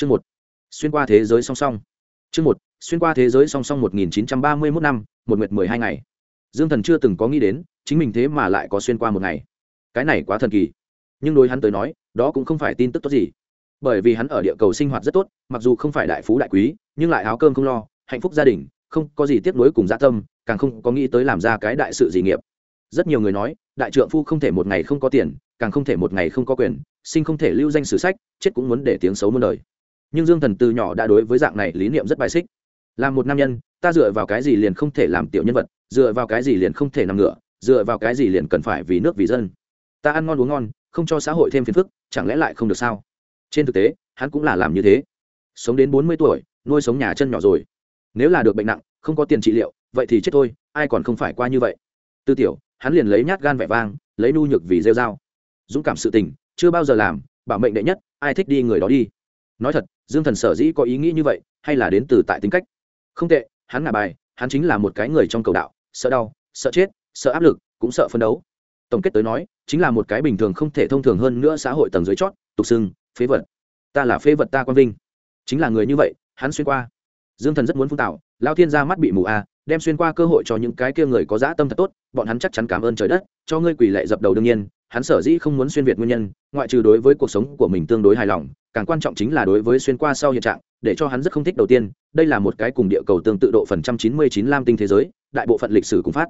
chương một. Xuyên qua thế giới song song. Chương một, xuyên qua thế giới song song một nghìn chín trăm ba mươi mốt năm, một nguyệt mười hai ngày. Dương thần chưa từng có nghĩ đến, chính mình thế mà lại có xuyên qua một ngày. Cái này quá thần kỳ. Nhưng đối hắn tới nói, đó cũng không phải tin tức tốt gì. Bởi vì hắn ở địa cầu sinh hoạt rất tốt, mặc dù không phải đại phú đại quý, nhưng lại áo cơm không lo, hạnh phúc gia đình, không có gì tiếc nuối cùng gia dạ tâm, càng không có nghĩ tới làm ra cái đại sự gì nghiệp. Rất nhiều người nói, đại trượng phu không thể một ngày không có tiền, càng không thể một ngày không có quyền, sinh không thể lưu danh sử sách, chết cũng muốn để tiếng xấu muôn đời nhưng dương thần từ nhỏ đã đối với dạng này lý niệm rất bài xích. Là một nam nhân, ta dựa vào cái gì liền không thể làm tiểu nhân vật, dựa vào cái gì liền không thể nằm ngựa dựa vào cái gì liền cần phải vì nước vì dân. Ta ăn ngon uống ngon, không cho xã hội thêm phiền phức, chẳng lẽ lại không được sao? Trên thực tế, hắn cũng là làm như thế. Sống đến bốn mươi tuổi, nuôi sống nhà chân nhỏ rồi. Nếu là được bệnh nặng, không có tiền trị liệu, vậy thì chết thôi, ai còn không phải qua như vậy? Tư tiểu, hắn liền lấy nhát gan vẻ vang, lấy nu nhược vì rêu dao dũng cảm sự tình, chưa bao giờ làm, bảo mệnh đệ nhất, ai thích đi người đó đi nói thật, dương thần sở dĩ có ý nghĩ như vậy, hay là đến từ tại tính cách? Không tệ, hắn ngả bài, hắn chính là một cái người trong cầu đạo, sợ đau, sợ chết, sợ áp lực, cũng sợ phấn đấu. Tổng kết tới nói, chính là một cái bình thường không thể thông thường hơn nữa xã hội tầng dưới chót, tục xưng, phế vật. Ta là phế vật ta quang vinh. Chính là người như vậy, hắn xuyên qua. Dương thần rất muốn phun tạo lao thiên ra mắt bị mù a, đem xuyên qua cơ hội cho những cái kia người có dã tâm thật tốt, bọn hắn chắc chắn cảm ơn trời đất, cho ngươi quỳ lệ dập đầu đương nhiên hắn sở dĩ không muốn xuyên việt nguyên nhân, ngoại trừ đối với cuộc sống của mình tương đối hài lòng, càng quan trọng chính là đối với xuyên qua sau hiện trạng, để cho hắn rất không thích đầu tiên, đây là một cái cùng địa cầu tương tự độ phần trăm chín mươi chín lam tinh thế giới, đại bộ phận lịch sử cùng phát.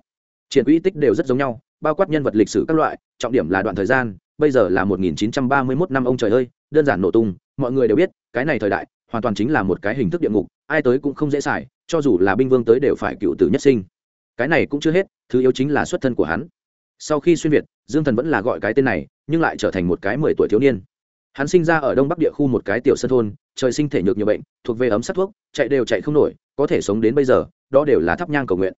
Triển quỹ tích đều rất giống nhau, bao quát nhân vật lịch sử các loại, trọng điểm là đoạn thời gian, bây giờ là một nghìn chín trăm ba mươi 1931 năm ông trời ơi, đơn giản nổ tung, mọi người đều biết, cái này thời đại, hoàn toàn chính là một cái hình thức địa ngục, ai tới cũng không dễ xài, cho dù là binh vương tới đều phải cựu tử nhất sinh. Cái này cũng chưa hết, thứ yếu chính là xuất thân của hắn. Sau khi xuyên việt dương thần vẫn là gọi cái tên này, nhưng lại trở thành một cái mười tuổi thiếu niên. Hắn sinh ra ở đông bắc địa khu một cái tiểu sân thôn, trời sinh thể nhược nhiều bệnh, thuộc về ấm sắt thuốc, chạy đều chạy không nổi, có thể sống đến bây giờ, đó đều là thắp nhang cầu nguyện.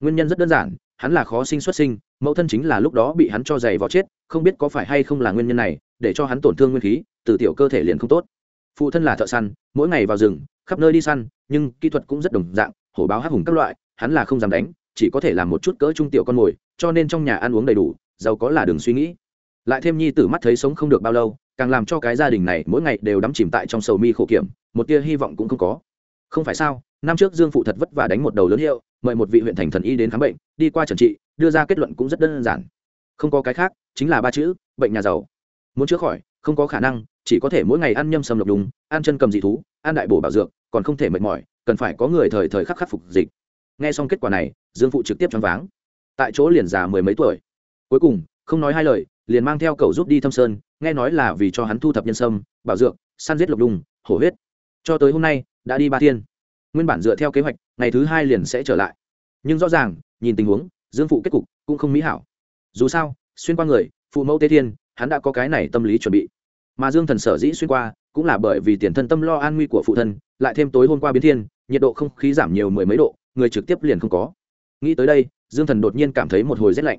Nguyên nhân rất đơn giản, hắn là khó sinh xuất sinh, mẫu thân chính là lúc đó bị hắn cho giày vào chết, không biết có phải hay không là nguyên nhân này, để cho hắn tổn thương nguyên khí, từ tiểu cơ thể liền không tốt. Phụ thân là thợ săn, mỗi ngày vào rừng, khắp nơi đi săn, nhưng kỹ thuật cũng rất đồng dạng, hổ báo hắc hùng các loại, hắn là không dám đánh, chỉ có thể làm một chút cỡ trung tiểu con mồi, cho nên trong nhà ăn uống đầy đủ giàu có là đừng suy nghĩ. Lại thêm nhi tử mắt thấy sống không được bao lâu, càng làm cho cái gia đình này mỗi ngày đều đắm chìm tại trong sầu mi khổ kiểm, một tia hy vọng cũng không có. Không phải sao, năm trước dương phụ thật vất vả đánh một đầu lớn hiệu, mời một vị huyện thành thần y đến khám bệnh, đi qua trần trị, đưa ra kết luận cũng rất đơn giản. Không có cái khác, chính là ba chữ, bệnh nhà giàu. Muốn chữa khỏi, không có khả năng, chỉ có thể mỗi ngày ăn nhâm sầm lộc đùng, ăn chân cầm dị thú, ăn đại bổ bảo dược, còn không thể mệt mỏi, cần phải có người thời thời khắc khắc phục dịch. Nghe xong kết quả này, dương phụ trực tiếp choáng váng. Tại chỗ liền già mười mấy tuổi cuối cùng, không nói hai lời, liền mang theo cầu giúp đi thâm sơn, nghe nói là vì cho hắn thu thập nhân sâm, bảo dược, săn giết lộc đùng, hổ huyết. Cho tới hôm nay, đã đi ba thiên. Nguyên bản dựa theo kế hoạch, ngày thứ hai liền sẽ trở lại. Nhưng rõ ràng, nhìn tình huống, dương phụ kết cục cũng không mỹ hảo. Dù sao, xuyên qua người, phụ mẫu tế thiên, hắn đã có cái này tâm lý chuẩn bị. Mà dương thần sở dĩ xuyên qua, cũng là bởi vì tiền thân tâm lo an nguy của phụ thân, lại thêm tối hôm qua biến thiên, nhiệt độ không khí giảm nhiều mười mấy độ, người trực tiếp liền không có. Nghĩ tới đây, dương thần đột nhiên cảm thấy một hồi rét lạnh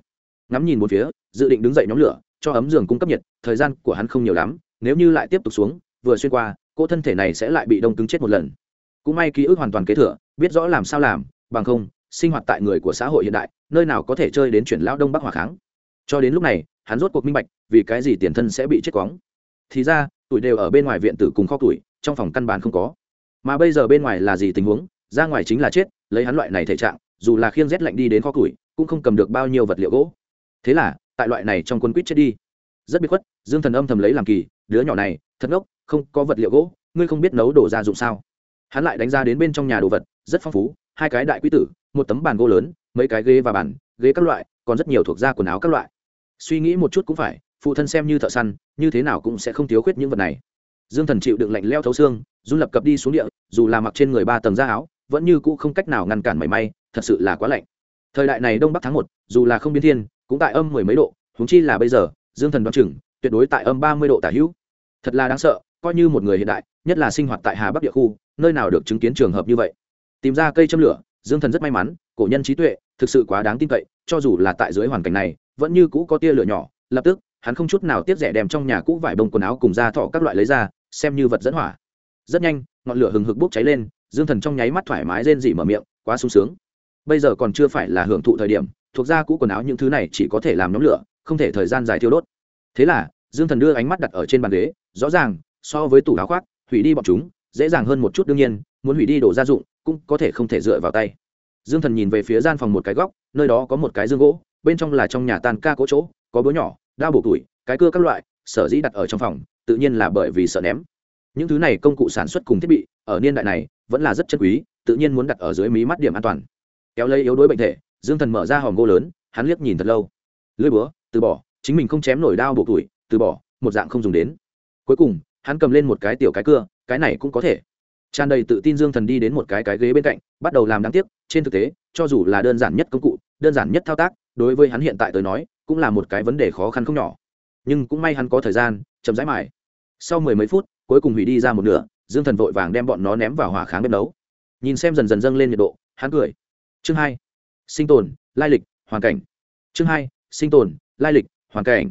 ngắm nhìn một phía, dự định đứng dậy nhóm lửa, cho ấm giường cung cấp nhiệt, thời gian của hắn không nhiều lắm, nếu như lại tiếp tục xuống, vừa xuyên qua cô thân thể này sẽ lại bị đông cứng chết một lần. Cũng may ký ức hoàn toàn kế thừa, biết rõ làm sao làm, bằng không, sinh hoạt tại người của xã hội hiện đại, nơi nào có thể chơi đến chuyển lão đông bắc hòa kháng. Cho đến lúc này, hắn rốt cuộc minh bạch, vì cái gì tiền thân sẽ bị chết quóng. Thì ra, tuổi đều ở bên ngoài viện tử cùng kho tuổi, trong phòng căn bản không có. Mà bây giờ bên ngoài là gì tình huống, ra ngoài chính là chết, lấy hắn loại này thể trạng, dù là khiêng rét lạnh đi đến kho tuổi, cũng không cầm được bao nhiêu vật liệu gỗ thế là, tại loại này trong quân quýt chết đi. Rất biết khuất, dương thần âm thầm lấy làm kỳ, đứa nhỏ này, thật ngốc, không có vật liệu gỗ, ngươi không biết nấu đồ gia dụng sao? Hắn lại đánh ra đến bên trong nhà đồ vật, rất phong phú, hai cái đại quý tử, một tấm bàn gỗ lớn, mấy cái ghế và bàn, ghế các loại, còn rất nhiều thuộc da quần áo các loại. Suy nghĩ một chút cũng phải, phụ thân xem như thợ săn, như thế nào cũng sẽ không thiếu khuyết những vật này. Dương thần chịu đựng lạnh leo thấu xương, run lập cập đi xuống địa, dù là mặc trên người ba tầng da áo, vẫn như cũ không cách nào ngăn cản mảy may, thật sự là quá lạnh. Thời đại này đông bắc tháng một, dù là không biến thiên cũng tại âm mười mấy độ húng chi là bây giờ, dương thần đoán chừng, tuyệt đối tại âm ba mươi độ tả hữu. Thật là đáng sợ, coi như một người hiện đại, nhất là sinh hoạt tại hà bắc địa khu, nơi nào được chứng kiến trường hợp như vậy. Tìm ra cây châm lửa, dương thần rất may mắn, cổ nhân trí tuệ, thực sự quá đáng tin cậy, cho dù là tại dưới hoàn cảnh này, vẫn như cũ có tia lửa nhỏ, lập tức, hắn không chút nào tiếc rẻ đem trong nhà cũ vải bông quần áo cùng da thọ các loại lấy ra, xem như vật dẫn hỏa. Rất nhanh, ngọn lửa hừng hực bốc cháy lên, dương thần trong nháy mắt thoải mái rên dị mở miệng, quá sung sướng bây giờ còn chưa phải là hưởng thụ thời điểm, thuộc ra cũ quần áo những thứ này chỉ có thể làm nhóm lửa, không thể thời gian dài thiêu đốt. Thế là, dương thần đưa ánh mắt đặt ở trên bàn ghế, rõ ràng, so với tủ áo khoác, hủy đi bọn chúng, dễ dàng hơn một chút đương nhiên, muốn hủy đi đồ gia dụng, cũng có thể không thể dựa vào tay. Dương thần nhìn về phía gian phòng một cái góc, nơi đó có một cái dương gỗ, bên trong là trong nhà tàn ca cỗ chỗ, có búa nhỏ, đao bổ tuổi cái cưa các loại, sở dĩ đặt ở trong phòng, tự nhiên là bởi vì sợ ném. Những thứ này công cụ sản xuất cùng thiết bị, ở niên đại này, vẫn là rất chân quý, tự nhiên muốn đặt ở dưới mí mắt điểm an toàn kéo lấy yếu đuối bệnh thể, dương thần mở ra hòm gỗ lớn, hắn liếc nhìn thật lâu. Lưỡi búa, từ bỏ, chính mình không chém nổi đao buộc tuổi, từ bỏ, một dạng không dùng đến. Cuối cùng, hắn cầm lên một cái tiểu cái cưa, cái này cũng có thể. Tràn đầy tự tin dương thần đi đến một cái cái ghế bên cạnh, bắt đầu làm đáng tiếc, trên thực tế, cho dù là đơn giản nhất công cụ, đơn giản nhất thao tác, đối với hắn hiện tại tới nói, cũng là một cái vấn đề khó khăn không nhỏ. Nhưng cũng may hắn có thời gian, chậm rãi mải sau mười mấy phút, cuối cùng hủy đi ra một nửa, dương thần vội vàng đem bọn nó ném vào hỏa kháng bếp nấu. Nhìn xem dần dần dâng lên nhiệt độ, hắn cười chương hai, sinh tồn, lai lịch, hoàn cảnh. Chương hai, sinh tồn, lai lịch, hoàn cảnh.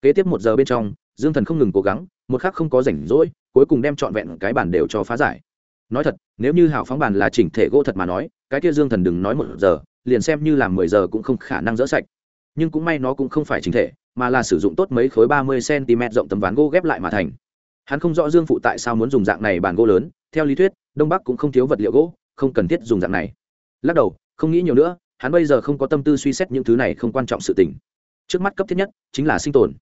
Kế tiếp một giờ bên trong, dương thần không ngừng cố gắng, một khắc không có rảnh rỗi, cuối cùng đem trọn vẹn cái bản đều cho phá giải. Nói thật, nếu như hào phóng bản là chỉnh thể gỗ thật mà nói, cái kia dương thần đừng nói một giờ, liền xem như làm mười giờ cũng không khả năng dỡ sạch. Nhưng cũng may nó cũng không phải chính thể, mà là sử dụng tốt mấy khối ba mươi cm rộng tấm ván gỗ ghép lại mà thành. Hắn không rõ dương phụ tại sao muốn dùng dạng này bàn gỗ lớn, theo lý thuyết, đông bắc cũng không thiếu vật liệu gỗ, không cần thiết dùng dạng này. Lắc đầu không nghĩ nhiều nữa, hắn bây giờ không có tâm tư suy xét những thứ này không quan trọng sự tình. Trước mắt cấp thiết nhất chính là sinh tồn.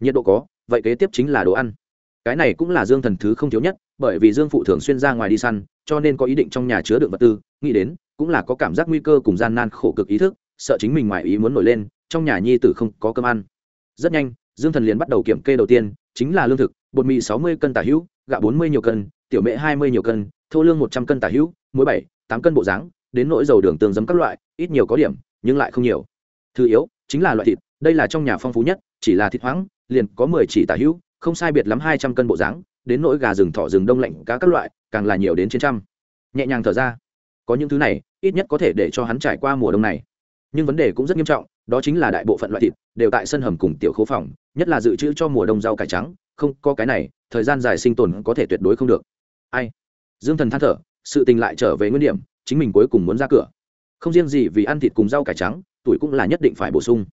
Nhiệt độ có, vậy kế tiếp chính là đồ ăn. Cái này cũng là dương thần thứ không thiếu nhất, bởi vì dương phụ thường xuyên ra ngoài đi săn, cho nên có ý định trong nhà chứa đựng vật tư, nghĩ đến, cũng là có cảm giác nguy cơ cùng gian nan khổ cực ý thức, sợ chính mình ngoài ý muốn nổi lên, trong nhà nhi tử không có cơm ăn. Rất nhanh, dương thần liền bắt đầu kiểm kê đầu tiên, chính là lương thực, bột mì sáu mươi cân tả hữu, gạo bốn mươi nhiều cân, tiểu mễ hai mươi nhiều cân, thô lương một trăm cân tả hữu, muối bảy, tám cân bộ dáng đến nỗi dầu đường tương giấm các loại, ít nhiều có điểm, nhưng lại không nhiều. Thứ yếu, chính là loại thịt, đây là trong nhà phong phú nhất, chỉ là thịt hoáng, liền có mười chỉ tả hữu, không sai biệt lắm hai trăm cân bộ dáng, đến nỗi gà rừng thỏ rừng đông lạnh cá các loại, càng là nhiều đến trên trăm. Nhẹ nhàng thở ra. Có những thứ này, ít nhất có thể để cho hắn trải qua mùa đông này. Nhưng vấn đề cũng rất nghiêm trọng, đó chính là đại bộ phận loại thịt đều tại sân hầm cùng tiểu khố phòng, nhất là dự trữ cho mùa đông rau cải trắng, không, có cái này, thời gian dài sinh tồn có thể tuyệt đối không được. Ai? Dương thần than thở, sự tình lại trở về nguyên điểm chính mình cuối cùng muốn ra cửa. Không riêng gì vì ăn thịt cùng rau cải trắng, tuổi cũng là nhất định phải bổ sung.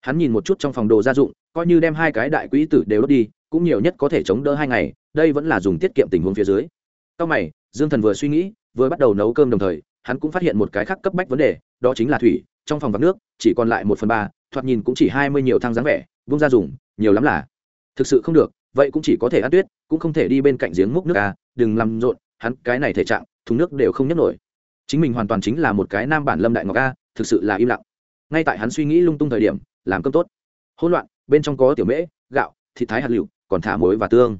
Hắn nhìn một chút trong phòng đồ gia dụng, coi như đem hai cái đại quỹ tử đều đốt đi, cũng nhiều nhất có thể chống đỡ hai ngày, đây vẫn là dùng tiết kiệm tình huống phía dưới. Sau mày, dương thần vừa suy nghĩ, vừa bắt đầu nấu cơm đồng thời, hắn cũng phát hiện một cái khác cấp bách vấn đề, đó chính là thủy, trong phòng vắng nước, chỉ còn lại một phần ba, thoạt nhìn cũng chỉ hai mươi nhiều thang dáng vẻ, vung ra dùng, nhiều lắm là. Thực sự không được, vậy cũng chỉ có thể ăn tuyết, cũng không thể đi bên cạnh giếng múc nước à đừng làm rộn, hắn cái này thể trạng, thùng nước đều không nhấc nổi chính mình hoàn toàn chính là một cái nam bản lâm đại ngọc a, thực sự là im lặng. Ngay tại hắn suy nghĩ lung tung thời điểm, làm cơm tốt. Hỗn loạn, bên trong có tiểu mễ, gạo, thịt thái hạt lựu, còn thả muối và tương.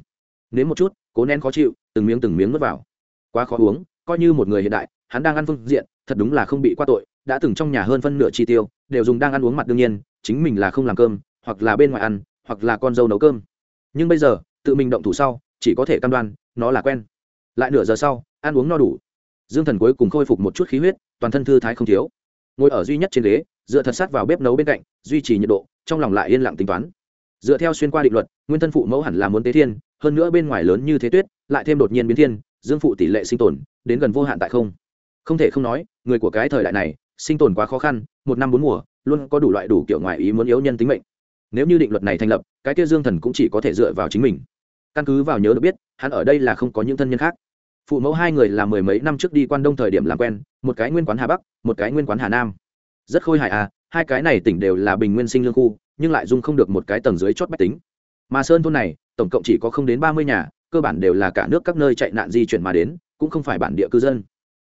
Nếm một chút, cố nén khó chịu, từng miếng từng miếng nuốt vào. Quá khó uống, coi như một người hiện đại, hắn đang ăn phương diện, thật đúng là không bị qua tội, đã từng trong nhà hơn phân nửa chi tiêu, đều dùng đang ăn uống mặt đương nhiên, chính mình là không làm cơm, hoặc là bên ngoài ăn, hoặc là con dâu nấu cơm. Nhưng bây giờ, tự mình động thủ sau, chỉ có thể cam đoan, nó là quen. Lại nửa giờ sau, ăn uống no đủ dương thần cuối cùng khôi phục một chút khí huyết, toàn thân thư thái không thiếu. Ngồi ở duy nhất trên ghế, dựa thật sát vào bếp nấu bên cạnh, duy trì nhiệt độ, trong lòng lại yên lặng tính toán. Dựa theo xuyên qua định luật, nguyên thân phụ mẫu hẳn là muốn tế thiên, hơn nữa bên ngoài lớn như thế tuyết, lại thêm đột nhiên biến thiên, dương phụ tỷ lệ sinh tồn đến gần vô hạn tại không. Không thể không nói, người của cái thời đại này, sinh tồn quá khó khăn, một năm bốn mùa, luôn có đủ loại đủ kiểu ngoại ý muốn yếu nhân tính mệnh. Nếu như định luật này thành lập, cái kia dương thần cũng chỉ có thể dựa vào chính mình. Căn cứ vào nhớ được biết, hắn ở đây là không có những thân nhân khác phụ mẫu hai người là mười mấy năm trước đi quan đông thời điểm làm quen, một cái nguyên quán hà bắc, một cái nguyên quán hà nam. Rất khôi hài à hai cái này tỉnh đều là bình nguyên sinh lương khu, nhưng lại dung không được một cái tầng dưới chót bách tính. Mà sơn thôn này, tổng cộng chỉ có không đến ba mươi nhà, cơ bản đều là cả nước các nơi chạy nạn di chuyển mà đến, cũng không phải bản địa cư dân.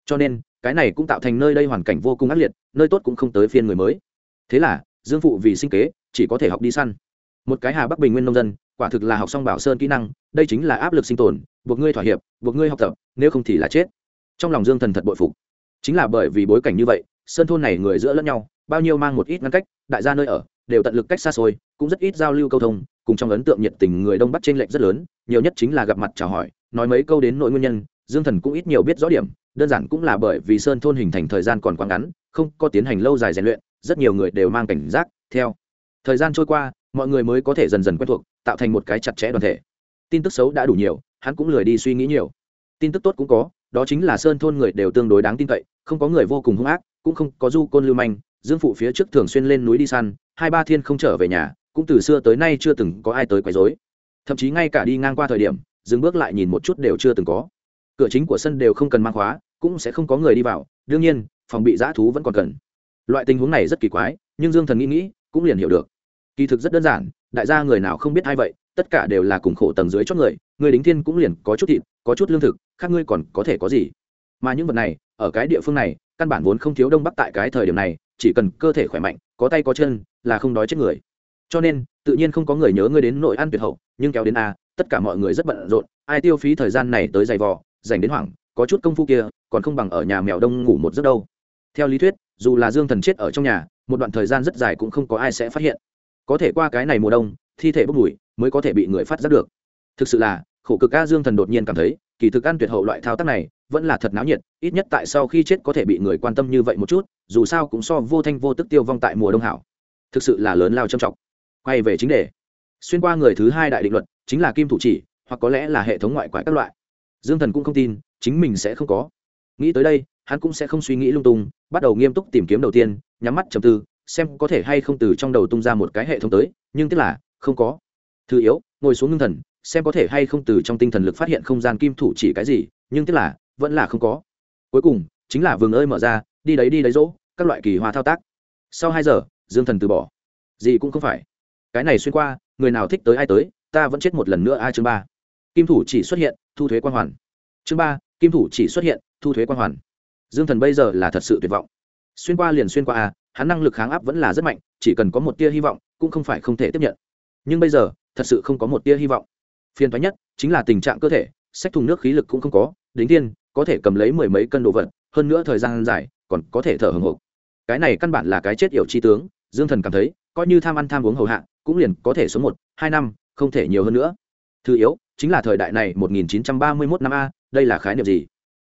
Cho nên, cái này cũng tạo thành nơi đây hoàn cảnh vô cùng ác liệt, nơi tốt cũng không tới phiên người mới. Thế là, dương phụ vì sinh kế, chỉ có thể học đi săn. Một cái hà bắc bình nguyên nông dân quả thực là học xong bảo sơn kỹ năng, đây chính là áp lực sinh tồn, buộc ngươi thỏa hiệp, buộc ngươi học tập, nếu không thì là chết. Trong lòng dương thần thật bội phục. Chính là bởi vì bối cảnh như vậy, sơn thôn này người giữa lẫn nhau, bao nhiêu mang một ít ngăn cách, đại gia nơi ở, đều tận lực cách xa xôi, cũng rất ít giao lưu câu thông, cùng trong ấn tượng nhiệt tình người đông bắc trên lệnh rất lớn, nhiều nhất chính là gặp mặt chào hỏi, nói mấy câu đến nội nguyên nhân, dương thần cũng ít nhiều biết rõ điểm, đơn giản cũng là bởi vì sơn thôn hình thành thời gian còn quá ngắn, không có tiến hành lâu dài rèn luyện, rất nhiều người đều mang cảnh giác theo. Thời gian trôi qua, mọi người mới có thể dần dần quen thuộc tạo thành một cái chặt chẽ đoàn thể. Tin tức xấu đã đủ nhiều, hắn cũng lười đi suy nghĩ nhiều. Tin tức tốt cũng có, đó chính là sơn thôn người đều tương đối đáng tin cậy, không có người vô cùng hung ác, cũng không có du côn lưu manh, dương phụ phía trước thường xuyên lên núi đi săn, hai ba thiên không trở về nhà, cũng từ xưa tới nay chưa từng có ai tới quấy rối. Thậm chí ngay cả đi ngang qua thời điểm, dừng bước lại nhìn một chút đều chưa từng có. Cửa chính của sân đều không cần mang khóa, cũng sẽ không có người đi vào, đương nhiên, phòng bị dã thú vẫn còn cần. Loại tình huống này rất kỳ quái, nhưng dương thần nghĩ nghĩ, cũng liền hiểu được. Kỳ thực rất đơn giản đại gia người nào không biết ai vậy, tất cả đều là cùng khổ tầng dưới chót người người đính thiên cũng liền có chút thịt, có chút lương thực, khác ngươi còn có thể có gì. Mà những vật này, ở cái địa phương này, căn bản vốn không thiếu đông bắc tại cái thời điểm này, chỉ cần cơ thể khỏe mạnh, có tay có chân, là không đói chết người. Cho nên, tự nhiên không có người nhớ ngươi đến nội ăn tuyệt hậu, nhưng kéo đến a, tất cả mọi người rất bận rộn, ai tiêu phí thời gian này tới giày vò dành đến hoảng, có chút công phu kia, còn không bằng ở nhà mèo đông ngủ một giấc đâu. Theo lý thuyết, dù là dương thần chết ở trong nhà, một đoạn thời gian rất dài cũng không có ai sẽ phát hiện có thể qua cái này mùa đông, thi thể bốc mùi mới có thể bị người phát giác được. Thực sự là, khổ cực ca dương thần đột nhiên cảm thấy, kỳ thực ăn tuyệt hậu loại thao tác này vẫn là thật náo nhiệt, ít nhất tại sau khi chết có thể bị người quan tâm như vậy một chút, dù sao cũng so vô thanh vô tức tiêu vong tại mùa đông hảo. Thực sự là lớn lao trầm trọng. Quay về chính đề. Xuyên qua người thứ hai đại định luật, chính là kim thủ chỉ, hoặc có lẽ là hệ thống ngoại quái các loại. Dương thần cũng không tin, chính mình sẽ không có. Nghĩ tới đây, hắn cũng sẽ không suy nghĩ lung tung, bắt đầu nghiêm túc tìm kiếm đầu tiên, nhắm mắt trầm tư xem có thể hay không từ trong đầu tung ra một cái hệ thống tới, nhưng tức là, không có. Thứ yếu, ngồi xuống ngưng thần, xem có thể hay không từ trong tinh thần lực phát hiện không gian kim thủ chỉ cái gì, nhưng tức là, vẫn là không có. Cuối cùng, chính là vườn ơi mở ra, đi đấy đi đấy dỗ, các loại kỳ hoa thao tác. Sau hai giờ, dương thần từ bỏ. Gì cũng không phải. Cái này xuyên qua, người nào thích tới ai tới, ta vẫn chết một lần nữa. Ai chương ba. Kim thủ chỉ xuất hiện, thu thuế quan hoàn. Chương ba, kim thủ chỉ xuất hiện, thu thuế quan hoàn. Dương thần bây giờ là thật sự tuyệt vọng xuyên qua liền xuyên qua a hắn năng lực kháng áp vẫn là rất mạnh, chỉ cần có một tia hy vọng, cũng không phải không thể tiếp nhận. Nhưng bây giờ, thật sự không có một tia hy vọng. Phiền thoái nhất chính là tình trạng cơ thể sách thùng nước khí lực cũng không có, đính tiên có thể cầm lấy mười mấy cân đồ vật, hơn nữa thời gian dài, còn có thể thở hồng hộc. Cái này căn bản là cái chết yểu chi tướng, dương thần cảm thấy, coi như tham ăn tham uống hầu hạ, cũng liền có thể số một, hai năm, không thể nhiều hơn nữa. Thứ yếu, chính là thời đại này 1931 năm a, đây là khái niệm gì?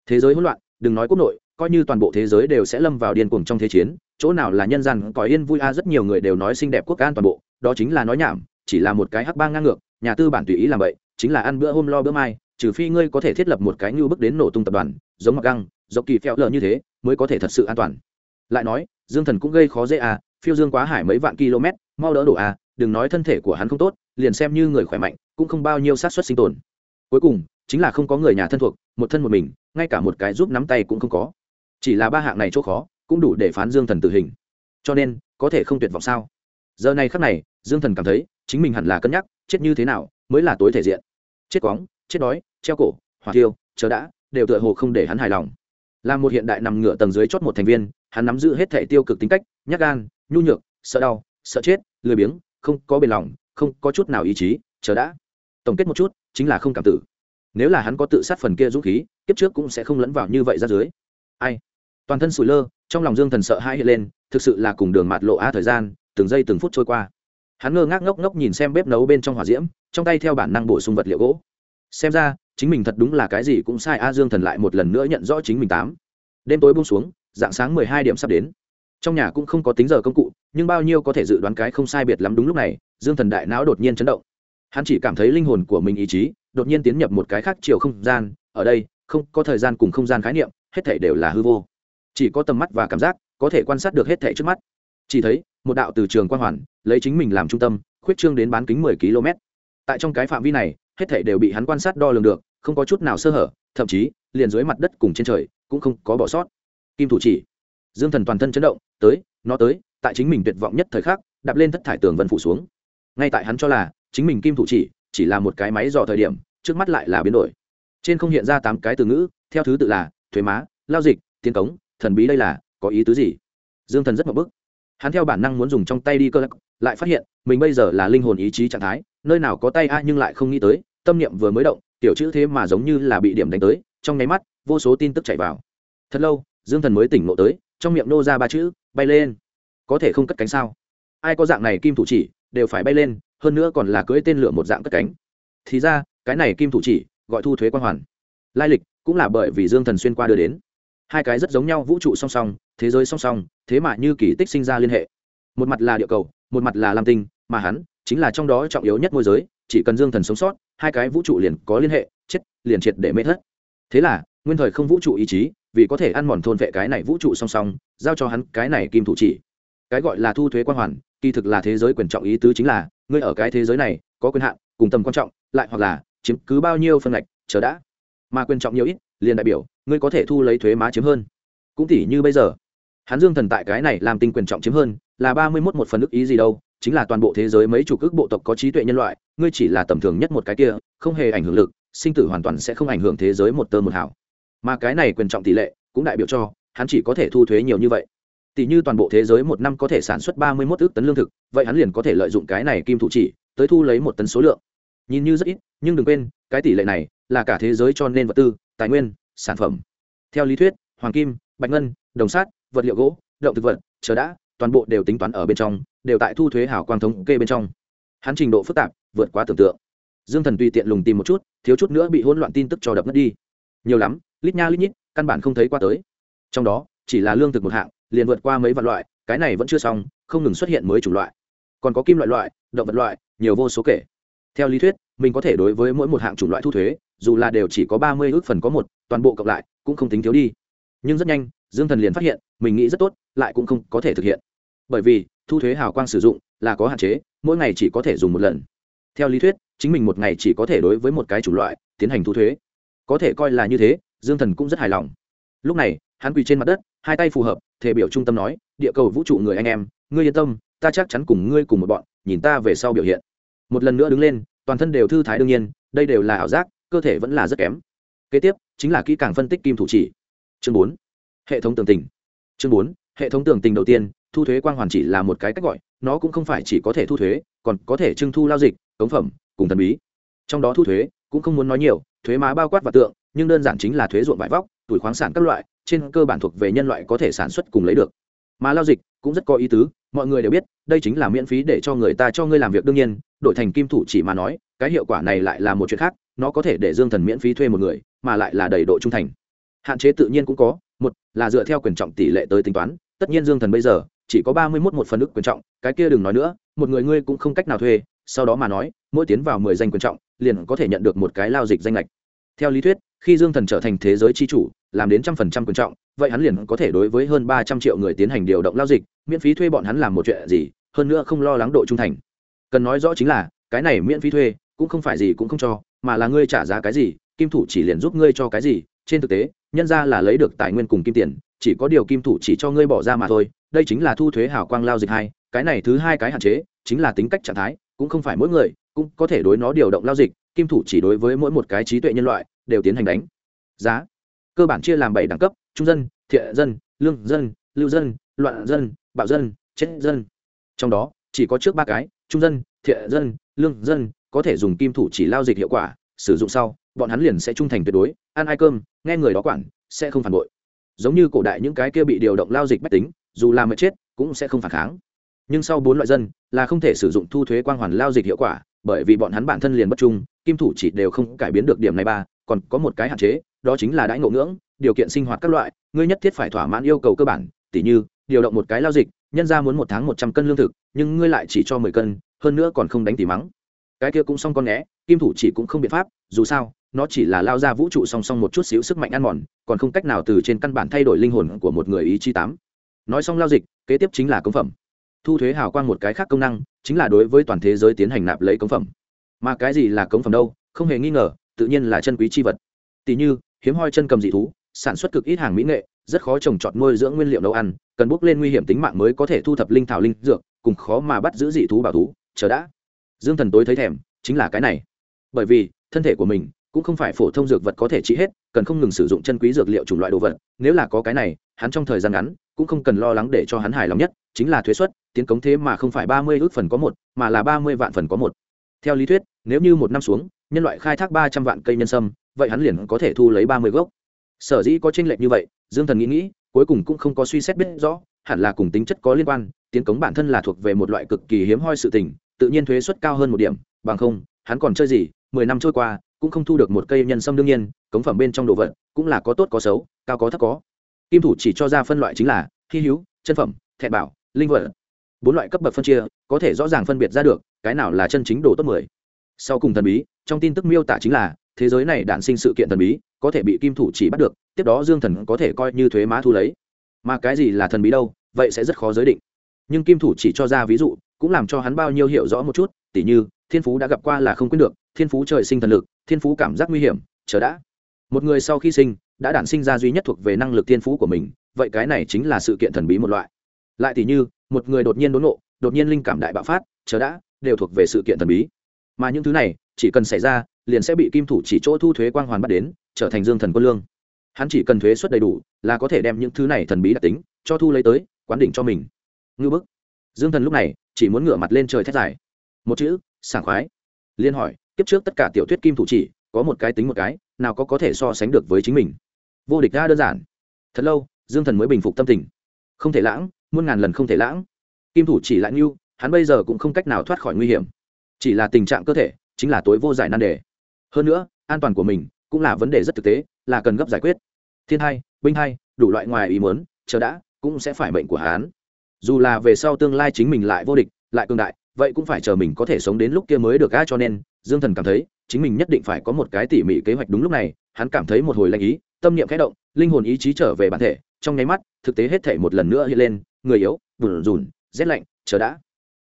Thế giới hỗn loạn, đừng nói quốc nội coi như toàn bộ thế giới đều sẽ lâm vào điên cuồng trong thế chiến, chỗ nào là nhân gian có yên vui a, rất nhiều người đều nói xinh đẹp quốc an toàn bộ, đó chính là nói nhảm, chỉ là một cái hắc bang ngang ngược, nhà tư bản tùy ý làm vậy, chính là ăn bữa hôm lo bữa mai, trừ phi ngươi có thể thiết lập một cái như bước đến nổ tung tập đoàn, giống mặc găng dọc kỳ phèo lờ như thế, mới có thể thật sự an toàn. Lại nói, dương thần cũng gây khó dễ à phiêu dương quá hải mấy vạn km, mau đỡ đổ à đừng nói thân thể của hắn không tốt, liền xem như người khỏe mạnh, cũng không bao nhiêu sát xuất sinh tồn. Cuối cùng, chính là không có người nhà thân thuộc, một thân một mình, ngay cả một cái giúp nắm tay cũng không có chỉ là ba hạng này chỗ khó, cũng đủ để phán dương thần tử hình. Cho nên, có thể không tuyệt vọng sao? Giờ này khắc này, dương thần cảm thấy, chính mình hẳn là cân nhắc, chết như thế nào mới là tối thể diện. Chết quóng, chết đói, treo cổ, hỏa tiêu chờ đã, đều tựa hồ không để hắn hài lòng. Là một hiện đại nằm ngửa tầng dưới chót một thành viên, hắn nắm giữ hết thể tiêu cực tính cách, nhát gan, nhu nhược, sợ đau, sợ chết, lười biếng, không có bền lòng, không có chút nào ý chí, chờ đã. Tổng kết một chút, chính là không cảm tử. Nếu là hắn có tự sát phần kia dũng khí, kiếp trước cũng sẽ không lẫn vào như vậy ra dưới. Ai? Toàn thân sủi lơ, trong lòng dương thần sợ hãi hiện lên, thực sự là cùng đường mạt lộ a thời gian, từng giây từng phút trôi qua. Hắn ngơ ngác ngốc ngốc nhìn xem bếp nấu bên trong hỏa diễm, trong tay theo bản năng bổ sung vật liệu gỗ. Xem ra, chính mình thật đúng là cái gì cũng sai a dương thần lại một lần nữa nhận rõ chính mình tám. Đêm tối buông xuống, dạng sáng mười hai điểm sắp đến. Trong nhà cũng không có tính giờ công cụ, nhưng bao nhiêu có thể dự đoán cái không sai biệt lắm đúng lúc này, dương thần đại não đột nhiên chấn động. Hắn chỉ cảm thấy linh hồn của mình ý chí, đột nhiên tiến nhập một cái khác chiều không gian. Ở đây, không có thời gian cùng không gian khái niệm, hết thể đều là hư vô chỉ có tầm mắt và cảm giác có thể quan sát được hết thẻ trước mắt. Chỉ thấy, một đạo từ trường quan hoàn, lấy chính mình làm trung tâm, khuyết trương đến bán kính mười km. Tại trong cái phạm vi này, hết thảy đều bị hắn quan sát đo lường được, không có chút nào sơ hở, thậm chí, liền dưới mặt đất cùng trên trời, cũng không có bỏ sót. Kim thủ chỉ. Dương thần toàn thân chấn động, tới, nó tới, tại chính mình tuyệt vọng nhất thời khắc, đạp lên thất thải tường vân phủ xuống. Ngay tại hắn cho là, chính mình kim thủ chỉ chỉ là một cái máy dò thời điểm, trước mắt lại là biến đổi. Trên không hiện ra tám cái từ ngữ, theo thứ tự là, thuế má, lao dịch, tiến cống thần bí đây là, có ý tứ gì? Dương thần rất mập bức. Hắn theo bản năng muốn dùng trong tay đi cơ lại phát hiện, mình bây giờ là linh hồn ý chí trạng thái, nơi nào có tay a nhưng lại không nghĩ tới, tâm niệm vừa mới động, tiểu chữ thế mà giống như là bị điểm đánh tới, trong nháy mắt, vô số tin tức chạy vào. Thật lâu, dương thần mới tỉnh ngộ tới, trong miệng nô ra ba chữ, bay lên. Có thể không cất cánh sao? Ai có dạng này kim thủ chỉ, đều phải bay lên, hơn nữa còn là cưỡi tên lửa một dạng cất cánh. Thì ra, cái này kim thủ chỉ, gọi thu thuế quan hoàn. Lai lịch cũng là bởi vì dương thần xuyên qua đưa đến hai cái rất giống nhau vũ trụ song song, thế giới song song, thế mà như kỳ tích sinh ra liên hệ. Một mặt là địa cầu, một mặt là lam tinh, mà hắn chính là trong đó trọng yếu nhất môi giới, chỉ cần dương thần sống sót, hai cái vũ trụ liền có liên hệ, chết, liền triệt để mê thất. Thế là, nguyên thời không vũ trụ ý chí, vì có thể ăn mòn thôn vệ cái này vũ trụ song song, giao cho hắn cái này kim thủ chỉ. Cái gọi là thu thuế quan hoàn, kỳ thực là thế giới quyền trọng ý tứ chính là, ngươi ở cái thế giới này, có quyền hạn, cùng tầm quan trọng, lại hoặc là chiếm cứ bao nhiêu phân ngạch, chờ đã. Mà quyền trọng nhiều ít liền đại biểu, ngươi có thể thu lấy thuế má chiếm hơn. Cũng tỷ như bây giờ hắn dương thần tại cái này làm tinh quyền trọng chiếm hơn, là ba mươi mốt một phần ức ý gì đâu, chính là toàn bộ thế giới mấy chục ước bộ tộc có trí tuệ nhân loại, ngươi chỉ là tầm thường nhất một cái kia, không hề ảnh hưởng lực, sinh tử hoàn toàn sẽ không ảnh hưởng thế giới một tơ một hảo mà cái này quyền trọng tỷ lệ, cũng đại biểu cho, hắn chỉ có thể thu thuế nhiều như vậy. Tỷ như toàn bộ thế giới một năm có thể sản xuất ba mươi mốt ước tấn lương thực, vậy hắn liền có thể lợi dụng cái này kim thủ chỉ, tới thu lấy một tấn số lượng. Nhìn như rất ít, nhưng đừng quên, cái tỷ lệ này là cả thế giới cho nên vật tư tài nguyên, sản phẩm. Theo lý thuyết, hoàng kim, bạch ngân, đồng sát vật liệu gỗ, động thực vật, chờ đã, toàn bộ đều tính toán ở bên trong, đều tại thu thuế hảo quang thống kê bên trong. Hắn trình độ phức tạp, vượt quá tưởng tượng. Dương thần tùy tiện lùng tìm một chút, thiếu chút nữa bị hỗn loạn tin tức cho đập mất đi. Nhiều lắm, lít nha lít nhít, căn bản không thấy qua tới. Trong đó, chỉ là lương thực một hạng, liền vượt qua mấy vạn loại, cái này vẫn chưa xong, không ngừng xuất hiện mới chủng loại. Còn có kim loại loại, động vật loại, nhiều vô số kể. Theo lý thuyết, mình có thể đối với mỗi một hạng chủng loại thu thuế dù là đều chỉ có ba mươi ước phần có một, toàn bộ cộng lại cũng không tính thiếu đi. Nhưng rất nhanh, dương thần liền phát hiện, mình nghĩ rất tốt, lại cũng không có thể thực hiện. Bởi vì, thu thuế hào quang sử dụng là có hạn chế, mỗi ngày chỉ có thể dùng một lần. Theo lý thuyết, chính mình một ngày chỉ có thể đối với một cái chủng loại tiến hành thu thuế. Có thể coi là như thế, dương thần cũng rất hài lòng. Lúc này, hắn quỳ trên mặt đất, hai tay phù hợp, thể biểu trung tâm nói, địa cầu vũ trụ người anh em, ngươi yên tâm, ta chắc chắn cùng ngươi cùng một bọn, nhìn ta về sau biểu hiện. Một lần nữa đứng lên, toàn thân đều thư thái đương nhiên, đây đều là ảo giác cơ thể vẫn là rất kém. Kế tiếp, chính là kỹ càng phân tích kim thủ chỉ. Chương bốn, hệ thống tường tình. Chương bốn, hệ thống tường tình đầu tiên, thu thuế quang hoàn chỉ là một cái cách gọi, nó cũng không phải chỉ có thể thu thuế, còn có thể trưng thu lao dịch, cống phẩm, cùng thần bí. Trong đó thu thuế cũng không muốn nói nhiều, thuế má bao quát và tượng, nhưng đơn giản chính là thuế ruộng vải vóc, tuổi khoáng sản các loại, trên cơ bản thuộc về nhân loại có thể sản xuất cùng lấy được. Mà lao dịch cũng rất có ý tứ, mọi người đều biết, đây chính là miễn phí để cho người ta cho ngươi làm việc đương nhiên, đổi thành kim thủ chỉ mà nói, cái hiệu quả này lại là một chuyện khác nó có thể để dương thần miễn phí thuê một người, mà lại là đầy độ trung thành. Hạn chế tự nhiên cũng có, một là dựa theo quyền trọng tỷ lệ tới tính toán, tất nhiên dương thần bây giờ chỉ có ba mươi mốt một phần ức quyền trọng, cái kia đừng nói nữa, một người ngươi cũng không cách nào thuê, sau đó mà nói, mỗi tiến vào mười danh quyền trọng, liền có thể nhận được một cái lao dịch danh lệch theo lý thuyết, khi dương thần trở thành thế giới chi chủ, làm đến trăm phần trăm quyền trọng, vậy hắn liền có thể đối với hơn ba trăm triệu người tiến hành điều động lao dịch, miễn phí thuê bọn hắn làm một chuyện gì, hơn nữa không lo lắng độ trung thành. Cần nói rõ chính là, cái này miễn phí thuê, cũng không phải gì cũng không cho mà là ngươi trả giá cái gì, kim thủ chỉ liền giúp ngươi cho cái gì, trên thực tế, nhân ra là lấy được tài nguyên cùng kim tiền, chỉ có điều kim thủ chỉ cho ngươi bỏ ra mà thôi, đây chính là thu thuế hảo quang lao dịch hai, cái này thứ hai cái hạn chế, chính là tính cách trạng thái, cũng không phải mỗi người cũng có thể đối nó điều động lao dịch, kim thủ chỉ đối với mỗi một cái trí tuệ nhân loại đều tiến hành đánh. Giá. Cơ bản chia làm bảy đẳng cấp, trung dân, thiện dân, lương dân, lưu dân, loạn dân, bạo dân, chết dân. Trong đó, chỉ có trước ba cái, trung dân, thiện dân, lương dân có thể dùng kim thủ chỉ lao dịch hiệu quả, sử dụng sau, bọn hắn liền sẽ trung thành tuyệt đối, ăn ai cơm, nghe người đó quản, sẽ không phản bội. Giống như cổ đại những cái kia bị điều động lao dịch bách tính, dù làm mệt chết, cũng sẽ không phản kháng. Nhưng sau bốn loại dân, là không thể sử dụng thu thuế quang hoàn lao dịch hiệu quả, bởi vì bọn hắn bản thân liền bất trung, kim thủ chỉ đều không cải biến được điểm này ba, còn có một cái hạn chế, đó chính là đãi ngộ ngưỡng, điều kiện sinh hoạt các loại, ngươi nhất thiết phải thỏa mãn yêu cầu cơ bản, tỉ như, điều động một cái lao dịch, nhân ra muốn một tháng một trăm cân lương thực, nhưng ngươi lại chỉ cho mười cân, hơn nữa còn không đánh tỉ mắng cái kia cũng xong con né kim thủ chỉ cũng không biện pháp, dù sao, nó chỉ là lao ra vũ trụ song song một chút xíu sức mạnh ăn mòn, còn không cách nào từ trên căn bản thay đổi linh hồn của một người ý chí tám. Nói xong lao dịch, kế tiếp chính là công phẩm. Thu thuế hào quang một cái khác công năng, chính là đối với toàn thế giới tiến hành nạp lấy công phẩm. Mà cái gì là công phẩm đâu, không hề nghi ngờ, tự nhiên là chân quý c h i vật. Tỷ như, hiếm hoi chân cầm dị thú, sản xuất cực ít hàng mỹ nghệ, rất khó trồng trọt nuôi dưỡng nguyên liệu nấu ăn, cần bước lên nguy hiểm tính mạng mới có thể thu thập linh thảo linh dược, cùng khó mà bắt giữ dị thú bảo thú, chờ đã dương thần tối thấy thèm, chính là cái này. Bởi vì, thân thể của mình cũng không phải phổ thông dược vật có thể trị hết, cần không ngừng sử dụng chân quý dược liệu chủng loại đồ vật. Nếu là có cái này, hắn trong thời gian ngắn cũng không cần lo lắng để cho hắn hài lòng nhất, chính là thuế xuất tiến cống thế mà không phải ba mươi ước phần có một, mà là ba mươi vạn phần có một. Theo lý thuyết, nếu như một năm xuống, nhân loại khai thác ba trăm vạn cây nhân sâm, vậy hắn liền có thể thu lấy ba mươi gốc. Sở dĩ có tranh lệch như vậy, dương thần nghĩ nghĩ, cuối cùng cũng không có suy xét biết rõ, hẳn là cùng tính chất có liên quan, tiến cống bản thân là thuộc về một loại cực kỳ hiếm hoi sự tình tự nhiên thuế suất cao hơn một điểm, bằng không, hắn còn chơi gì, mười năm trôi qua, cũng không thu được một cây nhân sâm đương nhiên, cống phẩm bên trong đồ vật cũng là có tốt có xấu, cao có thấp có. Kim thủ chỉ cho ra phân loại chính là hy hữu, chân phẩm thẹn bảo, linh vật. Bốn loại cấp bậc phân chia, có thể rõ ràng phân biệt ra được, cái nào là chân chính đồ tốt mười. Sau cùng thần bí, trong tin tức miêu tả chính là, thế giới này đản sinh sự kiện thần bí, có thể bị kim thủ chỉ bắt được, tiếp đó dương thần có thể coi như thuế má thu lấy. Mà cái gì là thần bí đâu, vậy sẽ rất khó giới định. Nhưng kim thủ chỉ cho ra ví dụ cũng làm cho hắn bao nhiêu hiểu rõ một chút, tỉ như, thiên phú đã gặp qua là không quyết được, thiên phú trời sinh thần lực, thiên phú cảm giác nguy hiểm, chờ đã. Một người sau khi sinh, đã đản sinh ra duy nhất thuộc về năng lực Thiên phú của mình, vậy cái này chính là sự kiện thần bí một loại. Lại tỉ như, một người đột nhiên đốn nộ đột nhiên linh cảm đại bạo phát, chờ đã, đều thuộc về sự kiện thần bí. Mà những thứ này, chỉ cần xảy ra, liền sẽ bị kim thủ chỉ chỗ thu thuế quang hoàn bắt đến, trở thành dương thần quân lương. Hắn chỉ cần thuế suất đầy đủ, là có thể đem những thứ này thần bí đặc tính, cho thu lấy tới, quán đỉnh cho mình. Ngư bức. Dương thần lúc này chỉ muốn ngửa mặt lên trời thét dài. Một chữ, sảng khoái. Liên hỏi, kiếp trước tất cả tiểu thuyết kim thủ chỉ, có một cái tính một cái, nào có có thể so sánh được với chính mình? Vô địch ra đơn giản. Thật lâu, dương thần mới bình phục tâm tình. Không thể lãng, muôn ngàn lần không thể lãng. Kim thủ chỉ lại như hắn bây giờ cũng không cách nào thoát khỏi nguy hiểm. Chỉ là tình trạng cơ thể, chính là tối vô giải nan đề. Hơn nữa, an toàn của mình cũng là vấn đề rất thực tế, là cần gấp giải quyết. Thiên hai, binh hai, đủ loại ngoài ý muốn, chờ đã, cũng sẽ phải mệnh của hắn dù là về sau tương lai chính mình lại vô địch, lại cường đại, vậy cũng phải chờ mình có thể sống đến lúc kia mới được gã cho nên, dương thần cảm thấy, chính mình nhất định phải có một cái tỉ mỉ kế hoạch đúng lúc này, hắn cảm thấy một hồi lanh ý, tâm niệm khẽ động, linh hồn ý chí trở về bản thể, trong nháy mắt, thực tế hết thể một lần nữa hiện lên, người yếu bùn rùn rét lạnh, chờ đã.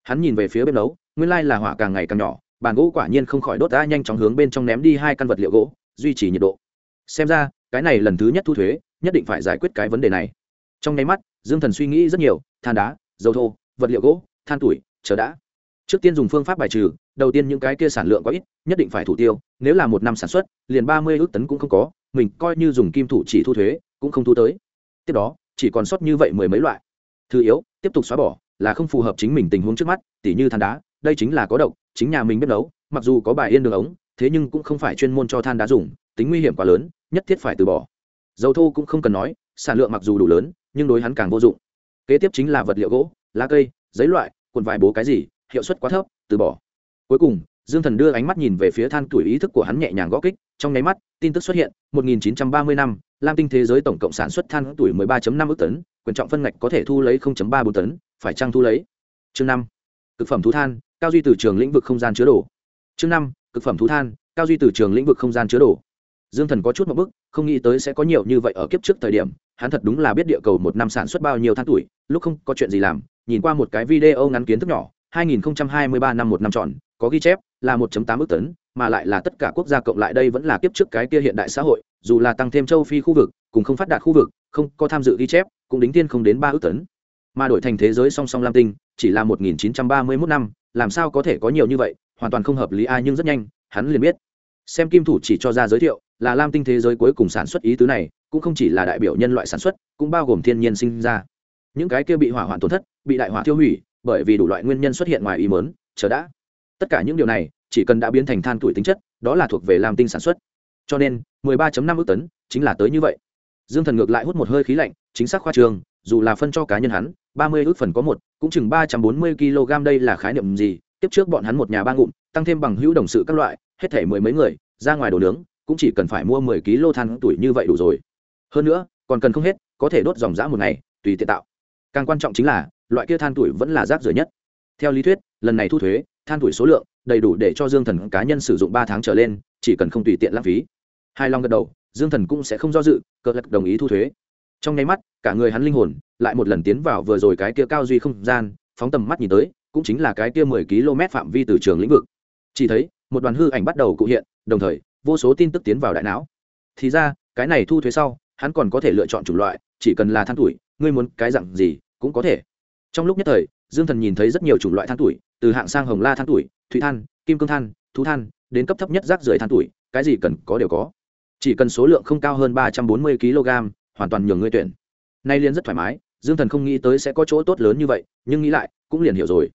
Hắn nhìn về phía bếp nấu nguyên lai là hỏa càng ngày càng nhỏ, bàn gỗ quả nhiên không khỏi đốt đã nhanh chóng hướng bên trong ném đi hai căn vật liệu gỗ, duy trì nhiệt độ. Xem ra, cái này lần thứ nhất thu thuế, nhất định phải giải quyết cái vấn đề này. Trong nháy mắt dương thần suy nghĩ rất nhiều, than đá, dầu thô, vật liệu gỗ, than tuổi, chờ đã. Trước tiên dùng phương pháp bài trừ, đầu tiên những cái kia sản lượng có ít, nhất định phải thủ tiêu, nếu là một năm sản xuất, liền ba mươi ước tấn cũng không có, mình coi như dùng kim thủ chỉ thu thuế, cũng không thu tới. Tiếp đó, chỉ còn sót như vậy mười mấy loại. Thứ yếu, tiếp tục xóa bỏ, là không phù hợp chính mình tình huống trước mắt, tỉ như than đá, đây chính là có độc, chính nhà mình biết nấu, mặc dù có bài yên đường ống, thế nhưng cũng không phải chuyên môn cho than đá dùng, tính nguy hiểm quá lớn, nhất thiết phải từ bỏ. Dầu thô cũng không cần nói, sản lượng mặc dù đủ lớn nhưng đối hắn càng vô dụng. Kế tiếp chính là vật liệu gỗ, lá cây, giấy loại, cuộn vải bố cái gì, hiệu suất quá thấp, từ bỏ. Cuối cùng, dương thần đưa ánh mắt nhìn về phía than tuổi ý thức của hắn nhẹ nhàng gõ kích, trong nháy mắt, tin tức xuất hiện 1930 năm, lam tinh thế giới tổng cộng sản xuất than tuổi 13.5 ước tấn, quyền trọng phân ngạch có thể thu lấy 0.34 tấn, phải chăng thu lấy? Chương năm, cực phẩm thú than, cao duy từ trường lĩnh vực không gian chứa đồ. Chương năm, cực phẩm thú than, cao duy từ trường lĩnh vực không gian chứa đồ dương thần có chút một bức, không nghĩ tới sẽ có nhiều như vậy ở kiếp trước thời điểm, hắn thật đúng là biết địa cầu một năm sản xuất bao nhiêu than tuổi, lúc không có chuyện gì làm, nhìn qua một cái video ngắn kiến thức nhỏ 2023 năm một năm tròn, có ghi chép, là 1.8 ước tấn, mà lại là tất cả quốc gia cộng lại đây vẫn là kiếp trước cái kia hiện đại xã hội, dù là tăng thêm châu phi khu vực, cùng không phát đạt khu vực, không có tham dự ghi chép, cũng đính tiên không đến ba ước tấn. Mà đổi thành thế giới song song lam tinh, chỉ là 1931 năm, làm sao có thể có nhiều như vậy, hoàn toàn không hợp lý, ai nhưng rất nhanh, hắn liền biết. Xem kim thủ chỉ cho ra giới thiệu là lam tinh thế giới cuối cùng sản xuất ý tứ này, cũng không chỉ là đại biểu nhân loại sản xuất, cũng bao gồm thiên nhiên sinh ra. Những cái kia bị hỏa hoạn tổn thất, bị đại hỏa tiêu hủy, bởi vì đủ loại nguyên nhân xuất hiện ngoài ý mớn chờ đã. Tất cả những điều này, chỉ cần đã biến thành than tuổi tính chất, đó là thuộc về lam tinh sản xuất. Cho nên 13.5 ước tấn, chính là tới như vậy. Dương thần ngược lại hút một hơi khí lạnh, chính xác khoa trường, dù là phân cho cá nhân hắn 30 ước phần có một, cũng chừng 340 kg đây là khái niệm gì? Tiếp trước bọn hắn một nhà ba ngụm, tăng thêm bằng hữu đồng sự các loại, hết thể mười mấy người, ra ngoài đồ nướng cũng chỉ cần phải mua 10 kg than tuổi như vậy đủ rồi. Hơn nữa, còn cần không hết, có thể đốt dòng dã một ngày, tùy tiện tạo. Càng quan trọng chính là, loại kia than tuổi vẫn là rác rưởi nhất. Theo lý thuyết, lần này thu thuế, than tuổi số lượng, đầy đủ để cho dương thần cá nhân sử dụng ba tháng trở lên, chỉ cần không tùy tiện lãng phí. Hai long gật đầu, dương thần cũng sẽ không do dự cờ lật đồng ý thu thuế. Trong nháy mắt, cả người hắn linh hồn lại một lần tiến vào vừa rồi cái kia cao duy không gian, phóng tầm mắt nhìn tới, cũng chính là cái kia mười km phạm vi từ trường lĩnh vực. Chỉ thấy, một đoàn hư ảnh bắt đầu cụ hiện, đồng thời vô số tin tức tiến vào đại não. Thì ra, cái này thu thuế sau, hắn còn có thể lựa chọn chủng loại, chỉ cần là than tuổi, ngươi muốn cái dặn gì cũng có thể. Trong lúc nhất thời, dương thần nhìn thấy rất nhiều chủng loại than tuổi, từ hạng sang hồng la than tuổi, thủy than, kim cương than, thú than, đến cấp thấp nhất rác rưởi than tuổi, cái gì cần có đều có. Chỉ cần số lượng không cao hơn ba trăm bốn mươi kg, hoàn toàn nhường ngươi tuyển. Nay liên rất thoải mái, dương thần không nghĩ tới sẽ có chỗ tốt lớn như vậy, nhưng nghĩ lại, cũng liền hiểu rồi.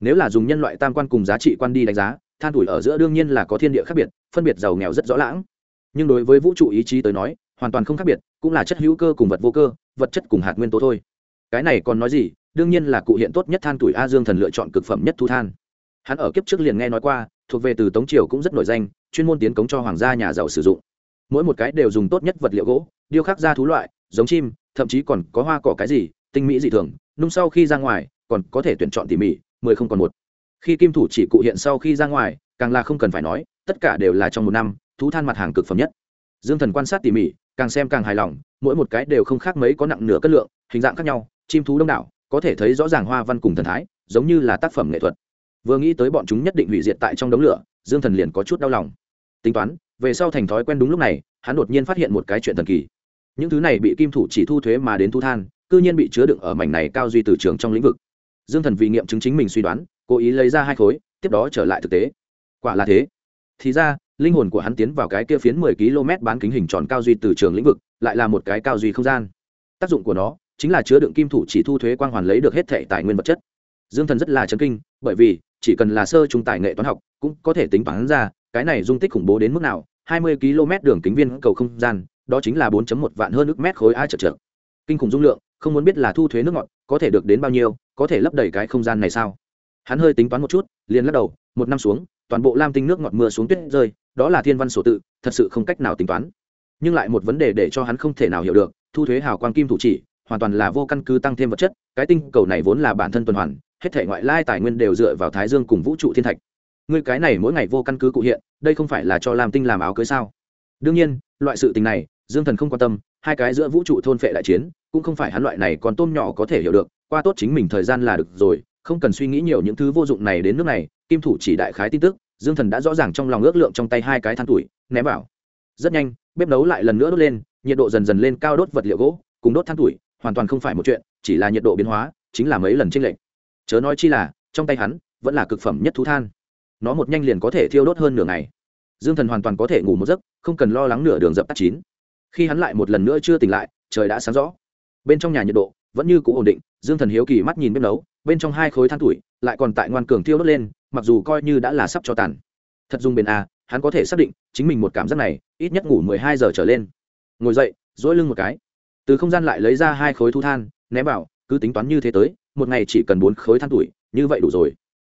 Nếu là dùng nhân loại tam quan cùng giá trị quan đi đánh giá than tuổi ở giữa đương nhiên là có thiên địa khác biệt, phân biệt giàu nghèo rất rõ lãng. Nhưng đối với vũ trụ ý chí tới nói, hoàn toàn không khác biệt, cũng là chất hữu cơ cùng vật vô cơ, vật chất cùng hạt nguyên tố thôi. Cái này còn nói gì? Đương nhiên là cụ hiện tốt nhất than tuổi a dương thần lựa chọn cực phẩm nhất thu than. Hắn ở kiếp trước liền nghe nói qua, thuộc về từ tống triều cũng rất nổi danh, chuyên môn tiến cống cho hoàng gia nhà giàu sử dụng. Mỗi một cái đều dùng tốt nhất vật liệu gỗ, điêu khắc ra thú loại, giống chim, thậm chí còn có hoa cỏ cái gì, tinh mỹ dị thường, nung sau khi ra ngoài, còn có thể tuyển chọn tỉ mỉ, mười không còn một khi kim thủ chỉ cụ hiện sau khi ra ngoài, càng là không cần phải nói, tất cả đều là trong một năm, thú than mặt hàng cực phẩm nhất. Dương thần quan sát tỉ mỉ, càng xem càng hài lòng, mỗi một cái đều không khác mấy có nặng nửa cân lượng, hình dạng khác nhau, chim thú đông đảo, có thể thấy rõ ràng hoa văn cùng thần thái, giống như là tác phẩm nghệ thuật. Vừa nghĩ tới bọn chúng nhất định hủy diệt tại trong đống lửa, dương thần liền có chút đau lòng. Tính toán, về sau thành thói quen đúng lúc này, hắn đột nhiên phát hiện một cái chuyện thần kỳ. Những thứ này bị kim thủ chỉ thu thuế mà đến thu than, cư nhiên bị chứa đựng ở mảnh này cao duy từ trường trong lĩnh vực. Dương thần vì nghiệm chứng chính mình suy đoán cố ý lấy ra hai khối, tiếp đó trở lại thực tế. Quả là thế. Thì ra, linh hồn của hắn tiến vào cái kia phiến mười km bán kính hình tròn cao duy từ trường lĩnh vực, lại là một cái cao duy không gian. Tác dụng của nó chính là chứa đựng kim thủ chỉ thu thuế quang hoàn lấy được hết thệ tài nguyên vật chất. Dương thần rất là chấn kinh, bởi vì chỉ cần là sơ trung tài nghệ toán học cũng có thể tính toán ra cái này dung tích khủng bố đến mức nào. Hai mươi km đường kính viên cầu không gian, đó chính là 4 một vạn hơn ước mét khối a chật chật kinh khủng dung lượng, không muốn biết là thu thuế nước ngọt có thể được đến bao nhiêu, có thể lấp đầy cái không gian này sao? Hắn hơi tính toán một chút, liền lắc đầu, một năm xuống, toàn bộ lam tinh nước ngọt mưa xuống tuyết rơi, đó là thiên văn sổ tự, thật sự không cách nào tính toán. Nhưng lại một vấn đề để cho hắn không thể nào hiểu được, thu thuế hào quang kim thủ chỉ, hoàn toàn là vô căn cứ tăng thêm vật chất, cái tinh cầu này vốn là bản thân tuần hoàn, hết thể ngoại lai tài nguyên đều dựa vào thái dương cùng vũ trụ thiên thạch. Ngươi cái này mỗi ngày vô căn cứ cụ hiện, đây không phải là cho lam tinh làm áo cưới sao? Đương nhiên, loại sự tình này, dương thần không quan tâm, hai cái giữa vũ trụ thôn phệ đại chiến, cũng không phải hắn loại này còn tôm nhỏ có thể hiểu được, qua tốt chính mình thời gian là được rồi không cần suy nghĩ nhiều những thứ vô dụng này đến nước này, kim thủ chỉ đại khái tin tức, dương thần đã rõ ràng trong lòng ước lượng trong tay hai cái than tuổi, ném vào. Rất nhanh, bếp nấu lại lần nữa đốt lên, nhiệt độ dần dần lên cao đốt vật liệu gỗ, cùng đốt than tuổi, hoàn toàn không phải một chuyện, chỉ là nhiệt độ biến hóa, chính là mấy lần tranh lệch. Chớ nói chi là, trong tay hắn, vẫn là cực phẩm nhất thú than. Nó một nhanh liền có thể thiêu đốt hơn nửa ngày. Dương thần hoàn toàn có thể ngủ một giấc, không cần lo lắng nửa đường dập tắt chín. Khi hắn lại một lần nữa chưa tỉnh lại, trời đã sáng rõ. Bên trong nhà nhiệt độ vẫn như c ũ ổn định dương thần hiếu kỳ mắt nhìn bếp nấu, bên trong hai khối than tuổi, lại còn tại ngoan cường thiêu đốt lên, mặc dù coi như đã là sắp cho tàn. Thật dung bền a hắn có thể xác định, chính mình một cảm giác này, ít nhất ngủ mười hai giờ trở lên. Ngồi dậy dỗi lưng một cái. Từ không gian lại lấy ra hai khối thu than, ném vào, cứ tính toán như thế tới, một ngày chỉ cần bốn khối than tuổi, như vậy đủ rồi.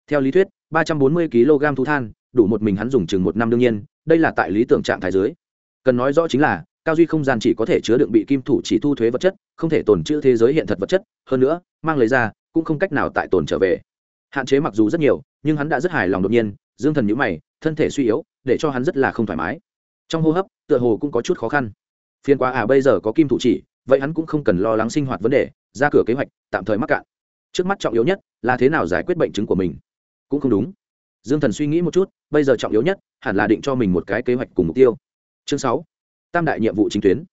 Theo lý thuyết, ba trăm bốn mươi kg thu than, đủ một mình hắn dùng chừng một năm đương nhiên, đây là tại lý tưởng trạng thái dưới. Cần nói rõ chính là cao duy không gian chỉ có thể chứa đựng bị kim thủ chỉ thu thuế vật chất, không thể tồn trữ thế giới hiện thật vật chất, hơn nữa, mang lấy ra, cũng không cách nào tại tồn trở về. Hạn chế mặc dù rất nhiều, nhưng hắn đã rất hài lòng đột nhiên, dương thần nhữ mày, thân thể suy yếu, để cho hắn rất là không thoải mái. Trong hô hấp, tựa hồ cũng có chút khó khăn. Phiên quá à bây giờ có kim thủ chỉ, vậy hắn cũng không cần lo lắng sinh hoạt vấn đề, ra cửa kế hoạch, tạm thời mắc cạn. Trước mắt trọng yếu nhất là thế nào giải quyết bệnh chứng của mình. Cũng không đúng. Dương thần suy nghĩ một chút, bây giờ trọng yếu nhất hẳn là định cho mình một cái kế hoạch cùng mục tiêu. Chương sáu tam đại nhiệm vụ chính tuyến.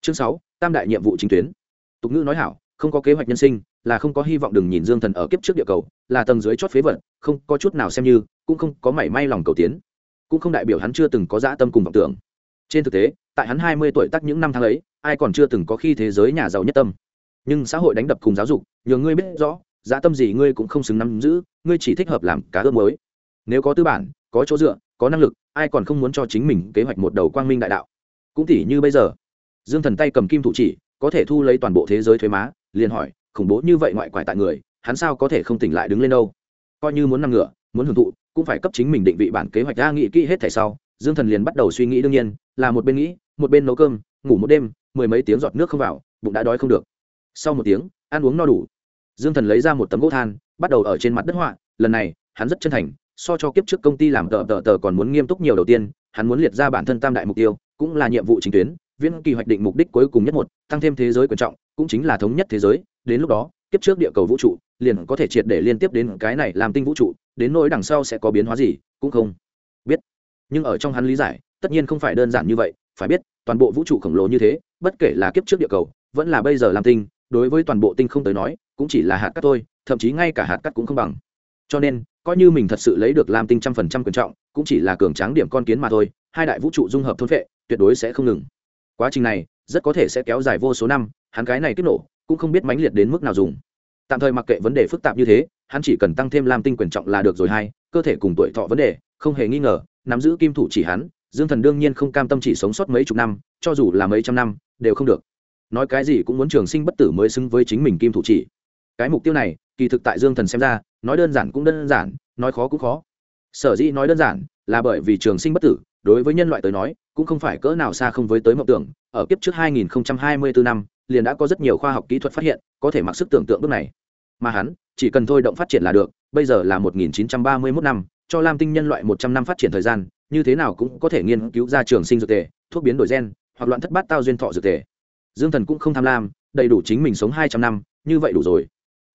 Chương sáu, tam đại nhiệm vụ chính tuyến. Tục ngữ nói hảo, không có kế hoạch nhân sinh, là không có hy vọng đừng nhìn dương thần ở kiếp trước địa cầu, là tầng dưới chót phế vật, không có chút nào xem như, cũng không có mảy may lòng cầu tiến. Cũng không đại biểu hắn chưa từng có dã tâm cùng vọng tưởng. Trên thực tế, tại hắn hai mươi tuổi tắc những năm tháng ấy, ai còn chưa từng có khi thế giới nhà giàu nhất tâm. Nhưng xã hội đánh đập cùng giáo dục, nhờ ngươi biết rõ, dã tâm gì ngươi cũng không xứng nắm giữ, ngươi chỉ thích hợp làm cá ướp mới nếu có tư bản, có chỗ dựa, có năng lực, ai còn không muốn cho chính mình kế hoạch một đầu quang minh đại đạo? Cũng tỉ như bây giờ. Dương thần tay cầm kim thủ chỉ, có thể thu lấy toàn bộ thế giới thuế má, liền hỏi, khủng bố như vậy ngoại quải tại người, hắn sao có thể không tỉnh lại đứng lên đâu? Coi như muốn nằm ngựa muốn hưởng thụ, cũng phải cấp chính mình định vị bản kế hoạch ra nghị kỹ hết thẻ sau, dương thần liền bắt đầu suy nghĩ đương nhiên, là một bên nghĩ, một bên nấu cơm, ngủ một đêm, mười mấy tiếng giọt nước không vào, bụng đã đói không được. Sau một tiếng, ăn uống no đủ. Dương thần lấy ra một tấm gỗ than, bắt đầu ở trên mặt đất họa, lần này, hắn rất chân thành, so cho kiếp trước công ty làm tờ tờ tờ còn muốn nghiêm túc nhiều đầu tiên, hắn muốn liệt ra bản thân tam đại mục tiêu cũng là nhiệm vụ chính tuyến, viễn kỳ hoạch định mục đích cuối cùng nhất một, tăng thêm thế giới quan trọng, cũng chính là thống nhất thế giới, đến lúc đó, kiếp trước địa cầu vũ trụ, liền có thể triệt để liên tiếp đến cái này làm tinh vũ trụ, đến nỗi đằng sau sẽ có biến hóa gì, cũng không biết. Nhưng ở trong hắn lý giải, tất nhiên không phải đơn giản như vậy, phải biết, toàn bộ vũ trụ khổng lồ như thế, bất kể là kiếp trước địa cầu, vẫn là bây giờ làm tinh, đối với toàn bộ tinh không tới nói, cũng chỉ là hạt cát thôi, thậm chí ngay cả hạt cát cũng không bằng. Cho nên, coi như mình thật sự lấy được làm tinh trăm phần trăm quyền trọng, cũng chỉ là cường tráng điểm con kiến mà thôi, hai đại vũ trụ dung hợp thôn vệ tuyệt đối sẽ không ngừng. Quá trình này, rất có thể sẽ kéo dài vô số năm, hắn cái này kích nổ, cũng không biết mãnh liệt đến mức nào dùng. Tạm thời mặc kệ vấn đề phức tạp như thế, hắn chỉ cần tăng thêm lam tinh quyền trọng là được rồi hai, cơ thể cùng tuổi thọ vấn đề, không hề nghi ngờ, nắm giữ kim thủ chỉ hắn, dương thần đương nhiên không cam tâm chỉ sống sót mấy chục năm, cho dù là mấy trăm năm, đều không được. Nói cái gì cũng muốn trường sinh bất tử mới xứng với chính mình kim thủ chỉ. Cái mục tiêu này, kỳ thực tại dương thần xem ra, nói đơn giản cũng đơn giản, nói khó cũng khó. Sở dĩ nói đơn giản là bởi vì trường sinh bất tử, đối với nhân loại tới nói cũng không phải cỡ nào xa không với tới mộng tưởng, ở kiếp trước 2024 năm, liền đã có rất nhiều khoa học kỹ thuật phát hiện, có thể mặc sức tưởng tượng bước này. Mà hắn, chỉ cần thôi động phát triển là được, bây giờ là 1931 năm, cho lam tinh nhân loại 100 năm phát triển thời gian, như thế nào cũng có thể nghiên cứu ra trường sinh dược tề, thuốc biến đổi gen, hoặc loạn thất bát tao duyên thọ dược tề. Dương thần cũng không tham lam, đầy đủ chính mình sống 200 năm, như vậy đủ rồi.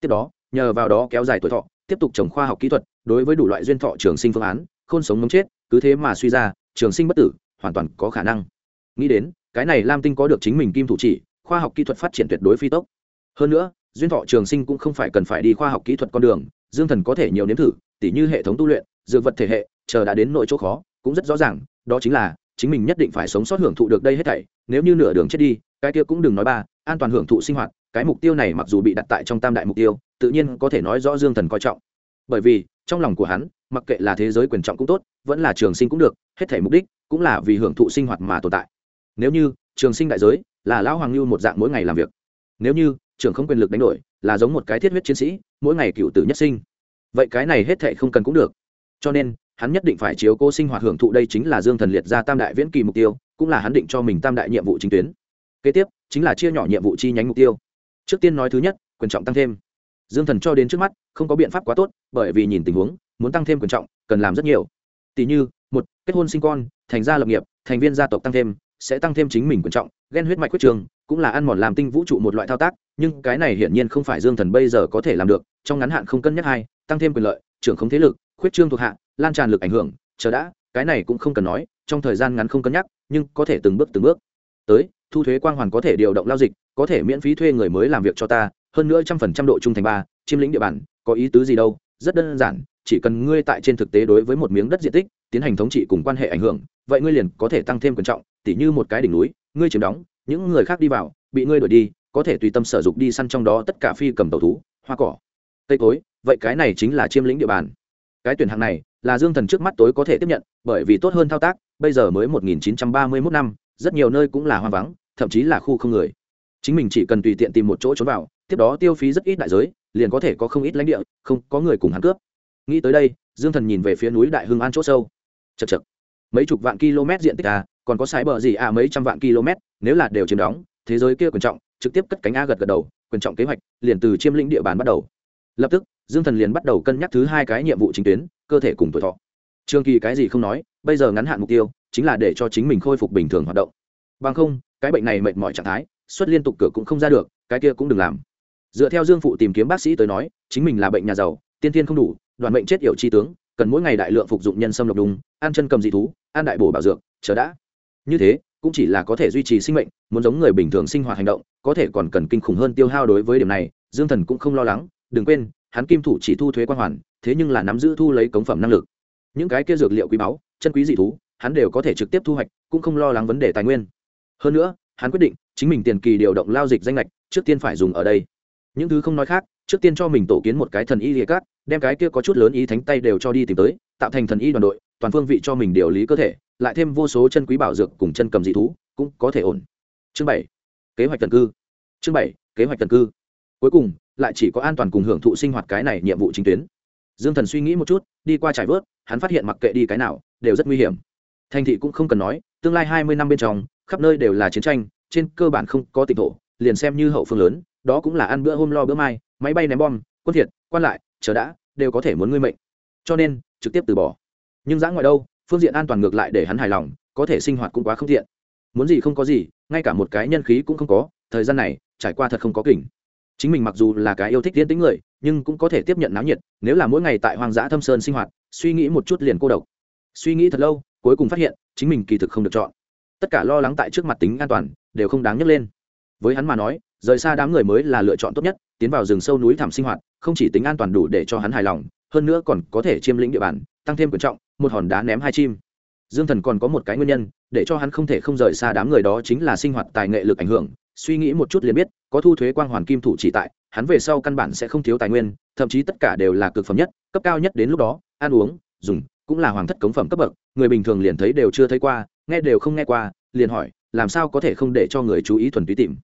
Tiếp đó, nhờ vào đó kéo dài tuổi thọ, tiếp tục trồng khoa học kỹ thuật, đối với đủ loại duyên thọ trường sinh phương án, khôn sống mống chết, cứ thế mà suy ra, trường sinh bất tử hoàn toàn có khả năng. Nghĩ đến, cái này lam tinh có được chính mình kim thủ chỉ, khoa học kỹ thuật phát triển tuyệt đối phi tốc. Hơn nữa, duyên thọ trường sinh cũng không phải cần phải đi khoa học kỹ thuật con đường, dương thần có thể nhiều nếm thử, tỉ như hệ thống tu luyện, dược vật thể hệ, chờ đã đến nội chỗ khó, cũng rất rõ ràng, đó chính là, chính mình nhất định phải sống sót hưởng thụ được đây hết thảy, nếu như nửa đường chết đi, cái kia cũng đừng nói ba, an toàn hưởng thụ sinh hoạt, cái mục tiêu này mặc dù bị đặt tại trong tam đại mục tiêu, tự nhiên có thể nói rõ dương thần coi trọng. Bởi vì, trong lòng của hắn, mặc kệ là thế giới quyền trọng cũng tốt, vẫn là trường sinh cũng được, hết thảy mục đích cũng là vì hưởng thụ sinh hoạt mà tồn tại. Nếu như, trường sinh đại giới, là lão hoàng lưu một dạng mỗi ngày làm việc. Nếu như, trường không quyền lực đánh đổi, là giống một cái thiết huyết chiến sĩ, mỗi ngày cựu tử nhất sinh. Vậy cái này hết thệ không cần cũng được. Cho nên, hắn nhất định phải chiếu cố sinh hoạt hưởng thụ đây chính là dương thần liệt ra tam đại viễn kỳ mục tiêu, cũng là hắn định cho mình tam đại nhiệm vụ chính tuyến. Kế tiếp, chính là chia nhỏ nhiệm vụ chi nhánh mục tiêu. Trước tiên nói thứ nhất, quyền trọng tăng thêm. Dương thần cho đến trước mắt, không có biện pháp quá tốt, bởi vì nhìn tình huống, muốn tăng thêm quyền trọng, cần làm rất nhiều. Tỷ như, một, kết hôn sinh con thành gia lập nghiệp, thành viên gia tộc tăng thêm, sẽ tăng thêm chính mình quyền trọng, ghen huyết mạch quyết trường, cũng là ăn mòn làm tinh vũ trụ một loại thao tác, nhưng cái này hiển nhiên không phải dương thần bây giờ có thể làm được, trong ngắn hạn không cân nhắc hai, tăng thêm quyền lợi, trưởng không thế lực, khuyết trương thuộc hạ, lan tràn lực ảnh hưởng, chờ đã, cái này cũng không cần nói, trong thời gian ngắn không cân nhắc, nhưng có thể từng bước từng bước. Tới, thu thuế quang hoàn có thể điều động lao dịch, có thể miễn phí thuê người mới làm việc cho ta, hơn nữa trăm phần trăm độ trung thành ba, chiếm lĩnh địa bàn, có ý tứ gì đâu, rất đơn giản, chỉ cần ngươi tại trên thực tế đối với một miếng đất diện tích tiến hành thống trị cùng quan hệ ảnh hưởng vậy ngươi liền có thể tăng thêm quan trọng tỉ như một cái đỉnh núi ngươi chiếm đóng những người khác đi vào bị ngươi đuổi đi có thể tùy tâm sở dục đi săn trong đó tất cả phi cầm tàu thú hoa cỏ tây tối, vậy cái này chính là chiêm lĩnh địa bàn. Cái tuyển hạng này là dương thần trước mắt tối có thể tiếp nhận bởi vì tốt hơn thao tác bây giờ mới một nghìn chín trăm ba mươi 1931 năm rất nhiều nơi cũng là hoang vắng thậm chí là khu không người. Chính mình chỉ cần tùy tiện tìm một chỗ trốn vào tiếp đó tiêu phí rất ít đại giới liền có thể có không ít lãnh địa không có người cùng hắn cướp. Nghĩ tới đây dương thần nhìn về phía núi đại hưng an chỗ sâu chật chật. Mấy chục vạn km diện tích à còn có sái bờ gì à mấy trăm vạn km, nếu là đều chiếm đóng, thế giới kia quan trọng, trực tiếp cất cánh a gật gật đầu quan trọng kế hoạch liền từ chiêm lĩnh địa bàn bắt đầu. Lập tức, dương thần liền bắt đầu cân nhắc thứ hai cái nhiệm vụ chính tuyến, cơ thể cùng tuổi thọ. Trường kỳ cái gì không nói, bây giờ ngắn hạn mục tiêu chính là để cho chính mình khôi phục bình thường hoạt động. Bằng không, cái bệnh này mệt mỏi trạng thái xuất liên tục cửa cũng không ra được, cái kia cũng đừng làm. Dựa theo dương phụ tìm kiếm bác sĩ tới nói, chính mình là bệnh nhà giàu, tiên tiên không đủ, đoàn bệnh chết yểu chi tướng cần mỗi ngày đại lượng phục dụng nhân sâm độc đùng, ăn chân cầm dị thú, ăn đại bổ bảo dược, chờ đã. Như thế, cũng chỉ là có thể duy trì sinh mệnh, muốn giống người bình thường sinh hoạt hành động, có thể còn cần kinh khủng hơn tiêu hao đối với điểm này, dương thần cũng không lo lắng, đừng quên, hắn kim thủ chỉ thu thuế quan hoàn, thế nhưng là nắm giữ thu lấy cống phẩm năng lực. Những cái kia dược liệu quý báu, chân quý dị thú, hắn đều có thể trực tiếp thu hoạch, cũng không lo lắng vấn đề tài nguyên. Hơn nữa, hắn quyết định, chính mình tiền kỳ điều động lao dịch danh lệch trước tiên phải dùng ở đây. Những thứ không nói khác, trước tiên cho mình tổ kiến một cái thần y địa cát đem cái kia có chút lớn ý thánh tay đều cho đi tìm tới, tạo thành thần y đoàn đội, toàn phương vị cho mình điều lý cơ thể, lại thêm vô số chân quý bảo dược cùng chân cầm dị thú, cũng có thể ổn. Chương bảy, kế hoạch tần cư. Chương bảy, kế hoạch tần cư. Cuối cùng, lại chỉ có an toàn cùng hưởng thụ sinh hoạt cái này nhiệm vụ chính tuyến. Dương thần suy nghĩ một chút, đi qua trải vớt, hắn phát hiện mặc kệ đi cái nào, đều rất nguy hiểm. Thành thị cũng không cần nói, tương lai hai mươi năm bên trong, khắp nơi đều là chiến tranh, trên cơ bản không có tỉnh thổ, liền xem như hậu phương lớn, đó cũng là ăn bữa hôm lo bữa mai, máy bay ném bom, quân thiệt, quan lại, chờ đã đều có thể muốn ngươi mệnh. Cho nên, trực tiếp từ bỏ. Nhưng giã ngoại đâu, phương diện an toàn ngược lại để hắn hài lòng, có thể sinh hoạt cũng quá không thiện muốn gì không có gì, ngay cả một cái nhân khí cũng không có, thời gian này, trải qua thật không có kỉnh. Chính mình mặc dù là cái yêu thích tiến tính người, nhưng cũng có thể tiếp nhận náo nhiệt, nếu là mỗi ngày tại hoang dã thâm sơn sinh hoạt, suy nghĩ một chút liền cô độc. Suy nghĩ thật lâu, cuối cùng phát hiện, chính mình kỳ thực không được chọn. Tất cả lo lắng tại trước mặt tính an toàn, đều không đáng nhắc lên với hắn mà nói, rời xa đám người mới là lựa chọn tốt nhất, tiến vào rừng sâu núi thảm sinh hoạt, không chỉ tính an toàn đủ để cho hắn hài lòng, hơn nữa còn có thể chiêm lĩnh địa bàn, tăng thêm quyền trọng, một hòn đá ném hai chim. Dương thần còn có một cái nguyên nhân, để cho hắn không thể không rời xa đám người đó chính là sinh hoạt tài nghệ lực ảnh hưởng. Suy nghĩ một chút liền biết, có thu thuế quang hoàn kim thủ chỉ tại, hắn về sau căn bản sẽ không thiếu tài nguyên, thậm chí tất cả đều là cực phẩm nhất, cấp cao nhất đến lúc đó, ăn uống, dùng, cũng là hoàng thất cống phẩm cấp bậc. Người bình thường liền thấy đều chưa thấy qua, nghe đều không nghe qua, liền hỏi, làm sao có thể không để cho người chú ý thuần túy tìm?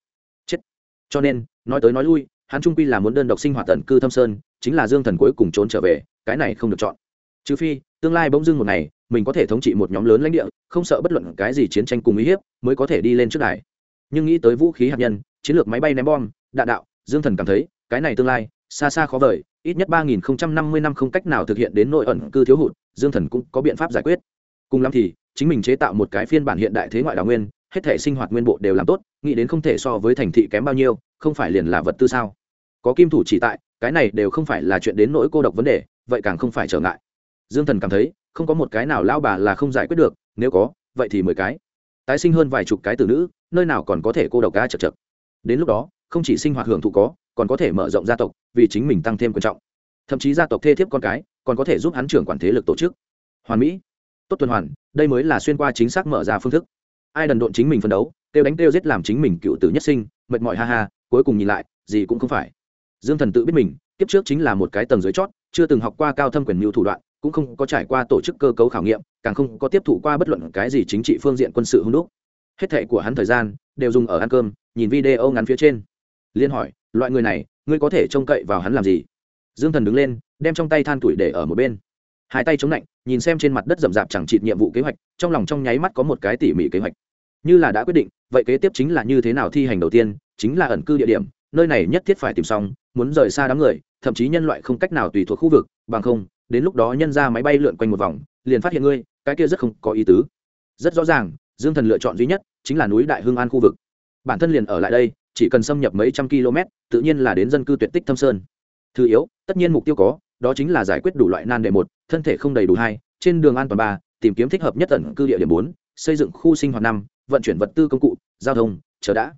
Cho nên, nói tới nói lui, hắn trung quy là muốn đơn độc sinh hoạt tận cư thâm sơn, chính là dương thần cuối cùng trốn trở về, cái này không được chọn. Trừ phi, tương lai bỗng dưng một ngày, mình có thể thống trị một nhóm lớn lãnh địa, không sợ bất luận cái gì chiến tranh cùng uy hiếp, mới có thể đi lên trước đài. Nhưng nghĩ tới vũ khí hạt nhân, chiến lược máy bay ném bom, đạn đạo, dương thần cảm thấy, cái này tương lai, xa xa khó vời, ít nhất ba nghìn năm mươi năm không cách nào thực hiện đến nội ẩn cư thiếu hụt, dương thần cũng có biện pháp giải quyết. Cùng lắm thì, chính mình chế tạo một cái phiên bản hiện đại thế ngoại đào nguyên hết thể sinh hoạt nguyên bộ đều làm tốt, nghĩ đến không thể so với thành thị kém bao nhiêu, không phải liền là vật tư sao? Có kim thủ chỉ tại, cái này đều không phải là chuyện đến nỗi cô độc vấn đề, vậy càng không phải trở ngại. Dương thần cảm thấy, không có một cái nào lao bà là không giải quyết được, nếu có, vậy thì mười cái. Tái sinh hơn vài chục cái từ nữ, nơi nào còn có thể cô độc cá chật chật. Đến lúc đó, không chỉ sinh hoạt hưởng thụ có, còn có thể mở rộng gia tộc, vì chính mình tăng thêm quan trọng. Thậm chí gia tộc thê thiếp con cái, còn có thể giúp hắn trưởng quản thế lực tổ chức. Hoàn mỹ. Tốt tuần hoàn, đây mới là xuyên qua chính xác mở ra phương thức ai đần độn chính mình phân đấu, kêu đánh kêu giết làm chính mình cựu tử nhất sinh, mệt mỏi ha ha, cuối cùng nhìn lại, gì cũng không phải. Dương thần tự biết mình, kiếp trước chính là một cái tầng dưới chót, chưa từng học qua cao thâm quyền mưu thủ đoạn, cũng không có trải qua tổ chức cơ cấu khảo nghiệm, càng không có tiếp thụ qua bất luận cái gì chính trị phương diện quân sự hung đúc. Hết thệ của hắn thời gian, đều dùng ở ăn cơm, nhìn video ngắn phía trên. Liên hỏi, loại người này, ngươi có thể trông cậy vào hắn làm gì? Dương thần đứng lên, đem trong tay than tuổi để ở một bên. Hai tay chống lạnh nhìn xem trên mặt đất rậm rạp chẳng chịt nhiệm vụ kế hoạch, trong lòng trong nháy mắt có một cái tỉ mỉ kế hoạch như là đã quyết định, vậy kế tiếp chính là như thế nào thi hành đầu tiên, chính là ẩn cư địa điểm, nơi này nhất thiết phải tìm xong, muốn rời xa đám người, thậm chí nhân loại không cách nào tùy thuộc khu vực, bằng không, đến lúc đó nhân ra máy bay lượn quanh một vòng, liền phát hiện ngươi, cái kia rất không có ý tứ. Rất rõ ràng, dương thần lựa chọn duy nhất, chính là núi đại hương an khu vực. Bản thân liền ở lại đây, chỉ cần xâm nhập mấy trăm km, tự nhiên là đến dân cư tuyệt tích thâm sơn. Thứ yếu, tất nhiên mục tiêu có, đó chính là giải quyết đủ loại nan đề một, thân thể không đầy đủ hai, trên đường an toàn ba, tìm kiếm thích hợp nhất tận cư địa điểm bốn, xây dựng khu sinh hoạt năm vận chuyển vật tư công cụ, giao thông, chờ đã.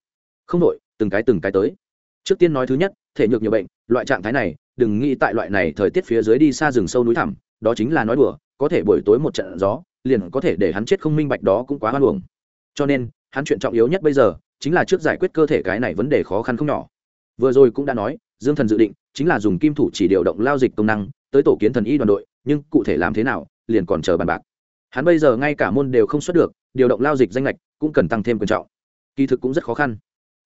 Không đội từng cái từng cái tới. Trước tiên nói thứ nhất, thể nhược nhiều bệnh, loại trạng thái này, đừng nghĩ tại loại này thời tiết phía dưới đi xa rừng sâu núi thẳm, đó chính là nói đùa, có thể buổi tối một trận gió, liền có thể để hắn chết không minh bạch đó cũng quá hoan hồng cho nên, hắn chuyện trọng yếu nhất bây giờ, chính là trước giải quyết cơ thể cái này vấn đề khó khăn không nhỏ. Vừa rồi cũng đã nói, dương thần dự định, chính là dùng kim thủ chỉ điều động lao dịch công năng, tới tổ kiến thần y đoàn đội, nhưng cụ thể làm thế nào, liền còn chờ bàn bạc. Hắn bây giờ ngay cả môn đều không xuất được, điều động lao dịch danh lệch cũng cần tăng thêm quyền trọng. Kỳ thực cũng rất khó khăn.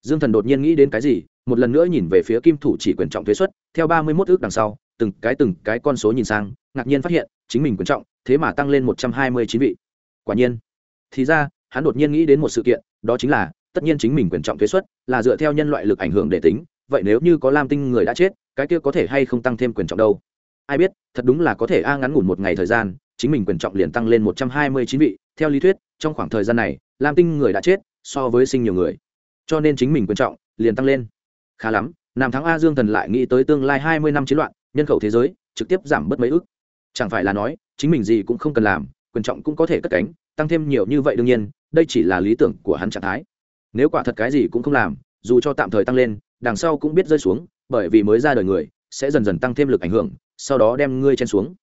Dương thần đột nhiên nghĩ đến cái gì, một lần nữa nhìn về phía kim thủ chỉ quyền trọng thuế xuất theo ba mươi mốt ước đằng sau, từng cái từng cái con số nhìn sang, ngạc nhiên phát hiện, chính mình quyền trọng, thế mà tăng lên một trăm hai mươi chín vị. Quả nhiên, thì ra, hắn đột nhiên nghĩ đến một sự kiện, đó chính là, tất nhiên chính mình quyền trọng thuế xuất là dựa theo nhân loại lực ảnh hưởng để tính, vậy nếu như có lam tinh người đã chết, cái kia có thể hay không tăng thêm quyền trọng đâu? Ai biết, thật đúng là có thể a ngắn ngủn một ngày thời gian, chính mình quyền trọng liền tăng lên một trăm hai mươi chín vị, theo lý thuyết, trong khoảng thời gian này lam tinh người đã chết, so với sinh nhiều người. Cho nên chính mình quyền trọng liền tăng lên. Khá lắm, nam thắng a dương thần lại nghĩ tới tương lai hai mươi năm chiến loạn, nhân khẩu thế giới, trực tiếp giảm bớt mấy ước. Chẳng phải là nói, chính mình gì cũng không cần làm, quyền trọng cũng có thể cất cánh, tăng thêm nhiều như vậy đương nhiên, đây chỉ là lý tưởng của hắn trạng thái. Nếu quả thật cái gì cũng không làm, dù cho tạm thời tăng lên, đằng sau cũng biết rơi xuống, bởi vì mới ra đời người, sẽ dần dần tăng thêm lực ảnh hưởng, sau đó đem ngươi chen xuống.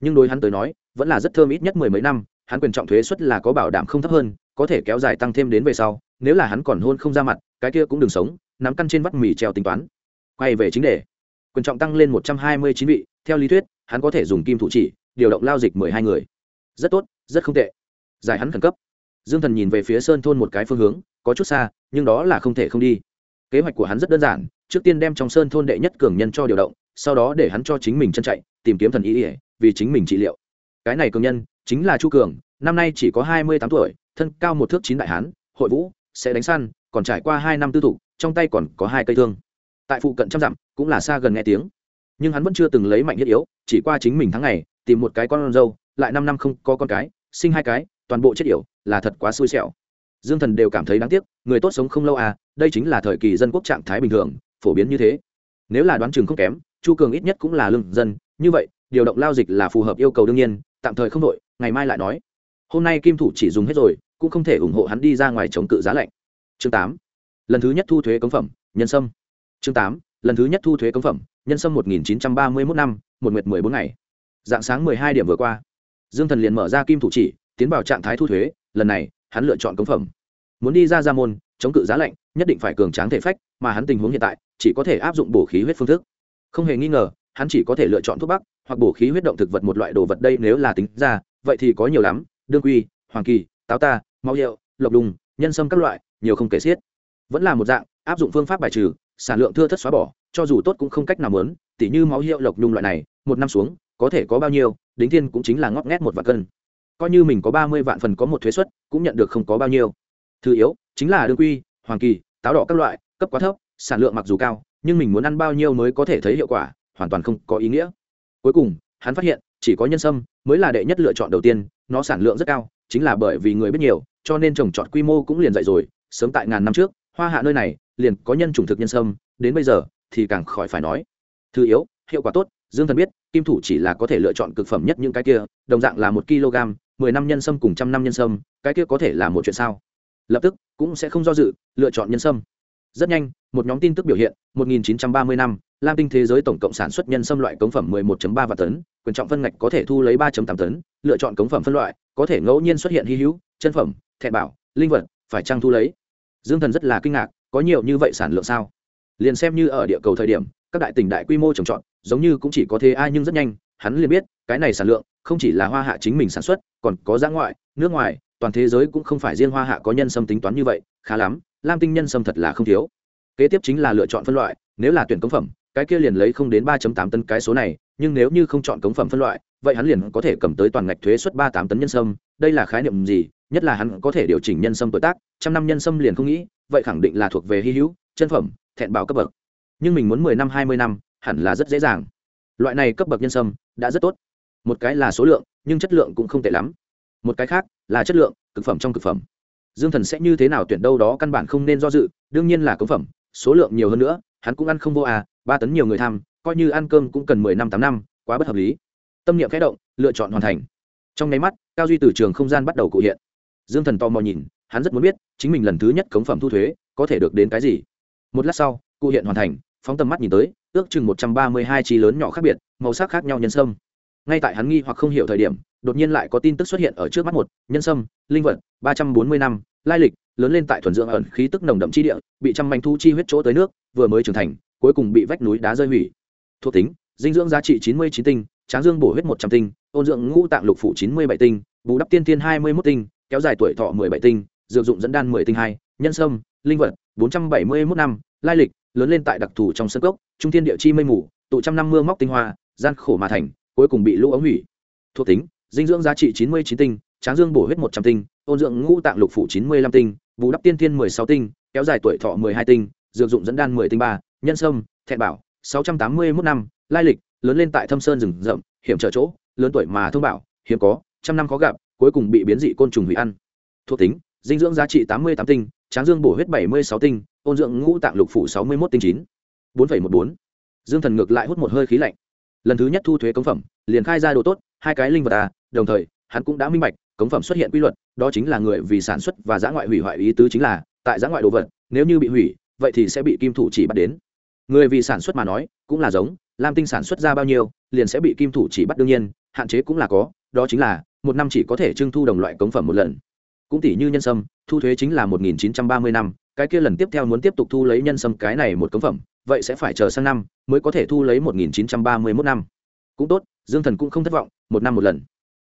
Nhưng đối hắn tới nói, vẫn là rất thơm ít nhất mười mấy năm, hắn quyền trọng thuế suất là có bảo đảm không thấp hơn có thể kéo dài tăng thêm đến về sau, nếu là hắn còn hôn không ra mặt, cái kia cũng đừng sống, nắm căn trên vắt mì treo tính toán. Quay về chính đề. Quyền trọng tăng lên một trăm hai mươi chín vị, theo lý thuyết, hắn có thể dùng kim thủ chỉ, điều động lao dịch mười hai người. Rất tốt, rất không tệ. Giải hắn khẩn cấp. Dương thần nhìn về phía sơn thôn một cái phương hướng, có chút xa, nhưng đó là không thể không đi. Kế hoạch của hắn rất đơn giản, trước tiên đem trong sơn thôn đệ nhất cường nhân cho điều động, sau đó để hắn cho chính mình chân chạy, tìm kiếm thần ý ỉa vì chính mình trị liệu. Cái này cường nhân chính là chu cường năm nay chỉ có hai mươi tám tuổi thân cao một thước chín đại hán hội vũ sẽ đánh săn còn trải qua hai năm tư thủ, trong tay còn có hai cây thương. Tại phụ cận trăm dặm cũng là xa gần nghe tiếng. Nhưng hắn vẫn chưa từng lấy mạnh thiết yếu chỉ qua chính mình tháng ngày tìm một cái con dâu lại năm năm không có con cái sinh hai cái toàn bộ chết yểu là thật quá xui xẻo. Dương thần đều cảm thấy đáng tiếc người tốt sống không lâu à đây chính là thời kỳ dân quốc trạng thái bình thường phổ biến như thế. Nếu là đoán chừng không kém chu cường ít nhất cũng là lương dân như vậy điều động lao dịch là phù hợp yêu cầu đương nhiên tạm thời không đội ngày mai lại nói hôm nay kim thủ chỉ dùng hết rồi, cũng không thể ủng hộ hắn đi ra ngoài chống cự giá lạnh. Chương tám. Lần thứ nhất thu thuế cống phẩm, nhân sâm. Chương tám. Lần thứ nhất thu thuế cống phẩm, nhân sâm một nghìn chín trăm ba mươi mốt năm, một nguyệt mười bốn ngày. Dạng sáng mười hai điểm vừa qua. Dương thần liền mở ra kim thủ chỉ, tiến vào trạng thái thu thuế, lần này, hắn lựa chọn cống phẩm. Muốn đi ra ra môn, chống cự giá lạnh, nhất định phải cường tráng thể phách, mà hắn tình huống hiện tại, chỉ có thể áp dụng bổ khí huyết phương thức. Không hề nghi ngờ, hắn chỉ có thể lựa chọn thuốc bắc, hoặc bổ khí huyết động thực vật một loại đồ vật đây nếu là tính ra, vậy thì có nhiều lắm đương quy, hoàng kỳ, táo ta mau hiệu, lộc đùng, nhân sâm các loại, nhiều không kể xiết. Vẫn là một dạng, áp dụng phương pháp bài trừ, sản lượng thưa thất xóa bỏ, cho dù tốt cũng không cách nào lớn tỉ như máu hiệu, lộc nhung loại này, một năm xuống, có thể có bao nhiêu, đính thiên cũng chính là ngót ngét một vạn cân. Coi như mình có ba mươi vạn phần có một thuế suất, cũng nhận được không có bao nhiêu. Thứ yếu, chính là đương quy, hoàng kỳ, táo đỏ các loại, cấp quá thấp, sản lượng mặc dù cao, nhưng mình muốn ăn bao nhiêu mới có thể thấy hiệu quả, hoàn toàn không có ý nghĩa. Cuối cùng, hắn phát hiện, chỉ có nhân sâm mới là đệ nhất lựa chọn đầu tiên nó sản lượng rất cao, chính là bởi vì người biết nhiều, cho nên trồng trọt quy mô cũng liền dậy rồi. Sớm tại ngàn năm trước, hoa hạ nơi này liền có nhân chủng thực nhân sâm, đến bây giờ thì càng khỏi phải nói. Thứ yếu, hiệu quả tốt, dương thần biết, kim thủ chỉ là có thể lựa chọn cực phẩm nhất những cái kia, đồng dạng là một kg, mười năm nhân sâm cùng trăm năm nhân sâm, cái kia có thể là một chuyện sao? Lập tức cũng sẽ không do dự, lựa chọn nhân sâm rất nhanh, một nhóm tin tức biểu hiện 1930 năm, lam tinh thế giới tổng cộng sản xuất nhân sâm loại cống phẩm 11.3 vạn tấn, quyền trọng phân ngạch có thể thu lấy 3.8 tấn, lựa chọn cống phẩm phân loại, có thể ngẫu nhiên xuất hiện hy hữu, chân phẩm thẹn bảo, linh vật, phải trang thu lấy? Dương thần rất là kinh ngạc, có nhiều như vậy sản lượng sao? Liền xem như ở địa cầu thời điểm, các đại tỉnh đại quy mô trồng trọt, giống như cũng chỉ có thế ai nhưng rất nhanh, hắn liền biết, cái này sản lượng không chỉ là hoa hạ chính mình sản xuất, còn có giã ngoại, nước ngoài toàn thế giới cũng không phải riêng hoa hạ có nhân sâm tính toán như vậy, khá lắm, lam tinh nhân sâm thật là không thiếu. Kế tiếp chính là lựa chọn phân loại, nếu là tuyển cống phẩm, cái kia liền lấy không đến ba tám tấn cái số này, nhưng nếu như không chọn cống phẩm phân loại, vậy hắn liền có thể cầm tới toàn ngạch thuế suất ba tám tấn nhân sâm, đây là khái niệm gì? Nhất là hắn có thể điều chỉnh nhân sâm tuổi tác, trăm năm nhân sâm liền không nghĩ, vậy khẳng định là thuộc về hy hữu, chân phẩm, thẹn bảo cấp bậc. Nhưng mình muốn mười năm, hai mươi năm, hẳn là rất dễ dàng. Loại này cấp bậc nhân sâm, đã rất tốt. Một cái là số lượng, nhưng chất lượng cũng không tệ lắm. Một cái khác là chất lượng, cực phẩm trong cực phẩm. Dương thần sẽ như thế nào tuyển đâu đó căn bản không nên do dự, đương nhiên là cống phẩm, số lượng nhiều hơn nữa, hắn cũng ăn không vô à ba tấn nhiều người tham, coi như ăn cơm cũng cần mười năm tám năm, quá bất hợp lý. Tâm niệm khẽ động, lựa chọn hoàn thành. Trong nháy mắt, cao duy từ trường không gian bắt đầu cụ hiện. Dương thần to mò nhìn, hắn rất muốn biết, chính mình lần thứ nhất cống phẩm thu thuế, có thể được đến cái gì? Một lát sau, cụ hiện hoàn thành, phóng tầm mắt nhìn tới, ước chừng một trăm ba mươi hai chi lớn nhỏ khác biệt, màu sắc khác nhau nhân sâm. Ngay tại hắn nghi hoặc không hiểu thời điểm đột nhiên lại có tin tức xuất hiện ở trước mắt một, nhân sâm, linh vật, ba trăm bốn mươi năm, lai lịch, lớn lên tại thuần dưỡng ẩn khí tức nồng đậm chi địa, bị trăm manh thu chi huyết chỗ tới nước, vừa mới trưởng thành, cuối cùng bị vách núi đá rơi hủy. Thuộc tính, dinh dưỡng giá trị chín mươi chín tinh, tráng dương bổ huyết một trăm tinh, ôn dưỡng ngũ tạng lục phủ chín mươi bảy tinh, bù đắp tiên tiên hai mươi mốt tinh, kéo dài tuổi thọ mười bảy tinh, dược dụng dẫn đan mười tinh hai, nhân sâm, linh vật, bốn trăm bảy mươi mốt năm, lai lịch, lớn lên tại đặc thù trong sân cốc, trung thiên địa chi mây mù, tụ trăm năm mưa móc tinh hoa, gian khổ mà thành, cuối cùng bị lũ ống hủy. Thuộc tính dinh dưỡng giá trị chín mươi chín tinh, tráng dương bổ huyết một trăm tinh, ôn dưỡng ngũ tạng lục phủ chín mươi lăm tinh, bù đắp tiên thiên mười sáu tinh, kéo dài tuổi thọ mười hai tinh, dược dụng dẫn đan mười tinh ba, nhân sâm, thẹn bảo, sáu trăm tám mươi mốt năm, lai lịch, lớn lên tại thâm sơn rừng rậm, hiểm trở chỗ, lớn tuổi mà thông bảo, hiếm có, trăm năm khó gặp, cuối cùng bị biến dị côn trùng hủy ăn. Thuộc tính, dinh dưỡng giá trị tám mươi tám tinh, tráng dương bổ huyết bảy mươi sáu tinh, ôn dưỡng ngũ tạng lục phủ sáu mươi một tinh chín. bốn một bốn. Dương thần ngược lại hút một hơi khí lạnh. Lần thứ nhất thu thuế cống phẩm, liền khai ra đồ tốt, hai cái linh vật à đồng thời, hắn cũng đã minh bạch, cống phẩm xuất hiện quy luật, đó chính là người vì sản xuất và giã ngoại hủy hoại ý tứ chính là, tại giã ngoại đồ vật, nếu như bị hủy, vậy thì sẽ bị kim thủ chỉ bắt đến. Người vì sản xuất mà nói, cũng là giống, lam tinh sản xuất ra bao nhiêu, liền sẽ bị kim thủ chỉ bắt đương nhiên, hạn chế cũng là có, đó chính là, một năm chỉ có thể trưng thu đồng loại cống phẩm một lần. Cũng tỷ như nhân sâm, thu thuế chính là một nghìn chín trăm ba mươi năm, cái kia lần tiếp theo muốn tiếp tục thu lấy nhân sâm cái này một cống phẩm, vậy sẽ phải chờ sang năm, mới có thể thu lấy một nghìn chín trăm ba mươi mốt năm. Cũng tốt, dương thần cũng không thất vọng, một năm một lần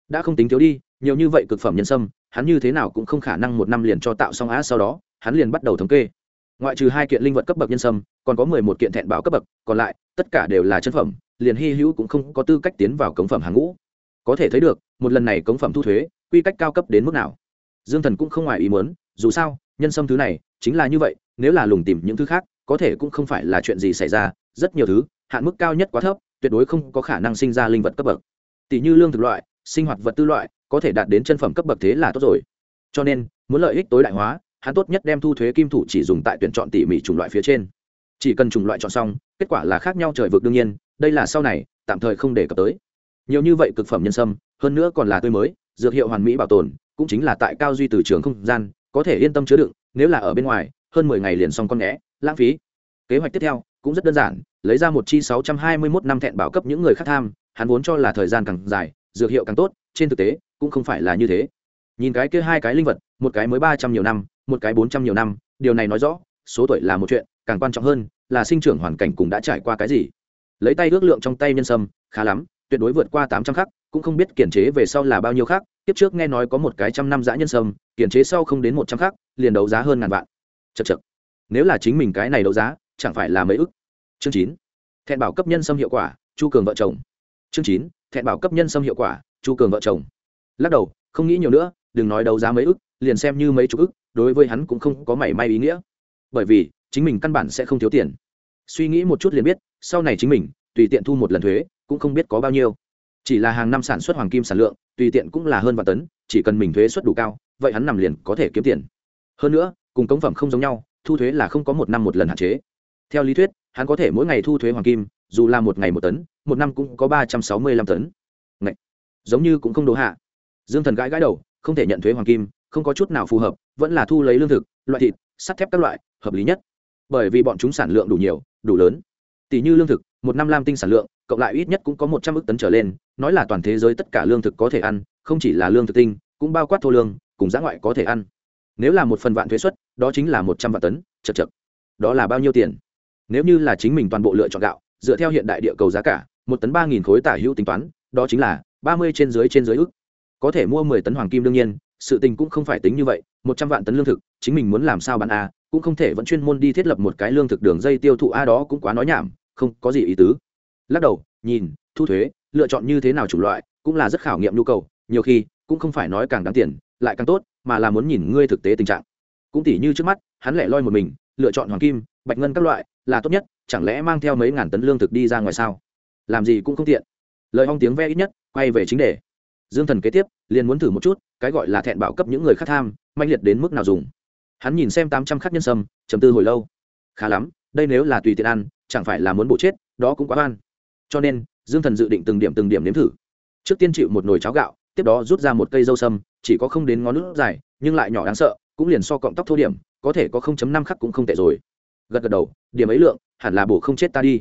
đã không tính thiếu đi, nhiều như vậy cực phẩm nhân sâm, hắn như thế nào cũng không khả năng một năm liền cho tạo xong á sau đó, hắn liền bắt đầu thống kê. Ngoại trừ hai kiện linh vật cấp bậc nhân sâm, còn có mười một kiện thẹn bảo cấp bậc, còn lại, tất cả đều là chân phẩm, liền hy hữu cũng không có tư cách tiến vào cống phẩm hàng ngũ. Có thể thấy được, một lần này cống phẩm thu thuế, quy cách cao cấp đến mức nào. Dương thần cũng không ngoài ý muốn, dù sao, nhân sâm thứ này, chính là như vậy, nếu là lùng tìm những thứ khác, có thể cũng không phải là chuyện gì xảy ra, rất nhiều thứ, hạn mức cao nhất quá thấp, tuyệt đối không có khả năng sinh ra linh vật cấp bậc. Tỷ như lương thực loại sinh hoạt vật tư loại, có thể đạt đến chân phẩm cấp bậc thế là tốt rồi. Cho nên, muốn lợi ích tối đại hóa, hắn tốt nhất đem thu thuế kim thủ chỉ dùng tại tuyển chọn tỉ mỉ chủng loại phía trên. Chỉ cần chủng loại chọn xong, kết quả là khác nhau trời vực đương nhiên, đây là sau này, tạm thời không để cập tới. Nhiều như vậy cực phẩm nhân sâm, hơn nữa còn là tươi mới, dược hiệu hoàn mỹ bảo tồn, cũng chính là tại cao duy từ trường không gian, có thể yên tâm chứa đựng, nếu là ở bên ngoài, hơn mười ngày liền xong con né lãng phí. Kế hoạch tiếp theo, cũng rất đơn giản, lấy ra một chi sáu trăm hai mươi 621 năm thẹn bảo cấp những người khác tham, hắn vốn cho là thời gian càng dài dược hiệu càng tốt, trên thực tế, cũng không phải là như thế. Nhìn cái kia hai cái linh vật, một cái mới ba trăm nhiều năm, một cái bốn trăm nhiều năm, điều này nói rõ, số tuổi là một chuyện, càng quan trọng hơn là sinh trưởng hoàn cảnh cùng đã trải qua cái gì. Lấy tay ước lượng trong tay nhân sâm, khá lắm, tuyệt đối vượt qua tám trăm khắc, cũng không biết kiềm chế về sau là bao nhiêu khắc tiếp trước nghe nói có một cái trăm năm giã nhân sâm kiềm chế sau không đến một trăm khắc, liền đấu giá hơn ngàn vạn. Chật chật nếu là chính mình cái này đấu giá, chẳng phải là mấy ức. Chương chín. Thẹn bảo cấp nhân sâm hiệu quả, chu cường vợ chồng. Chương chín thẹn bảo cấp nhân xâm hiệu quả, chu cường vợ chồng. Lắc đầu, không nghĩ nhiều nữa, đừng nói đấu giá mấy ức, liền xem như mấy chục ức, đối với hắn cũng không có mảy may ý nghĩa. Bởi vì, chính mình căn bản sẽ không thiếu tiền. Suy nghĩ một chút liền biết, sau này chính mình, tùy tiện thu một lần thuế, cũng không biết có bao nhiêu. Chỉ là hàng năm sản xuất hoàng kim sản lượng, tùy tiện cũng là hơn vạn tấn, chỉ cần mình thuế xuất đủ cao, vậy hắn nằm liền có thể kiếm tiền. Hơn nữa, cùng cống phẩm không giống nhau, thu thuế là không có một năm một lần hạn chế. Theo lý thuyết, hắn có thể mỗi ngày thu thuế hoàng kim, dù là một ngày một tấn một năm cũng có ba trăm sáu mươi lăm tấn. Ngậy! giống như cũng không đố hạ. Dương thần gãi gãi đầu, không thể nhận thuế hoàng kim, không có chút nào phù hợp, vẫn là thu lấy lương thực, loại thịt, sắt thép các loại, hợp lý nhất. Bởi vì bọn chúng sản lượng đủ nhiều, đủ lớn. Tỷ như lương thực, một năm lam tinh sản lượng, cộng lại ít nhất cũng có một trăm ước tấn trở lên, nói là toàn thế giới tất cả lương thực có thể ăn, không chỉ là lương thực tinh, cũng bao quát thô lương, cùng giã ngoại có thể ăn. Nếu là một phần vạn thuế xuất đó chính là một trăm vạn tấn, chật chật. Đó là bao nhiêu tiền? Nếu như là chính mình toàn bộ lựa chọn gạo, dựa theo hiện đại địa cầu giá cả một tấn ba nghìn khối tả hữu tính toán, đó chính là ba mươi trên dưới trên dưới ước. Có thể mua mười tấn hoàng kim đương nhiên, sự tình cũng không phải tính như vậy, một trăm vạn tấn lương thực, chính mình muốn làm sao bán a, cũng không thể vẫn chuyên môn đi thiết lập một cái lương thực đường dây tiêu thụ a đó cũng quá nói nhảm, không có gì ý tứ. Lắc đầu, nhìn, thu thuế, lựa chọn như thế nào chủng loại, cũng là rất khảo nghiệm nhu cầu, nhiều khi, cũng không phải nói càng đáng tiền, lại càng tốt, mà là muốn nhìn ngươi thực tế tình trạng. Cũng tỉ như trước mắt, hắn lại loi một mình, lựa chọn hoàng kim, bạch ngân các loại, là tốt nhất, chẳng lẽ mang theo mấy ngàn tấn lương thực đi ra ngoài sao? Làm gì cũng không tiện. Lời hong tiếng ve ít nhất, quay về chính đề. Dương thần kế tiếp, liền muốn thử một chút, cái gọi là thẹn bảo cấp những người khác tham manh liệt đến mức nào dùng. Hắn nhìn xem tám trăm khắc nhân sâm chầm tư hồi lâu. Khá lắm, đây nếu là tùy tiện ăn, chẳng phải là muốn bổ chết, đó cũng quá van cho nên, dương thần dự định từng điểm từng điểm nếm thử. Trước tiên chịu một nồi cháo gạo, tiếp đó rút ra một cây dâu sâm, chỉ có không đến ngón nước dài, nhưng lại nhỏ đáng sợ, cũng liền so cọng tóc thô điểm, có thể có 0.5 khắc cũng không tệ rồi. Gật gật đầu, điểm ấy lượng, hẳn là bổ không chết ta đi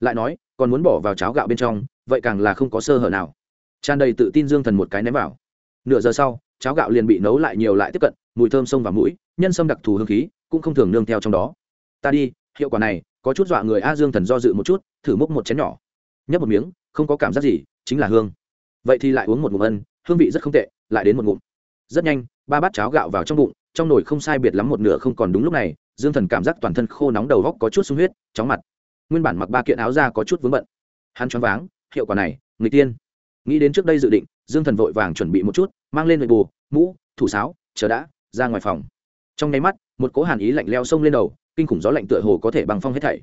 lại nói, còn muốn bỏ vào cháo gạo bên trong, vậy càng là không có sơ hở nào. Tràn đầy tự tin dương thần một cái ném vào. Nửa giờ sau, cháo gạo liền bị nấu lại nhiều lại tiếp cận, mùi thơm sông và mũi, nhân sâm đặc thù hương khí, cũng không thường nương theo trong đó. Ta đi, hiệu quả này, có chút dọa người a dương thần do dự một chút, thử múc một chén nhỏ. Nhấp một miếng, không có cảm giác gì, chính là hương. Vậy thì lại uống một ngụm ân, hương vị rất không tệ, lại đến một ngụm. Rất nhanh, ba bát cháo gạo vào trong bụng, trong nồi không sai biệt lắm một nửa không còn đúng lúc này, dương thần cảm giác toàn thân khô nóng đầu góc có chút sung huyết, chóng mặt nguyên bản mặc ba kiện áo ra có chút vướng bận. Hắn choáng váng, hiệu quả này người tiên. Nghĩ đến trước đây dự định, dương thần vội vàng chuẩn bị một chút, mang lên nội bù, mũ, thủ sáo, chờ đã, ra ngoài phòng. Trong nháy mắt, một cố hàn ý lạnh leo sông lên đầu, kinh khủng gió lạnh tựa hồ có thể bằng phong hết thảy.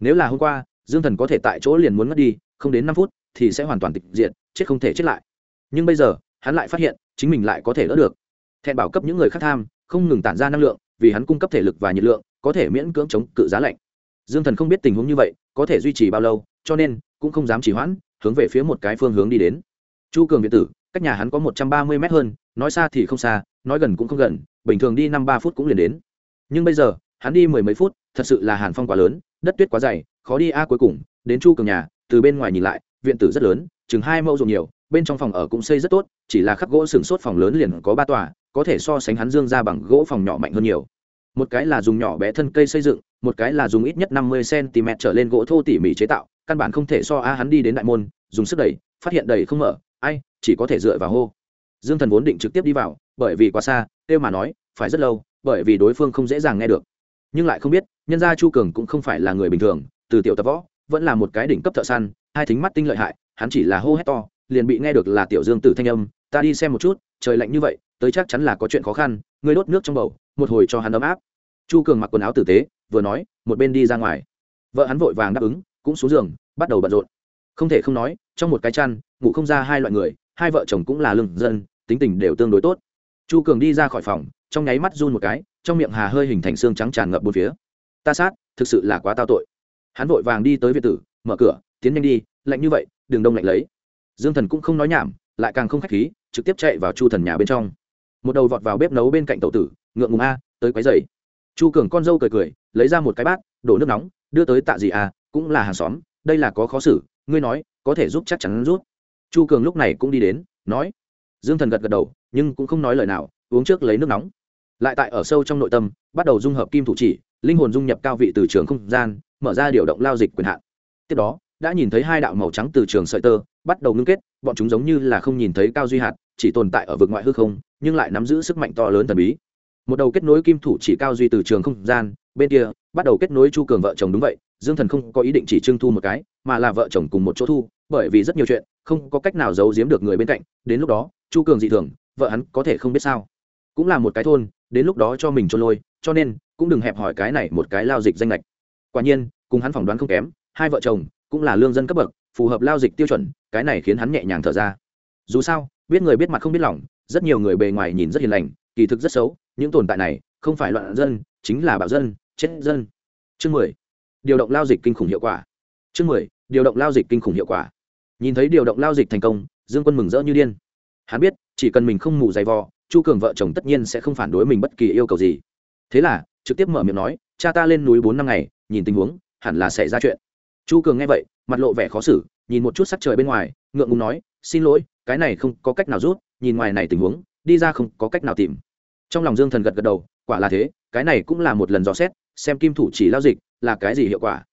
Nếu là hôm qua, dương thần có thể tại chỗ liền muốn mất đi, không đến năm phút thì sẽ hoàn toàn tịch diện chết không thể chết lại. Nhưng bây giờ, hắn lại phát hiện, chính mình lại có thể đỡ được. Thẹn bảo cấp những người khác tham, không ngừng tản ra năng lượng, vì hắn cung cấp thể lực và nhiệt lượng, có thể miễn cưỡng chống cự giá lạnh dương thần không biết tình huống như vậy, có thể duy trì bao lâu, cho nên cũng không dám chỉ hoãn, hướng về phía một cái phương hướng đi đến. Chu cường việt tử, cách nhà hắn có một trăm ba mươi mét hơn, nói xa thì không xa, nói gần cũng không gần, bình thường đi năm ba phút cũng liền đến. Nhưng bây giờ, hắn đi mười mấy phút, thật sự là hàn phong quá lớn, đất tuyết quá dày, khó đi a à cuối cùng, đến chu cường nhà, từ bên ngoài nhìn lại, viện tử rất lớn, chừng hai mẫu ruộng nhiều, bên trong phòng ở cũng xây rất tốt, chỉ là khắc gỗ sừng sốt phòng lớn liền có ba tòa, có thể so sánh hắn dương ra bằng gỗ phòng nhỏ mạnh hơn nhiều một cái là dùng nhỏ bé thân cây xây dựng, một cái là dùng ít nhất năm mươi cm trở lên gỗ thô tỉ mỉ chế tạo, căn bản không thể so a hắn đi đến đại môn, dùng sức đẩy, phát hiện đẩy không mở, ai, chỉ có thể dựa vào hô. Dương thần vốn định trực tiếp đi vào, bởi vì quá xa, kêu mà nói, phải rất lâu, bởi vì đối phương không dễ dàng nghe được. Nhưng lại không biết, nhân gia chu cường cũng không phải là người bình thường, từ tiểu tập võ, vẫn là một cái đỉnh cấp thợ săn, hai thính mắt tinh lợi hại, hắn chỉ là hô hét to, liền bị nghe được là tiểu dương tử thanh âm, ta đi xem một chút, trời lạnh như vậy, tới chắc chắn là có chuyện khó khăn, ngươi đốt nước trong bầu, một hồi cho hắn ấm áp chu cường mặc quần áo tử tế, vừa nói, một bên đi ra ngoài. Vợ hắn vội vàng đáp ứng, cũng xuống giường, bắt đầu bận rộn. Không thể không nói, trong một cái chăn, ngủ không ra hai loại người, hai vợ chồng cũng là lương dân, tính tình đều tương đối tốt. Chu cường đi ra khỏi phòng, trong nháy mắt run một cái, trong miệng hà hơi hình thành xương trắng tràn ngập bốn phía. Ta sát, thực sự là quá tao tội. Hắn vội vàng đi tới việt tử, mở cửa, tiến nhanh đi, lạnh như vậy đường đông lạnh lấy. Dương thần cũng không nói nhảm, lại càng không khách khí, trực tiếp chạy vào chu thần nhà bên trong. Một đầu vọt vào bếp nấu bên cạnh tậu tử, ngượng ngùng, a, tới quái dày chu cường con dâu cười cười, lấy ra một cái bát, đổ nước nóng, đưa tới tạ gì à? cũng là hàng xóm, đây là có khó xử, ngươi nói, có thể giúp chắc chắn rút. Chu cường lúc này cũng đi đến, nói. Dương thần gật gật đầu, nhưng cũng không nói lời nào, uống trước lấy nước nóng. Lại tại ở sâu trong nội tâm, bắt đầu dung hợp kim thủ chỉ, linh hồn dung nhập cao vị từ trường không gian, mở ra điều động lao dịch quyền hạn. Tiếp đó, đã nhìn thấy hai đạo màu trắng từ trường sợi tơ, bắt đầu ngưng kết, bọn chúng giống như là không nhìn thấy cao duy hạt, chỉ tồn tại ở vực ngoại hư không, nhưng lại nắm giữ sức mạnh to lớn thần bí một đầu kết nối kim thủ chỉ cao duy từ trường không gian, bên kia, bắt đầu kết nối chu cường vợ chồng đúng vậy, dương thần không có ý định chỉ trưng thu một cái, mà là vợ chồng cùng một chỗ thu, bởi vì rất nhiều chuyện, không có cách nào giấu giếm được người bên cạnh, đến lúc đó, chu cường dị thường, vợ hắn có thể không biết sao. Cũng là một cái thôn, đến lúc đó cho mình trôn lôi, cho nên, cũng đừng hẹp hỏi cái này một cái lao dịch danh lệch quả nhiên, cùng hắn phỏng đoán không kém, hai vợ chồng, cũng là lương dân cấp bậc, phù hợp lao dịch tiêu chuẩn, cái này khiến hắn nhẹ nhàng thở ra. Dù sao, biết người biết mặt không biết lòng, rất nhiều người bề ngoài nhìn rất hiền lành, kỳ thực rất xấu những tồn tại này không phải loạn dân, chính là bạo dân, chết dân. Chương mười, điều động lao dịch kinh khủng hiệu quả. Chương mười, điều động lao dịch kinh khủng hiệu quả. Nhìn thấy điều động lao dịch thành công, dương quân mừng rỡ như điên. Hắn biết, chỉ cần mình không mù dày vò, chu cường vợ chồng tất nhiên sẽ không phản đối mình bất kỳ yêu cầu gì. Thế là, trực tiếp mở miệng nói, cha ta lên núi bốn năm ngày, nhìn tình huống, hẳn là xảy ra chuyện. Chu cường nghe vậy, mặt lộ vẻ khó xử, nhìn một chút sắc trời bên ngoài, ngượng ngùng nói, xin lỗi, cái này không có cách nào rút, nhìn ngoài này tình huống, đi ra không có cách nào tìm trong lòng dương thần gật gật đầu, quả là thế, cái này cũng là một lần dò xét, xem kim thủ chỉ lao dịch là cái gì hiệu quả.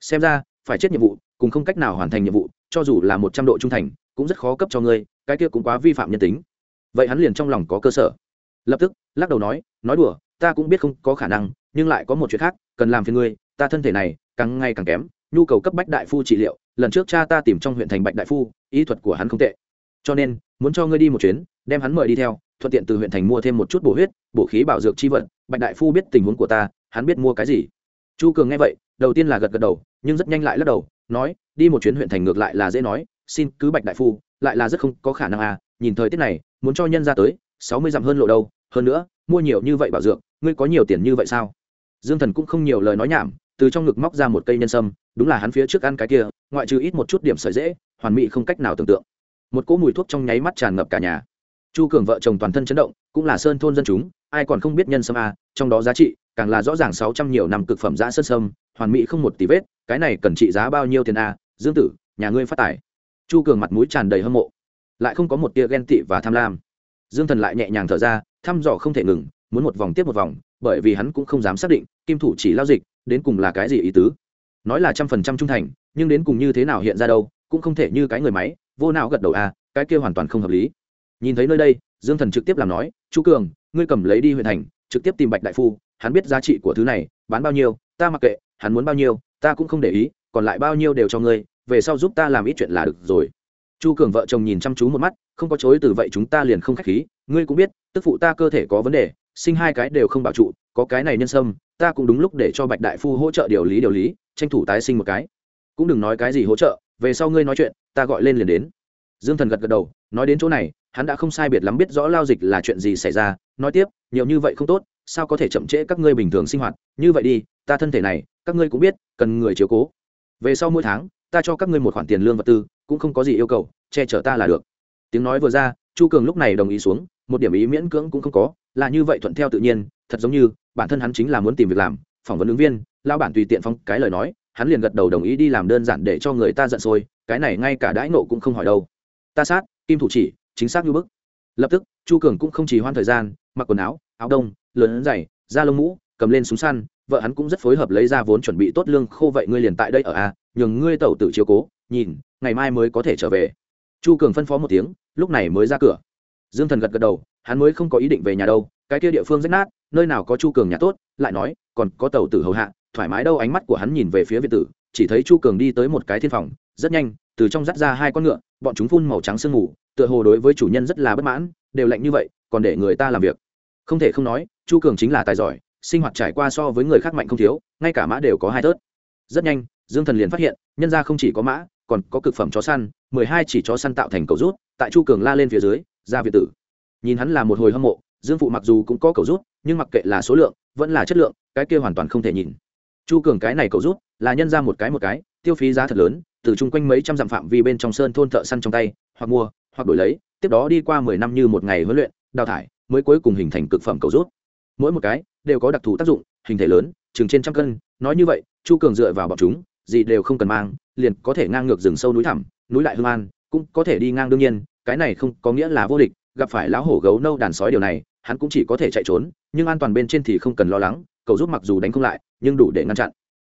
Xem ra, phải chết nhiệm vụ, cùng không cách nào hoàn thành nhiệm vụ, cho dù là một trăm độ trung thành, cũng rất khó cấp cho ngươi, cái kia cũng quá vi phạm nhân tính. Vậy hắn liền trong lòng có cơ sở. Lập tức, lắc đầu nói nói đùa, ta cũng biết không có khả năng, nhưng lại có một chuyện khác, cần làm phiền ngươi, ta thân thể này, càng ngày càng kém, nhu cầu cấp bách đại phu trị liệu, lần trước cha ta tìm trong huyện thành bạch đại phu, ý thuật của hắn không tệ. Cho nên, muốn cho ngươi đi một chuyến đem hắn mời đi theo, thuận tiện từ huyện thành mua thêm một chút bổ huyết, bổ khí bảo dược chi vận bạch đại phu biết tình huống của ta, hắn biết mua cái gì. Chu cường nghe vậy, đầu tiên là gật gật đầu, nhưng rất nhanh lại lắc đầu, nói, đi một chuyến huyện thành ngược lại là dễ nói, xin cứ bạch đại phu, lại là rất không có khả năng à nhìn thời tiết này, muốn cho nhân ra tới, sáu mươi dặm hơn lộ đâu, hơn nữa, mua nhiều như vậy bảo dược, ngươi có nhiều tiền như vậy sao? Dương thần cũng không nhiều lời nói nhảm, từ trong ngực móc ra một cây nhân sâm, đúng là hắn phía trước ăn cái kia, ngoại trừ ít một chút điểm sợi dễ, hoàn mỹ không cách nào tưởng tượng. Một cỗ mùi thuốc trong nháy mắt tràn ngập cả nhà chu cường vợ chồng toàn thân chấn động, cũng là sơn thôn dân chúng, ai còn không biết nhân sâm a trong đó giá trị, càng là rõ ràng sáu trăm nhiều năm cực phẩm giã sơn sâm, hoàn mỹ không một tí vết, cái này cần trị giá bao nhiêu tiền a dương tử, nhà ngươi phát tài. Chu cường mặt mũi tràn đầy hâm mộ. Lại không có một tia ghen tị và tham lam. Dương thần lại nhẹ nhàng thở ra, thăm dò không thể ngừng, muốn một vòng tiếp một vòng, bởi vì hắn cũng không dám xác định, kim thủ chỉ lao dịch, đến cùng là cái gì ý tứ. Nói là trăm phần trăm trung thành, nhưng đến cùng như thế nào hiện ra đâu, cũng không thể như cái người máy, vô nào gật đầu a cái kia hoàn toàn không hợp lý nhìn thấy nơi đây, dương thần trực tiếp làm nói chú cường, ngươi cầm lấy đi huyện thành, trực tiếp tìm bạch đại phu, hắn biết giá trị của thứ này, bán bao nhiêu, ta mặc kệ, hắn muốn bao nhiêu, ta cũng không để ý, còn lại bao nhiêu đều cho ngươi, về sau giúp ta làm ít chuyện là được rồi. Chu cường vợ chồng nhìn chăm chú một mắt, không có chối từ vậy chúng ta liền không k h á c h khí, ngươi cũng biết, tức phụ ta cơ thể có vấn đề, sinh hai cái đều không bảo trụ, có cái này nhân sâm, ta cũng đúng lúc để cho bạch đại phu hỗ trợ điều lý điều lý, tranh thủ tái sinh một cái. Cũng đừng nói cái gì hỗ trợ, về sau ngươi nói chuyện, ta gọi lên liền đến. Dương thần gật gật đầu, nói đến chỗ này hắn đã không sai biệt lắm biết rõ lao dịch là chuyện gì xảy ra, nói tiếp, nhiều như vậy không tốt, sao có thể chậm trễ các ngươi bình thường sinh hoạt? Như vậy đi, ta thân thể này, các ngươi cũng biết, cần người chiếu cố. Về sau mỗi tháng, ta cho các ngươi một khoản tiền lương vật tư, cũng không có gì yêu cầu, che chở ta là được. Tiếng nói vừa ra, chu cường lúc này đồng ý xuống, một điểm ý miễn cưỡng cũng không có, là như vậy thuận theo tự nhiên, thật giống như, bản thân hắn chính là muốn tìm việc làm, phỏng vấn ứng viên lao bản tùy tiện phong cái lời nói, hắn liền gật đầu đồng ý đi làm đơn giản để cho người ta giận sôi, cái này ngay cả đãi nộ cũng không hỏi đâu. Ta sát, kim thủ chỉ chính xác như bức. Lập tức, chu cường cũng không chỉ hoan thời gian, mặc quần áo áo đông, lớn dày da lông mũ, cầm lên súng săn, vợ hắn cũng rất phối hợp lấy ra vốn chuẩn bị tốt lương khô vậy ngươi liền tại đây ở a nhường ngươi tẩu tự chiếu cố, nhìn, ngày mai mới có thể trở về. Chu cường phân phó một tiếng, lúc này mới ra cửa. Dương thần gật gật đầu, hắn mới không có ý định về nhà đâu, cái kia địa phương rách nát, nơi nào có chu cường nhà tốt, lại nói, còn có tàu tử hầu hạ, thoải mái đâu, ánh mắt của hắn nhìn về phía việt tử, chỉ thấy chu cường đi tới một cái thiên phòng rất nhanh, từ trong dắt ra hai con ngựa, bọn chúng phun màu trắng sương mù, tựa hồ đối với chủ nhân rất là bất mãn, đều lạnh như vậy, còn để người ta làm việc. Không thể không nói, chu cường chính là tài giỏi, sinh hoạt trải qua so với người khác mạnh không thiếu, ngay cả mã đều có hai tớt. Rất nhanh, dương thần liền phát hiện, nhân ra không chỉ có mã, còn có cực phẩm chó săn, mười hai chỉ chó săn tạo thành cầu rút, tại chu cường la lên phía dưới, ra việt tử. Nhìn hắn là một hồi hâm mộ, dương phụ mặc dù cũng có cầu rút, nhưng mặc kệ là số lượng, vẫn là chất lượng, cái kia hoàn toàn không thể nhìn. Chu cường cái này cầu rút, là nhân ra một cái một cái, tiêu phí giá thật lớn từ chung quanh mấy trăm dặm phạm vi bên trong sơn thôn thợ săn trong tay, hoặc mua, hoặc đổi lấy, tiếp đó đi qua mười năm như một ngày huấn luyện, đào thải, mới cuối cùng hình thành cực phẩm cầu rút. Mỗi một cái đều có đặc thù tác dụng, hình thể lớn, chừng trên trăm cân, nói như vậy, chu cường dựa vào bọn chúng, gì đều không cần mang, liền có thể ngang ngược rừng sâu núi thẳm, núi lại hương an, cũng có thể đi ngang đương nhiên, cái này không có nghĩa là vô địch, gặp phải lão hổ gấu nâu đàn sói điều này, hắn cũng chỉ có thể chạy trốn, nhưng an toàn bên trên thì không cần lo lắng, cầu rút mặc dù đánh không lại, nhưng đủ để ngăn chặn.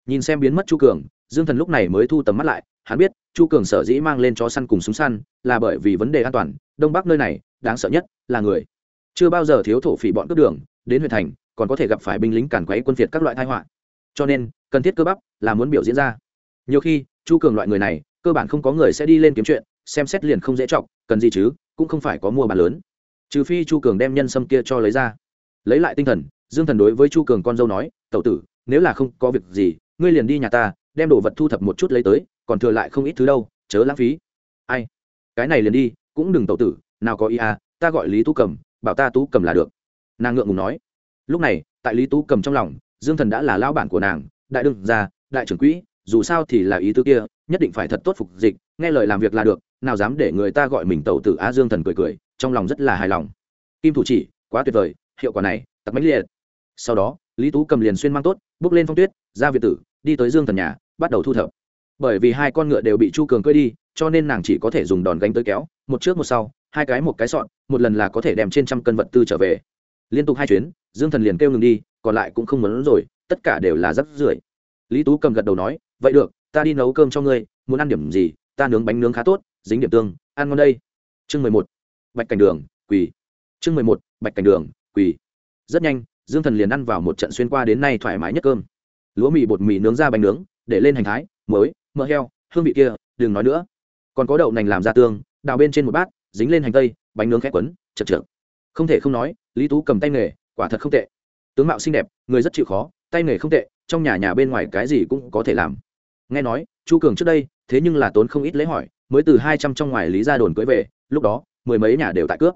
Nhìn xem biến mất chu cường, dương thần lúc này mới thu tầm mắt lại hắn biết, chu cường sở dĩ mang lên chó săn cùng súng săn là bởi vì vấn đề an toàn, đông bắc nơi này, đáng sợ nhất là người. Chưa bao giờ thiếu thổ phỉ bọn cướp đường, đến huyện thành, còn có thể gặp phải binh lính cản quấy quân phiệt các loại tai họa. Cho nên, cần thiết cơ bắp là muốn biểu diễn ra. Nhiều khi, chu cường loại người này, cơ bản không có người sẽ đi lên kiếm chuyện, xem xét liền không dễ chọc, cần gì chứ, cũng không phải có mua bán lớn. Trừ phi chu cường đem nhân sâm kia cho lấy ra. Lấy lại tinh thần, dương thần đối với chu cường con dâu nói, tẩu tử, nếu là không có việc gì, ngươi liền đi nhà ta, đem đồ vật thu thập một chút lấy tới còn thừa lại không ít thứ đâu, chớ lãng phí. Ai? Cái này liền đi, cũng đừng tẩu tử, nào có ý à ta gọi lý tú cầm, bảo ta tú cầm là được. Nàng ngượng ngùng nói. Lúc này, tại lý tú cầm trong lòng, dương thần đã là lao bản của nàng, đại đương gia, đại trưởng quỹ, dù sao thì là ý tứ kia, nhất định phải thật tốt phục dịch, nghe lời làm việc là được, nào dám để người ta gọi mình tẩu tử á dương thần cười cười, trong lòng rất là hài lòng. Kim thủ chỉ, quá tuyệt vời, hiệu quả này, tặc mãnh liệt. Sau đó, lý tú cầm liền xuyên mang tốt, bước lên phong tuyết, ra việt tử, đi tới dương thần nhà, bắt đầu thu thập bởi vì hai con ngựa đều bị chu cường cưỡi đi, cho nên nàng chỉ có thể dùng đòn gánh tới kéo, một trước một sau, hai cái một cái sọn, một lần là có thể đem trên trăm cân vật tư trở về. Liên tục hai chuyến, dương thần liền kêu ngừng đi, còn lại cũng không muốn rồi, tất cả đều là rắc rưởi. Lý tú cầm gật đầu nói, vậy được, ta đi nấu cơm cho ngươi, muốn ăn điểm gì, ta nướng bánh nướng khá tốt, dính điểm tương, ăn ngon đây. Chương mười một, bạch cảnh đường, quỳ. Chương mười một, bạch cảnh đường, quỳ. Rất nhanh, dương thần liền ăn vào một trận xuyên qua đến nay thoải mái nhất cơm. Lúa mì bột mì nướng ra bánh nướng, để lên hành thái mới mỡ heo, hương vị kia, đừng nói nữa. Còn có đậu nành làm ra tương, đào bên trên một bát, dính lên hành tây, bánh nướng khét quấn, chật trượt không thể không nói, lý tú cầm tay nghề, quả thật không tệ. Tướng mạo xinh đẹp, người rất chịu khó, tay nghề không tệ, trong nhà nhà bên ngoài cái gì cũng có thể làm. Nghe nói, chu cường trước đây, thế nhưng là tốn không ít lấy hỏi, mới từ hai trăm trong ngoài lý ra đồn cưới về, lúc đó, mười mấy nhà đều tại cướp.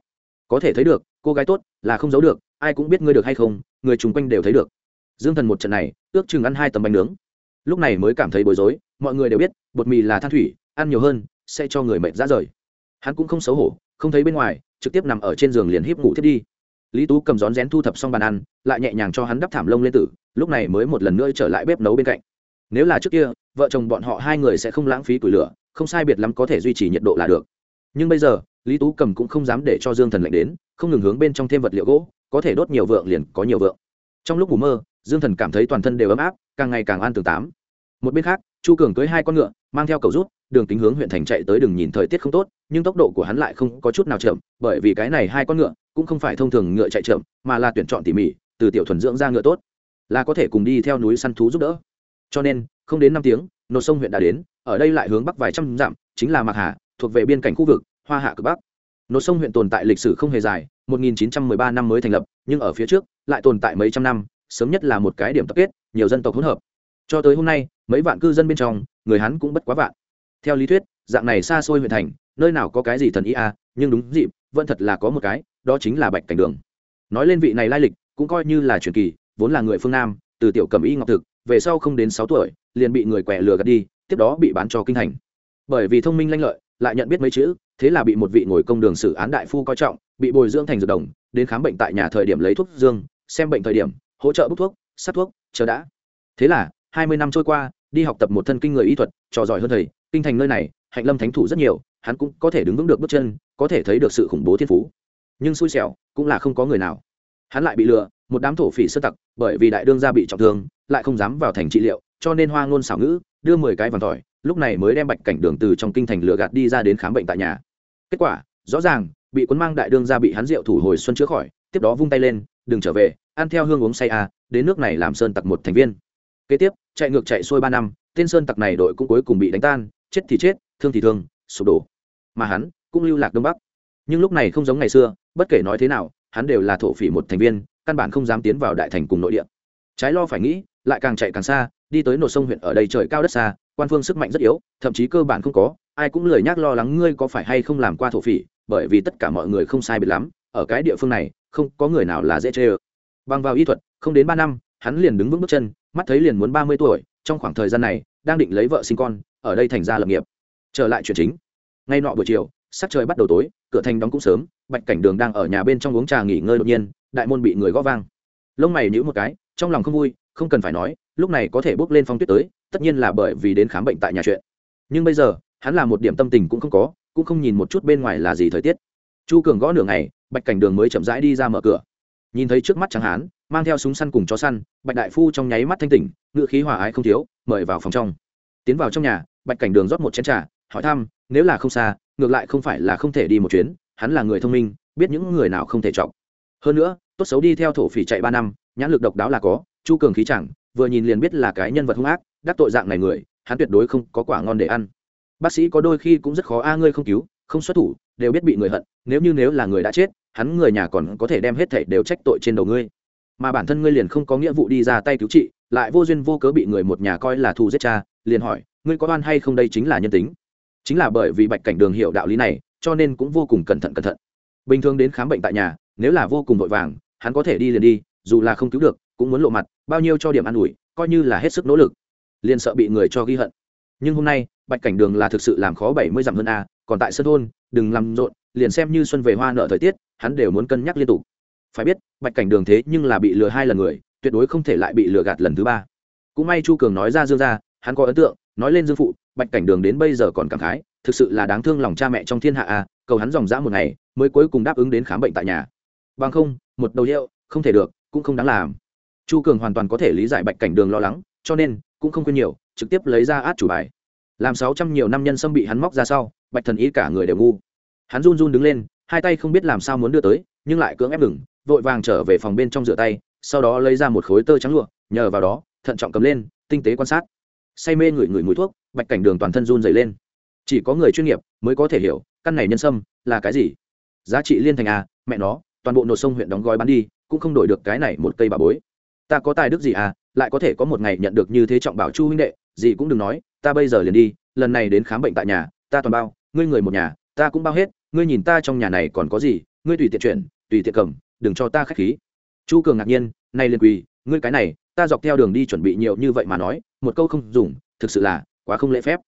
Có thể thấy được, cô gái tốt là không giấu được, ai cũng biết ngươi được hay không, người chung quanh đều thấy được. Dương thần một trận này, ước chừng ăn hai tấm bánh nướng lúc này mới cảm thấy bối rối, mọi người đều biết, bột mì là than thủy, ăn nhiều hơn, sẽ cho người mệt ra rời. Hắn cũng không xấu hổ, không thấy bên ngoài, trực tiếp nằm ở trên giường liền híp ngủ thiết đi. Lý tú cầm rón rén thu thập xong bàn ăn, lại nhẹ nhàng cho hắn đắp thảm lông lên tử, lúc này mới một lần nữa trở lại bếp nấu bên cạnh. Nếu là trước kia, vợ chồng bọn họ hai người sẽ không lãng phí củi lửa, không sai biệt lắm có thể duy trì nhiệt độ là được. Nhưng bây giờ, lý tú cầm cũng không dám để cho dương thần lạnh đến, không ngừng hướng bên trong thêm vật liệu gỗ, có thể đốt nhiều vượng liền có nhiều vượng. Trong lúc ngủ mơ dương thần cảm thấy toàn thân đều ấm áp, càng ngày càng an tường tám một bên khác, chu cường cưới hai con ngựa, mang theo cầu rút, đường tính hướng huyện thành chạy tới đường. nhìn thời tiết không tốt, nhưng tốc độ của hắn lại không có chút nào chậm, bởi vì cái này hai con ngựa cũng không phải thông thường ngựa chạy chậm, mà là tuyển chọn tỉ mỉ, từ tiểu thuần dưỡng ra ngựa tốt, là có thể cùng đi theo núi săn thú giúp đỡ cho nên, không đến năm tiếng nột sông huyện đã đến, ở đây lại hướng bắc vài trăm dặm, chính là mạc hà, thuộc về biên cảnh khu vực, hoa hạ cực bắc nột sông huyện tồn tại lịch sử không hề dài 1913 năm mới thành lập, nhưng ở phía trước, lại tồn tại mấy trăm năm sớm nhất là một cái điểm tập kết, nhiều dân tộc hỗn hợp. Cho tới hôm nay, mấy vạn cư dân bên trong, người hắn cũng bất quá vạn. Theo lý thuyết, dạng này xa xôi huyện thành, nơi nào có cái gì thần ý à nhưng đúng dịp, vẫn thật là có một cái, đó chính là bạch cảnh đường. Nói lên vị này lai lịch, cũng coi như là truyền kỳ, vốn là người phương nam, từ tiểu cầm y ngọc thực, về sau không đến sáu tuổi, liền bị người quẻ lừa gạt đi, tiếp đó bị bán cho kinh thành. Bởi vì thông minh lanh lợi, lại nhận biết mấy chữ, thế là bị một vị ngồi công đường xử án đại phu coi trọng, bị bồi dưỡng thành dược đồng, đến khám bệnh tại nhà thời điểm lấy thuốc dương, xem bệnh thời điểm hỗ trợ bút thuốc sát thuốc, chờ đã. Thế là, hai mươi năm trôi qua, đi học tập một thân kinh người y thuật, trò giỏi hơn thầy, kinh thành nơi này, hạnh lâm thánh thủ rất nhiều, hắn cũng có thể đứng vững được bước chân, có thể thấy được sự khủng bố thiên phú. Nhưng xui xẻo, cũng là không có người nào. Hắn lại bị lừa, một đám thổ phỉ sơ tặc, bởi vì đại đương gia bị trọng thương, lại không dám vào thành trị liệu, cho nên hoa ngôn xảo ngữ, đưa mười cái vàng tỏi lúc này mới đem bạch cảnh đường từ trong kinh thành lừa gạt đi ra đến khám bệnh tại nhà. Kết quả, rõ ràng, bị quân mang đại đương gia bị hắn rượu thủ hồi xuân chữa khỏi, tiếp đó vung tay lên, đừng trở về ăn theo hương uống say à đến nước này làm sơn tặc một thành viên. Kế tiếp, chạy ngược chạy xuôi ba năm, tên sơn tặc này đội cũng cuối cùng bị đánh tan, chết thì chết, thương thì thương, sụp đổ. Mà hắn cũng lưu lạc đông bắc. Nhưng lúc này không giống ngày xưa, bất kể nói thế nào, hắn đều là thổ phỉ một thành viên, căn bản không dám tiến vào đại thành cùng nội địa. Trái lo phải nghĩ, lại càng chạy càng xa, đi tới nổ sông huyện ở đây trời cao đất xa, quan phương sức mạnh rất yếu, thậm chí cơ bản không có, ai cũng lười nhắc lo lắng ngươi có phải hay không làm qua thổ phỉ, bởi vì tất cả mọi người không sai biệt lắm, ở cái địa phương này, không có người nào là dễ chơi bằng vào y thuật, không đến ba năm, hắn liền đứng vững bước chân, mắt thấy liền muốn ba mươi tuổi, trong khoảng thời gian này, đang định lấy vợ sinh con, ở đây thành ra lập nghiệp. Trở lại chuyện chính. Ngay nọ buổi chiều, sắc trời bắt đầu tối, cửa thành đóng cũng sớm, bạch cảnh đường đang ở nhà bên trong uống trà nghỉ ngơi đột nhiên, đại môn bị người gõ vang. Lông mày nhíu một cái, trong lòng không vui, không cần phải nói, lúc này có thể bước lên phong tuyết tới, tất nhiên là bởi vì đến khám bệnh tại nhà chuyện. Nhưng bây giờ, hắn là một điểm tâm tình cũng không có, cũng không nhìn một chút bên ngoài là gì thời tiết. Chu cường gõ nửa ngày, bạch cảnh đường mới chậm rãi đi ra mở cửa nhìn thấy trước mắt trắng hán, mang theo súng săn cùng chó săn, bạch đại phu trong nháy mắt thanh tỉnh, ngựa khí hòa ái không thiếu, mời vào phòng trong. Tiến vào trong nhà, bạch cảnh đường rót một chén trà, hỏi thăm, nếu là không xa, ngược lại không phải là không thể đi một chuyến, hắn là người thông minh, biết những người nào không thể chọc. Hơn nữa, tốt xấu đi theo thổ phỉ chạy ba năm, nhãn lực độc đáo là có, chu cường khí chẳng, vừa nhìn liền biết là cái nhân vật hung ác, đắc tội dạng này người, hắn tuyệt đối không có quả ngon để ăn. Bác sĩ có đôi khi cũng rất khó a, ngươi không cứu không xuất thủ, đều biết bị người hận, nếu như nếu là người đã chết, hắn người nhà còn có thể đem hết thảy đều trách tội trên đầu ngươi. Mà bản thân ngươi liền không có nghĩa vụ đi ra tay cứu trị, lại vô duyên vô cớ bị người một nhà coi là thù giết cha, liền hỏi, ngươi có oan hay không đây chính là nhân tính. Chính là bởi vì bạch cảnh đường hiểu đạo lý này, cho nên cũng vô cùng cẩn thận cẩn thận. Bình thường đến khám bệnh tại nhà, nếu là vô cùng vội vàng, hắn có thể đi liền đi, dù là không cứu được, cũng muốn lộ mặt, bao nhiêu cho điểm an ủi, coi như là hết sức nỗ lực, liền sợ bị người cho ghi hận. Nhưng hôm nay, bạch cảnh đường là thực sự làm khó bảy mươi dặm hơn a còn tại sân thôn, đừng làm rộn, liền xem như xuân về hoa nợ thời tiết, hắn đều muốn cân nhắc liên tục. Phải biết, bạch cảnh đường thế nhưng là bị lừa hai lần người, tuyệt đối không thể lại bị lừa gạt lần thứ ba. Cũng may chu cường nói ra dương ra hắn có ấn tượng, nói lên dương phụ, bạch cảnh đường đến bây giờ còn cảm khái, thực sự là đáng thương lòng cha mẹ trong thiên hạ à cầu hắn dòng dã một ngày, mới cuối cùng đáp ứng đến khám bệnh tại nhà. Bằng không, một đầu hiệu, không thể được, cũng không đáng làm. Chu cường hoàn toàn có thể lý giải bạch cảnh đường lo lắng, cho nên, cũng không quên nhiều, trực tiếp lấy ra át chủ bài làm sáu trăm nhiều năm nhân sâm bị hắn móc ra sau, bạch thần ý cả người đều ngu. Hắn run run đứng lên, hai tay không biết làm sao muốn đưa tới, nhưng lại cưỡng ép ngừng, vội vàng trở về phòng bên trong rửa tay, sau đó lấy ra một khối tơ trắng lụa, nhờ vào đó, thận trọng cầm lên, tinh tế quan sát. Say mê ngửi ngửi mùi thuốc, bạch cảnh đường toàn thân run dày lên. Chỉ có người chuyên nghiệp mới có thể hiểu, căn này nhân sâm là cái gì. Giá trị liên thành à mẹ nó, toàn bộ nổ sông huyện đóng gói bán đi, cũng không đổi được cái này một cây bà bối. Ta có tài đức gì à lại có thể có một ngày nhận được như thế trọng bảo chu huynh đệ, gì cũng đừng nói, ta bây giờ liền đi, lần này đến khám bệnh tại nhà, ta toàn bao, ngươi người một nhà, ta cũng bao hết, ngươi nhìn ta trong nhà này còn có gì, ngươi tùy tiện chuyển, tùy tiện cầm, đừng cho ta k h á c h khí. Chu cường ngạc nhiên nay liền quỳ, ngươi cái này, ta dọc theo đường đi chuẩn bị nhiều như vậy mà nói, một câu không dùng, thực sự là quá không lễ phép.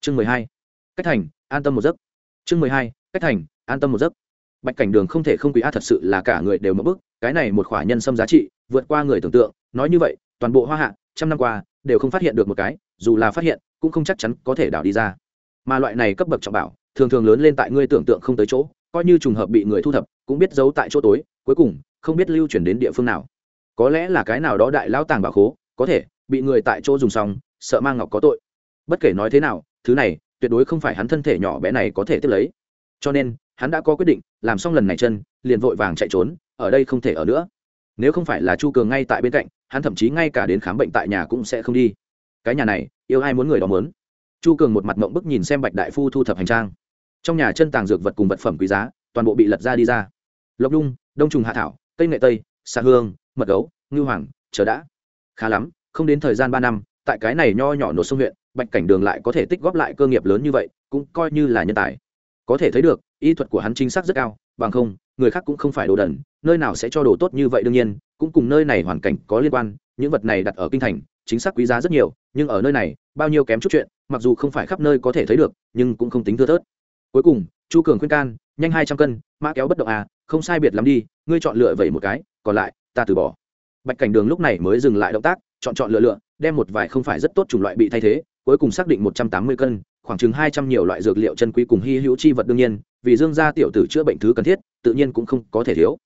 Chương mười hai, cách thành, an tâm một giấc. Chương mười hai, cách thành, an tâm một giấc. Bạch cảnh đường không thể không quý a, thật sự là cả người đều mất bức, cái này một khỏa nhân sâm giá trị, vượt qua người tưởng tượng, nói như vậy toàn bộ hoa hạ, trăm năm qua, đều không phát hiện được một cái, dù là phát hiện, cũng không chắc chắn có thể đảo đi ra. Mà loại này cấp bậc trọng bảo, thường thường lớn lên tại ngươi tưởng tượng không tới chỗ, coi như trùng hợp bị người thu thập, cũng biết giấu tại chỗ tối, cuối cùng, không biết lưu chuyển đến địa phương nào. Có lẽ là cái nào đó đại lão tàng bảo khố, có thể, bị người tại chỗ dùng xong, sợ mang ngọc có tội. Bất kể nói thế nào, thứ này, tuyệt đối không phải hắn thân thể nhỏ bé này có thể tiếp lấy. Cho nên, hắn đã có quyết định, làm xong lần này chân, liền vội vàng chạy trốn, ở đây không thể ở nữa nếu không phải là chu cường ngay tại bên cạnh hắn thậm chí ngay cả đến khám bệnh tại nhà cũng sẽ không đi. Cái nhà này yêu ai muốn người đó muốn. Chu cường một mặt mộng bức nhìn xem bạch đại phu thu thập hành trang. Trong nhà chân tàng dược vật cùng vật phẩm quý giá toàn bộ bị lật ra đi ra. Lộc đung, đông trùng hạ thảo cây nghệ tây xà hương mật gấu ngư hoàng chờ đã. Khá lắm không đến thời gian ba năm tại cái này nho nhỏ nổ sông huyện bạch cảnh đường lại có thể tích góp lại cơ nghiệp lớn như vậy cũng coi như là nhân tài. Có thể thấy được y thuật của hắn chính xác rất cao, bằng không, người khác cũng không phải đồ đần, nơi nào sẽ cho đồ tốt như vậy đương nhiên, cũng cùng nơi này hoàn cảnh có liên quan, những vật này đặt ở kinh thành, chính xác quý giá rất nhiều, nhưng ở nơi này, bao nhiêu kém chút chuyện, mặc dù không phải khắp nơi có thể thấy được, nhưng cũng không tính thưa thớt. Cuối cùng, chu cường khuyên can, nhanh hai trăm cân, mã kéo bất động à không sai biệt lắm đi, ngươi chọn lựa vậy một cái, còn lại, ta từ bỏ. Bạch cảnh đường lúc này mới dừng lại động tác, chọn chọn lựa lựa, đem một vài không phải rất tốt chủng loại bị thay thế, cuối cùng xác định một trăm tám mươi cân khoảng chừng hai trăm nhiều loại dược liệu chân quý cùng hy hữu chi vật đương nhiên, vì dương gia tiểu tử chữa bệnh thứ cần thiết, tự nhiên cũng không có thể thiếu.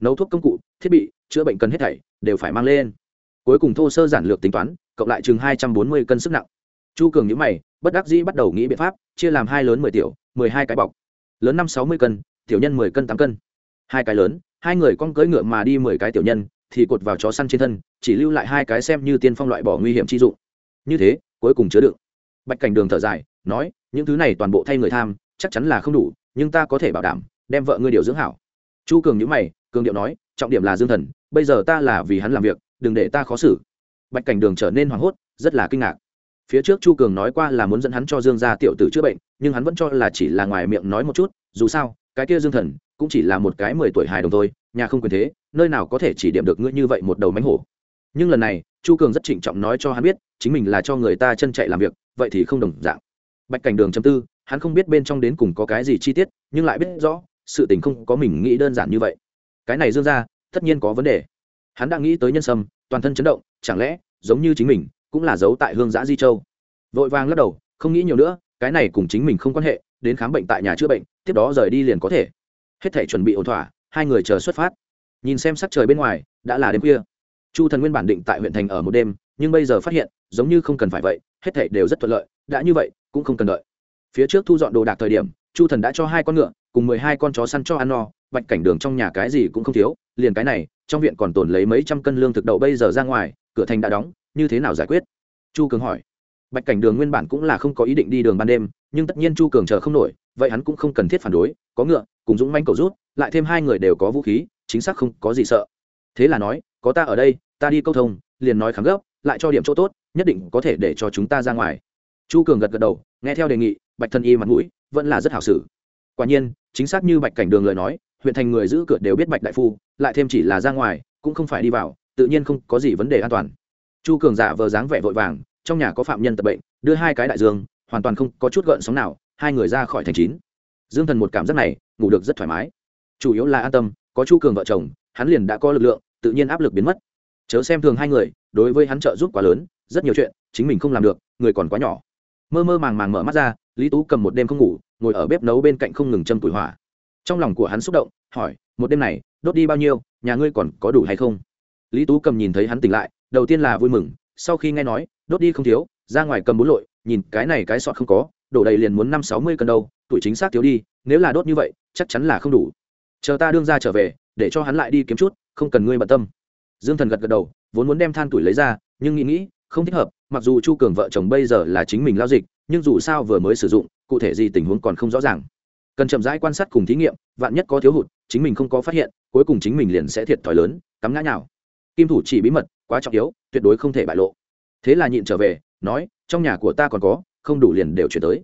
Nấu thuốc công cụ, thiết bị, chữa bệnh cần hết thảy, đều phải mang lên. Cuối cùng thô sơ giản lược tính toán, cộng lại chừng hai trăm bốn mươi cân sức nặng. Chu cường nhữ mày, bất đắc dĩ bắt đầu nghĩ biện pháp, chia làm hai lớn mười tiểu, mười hai cái bọc. Lớn năm sáu mươi cân, tiểu nhân mười cân tám cân. Hai cái lớn, hai người con cưỡi ngựa mà đi mười cái tiểu nhân, thì cột vào chó săn trên thân, chỉ lưu lại hai cái xem như tiên phong loại bỏ nguy hiểm chi dụng. Như thế, cuối cùng chứa đựng. Bạch cảnh đường thở dài nói, những thứ này toàn bộ thay người tham, chắc chắn là không đủ, nhưng ta có thể bảo đảm, đem vợ ngươi điều dưỡng hảo. Chu cường nhữ mày, cường điệu nói, trọng điểm là dương thần, bây giờ ta là vì hắn làm việc, đừng để ta khó xử. Bạch cảnh đường trở nên hoảng hốt, rất là kinh ngạc. Phía trước chu cường nói qua là muốn dẫn hắn cho dương gia tiểu tử chữa bệnh, nhưng hắn vẫn cho là chỉ là ngoài miệng nói một chút, dù sao, cái kia dương thần, cũng chỉ là một cái mười tuổi hài đồng thôi, nhà không quyền thế, nơi nào có thể chỉ điểm được ngươi như vậy một đầu mánh hổ. Nhưng lần này, chu cường rất trịnh trọng nói cho hắn biết, chính mình là cho người ta chân chạy làm việc, vậy thì không đồng dạng bạch cảnh đường chấm tư, hắn không biết bên trong đến cùng có cái gì chi tiết, nhưng lại biết rõ, sự tình không có mình nghĩ đơn giản như vậy. Cái này dương ra tất nhiên có vấn đề. Hắn đã nghĩ tới nhân sâm, toàn thân chấn động, chẳng lẽ, giống như chính mình, cũng là giấu tại hương giã di châu. Vội vàng lắc đầu, không nghĩ nhiều nữa, cái này cùng chính mình không quan hệ, đến khám bệnh tại nhà chữa bệnh, tiếp đó rời đi liền có thể. Hết thể chuẩn bị ổn thỏa, hai người chờ xuất phát. Nhìn xem sắc trời bên ngoài, đã là đêm khuya. Chu thần nguyên bản định tại huyện thành ở một đêm, nhưng bây giờ phát hiện, giống như không cần phải vậy, hết thể đều rất thuận lợi, đã như vậy cũng không cần đợi. Phía trước thu dọn đồ đạc thời điểm, chu thần đã cho hai con ngựa, cùng mười hai con chó săn cho ăn no bạch cảnh đường trong nhà cái gì cũng không thiếu, liền cái này, trong viện còn tồn lấy mấy trăm cân lương thực đậu bây giờ ra ngoài, cửa thành đã đóng, như thế nào giải quyết? Chu cường hỏi. Bạch cảnh đường nguyên bản cũng là không có ý định đi đường ban đêm, nhưng tất nhiên chu cường chờ không nổi, vậy hắn cũng không cần thiết phản đối, có ngựa, cùng dũng manh cầu rút, lại thêm hai người đều có vũ khí, chính xác không có gì sợ. Thế là nói, có ta ở đây, ta đi câu thông, liền nói kháng gấp, lại cho điểm chỗ tốt, nhất định có thể để cho chúng ta ra ngoài chu cường gật gật đầu, nghe theo đề nghị, bạch thân y mặt mũi vẫn là rất hảo xử. Quả nhiên, chính xác như bạch cảnh đường lời nói, huyện thành người giữ cửa đều biết bạch đại phu, lại thêm chỉ là ra ngoài, cũng không phải đi vào, tự nhiên không có gì vấn đề an toàn. Chu cường giả vờ dáng vẻ vội vàng, trong nhà có phạm nhân tập bệnh, đưa hai cái đại dương, hoàn toàn không có chút gợn sóng nào, hai người ra khỏi thành chín. Dương thần một cảm giác này, ngủ được rất thoải mái. Chủ yếu là an tâm, có chu cường vợ chồng, hắn liền đã có lực lượng, tự nhiên áp lực biến mất. Chớ xem thường hai người, đối với hắn trợ giúp quá lớn, rất nhiều chuyện, chính mình không làm được, người còn quá nhỏ mơ mơ màng màng mở mắt ra, lý tú cầm một đêm không ngủ, ngồi ở bếp nấu bên cạnh không ngừng châm tủi hỏa. Trong lòng của hắn xúc động, hỏi, một đêm này, đốt đi bao nhiêu, nhà ngươi còn có đủ hay không? Lý tú cầm nhìn thấy hắn tỉnh lại, đầu tiên là vui mừng, sau khi nghe nói, đốt đi không thiếu, ra ngoài cầm bốn lội, nhìn cái này cái sọt không có, đổ đầy liền muốn năm sáu mươi cân đâu, tuổi chính xác thiếu đi, nếu là đốt như vậy, chắc chắn là không đủ. Chờ ta đương ra trở về, để cho hắn lại đi kiếm chút, không cần ngươi bận tâm. Dương thần gật gật đầu, vốn muốn đem than tuổi lấy ra, nhưng nghĩ nghĩ, không thích hợp mặc dù chu cường vợ chồng bây giờ là chính mình lao dịch, nhưng dù sao vừa mới sử dụng, cụ thể gì tình huống còn không rõ ràng. Cần chậm rãi quan sát cùng thí nghiệm, vạn nhất có thiếu hụt, chính mình không có phát hiện, cuối cùng chính mình liền sẽ thiệt thòi lớn, cắm ngã nhào. kim thủ chỉ bí mật, quá trọng yếu, tuyệt đối không thể bại lộ. Thế là nhịn trở về, nói, trong nhà của ta còn có, không đủ liền đều chuyển tới.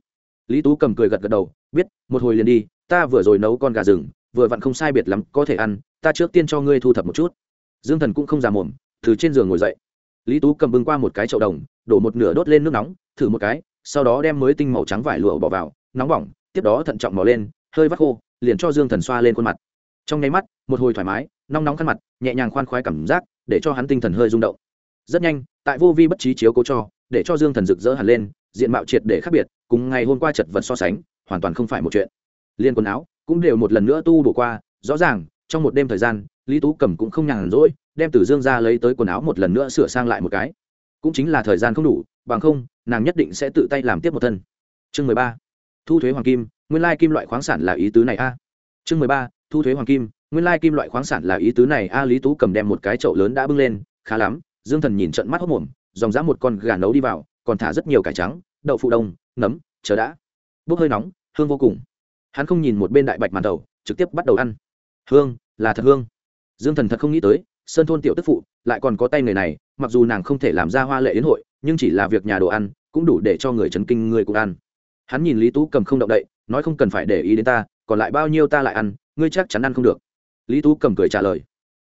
Lý tú cầm cười gật gật đầu, biết, một hồi liền đi, ta vừa rồi nấu con gà rừng, vừa vặn không sai biệt lắm, có thể ăn, ta trước tiên cho ngươi thu thập một chút. Dương thần cũng không già mồm, từ trên giường ngồi dậy lý tú cầm bưng qua một cái chậu đồng, đổ một nửa đốt lên nước nóng, thử một cái, sau đó đem mới tinh màu trắng vải lụa bỏ vào, nóng bỏng, tiếp đó thận trọng mò lên, hơi vắt khô, liền cho dương thần xoa lên khuôn mặt. Trong nháy mắt, một hồi thoải mái, nóng nóng khăn mặt, nhẹ nhàng khoan khoái cảm giác, để cho hắn tinh thần hơi rung động. Rất nhanh, tại vô vi bất trí chiếu cố cho, để cho dương thần rực rỡ hẳn lên, diện mạo triệt để khác biệt, cùng ngày hôm qua chật vật so sánh, hoàn toàn không phải một chuyện. Liên quần áo cũng đều một lần nữa tu bổ qua, rõ ràng, trong một đêm thời gian, lý tú cầm cũng không nhàn rỗi đem từ dương ra lấy tới quần áo một lần nữa sửa sang lại một cái. Cũng chính là thời gian không đủ, bằng không, nàng nhất định sẽ tự tay làm tiếp một thân. Chương mười ba. Thu thuế hoàng kim, nguyên lai kim loại khoáng sản là ý tứ này a. Chương mười ba. Thu thuế hoàng kim, nguyên lai kim loại khoáng sản là ý tứ này a. Lý tú cầm đem một cái chậu lớn đã bưng lên, khá lắm, dương thần nhìn trận mắt hốc mồm, dòng dã một con gà nấu đi vào, còn thả rất nhiều cải trắng, đậu phụ đông, nấm, chờ đã. Bốc hơi nóng, hương vô cùng. Hắn không nhìn một bên đại bạch màn đầu, trực tiếp bắt đầu ăn. Hương, là thật hương. Dương thần thật không nghĩ tới sơn thôn tiểu tức phụ, lại còn có tay người này, mặc dù nàng không thể làm ra hoa lệ yến hội, nhưng chỉ là việc nhà đồ ăn, cũng đủ để cho người chấn kinh người cũng ăn. Hắn nhìn lý tú cầm không động đậy, nói không cần phải để ý đến ta, còn lại bao nhiêu ta lại ăn, ngươi chắc chắn ăn không được. Lý tú cầm cười trả lời.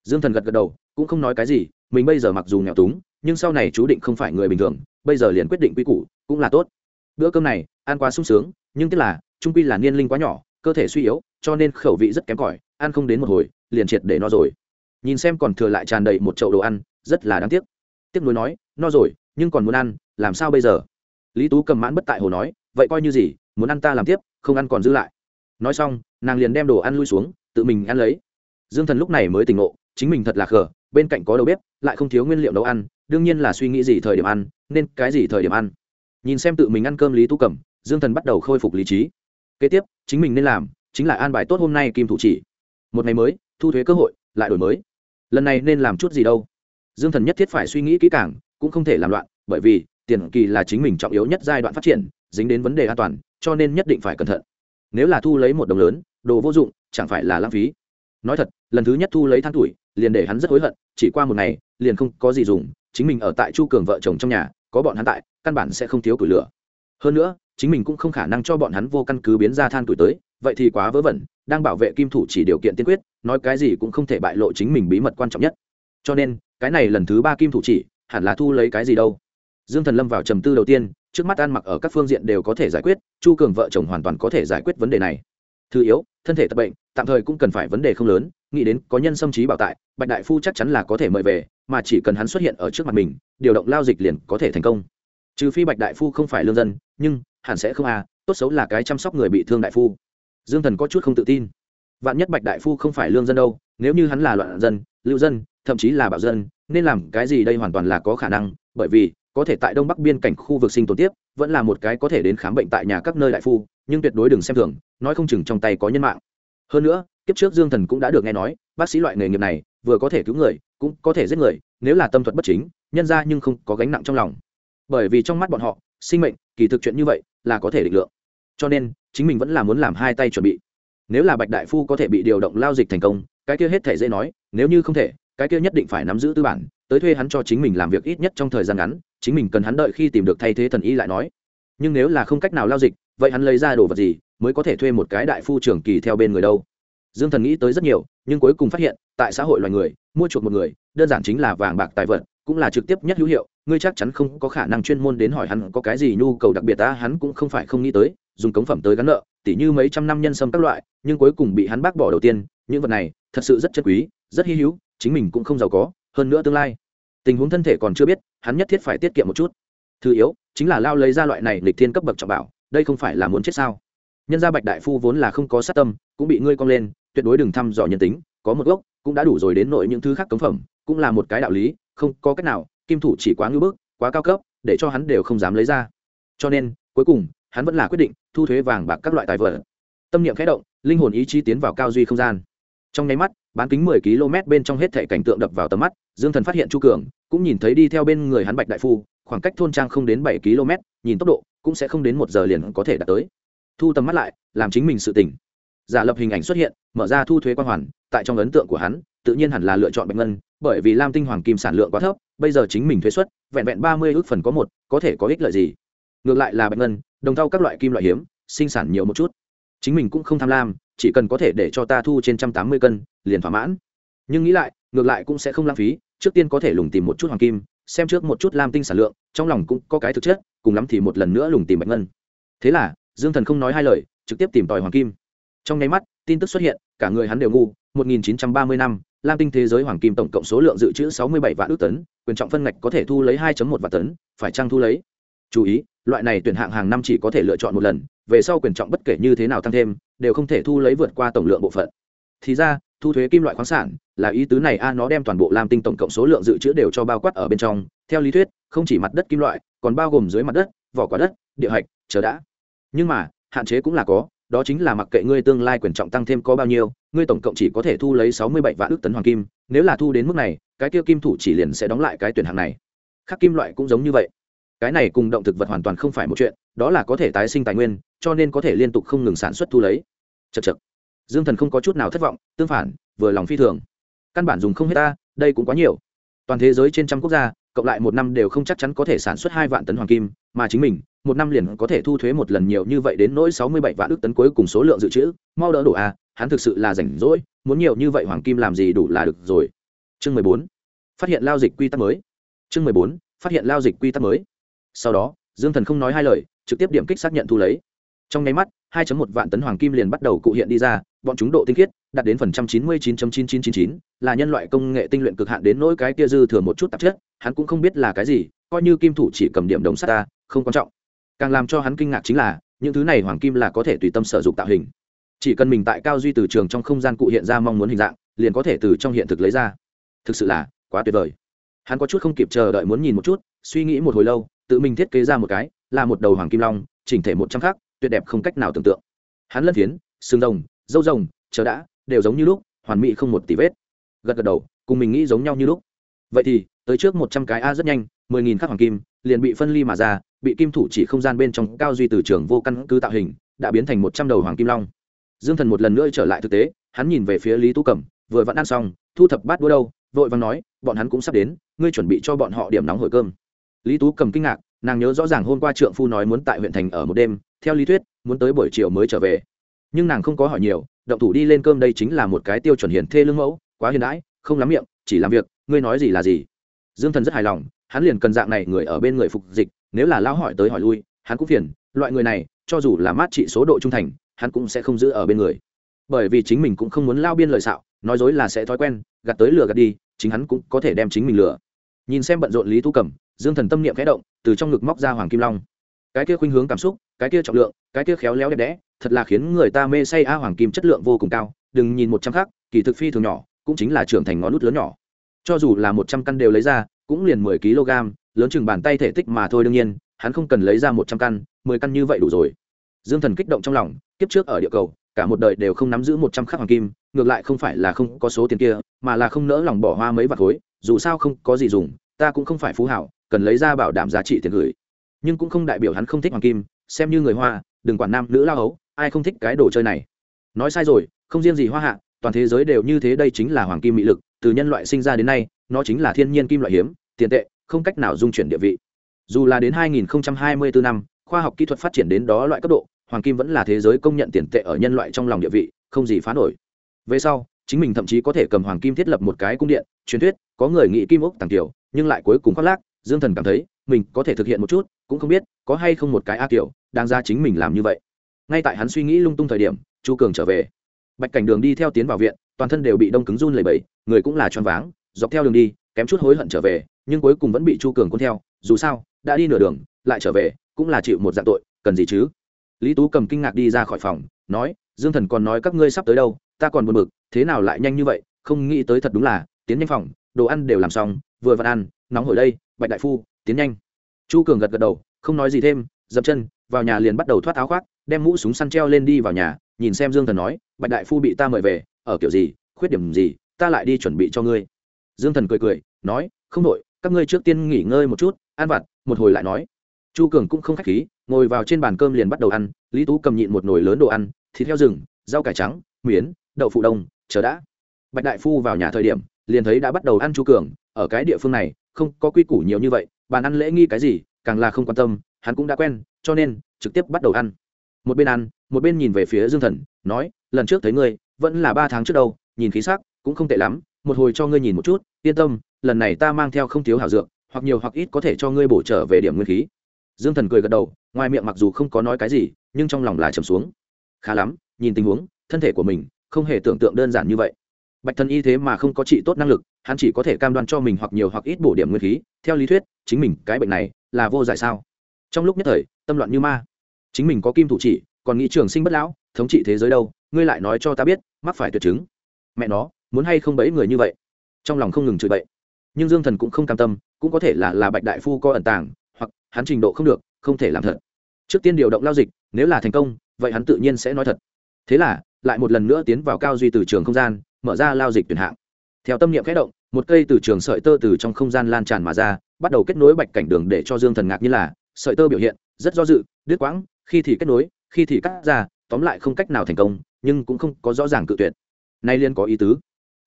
Dương thần gật gật đầu, cũng không nói cái gì, mình bây giờ mặc dù nghèo túng, nhưng sau này chú định không phải người bình thường, bây giờ liền quyết định quy củ, cũng là tốt. Bữa cơm này, ăn quá sung sướng, nhưng tức là trung quy là niên linh quá nhỏ, cơ thể suy yếu, cho nên khẩu vị rất kém cỏi, ăn không đến một hồi, liền triệt để no rồi nhìn xem còn thừa lại tràn đầy một chậu đồ ăn, rất là đáng tiếc. Tiếc nuối nói, no rồi, nhưng còn muốn ăn, làm sao bây giờ? Lý tú cầm mãn bất tại hồ nói, vậy coi như gì, muốn ăn ta làm tiếp, không ăn còn giữ lại. Nói xong, nàng liền đem đồ ăn lui xuống, tự mình ăn lấy. Dương thần lúc này mới tỉnh ngộ, chính mình thật là khờ, bên cạnh có đầu bếp, lại không thiếu nguyên liệu nấu ăn, đương nhiên là suy nghĩ gì thời điểm ăn, nên cái gì thời điểm ăn. Nhìn xem tự mình ăn cơm lý tú cầm, dương thần bắt đầu khôi phục lý trí. Kế tiếp, chính mình nên làm, chính là an bài tốt hôm nay kim thủ chỉ. Một ngày mới, thu thuế cơ hội, lại đổi mới lần này nên làm chút gì đâu. Dương thần nhất thiết phải suy nghĩ kỹ càng, cũng không thể làm loạn, bởi vì, tiền kỳ là chính mình trọng yếu nhất giai đoạn phát triển, dính đến vấn đề an toàn, cho nên nhất định phải cẩn thận. Nếu là thu lấy một đồng lớn, đồ vô dụng, chẳng phải là lãng phí. Nói thật, lần thứ nhất thu lấy than tuổi, liền để hắn rất hối hận, chỉ qua một ngày, liền không có gì dùng, chính mình ở tại chu cường vợ chồng trong nhà, có bọn hắn tại, căn bản sẽ không thiếu củi lửa. Hơn nữa, chính mình cũng không khả năng cho bọn hắn vô căn cứ biến ra than tuổi tới, vậy thì quá vớ vẩn đang bảo vệ kim thủ chỉ điều kiện tiên quyết, nói cái gì cũng không thể bại lộ chính mình bí mật quan trọng nhất. Cho nên, cái này lần thứ ba kim thủ chỉ, hẳn là thu lấy cái gì đâu? Dương thần lâm vào trầm tư đầu tiên, trước mắt ăn mặc ở các phương diện đều có thể giải quyết, chu cường vợ chồng hoàn toàn có thể giải quyết vấn đề này. Thứ yếu, thân thể tập bệnh, tạm thời cũng cần phải vấn đề không lớn, nghĩ đến có nhân xâm trí bảo tại, bạch đại phu chắc chắn là có thể mời về, mà chỉ cần hắn xuất hiện ở trước mặt mình, điều động lao dịch liền có thể thành công. Trừ phi bạch đại phu không phải lương dân, nhưng, hẳn sẽ không à tốt xấu là cái chăm sóc người bị thương đại phu dương thần có chút không tự tin. Vạn nhất bạch đại phu không phải lương dân đâu, nếu như hắn là loạn dân, lưu dân, thậm chí là bảo dân, nên làm cái gì đây hoàn toàn là có khả năng, bởi vì, có thể tại đông bắc biên cảnh khu vực sinh tồn tiếp, vẫn là một cái có thể đến khám bệnh tại nhà các nơi đại phu, nhưng tuyệt đối đừng xem thường, nói không chừng trong tay có nhân mạng. Hơn nữa, kiếp trước dương thần cũng đã được nghe nói, bác sĩ loại nghề nghiệp này, vừa có thể cứu người, cũng có thể giết người, nếu là tâm thuật bất chính, nhân ra nhưng không có gánh nặng trong lòng. Bởi vì trong mắt bọn họ, sinh mệnh, kỳ thực chuyện như vậy, là có thể định lượng. Cho nên chính mình vẫn là muốn làm hai tay chuẩn bị. Nếu là bạch đại phu có thể bị điều động lao dịch thành công, cái kia hết thể dễ nói, nếu như không thể, cái kia nhất định phải nắm giữ tư bản, tới thuê hắn cho chính mình làm việc ít nhất trong thời gian ngắn, chính mình cần hắn đợi khi tìm được thay thế thần y lại nói. Nhưng nếu là không cách nào lao dịch, vậy hắn lấy ra đồ vật gì mới có thể thuê một cái đại phu trưởng kỳ theo bên người đâu? Dương thần nghĩ tới rất nhiều, nhưng cuối cùng phát hiện, tại xã hội loài người, mua chuộc một người, đơn giản chính là vàng bạc tài vật, cũng là trực tiếp nhất hữu hiệu, ngươi chắc chắn không có khả năng chuyên môn đến hỏi hắn có cái gì nhu cầu đặc biệt ta hắn cũng không phải không nghĩ tới dùng cống phẩm tới gắn nợ, tỉ như mấy trăm năm nhân sâm các loại, nhưng cuối cùng bị hắn bác bỏ đầu tiên, những vật này thật sự rất chân quý, rất hy hữu, chính mình cũng không giàu có, hơn nữa tương lai. Tình huống thân thể còn chưa biết, hắn nhất thiết phải tiết kiệm một chút. Thứ yếu, chính là lao lấy ra loại này lịch thiên cấp bậc trọng bảo, đây không phải là muốn chết sao? Nhân gia bạch đại phu vốn là không có sát tâm, cũng bị ngươi cong lên, tuyệt đối đừng thăm dò nhân tính, có một gốc, cũng đã đủ rồi đến nội những thứ khác cống phẩm, cũng là một cái đạo lý, không có cách nào, kim thủ chỉ quá ngưỡng bức, quá cao cấp, để cho hắn đều không dám lấy ra. Cho nên, cuối cùng hắn vẫn là quyết định thu thuế vàng bạc các loại tài vật. Tâm niệm khẽ động, linh hồn ý chí tiến vào cao duy không gian. Trong nháy mắt, bán kính mười km bên trong hết thể cảnh tượng đập vào tầm mắt, dương thần phát hiện chu cường, cũng nhìn thấy đi theo bên người hắn bạch đại phu, khoảng cách thôn trang không đến bảy km, nhìn tốc độ cũng sẽ không đến một giờ liền có thể đạt tới. Thu tầm mắt lại, làm chính mình sự tỉnh. Giả lập hình ảnh xuất hiện, mở ra thu thuế quan hoàn, tại trong ấn tượng của hắn, tự nhiên hẳn là lựa chọn bạch ngân, bởi vì lam tinh hoàng kim sản lượng quá thấp, bây giờ chính mình thuế xuất vẹn vẹn ba mươi ước phần có một, có thể có ích lợi gì? Ngược lại là bạch ngân, đồng thau các loại kim loại hiếm, sinh sản nhiều một chút. Chính mình cũng không tham lam, chỉ cần có thể để cho ta thu trên trăm tám mươi cân, liền thỏa mãn. Nhưng nghĩ lại, ngược lại cũng sẽ không lãng phí, trước tiên có thể lùng tìm một chút hoàng kim, xem trước một chút lam tinh sản lượng, trong lòng cũng có cái thực chất, cùng lắm thì một lần nữa lùng tìm bạch ngân. Thế là, dương thần không nói hai lời, trực tiếp tìm tòi hoàng kim. Trong nháy mắt, tin tức xuất hiện, cả người hắn đều ngu 1930 năm, lam tinh thế giới hoàng kim tổng cộng số lượng dự trữ 67 vạn ước tấn, quyền trọng phân ngạch có thể thu lấy 2.1 vạn tấn, phải trăng thu lấy? Chú ý, loại này tuyển hạng hàng năm chỉ có thể lựa chọn một lần, về sau quyền trọng bất kể như thế nào tăng thêm, đều không thể thu lấy vượt qua tổng lượng bộ phận. Thì ra, thu thuế kim loại khoáng sản là ý tứ này a, nó đem toàn bộ lam tinh tổng cộng số lượng dự trữ đều cho bao quát ở bên trong. Theo lý thuyết, không chỉ mặt đất kim loại, còn bao gồm dưới mặt đất, vỏ quả đất, địa hạch, chờ đã. Nhưng mà, hạn chế cũng là có, đó chính là mặc kệ ngươi tương lai quyền trọng tăng thêm có bao nhiêu, ngươi tổng cộng chỉ có thể thu lấy sáu mươi bảy vạn ước tấn hoàng kim. Nếu là thu đến mức này, cái kia kim thủ chỉ liền sẽ đóng lại cái tuyển hạng này. Khác kim loại cũng giống như vậy cái này cùng động thực vật hoàn toàn không phải một chuyện, đó là có thể tái sinh tài nguyên, cho nên có thể liên tục không ngừng sản xuất thu lấy. Chật chật dương thần không có chút nào thất vọng, tương phản, vừa lòng phi thường. Căn bản dùng không hết ta, đây cũng quá nhiều. Toàn thế giới trên trăm quốc gia, cộng lại một năm đều không chắc chắn có thể sản xuất hai vạn tấn hoàng kim, mà chính mình, một năm liền có thể thu thuế một lần nhiều như vậy đến nỗi sáu mươi bảy vạn ước tấn cuối cùng số lượng dự trữ, mau đỡ đổ à hắn thực sự là rảnh rỗi, muốn nhiều như vậy hoàng kim làm gì đủ là được rồi. Chương mười bốn. Phát hiện lao dịch quy tắc mới. Chương mười bốn. Phát hiện lao dịch quy tắc mới sau đó, dương thần không nói hai lời, trực tiếp điểm kích xác nhận thu lấy. Trong nháy mắt 2 một vạn tấn hoàng kim liền bắt đầu cụ hiện đi ra, bọn chúng độ tinh khiết, đạt đến phần trăm chín mươi chín chín chín chín chín, là nhân loại công nghệ tinh luyện cực hạn đến nỗi cái kia dư thừa một chút tạp chất, hắn cũng không biết là cái gì, coi như kim thủ chỉ cầm điểm đồng sắt ta, không quan trọng. Càng làm cho hắn kinh ngạc chính là, những thứ này hoàng kim là có thể tùy tâm sử dụng tạo hình. Chỉ cần mình tại cao duy từ trường trong không gian cụ hiện ra mong muốn hình dạng, liền có thể từ trong hiện thực lấy ra. Thực sự là quá tuyệt vời. Hắn có chút không kịp chờ đợi muốn nhìn một chút, suy nghĩ một hồi lâu tự mình thiết kế ra một cái, là một đầu hoàng kim long, chỉnh thể một trăm khác tuyệt đẹp không cách nào tưởng tượng. Hắn lân phiến, xương rồng, dâu rồng, chờ đã, đều giống như lúc, hoàn mỹ không một tỷ vết. Gật gật đầu, cùng mình nghĩ giống nhau như lúc. Vậy thì, tới trước một trăm cái a rất nhanh, mười nghìn khắc hoàng kim, liền bị phân ly mà ra, bị kim thủ chỉ không gian bên trong cao duy từ trường vô căn cứ tạo hình, đã biến thành một trăm đầu hoàng kim long. Dương thần một lần nữa trở lại thực tế, hắn nhìn về phía lý tú cẩm, vừa vẫn ăn xong, thu thập bát đũa đâu, vội vàng nói, bọn hắn cũng sắp đến, ngươi chuẩn bị cho bọn họ điểm nóng hổi cơm lý tú cầm kinh ngạc, nàng nhớ rõ ràng hôm qua trượng phu nói muốn tại huyện thành ở một đêm, theo lý thuyết, muốn tới buổi chiều mới trở về. Nhưng nàng không có hỏi nhiều, động thủ đi lên cơm đây chính là một cái tiêu chuẩn hiền thê lương mẫu, quá hiền đãi, không lắm miệng, chỉ làm việc, ngươi nói gì là gì. Dương thần rất hài lòng, hắn liền cần dạng này người ở bên người phục dịch, nếu là lao hỏi tới hỏi lui, hắn cũng phiền, loại người này, cho dù là mát trị số độ trung thành, hắn cũng sẽ không giữ ở bên người. Bởi vì chính mình cũng không muốn lao biên lời xạo, nói dối là sẽ thói quen, gạt tới lừa gạt đi, chính hắn cũng có thể đem chính mình lừa nhìn xem bận rộn lý thu cẩm, dương thần tâm niệm khẽ động, từ trong ngực móc ra hoàng kim long. Cái kia khuynh hướng cảm xúc, cái kia trọng lượng, cái kia khéo léo đẹp đẽ, thật là khiến người ta mê say a hoàng kim chất lượng vô cùng cao, đừng nhìn một trăm khác kỳ thực phi thường nhỏ, cũng chính là trưởng thành ngón nút lớn nhỏ. Cho dù là một trăm căn đều lấy ra, cũng liền mười kg, lớn chừng bàn tay thể tích mà thôi đương nhiên, hắn không cần lấy ra một trăm căn, mười căn như vậy đủ rồi. Dương thần kích động trong lòng, kiếp trước ở địa cầu, cả một đời đều không nắm giữ một trăm khắc hoàng kim, ngược lại không phải là không có số tiền kia, mà là không nỡ lòng bỏ hoa mấy vạt khối dù sao không có gì dùng, ta cũng không phải phú hảo, cần lấy ra bảo đảm giá trị tiền gửi. Nhưng cũng không đại biểu hắn không thích hoàng kim, xem như người hoa, đừng quản nam nữ lao hấu, ai không thích cái đồ chơi này. Nói sai rồi, không riêng gì hoa hạ, toàn thế giới đều như thế đây chính là hoàng kim mỹ lực, từ nhân loại sinh ra đến nay, nó chính là thiên nhiên kim loại hiếm, tiền tệ, không cách nào dung chuyển địa vị. Dù là đến 2024 năm, khoa học kỹ thuật phát triển đến đó loại cấp độ, hoàng kim vẫn là thế giới công nhận tiền tệ ở nhân loại trong lòng địa vị, không gì phá nổi. Về sau chính mình thậm chí có thể cầm hoàng kim thiết lập một cái cung điện, truyền thuyết, có người nghĩ kim ốc tàng tiểu, nhưng lại cuối cùng khoác lác, dương thần cảm thấy, mình có thể thực hiện một chút, cũng không biết, có hay không một cái a kiểu đang ra chính mình làm như vậy. Ngay tại hắn suy nghĩ lung tung thời điểm, chu cường trở về. Bạch cảnh đường đi theo tiến vào viện, toàn thân đều bị đông cứng run lẩy bẩy, người cũng là choáng váng, dọc theo đường đi, kém chút hối hận trở về, nhưng cuối cùng vẫn bị chu cường cuốn theo, dù sao, đã đi nửa đường, lại trở về, cũng là chịu một dạng tội, cần gì chứ? Lý tú cầm kinh ngạc đi ra khỏi phòng, nói, dương thần còn nói các ngươi sắp tới đâu ta còn buồn bực, thế nào lại nhanh như vậy, không nghĩ tới thật đúng là, tiến nhanh phòng, đồ ăn đều làm xong, vừa vặn ăn, nóng hổi đây, bạch đại phu, tiến nhanh. Chu cường gật gật đầu, không nói gì thêm, dậm chân, vào nhà liền bắt đầu thoát áo khoác, đem mũ súng săn treo lên đi vào nhà, nhìn xem dương thần nói, bạch đại phu bị ta mời về, ở kiểu gì, khuyết điểm gì, ta lại đi chuẩn bị cho ngươi. Dương thần cười cười, nói, không đội các ngươi trước tiên nghỉ ngơi một chút, ăn vặt, một hồi lại nói. Chu cường cũng không k h á c h khí, ngồi vào trên bàn cơm liền bắt đầu ăn, lý tú cầm nhịn một nồi lớn đồ ăn, thịt heo rừng, rau cải trắng, miến đậu phụ đông, chờ đã. Bạch đại phu vào nhà thời điểm, liền thấy đã bắt đầu ăn chu cường, ở cái địa phương này, không có quy củ nhiều như vậy, bàn ăn lễ nghi cái gì, càng là không quan tâm, hắn cũng đã quen, cho nên, trực tiếp bắt đầu ăn. Một bên ăn, một bên nhìn về phía dương thần, nói, lần trước thấy ngươi, vẫn là ba tháng trước đâu, nhìn khí sắc cũng không tệ lắm, một hồi cho ngươi nhìn một chút, yên tâm, lần này ta mang theo không thiếu hảo dược, hoặc nhiều hoặc ít có thể cho ngươi bổ trở về điểm nguyên khí. Dương thần cười gật đầu, ngoài miệng mặc dù không có nói cái gì, nhưng trong lòng là trầm xuống. Khá lắm, nhìn tình huống, thân thể của mình không hề tưởng tượng đơn giản như vậy. Bạch thần y thế mà không có trị tốt năng lực, hắn chỉ có thể cam đoan cho mình hoặc nhiều hoặc ít bổ điểm nguyên khí. Theo lý thuyết, chính mình cái bệnh này là vô giải sao? Trong lúc nhất thời, tâm loạn như ma. Chính mình có kim thủ chỉ, còn nghĩ trường sinh bất lão, thống trị thế giới đâu? Ngươi lại nói cho ta biết, mắc phải tuyệt chứng. Mẹ nó, muốn hay không bẫy người như vậy? Trong lòng không ngừng chửi bậy. Nhưng dương thần cũng không cam tâm, cũng có thể là là bạch đại phu có ẩn tàng, hoặc hắn trình độ không được, không thể làm thật. Trước tiên điều động lao dịch, nếu là thành công, vậy hắn tự nhiên sẽ nói thật. Thế là lại một lần nữa tiến vào cao duy từ trường không gian, mở ra lao dịch tuyển hạng. Theo tâm niệm khẽ động, một cây từ trường sợi tơ từ trong không gian lan tràn mà ra, bắt đầu kết nối bạch cảnh đường để cho dương thần ngạc như là, sợi tơ biểu hiện, rất do dự, đứt quãng, khi thì kết nối, khi thì cắt ra, tóm lại không cách nào thành công, nhưng cũng không có rõ ràng cự tuyệt. Nay liên có ý tứ.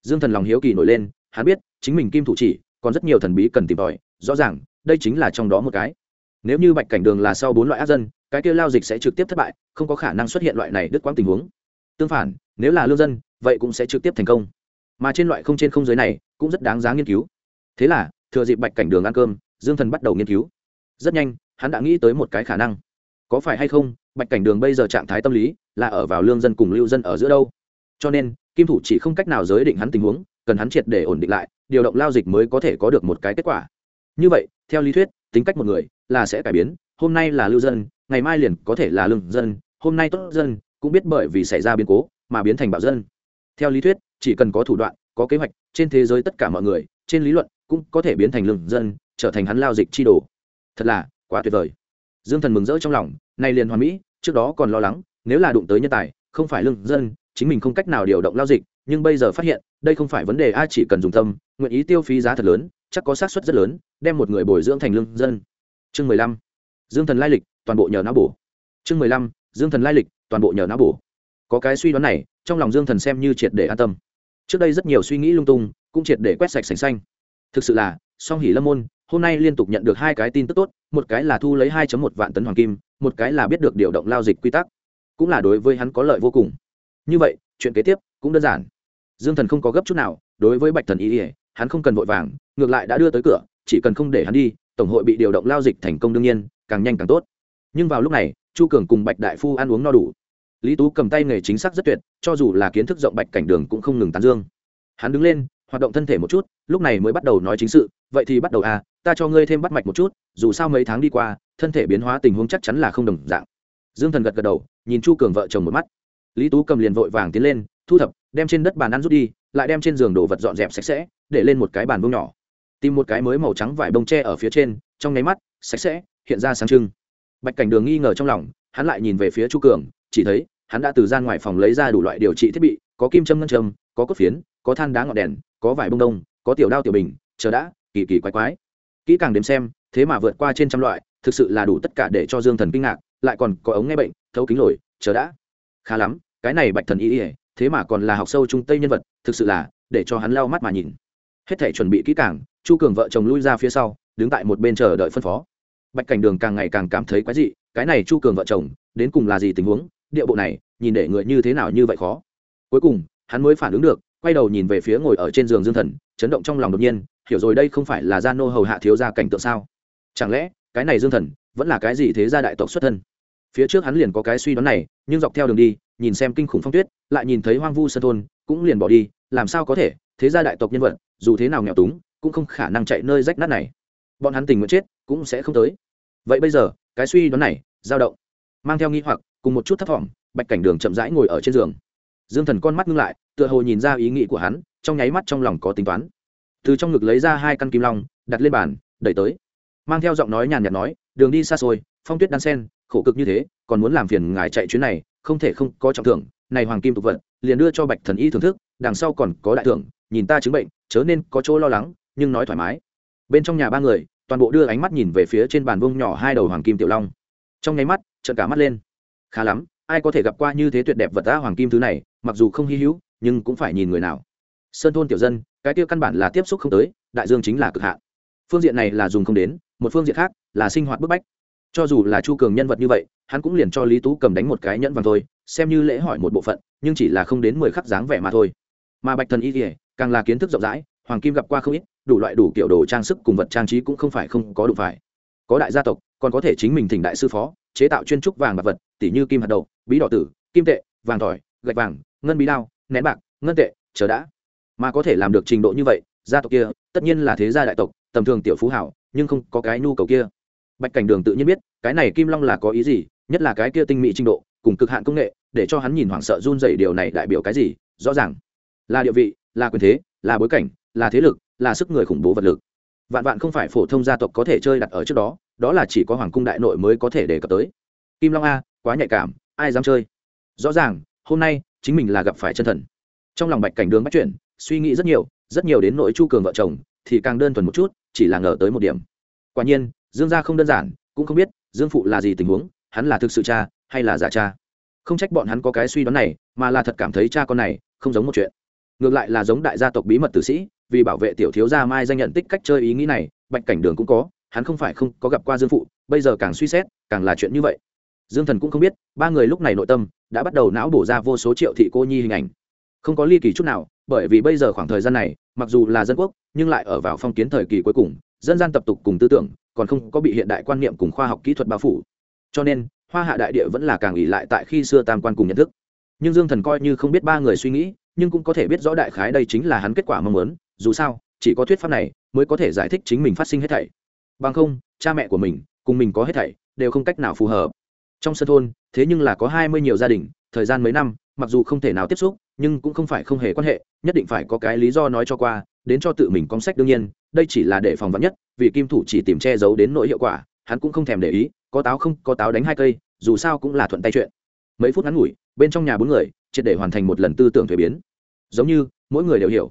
Dương thần lòng hiếu kỳ nổi lên, hắn biết, chính mình kim thủ chỉ, còn rất nhiều thần bí cần tìm tòi, rõ ràng, đây chính là trong đó một cái. Nếu như bạch cảnh đường là sau bốn loại ác dân, cái kia lao dịch sẽ trực tiếp thất bại, không có khả năng xuất hiện loại này đứt quãng tình huống tương phản, nếu là lương dân, vậy cũng sẽ trực tiếp thành công. Mà trên loại không trên không giới này, cũng rất đáng giá nghiên cứu. Thế là, thừa dịp bạch cảnh đường ăn cơm, dương thần bắt đầu nghiên cứu. Rất nhanh, hắn đã nghĩ tới một cái khả năng. Có phải hay không, bạch cảnh đường bây giờ trạng thái tâm lý là ở vào lương dân cùng lưu dân ở giữa đâu? Cho nên, kim thủ chỉ không cách nào giới định hắn tình huống, cần hắn triệt để ổn định lại, điều động lao dịch mới có thể có được một cái kết quả. Như vậy, theo lý thuyết, tính cách một người là sẽ cải biến. Hôm nay là lưu dân, ngày mai liền có thể là lương dân. Hôm nay tốt dân cũng biết bởi vì xảy ra biến cố mà biến thành bạo dân. Theo lý thuyết, chỉ cần có thủ đoạn, có kế hoạch, trên thế giới tất cả mọi người, trên lý luận cũng có thể biến thành lương dân, trở thành hắn lao dịch chi đồ. Thật là quá tuyệt vời. Dương thần mừng rỡ trong lòng, nay liền hoàn mỹ, trước đó còn lo lắng, nếu là đụng tới nhân tài, không phải lương dân, chính mình không cách nào điều động lao dịch, nhưng bây giờ phát hiện, đây không phải vấn đề ai chỉ cần dùng tâm, nguyện ý tiêu phí giá thật lớn, chắc có xác suất rất lớn, đem một người bồi dưỡng thành lương dân. Chương mười lăm. Dương thần lai lịch, toàn bộ nhờ não bổ. Chương mười lăm dương thần lai lịch, toàn bộ nhờ não bổ. Có cái suy đoán này, trong lòng dương thần xem như triệt để an tâm. Trước đây rất nhiều suy nghĩ lung tung, cũng triệt để quét sạch sành xanh. Thực sự là, song hỉ lâm môn, hôm nay liên tục nhận được hai cái tin tức tốt, một cái là thu lấy 2 một vạn tấn hoàng kim, một cái là biết được điều động lao dịch quy tắc. Cũng là đối với hắn có lợi vô cùng. Như vậy, chuyện kế tiếp cũng đơn giản. Dương thần không có gấp chút nào, đối với bạch thần ý ỉa hắn không cần vội vàng, ngược lại đã đưa tới cửa, chỉ cần không để hắn đi, tổng hội bị điều động lao dịch thành công đương nhiên, càng nhanh càng tốt. Nhưng vào lúc này chu cường cùng bạch đại phu ăn uống no đủ. Lý tú cầm tay nghề chính xác rất tuyệt, cho dù là kiến thức rộng bạch cảnh đường cũng không ngừng tán dương. Hắn đứng lên, hoạt động thân thể một chút, lúc này mới bắt đầu nói chính sự, vậy thì bắt đầu à ta cho ngươi thêm bắt mạch một chút, dù sao mấy tháng đi qua, thân thể biến hóa tình huống chắc chắn là không đồng dạng. Dương thần gật gật đầu, nhìn chu cường vợ chồng một mắt. Lý tú cầm liền vội vàng tiến lên, thu thập, đem trên đất bàn ăn rút đi, lại đem trên giường đồ vật dọn dẹp sạch sẽ, để lên một cái bàn bông nhỏ. Tìm một cái mới màu trắng vải bông tre ở phía trên, trong nháy mắt, sạch sẽ, hiện ra sáng trưng bạch cảnh đường nghi ngờ trong lòng, hắn lại nhìn về phía chu cường, chỉ thấy, hắn đã từ gian ngoài phòng lấy ra đủ loại điều trị thiết bị, có kim châm ngân châm, có cốt phiến, có than đá ngọn đèn, có vải bông đông, có tiểu đao tiểu bình, chờ đã, kỳ kỳ quái quái. Kỹ càng đếm xem, thế mà vượt qua trên trăm loại, thực sự là đủ tất cả để cho dương thần kinh ngạc, lại còn có ống nghe bệnh, thấu kính lồi, chờ đã. Khá lắm, cái này bạch thần y ỉa thế mà còn là học sâu trung tây nhân vật, thực sự là, để cho hắn lau mắt mà nhìn. Hết thể chuẩn bị kỹ càng, chu cường vợ chồng lui ra phía sau, đứng tại một bên chờ đợi phân phó bạch cảnh đường càng ngày càng cảm thấy quái dị, cái này chu cường vợ chồng, đến cùng là gì tình huống, địa bộ này, nhìn để người như thế nào như vậy khó. Cuối cùng, hắn mới phản ứng được, quay đầu nhìn về phía ngồi ở trên giường dương thần, chấn động trong lòng đột nhiên, hiểu rồi đây không phải là gia nô hầu hạ thiếu gia cảnh tượng sao? Chẳng lẽ, cái này dương thần, vẫn là cái gì thế gia đại tộc xuất thân? Phía trước hắn liền có cái suy đoán này, nhưng dọc theo đường đi, nhìn xem kinh khủng phong tuyết, lại nhìn thấy hoang vu sân thôn, cũng liền bỏ đi, làm sao có thể, thế gia đại tộc nhân vật, dù thế nào nghèo túng, cũng không khả năng chạy nơi rách nát này bọn hắn tình nguyện chết cũng sẽ không tới. Vậy bây giờ, cái suy đoán này, dao động, mang theo nghi hoặc, cùng một chút thấp thỏm, bạch cảnh đường chậm rãi ngồi ở trên giường. Dương thần con mắt ngưng lại, tựa hồ nhìn ra ý nghĩ của hắn, trong nháy mắt trong lòng có tính toán. Từ trong ngực lấy ra hai căn kim long, đặt lên bàn, đẩy tới. Mang theo giọng nói nhàn nhạt nói, đường đi xa xôi, phong tuyết đan sen, khổ cực như thế, còn muốn làm phiền ngài chạy chuyến này, không thể không có trọng thưởng, này hoàng kim tục vật, liền đưa cho bạch thần y thưởng thức, đằng sau còn có đại thưởng, nhìn ta chứng bệnh, chớ nên có chỗ lo lắng, nhưng nói thoải mái bên trong nhà ba người, toàn bộ đưa ánh mắt nhìn về phía trên bàn vông nhỏ hai đầu hoàng kim tiểu long. Trong nháy mắt, trợn cả mắt lên. Khá lắm, ai có thể gặp qua như thế tuyệt đẹp vật ta hoàng kim thứ này, mặc dù không hy hữu, nhưng cũng phải nhìn người nào. Sơn thôn tiểu dân, cái tiêu căn bản là tiếp xúc không tới, đại dương chính là cực hạn. Phương diện này là dùng không đến, một phương diện khác là sinh hoạt bức bách. Cho dù là chu cường nhân vật như vậy, hắn cũng liền cho lý tú cầm đánh một cái nhẫn vàng thôi, xem như lễ hỏi một bộ phận, nhưng chỉ là không đến mười khắc dáng vẻ mà thôi. Mà bạch thần y kỉa càng là kiến thức rộng rãi, hoàng kim gặp qua không ít đủ loại đủ kiểu đồ trang sức cùng vật trang trí cũng không phải không có đủ phải. Có đại gia tộc, còn có thể chính mình thỉnh đại sư phó, chế tạo chuyên trúc vàng bạc vật, tỉ như kim hạt đậu, bí đỏ tử, kim tệ, vàng tỏi, gạch vàng, ngân bí đao, nén bạc, ngân tệ, chờ đã. Mà có thể làm được trình độ như vậy, gia tộc kia, tất nhiên là thế gia đại tộc, tầm thường tiểu phú hảo, nhưng không có cái nhu cầu kia. Bạch cảnh đường tự nhiên biết, cái này kim long là có ý gì, nhất là cái kia tinh mỹ trình độ, cùng cực hạn công nghệ, để cho hắn nhìn hoảng sợ run dày điều này đại biểu cái gì, rõ ràng. Là địa vị, là quyền thế, là bối cảnh, là thế lực là sức người khủng bố vật lực. Vạn vạn không phải phổ thông gia tộc có thể chơi đặt ở trước đó đó là chỉ có hoàng cung đại nội mới có thể đề cập tới. Kim long a, quá nhạy cảm, ai dám chơi? Rõ ràng, hôm nay, chính mình là gặp phải chân thần. Trong lòng bạch cảnh đường bắt chuyển suy nghĩ rất nhiều rất nhiều đến nội chu cường vợ chồng, thì càng đơn thuần một chút, chỉ là ngờ tới một điểm. Quả nhiên, dương gia không đơn giản, cũng không biết, dương phụ là gì tình huống, hắn là thực sự cha, hay là giả cha? Không trách bọn hắn có cái suy đoán này, mà là thật cảm thấy cha con này không giống một chuyện ngược lại là giống đại gia tộc bí mật tử sĩ, vì bảo vệ tiểu thiếu gia mai danh nhận tích cách chơi ý nghĩ này, bạch cảnh đường cũng có, hắn không phải không có gặp qua dương phụ, bây giờ càng suy xét, càng là chuyện như vậy. Dương thần cũng không biết, ba người lúc này nội tâm đã bắt đầu não bổ ra vô số triệu thị cô nhi hình ảnh. Không có ly kỳ chút nào, bởi vì bây giờ khoảng thời gian này, mặc dù là dân quốc, nhưng lại ở vào phong kiến thời kỳ cuối cùng, dân gian tập tục cùng tư tưởng còn không có bị hiện đại quan niệm cùng khoa học kỹ thuật bao phủ. Cho nên, hoa hạ đại địa vẫn là càng ỉ lại tại khi xưa tam quan cùng nhận thức. Nhưng dương thần coi như không biết ba người suy nghĩ nhưng cũng có thể biết rõ đại khái đây chính là hắn kết quả mong muốn, dù sao, chỉ có thuyết pháp này mới có thể giải thích chính mình phát sinh hết thảy. Bằng không, cha mẹ của mình, cùng mình có hết thảy, đều không cách nào phù hợp. Trong sân thôn, thế nhưng là có hai mươi nhiều gia đình, thời gian mấy năm, mặc dù không thể nào tiếp xúc, nhưng cũng không phải không hề quan hệ, nhất định phải có cái lý do nói cho qua, đến cho tự mình công sách đương nhiên, đây chỉ là để phòng vắn nhất, vì kim thủ chỉ tìm che giấu đến nỗi hiệu quả, hắn cũng không thèm để ý, có táo không, có táo đánh hai cây, dù sao cũng là thuận tay chuyện. Mấy phút ngắn ngủi, bên trong nhà bốn người, triệt để hoàn thành một lần tư tưởng thuế biến giống như mỗi người đều hiểu.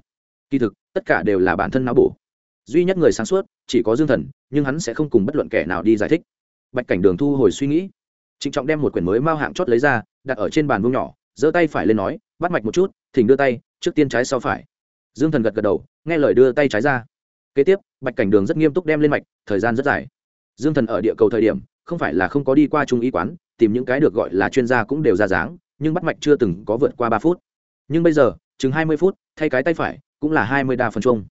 Kỳ thực, tất cả đều là bản thân não bổ. Duy nhất người sáng suốt, chỉ có dương thần, nhưng hắn sẽ không cùng bất luận kẻ nào đi giải thích. Bạch cảnh đường thu hồi suy nghĩ. Trịnh trọng đem một quyển mới mao hạng chót lấy ra, đặt ở trên bàn vuông nhỏ, giơ tay phải lên nói, bắt mạch một chút, thỉnh đưa tay, trước tiên trái sau phải. Dương thần gật gật đầu, nghe lời đưa tay trái ra. Kế tiếp, bạch cảnh đường rất nghiêm túc đem lên mạch, thời gian rất dài. Dương thần ở địa cầu thời điểm, không phải là không có đi qua trung y quán, tìm những cái được gọi là chuyên gia cũng đều ra dáng, nhưng bắt mạch chưa từng có vượt qua ba phút. Nhưng bây giờ chừng hai mươi phút, thay cái tay phải, cũng là hai mươi đa phần chung.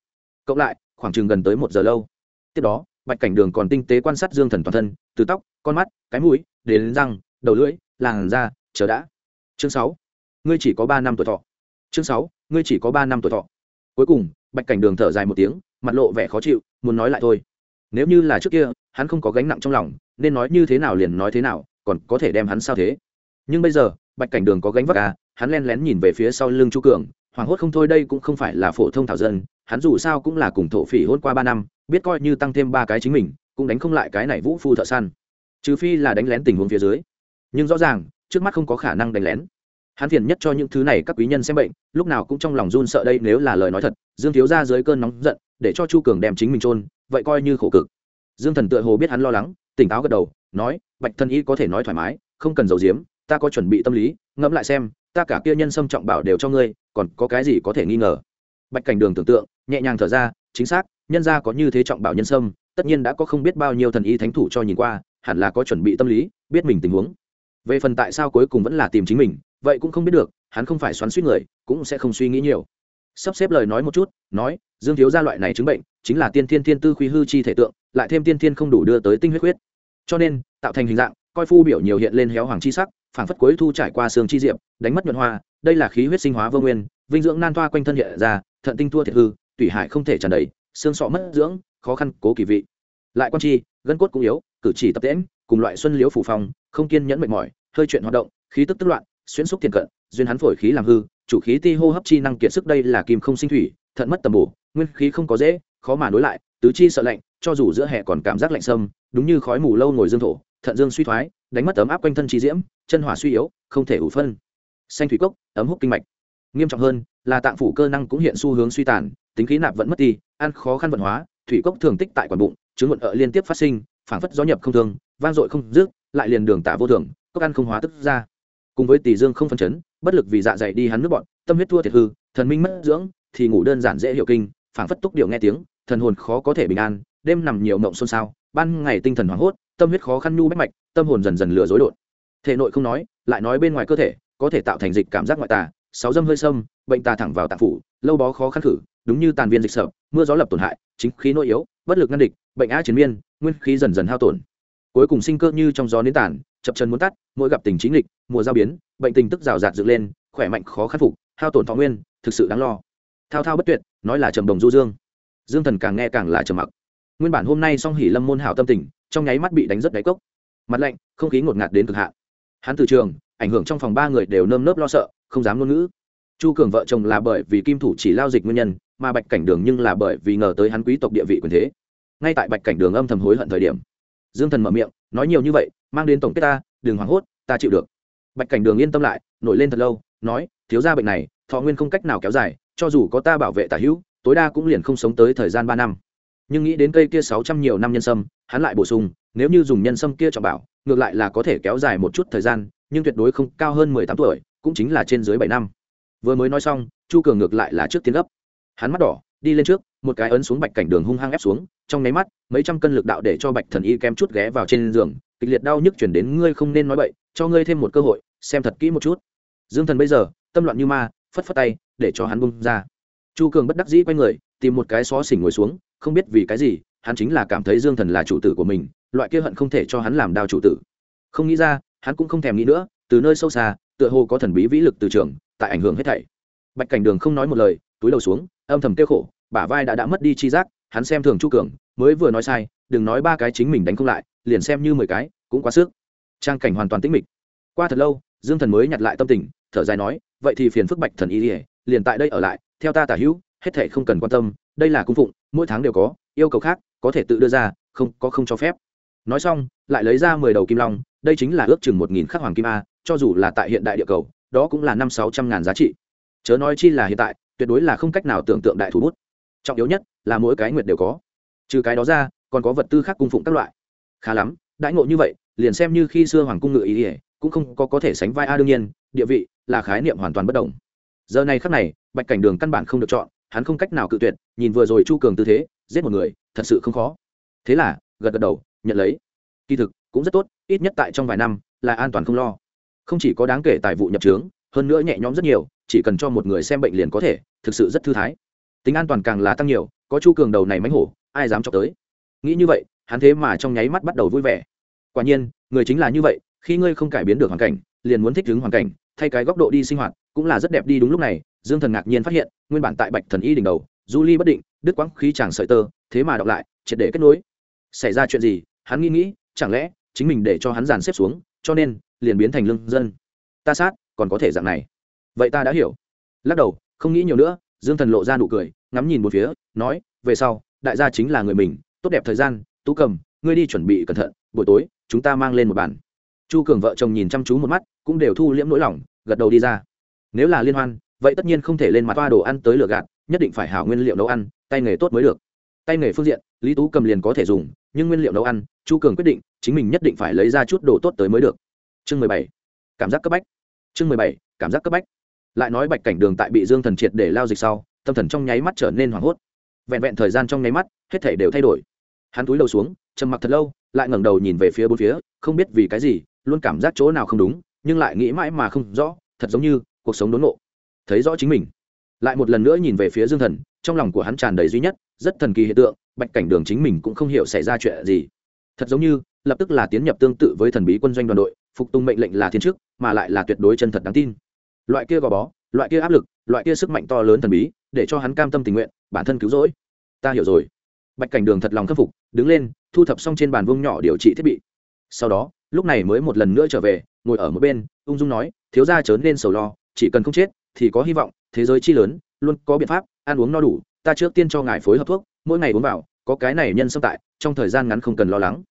Cộng lại, khoảng chừng gần tới một giờ lâu. Tiếp đó, bạch cảnh đường còn tinh tế quan sát dương thần toàn thân, từ tóc, con mắt, cái mũi, đến răng, đầu lưỡi, làn da, chờ đã. Chương sáu. Ngươi chỉ có ba năm tuổi thọ. Chương sáu. Ngươi chỉ có ba năm tuổi thọ. Cuối cùng, bạch cảnh đường thở dài một tiếng, mặt lộ vẻ khó chịu, muốn nói lại thôi. Nếu như là trước kia, hắn không có gánh nặng trong lòng, nên nói như thế nào liền nói thế nào, còn có thể đem hắn sao thế? Nhưng bây giờ, bạch cảnh đường có gánh vác à hắn len lén nhìn về phía sau lưng chu cường, hoảng hốt không thôi đây cũng không phải là phổ thông thảo dân, hắn dù sao cũng là cùng thổ phỉ hôn qua ba năm, biết coi như tăng thêm ba cái chính mình, cũng đánh không lại cái này vũ phu thợ săn. Trừ phi là đánh lén tình huống phía dưới. Nhưng rõ ràng, trước mắt không có khả năng đánh lén. Hắn phiền nhất cho những thứ này các quý nhân xem bệnh, lúc nào cũng trong lòng run sợ đây nếu là lời nói thật, dương thiếu ra dưới cơn nóng giận, để cho chu cường đem chính mình trôn vậy coi như khổ cực. Dương thần tựa hồ biết hắn lo lắng, tỉnh táo gật đầu, nói, bạch thân y có thể nói thoải mái, không cần giấu giếm, ta có chuẩn bị tâm lý, ngẫm lại xem ta cả kia nhân sâm trọng bảo đều cho ngươi, còn có cái gì có thể nghi ngờ? Bạch cảnh đường tưởng tượng, nhẹ nhàng thở ra, chính xác, nhân gia có như thế trọng bảo nhân sâm, tất nhiên đã có không biết bao nhiêu thần y thánh thủ cho nhìn qua, hẳn là có chuẩn bị tâm lý, biết mình tình huống. Về phần tại sao cuối cùng vẫn là tìm chính mình, vậy cũng không biết được, hắn không phải xoắn suýt người, cũng sẽ không suy nghĩ nhiều. Sắp xếp lời nói một chút, nói, dương thiếu gia loại này chứng bệnh, chính là tiên thiên thiên tư khuy hư chi thể tượng, lại thêm tiên thiên không đủ đưa tới tinh huyết huyết cho nên, tạo thành hình dạng, coi phu biểu nhiều hiện lên héo hoàng chi sắc phản phất cuối thu trải qua xương chi diệm đánh mất nhuận hoa, đây là khí huyết sinh hóa vô nguyên, vinh dưỡng nan thoa quanh thân hiện ra, thận tinh thua thiệt hư tủy hải không thể tràn đầy, xương sọ mất dưỡng, khó khăn, cố kỳ vị. Lại quan chi, gân cốt cũng yếu, cử chỉ tập tễm cùng loại xuân liễu phủ phong, không kiên nhẫn mệt mỏi, hơi chuyện hoạt động, khí tức tức loạn, xuyên xúc thiền cận, duyên hắn phổi khí làm hư, chủ khí ti hô hấp chi năng kiệt sức đây là kim không sinh thủy, thận mất tầm bổ, nguyên khí không có dễ, khó mà nối lại, tứ chi sợ lạnh, cho dù giữa hè còn cảm giác lạnh sâm, đúng như khói mù lâu ngồi dương thổ, thận dương suy thoái đánh mất ấm áp quanh thân chi diễm, chân hỏa suy yếu, không thể ủ phân. Xanh thủy cốc, ấm hút kinh mạch. Nghiêm trọng hơn, là tạng phủ cơ năng cũng hiện xu hướng suy tàn, tính khí nạp vẫn mất đi, ăn khó khăn vận hóa, thủy cốc thường tích tại quản bụng chứng luận ợ liên tiếp phát sinh, phảng phất gió nhập không thường vang dội không dứt, lại liền đường tả vô thường, cốc ăn không hóa tức ra. Cùng với tỷ dương không phân chấn, bất lực vì dạ dày đi hắn nước bọn, tâm huyết thua thiệt hư, thần minh mất dưỡng, thì ngủ đơn giản dễ hiểu kinh, phảng phất túc điệu nghe tiếng, thần hồn khó có thể bình an, đêm nằm nhiều mộng xôn xao, ban ngày tinh thần hoảng hốt tâm huyết khó khăn nhu bách mạch, tâm hồn dần dần lừa dối đột. Thể nội không nói, lại nói bên ngoài cơ thể, có thể tạo thành dịch cảm giác ngoại tà, sáu dâm hơi sâm, bệnh tà thẳng vào tạng phủ, lâu bó khó khăn khử, đúng như tàn viên dịch sợ mưa gió lập tổn hại, chính khí nội yếu, bất lực ngăn địch, bệnh á chiến miên, nguyên khí dần dần hao tổn. Cuối cùng sinh cơ như trong gió nến tàn, chập chân muốn tắt, mỗi gặp tình chính lịch mùa giao biến, bệnh tình tức rào rạt dựng lên, khỏe mạnh khó khắc phục, hao tổn thọ nguyên, thực sự đáng lo. Thao thao bất tuyệt, nói là trầm đồng du dương. Dương thần càng nghe càng là trầm mặc. Nguyên bản hôm nay song hỉ lâm môn hảo tâm tình trong nháy mắt bị đánh rất đáy cốc. Mặt lạnh, không khí ngột ngạt đến cực hạn. Hắn từ trường, ảnh hưởng trong phòng ba người đều nơm nớp lo sợ, không dám ngôn ngữ. Chu cường vợ chồng là bởi vì kim thủ chỉ lao dịch nguyên nhân, mà bạch cảnh đường nhưng là bởi vì ngờ tới hắn quý tộc địa vị quyền thế. Ngay tại bạch cảnh đường âm thầm hối hận thời điểm, dương thần mở miệng, nói nhiều như vậy, mang đến tổng kết ta, đừng hoảng hốt, ta chịu được. Bạch cảnh đường yên tâm lại, nổi lên thật lâu, nói, thiếu ra bệnh này, thọ nguyên không cách nào kéo dài, cho dù có ta bảo vệ tả hữu, tối đa cũng liền không sống tới thời gian ba năm nhưng nghĩ đến cây kia sáu trăm nhiều năm nhân sâm, hắn lại bổ sung, nếu như dùng nhân sâm kia cho bảo, ngược lại là có thể kéo dài một chút thời gian, nhưng tuyệt đối không cao hơn mười tám tuổi, cũng chính là trên dưới bảy năm. Vừa mới nói xong, chu cường ngược lại là trước tiến gấp. Hắn mắt đỏ, đi lên trước, một cái ấn xuống bạch cảnh đường hung hăng ép xuống, trong nháy mắt, mấy trăm cân lực đạo để cho bạch thần y kem chút ghé vào trên giường, kịch liệt đau nhức chuyển đến, ngươi không nên nói bậy, cho ngươi thêm một cơ hội, xem thật kỹ một chút. Dương thần bây giờ, tâm loạn như ma, phất phất tay, để cho hắn bung ra. Chu cường bất đắc dĩ quay người, tìm một cái xó xỉnh ngồi xuống không biết vì cái gì, hắn chính là cảm thấy dương thần là chủ tử của mình, loại kia hận không thể cho hắn làm đao chủ tử. Không nghĩ ra, hắn cũng không thèm nghĩ nữa, từ nơi sâu xa, tựa hồ có thần bí vĩ lực từ trường, tại ảnh hưởng hết thảy. Bạch cảnh đường không nói một lời, túi đầu xuống, âm thầm kêu khổ, bả vai đã đã mất đi chi giác, hắn xem thường chu cường, mới vừa nói sai, đừng nói ba cái chính mình đánh không lại, liền xem như mười cái, cũng quá sức. Trang cảnh hoàn toàn tĩnh mịch. Qua thật lâu, dương thần mới nhặt lại tâm tình, thở dài nói, vậy thì phiền phức bạch thần y ỉa liền tại đây ở lại, theo ta tả hữu, hết thể không cần quan tâm đây là cung phụng, mỗi tháng đều có, yêu cầu khác, có thể tự đưa ra, không, có không cho phép. Nói xong, lại lấy ra mười đầu kim long, đây chính là ước chừng một nghìn khắc hoàng kim a, cho dù là tại hiện đại địa cầu, đó cũng là năm sáu trăm ngàn giá trị. Chớ nói chi là hiện tại, tuyệt đối là không cách nào tưởng tượng đại thủ bút. Trọng yếu nhất là mỗi cái nguyệt đều có. Trừ cái đó ra, còn có vật tư khác cung phụng các loại. Khá lắm, đãi ngộ như vậy, liền xem như khi xưa hoàng cung ngự ý ỉa cũng không có có thể sánh vai a đương nhiên, địa vị là khái niệm hoàn toàn bất đồng. Giờ này khắc này, bạch cảnh đường căn bản không được chọn hắn không cách nào cự tuyệt, nhìn vừa rồi chu cường tư thế, giết một người, thật sự không khó. Thế là, gật gật đầu, nhận lấy. Kỳ thực, cũng rất tốt, ít nhất tại trong vài năm, là an toàn không lo. Không chỉ có đáng kể tài vụ nhập trướng, hơn nữa nhẹ nhõm rất nhiều, chỉ cần cho một người xem bệnh liền có thể, thực sự rất thư thái. Tính an toàn càng là tăng nhiều, có chu cường đầu này mánh hổ, ai dám cho tới? Nghĩ như vậy, hắn thế mà trong nháy mắt bắt đầu vui vẻ. Quả nhiên, người chính là như vậy, khi ngươi không cải biến được hoàn cảnh, liền muốn thích ứng hoàn cảnh, thay cái góc độ đi sinh hoạt, cũng là rất đẹp đi đúng lúc này dương thần ngạc nhiên phát hiện, nguyên bản tại bạch thần y đỉnh đầu, du ly bất định, đứt quãng khí chàng sợi tơ, thế mà đọc lại, triệt để kết nối. Xảy ra chuyện gì? Hắn nghĩ nghĩ, chẳng lẽ chính mình để cho hắn dàn xếp xuống, cho nên liền biến thành lương dân? Ta sát, còn có thể dạng này. Vậy ta đã hiểu. Lắc đầu, không nghĩ nhiều nữa, dương thần lộ ra nụ cười, ngắm nhìn một phía, nói, về sau, đại gia chính là người mình, tốt đẹp thời gian, tú cầm, ngươi đi chuẩn bị cẩn thận, buổi tối, chúng ta mang lên một bản chu cường vợ chồng nhìn chăm chú một mắt, cũng đều thu liễm nỗi lòng, gật đầu đi ra. Nếu là liên hoan vậy tất nhiên không thể lên mặt toa đồ ăn tới lửa gạt, nhất định phải hảo nguyên liệu nấu ăn, tay nghề tốt mới được. Tay nghề phương diện, lý tú cầm liền có thể dùng, nhưng nguyên liệu nấu ăn, chu cường quyết định, chính mình nhất định phải lấy ra chút đồ tốt tới mới được. Chương mười bảy. Cảm giác cấp bách. Chương mười bảy, cảm giác cấp bách. Lại nói bạch cảnh đường tại bị dương thần triệt để lao dịch sau, tâm thần trong nháy mắt trở nên hoảng hốt. Vẹn vẹn thời gian trong nháy mắt, hết thể đều thay đổi. Hắn túi đầu xuống, trầm mặc thật lâu, lại ngẩng đầu nhìn về phía bốn phía, không biết vì cái gì, luôn cảm giác chỗ nào không đúng, nhưng lại nghĩ mãi mà không rõ, thật giống như cuộc sống đốn nộ thấy rõ chính mình. Lại một lần nữa nhìn về phía dương thần, trong lòng của hắn tràn đầy duy nhất, rất thần kỳ hiện tượng, bạch cảnh đường chính mình cũng không hiểu xảy ra chuyện gì. Thật giống như, lập tức là tiến nhập tương tự với thần bí quân doanh đoàn đội, phục tùng mệnh lệnh là thiên chức, mà lại là tuyệt đối chân thật đáng tin. Loại kia gò bó, loại kia áp lực, loại kia sức mạnh to lớn thần bí, để cho hắn cam tâm tình nguyện, bản thân cứu rỗi. Ta hiểu rồi. Bạch cảnh đường thật lòng khâm phục, đứng lên, thu thập xong trên bàn vương nhỏ điều trị thiết bị. Sau đó, lúc này mới một lần nữa trở về, ngồi ở một bên, ung dung nói, thiếu gia chớ nên sầu lo, chỉ cần không chết thì có hy vọng, thế giới chi lớn, luôn có biện pháp, ăn uống no đủ, ta trước tiên cho ngài phối hợp thuốc, mỗi ngày uống vào, có cái này nhân xâm tại, trong thời gian ngắn không cần lo lắng.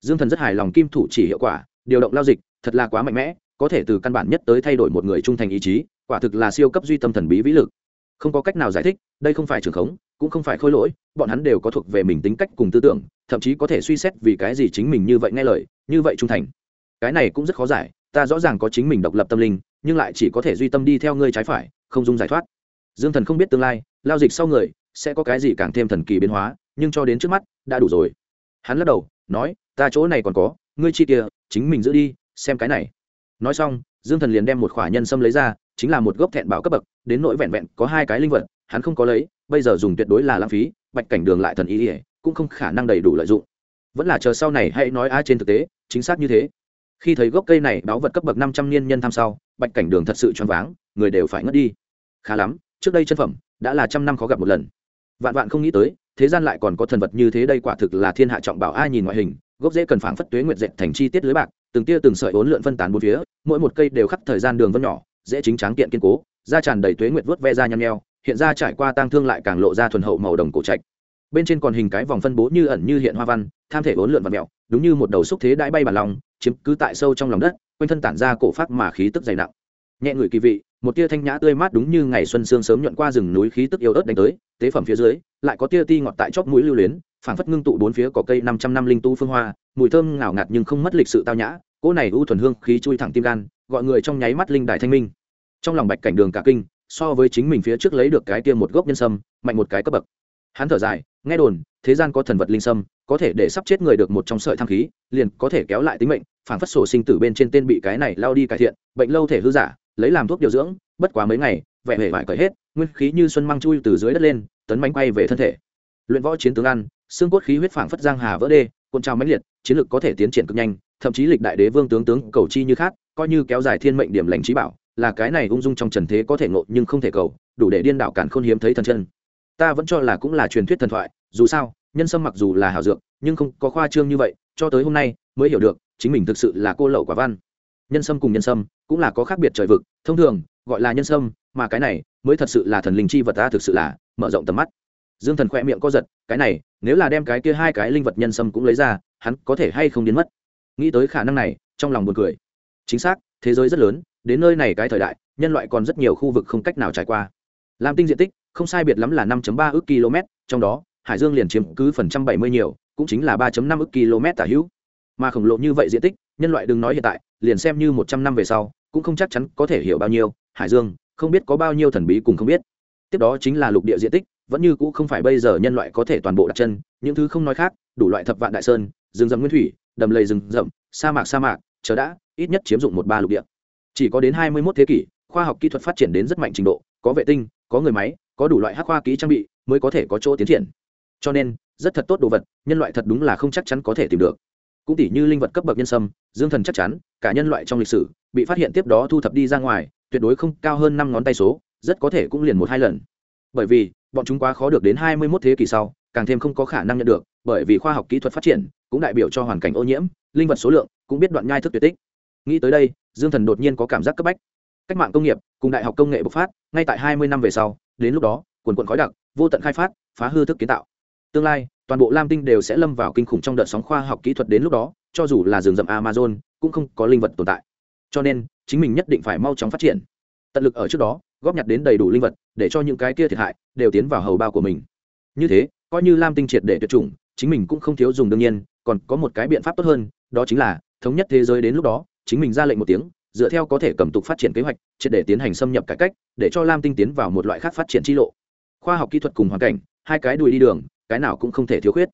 Dương thần rất hài lòng kim thủ chỉ hiệu quả, điều động lao dịch, thật là quá mạnh mẽ, có thể từ căn bản nhất tới thay đổi một người trung thành ý chí, quả thực là siêu cấp duy tâm thần bí vĩ lực. Không có cách nào giải thích, đây không phải trường khống, cũng không phải khôi lỗi, bọn hắn đều có thuộc về mình tính cách cùng tư tưởng, thậm chí có thể suy xét vì cái gì chính mình như vậy nghe lời, như vậy trung thành. Cái này cũng rất khó giải ta rõ ràng có chính mình độc lập tâm linh, nhưng lại chỉ có thể duy tâm đi theo ngươi trái phải, không dung giải thoát. Dương thần không biết tương lai, lao dịch sau người, sẽ có cái gì càng thêm thần kỳ biến hóa, nhưng cho đến trước mắt, đã đủ rồi. Hắn lắc đầu, nói, ta chỗ này còn có, ngươi chi kia, chính mình giữ đi, xem cái này. Nói xong, dương thần liền đem một khỏa nhân sâm lấy ra, chính là một gốc thẹn bảo cấp bậc, đến nỗi vẹn vẹn có hai cái linh vật, hắn không có lấy, bây giờ dùng tuyệt đối là lãng phí, bạch cảnh đường lại thần ý ỉa cũng không khả năng đầy đủ lợi dụng. Vẫn là chờ sau này hãy nói a trên thực tế, chính xác như thế khi thấy gốc cây này báo vật cấp bậc năm trăm niên nhân tham sau, bạch cảnh đường thật sự choáng váng, người đều phải ngất đi. Khá lắm, trước đây chân phẩm đã là trăm năm khó gặp một lần. Vạn vạn không nghĩ tới, thế gian lại còn có thần vật như thế đây quả thực là thiên hạ trọng bảo ai nhìn ngoại hình, gốc rễ cần phảng phất tuế nguyệt dệt thành chi tiết lưới bạc, từng tia từng sợi uốn lượn phân tán bốn phía, mỗi một cây đều khắc thời gian đường vân nhỏ, dễ chính tráng kiện kiên cố, da tràn đầy tuế nguyệt vớt ve ra nhăn nheo, hiện ra trải qua tang thương lại càng lộ ra thuần hậu màu đồng cổ trạch. Bên trên còn hình cái vòng phân bố như ẩn như hiện hoa văn, tham thể uốn lượn và mẹo đúng như một đầu xúc thế đãi bay bàn lòng chiếm cứ tại sâu trong lòng đất, quanh thân tản ra cổ phát mà khí tức dày nặng. Nhẹ người kỳ vị, một tia thanh nhã tươi mát đúng như ngày xuân sương sớm nhuận qua rừng núi khí tức yêu ớt đánh tới, tế phẩm phía dưới, lại có tia ti ngọt tại chóp mũi lưu luyến, phảng phất ngưng tụ bốn phía có cây năm trăm năm linh tu phương hoa, mùi thơm ngào ngạt nhưng không mất lịch sự tao nhã, cỗ này u thuần hương khí chui thẳng tim gan, gọi người trong nháy mắt linh đại thanh minh. Trong lòng bạch cảnh đường cả kinh, so với chính mình phía trước lấy được cái tia một gốc nhân sâm, mạnh một cái cấp bậc. Hắn thở dài, nghe đồn, thế gian có thần vật linh sâm có thể để sắp chết người được một trong sợi tham khí, liền có thể kéo lại tính mệnh, phảng phất sổ sinh tử bên trên tên bị cái này lao đi cải thiện, bệnh lâu thể hư giả, lấy làm thuốc điều dưỡng, bất quá mấy ngày, vẻ hề vải cởi hết, nguyên khí như xuân mang chui từ dưới đất lên, tấn bánh quay về thân thể. Luyện võ chiến tướng ăn, xương cốt khí huyết phảng phất giang hà vỡ đê, cuộn trào mãnh liệt, chiến lược có thể tiến triển cực nhanh, thậm chí lịch đại đế vương tướng tướng cầu chi như khác, coi như kéo dài thiên mệnh điểm lành trí bảo, là cái này ung dung trong trần thế có thể ngộ nhưng không thể cầu, đủ để điên đảo cản khôn hiếm thấy thần chân. Ta vẫn cho là cũng là truyền thuyết thần thoại, dù sao nhân sâm mặc dù là hảo dược, nhưng không có khoa trương như vậy, cho tới hôm nay mới hiểu được chính mình thực sự là cô lậu quả văn. Nhân sâm cùng nhân sâm cũng là có khác biệt trời vực, thông thường gọi là nhân sâm, mà cái này mới thật sự là thần linh chi vật ta thực sự là mở rộng tầm mắt. Dương thần khoe miệng co giật, cái này, nếu là đem cái kia hai cái linh vật nhân sâm cũng lấy ra, hắn có thể hay không đến mất? Nghĩ tới khả năng này, trong lòng buồn cười. Chính xác, thế giới rất lớn, đến nơi này cái thời đại, nhân loại còn rất nhiều khu vực không cách nào trải qua. Lam tinh diện tích không sai biệt lắm là 5 ba ước km trong đó hải dương liền chiếm cứ phần trăm bảy mươi nhiều, cũng chính là ba năm ước km tả hữu. Mà khổng lồ như vậy diện tích, nhân loại đừng nói hiện tại, liền xem như một trăm năm về sau, cũng không chắc chắn có thể hiểu bao nhiêu, hải dương, không biết có bao nhiêu thần bí cùng không biết. Tiếp đó chính là lục địa diện tích, vẫn như cũ không phải bây giờ nhân loại có thể toàn bộ đặt chân, những thứ không nói khác, đủ loại thập vạn đại sơn, rừng rậm nguyên thủy, đầm lầy rừng rậm, sa mạc sa mạc, chờ đã, ít nhất chiếm dụng một ba lục địa. Chỉ có đến hai mươi 21 thế kỷ, khoa học kỹ thuật phát triển đến rất mạnh trình độ, có vệ tinh, có người máy, có đủ loại hắc khoa kỹ trang bị, mới có thể có chỗ tiến triển cho nên, rất thật tốt đồ vật, nhân loại thật đúng là không chắc chắn có thể tìm được. Cũng tỷ như linh vật cấp bậc nhân sâm, dương thần chắc chắn, cả nhân loại trong lịch sử, bị phát hiện tiếp đó thu thập đi ra ngoài, tuyệt đối không cao hơn năm ngón tay số, rất có thể cũng liền một hai lần. Bởi vì, bọn chúng quá khó được đến hai mươi 21 thế kỷ sau, càng thêm không có khả năng nhận được, bởi vì khoa học kỹ thuật phát triển, cũng đại biểu cho hoàn cảnh ô nhiễm, linh vật số lượng cũng biết đoạn nhai thức tuyệt tích. Nghĩ tới đây, dương thần đột nhiên có cảm giác cấp bách. Cách mạng công nghiệp, cùng đại học công nghệ bộc phát, ngay tại hai mươi năm về sau, đến lúc đó, quần quận khói đặc, vô tận khai phát, phá hư thức kiến tạo tương lai, toàn bộ lam tinh đều sẽ lâm vào kinh khủng trong đợt sóng khoa học kỹ thuật đến lúc đó, cho dù là rừng rậm amazon, cũng không có linh vật tồn tại. Cho nên, chính mình nhất định phải mau chóng phát triển. Tận lực ở trước đó, góp nhặt đến đầy đủ linh vật, để cho những cái kia thiệt hại đều tiến vào hầu bao của mình. Như thế, coi như lam tinh triệt để tuyệt chủng, chính mình cũng không thiếu dùng đương nhiên, còn có một cái biện pháp tốt hơn, đó chính là thống nhất thế giới đến lúc đó, chính mình ra lệnh một tiếng, dựa theo có thể cầm tục phát triển kế hoạch, triệt để tiến hành xâm nhập cải cách, để cho lam tinh tiến vào một loại khác phát triển chi lộ. Khoa học kỹ thuật cùng hoàn cảnh, hai cái đùi đi đường cái nào cũng không thể thiếu khuyết.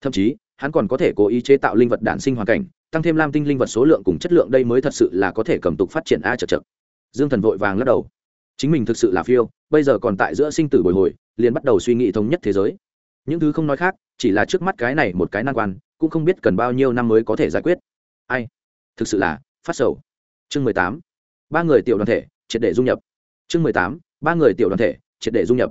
Thậm chí, hắn còn có thể cố ý chế tạo linh vật đản sinh hoàn cảnh, tăng thêm lam tinh linh vật số lượng cùng chất lượng đây mới thật sự là có thể cầm tục phát triển a chật chật dương thần vội vàng lắc đầu. Chính mình thực sự là phiêu, bây giờ còn tại giữa sinh tử bồi hồi, liền bắt đầu suy nghĩ thống nhất thế giới. Những thứ không nói khác, chỉ là trước mắt cái này một cái nan quan, cũng không biết cần bao nhiêu năm mới có thể giải quyết. Ai? Thực sự là, phát sầu. Chương mười tám. Ba người tiểu đoàn thể, triệt để dung nhập. Chương mười tám. Ba người tiểu đoàn thể, triệt để dung nhập.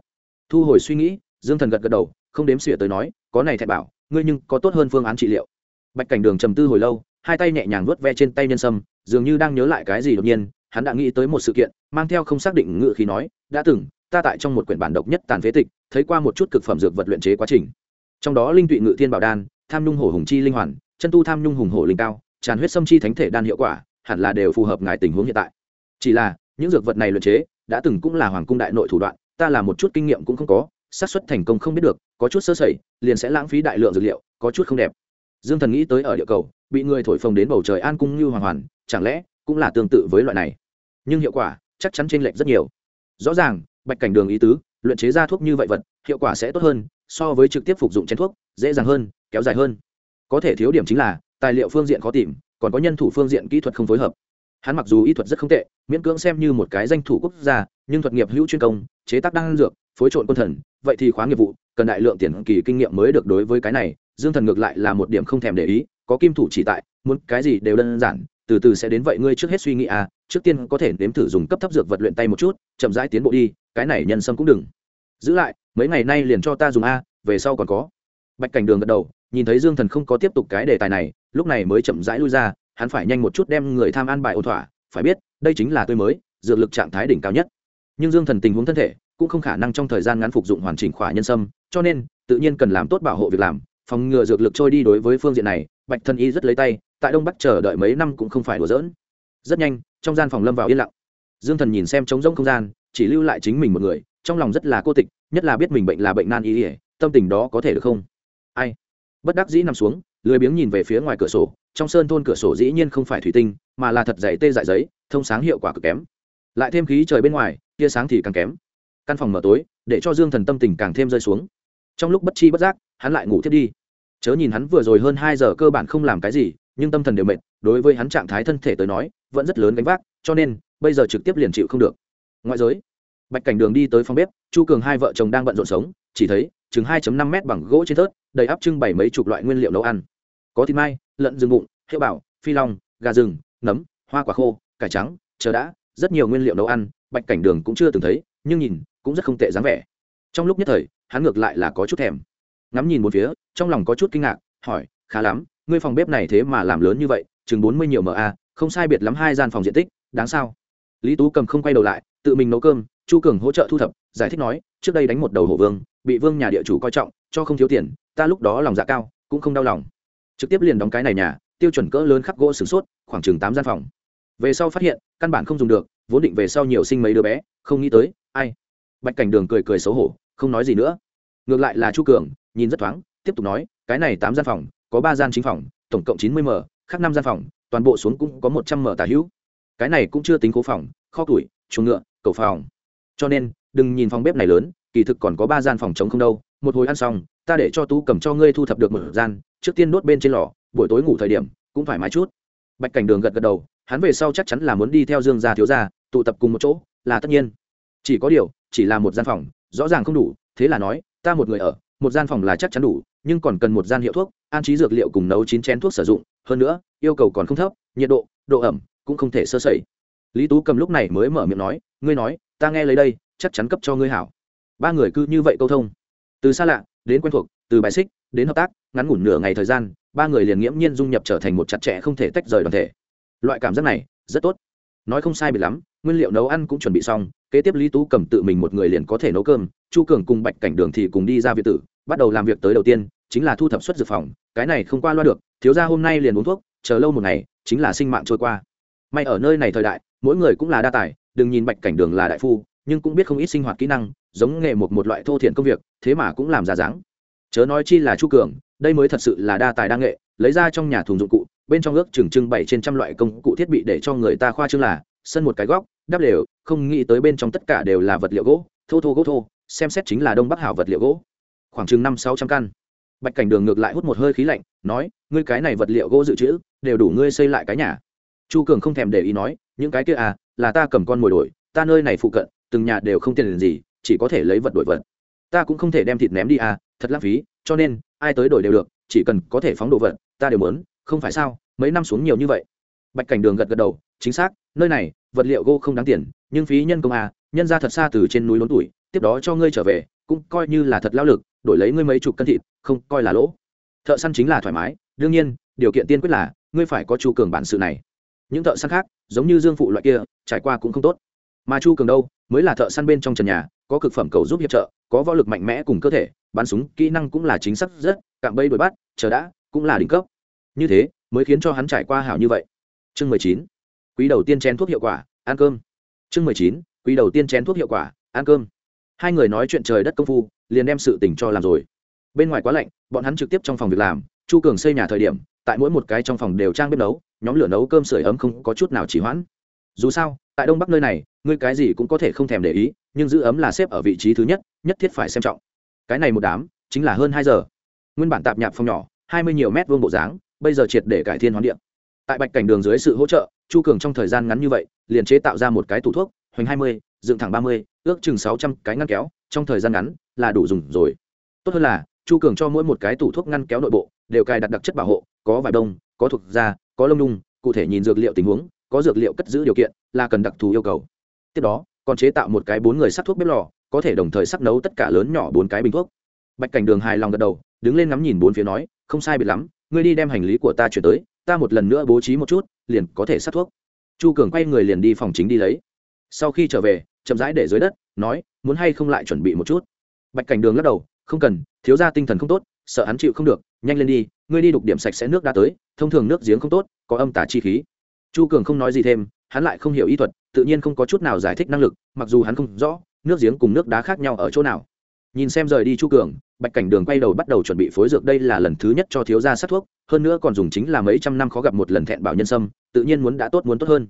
Thu hồi suy nghĩ, dương thần gật gật đầu không đếm xỉa tới nói, có này thẹn bảo, ngươi nhưng có tốt hơn phương án trị liệu. Bạch cảnh đường trầm tư hồi lâu, hai tay nhẹ nhàng vuốt ve trên tay nhân sâm, dường như đang nhớ lại cái gì đột nhiên, hắn đã nghĩ tới một sự kiện, mang theo không xác định ngự khí nói, đã từng, ta tại trong một quyển bản độc nhất tàn phế tịch, thấy qua một chút cực phẩm dược vật luyện chế quá trình. Trong đó linh tụy ngự thiên bảo đan, tham nhung hổ hùng chi linh hoàn, chân tu tham nhung hùng hổ linh cao, tràn huyết sâm chi thánh thể đan hiệu quả, hẳn là đều phù hợp ngài tình huống hiện tại. Chỉ là, những dược vật này luyện chế, đã từng cũng là hoàng cung đại nội thủ đoạn, ta là một chút kinh nghiệm cũng không có xác suất thành công không biết được, có chút sơ sẩy, liền sẽ lãng phí đại lượng dược liệu, có chút không đẹp. Dương thần nghĩ tới ở địa cầu, bị người thổi phồng đến bầu trời an cung như hoàng hoàn, chẳng lẽ cũng là tương tự với loại này? Nhưng hiệu quả chắc chắn trên lệch rất nhiều. Rõ ràng, bạch cảnh đường ý tứ, luyện chế ra thuốc như vậy vật, hiệu quả sẽ tốt hơn, so với trực tiếp phục dụng chén thuốc, dễ dàng hơn, kéo dài hơn. Có thể thiếu điểm chính là, tài liệu phương diện khó tìm, còn có nhân thủ phương diện kỹ thuật không phối hợp. Hắn mặc dù y thuật rất không tệ, miễn cưỡng xem như một cái danh thủ quốc gia, nhưng thuật nghiệp hữu chuyên công, chế tác đan dược phối trộn quân thần, vậy thì khóa nghiệp vụ, cần đại lượng tiền kỳ kinh nghiệm mới được đối với cái này, dương thần ngược lại là một điểm không thèm để ý, có kim thủ chỉ tại, muốn cái gì đều đơn giản, từ từ sẽ đến vậy ngươi trước hết suy nghĩ à trước tiên có thể nếm thử dùng cấp thấp dược vật luyện tay một chút, chậm rãi tiến bộ đi, cái này nhân sâm cũng đừng. Giữ lại, mấy ngày nay liền cho ta dùng a, về sau còn có. Bạch cảnh đường gật đầu, nhìn thấy dương thần không có tiếp tục cái đề tài này, lúc này mới chậm rãi lui ra, hắn phải nhanh một chút đem người tham ăn bài ô thỏa, phải biết, đây chính là tôi mới, dược lực trạng thái đỉnh cao nhất. Nhưng dương thần tình huống thân thể cũng không khả năng trong thời gian ngắn phục dụng hoàn chỉnh khỏa nhân sâm, cho nên, tự nhiên cần làm tốt bảo hộ việc làm, phòng ngừa dược lực trôi đi đối với phương diện này, bạch thân y rất lấy tay, tại đông bắc chờ đợi mấy năm cũng không phải đùa giỡn. Rất nhanh, trong gian phòng lâm vào yên lặng. Dương thần nhìn xem trống rỗng không gian, chỉ lưu lại chính mình một người, trong lòng rất là cô tịch, nhất là biết mình bệnh là bệnh nan y ỉa tâm tình đó có thể được không? Ai? Bất đắc dĩ nằm xuống, lười biếng nhìn về phía ngoài cửa sổ, trong sơn thôn cửa sổ dĩ nhiên không phải thủy tinh, mà là thật dày tê dại giấy, thông sáng hiệu quả cực kém. Lại thêm khí trời bên ngoài, tia sáng thì càng kém căn phòng mở tối, để cho dương thần tâm tình càng thêm rơi xuống. Trong lúc bất chi bất giác, hắn lại ngủ thiết đi. Chớ nhìn hắn vừa rồi hơn hai giờ cơ bản không làm cái gì, nhưng tâm thần đều mệt, đối với hắn trạng thái thân thể tới nói, vẫn rất lớn gánh vác, cho nên, bây giờ trực tiếp liền chịu không được. Ngoại giới, bạch cảnh đường đi tới phòng bếp, chu cường hai vợ chồng đang bận rộn sống, chỉ thấy, chừng hai năm m bằng gỗ trên thớt, đầy áp trưng bảy mấy chục loại nguyên liệu nấu ăn. Có thịt mai, lợn rừng bụng hiệu bảo phi long, gà rừng, nấm, hoa quả khô, cải trắng, chờ đã, rất nhiều nguyên liệu nấu ăn, bạch cảnh đường cũng chưa từng thấy, nhưng nhìn cũng rất không tệ dáng vẻ. Trong lúc nhất thời, hắn ngược lại là có chút thèm. Ngắm nhìn một phía, trong lòng có chút kinh ngạc, hỏi, khá lắm, ngươi phòng bếp này thế mà làm lớn như vậy, chừng bốn mươi nhiều ma không sai biệt lắm hai gian phòng diện tích, đáng sao? Lý tú cầm không quay đầu lại, tự mình nấu cơm, chu cường hỗ trợ thu thập, giải thích nói, trước đây đánh một đầu hổ vương, bị vương nhà địa chủ coi trọng, cho không thiếu tiền, ta lúc đó lòng dạ cao, cũng không đau lòng. Trực tiếp liền đóng cái này nhà, tiêu chuẩn cỡ lớn khắc gỗ sửng sốt, khoảng chừng tám gian phòng. Về sau phát hiện, căn bản không dùng được, vốn định về sau nhiều sinh mấy đứa bé, không nghĩ tới, ai bạch cảnh đường cười cười xấu hổ, không nói gì nữa. Ngược lại là chu cường, nhìn rất thoáng, tiếp tục nói, cái này tám gian phòng, có ba gian chính phòng, tổng cộng chín mươi m, khác năm gian phòng, toàn bộ xuống cũng có một trăm m tả hữu. Cái này cũng chưa tính cố phòng, kho tuổi chuồng ngựa, cầu phòng. Cho nên, đừng nhìn phòng bếp này lớn, kỳ thực còn có ba gian phòng chống không đâu. Một hồi ăn xong, ta để cho tú cầm cho ngươi thu thập được một gian, trước tiên đốt bên trên lò, buổi tối ngủ thời điểm, cũng phải mái chút. Bạch cảnh đường gật gật đầu, hắn về sau chắc chắn là muốn đi theo dương gia thiếu gia, tụ tập cùng một chỗ, là tất nhiên. Chỉ có điều chỉ là một gian phòng, rõ ràng không đủ, thế là nói, ta một người ở, một gian phòng là chắc chắn đủ, nhưng còn cần một gian hiệu thuốc, an trí dược liệu cùng nấu chín chén thuốc sử dụng, hơn nữa, yêu cầu còn không thấp, nhiệt độ độ ẩm cũng không thể sơ sẩy. Lý tú cầm lúc này mới mở miệng nói, ngươi nói, ta nghe lấy đây, chắc chắn cấp cho ngươi hảo. Ba người cứ như vậy câu thông. Từ xa lạ, đến quen thuộc, từ bài xích, đến hợp tác, ngắn ngủn nửa ngày thời gian, ba người liền nghiễm nhiên dung nhập trở thành một chặt chẽ không thể tách rời đoàn thể. Loại cảm giác này, rất tốt. Nói không sai bị lắm, nguyên liệu nấu ăn cũng chuẩn bị xong kế tiếp lý tú cầm tự mình một người liền có thể nấu cơm, chu cường cùng bạch cảnh đường thì cùng đi ra việt tử, bắt đầu làm việc tới đầu tiên, chính là thu thập xuất dược phòng, cái này không qua loa được, thiếu ra hôm nay liền uống thuốc, chờ lâu một ngày, chính là sinh mạng trôi qua. May ở nơi này thời đại, mỗi người cũng là đa tài, đừng nhìn bạch cảnh đường là đại phu, nhưng cũng biết không ít sinh hoạt kỹ năng, giống nghề một một loại thô thiện công việc, thế mà cũng làm ra dáng. Chớ nói chi là chu cường, đây mới thật sự là đa tài đa nghệ, lấy ra trong nhà thùng dụng cụ, bên trong ước chừng trưng bày trên trăm loại công cụ thiết bị để cho người ta khoa trương là sân một cái góc, đắp đều không nghĩ tới bên trong tất cả đều là vật liệu gỗ, thô thô gỗ thô, xem xét chính là đông bắc hảo vật liệu gỗ. Khoảng chừng năm sáu trăm căn. Bạch cảnh đường ngược lại hút một hơi khí lạnh, nói, ngươi cái này vật liệu gỗ dự trữ, đều đủ ngươi xây lại cái nhà. Chu cường không thèm để ý nói, những cái kia à là ta cầm con mồi đổi, ta nơi này phụ cận, từng nhà đều không tiền gì, chỉ có thể lấy vật đổi vật. Ta cũng không thể đem thịt ném đi à thật lãng phí, cho nên, ai tới đổi đều được, chỉ cần có thể phóng đồ vật, ta đều muốn, không phải sao, mấy năm xuống nhiều như vậy. Bạch cảnh đường gật gật đầu chính xác, nơi này, vật liệu gỗ không đáng tiền, nhưng phí nhân công à nhân ra thật xa từ trên núi lớn tuổi, tiếp đó cho ngươi trở về, cũng coi như là thật lao lực, đổi lấy ngươi mấy chục cân thịt, không coi là lỗ. Thợ săn chính là thoải mái, đương nhiên, điều kiện tiên quyết là, ngươi phải có chu cường bản sự này. Những thợ săn khác, giống như dương phụ loại kia, trải qua cũng không tốt. Mà chu cường đâu, mới là thợ săn bên trong trần nhà, có cực phẩm cầu giúp hiệp trợ, có võ lực mạnh mẽ cùng cơ thể, bắn súng, kỹ năng cũng là chính xác rất, cạm bẫy đuổi bắt, chờ đã, cũng là đỉnh cấp. Như thế, mới khiến cho hắn trải qua hảo như vậy. Chương mười chín quý đầu tiên chén thuốc hiệu quả, ăn cơm. Chương mười chín, quý đầu tiên chén thuốc hiệu quả, ăn cơm. Hai người nói chuyện trời đất công phu, liền đem sự tỉnh cho làm rồi. Bên ngoài quá lạnh, bọn hắn trực tiếp trong phòng việc làm, chu cường xây nhà thời điểm, tại mỗi một cái trong phòng đều trang bếp nấu, nhóm lửa nấu cơm sưởi ấm không có chút nào chỉ hoãn. Dù sao, tại đông bắc nơi này, ngươi cái gì cũng có thể không thèm để ý, nhưng giữ ấm là xếp ở vị trí thứ nhất nhất thiết phải xem trọng. Cái này một đám, chính là hơn hai giờ. Nguyên bản tạp nhạp phòng nhỏ, hai mươi nhiều mét vuông bộ dáng, bây giờ triệt để cải thiên hoán điện tại bạch cảnh đường dưới sự hỗ trợ chu cường trong thời gian ngắn như vậy, liền chế tạo ra một cái tủ thuốc, hoành hai mươi, dựng thẳng ba mươi, ước chừng sáu trăm cái ngăn kéo, trong thời gian ngắn là đủ dùng rồi. Tốt hơn là, chu cường cho mỗi một cái tủ thuốc ngăn kéo nội bộ, đều cài đặt đặc chất bảo hộ, có vải đông, có thuộc da, có lông đung, cụ thể nhìn dược liệu tình huống, có dược liệu cất giữ điều kiện, là cần đặc thù yêu cầu. Tiếp đó, còn chế tạo một cái bốn người sắc thuốc bếp lò, có thể đồng thời sắc nấu tất cả lớn nhỏ bốn cái bình thuốc. Bạch cảnh đường hài lòng gật đầu, đứng lên ngắm nhìn bốn phía nói, không sai biệt lắm, ngươi đi đem hành lý của ta chuyển tới ta một lần nữa bố trí một chút, liền có thể sát thuốc. Chu cường quay người liền đi phòng chính đi lấy. Sau khi trở về, chậm rãi để dưới đất, nói, muốn hay không lại chuẩn bị một chút. Bạch cảnh đường lắc đầu, không cần, thiếu ra tinh thần không tốt, sợ hắn chịu không được, nhanh lên đi, ngươi đi đục điểm sạch sẽ nước đã tới, thông thường nước giếng không tốt, có âm tả chi khí. Chu cường không nói gì thêm, hắn lại không hiểu y thuật, tự nhiên không có chút nào giải thích năng lực, mặc dù hắn không rõ, nước giếng cùng nước đá khác nhau ở chỗ nào nhìn xem rời đi chu cường, bạch cảnh đường quay đầu bắt đầu chuẩn bị phối dược đây là lần thứ nhất cho thiếu gia sát thuốc, hơn nữa còn dùng chính là mấy trăm năm khó gặp một lần thẹn bảo nhân sâm, tự nhiên muốn đã tốt muốn tốt hơn.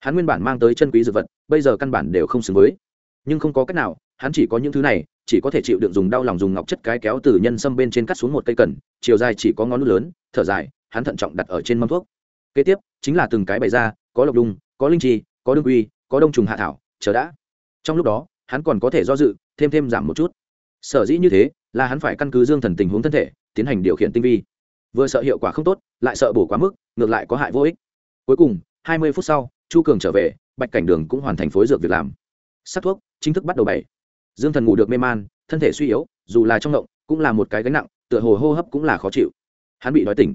Hắn nguyên bản mang tới chân quý dược vật, bây giờ căn bản đều không xứng với. Nhưng không có cách nào, hắn chỉ có những thứ này, chỉ có thể chịu đựng dùng đau lòng dùng ngọc chất cái kéo từ nhân sâm bên trên cắt xuống một cây cần, chiều dài chỉ có ngón lút lớn, thở dài, hắn thận trọng đặt ở trên mâm thuốc. Kế tiếp, chính là từng cái bày ra, có lộc đung có linh chi, có đương uy có đông trùng hạ thảo, chờ đã. Trong lúc đó, hắn còn có thể do dự, thêm thêm giảm một chút sở dĩ như thế, là hắn phải căn cứ dương thần tình huống thân thể, tiến hành điều khiển tinh vi. Vừa sợ hiệu quả không tốt, lại sợ bổ quá mức, ngược lại có hại vô ích. Cuối cùng, hai mươi phút sau, chu cường trở về, bạch cảnh đường cũng hoàn thành phối dược việc làm. Sắc thuốc, chính thức bắt đầu bày. Dương thần ngủ được mê man, thân thể suy yếu, dù là trong động cũng là một cái gánh nặng, tựa hồ hô hấp cũng là khó chịu. Hắn bị đói tỉnh.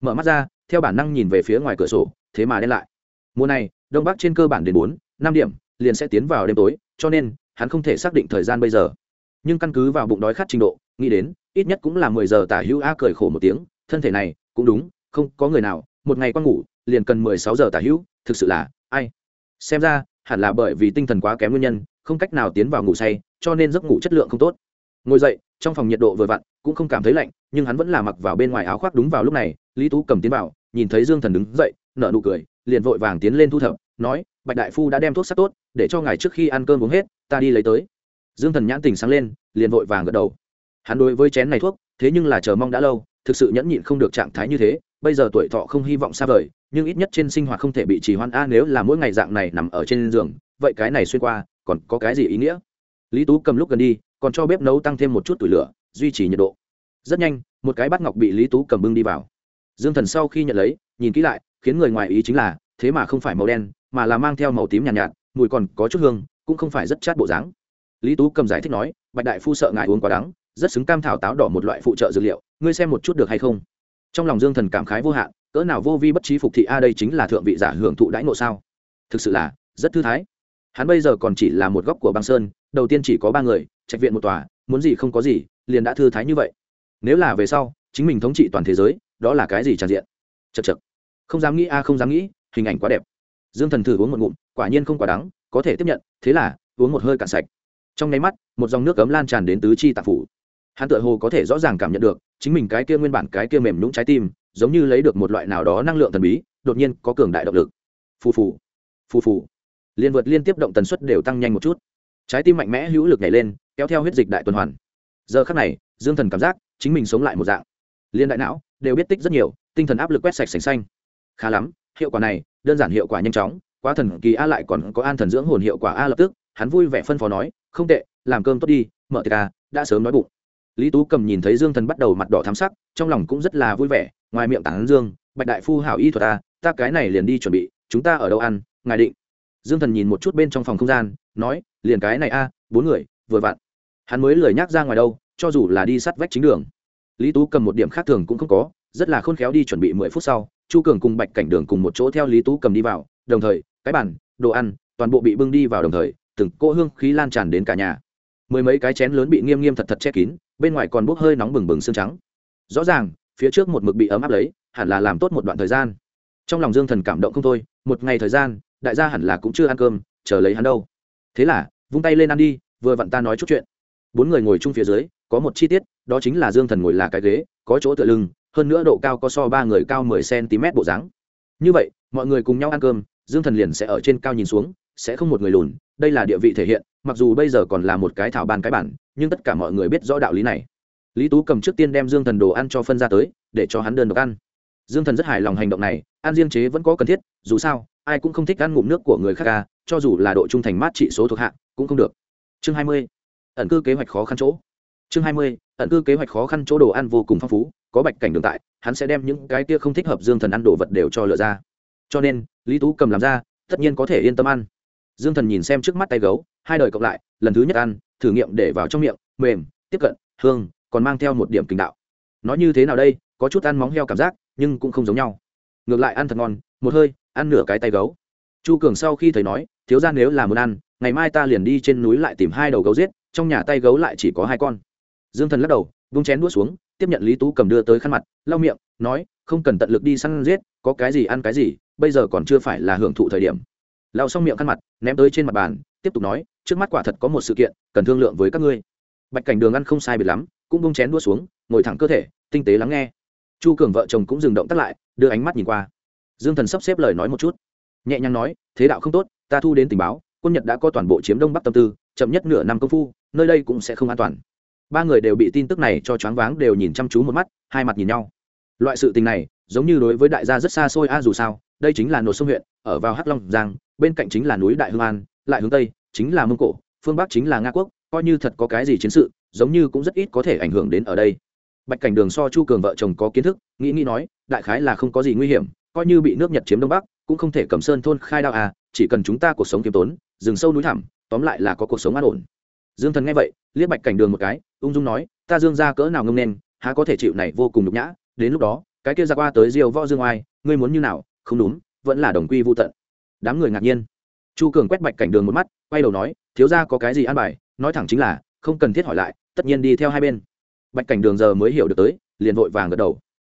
Mở mắt ra, theo bản năng nhìn về phía ngoài cửa sổ, thế mà đen lại. Mùa này, đông bắc trên cơ bản đến bốn, năm điểm, liền sẽ tiến vào đêm tối, cho nên, hắn không thể xác định thời gian bây giờ nhưng căn cứ vào bụng đói khát trình độ, nghĩ đến, ít nhất cũng là mười giờ tả hữu a cười khổ một tiếng, thân thể này, cũng đúng, không có người nào, một ngày qua ngủ, liền cần mười sáu giờ tả hữu, thực sự là, ai? Xem ra, hẳn là bởi vì tinh thần quá kém nguyên nhân, không cách nào tiến vào ngủ say, cho nên giấc ngủ chất lượng không tốt. Ngồi dậy, trong phòng nhiệt độ vừa vặn, cũng không cảm thấy lạnh, nhưng hắn vẫn là mặc vào bên ngoài áo khoác đúng vào lúc này, lý tú cầm tiến vào, nhìn thấy dương thần đứng dậy, nở nụ cười, liền vội vàng tiến lên thu thập, nói, bạch đại phu đã đem thuốc sắc tốt, để cho ngài trước khi ăn cơm uống hết, ta đi lấy tới dương thần nhãn tình sáng lên liền vội vàng gật đầu. Hắn đối với chén này thuốc thế nhưng là chờ mong đã lâu thực sự nhẫn nhịn không được trạng thái như thế bây giờ tuổi thọ không hy vọng xa vời nhưng ít nhất trên sinh hoạt không thể bị trì hoãn. A nếu là mỗi ngày dạng này nằm ở trên giường vậy cái này xuyên qua còn có cái gì ý nghĩa? Lý tú cầm lúc gần đi còn cho bếp nấu tăng thêm một chút tuổi lửa duy trì nhiệt độ. Rất nhanh một cái bát ngọc bị lý tú cầm bưng đi vào. Dương thần sau khi nhận lấy nhìn kỹ lại khiến người ngoài ý chính là thế mà không phải màu đen mà là mang theo màu tím nhàn nhạt, nhạt mùi còn có chút hương cũng không phải rất chát bộ dáng lý tú cầm giải thích nói, bạch đại phu sợ ngài uống quá đắng, rất xứng cam thảo táo đỏ một loại phụ trợ dược liệu, ngươi xem một chút được hay không? Trong lòng dương thần cảm khái vô hạn, cỡ nào vô vi bất trí phục thị a đây chính là thượng vị giả hưởng thụ đãi ngộ sao? Thực sự là, rất thư thái. Hắn bây giờ còn chỉ là một góc của băng sơn, đầu tiên chỉ có ba người, trạch viện một tòa, muốn gì không có gì, liền đã thư thái như vậy. Nếu là về sau, chính mình thống trị toàn thế giới, đó là cái gì tràn diện? Chật chật không dám nghĩ a, không dám nghĩ, hình ảnh quá đẹp. Dương thần thử uống một ngụm, quả nhiên không quá đắng, có thể tiếp nhận, thế là, uống một hơi cạn sạch trong nháy mắt, một dòng nước cấm lan tràn đến tứ chi tạp phủ. Hắn tựa hồ có thể rõ ràng cảm nhận được, chính mình cái kia nguyên bản cái kia mềm nhũng trái tim, giống như lấy được một loại nào đó năng lượng thần bí, đột nhiên có cường đại động lực. Phù phù phù phù. Liên vượt liên tiếp động tần suất đều tăng nhanh một chút. Trái tim mạnh mẽ hữu lực nhảy lên, kéo theo huyết dịch đại tuần hoàn. Giờ khắc này, dương thần cảm giác, chính mình sống lại một dạng. Liên đại não, đều biết tích rất nhiều, tinh thần áp lực quét sạch sành xanh. Khá lắm, hiệu quả này, đơn giản hiệu quả nhanh chóng, quá thần kỳ a lại còn có an thần dưỡng hồn hiệu quả a lập tức, hắn vui vẻ phân phó nói không tệ làm cơm tốt đi mở tiệc à đã sớm nói bụng. Lý tú cầm nhìn thấy dương thần bắt đầu mặt đỏ thắm sắc trong lòng cũng rất là vui vẻ ngoài miệng tản dương bạch đại phu hảo y thuật a ta cái này liền đi chuẩn bị chúng ta ở đâu ăn ngài định. Dương thần nhìn một chút bên trong phòng không gian nói liền cái này a bốn người vừa vặn. Hắn mới lười nhác ra ngoài đâu cho dù là đi sắt vách chính đường. Lý tú cầm một điểm khác thường cũng không có rất là khôn khéo đi chuẩn bị mười phút sau chu cường cùng bạch cảnh đường cùng một chỗ theo lý tú cầm đi vào đồng thời cái bàn, đồ ăn toàn bộ bị bưng đi vào đồng thời từng cỗ hương khí lan tràn đến cả nhà. Mười mấy cái chén lớn bị nghiêm nghiêm thật thật che kín, bên ngoài còn bốc hơi nóng bừng bừng xương trắng. Rõ ràng, phía trước một mực bị ấm áp lấy, hẳn là làm tốt một đoạn thời gian. Trong lòng dương thần cảm động không thôi, một ngày thời gian, đại gia hẳn là cũng chưa ăn cơm, chờ lấy hắn đâu. Thế là, vung tay lên ăn đi, vừa vặn ta nói chút chuyện. Bốn người ngồi chung phía dưới, có một chi tiết, đó chính là dương thần ngồi là cái ghế, có chỗ tựa lưng, hơn nữa độ cao có so ba người cao mười cm bộ dáng. Như vậy, mọi người cùng nhau ăn cơm, dương thần liền sẽ ở trên cao nhìn xuống, sẽ không một người lùn đây là địa vị thể hiện, mặc dù bây giờ còn là một cái thảo ban cái bản, nhưng tất cả mọi người biết rõ đạo lý này. Lý tú cầm trước tiên đem dương thần đồ ăn cho phân ra tới, để cho hắn đơn độc ăn. Dương thần rất hài lòng hành động này, ăn riêng chế vẫn có cần thiết, dù sao, ai cũng không thích ăn ngụm nước của người khác ca cho dù là độ trung thành mát trị số thuộc hạ, cũng không được. Chương hai mươi, ẩn cư kế hoạch khó khăn chỗ. Chương hai mươi, ẩn cư kế hoạch khó khăn chỗ đồ ăn vô cùng phong phú, có bạch cảnh đường tại, hắn sẽ đem những cái kia không thích hợp dương thần ăn đồ vật đều cho lựa ra. Cho nên, lý tú cầm làm ra, tất nhiên có thể yên tâm ăn dương thần nhìn xem trước mắt tay gấu, hai đời cộng lại, lần thứ nhất ăn, thử nghiệm để vào trong miệng, mềm, tiếp cận, hương, còn mang theo một điểm kinh đạo. Nói như thế nào đây, có chút ăn móng heo cảm giác, nhưng cũng không giống nhau. Ngược lại ăn thật ngon, một hơi, ăn nửa cái tay gấu. Chu cường sau khi thấy nói, thiếu ra nếu là muốn ăn, ngày mai ta liền đi trên núi lại tìm hai đầu gấu giết, trong nhà tay gấu lại chỉ có hai con. Dương thần lắc đầu, vung chén đuốt xuống, tiếp nhận lý tú cầm đưa tới khăn mặt, lau miệng, nói, không cần tận lực đi săn giết, có cái gì ăn cái gì, bây giờ còn chưa phải là hưởng thụ thời điểm lao xong miệng khăn mặt, ném tới trên mặt bàn, tiếp tục nói, trước mắt quả thật có một sự kiện, cần thương lượng với các ngươi. Bạch cảnh đường ăn không sai biệt lắm, cũng bông chén đua xuống, ngồi thẳng cơ thể, tinh tế lắng nghe. Chu cường vợ chồng cũng dừng động tắt lại, đưa ánh mắt nhìn qua. Dương thần sắp xếp lời nói một chút. Nhẹ nhàng nói, thế đạo không tốt, ta thu đến tình báo, quân nhật đã có toàn bộ chiếm đông bắc tâm tư, chậm nhất nửa năm công phu, nơi đây cũng sẽ không an toàn. Ba người đều bị tin tức này cho choáng váng, đều nhìn chăm chú một mắt, hai mặt nhìn nhau. Loại sự tình này, giống như đối với đại gia rất xa xôi a dù sao đây chính là nội sông huyện, ở vào hắc long giang, bên cạnh chính là núi đại hương an, lại hướng tây, chính là mông cổ, phương bắc chính là nga quốc, coi như thật có cái gì chiến sự, giống như cũng rất ít có thể ảnh hưởng đến ở đây. Bạch cảnh đường so chu cường vợ chồng có kiến thức, nghĩ nghĩ nói, đại khái là không có gì nguy hiểm, coi như bị nước nhật chiếm đông bắc, cũng không thể cầm sơn thôn khai đao à chỉ cần chúng ta cuộc sống kiếm tốn, rừng sâu núi thẳm, tóm lại là có cuộc sống an ổn. Dương thần nghe vậy, liếc bạch cảnh đường một cái, ung dung nói, ta dương ra cỡ nào ngông nên, há có thể chịu này vô cùng nhục nhã, đến lúc đó, cái kia ra qua tới diều võ dương oai, ngươi muốn như nào không đúng, vẫn là đồng quy vô tận. Đám người ngạc nhiên. Chu cường quét bạch cảnh đường một mắt, quay đầu nói, thiếu ra có cái gì an bài? Nói thẳng chính là, không cần thiết hỏi lại, tất nhiên đi theo hai bên. Bạch cảnh đường giờ mới hiểu được tới, liền vội vàng gật đầu.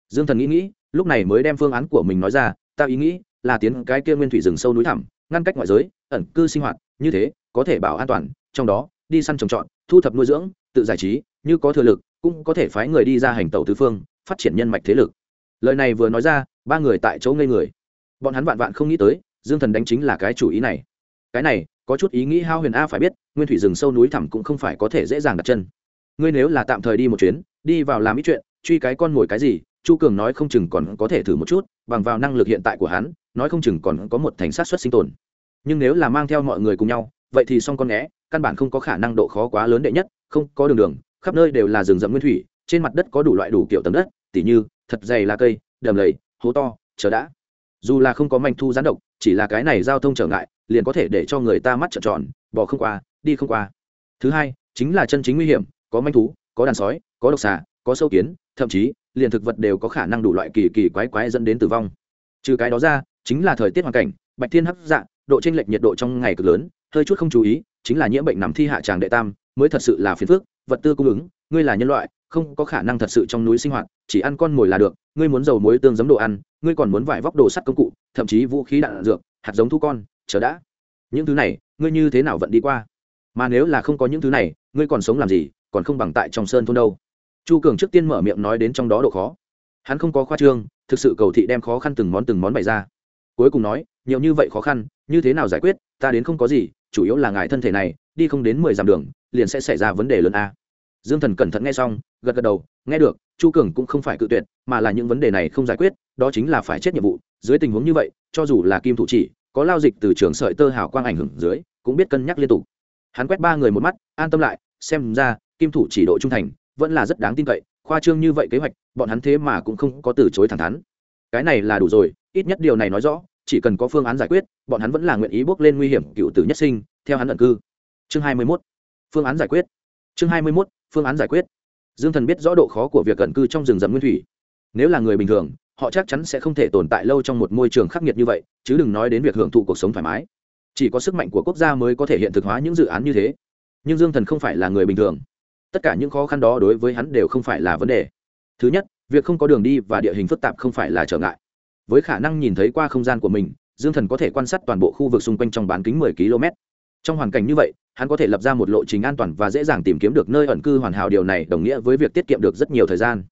Dương thần nghĩ nghĩ, lúc này mới đem phương án của mình nói ra, ta ý nghĩ là tiến cái kia nguyên thủy rừng sâu núi thẳm, ngăn cách ngoại giới, ẩn cư sinh hoạt, như thế, có thể bảo an toàn, trong đó, đi săn trồng trọt, thu thập nuôi dưỡng, tự giải trí, như có thừa lực, cũng có thể phái người đi ra hành tẩu tứ phương, phát triển nhân mạch thế lực. Lời này vừa nói ra, ba người tại chỗ ngây người bọn hắn vạn vạn không nghĩ tới, dương thần đánh chính là cái chủ ý này. Cái này, có chút ý nghĩ hao huyền a, phải biết, nguyên thủy rừng sâu núi thẳm cũng không phải có thể dễ dàng đặt chân. Ngươi nếu là tạm thời đi một chuyến, đi vào làm ít chuyện, truy cái con mồi cái gì, chu cường nói không chừng còn có thể thử một chút, bằng vào năng lực hiện tại của hắn, nói không chừng còn có một thành sát xuất sinh tồn. Nhưng nếu là mang theo mọi người cùng nhau, vậy thì xong con nghé, căn bản không có khả năng độ khó quá lớn đệ nhất, không có đường đường, khắp nơi đều là rừng rậm nguyên thủy, trên mặt đất có đủ loại đủ kiểu tầng đất, tỉ như, thật dày là cây, đầm lầy, hố to, chờ đã dù là không có manh thu gián độc, chỉ là cái này giao thông trở ngại, liền có thể để cho người ta mắt trợn tròn, bỏ không qua, đi không qua. Thứ hai, chính là chân chính nguy hiểm, có manh thú, có đàn sói, có độc xà, có sâu kiến, thậm chí, liền thực vật đều có khả năng đủ loại kỳ kỳ quái quái dẫn đến tử vong. Trừ cái đó ra, chính là thời tiết hoàn cảnh, bạch thiên hấp dạ độ chênh lệch nhiệt độ trong ngày cực lớn, hơi chút không chú ý, chính là nhiễm bệnh nằm thi hạ tràng đệ tam, mới thật sự là phiền phức, vật tư cung ứng, ngươi là nhân loại, không có khả năng thật sự trong núi sinh hoạt, chỉ ăn con mồi là được ngươi muốn dầu muối tương giấm đồ ăn, ngươi còn muốn vải vóc đồ sắt công cụ, thậm chí vũ khí đạn dược, hạt giống thu con, chờ đã. Những thứ này, ngươi như thế nào vẫn đi qua? Mà nếu là không có những thứ này, ngươi còn sống làm gì, còn không bằng tại trong sơn thôn đâu. Chu cường trước tiên mở miệng nói đến trong đó độ khó. Hắn không có khoa trương, thực sự cầu thị đem khó khăn từng món từng món bày ra. Cuối cùng nói, nhiều như vậy khó khăn, như thế nào giải quyết, ta đến không có gì, chủ yếu là ngài thân thể này, đi không đến mười dặm đường, liền sẽ xảy ra vấn đề lớn a. Dương thần cẩn thận nghe xong, gật gật đầu, nghe được chu cường cũng không phải cự tuyệt, mà là những vấn đề này không giải quyết, đó chính là phải chết nhiệm vụ dưới tình huống như vậy, cho dù là kim thủ chỉ, có lao dịch từ trường sợi tơ hào quang ảnh hưởng dưới, cũng biết cân nhắc liên tục hắn quét ba người một mắt, an tâm lại, xem ra, kim thủ chỉ độ trung thành, vẫn là rất đáng tin cậy, khoa trương như vậy kế hoạch, bọn hắn thế mà cũng không có từ chối thẳng thắn cái này là đủ rồi, ít nhất điều này nói rõ, chỉ cần có phương án giải quyết, bọn hắn vẫn là nguyện ý bước lên nguy hiểm, cựu tử nhất sinh, theo hắn ẩn cư chương hai mươi 21. phương án giải quyết chương hai mươi 21. phương án giải quyết dương thần biết rõ độ khó của việc cận cư trong rừng rậm nguyên thủy. Nếu là người bình thường, họ chắc chắn sẽ không thể tồn tại lâu trong một môi trường khắc nghiệt như vậy, chứ đừng nói đến việc hưởng thụ cuộc sống thoải mái. Chỉ có sức mạnh của quốc gia mới có thể hiện thực hóa những dự án như thế. Nhưng dương thần không phải là người bình thường. Tất cả những khó khăn đó đối với hắn đều không phải là vấn đề. Thứ nhất, việc không có đường đi và địa hình phức tạp không phải là trở ngại. Với khả năng nhìn thấy qua không gian của mình, dương thần có thể quan sát toàn bộ khu vực xung quanh trong bán kính 10 km trong hoàn cảnh như vậy, hắn có thể lập ra một lộ trình an toàn và dễ dàng tìm kiếm được nơi ẩn cư hoàn hảo điều này đồng nghĩa với việc tiết kiệm được rất nhiều thời gian.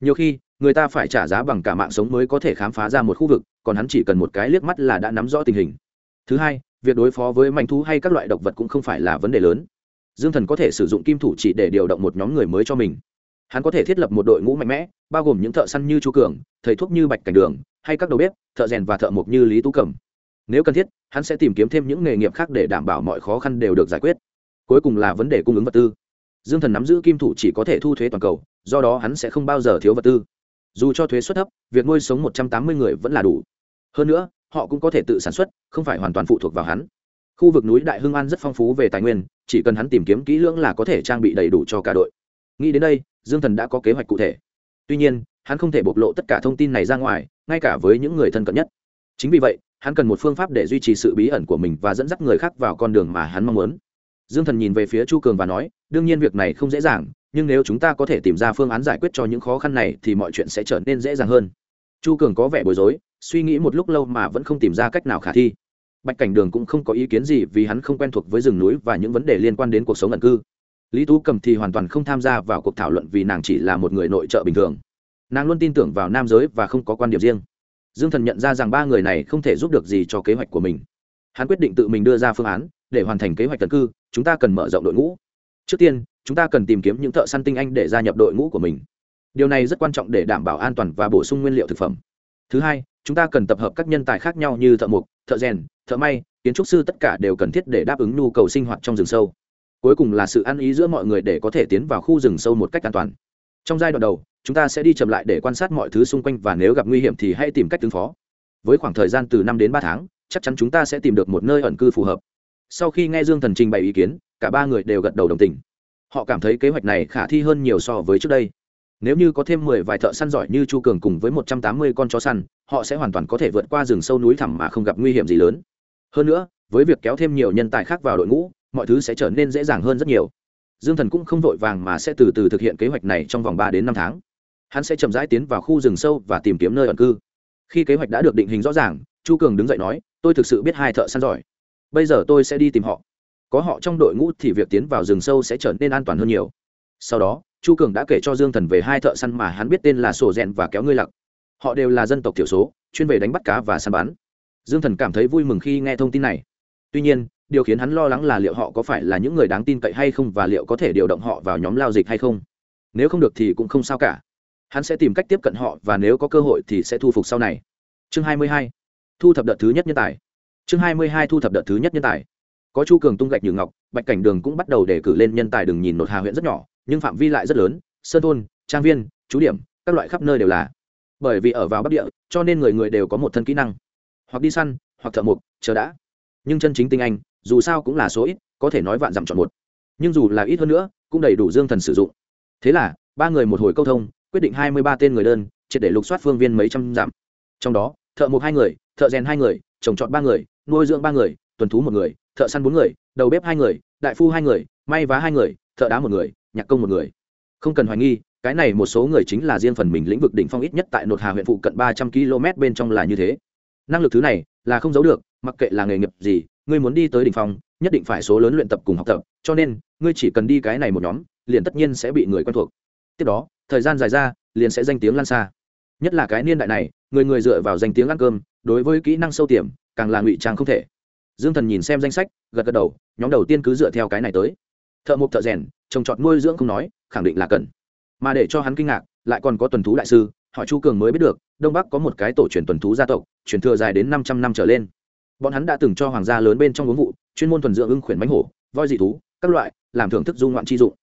Nhiều khi, người ta phải trả giá bằng cả mạng sống mới có thể khám phá ra một khu vực, còn hắn chỉ cần một cái liếc mắt là đã nắm rõ tình hình. Thứ hai, việc đối phó với manh thú hay các loại động vật cũng không phải là vấn đề lớn. Dương thần có thể sử dụng kim thủ chỉ để điều động một nhóm người mới cho mình. Hắn có thể thiết lập một đội ngũ mạnh mẽ, bao gồm những thợ săn như chu cường, thầy thuốc như bạch cảnh đường, hay các đầu bếp, thợ rèn và thợ mộc như lý tú cẩm nếu cần thiết, hắn sẽ tìm kiếm thêm những nghề nghiệp khác để đảm bảo mọi khó khăn đều được giải quyết. Cuối cùng là vấn đề cung ứng vật tư. Dương thần nắm giữ kim thủ chỉ có thể thu thuế toàn cầu, do đó hắn sẽ không bao giờ thiếu vật tư. Dù cho thuế suất thấp, việc nuôi sống một trăm tám mươi người vẫn là đủ. Hơn nữa, họ cũng có thể tự sản xuất, không phải hoàn toàn phụ thuộc vào hắn. Khu vực núi đại hưng an rất phong phú về tài nguyên, chỉ cần hắn tìm kiếm kỹ lưỡng là có thể trang bị đầy đủ cho cả đội. Nghĩ đến đây, dương thần đã có kế hoạch cụ thể. Tuy nhiên, hắn không thể bộc lộ tất cả thông tin này ra ngoài, ngay cả với những người thân cận nhất. Chính vì vậy hắn cần một phương pháp để duy trì sự bí ẩn của mình và dẫn dắt người khác vào con đường mà hắn mong muốn. Dương thần nhìn về phía chu cường và nói, đương nhiên việc này không dễ dàng, nhưng nếu chúng ta có thể tìm ra phương án giải quyết cho những khó khăn này thì mọi chuyện sẽ trở nên dễ dàng hơn. Chu cường có vẻ bối rối, suy nghĩ một lúc lâu mà vẫn không tìm ra cách nào khả thi. Bạch cảnh đường cũng không có ý kiến gì vì hắn không quen thuộc với rừng núi và những vấn đề liên quan đến cuộc sống ẩn cư. Lý tú cầm thì hoàn toàn không tham gia vào cuộc thảo luận vì nàng chỉ là một người nội trợ bình thường. Nàng luôn tin tưởng vào nam giới và không có quan điểm riêng dương thần nhận ra rằng ba người này không thể giúp được gì cho kế hoạch của mình. Hắn quyết định tự mình đưa ra phương án, để hoàn thành kế hoạch tấn cư, chúng ta cần mở rộng đội ngũ. Trước tiên, chúng ta cần tìm kiếm những thợ săn tinh anh để gia nhập đội ngũ của mình. Điều này rất quan trọng để đảm bảo an toàn và bổ sung nguyên liệu thực phẩm. Thứ hai, chúng ta cần tập hợp các nhân tài khác nhau như thợ mộc, thợ rèn, thợ may, kiến trúc sư tất cả đều cần thiết để đáp ứng nhu cầu sinh hoạt trong rừng sâu. Cuối cùng là sự ăn ý giữa mọi người để có thể tiến vào khu rừng sâu một cách an toàn trong giai đoạn đầu, chúng ta sẽ đi chậm lại để quan sát mọi thứ xung quanh và nếu gặp nguy hiểm thì hãy tìm cách ứng phó. Với khoảng thời gian từ năm đến ba tháng, chắc chắn chúng ta sẽ tìm được một nơi ẩn cư phù hợp. Sau khi nghe dương thần trình bày ý kiến, cả ba người đều gật đầu đồng tình. Họ cảm thấy kế hoạch này khả thi hơn nhiều so với trước đây. Nếu như có thêm mười vài thợ săn giỏi như chu cường cùng với một trăm tám mươi con chó săn, họ sẽ hoàn toàn có thể vượt qua rừng sâu núi thẳm mà không gặp nguy hiểm gì lớn. Hơn nữa, với việc kéo thêm nhiều nhân tài khác vào đội ngũ, mọi thứ sẽ trở nên dễ dàng hơn rất nhiều dương thần cũng không vội vàng mà sẽ từ từ thực hiện kế hoạch này trong vòng ba đến năm tháng. Hắn sẽ chậm rãi tiến vào khu rừng sâu và tìm kiếm nơi ẩn cư. Khi kế hoạch đã được định hình rõ ràng, chu cường đứng dậy nói, tôi thực sự biết hai thợ săn giỏi. Bây giờ tôi sẽ đi tìm họ. Có họ trong đội ngũ thì việc tiến vào rừng sâu sẽ trở nên an toàn hơn nhiều. Sau đó, chu cường đã kể cho dương thần về hai thợ săn mà hắn biết tên là sổ rèn và kéo ngươi lặc. Họ đều là dân tộc thiểu số, chuyên về đánh bắt cá và săn bắn. Dương thần cảm thấy vui mừng khi nghe thông tin này. Tuy nhiên điều khiến hắn lo lắng là liệu họ có phải là những người đáng tin cậy hay không và liệu có thể điều động họ vào nhóm lao dịch hay không. Nếu không được thì cũng không sao cả. Hắn sẽ tìm cách tiếp cận họ và nếu có cơ hội thì sẽ thu phục sau này. Chương 22. thu thập đợt thứ nhất nhân tài. Chương 22 thu thập đợt thứ nhất nhân tài. Có chu cường tung gạch như ngọc, bạch cảnh đường cũng bắt đầu đề cử lên nhân tài đừng nhìn nột hà huyện rất nhỏ, nhưng phạm vi lại rất lớn, sơn thôn, trang viên, chú điểm, các loại khắp nơi đều là. Bởi vì ở vào bắc địa, cho nên người người đều có một thân kỹ năng. Hoặc đi săn, hoặc thợ mộc, chờ đã. Nhưng chân chính tinh anh dù sao cũng là số ít, có thể nói vạn dặm chọn một. Nhưng dù là ít hơn nữa, cũng đầy đủ dương thần sử dụng. Thế là, ba người một hồi câu thông, quyết định hai mươi ba tên người đơn, triệt để lục soát phương viên mấy trăm dặm. Trong đó, thợ mộc hai người, thợ rèn hai người, trồng trọt ba người, nuôi dưỡng ba người, tuần thú một người, thợ săn bốn người, đầu bếp hai người, đại phu hai người, may vá hai người, thợ đá một người, nhạc công một người. Không cần hoài nghi, cái này một số người chính là riêng phần mình lĩnh vực đỉnh phong ít nhất tại nội hà huyện phụ cận ba trăm km bên trong là như thế. Năng lực thứ này là không giấu được, mặc kệ là nghề nghiệp gì ngươi muốn đi tới đỉnh phong, nhất định phải số lớn luyện tập cùng học tập, cho nên, ngươi chỉ cần đi cái này một nhóm, liền tất nhiên sẽ bị người quen thuộc. Tiếp đó, thời gian dài ra, liền sẽ danh tiếng lan xa. Nhất là cái niên đại này, người người dựa vào danh tiếng ăn cơm, đối với kỹ năng sâu tiềm, càng là ngụy trang không thể. Dương thần nhìn xem danh sách, gật gật đầu, nhóm đầu tiên cứ dựa theo cái này tới. Thợ mộc thợ rèn, trồng trọt nuôi dưỡng không nói, khẳng định là cần. Mà để cho hắn kinh ngạc, lại còn có tuần thú đại sư, họ chu cường mới biết được, đông bắc có một cái tổ truyền tuần thú gia tộc, truyền thừa dài đến năm trăm năm trở lên bọn hắn đã từng cho hoàng gia lớn bên trong uống vụ chuyên môn thuần dưỡng ưng khuyển mánh hổ voi dị thú các loại làm thưởng thức du ngoạn chi dụng.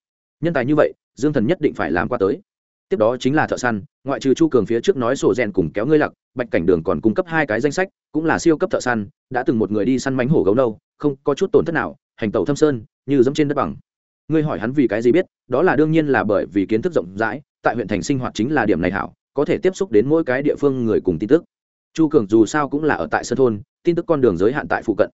Nhân tài như vậy dương thần nhất định phải làm qua tới. Tiếp đó chính là thợ săn ngoại trừ chu cường phía trước nói sổ rèn cùng kéo ngươi lặc bạch cảnh đường còn cung cấp hai cái danh sách cũng là siêu cấp thợ săn đã từng một người đi săn mánh hổ gấu đâu, không có chút tổn thất nào hành tẩu thâm sơn như dẫm trên đất bằng. Ngươi hỏi hắn vì cái gì biết đó là đương nhiên là bởi vì kiến thức rộng rãi tại huyện thành sinh hoạt chính là điểm này hảo có thể tiếp xúc đến mỗi cái địa phương người cùng tin tức chu cường dù sao cũng là ở tại sân thôn, tin tức con đường giới hạn tại phụ cận.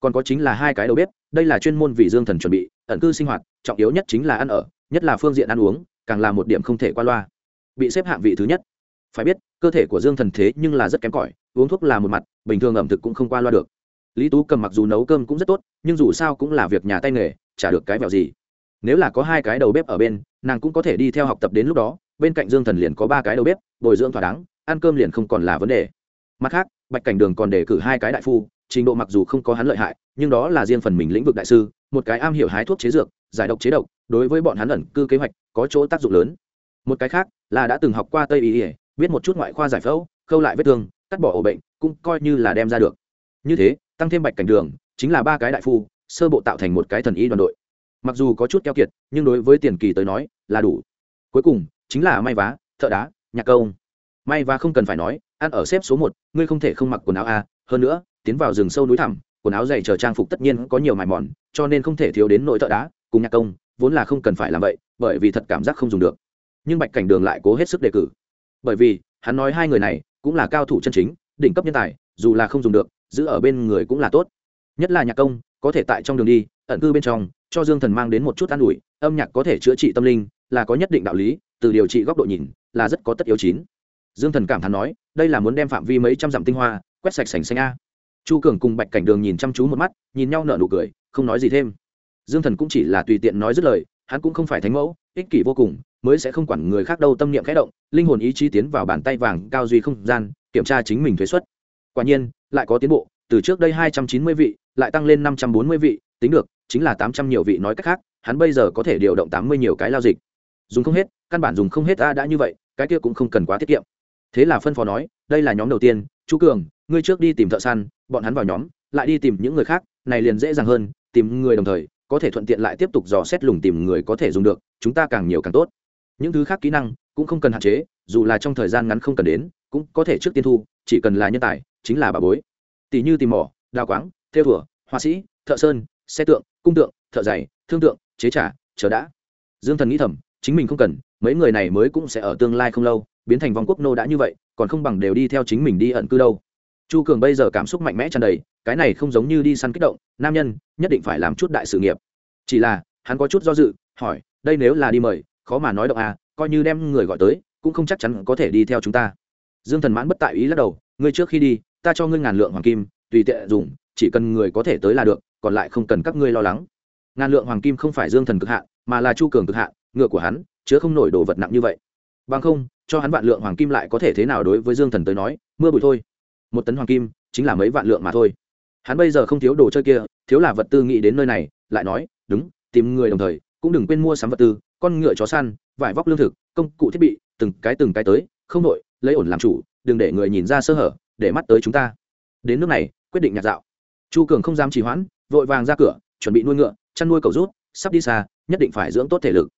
Còn có chính là hai cái đầu bếp, đây là chuyên môn vì dương thần chuẩn bị, ẩn cư sinh hoạt, trọng yếu nhất chính là ăn ở, nhất là phương diện ăn uống, càng là một điểm không thể qua loa. Bị xếp hạng vị thứ nhất. Phải biết, cơ thể của dương thần thế nhưng là rất kém cỏi, uống thuốc là một mặt, bình thường ẩm thực cũng không qua loa được. Lý tú cầm mặc dù nấu cơm cũng rất tốt, nhưng dù sao cũng là việc nhà tay nghề, chả được cái vẹo gì. Nếu là có hai cái đầu bếp ở bên, nàng cũng có thể đi theo học tập đến lúc đó, bên cạnh dương thần liền có ba cái đầu bếp, bồi dưỡng thỏa đáng, ăn cơm liền không còn là vấn đề mặt khác, bạch cảnh đường còn đề cử hai cái đại phu, trình độ mặc dù không có hắn lợi hại, nhưng đó là riêng phần mình lĩnh vực đại sư, một cái am hiểu hái thuốc chế dược, giải độc chế độc, đối với bọn hắn ẩn cư kế hoạch có chỗ tác dụng lớn. Một cái khác là đã từng học qua tây y ỉa biết một chút ngoại khoa giải phẫu, khâu lại vết thương, cắt bỏ ổ bệnh, cũng coi như là đem ra được. Như thế, tăng thêm bạch cảnh đường, chính là ba cái đại phu, sơ bộ tạo thành một cái thần y đoàn đội. Mặc dù có chút keo kiệt, nhưng đối với tiền kỳ tới nói là đủ. Cuối cùng, chính là may vá, thợ đá, nhạc công may và không cần phải nói, ăn ở xếp số một, ngươi không thể không mặc quần áo a. Hơn nữa, tiến vào rừng sâu núi thẳm, quần áo dày chờ trang phục tất nhiên có nhiều mài mòn, cho nên không thể thiếu đến nội thợ đá, cùng nhạc công, vốn là không cần phải làm vậy, bởi vì thật cảm giác không dùng được. Nhưng bạch cảnh đường lại cố hết sức đề cử. Bởi vì, hắn nói hai người này cũng là cao thủ chân chính, đỉnh cấp nhân tài, dù là không dùng được, giữ ở bên người cũng là tốt. Nhất là nhạc công, có thể tại trong đường đi, ẩn cư bên trong, cho dương thần mang đến một chút an ủi, âm nhạc có thể chữa trị tâm linh, là có nhất định đạo lý, từ điều trị góc độ nhìn, là rất có tất yếu chín dương thần cảm thán nói, đây là muốn đem phạm vi mấy trăm dặm tinh hoa quét sạch sành xanh a. Chu cường cùng bạch cảnh đường nhìn chăm chú một mắt, nhìn nhau nở nụ cười, không nói gì thêm. Dương thần cũng chỉ là tùy tiện nói dứt lời, hắn cũng không phải thánh mẫu, ích kỷ vô cùng, mới sẽ không quản người khác đâu tâm niệm khẽ động, linh hồn ý chí tiến vào bàn tay vàng cao duy không gian, kiểm tra chính mình thuế xuất quả nhiên, lại có tiến bộ, từ trước đây hai trăm chín mươi vị, lại tăng lên năm trăm bốn mươi vị, tính được, chính là tám trăm nhiều vị nói cách khác, hắn bây giờ có thể điều động tám mươi nhiều cái lao dịch. Dùng không hết, căn bản dùng không hết ta đã như vậy, cái kia cũng không cần quá tiết kiệm thế là phân phó nói, đây là nhóm đầu tiên chú cường, ngươi trước đi tìm thợ săn, bọn hắn vào nhóm, lại đi tìm những người khác, này liền dễ dàng hơn, tìm người đồng thời, có thể thuận tiện lại tiếp tục dò xét lùng tìm người có thể dùng được, chúng ta càng nhiều càng tốt. Những thứ khác kỹ năng cũng không cần hạn chế, dù là trong thời gian ngắn không cần đến, cũng có thể trước tiên thu, chỉ cần là nhân tài, chính là bà bối. Tỷ như tìm mỏ, đào quáng, theo thửa, họa sĩ, thợ sơn, xe tượng, cung tượng, thợ giày, thương tượng, chế trả chờ đã. Dương thần nghĩ thầm, chính mình không cần, mấy người này mới cũng sẽ ở tương lai không lâu biến thành vòng quốc nô đã như vậy, còn không bằng đều đi theo chính mình đi ẩn cư đâu. Chu cường bây giờ cảm xúc mạnh mẽ tràn đầy, cái này không giống như đi săn kích động, nam nhân, nhất định phải làm chút đại sự nghiệp. Chỉ là, hắn có chút do dự, hỏi, đây nếu là đi mời, khó mà nói động à coi như đem người gọi tới, cũng không chắc chắn có thể đi theo chúng ta. Dương thần mãn bất tại ý lắc đầu, ngươi trước khi đi, ta cho ngươi ngàn lượng hoàng kim, tùy tiện dùng, chỉ cần người có thể tới là được, còn lại không cần các ngươi lo lắng. Ngàn lượng hoàng kim không phải dương thần cực hạn, mà là chu cường cực hạn, ngựa của hắn, chứa không nổi đồ vật nặng như vậy. Bằng không cho hắn vạn lượng hoàng kim lại có thể thế nào đối với dương thần tới nói, mưa bụi thôi. Một tấn hoàng kim chính là mấy vạn lượng mà thôi. Hắn bây giờ không thiếu đồ chơi kia, thiếu là vật tư nghĩ đến nơi này, lại nói, đúng, tìm người đồng thời, cũng đừng quên mua sắm vật tư, con ngựa chó săn, vải vóc lương thực, công cụ thiết bị, từng cái từng cái tới, không nội lấy ổn làm chủ, đừng để người nhìn ra sơ hở, để mắt tới chúng ta. Đến nước này, quyết định nhạt dạo. Chu cường không dám trì hoãn, vội vàng ra cửa, chuẩn bị nuôi ngựa, chăn nuôi cầu rút, sắp đi xa, nhất định phải dưỡng tốt thể lực.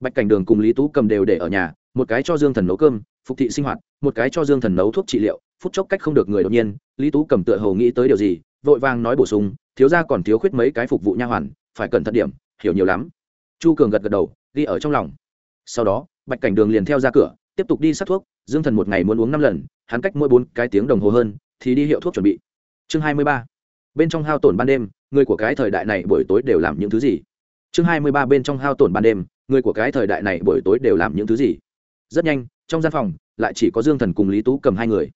Bạch cảnh đường cùng lý tú cầm đều để ở nhà một cái cho dương thần nấu cơm, phục thị sinh hoạt, một cái cho dương thần nấu thuốc trị liệu, phút chốc cách không được người đột nhiên, lý tú cầm tựa hầu nghĩ tới điều gì, vội vàng nói bổ sung, thiếu ra còn thiếu khuyết mấy cái phục vụ nha hoàn, phải cẩn thận điểm, hiểu nhiều lắm. Chu cường gật gật đầu đi ở trong lòng. Sau đó, bạch cảnh đường liền theo ra cửa, tiếp tục đi sát thuốc, dương thần một ngày muốn uống năm lần, hắn cách mỗi bốn cái tiếng đồng hồ hơn, thì đi hiệu thuốc chuẩn bị. Chương hai mươi ba. Bên trong hao tổn ban đêm, người của cái thời đại này buổi tối đều làm những thứ gì? Chương hai mươi ba bên trong hao tổn ban đêm, người của cái thời đại này buổi tối đều làm những thứ gì? Rất nhanh, trong gian phòng, lại chỉ có dương thần cùng lý tú cầm hai người.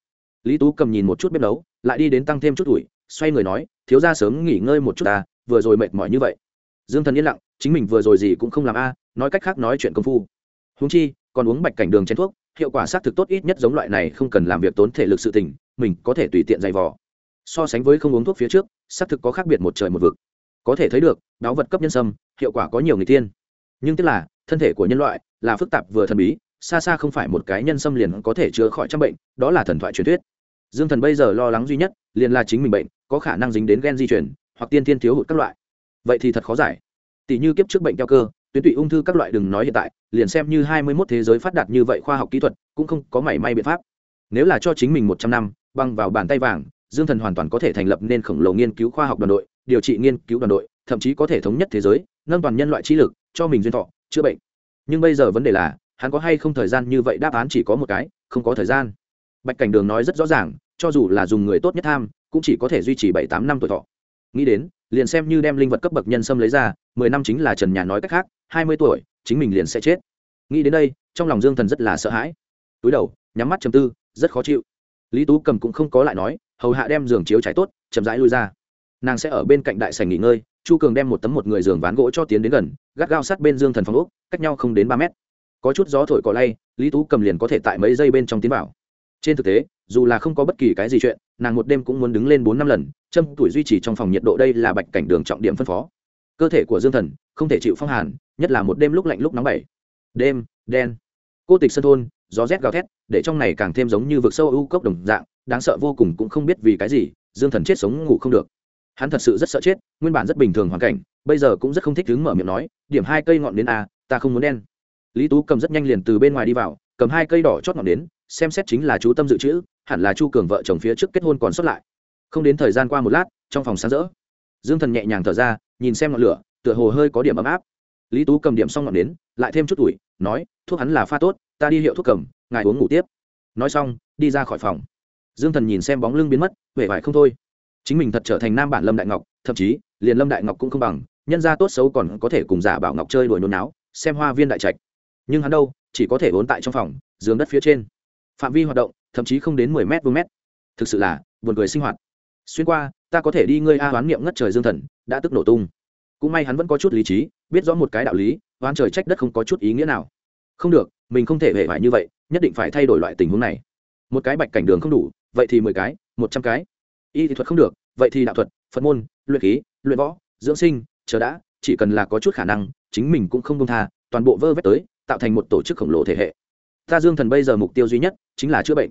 Lý tú cầm nhìn một chút bếp nấu, lại đi đến tăng thêm chút tuổi xoay người nói, thiếu ra sớm nghỉ ngơi một chút ta vừa rồi mệt mỏi như vậy. Dương thần yên lặng, chính mình vừa rồi gì cũng không làm a nói cách khác nói chuyện công phu. Húng chi, còn uống bạch cảnh đường chén thuốc, hiệu quả xác thực tốt ít nhất giống loại này không cần làm việc tốn thể lực sự tình, mình có thể tùy tiện dày vò. So sánh với không uống thuốc phía trước, xác thực có khác biệt một trời một vực. Có thể thấy được đáo vật cấp nhân sâm, hiệu quả có nhiều người tiên nhưng tức là, thân thể của nhân loại là phức tạp vừa thần bí xa xa không phải một cái nhân xâm liền có thể chữa khỏi trăm bệnh, đó là thần thoại truyền thuyết. Dương thần bây giờ lo lắng duy nhất, liền là chính mình bệnh, có khả năng dính đến gen di chuyển hoặc tiên thiên thiếu hụt các loại. Vậy thì thật khó giải. Tỷ như kiếp trước bệnh keo cơ, tuyến tụy ung thư các loại đừng nói hiện tại, liền xem như hai mươi 21 thế giới phát đạt như vậy khoa học kỹ thuật, cũng không có mảy may biện pháp. Nếu là cho chính mình một trăm năm, băng vào bàn tay vàng, dương thần hoàn toàn có thể thành lập nên khổng lồ nghiên cứu khoa học đoàn đội, điều trị nghiên cứu đoàn đội, thậm chí có thể thống nhất thế giới, nâng toàn nhân loại trí lực, cho mình duyên thọ, chữa bệnh. Nhưng bây giờ vấn đề là hắn có hay không thời gian như vậy đáp án chỉ có một cái, không có thời gian. Bạch cảnh đường nói rất rõ ràng, cho dù là dùng người tốt nhất tham, cũng chỉ có thể duy trì bảy tám năm tuổi thọ. Nghĩ đến, liền xem như đem linh vật cấp bậc nhân sâm lấy ra, mười năm chính là trần nhà nói cách khác, hai mươi tuổi, chính mình liền sẽ chết. Nghĩ đến đây, trong lòng dương thần rất là sợ hãi. Túi đầu, nhắm mắt chầm tư, rất khó chịu. Lý tú cầm cũng không có lại nói, hầu hạ đem giường chiếu trái tốt, chậm rãi lui ra. Nàng sẽ ở bên cạnh đại sành nghỉ ngơi, chu cường đem một tấm một người giường ván gỗ cho tiến đến gần, gắt gao sát bên dương thần phòng úc cách nhau không đến ba mét có chút gió thổi cỏ lay, lý tú cầm liền có thể tại mấy giây bên trong tiến vào. Trên thực tế, dù là không có bất kỳ cái gì chuyện, nàng một đêm cũng muốn đứng lên bốn năm lần, châm tuổi duy trì trong phòng nhiệt độ đây là bạch cảnh đường trọng điểm phân phó. Cơ thể của dương thần không thể chịu phong hàn, nhất là một đêm lúc lạnh lúc nóng bảy. Đêm, đen. Cô tịch sân thôn, gió rét gào thét, để trong này càng thêm giống như vực sâu u cốc đồng dạng, đáng sợ vô cùng cũng không biết vì cái gì, dương thần chết sống ngủ không được. Hắn thật sự rất sợ chết, nguyên bản rất bình thường hoàn cảnh, bây giờ cũng rất không thích đứng mở miệng nói, điểm hai cây ngọn đến a, ta không muốn đen lý tú cầm rất nhanh liền từ bên ngoài đi vào, cầm hai cây đỏ chót ngọn đến, xem xét chính là chú tâm dự trữ, hẳn là chu cường vợ chồng phía trước kết hôn còn sót lại. Không đến thời gian qua một lát, trong phòng sáng rỡ. Dương thần nhẹ nhàng thở ra, nhìn xem ngọn lửa, tựa hồ hơi có điểm ấm áp. Lý tú cầm điểm xong ngọn đến, lại thêm chút tuổi nói, thuốc hắn là pha tốt, ta đi hiệu thuốc cầm, ngài uống ngủ tiếp. Nói xong, đi ra khỏi phòng. Dương thần nhìn xem bóng lưng biến mất huệ vải không thôi. Chính mình thật trở thành nam bản lâm đại ngọc, thậm chí, liền lâm đại ngọc cũng không bằng, nhân gia tốt xấu còn có thể cùng giả bảo ngọc chơi đuổi nôn náo, xem hoa viên đại trạch nhưng hắn đâu, chỉ có thể vốn tại trong phòng, giường đất phía trên. Phạm vi hoạt động, thậm chí không đến mười m vuông mét. Thực sự là, buồn cười sinh hoạt. Xuyên qua, ta có thể đi ngươi a hoán niệm ngất trời dương thần, đã tức nổ tung. Cũng may hắn vẫn có chút lý trí, biết rõ một cái đạo lý oan trời trách đất không có chút ý nghĩa nào. Không được, mình không thể hề phải như vậy, nhất định phải thay đổi loại tình huống này. Một cái bạch cảnh đường không đủ, vậy thì mười cái, một trăm cái. Y thì thuật không được, vậy thì đạo thuật, phật môn, luyện khí, luyện võ, dưỡng sinh, chờ đã, chỉ cần là có chút khả năng, chính mình cũng không công tha, toàn bộ vơ vét tới tạo thành một tổ chức khổng lồ thể hệ. Ta dương thần bây giờ mục tiêu duy nhất chính là chữa bệnh.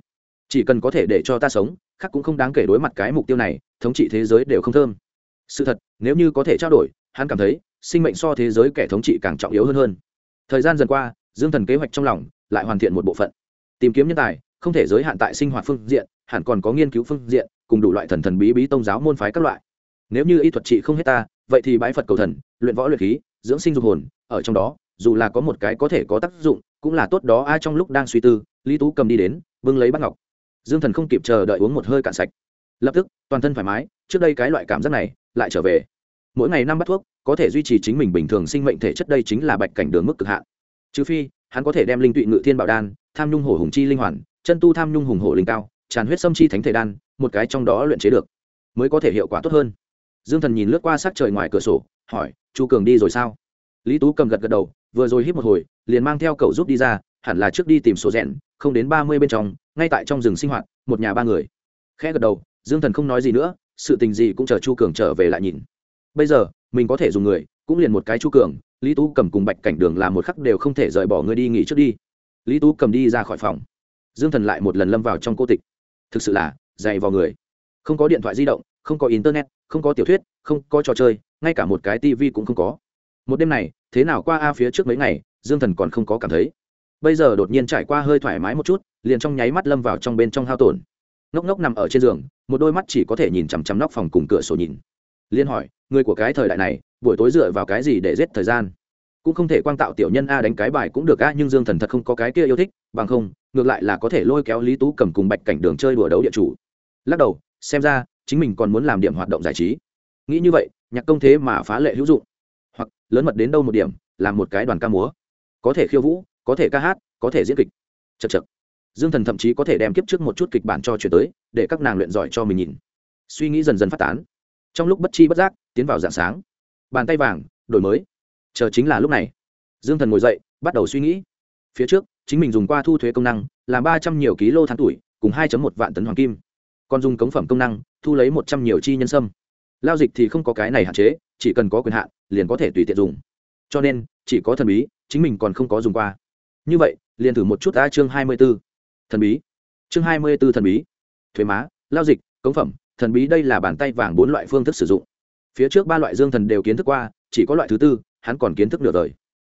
Chỉ cần có thể để cho ta sống, khác cũng không đáng kể đối mặt cái mục tiêu này, thống trị thế giới đều không thơm. Sự thật, nếu như có thể trao đổi, hắn cảm thấy, sinh mệnh so thế giới kẻ thống trị càng trọng yếu hơn hơn. Thời gian dần qua, dương thần kế hoạch trong lòng lại hoàn thiện một bộ phận. Tìm kiếm nhân tài, không thể giới hạn tại sinh hoạt phương diện, hẳn còn có nghiên cứu phương diện, cùng đủ loại thần thần bí bí tôn giáo môn phái các loại. Nếu như y thuật trị không hết ta, vậy thì bái phật cầu thần, luyện võ luyện khí, dưỡng sinh dục hồn, ở trong đó dù là có một cái có thể có tác dụng, cũng là tốt đó. Ai trong lúc đang suy tư, lý tú cầm đi đến, bưng lấy bát ngọc. Dương thần không kịp chờ đợi uống một hơi cạn sạch. Lập tức, toàn thân thoải mái, trước đây cái loại cảm giác này, lại trở về. Mỗi ngày năm bát thuốc, có thể duy trì chính mình bình thường sinh mệnh thể chất đây chính là bạch cảnh đường mức cực hạn. Trừ phi, hắn có thể đem linh tụy ngự thiên bảo đan, tham nhung hổ hùng chi linh hoàn, chân tu tham nhung hùng hổ linh cao, tràn huyết sâm chi thánh thể đan, một cái trong đó luyện chế được, mới có thể hiệu quả tốt hơn. Dương thần nhìn lướt qua sắc trời ngoài cửa sổ, hỏi, chu cường đi rồi sao? Lý tú cầm gật gật đầu vừa rồi hít một hồi, liền mang theo cậu giúp đi ra, hẳn là trước đi tìm sổ rẽn không đến ba mươi bên trong, ngay tại trong rừng sinh hoạt, một nhà ba người. Khẽ gật đầu, dương thần không nói gì nữa, sự tình gì cũng chờ chu cường trở về lại nhìn. Bây giờ, mình có thể dùng người, cũng liền một cái chu cường, lý tú cầm cùng bạch cảnh đường làm một khắc đều không thể rời bỏ người đi nghỉ trước đi. Lý tú cầm đi ra khỏi phòng. Dương thần lại một lần lâm vào trong cô tịch. Thực sự là, dày vào người. Không có điện thoại di động, không có internet, không có tiểu thuyết, không có trò chơi, ngay cả một cái tivi cũng không có. Một đêm này thế nào qua a phía trước mấy ngày, dương thần còn không có cảm thấy. Bây giờ đột nhiên trải qua hơi thoải mái một chút, liền trong nháy mắt lâm vào trong bên trong hao tổn. Ngốc ngốc nằm ở trên giường, một đôi mắt chỉ có thể nhìn chằm chằm nóc phòng cùng cửa sổ nhìn. Liên hỏi, người của cái thời đại này, buổi tối dựa vào cái gì để giết thời gian? Cũng không thể quang tạo tiểu nhân a đánh cái bài cũng được a, nhưng dương thần thật không có cái kia yêu thích, bằng không, ngược lại là có thể lôi kéo lý tú cầm cùng bạch cảnh đường chơi đùa đấu địa chủ. Lắc đầu, xem ra, chính mình còn muốn làm điểm hoạt động giải trí. Nghĩ như vậy, nhạc công thế mà phá lệ hữu dụng hoặc lớn mật đến đâu một điểm làm một cái đoàn ca múa. Có thể khiêu vũ, có thể ca hát, có thể diễn kịch. Chật chật dương thần thậm chí có thể đem kiếp trước một chút kịch bản cho chuyển tới, để các nàng luyện giỏi cho mình nhìn. Suy nghĩ dần dần phát tán. Trong lúc bất chi bất giác, tiến vào dạng sáng. Bàn tay vàng, đổi mới. Chờ chính là lúc này. Dương thần ngồi dậy, bắt đầu suy nghĩ. Phía trước, chính mình dùng qua thu thuế công năng làm ba trăm nhiều ký lô tháng tuổi, cùng hai một vạn tấn hoàng kim. Còn dùng cống phẩm công năng, thu lấy một trăm nhiều chi nhân sâm. Lao dịch thì không có cái này hạn chế chỉ cần có quyền hạn, liền có thể tùy tiện dùng. Cho nên, chỉ có thần bí, chính mình còn không có dùng qua. Như vậy, liền thử một chút a chương hai mươi b ố thần bí. Chương hai mươi b ố thần bí. Thuế má, lao dịch, cống phẩm, thần bí đây là bàn tay vàng bốn loại phương thức sử dụng. Phía trước ba loại dương thần đều kiến thức qua, chỉ có loại thứ tư, hắn còn kiến thức nửa đời.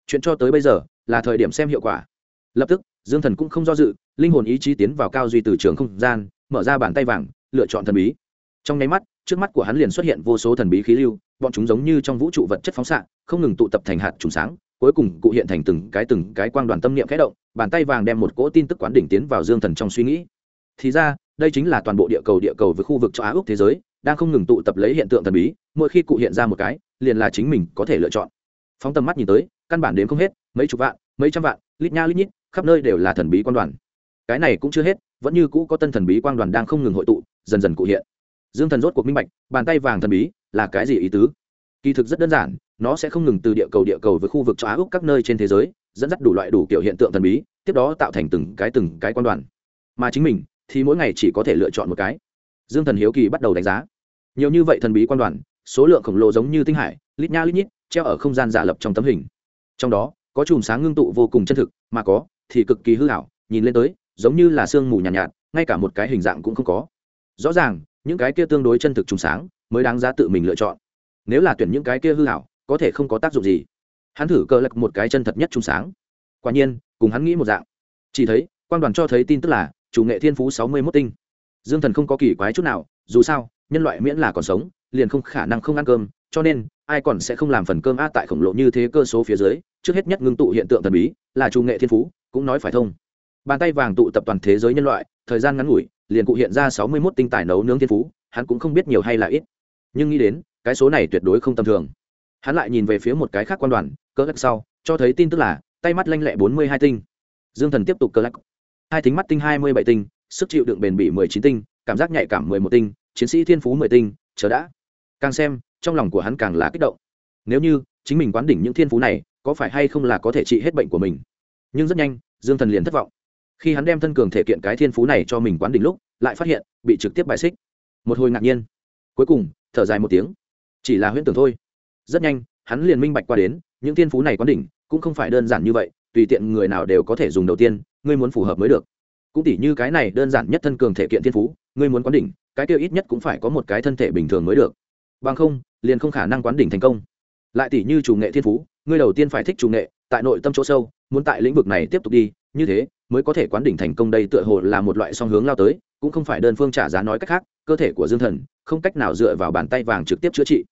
Chuyện cho tới bây giờ, là thời điểm xem hiệu quả. Lập tức, dương thần cũng không do dự, linh hồn ý chí tiến vào cao duy từ trường không gian, mở ra bàn tay vàng, lựa chọn thần bí. Trong nháy mắt, trước mắt của hắn liền xuất hiện vô số thần bí khí lưu bọn chúng giống như trong vũ trụ vật chất phóng xạ, không ngừng tụ tập thành hạt trùng sáng, cuối cùng cụ hiện thành từng cái từng cái quang đoàn tâm niệm khẽ động, bàn tay vàng đem một cỗ tin tức quán đỉnh tiến vào dương thần trong suy nghĩ. Thì ra, đây chính là toàn bộ địa cầu địa cầu với khu vực châu á úc thế giới, đang không ngừng tụ tập lấy hiện tượng thần bí, mỗi khi cụ hiện ra một cái, liền là chính mình có thể lựa chọn. Phóng tầm mắt nhìn tới, căn bản đến không hết, mấy chục vạn, mấy trăm vạn, lít nha lít nhít, khắp nơi đều là thần bí quan đoàn. Cái này cũng chưa hết, vẫn như cũ có tân thần bí quang đoàn đang không ngừng hội tụ, dần dần cụ hiện dương thần rốt cuộc minh bạch bàn tay vàng thần bí là cái gì ý tứ? Kỳ thực rất đơn giản nó sẽ không ngừng từ địa cầu địa cầu với khu vực châu á úc các nơi trên thế giới dẫn dắt đủ loại đủ kiểu hiện tượng thần bí tiếp đó tạo thành từng cái từng cái quan đoàn. Mà chính mình thì mỗi ngày chỉ có thể lựa chọn một cái. Dương thần hiếu kỳ bắt đầu đánh giá. Nhiều như vậy thần bí quan đoàn số lượng khổng lồ giống như tinh hải lít nha lít nhít treo ở không gian giả lập trong tấm hình. Trong đó có chùm sáng ngưng tụ vô cùng chân thực mà có thì cực kỳ hư hảo nhìn lên tới giống như là sương mù nhàn nhạt, nhạt ngay cả một cái hình dạng cũng không có. Rõ ràng những cái kia tương đối chân thực trùng sáng mới đáng giá tự mình lựa chọn. Nếu là tuyển những cái kia hư hảo, có thể không có tác dụng gì. Hắn thử cơ lật một cái chân thật nhất trùng sáng. Quả nhiên, cùng hắn nghĩ một dạng. Chỉ thấy quan đoàn cho thấy tin tức là, chủ nghệ thiên phú sáu mươi mốt tinh. Dương thần không có kỳ quái chút nào, dù sao, nhân loại miễn là còn sống, liền không khả năng không ăn cơm, cho nên, ai còn sẽ không làm phần cơm a tại khổng lồ như thế cơ số phía dưới, trước hết nhất ngưng tụ hiện tượng thần bí, là chủ nghệ thiên phú, cũng nói phải thông. Bàn tay vàng tụ tập toàn thế giới nhân loại, thời gian ngắn ngủi liền cụ hiện ra sáu mươi mốt tinh tài nấu nướng thiên phú, hắn cũng không biết nhiều hay là ít. Nhưng nghĩ đến, cái số này tuyệt đối không tầm thường. Hắn lại nhìn về phía một cái khác quan đoàn cỡ lắc sau, cho thấy tin tức là, tay mắt lanh lẹ bốn mươi hai tinh. Dương thần tiếp tục cỡ lắc. Hai thính mắt tinh hai mươi bảy tinh, sức chịu đựng bền bỉ mười chín tinh, cảm giác nhạy cảm mười một tinh, chiến sĩ thiên phú mười tinh, chờ đã. Càng xem, trong lòng của hắn càng là kích động. Nếu như, chính mình quán đỉnh những thiên phú này, có phải hay không là có thể trị hết bệnh của mình? Nhưng rất nhanh, dương thần liền thất vọng khi hắn đem thân cường thể kiện cái thiên phú này cho mình quán đỉnh lúc, lại phát hiện, bị trực tiếp bài xích. Một hồi ngạc nhiên. Cuối cùng, thở dài một tiếng. Chỉ là huyễn tưởng thôi. Rất nhanh, hắn liền minh bạch qua đến, những thiên phú này quán đỉnh, cũng không phải đơn giản như vậy, tùy tiện người nào đều có thể dùng đầu tiên, ngươi muốn phù hợp mới được. Cũng tỉ như cái này đơn giản nhất thân cường thể kiện thiên phú, ngươi muốn quán đỉnh, cái kia ít nhất cũng phải có một cái thân thể bình thường mới được. Bằng không, liền không khả năng quán đỉnh thành công. Lại tỉ như chủ nghệ thiên phú, ngươi đầu tiên phải thích chủ nghệ, tại nội tâm chỗ sâu, muốn tại lĩnh vực này tiếp tục đi, như thế mới có thể quán đỉnh thành công đây tựa hồ là một loại song hướng lao tới, cũng không phải đơn phương trả giá nói cách khác, cơ thể của dương thần không cách nào dựa vào bàn tay vàng trực tiếp chữa trị.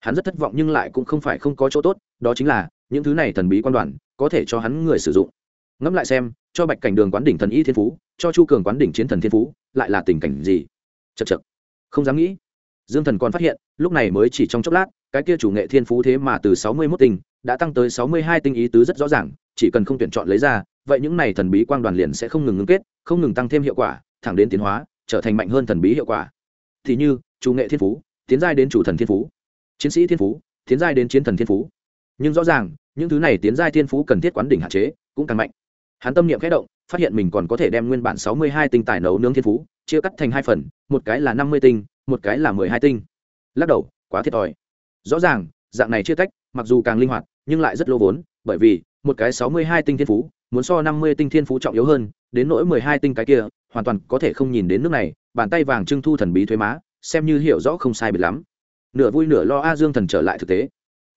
Hắn rất thất vọng nhưng lại cũng không phải không có chỗ tốt, đó chính là, những thứ này thần bí quan đoàn, có thể cho hắn người sử dụng. Ngẫm lại xem, cho bạch cảnh đường quán đỉnh thần y thiên phú, cho chu cường quán đỉnh chiến thần thiên phú, lại là tình cảnh gì? Chật chật không dám nghĩ. Dương thần còn phát hiện, lúc này mới chỉ trong chốc lát, cái kia chủ nghệ thiên phú thế mà từ sáu mươi mốt tinh, đã tăng tới sáu mươi hai tinh ý tứ rất rõ ràng chỉ cần không tuyển chọn lấy ra, vậy những này thần bí quang đoàn liền sẽ không ngừng ngưng kết, không ngừng tăng thêm hiệu quả, thẳng đến tiến hóa, trở thành mạnh hơn thần bí hiệu quả. Thì như, chủ nghệ thiên phú, tiến giai đến chủ thần thiên phú. Chiến sĩ thiên phú, tiến giai đến chiến thần thiên phú. Nhưng rõ ràng, những thứ này tiến giai thiên phú cần thiết quán đỉnh hạn chế, cũng càng mạnh. Hắn tâm niệm khẽ động, phát hiện mình còn có thể đem nguyên bản sáu mươi hai tinh tài nấu nướng thiên phú, chia cắt thành hai phần, một cái là năm mươi tinh, một cái là mười hai tinh. Lắc đầu, quá thiệt thòi. Rõ ràng, dạng này chia tách, mặc dù càng linh hoạt, nhưng lại rất lô vốn, bởi vì một cái sáu mươi hai tinh thiên phú, muốn so năm mươi tinh thiên phú trọng yếu hơn, đến nỗi mười hai tinh cái kia, hoàn toàn có thể không nhìn đến nước này, bàn tay vàng trưng thu thần bí thuế má, xem như hiểu rõ không sai biệt lắm. Nửa vui nửa lo a dương thần trở lại thực tế.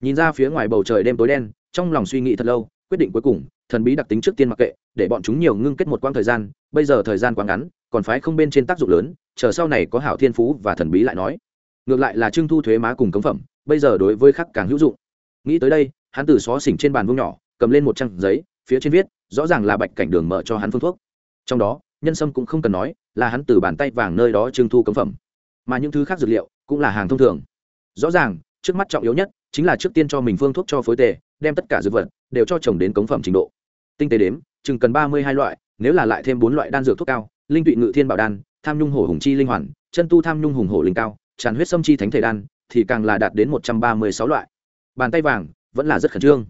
Nhìn ra phía ngoài bầu trời đêm tối đen, trong lòng suy nghĩ thật lâu, quyết định cuối cùng, thần bí đặc tính trước tiên mặc kệ, để bọn chúng nhiều ngưng kết một quãng thời gian, bây giờ thời gian quá ngắn, còn phái không bên trên tác dụng lớn, chờ sau này có hảo thiên phú và thần bí lại nói. Ngược lại là trưng thu thuế má cùng cống phẩm, bây giờ đối với khắc càng hữu dụng. Nghĩ tới đây, hắn từ xó xỉnh trên bàn vuông nhỏ cầm lên một trang giấy, phía trên viết, rõ ràng là bạch cảnh đường mở cho hắn phương thuốc. Trong đó, nhân sâm cũng không cần nói, là hắn từ bàn tay vàng nơi đó trưng thu cấm phẩm. Mà những thứ khác dược liệu cũng là hàng thông thường. Rõ ràng, trước mắt trọng yếu nhất chính là trước tiên cho mình phương thuốc cho phối tề, đem tất cả dược vật đều cho trồng đến cống phẩm trình độ. Tinh tế đếm, chừng cần ba mươi hai loại, nếu là lại thêm bốn loại đan dược thuốc cao, linh tụy ngự thiên bảo đan, tham nhung hổ hùng chi linh hoàn, chân tu tham nhung hùng hổ linh cao, tràn huyết sâm chi thánh thể đan, thì càng là đạt đến một trăm ba mươi sáu loại. Bàn tay vàng vẫn là rất khẩn trương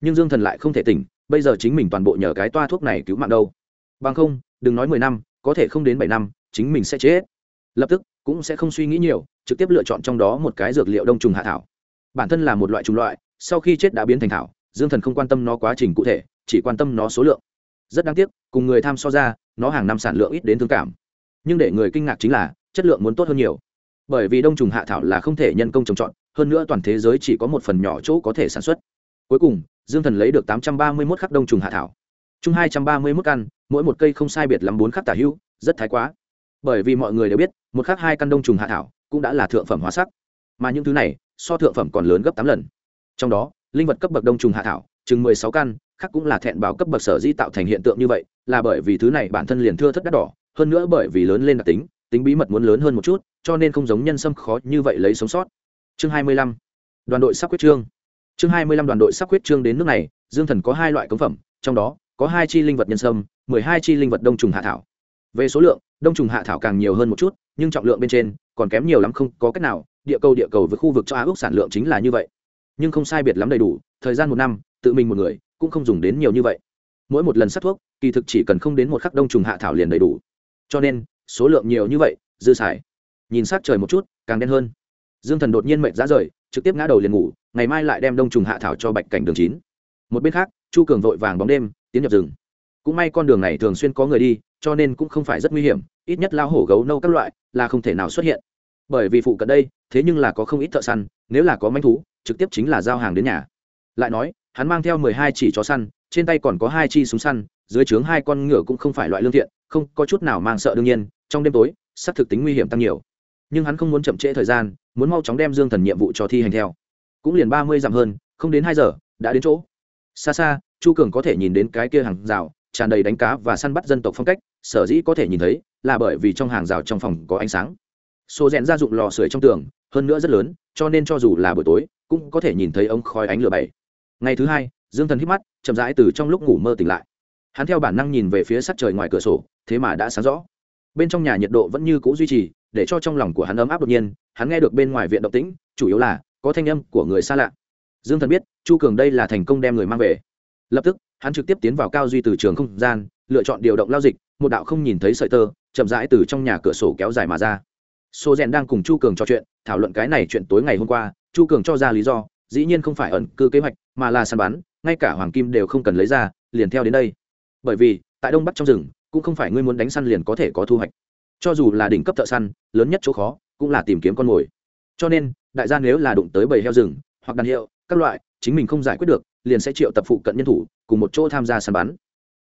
nhưng dương thần lại không thể tỉnh, bây giờ chính mình toàn bộ nhờ cái toa thuốc này cứu mạng đâu. Bằng không, đừng nói mười năm, có thể không đến bảy năm, chính mình sẽ chết. Lập tức, cũng sẽ không suy nghĩ nhiều, trực tiếp lựa chọn trong đó một cái dược liệu đông trùng hạ thảo. Bản thân là một loại trùng loại, sau khi chết đã biến thành thảo, dương thần không quan tâm nó quá trình cụ thể, chỉ quan tâm nó số lượng. Rất đáng tiếc, cùng người tham so ra, nó hàng năm sản lượng ít đến thương cảm. Nhưng để người kinh ngạc chính là, chất lượng muốn tốt hơn nhiều. Bởi vì đông trùng hạ thảo là không thể nhân công trồng trọt, hơn nữa toàn thế giới chỉ có một phần nhỏ chỗ có thể sản xuất. Cuối cùng dương thần lấy được tám trăm ba mươi mốt khắc đông trùng hạ thảo. Chung hai trăm ba mươi mốt căn, mỗi một cây không sai biệt lắm bốn khắc tả hữu, rất thái quá. Bởi vì mọi người đều biết, một khắc hai căn đông trùng hạ thảo cũng đã là thượng phẩm hóa sắc. Mà những thứ này, so thượng phẩm còn lớn gấp tám lần. Trong đó, linh vật cấp bậc đông trùng hạ thảo, chừng mười sáu căn khác cũng là thẹn bảo cấp bậc sở di tạo thành hiện tượng như vậy, là bởi vì thứ này bản thân liền thưa thất đắt đỏ, hơn nữa bởi vì lớn lên đặc tính tính bí mật muốn lớn hơn một chút, cho nên không giống nhân sâm khó như vậy lấy sống sót. Chương hai mươi lăm. Đoàn đội sắp quyết trương chương hai mươi lăm đoàn đội sắp quyết trương đến nước này, dương thần có hai loại cống phẩm, trong đó có hai chi linh vật nhân sâm, mười hai chi linh vật đông trùng hạ thảo. Về số lượng, đông trùng hạ thảo càng nhiều hơn một chút, nhưng trọng lượng bên trên còn kém nhiều lắm không có cách nào, địa cầu địa cầu với khu vực cho á ước sản lượng chính là như vậy. Nhưng không sai biệt lắm đầy đủ, thời gian một năm, tự mình một người cũng không dùng đến nhiều như vậy. Mỗi một lần sắc thuốc, kỳ thực chỉ cần không đến một khắc đông trùng hạ thảo liền đầy đủ. Cho nên, số lượng nhiều như vậy, dư xài. Nhìn sát trời một chút, càng đen hơn dương thần đột nhiên mệnh ra rời, trực tiếp ngã đầu liền ngủ, ngày mai lại đem đông trùng hạ thảo cho bạch cảnh đường chín. Một bên khác, chu cường vội vàng bóng đêm, tiến nhập rừng. Cũng may con đường này thường xuyên có người đi, cho nên cũng không phải rất nguy hiểm, ít nhất lao hổ gấu nâu các loại là không thể nào xuất hiện. Bởi vì phụ cận đây, thế nhưng là có không ít thợ săn, nếu là có manh thú, trực tiếp chính là giao hàng đến nhà. Lại nói, hắn mang theo mười hai chỉ chó săn, trên tay còn có hai chi súng săn, dưới trướng hai con ngựa cũng không phải loại lương thiện, không có chút nào mang sợ đương nhiên, trong đêm tối, xác thực tính nguy hiểm tăng nhiều. Nhưng hắn không muốn chậm trễ thời gian muốn mau chóng đem dương thần nhiệm vụ cho thi hành theo. Cũng liền ba mươi dặm hơn, không đến hai giờ, đã đến chỗ. Xa xa, chu cường có thể nhìn đến cái kia hàng rào, tràn đầy đánh cá và săn bắt dân tộc phong cách, sở dĩ có thể nhìn thấy là bởi vì trong hàng rào trong phòng có ánh sáng. Số rèn gia dụng lò sưởi trong tường, hơn nữa rất lớn, cho nên cho dù là buổi tối, cũng có thể nhìn thấy ống khói ánh lửa bảy. Ngày thứ hai, dương thần hít mắt, chậm rãi từ trong lúc ngủ mơ tỉnh lại. Hắn theo bản năng nhìn về phía sắt trời ngoài cửa sổ, thế mà đã sáng rõ. Bên trong nhà nhiệt độ vẫn như cũ duy trì để cho trong lòng của hắn ấm áp đột nhiên, hắn nghe được bên ngoài viện động tĩnh, chủ yếu là, có thanh âm của người xa lạ. Dương thần biết, chu cường đây là thành công đem người mang về. Lập tức, hắn trực tiếp tiến vào cao duy từ trường không gian, lựa chọn điều động lao dịch, một đạo không nhìn thấy sợi tơ, chậm rãi từ trong nhà cửa sổ kéo dài mà ra. Sô rèn đang cùng chu cường trò chuyện, thảo luận cái này chuyện tối ngày hôm qua, chu cường cho ra lý do, dĩ nhiên không phải ẩn cư kế hoạch, mà là săn bắn, ngay cả hoàng kim đều không cần lấy ra, liền theo đến đây. Bởi vì, tại đông bắc trong rừng, cũng không phải ngươi muốn đánh săn liền có thể có thu hoạch cho dù là đỉnh cấp thợ săn, lớn nhất chỗ khó cũng là tìm kiếm con mồi. Cho nên, đại gia nếu là đụng tới bầy heo rừng hoặc đàn hiệu, các loại, chính mình không giải quyết được, liền sẽ triệu tập phụ cận nhân thủ cùng một chỗ tham gia săn bắn.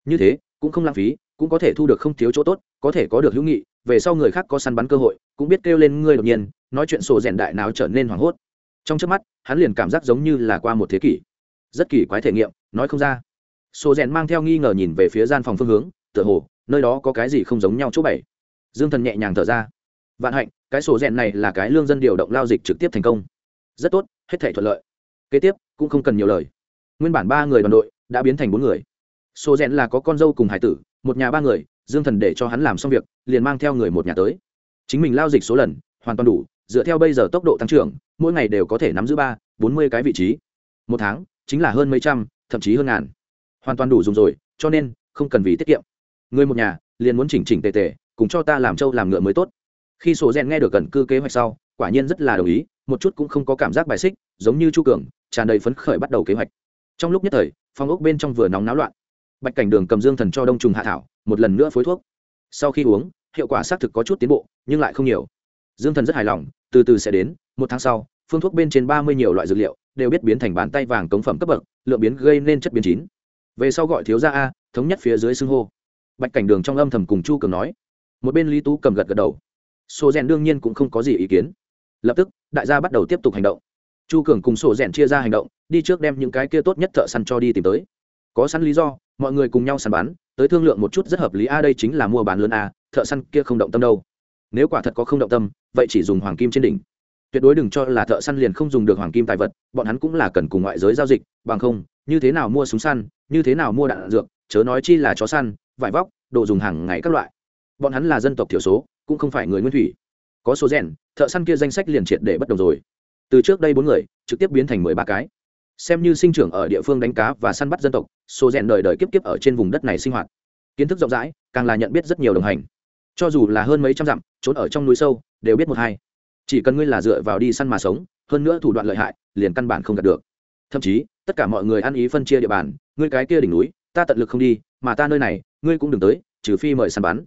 Như thế, cũng không lãng phí, cũng có thể thu được không thiếu chỗ tốt, có thể có được hữu nghị, về sau người khác có săn bắn cơ hội, cũng biết kêu lên ngươi đột nhiên, nói chuyện sổ rèn đại nào trở nên hoảng hốt. Trong trước mắt, hắn liền cảm giác giống như là qua một thế kỷ. Rất kỳ quái thể nghiệm, nói không ra. Sổ rèn mang theo nghi ngờ nhìn về phía gian phòng phương hướng, tựa hồ, nơi đó có cái gì không giống nhau chỗ bảy dương thần nhẹ nhàng thở ra. Vạn hạnh, cái sổ rèn này là cái lương dân điều động lao dịch trực tiếp thành công. Rất tốt, hết thể thuận lợi. Kế tiếp, cũng không cần nhiều lời. Nguyên bản ba người đoàn đội đã biến thành bốn người. Sổ rèn là có con dâu cùng hải tử, một nhà ba người, dương thần để cho hắn làm xong việc, liền mang theo người một nhà tới. Chính mình lao dịch số lần, hoàn toàn đủ, dựa theo bây giờ tốc độ tăng trưởng, mỗi ngày đều có thể nắm giữ ba, bốn mươi cái vị trí. Một tháng, chính là hơn mấy trăm, thậm chí hơn ngàn. Hoàn toàn đủ dùng rồi, cho nên, không cần vì tiết kiệm. Người một nhà, liền muốn chỉnh chỉnh tề tề cùng cho ta làm trâu làm ngựa mới tốt. Khi sổ rèn nghe được cần cư kế hoạch sau, quả nhiên rất là đồng ý, một chút cũng không có cảm giác bài xích, giống như chu cường, tràn đầy phấn khởi bắt đầu kế hoạch. Trong lúc nhất thời, phòng ốc bên trong vừa nóng náo loạn. Bạch cảnh đường cầm dương thần cho đông trùng hạ thảo, một lần nữa phối thuốc. Sau khi uống, hiệu quả xác thực có chút tiến bộ, nhưng lại không nhiều. Dương thần rất hài lòng, từ từ sẽ đến, một tháng sau, phương thuốc bên trên ba mươi nhiều loại dược liệu, đều biết biến thành bàn tay vàng cống phẩm cấp bậc, lượng biến gây nên chất biến chín. Về sau gọi thiếu gia a, thống nhất phía dưới xưng hô. Bạch cảnh đường trong âm thầm cùng chu cường nói một bên lý tú cầm gật gật đầu. Sổ rèn đương nhiên cũng không có gì ý kiến. Lập tức đại gia bắt đầu tiếp tục hành động. Chu cường cùng sổ rèn chia ra hành động đi trước đem những cái kia tốt nhất thợ săn cho đi tìm tới. Có sẵn lý do mọi người cùng nhau săn bán, tới thương lượng một chút rất hợp lý a đây chính là mua bán lớn a thợ săn kia không động tâm đâu. Nếu quả thật có không động tâm vậy chỉ dùng hoàng kim trên đỉnh. Tuyệt đối đừng cho là thợ săn liền không dùng được hoàng kim tài vật bọn hắn cũng là cần cùng ngoại giới giao dịch bằng không như thế nào mua súng săn như thế nào mua đạn dược chớ nói chi là chó săn vải vóc đồ dùng hàng ngày các loại bọn hắn là dân tộc thiểu số, cũng không phải người nguyên thủy. Có số rèn, thợ săn kia danh sách liền triệt để bất đồng rồi. Từ trước đây bốn người, trực tiếp biến thành mười ba cái. Xem như sinh trưởng ở địa phương đánh cá và săn bắt dân tộc, số rèn đời đời kiếp kiếp ở trên vùng đất này sinh hoạt. Kiến thức rộng rãi, càng là nhận biết rất nhiều đồng hành. Cho dù là hơn mấy trăm dặm, trốn ở trong núi sâu, đều biết một hai. Chỉ cần ngươi là dựa vào đi săn mà sống, hơn nữa thủ đoạn lợi hại, liền căn bản không đạt được. Thậm chí, tất cả mọi người ăn ý phân chia địa bàn, ngươi cái kia đỉnh núi, ta tận lực không đi, mà ta nơi này, ngươi cũng đừng tới, trừ phi mời săn bắn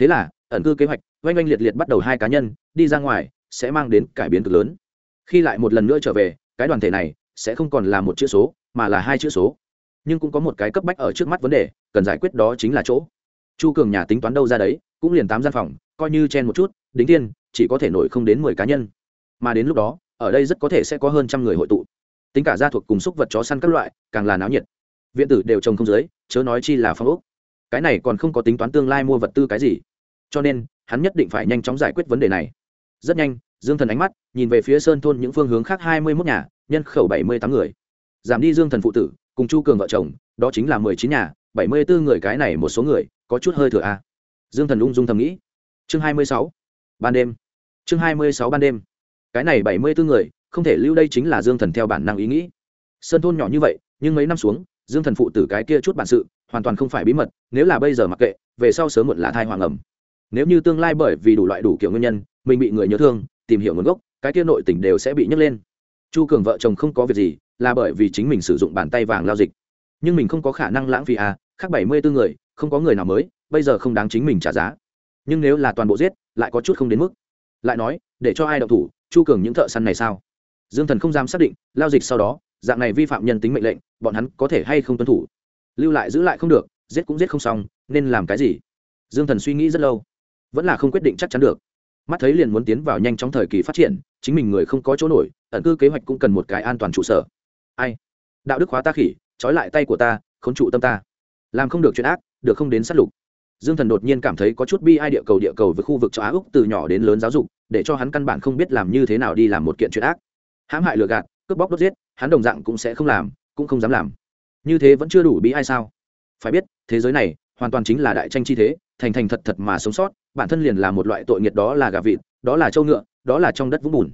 thế là, ẩn cư kế hoạch, oanh oanh liệt liệt bắt đầu hai cá nhân, đi ra ngoài, sẽ mang đến cải biến cực lớn. Khi lại một lần nữa trở về, cái đoàn thể này sẽ không còn là một chữ số, mà là hai chữ số. Nhưng cũng có một cái cấp bách ở trước mắt vấn đề, cần giải quyết đó chính là chỗ. Chu cường nhà tính toán đâu ra đấy, cũng liền tám gian phòng, coi như chen một chút, đính tiên, chỉ có thể nổi không đến mười cá nhân. Mà đến lúc đó, ở đây rất có thể sẽ có hơn trăm người hội tụ. Tính cả gia thuộc cùng xúc vật chó săn các loại, càng là náo nhiệt. Viện tử đều trồng không dưới, chớ nói chi là phong ốc. Cái này còn không có tính toán tương lai mua vật tư cái gì cho nên hắn nhất định phải nhanh chóng giải quyết vấn đề này. Rất nhanh, dương thần ánh mắt nhìn về phía sơn thôn những phương hướng khác hai mươi mốt nhà, nhân khẩu bảy mươi tám người. Giảm đi dương thần phụ tử, cùng chu cường vợ chồng, đó chính là mười chín nhà, bảy mươi bốn người cái này một số người, có chút hơi thừa a. À. dương thần ung dung thầm nghĩ. Chương hai mươi sáu, ban đêm. Chương hai mươi sáu ban đêm. Cái này bảy mươi bốn người, không thể lưu đây chính là dương thần theo bản năng ý nghĩ. Sơn thôn nhỏ như vậy, nhưng mấy năm xuống, dương thần phụ tử cái kia chút bản sự, hoàn toàn không phải bí mật, nếu là bây giờ mặc kệ, về sau sớm muộn là thai hoàng ẩm nếu như tương lai bởi vì đủ loại đủ kiểu nguyên nhân, mình bị người nhớ thương, tìm hiểu nguồn gốc, cái kia nội tỉnh đều sẽ bị nhấc lên. Chu cường vợ chồng không có việc gì, là bởi vì chính mình sử dụng bàn tay vàng lao dịch. Nhưng mình không có khả năng lãng phí à khác bảy mươi bốn người, không có người nào mới, bây giờ không đáng chính mình trả giá. Nhưng nếu là toàn bộ giết, lại có chút không đến mức. Lại nói, để cho ai đậu thủ, chu cường những thợ săn này sao? Dương thần không dám xác định, lao dịch sau đó, dạng này vi phạm nhân tính mệnh lệnh, bọn hắn có thể hay không tuân thủ? Lưu lại giữ lại không được, giết cũng giết không xong, nên làm cái gì? Dương thần suy nghĩ rất lâu vẫn là không quyết định chắc chắn được. Mắt thấy liền muốn tiến vào nhanh trong thời kỳ phát triển, chính mình người không có chỗ nổi, ẩn cư kế hoạch cũng cần một cái an toàn trụ sở. Ai? Đạo đức hóa ta khỉ, trói lại tay của ta k h ố n trụ tâm ta. Làm không được chuyện ác, được không đến sát lục. Dương thần đột nhiên cảm thấy có chút bi ai địa cầu địa cầu với khu vực châu á úc từ nhỏ đến lớn giáo dục, để cho hắn căn bản không biết làm như thế nào đi làm một kiện chuyện ác. Hãm hại lừa gạt, cướp bóc đốt giết, hắn đồng dạng cũng sẽ không làm, cũng không dám làm. Như thế vẫn chưa đủ bí ai sao? Phải biết, thế giới này hoàn toàn chính là đại tranh chi thế, thành thành thật thật mà sống sót, bản thân liền là một loại tội nghiệt đó là gà vịt, đó là trâu ngựa, đó là trong đất vũng bùn.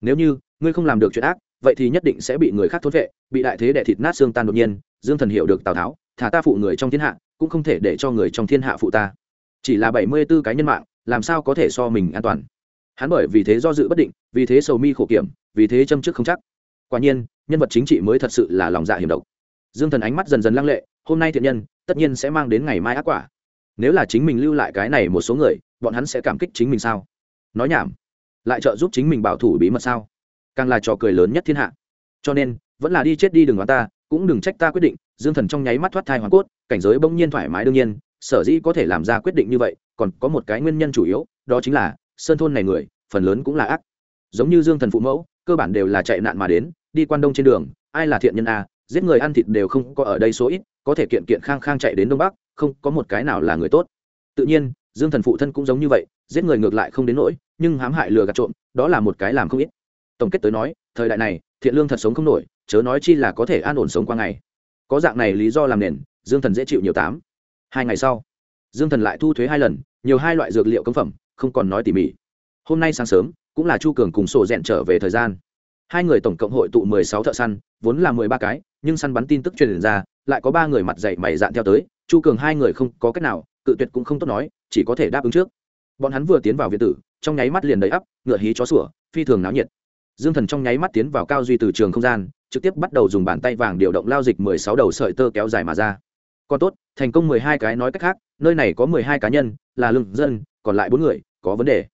Nếu như ngươi không làm được chuyện ác, vậy thì nhất định sẽ bị người khác thốt vệ, bị đại thế đẻ thịt nát xương tan đột nhiên, dương thần hiểu được tào tháo, thả ta phụ người trong thiên hạ, cũng không thể để cho người trong thiên hạ phụ ta. Chỉ là bảy mươi b ố cái nhân mạng, làm sao có thể so mình an toàn? Hắn bởi vì thế do dự bất định, vì thế sầu mi khổ kiểm, vì thế châm chức không chắc. Quả nhiên, nhân vật chính trị mới thật sự là lòng dạ hiểm độc. Dương thần ánh mắt dần dần lăng lệ hôm nay thiện nhân, tất nhiên sẽ mang đến ngày mai ác quả. Nếu là chính mình lưu lại cái này một số người, bọn hắn sẽ cảm kích chính mình sao? Nói nhảm. Lại trợ giúp chính mình bảo thủ bí mật sao? Càng là trò cười lớn nhất thiên hạ. Cho nên, vẫn là đi chết đi đừng đoán ta, cũng đừng trách ta quyết định, dương thần trong nháy mắt thoát thai hoàng cốt, cảnh giới bỗng nhiên thoải mái đương nhiên, sở dĩ có thể làm ra quyết định như vậy, còn có một cái nguyên nhân chủ yếu, đó chính là, sơn thôn này người, phần lớn cũng là ác. Giống như dương thần phụ mẫu, cơ bản đều là chạy nạn mà đến, đi quan đông trên đường, ai là thiện nhân a giết người ăn thịt đều không có ở đây số ít, có thể kiện kiện khang khang chạy đến đông bắc, không có một cái nào là người tốt. Tự nhiên, dương thần phụ thân cũng giống như vậy, giết người ngược lại không đến nỗi, nhưng hãm hại lừa gạt trộm, đó là một cái làm không ít. Tổng kết tới nói, thời đại này, thiện lương thật sống không nổi, chớ nói chi là có thể an ổn sống qua ngày. Có dạng này lý do làm nền, dương thần dễ chịu nhiều tám. Hai ngày sau, dương thần lại thu thuế hai lần, nhiều hai loại dược liệu cấm phẩm, không còn nói tỉ mỉ. Hôm nay sáng sớm, cũng là chu cường cùng sổ rèn trở về thời gian hai người tổng cộng hội tụ mười sáu thợ săn, vốn là mười ba cái, nhưng săn bắn tin tức truyền ra, lại có ba người mặt dày mày dạn theo tới, chu cường hai người không có cách nào, cự tuyệt cũng không tốt nói, chỉ có thể đáp ứng trước. Bọn hắn vừa tiến vào việt tử, trong nháy mắt liền đầy ắp, ngựa hí chó sủa, phi thường náo nhiệt. Dương thần trong nháy mắt tiến vào cao duy từ trường không gian, trực tiếp bắt đầu dùng bàn tay vàng điều động lao dịch mười sáu đầu sợi tơ kéo dài mà ra. Còn tốt, thành công mười hai cái nói cách khác, nơi này có mười hai cá nhân, là lương dân, còn lại bốn người, có vấn đề.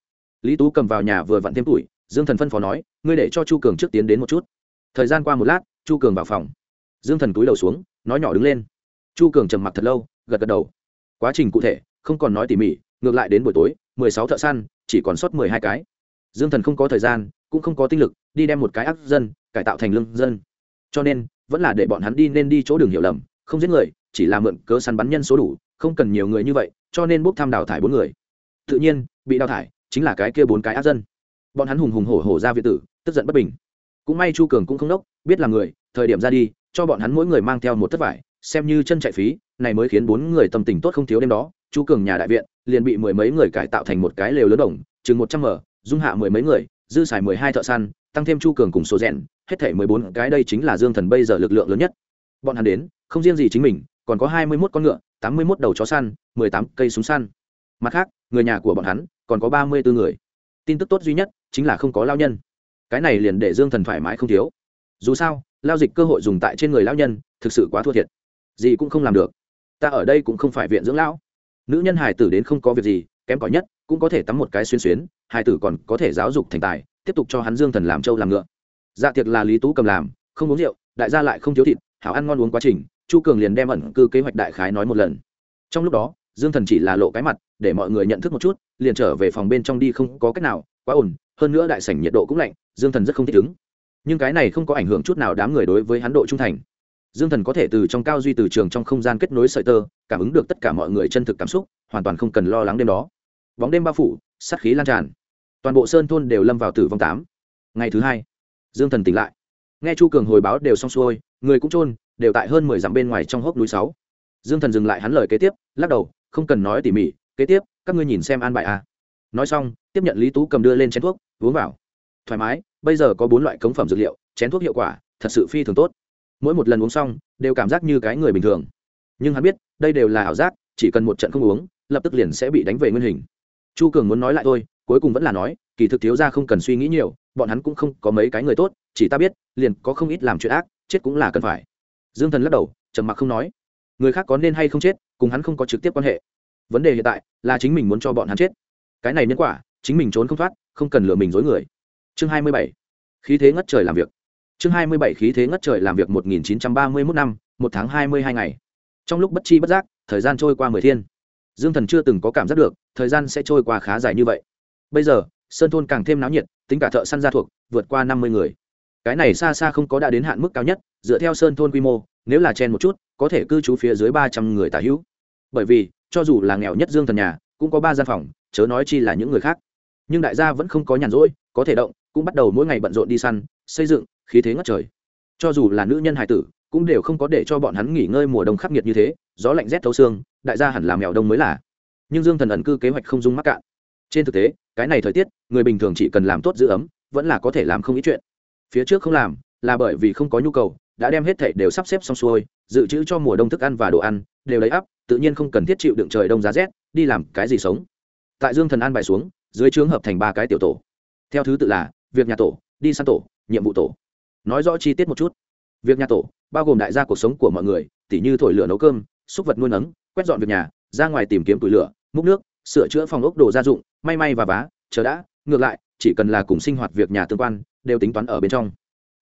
Lý tú cầm vào nhà vừa vặn thêm tuổi dương thần phân phó nói, ngươi để cho chu cường trước tiến đến một chút. Thời gian qua một lát, chu cường vào phòng. Dương thần túi đầu xuống, nói nhỏ đứng lên. Chu cường trầm mặc thật lâu, gật gật đầu. Quá trình cụ thể, không còn nói tỉ mỉ, ngược lại đến buổi tối, mười sáu thợ săn, chỉ còn sót mười hai cái. Dương thần không có thời gian, cũng không có tinh lực, đi đem một cái ác dân, cải tạo thành lương dân. Cho nên, vẫn là để bọn hắn đi nên đi chỗ đường hiểu lầm, không giết người, chỉ là mượn cớ săn bắn nhân số đủ, không cần nhiều người như vậy, cho nên bốc tham đào thải bốn người. Tự nhiên, bị đào thải, chính là cái kia bốn cái ác dân bọn hắn hùng hùng hổ hổ ra viện tử, tức giận bất bình. Cũng may chu cường cũng không đốc, biết là người, thời điểm ra đi, cho bọn hắn mỗi người mang theo một thất vải, xem như chân chạy phí, này mới khiến bốn người tâm tình tốt không thiếu đêm đó. Chu cường nhà đại viện, liền bị mười mấy người cải tạo thành một cái lều lớn đồng, chừng một trăm mở dung hạ mười mấy người, dư xài mười hai thợ săn, tăng thêm chu cường cùng số rèn, hết thể mười bốn cái đây chính là dương thần bây giờ lực lượng lớn nhất. Bọn hắn đến, không riêng gì chính mình, còn có hai mươi mốt con ngựa, tám mươi mốt đầu chó săn, mười tám cây súng săn. Mặt khác, người nhà của bọn hắn, còn có ba mươi bốn người. Tin tức tốt duy nhất chính là không có lao nhân. Cái này liền để dương thần thoải mái không thiếu. Dù sao, lao dịch cơ hội dùng tại trên người lao nhân, thực sự quá thua thiệt. Gì cũng không làm được. Ta ở đây cũng không phải viện dưỡng lão. Nữ nhân hài tử đến không có việc gì, kém cỏi nhất, cũng có thể tắm một cái xuyên xuyến, hài tử còn có thể giáo dục thành tài, tiếp tục cho hắn dương thần làm trâu làm ngựa. Dạ tiệc là lý tú cầm làm, không uống rượu, đại gia lại không thiếu thịt, hảo ăn ngon uống quá trình, chu cường liền đem ẩn cư kế hoạch đại khái nói một lần. Trong lúc đó, dương thần chỉ là lộ cái mặt, để mọi người nhận thức một chút, liền trở về phòng bên trong đi không có cách nào, quá ổn hơn nữa đại sảnh nhiệt độ cũng lạnh, dương thần rất không thích ứng. Nhưng cái này không có ảnh hưởng chút nào đám người đối với hắn độ trung thành. Dương thần có thể từ trong cao duy từ trường trong không gian kết nối sợi tơ, cảm ứng được tất cả mọi người chân thực cảm xúc, hoàn toàn không cần lo lắng đêm đó. Bóng đêm bao phủ, sát khí lan tràn. Toàn bộ sơn thôn đều lâm vào tử vong tám. Ngày thứ hai, dương thần tỉnh lại. Nghe chu cường hồi báo đều xong xuôi, người cũng trôn đều tại hơn mười dặm bên ngoài trong hốc núi sáu. Dương thần dừng lại hắn lời kế tiếp, lắc đầu, không cần nói tỉ mỉ, kế tiếp, các ngươi nhìn xem an bài a à. nói xong tiếp nhận lý tú cầm đưa lên chén thuốc, uống vào. Thoải mái, bây giờ có bốn loại cống phẩm dược liệu, chén thuốc hiệu quả, thật sự phi thường tốt. Mỗi một lần uống xong, đều cảm giác như cái người bình thường. Nhưng hắn biết, đây đều là ảo giác, chỉ cần một trận không uống, lập tức liền sẽ bị đánh về nguyên hình. Chu cường muốn nói lại thôi, cuối cùng vẫn là nói, kỳ thực thiếu ra không cần suy nghĩ nhiều, bọn hắn cũng không có mấy cái người tốt, chỉ ta biết, liền có không ít làm chuyện ác, chết cũng là cần phải. Dương thần lắc đầu, trầm mặc không nói. Người khác có nên hay không chết, cùng hắn không có trực tiếp quan hệ. Vấn đề hiện tại là chính mình muốn cho bọn hắn chết. Cái này nhân quả chính mình trốn không thoát, không cần lừa mình dối người. Chương hai mươi bảy. Khí thế ngất trời làm việc. Chương hai mươi bảy, khí thế ngất trời làm việc một nghìn chín trăm ba mươi mốt năm, một tháng hai mươi hai ngày. Trong lúc bất chi bất giác, thời gian trôi qua mười thiên. Dương thần chưa từng có cảm giác được, thời gian sẽ trôi qua khá dài như vậy. Bây giờ, sơn thôn càng thêm náo nhiệt, tính cả thợ săn gia thuộc, vượt qua năm mươi người. Cái này xa xa không có đã đến hạn mức cao nhất, dựa theo sơn thôn quy mô, nếu là chen một chút, có thể cư trú phía dưới ba trăm người tả hữu. Bởi vì, cho dù là nghèo nhất dương thần nhà, cũng có ba gian phòng, chớ nói chi là những người khác nhưng đại gia vẫn không có nhàn rỗi có thể động cũng bắt đầu mỗi ngày bận rộn đi săn xây dựng khí thế ngất trời. Cho dù là nữ nhân hải tử cũng đều không có để cho bọn hắn nghỉ ngơi mùa đông khắc nghiệt như thế gió lạnh rét thấu xương đại gia hẳn là mèo đông mới là. Nhưng dương thần ẩn cư kế hoạch không dung mắc cạn. Trên thực tế cái này thời tiết người bình thường chỉ cần làm tốt giữ ấm vẫn là có thể làm không ít chuyện. Phía trước không làm là bởi vì không có nhu cầu đã đem hết thảy đều sắp xếp xong xuôi dự trữ cho mùa đông thức ăn và đồ ăn đều lấy áp, tự nhiên không cần thiết chịu đựng trời đông giá rét đi làm cái gì sống. Tại dương thần an bài xuống dưới trướng hợp thành ba cái tiểu tổ. Theo thứ tự là, việc nhà tổ, đi săn tổ, nhiệm vụ tổ. Nói rõ chi tiết một chút. Việc nhà tổ, bao gồm đại gia cuộc sống của mọi người, tỉ như thổi lửa nấu cơm, xúc vật nuôi nấng, quét dọn việc nhà, ra ngoài tìm kiếm tủi lửa, múc nước, sửa chữa phòng ốc đồ gia dụng, may may và vá, chờ đã. Ngược lại, chỉ cần là cùng sinh hoạt việc nhà tương quan, đều tính toán ở bên trong.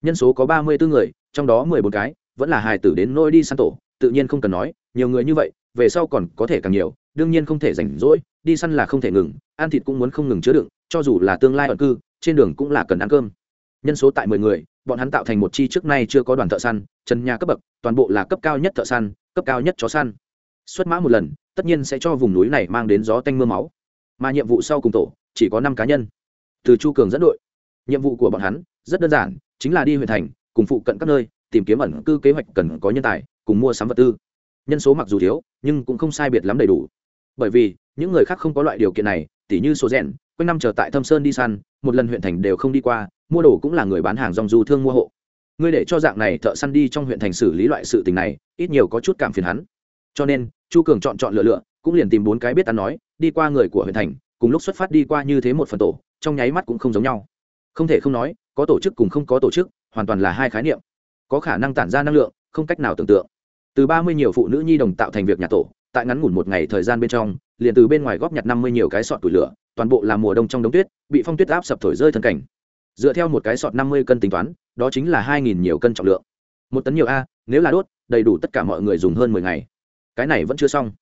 Nhân số có ba mươi bốn người, trong đó mười bốn cái, vẫn là hài tử đến nôi đi săn tổ, tự nhiên không cần nói, nhiều người như vậy, về sau còn có thể càng nhiều đương nhiên không thể rảnh rỗi, đi săn là không thể ngừng, ăn thịt cũng muốn không ngừng chứa đựng, cho dù là tương lai ẩn cư, trên đường cũng là cần ăn cơm. Nhân số tại mười người, bọn hắn tạo thành một chi trước nay chưa có đoàn thợ săn, trần nhà cấp bậc, toàn bộ là cấp cao nhất thợ săn, cấp cao nhất chó săn. Xuất mã một lần, tất nhiên sẽ cho vùng núi này mang đến gió tanh m ư a máu. Mà nhiệm vụ sau cùng tổ, chỉ có năm cá nhân. Từ chu cường dẫn đội. Nhiệm vụ của bọn hắn, rất đơn giản, chính là đi huyện thành, cùng phụ cận các nơi, tìm kiếm ẩn cư kế hoạch cần có nhân tài, cùng mua sắm vật tư. Nhân số mặc dù thiếu, nhưng cũng không sai biệt lắm đầy đủ bởi vì, những người khác không có loại điều kiện này, tỉ như số rèn quanh năm chờ tại thâm sơn đi săn, một lần huyện thành đều không đi qua, mua đồ cũng là người bán hàng dòng du thương mua hộ. Ngươi để cho dạng này thợ săn đi trong huyện thành xử lý loại sự tình này, ít nhiều có chút cảm phiền hắn. Cho nên, chu cường chọn chọn lựa lựa, cũng liền tìm bốn cái biết ăn nói, đi qua người của huyện thành, cùng lúc xuất phát đi qua như thế một phần tổ, trong nháy mắt cũng không giống nhau. Không thể không nói, có tổ chức cùng không có tổ chức, hoàn toàn là hai khái niệm. Có khả năng tản ra năng lượng, không cách nào tưởng tượng. Từ ba mươi nhiều phụ nữ nhi đồng tạo thành việc nhà tổ tại ngắn ngủn một ngày thời gian bên trong, liền từ bên ngoài góp nhặt năm mươi nhiều cái sọt tủi lửa, toàn bộ là mùa đông trong đống tuyết, bị phong tuyết áp sập thổi rơi thân cảnh. Dựa theo một cái sọt năm mươi cân tính toán, đó chính là hai nghìn nhiều cân trọng lượng. Một tấn nhiều a, nếu là đốt, đầy đủ tất cả mọi người dùng hơn mười ngày. Cái này vẫn chưa xong.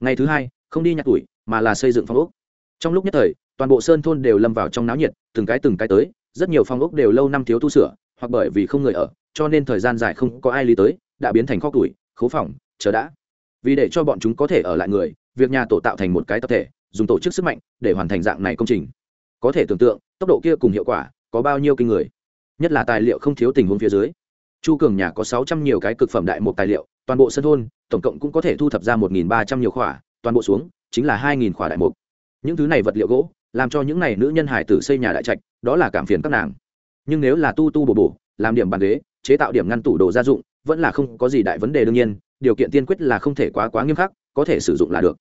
Ngày thứ hai, không đi nhặt tuổi mà là xây dựng phong ốc. Trong lúc nhất thời, toàn bộ sơn thôn đều lâm vào trong náo nhiệt, từng cái từng cái tới, rất nhiều phong ốc đều lâu năm thiếu tu sửa, hoặc bởi vì không người ở, cho nên thời gian dài không có ai lý tới, đã biến thành kho tuổi khố phòng, chờ đã vì để cho bọn chúng có thể ở lại người, việc nhà tổ tạo thành một cái tập thể, dùng tổ chức sức mạnh để hoàn thành dạng này công trình. Có thể tưởng tượng, tốc độ kia cùng hiệu quả có bao nhiêu kinh người. Nhất là tài liệu không thiếu tình huống phía dưới. Chu cường nhà có sáu trăm nhiều cái cực phẩm đại một tài liệu, toàn bộ sân thôn, tổng cộng cũng có thể thu thập ra một ba trăm nhiều khỏa, toàn bộ xuống chính là hai khỏa đại mục. Những thứ này vật liệu gỗ, làm cho những này nữ nhân hải tử xây nhà đại trạch, đó là cảm phiền các nàng. Nhưng nếu là tu tu bổ bổ, làm điểm bàn ghế, chế tạo điểm ngăn tủ đồ gia dụng, vẫn là không có gì đại vấn đề đương nhiên điều kiện tiên quyết là không thể quá quá nghiêm khắc, có thể sử dụng là được.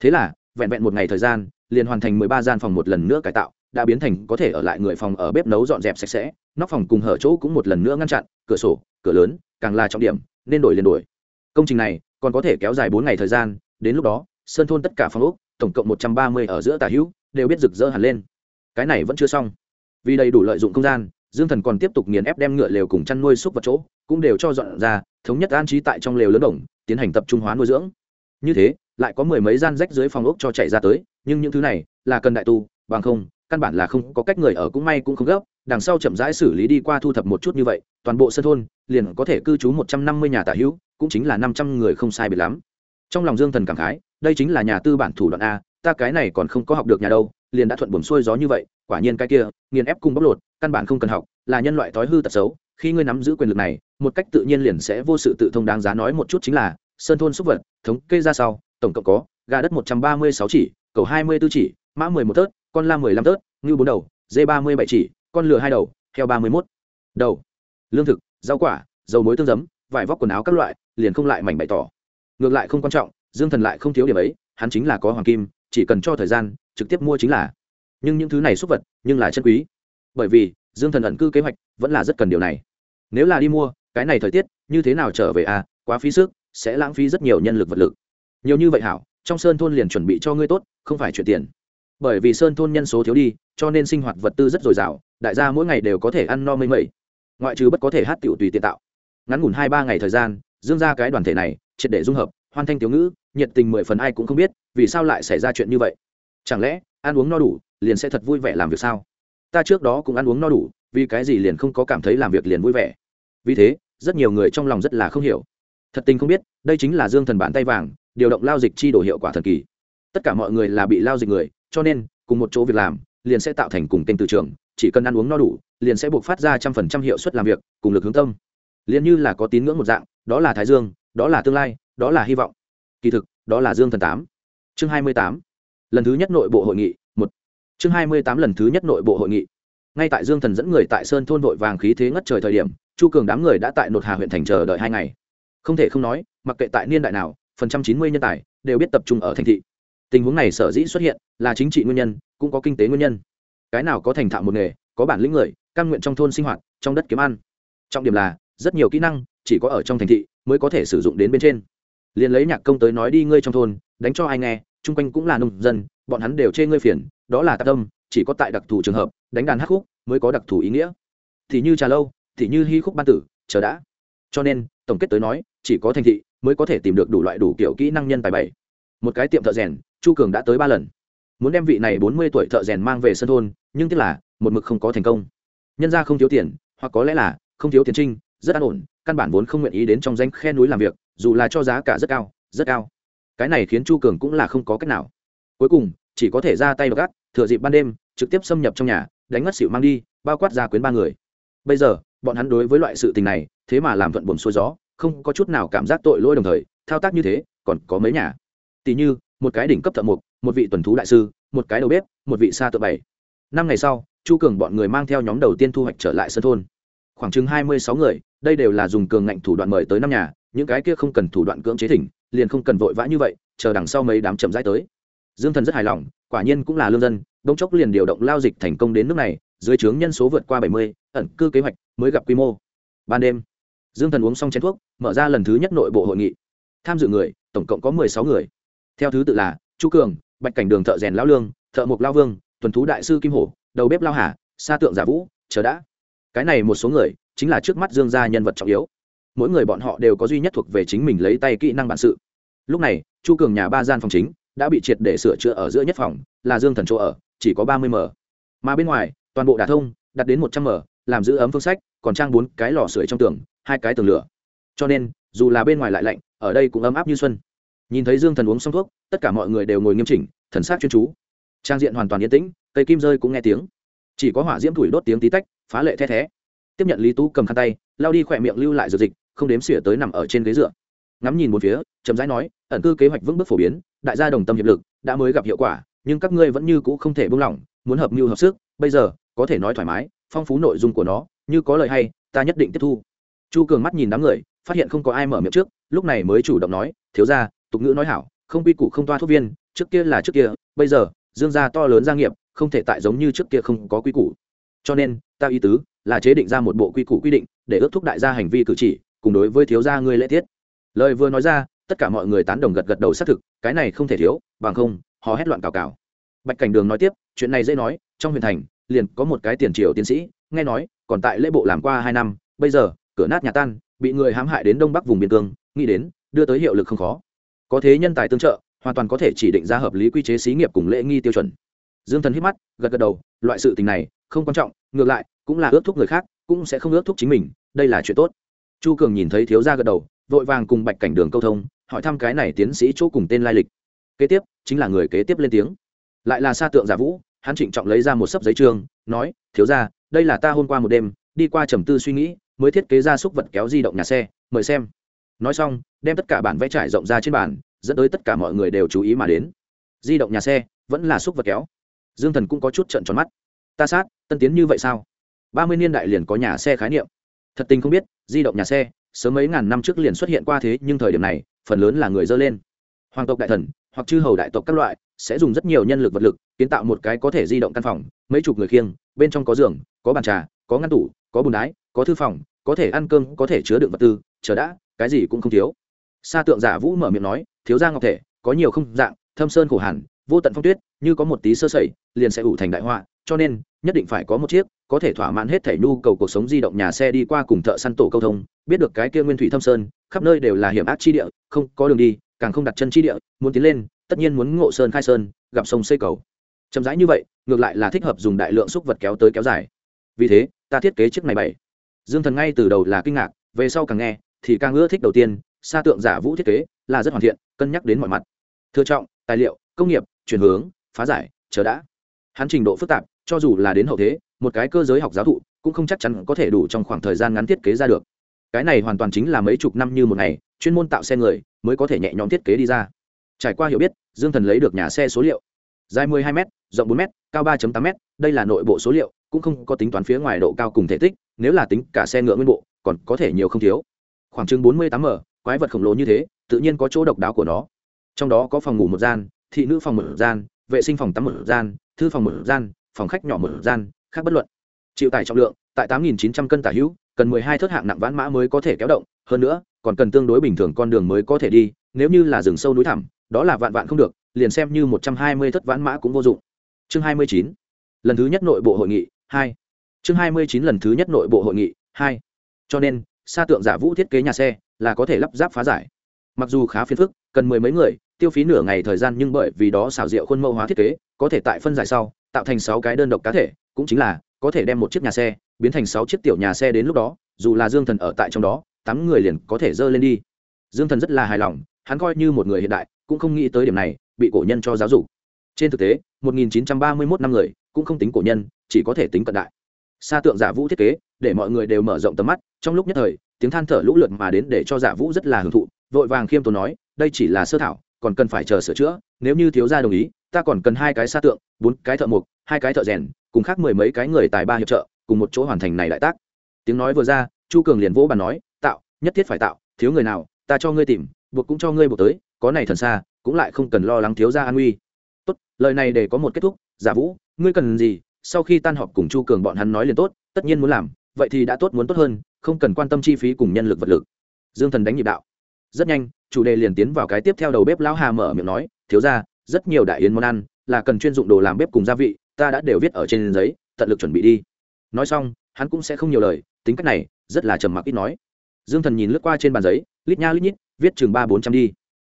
Thế là, vẹn vẹn một ngày thời gian, liền hoàn thành mười ba gian phòng một lần nữa cải tạo, đã biến thành có thể ở lại người phòng ở bếp nấu dọn dẹp sạch sẽ, nóc phòng cùng hở chỗ cũng một lần nữa ngăn chặn, cửa sổ, cửa lớn, càng là trọng điểm, nên đổi liền đổi. Công trình này còn có thể kéo dài bốn ngày thời gian, đến lúc đó, sơn thôn tất cả phòng ốc, tổng cộng một trăm ba mươi ở giữa tả hữu, đều biết rực rỡ hẳn lên. Cái này vẫn chưa xong. Vì đầy đủ lợi dụng không gian, dương thần còn tiếp tục nghiền ép đem ngựa lều cùng chăn nuôi xúc vật chỗ cũng đều cho dọn ra, thống nhất an trí tại trong lều lớn đồng, tiến hành tập trung hóa nuôi dưỡng. Như thế, lại có mười mấy gian rách dưới phòng ốc cho chạy ra tới, nhưng những thứ này là cần đại tu, bằng không, căn bản là không có cách người ở cũng may cũng không gấp, đằng sau chậm rãi xử lý đi qua thu thập một chút như vậy, toàn bộ sân thôn liền có thể cư trú một trăm năm mươi nhà tả hữu, cũng chính là năm trăm người không sai biệt lắm. Trong lòng dương thần cảm khái, đây chính là nhà tư bản thủ đoạn a, ta cái này còn không có học được nhà đâu, liền đã thuận buồm xuôi gió như vậy, quả nhiên cái kia, nghiền ép cùng bóc lột, căn bản không cần học, là nhân loại thói hư tật xấu, khi ngươi nắm giữ quyền lực này một cách tự nhiên liền sẽ vô sự tự thông đáng giá nói một chút chính là, sơn thôn súc vật, thống kê ra sau, tổng cộng có, gà đất một trăm ba mươi sáu chỉ, cầu hai mươi b ố chỉ, mã mười một tớt, con la mười lăm tớt, ngưu bốn đầu, dê ba mươi bảy chỉ, con lừa hai đầu, heo ba mươi mốt đầu. Lương thực, rau quả, dầu muối tương giấm, vải vóc quần áo các loại, liền không lại mảnh bày tỏ. Ngược lại không quan trọng, dương thần lại không thiếu điểm ấy, hắn chính là có hoàng kim, chỉ cần cho thời gian, trực tiếp mua chính là. Nhưng những thứ này súc vật, nhưng là chân quý. Bởi vì, dương thần ẩn cư kế hoạch vẫn là rất cần điều này. Nếu là đi mua cái này thời tiết, như thế nào trở về à quá phí sức, sẽ lãng phí rất nhiều nhân lực vật lực. Nhiều như vậy hảo, trong sơn thôn liền chuẩn bị cho ngươi tốt, không phải chuyển tiền. Bởi vì sơn thôn nhân số thiếu đi, cho nên sinh hoạt vật tư rất dồi dào, đại gia mỗi ngày đều có thể ăn no mây mây. Ngoại trừ bất có thể hát tiểu tùy tiện tạo. Ngắn ngủn hai ba ngày thời gian, dương ra cái đoàn thể này, triệt để dung hợp, hoan thanh tiểu ngữ, nhiệt tình mười phần ai cũng không biết, vì sao lại xảy ra chuyện như vậy? Chẳng lẽ, ăn uống no đủ, liền sẽ thật vui vẻ làm việc sao? Ta trước đó cũng ăn uống no đủ, vì cái gì liền không có cảm thấy làm việc liền vui vẻ? Vì thế, rất nhiều người trong lòng rất là không hiểu. Thật tình không biết, đây chính là dương thần bản tay vàng, điều động lao dịch chi đổ hiệu quả thần kỳ. Tất cả mọi người là bị lao dịch người, cho nên, cùng một chỗ việc làm, liền sẽ tạo thành cùng kênh từ trường chỉ cần ăn uống no đủ, liền sẽ buộc phát ra trăm phần trăm hiệu suất làm việc, cùng lực hướng tâm. Liền như là có tín ngưỡng một dạng, đó là thái dương, đó là tương lai, đó là hy vọng. Kỳ thực, đó là dương thần tám. Chương hai mươi tám. Lần thứ nhất nội bộ hội nghị, một. Chương hai mươi tám lần thứ nhất nội bộ hội nghị ngay tại dương thần dẫn người tại sơn thôn vội vàng khí thế ngất trời thời điểm, chu cường đám người đã tại nột hà huyện thành chờ đợi hai ngày. Không thể không nói, mặc kệ tại niên đại nào, phần trăm chín mươi nhân tài đều biết tập trung ở thành thị. Tình huống này sở dĩ xuất hiện là chính trị nguyên nhân, cũng có kinh tế nguyên nhân. Cái nào có thành thạo một nghề, có bản lĩnh người, căn nguyện trong thôn sinh hoạt, trong đất kiếm ăn. Trọng điểm là, rất nhiều kỹ năng chỉ có ở trong thành thị mới có thể sử dụng đến bên trên. Liền lấy nhạc công tới nói đi ngươi trong thôn, đánh cho ai nghe, chung quanh cũng là nông dân, bọn hắn đều chê ngươi phiền, đó là tạc tâm, chỉ có tại đặc thù trường hợp đánh đàn hát khúc mới có đặc thù ý nghĩa. Thì như trà lâu, thì như hy khúc ban tử, chờ đã. Cho nên, tổng kết tới nói, chỉ có thành thị mới có thể tìm được đủ loại đủ kiểu kỹ năng nhân tài bảy. Một cái tiệm thợ rèn, chu cường đã tới ba lần. Muốn đem vị này bốn mươi tuổi thợ rèn mang về sân thôn, nhưng tiếc là, một mực không có thành công. Nhân ra không thiếu tiền, hoặc có lẽ là, không thiếu tiền trinh, rất an ổn, căn bản vốn không nguyện ý đến trong danh khe núi làm việc, dù là cho giá cả rất cao rất cao. Cái này khiến chu cường cũng là không có cách nào. Cuối cùng, chỉ có thể ra tay gác thừa dịp ban đêm, trực tiếp xâm nhập trong nhà đánh ngất xỉu mang đi bao quát ra quyến ba người. Bây giờ bọn hắn đối với loại sự tình này thế mà làm thuận buồn xuôi gió không có chút nào cảm giác tội lỗi đồng thời thao tác như thế còn có mấy nhà. Tỷ như một cái đỉnh cấp thợ mộc, một vị tuần thú đại sư một cái đầu bếp một vị xa tự bảy. Năm ngày sau chu cường bọn người mang theo nhóm đầu tiên thu hoạch trở lại sân thôn. Khoảng chừng hai mươi sáu người đây đều là dùng cường ngạnh thủ đoạn mời tới năm nhà những cái kia không cần thủ đoạn cưỡng chế thỉnh liền không cần vội vã như vậy chờ đằng sau mấy đám chậm rãi tới. Dương thần rất hài lòng quả nhiên cũng là lương dân đông chốc liền điều động lao dịch thành công đến nước này, dưới trướng nhân số vượt qua bảy mươi, ẩn cư kế hoạch mới gặp quy mô. Ban đêm, dương thần uống xong chén thuốc, mở ra lần thứ nhất nội bộ hội nghị. Tham dự người, tổng cộng có mười sáu người. Theo thứ tự là, chu cường, bạch cảnh đường thợ rèn lao lương, thợ mộc lao vương, tuần thú đại sư kim hổ, đầu bếp lao hà, sa tượng giả vũ, chờ đã. Cái này một số người, chính là trước mắt dương gia nhân vật trọng yếu. Mỗi người bọn họ đều có duy nhất thuộc về chính mình lấy tay kỹ năng bản sự. Lúc này, chu cường nhà ba gian phòng chính đã bị triệt để sửa chữa ở giữa nhất phòng, là dương thần chỗ ở chỉ có ba mươi m. Mà bên ngoài, toàn bộ đà thông, đặt đến một trăm m, làm giữ ấm phương sách, còn trang bốn cái lò sưởi trong tường, hai cái tường lửa. Cho nên, dù là bên ngoài lại lạnh, ở đây cũng ấm áp như xuân. Nhìn thấy dương thần uống xong thuốc, tất cả mọi người đều ngồi nghiêm chỉnh, thần sát chuyên chú. Trang diện hoàn toàn yên tĩnh, cây kim rơi cũng nghe tiếng. Chỉ có hỏa diễm thủi đốt tiếng tí tách, phá lệ the thé. Tiếp nhận lý tú cầm khăn tay lao đi khỏe miệng lưu lại dược dịch, không đếm xỉa tới nằm ở trên ghế dựa. Ngắm nhìn một phía, chậm rãi nói, ẩn cư kế hoạch vững bước phổ biến, đại gia đồng tâm hiệp lực, đã mới gặp hiệu quả nhưng các ngươi vẫn như cũ không thể buông lỏng, muốn hợp mưu hợp sức, bây giờ, có thể nói thoải mái, phong phú nội dung của nó, như có lời hay, ta nhất định tiếp thu. Chu cường mắt nhìn đám người, phát hiện không có ai mở miệng trước, lúc này mới chủ động nói, thiếu ra tục ngữ nói hảo, không quy củ không toa thuốc viên, trước kia là trước kia, bây giờ, dương gia to lớn gia nghiệp, không thể tại giống như trước kia không có quy củ. Cho nên, ta ý tứ là chế định ra một bộ quy củ quy định, để ước thúc đại gia hành vi cử chỉ, cùng đối với thiếu gia ngươi lễ tiết. Lời vừa nói ra, tất cả mọi người tán đồng gật gật đầu xác thực, cái này không thể thiếu, bằng không họ hét loạn cào cào. Bạch cảnh đường nói tiếp, chuyện này dễ nói, trong huyện thành, liền có một cái tiền triều tiến sĩ, nghe nói, còn tại lễ bộ làm qua hai năm, bây giờ, cửa nát nhà tan, bị người hãm hại đến đông bắc vùng biên cương, nghĩ đến, đưa tới hiệu lực không khó. Có thế nhân tài tương trợ, hoàn toàn có thể chỉ định ra hợp lý quy chế xí nghiệp cùng lễ nghi tiêu chuẩn. Dương thần hít mắt, gật gật đầu, loại sự tình này, không quan trọng, ngược lại, cũng là ước thúc người khác, cũng sẽ không ước thúc chính mình, đây là chuyện tốt. Chu cường nhìn thấy thiếu gia gật đầu, vội vàng cùng bạch cảnh đường câu thông, hỏi thăm cái này tiến sĩ chỗ cùng tên lai lịch kế tiếp, chính là người kế tiếp lên tiếng. Lại là sa tượng giả vũ, hắn trịnh trọng lấy ra một sấp giấy trương, nói, thiếu ra đây là ta hôm qua một đêm, đi qua trầm tư suy nghĩ, mới thiết kế ra xúc vật kéo di động nhà xe, mời xem. Nói xong, đem tất cả bản vẽ trải rộng ra trên bàn, dẫn tới tất cả mọi người đều chú ý mà đến. Di động nhà xe vẫn là xúc vật kéo. Dương thần cũng có chút trận tròn mắt. Ta sát, tân tiến như vậy sao? Ba mươi niên đại liền có nhà xe khái niệm. Thật tình không biết, di động nhà xe, sớm mấy ngàn năm trước liền xuất hiện qua thế, nhưng thời điểm này, phần lớn là người dơ lên. Hoàng tộc đại thần hoặc chư hầu đại tộc các loại, sẽ dùng rất nhiều nhân lực vật lực kiến tạo một cái có thể di động căn phòng, mấy chục người khiêng, bên trong có giường, có bàn trà, có ngăn tủ, có bùn đái, có thư phòng, có thể ăn cơm, có thể chứa đựng vật tư, chờ đã, cái gì cũng không thiếu. Sa tượng giả vũ mở miệng nói, thiếu gia ngọc thể, có nhiều không dạng, thâm sơn khổ hàn, vô tận phong tuyết, như có một tí sơ sẩy, liền sẽ ủ thành đại họa, cho nên, nhất định phải có một chiếc, có thể thỏa mãn hết thể nhu cầu cuộc sống di động nhà xe đi qua cùng thợ săn tổ câu thông, biết được cái kia nguyên thủy thâm sơn, khắp nơi đều là hiểm ác chi địa, không có đường đi càng không đặt chân chi địa, muốn tiến lên, tất nhiên muốn ngộ sơn khai sơn, gặp sông xây cầu. Chậm rãi như vậy, ngược lại là thích hợp dùng đại lượng xúc vật kéo tới kéo dài. Vì thế, ta thiết kế chiếc này bảy. Dương thần ngay từ đầu là kinh ngạc, về sau càng nghe, thì càng ưa thích đầu tiên xa tượng giả vũ thiết kế là rất hoàn thiện, cân nhắc đến mọi mặt. Thưa trọng, tài liệu, công nghiệp, chuyển hướng, phá giải, chờ đã. Hắn trình độ phức tạp, cho dù là đến hậu thế, một cái cơ giới học giáo thụ cũng không chắc chắn có thể đủ trong khoảng thời gian ngắn thiết kế ra được. Cái này hoàn toàn chính là mấy chục năm như một ngày, chuyên môn tạo xe người mới có thể nhẹ nhõm thiết kế đi ra. Trải qua hiểu biết, dương thần lấy được nhà xe số liệu. Dài 12 m rộng 4 m cao 3.8 m đây là nội bộ số liệu, cũng không có tính toán phía ngoài độ cao cùng thể tích, nếu là tính cả xe ngựa nguyên bộ, còn có thể nhiều không thiếu. Khoảng chừng 48 m, quái vật khổng lồ như thế, tự nhiên có chỗ độc đáo của nó. Trong đó có phòng ngủ một gian, thị nữ phòng một gian, vệ sinh phòng tắm một gian, thư phòng một gian, phòng khách nhỏ một gian, khác bất luận. Chịu tải trọng lượng, tại 8.900 cân tả hữu, cần 12 thớt hạng nặng vãn mã mới có thể kéo động hơn nữa, còn cần tương đối bình thường con đường mới có thể đi, nếu như là rừng sâu núi thẳm, đó là vạn vạn không được, liền xem như một trăm hai mươi thất vãn mã cũng vô dụng. Chương hai mươi chín. Lần thứ nhất nội bộ hội nghị, hai. Chương hai mươi chín lần thứ nhất nội bộ hội nghị, hai. Cho nên xa tượng giả vũ thiết kế nhà xe là có thể lắp ráp phá giải. Mặc dù khá phiền phức, cần mười mấy người, tiêu phí nửa ngày thời gian nhưng bởi vì đó xảo diệu khuôn mẫu hóa thiết kế, có thể tại phân giải sau, tạo thành sáu cái đơn độc cá thể, cũng chính là có thể đem một chiếc nhà xe biến thành sáu chiếc tiểu nhà xe đến lúc đó, dù là dương thần ở tại trong đó tám người liền có thể dơ lên đi. Dương thần rất là hài lòng, hắn coi như một người hiện đại, cũng không nghĩ tới điểm này, bị cổ nhân cho giáo dục. Trên thực tế 1931 năm người, cũng không tính cổ nhân, chỉ có thể tính cận đại. Sa tượng giả vũ thiết kế, để mọi người đều mở rộng tầm mắt, trong lúc nhất thời, tiếng than thở lũ lượt mà đến để cho giả vũ rất là hưởng thụ, vội vàng khiêm tốn nói, đây chỉ là sơ thảo, còn cần phải chờ sửa chữa, nếu như thiếu gia đồng ý, ta còn cần hai cái sa tượng, bốn cái thợ mộc, hai cái thợ rèn, cùng khác mười mấy cái người tài ba hiệp trợ, cùng một chỗ hoàn thành này đại tác. Tiếng nói vừa ra, chu cường liền vỗ bàn nói nhất thiết phải tạo, thiếu người nào, ta cho ngươi tìm, buộc cũng cho ngươi buộc tới, có này thần xa, cũng lại không cần lo lắng thiếu gia an nguy. Tốt, lời này để có một kết thúc, giả vũ, ngươi cần gì, sau khi tan họp cùng chu cường bọn hắn nói liền tốt, tất nhiên muốn làm, vậy thì đã tốt muốn tốt hơn, không cần quan tâm chi phí cùng nhân lực vật lực. Dương thần đánh nhịp đạo. Rất nhanh, chủ đề liền tiến vào cái tiếp theo đầu bếp lão hà mở miệng nói, thiếu gia, rất nhiều đại yến món ăn, là cần chuyên dụng đồ làm bếp cùng gia vị, ta đã đều viết ở trên giấy, tận lực chuẩn bị đi. Nói xong, hắn cũng sẽ không nhiều lời, tính cách này, rất là trầm mặc ít nói dương thần nhìn lướt qua trên bàn giấy, lít nha lít nhít, viết chừng ba bốn trăm đi.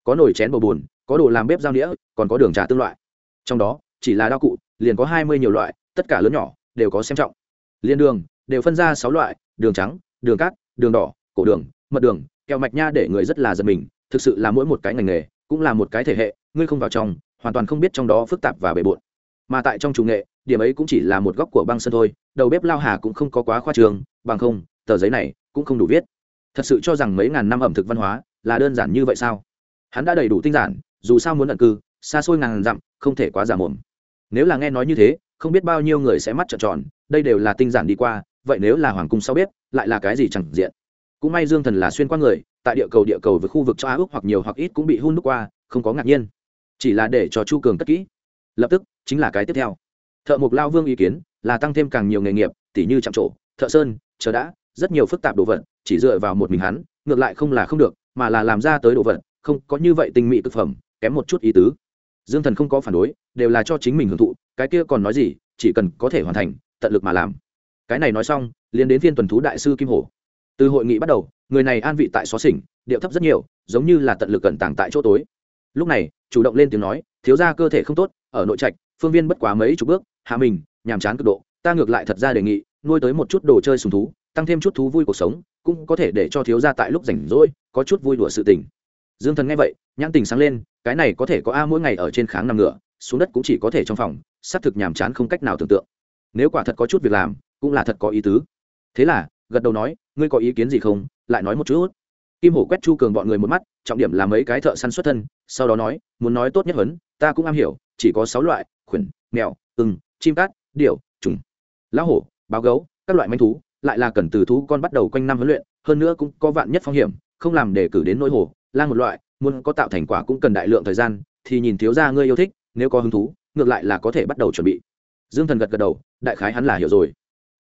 Có nồi chén bầu bùn có đồ làm bếp giao đĩa còn có đường trà tương loại. Trong đó, chỉ là đao cụ, liền có hai mươi nhiều loại, tất cả lớn nhỏ, đều có xem trọng. Liên đường, đều phân ra sáu loại, đường trắng, đường cát, đường đỏ, cổ đường, mật đường, kẹo mạch nha để người rất là giật mình, thực sự là mỗi một cái ngành nghề, cũng là một cái thể hệ, ngươi không vào trong, hoàn toàn không biết trong đó phức tạp và bề bộn. Mà tại trong chủ nghệ, điểm ấy cũng chỉ là một góc của băng sân thôi, đầu bếp lao hà cũng không có quá khoa trường, bằng không, tờ giấy này cũng không đủ viết thật sự cho rằng mấy ngàn năm ẩm thực văn hóa là đơn giản như vậy sao? Hắn đã đầy đủ tinh giản dù sao muốn ẩn cư xa xôi ngàn dặm không thể quá giả mồm. Nếu là nghe nói như thế không biết bao nhiêu người sẽ mắt trợn tròn đây đều là tinh giản đi qua vậy nếu là hoàng cung sau biết, lại là cái gì chẳng diện? Cũng may dương thần là xuyên qua người tại địa cầu địa cầu với khu vực cho á ước hoặc nhiều hoặc ít cũng bị hun đúc qua không có ngạc nhiên. Chỉ là để cho chu cường cất kỹ. Lập tức chính là cái tiếp theo. Thợ mộc lao vương ý kiến là tăng thêm càng nhiều nghề nghiệp tỉ như chạm trổ thợ sơn chờ đã rất nhiều phức tạp đồ vật chỉ dựa vào một mình hắn, ngược lại không là không được, mà là làm ra tới đồ vật, không có như vậy tinh mỹ thực phẩm, kém một chút ý tứ. Dương thần không có phản đối, đều là cho chính mình hưởng thụ, cái kia còn nói gì, chỉ cần có thể hoàn thành, tận lực mà làm. Cái này nói xong, liền đến phiên tuần thú đại sư kim hổ. Từ hội nghị bắt đầu, người này an vị tại xó xỉnh, điệu thấp rất nhiều, giống như là tận lực cẩn tàng tại chỗ tối. Lúc này, chủ động lên tiếng nói, thiếu ra cơ thể không tốt, ở nội trạch, phương viên bất quá mấy chục bước, hạ mình, nhàm chán cực độ, ta ngược lại thật ra đề nghị, nuôi tới một chút đồ chơi sùng thú, tăng thêm chút thú vui cuộc sống cũng có thể để cho thiếu gia tại lúc rảnh rỗi, có chút vui đùa sự tình. Dương thần nghe vậy, nhãn tình sáng lên, cái này có thể có a mỗi ngày ở trên kháng nằm ngựa, xuống đất cũng chỉ có thể trong phòng xác thực nhàm chán không cách nào tưởng tượng. Nếu quả thật có chút việc làm, cũng là thật có ý tứ. Thế là, gật đầu nói, ngươi có ý kiến gì không? Lại nói một chút. Kim hổ quét chu cường bọn người một mắt, trọng điểm là mấy cái thợ săn xuất thân, sau đó nói, muốn nói tốt nhất huấn, ta cũng am hiểu, chỉ có sáu loại, khuyển, mèo, ưng, chim cát, điểu, trùng lão hổ, báo gấu, các loại manh thú lại là cần từ thú con bắt đầu quanh năm huấn luyện hơn nữa cũng có vạn nhất phong hiểm không làm để cử đến nỗi hồ, lang một loại muốn có tạo thành quả cũng cần đại lượng thời gian thì nhìn thiếu ra ngươi yêu thích nếu có hứng thú ngược lại là có thể bắt đầu chuẩn bị. Dương thần gật gật đầu đại khái hắn là hiểu rồi.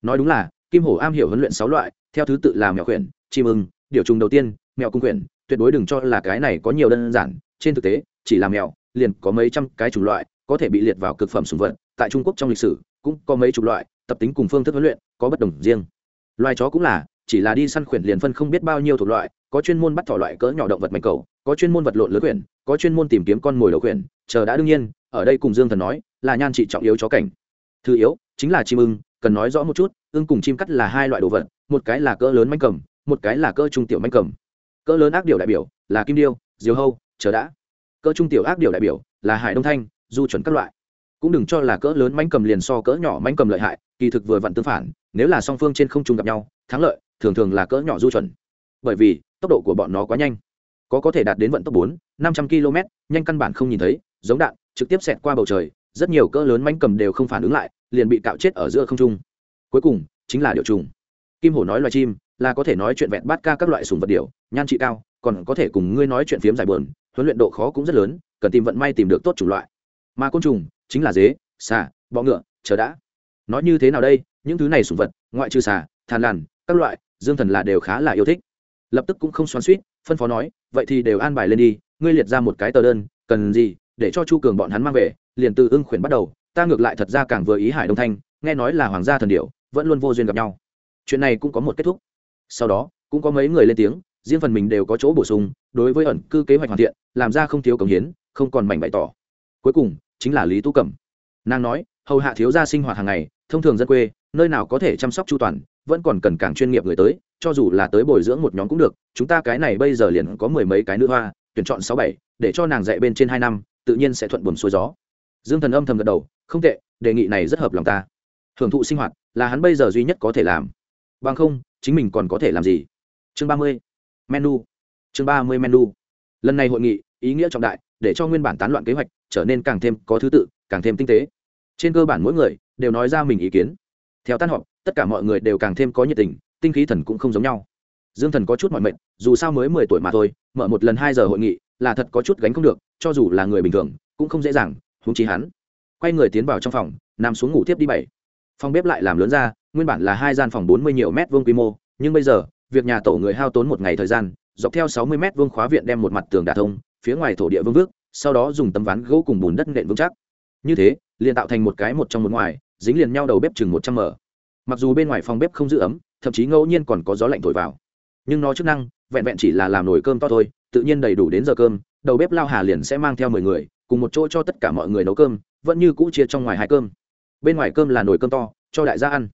Nói đúng là kim hổ am hiểu huấn luyện sáu loại theo thứ tự là mèo khuyển chim ưng điều trùng đầu tiên mèo cung khuyển tuyệt đối đừng cho là cái này có nhiều đơn giản trên thực tế chỉ là mèo liền có mấy trăm cái chủng loại có thể bị liệt vào cực phẩm sùng vật tại trung quốc trong lịch sử cũng có mấy chủng loại tập tính cùng phương thức huấn luyện có bất đồng riêng loài chó cũng là, chỉ là đi săn khuyển liền phân không biết bao nhiêu thuộc loại, có chuyên môn bắt thỏ loại cỡ nhỏ động vật mạch cầu, có chuyên môn vật lộn lớn khuyển, có chuyên môn tìm kiếm con mồi đầu khuyển, chờ đã đương nhiên, ở đây cùng dương thần nói, là nhan trị trọng yếu chó cảnh. Thứ yếu, chính là chim ưng, cần nói rõ một chút, ưng cùng chim cắt là hai loại đồ vật, một cái là cỡ lớn manh cầm, một cái là cỡ trung tiểu manh cầm. Cỡ lớn ác điều đại biểu là kim điêu, diều hâu, chờ đã. Cỡ trung tiểu ác điều đại biểu là hải đông thanh, du chuẩn các loại cũng đừng cho là cỡ lớn mánh cầm liền so cỡ nhỏ mánh cầm lợi hại, kỳ thực vừa vặn tương phản, nếu là song phương trên không trung gặp nhau, thắng lợi, thường thường là cỡ nhỏ du chuẩn. Bởi vì, tốc độ của bọn nó quá nhanh. Có có thể đạt đến vận tốc bốn, năm trăm km nhanh căn bản không nhìn thấy, giống đạn, trực tiếp xẹt qua bầu trời, rất nhiều cỡ lớn mánh cầm đều không phản ứng lại, liền bị cạo chết ở giữa không trung. Cuối cùng, chính là điệu trùng. Kim hổ nói loài chim, là có thể nói chuyện vẹn bát ca các loại sùng vật điều nhan trị cao, còn có thể cùng ngươi nói chuyện phiếm dài bờn huấn luyện độ khó cũng rất lớn, cần tìm vận may tìm được tốt chủng loại. Mà côn trùng chính là dế, xà, bọ ngựa, chờ đã. Nói như thế nào đây? Những thứ này sủng vật, ngoại trừ xà than làn các loại, dương thần là đều khá là yêu thích. Lập tức cũng không xoắn suýt phân phó nói, vậy thì đều an bài lên đi, ngươi liệt ra một cái tờ đơn, cần gì, để cho chu cường bọn hắn mang về, liền từ ưng khuyển bắt đầu, ta ngược lại thật ra càng vừa ý hải đông thanh, nghe nói là hoàng gia thần điệu vẫn luôn vô duyên gặp nhau. Chuyện này cũng có một kết thúc. Sau đó, cũng có mấy người lên tiếng, riêng phần mình đều có chỗ bổ sung, đối với ẩn cư kế hoạch hoàn thiện, làm ra không thiếu cống hiến, không còn mảnh bày tỏ. Cuối cùng chính là lý Tú cẩm nàng nói hầu hạ thiếu gia sinh hoạt hàng ngày thông thường dân quê nơi nào có thể chăm sóc chu toàn vẫn còn cần càng chuyên nghiệp người tới cho dù là tới bồi dưỡng một nhóm cũng được chúng ta cái này bây giờ liền có mười mấy cái nữ hoa tuyển chọn sáu bảy để cho nàng dạy bên trên hai năm tự nhiên sẽ thuận buồm xuôi gió dương thần âm thầm gật đầu không tệ đề nghị này rất hợp lòng ta hưởng thụ sinh hoạt là hắn bây giờ duy nhất có thể làm bằng không chính mình còn có thể làm gì chương ba mươi menu chương ba mươi menu lần này hội nghị ý nghĩa trọng đại để cho nguyên bản tán loạn kế hoạch trở nên càng thêm có thứ tự, càng thêm tinh tế. Trên cơ bản mỗi người đều nói ra mình ý kiến. Theo tan họp, tất cả mọi người đều càng thêm có nhiệt tình, tinh khí thần cũng không giống nhau. Dương thần có chút mọi mệnh dù sao mới mười tuổi mà thôi, mở một lần hai giờ hội nghị là thật có chút gánh không được, cho dù là người bình thường, cũng không dễ dàng húng chí hắn. Quay người tiến vào trong phòng, nằm xuống ngủ tiếp đi bảy. Phòng bếp lại làm lớn ra, nguyên bản là hai gian phòng bốn mươi nhiều mét vuông quy mô, nhưng bây giờ, việc nhà tổ người hao tốn một ngày thời gian, dọc theo sáu mươi mét vuông khóa viện đem một mặt tường đà thông, phía ngoài thổ địa vương vước sau đó dùng tấm ván gỗ cùng bùn đất nện vững chắc. Như thế, liền tạo thành một cái một trong một ngoài, dính liền nhau đầu bếp chừng một trăm mở mặc dù bên ngoài phòng bếp không giữ ấm, thậm chí ngẫu nhiên còn có gió lạnh thổi vào. Nhưng nó chức năng, vẹn vẹn chỉ là làm nồi cơm to thôi, tự nhiên đầy đủ đến giờ cơm, đầu bếp lao hà liền sẽ mang theo mười người, cùng một chỗ cho tất cả mọi người nấu cơm, vẫn như cũ chia trong ngoài hai cơm. Bên ngoài cơm là nồi cơm to, cho đại gia ăn.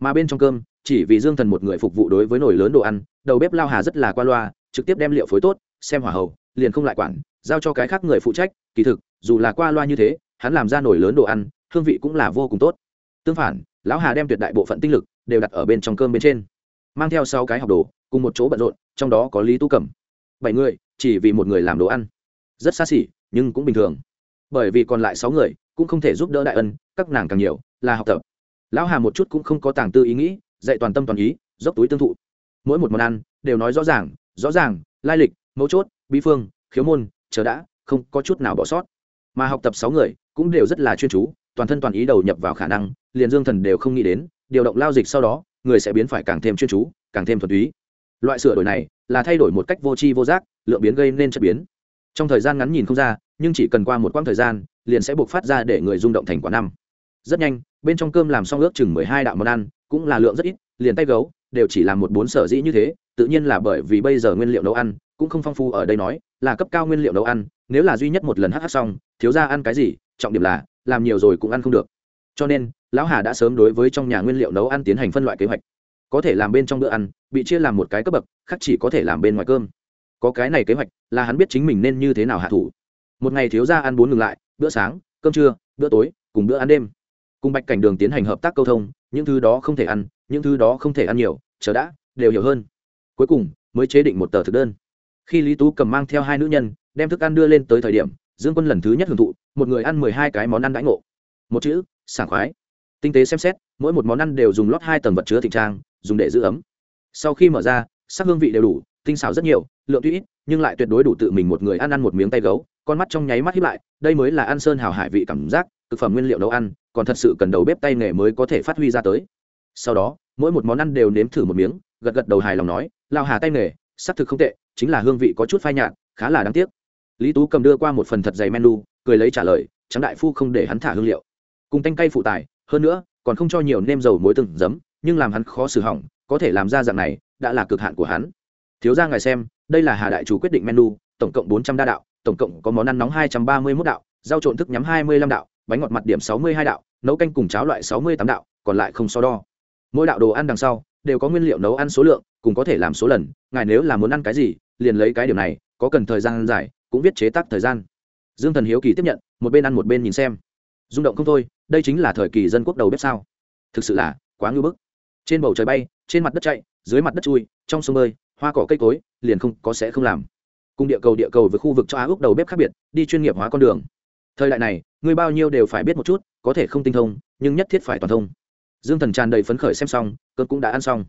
Mà bên trong cơm, chỉ vì dương thần một người phục vụ đối với nồi lớn đồ ăn, đầu bếp lao hà rất là qua loa, trực tiếp đem liệu phối tốt, xem hỏa hậu, liền không lại quản giao cho cái khác người phụ trách, kỳ thực, dù là qua loa như thế, hắn làm ra nổi lớn đồ ăn, hương vị cũng là vô cùng tốt. Tương phản, lão hà đem tuyệt đại bộ phận tinh lực đều đặt ở bên trong cơm bên trên. Mang theo sáu cái học đồ, cùng một chỗ bận rộn, trong đó có lý tu cẩm. Bảy người, chỉ vì một người làm đồ ăn. Rất xa xỉ, nhưng cũng bình thường. Bởi vì còn lại sáu người, cũng không thể giúp đỡ đại ân, các nàng càng nhiều, là học tập. Lão hà một chút cũng không có tàng tư ý nghĩ, dạy toàn tâm toàn ý, dốc túi tương thụ. Mỗi một món ăn, đều nói rõ ràng rõ ràng, lai lịch, mấu chốt, bí phương, khiếu môn chờ đã, không có chút nào bỏ sót. Mà học tập sáu người cũng đều rất là chuyên chú, toàn thân toàn ý đầu nhập vào khả năng, liền dương thần đều không nghĩ đến, điều động lao dịch sau đó, người sẽ biến phải càng thêm chuyên chú, càng thêm thuần túy. Loại sửa đổi này là thay đổi một cách vô tri vô giác, lượng biến gây nên chất biến. Trong thời gian ngắn nhìn không ra, nhưng chỉ cần qua một quãng thời gian, liền sẽ buộc phát ra để người rung động thành quả năm. Rất nhanh, bên trong cơm làm xong ước chừng mười hai đạo món ăn, cũng là lượng rất ít, liền tay gấu, đều chỉ làm một bốn sở dĩ như thế, tự nhiên là bởi vì bây giờ nguyên liệu nấu ăn cũng không phong phú ở đây nói, là cấp cao nguyên liệu nấu ăn, nếu là duy nhất một lần hh xong, thiếu ra ăn cái gì, trọng điểm là, làm nhiều rồi cũng ăn không được. Cho nên, lão hà đã sớm đối với trong nhà nguyên liệu nấu ăn tiến hành phân loại kế hoạch. Có thể làm bên trong bữa ăn, bị chia làm một cái cấp bậc, khác chỉ có thể làm bên ngoài cơm. Có cái này kế hoạch, là hắn biết chính mình nên như thế nào hạ thủ. Một ngày thiếu ra ăn bốn ngừng lại, bữa sáng, cơm trưa, bữa tối, cùng bữa ăn đêm. Cùng bạch cảnh đường tiến hành hợp tác câu thông, những thứ đó không thể ăn, những thứ đó không thể ăn nhiều, chờ đã, đều hiểu hơn. Cuối cùng, mới chế định một tờ thực đơn khi lý tú cầm mang theo hai nữ nhân, đem thức ăn đưa lên tới thời điểm, dương quân lần thứ nhất hưởng thụ, một người ăn mười hai cái món ăn đãi ngộ. Một chữ, sảng khoái. Tinh tế xem xét, mỗi một món ăn đều dùng lót hai tầng vật chứa thịt trang, dùng để giữ ấm. Sau khi mở ra, sắc hương vị đều đủ, tinh xảo rất nhiều, lượng tuy ít, nhưng lại tuyệt đối đủ tự mình một người ăn ăn một miếng tay gấu, con mắt trong nháy mắt hiếp lại, đây mới là ăn sơn hào hải vị cảm giác, thực phẩm nguyên liệu nấu ăn, còn thật sự cần đầu bếp tay nghề mới có thể phát huy ra tới. Sau đó, mỗi một món ăn đều nếm thử một miếng, gật gật đầu hài lòng nói lao hà tay nghề xác thực không tệ, chính là hương vị có chút phai nhạt, khá là đáng tiếc. Lý tú cầm đưa qua một phần thật dày menu, cười lấy trả lời, trắng đại phu không để hắn thả hương liệu. Cùng tanh cay phụ tài hơn nữa, còn không cho nhiều nêm dầu muối từng giấm, nhưng làm hắn khó xử hỏng, có thể làm ra dạng này, đã là cực hạn của hắn. Thiếu ra ngài xem, đây là hà đại chủ quyết định menu, tổng cộng bốn trăm đa đạo, tổng cộng có món ăn nóng hai trăm ba mươi mốt đạo, rau trộn thức nhắm hai mươi lăm đạo, bánh ngọt mặt điểm sáu mươi hai đạo, nấu canh cùng cháo loại sáu mươi tám đạo, còn lại không so đo. Mỗi đạo đồ ăn đằng sau, đều có nguyên liệu nấu ăn số lượng cùng có thể làm số lần, ngài nếu là muốn ăn cái gì, liền lấy cái điều này, có cần thời gian dài, cũng viết chế tác thời gian. Dương thần hiếu kỳ tiếp nhận, một bên ăn một bên nhìn xem. Rung động không thôi, đây chính là thời kỳ dân quốc đầu bếp sao? Thực sự là quá ngưỡng bức. Trên bầu trời bay, trên mặt đất chạy, dưới mặt đất chui, trong sông bơi, hoa cỏ cây cối, liền không có sẽ không làm. Cùng địa cầu địa cầu với khu vực cho á úc đầu bếp khác biệt, đi chuyên nghiệp hóa con đường. Thời đại này, người bao nhiêu đều phải biết một chút, có thể không tinh thông, nhưng nhất thiết phải toàn thông. Dương thần tràn đầy phấn khởi xem xong, cơn cũng đã ăn xong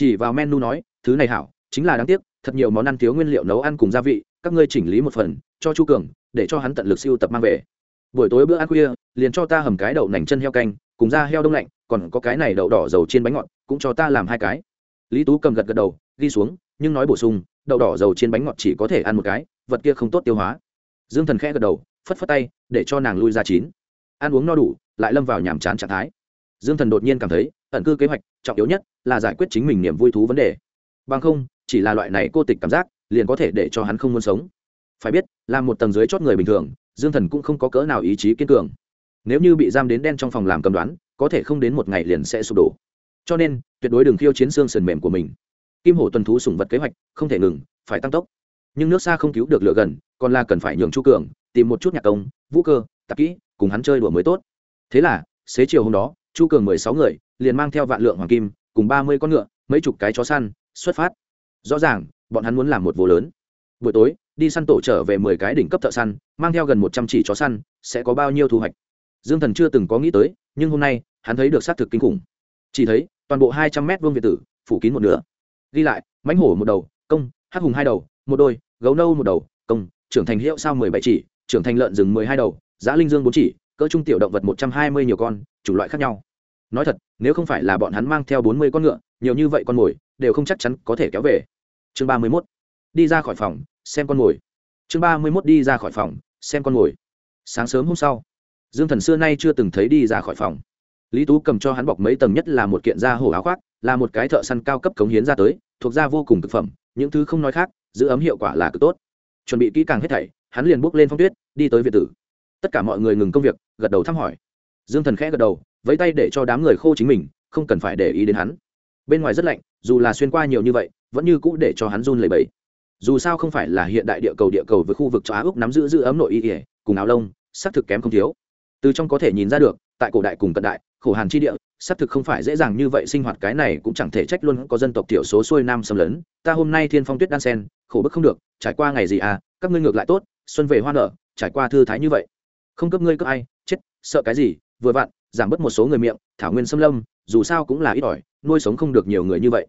chỉ vào menu nói, thứ này hảo, chính là đáng tiếc, thật nhiều món ăn thiếu nguyên liệu nấu ăn cùng gia vị, các ngươi chỉnh lý một phần, cho chu cường, để cho hắn tận lực siêu tập mang về. Buổi tối bữa ăn khuya, liền cho ta hầm cái đậu nành chân heo canh, cùng da heo đông lạnh, còn có cái này đậu đỏ dầu chiên bánh ngọt, cũng cho ta làm hai cái. Lý tú cầm gật gật đầu, ghi xuống, nhưng nói bổ sung, đậu đỏ dầu chiên bánh ngọt chỉ có thể ăn một cái, vật kia không tốt tiêu hóa. Dương thần khẽ gật đầu, phất phất tay, để cho nàng lui ra chín. Ăn uống no đủ, lại lâm vào nhàm chán trạng thái. Dương thần đột nhiên cảm thấy, ẩn cư kế hoạch trọng yếu nhất là giải quyết chính mình niềm vui thú vấn đề. Bằng không, chỉ là loại này cô tịch cảm giác, liền có thể để cho hắn không muốn sống. Phải biết, là một tầng dưới chót người bình thường, dương thần cũng không có cỡ nào ý chí kiên cường. Nếu như bị giam đến đen trong phòng làm cầm đoán, có thể không đến một ngày liền sẽ sụp đổ. Cho nên, tuyệt đối đừng khiêu chiến xương sườn mềm của mình. Kim hổ tuần thú sủng vật kế hoạch, không thể ngừng, phải tăng tốc. Nhưng nước xa không cứu được lửa gần, còn là cần phải nhường chu cường tìm một chút nhạc công, vũ cơ, tạp kỹ, cùng hắn chơi đùa mới tốt. Thế là, xế chiều hôm đó, chu cường mười sáu người liền mang theo vạn lượng hoàng kim, cùng ba mươi con ngựa, mấy chục cái chó săn, xuất phát. Rõ ràng, bọn hắn muốn làm một vô lớn. Buổi tối, đi săn tổ trở về mười cái đỉnh cấp thợ săn, mang theo gần một trăm chỉ chó săn, sẽ có bao nhiêu thu hoạch? Dương thần chưa từng có nghĩ tới, nhưng hôm nay, hắn thấy được xác thực kinh khủng. Chỉ thấy, toàn bộ hai trăm mét vuông việt tử, phủ kín một nửa. Ghi lại, mãnh hổ một đầu, công, hắc hùng hai đầu, một đôi, gấu nâu một đầu, công, trưởng thành hiệu sao mười bảy chỉ, trưởng thành lợn rừng mười hai đầu giã linh dương bốn chỉ, cỡ trung tiểu động vật một trăm hai mươi nhiều con, chủng loại khác nhau nói thật, nếu không phải là bọn hắn mang theo bốn mươi con ngựa, nhiều như vậy con mồi, đều không chắc chắn có thể kéo về. Chương ba mươi mốt. Đi ra khỏi phòng, xem con mồi. Chương ba mươi mốt đi ra khỏi phòng, xem con mồi. Sáng sớm hôm sau, dương thần xưa nay chưa từng thấy đi ra khỏi phòng. Lý tú cầm cho hắn bọc mấy tầng nhất là một kiện da hổ áo khoác, là một cái thợ săn cao cấp cống hiến ra tới, thuộc da vô cùng thực phẩm, những thứ không nói khác, giữ ấm hiệu quả là cực tốt. Chuẩn bị kỹ càng hết thảy, hắn liền bước lên phong tuyết, đi tới việt tử. Tất cả mọi người ngừng công việc, gật đầu thăm hỏi. Dương thần khẽ gật đầu vẫy tay để cho đám người khô chính mình, không cần phải để ý đến hắn. Bên ngoài rất lạnh, dù là xuyên qua nhiều như vậy, vẫn như cũ để cho hắn run lẩy bẩy. Dù sao không phải là hiện đại địa cầu địa cầu với khu vực cho á úc nắm giữ giữ ấm nội y ỉa cùng áo lông xác thực kém không thiếu. Từ trong có thể nhìn ra được, tại cổ đại cùng cận đại, khổ hàn chi địa xác thực không phải dễ dàng như vậy sinh hoạt, cái này cũng chẳng thể trách luôn có dân tộc thiểu số xuôi nam xâm lấn. Ta hôm nay thiên phong tuyết đan sen, khổ bức không được, trải qua ngày gì à các ngươi ngược lại tốt, xuân về hoa nở, trải qua thư thái như vậy. Không cấp ngươi cấp ai, chết, sợ cái gì, vừa vặn giảm bớt một số người miệng, thảo nguyên xâm lâm, dù sao cũng là ít ỏi, nuôi sống không được nhiều người như vậy.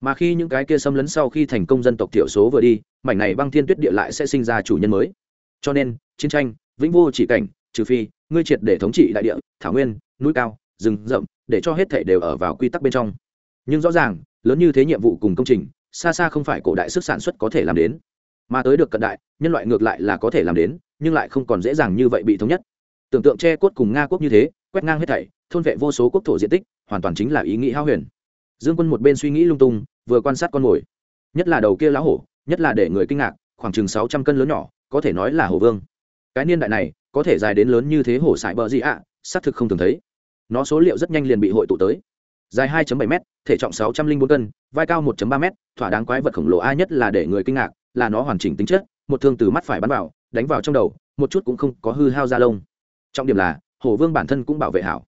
Mà khi những cái kia xâm lấn sau khi thành công dân tộc thiểu số vừa đi, mảnh này băng thiên tuyết địa lại sẽ sinh ra chủ nhân mới. Cho nên, chiến tranh, vĩnh vô chỉ cảnh, trừ phi, ngươi triệt để thống trị đại địa, thảo nguyên, núi cao, rừng rậm, để cho hết thể đều ở vào quy tắc bên trong. Nhưng rõ ràng, lớn như thế nhiệm vụ cùng công trình, xa xa không phải cổ đại sức sản xuất có thể làm đến. Mà tới được cận đại, nhân loại ngược lại là có thể làm đến, nhưng lại không còn dễ dàng như vậy bị thống nhất. Tưởng tượng che cốt cùng nga quốc như thế quét ngang hết thảy, thôn vệ vô số quốc thổ diện tích, hoàn toàn chính là ý nghĩ hao huyền. Dương quân một bên suy nghĩ lung tung, vừa quan sát con mồi. Nhất là đầu kia lão hổ, nhất là để người kinh ngạc, khoảng chừng sáu trăm cân lớn nhỏ, có thể nói là hổ vương. Cái niên đại này, có thể dài đến lớn như thế hổ sải bờ gì ạ, xác thực không thường thấy. Nó số liệu rất nhanh liền bị hội tụ tới. Dài 2.7 m thể trọng 604 cân, vai cao 1.3 m thỏa đáng quái vật khổng lồ a nhất là để người kinh ngạc, là nó hoàn chỉnh tính chất, một thương từ mắt phải bắn vào, đánh vào trong đầu, một chút cũng không có hư hao da lông. Trọng điểm là hổ vương bản thân cũng bảo vệ hảo.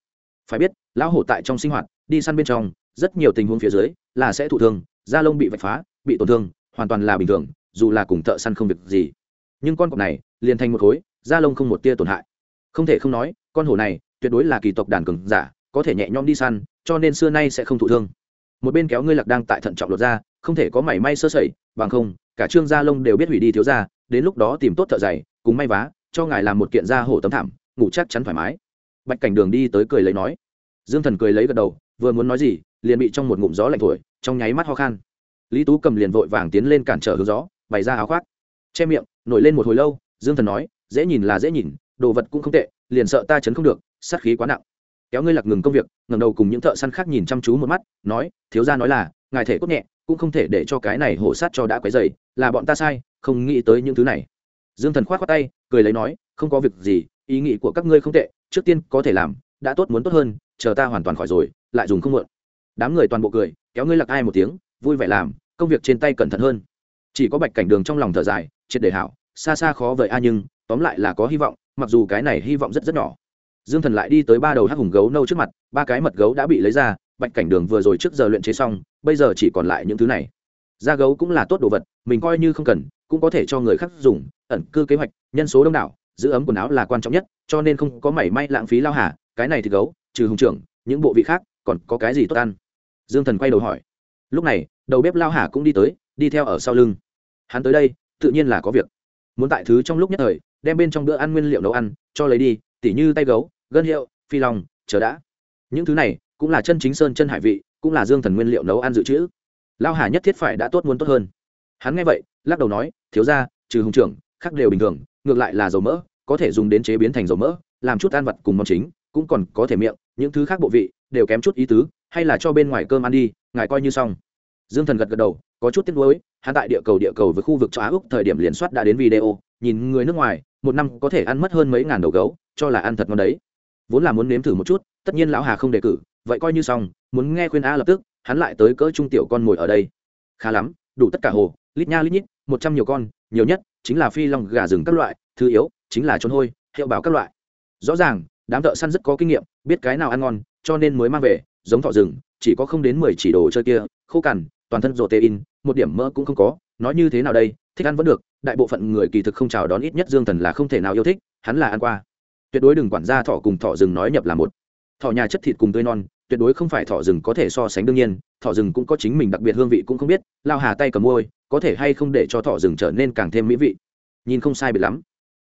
Phải biết, lão hổ tại trong sinh hoạt, đi săn bên trong, rất nhiều tình huống phía dưới là sẽ thụ thương, da lông bị vạch phá, bị tổn thương, hoàn toàn là bình thường, dù là cùng thợ săn không việc gì. Nhưng con cọp này, liền thành một khối, da lông không một tia tổn hại. Không thể không nói, con hổ này, tuyệt đối là kỳ tộc đàn cường giả, có thể nhẹ nhõm đi săn, cho nên xưa nay sẽ không thụ thương. Một bên kéo ngươi lạc đang tại thận trọng lột ra không thể có mảy may sơ sẩy, bằng không, cả trương da lông đều biết hủy đi thiếu ra đến lúc đó tìm tốt thợ giày, cùng may vá, cho ngài làm một kiện da hổ tấm thảm, ngủ chắc chắn thoải mái bạch cảnh đường đi tới cười lấy nói. Dương thần cười lấy gật đầu, vừa muốn nói gì, liền bị trong một ngụm gió lạnh thổi, trong nháy mắt ho khan. Lý tú cầm liền vội vàng tiến lên cản trở hướng gió, bày ra áo khoác. Che miệng, nổi lên một hồi lâu, dương thần nói, dễ nhìn là dễ nhìn, đồ vật cũng không tệ, liền sợ ta chấn không được, sát khí quá nặng. Kéo ngươi lạc ngừng công việc ngầm đầu cùng những thợ săn khác nhìn chăm chú một mắt, nói, thiếu gia nói là, ngài thể cốt nhẹ, cũng không thể để cho cái này hổ sát cho đã quấy dày là bọn ta sai, không nghĩ tới những thứ này. Dương thần k h o á t khoác tay, cười lấy nói, không có việc gì, ý nghĩ của các ngươi không tệ trước tiên có thể làm, đã tốt muốn tốt hơn, chờ ta hoàn toàn khỏi rồi, lại dùng không mượn đám người toàn bộ cười, kéo ngươi lặc ai một tiếng, vui vẻ làm, công việc trên tay cẩn thận hơn. Chỉ có bạch cảnh đường trong lòng thở dài, triệt để hảo, xa xa khó vậy a nhưng, tóm lại là có hy vọng, mặc dù cái này hy vọng rất rất nhỏ. Dương thần lại đi tới ba đầu hắc hùng gấu nâu trước mặt, ba cái mật gấu đã bị lấy ra, bạch cảnh đường vừa rồi trước giờ luyện chế xong, bây giờ chỉ còn lại những thứ này. Da gấu cũng là tốt đồ vật, mình coi như không cần, cũng có thể cho người khác dùng, ẩn cư kế hoạch, nhân số đông đảo, giữ ấm quần áo là quan trọng nhất cho nên không có mảy may lãng phí lao hà, cái này thì gấu, trừ hùng trưởng, những bộ vị khác, còn có cái gì tốt ăn? Dương thần quay đầu hỏi. Lúc này, đầu bếp lao hà cũng đi tới, đi theo ở sau lưng. Hắn tới đây, tự nhiên là có việc. Muốn tại thứ trong lúc nhất thời, đem bên trong bữa ăn nguyên liệu nấu ăn, cho lấy đi, tỉ như tay gấu, gân hiệu, phi long, chờ đã. Những thứ này, cũng là chân chính sơn chân hải vị, cũng là dương thần nguyên liệu nấu ăn dự trữ. Lao hà nhất thiết phải đã tốt muốn tốt hơn. Hắn nghe vậy, lắc đầu nói, thiếu ra trừ hùng trưởng, khác đều bình thường, ngược lại là dầu mỡ có thể dùng đến chế biến thành dầu mỡ, làm chút ăn vặt cùng món chính, cũng còn có thể miệng, những thứ khác bộ vị đều kém chút ý tứ, hay là cho bên ngoài cơm ăn đi, ngài coi như xong. Dương thần gật gật đầu, có chút tiếc nuối, hắn tại địa cầu địa cầu với khu vực châu á úc thời điểm liền soát đã đến video, nhìn người nước ngoài, một năm có thể ăn mất hơn mấy ngàn đầu gấu, cho là ăn thật ngon đấy. Vốn là muốn nếm thử một chút, tất nhiên lão hà không đề cử, vậy coi như xong, muốn nghe khuyên a lập tức, hắn lại tới cỡ trung tiểu con ngồi ở đây. Khá lắm, đủ tất cả hồ, lít nha lít nhít, một trăm nhiều con, nhiều nhất chính là phi long gà rừng các loại, thứ yếu chính là trốn hôi, hiệu báo các loại. Rõ ràng, đám thợ săn rất có kinh nghiệm, biết cái nào ăn ngon, cho nên mới mang về, giống thọ rừng, chỉ có không đến mười chỉ đồ chơi kia, khô cằn, toàn thân rồ tê in một điểm mỡ cũng không có. Nói như thế nào đây, thích ăn vẫn được, đại bộ phận người kỳ thực không chào đón ít nhất dương thần là không thể nào yêu thích, hắn là ăn qua. Tuyệt đối đừng quản gia thọ cùng thọ rừng nói nhập là một. Thọ nhà chất thịt cùng tươi non, tuyệt đối không phải thọ rừng có thể so sánh đương nhiên thọ rừng cũng có chính mình đặc biệt hương vị cũng không biết, lao hà tay cầm môi, có thể hay không để cho thọ rừng trở nên càng thêm mỹ vị. Nhìn không sai biệt lắm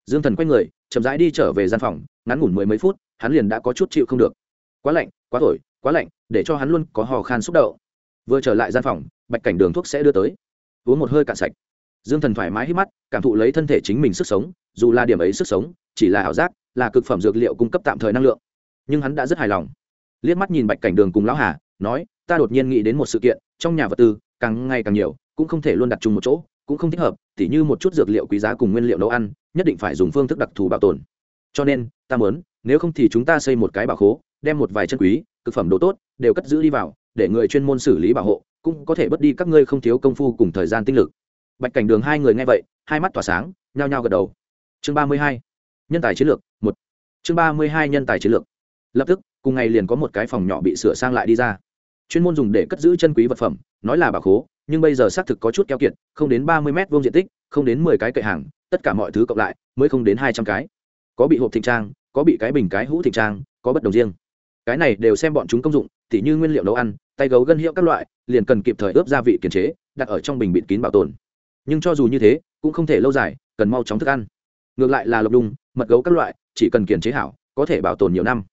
dương thần quay người, chậm rãi đi trở về gian phòng, ngắn ngủn mười mấy phút, hắn liền đã có chút chịu không được. Quá lạnh, quá thổi, quá lạnh, để cho hắn luôn có hò khan xúc động. Vừa trở lại gian phòng, bạch cảnh đường thuốc sẽ đưa tới. Uống một hơi cạn sạch. Dương thần thoải mái hít mắt, cảm thụ lấy thân thể chính mình sức sống, dù là điểm ấy sức sống, chỉ là ảo giác, là cực phẩm dược liệu cung cấp tạm thời năng lượng. Nhưng hắn đã rất hài lòng. Liếc mắt nhìn bạch cảnh đường cùng lão hà, nói, ta đột nhiên nghĩ đến một sự kiện, trong nhà vật tư, càng ngày càng nhiều, cũng không thể luôn đặt chung một chỗ cũng không thích hợp, tỉ như một chút dược liệu quý giá cùng nguyên liệu nấu ăn, nhất định phải dùng phương thức đặc thù bảo tồn. Cho nên, ta muốn, nếu không thì chúng ta xây một cái bảo khố, đem một vài chân quý thực phẩm đồ tốt, đều cất giữ đi vào, để người chuyên môn xử lý bảo hộ, cũng có thể bất đi các ngươi không thiếu công phu cùng thời gian tinh lực. Bạch cảnh đường hai người nghe vậy, hai mắt tỏa sáng, nhao nhao gật đầu. Chương ba mươi hai, nhân tài chiến lược, một. Chương ba mươi hai, nhân tài chiến lược. Lập tức, cùng ngày liền có một cái phòng nhỏ bị sửa sang lại đi ra. Chuyên môn dùng để cất giữ chân quý vật phẩm, nói là bà khố nhưng bây giờ xác thực có chút keo kiệt, không đến ba mươi m vuông diện tích, không đến mười cái kệ hàng, tất cả mọi thứ cộng lại mới không đến hai trăm cái. Có bị hộp thịnh trang, có bị cái bình cái hũ thịnh trang, có bất đồng riêng. Cái này đều xem bọn chúng công dụng, tỉ như nguyên liệu nấu ăn, tay gấu gân hiệu các loại, liền cần kịp thời ướp gia vị kiềm chế, đặt ở trong bình bịt kín bảo tồn. Nhưng cho dù như thế, cũng không thể lâu dài, cần mau chóng thức ăn. Ngược lại là lộc đung mật gấu các loại, chỉ cần kiềm chế hảo, có thể bảo tồn nhiều năm.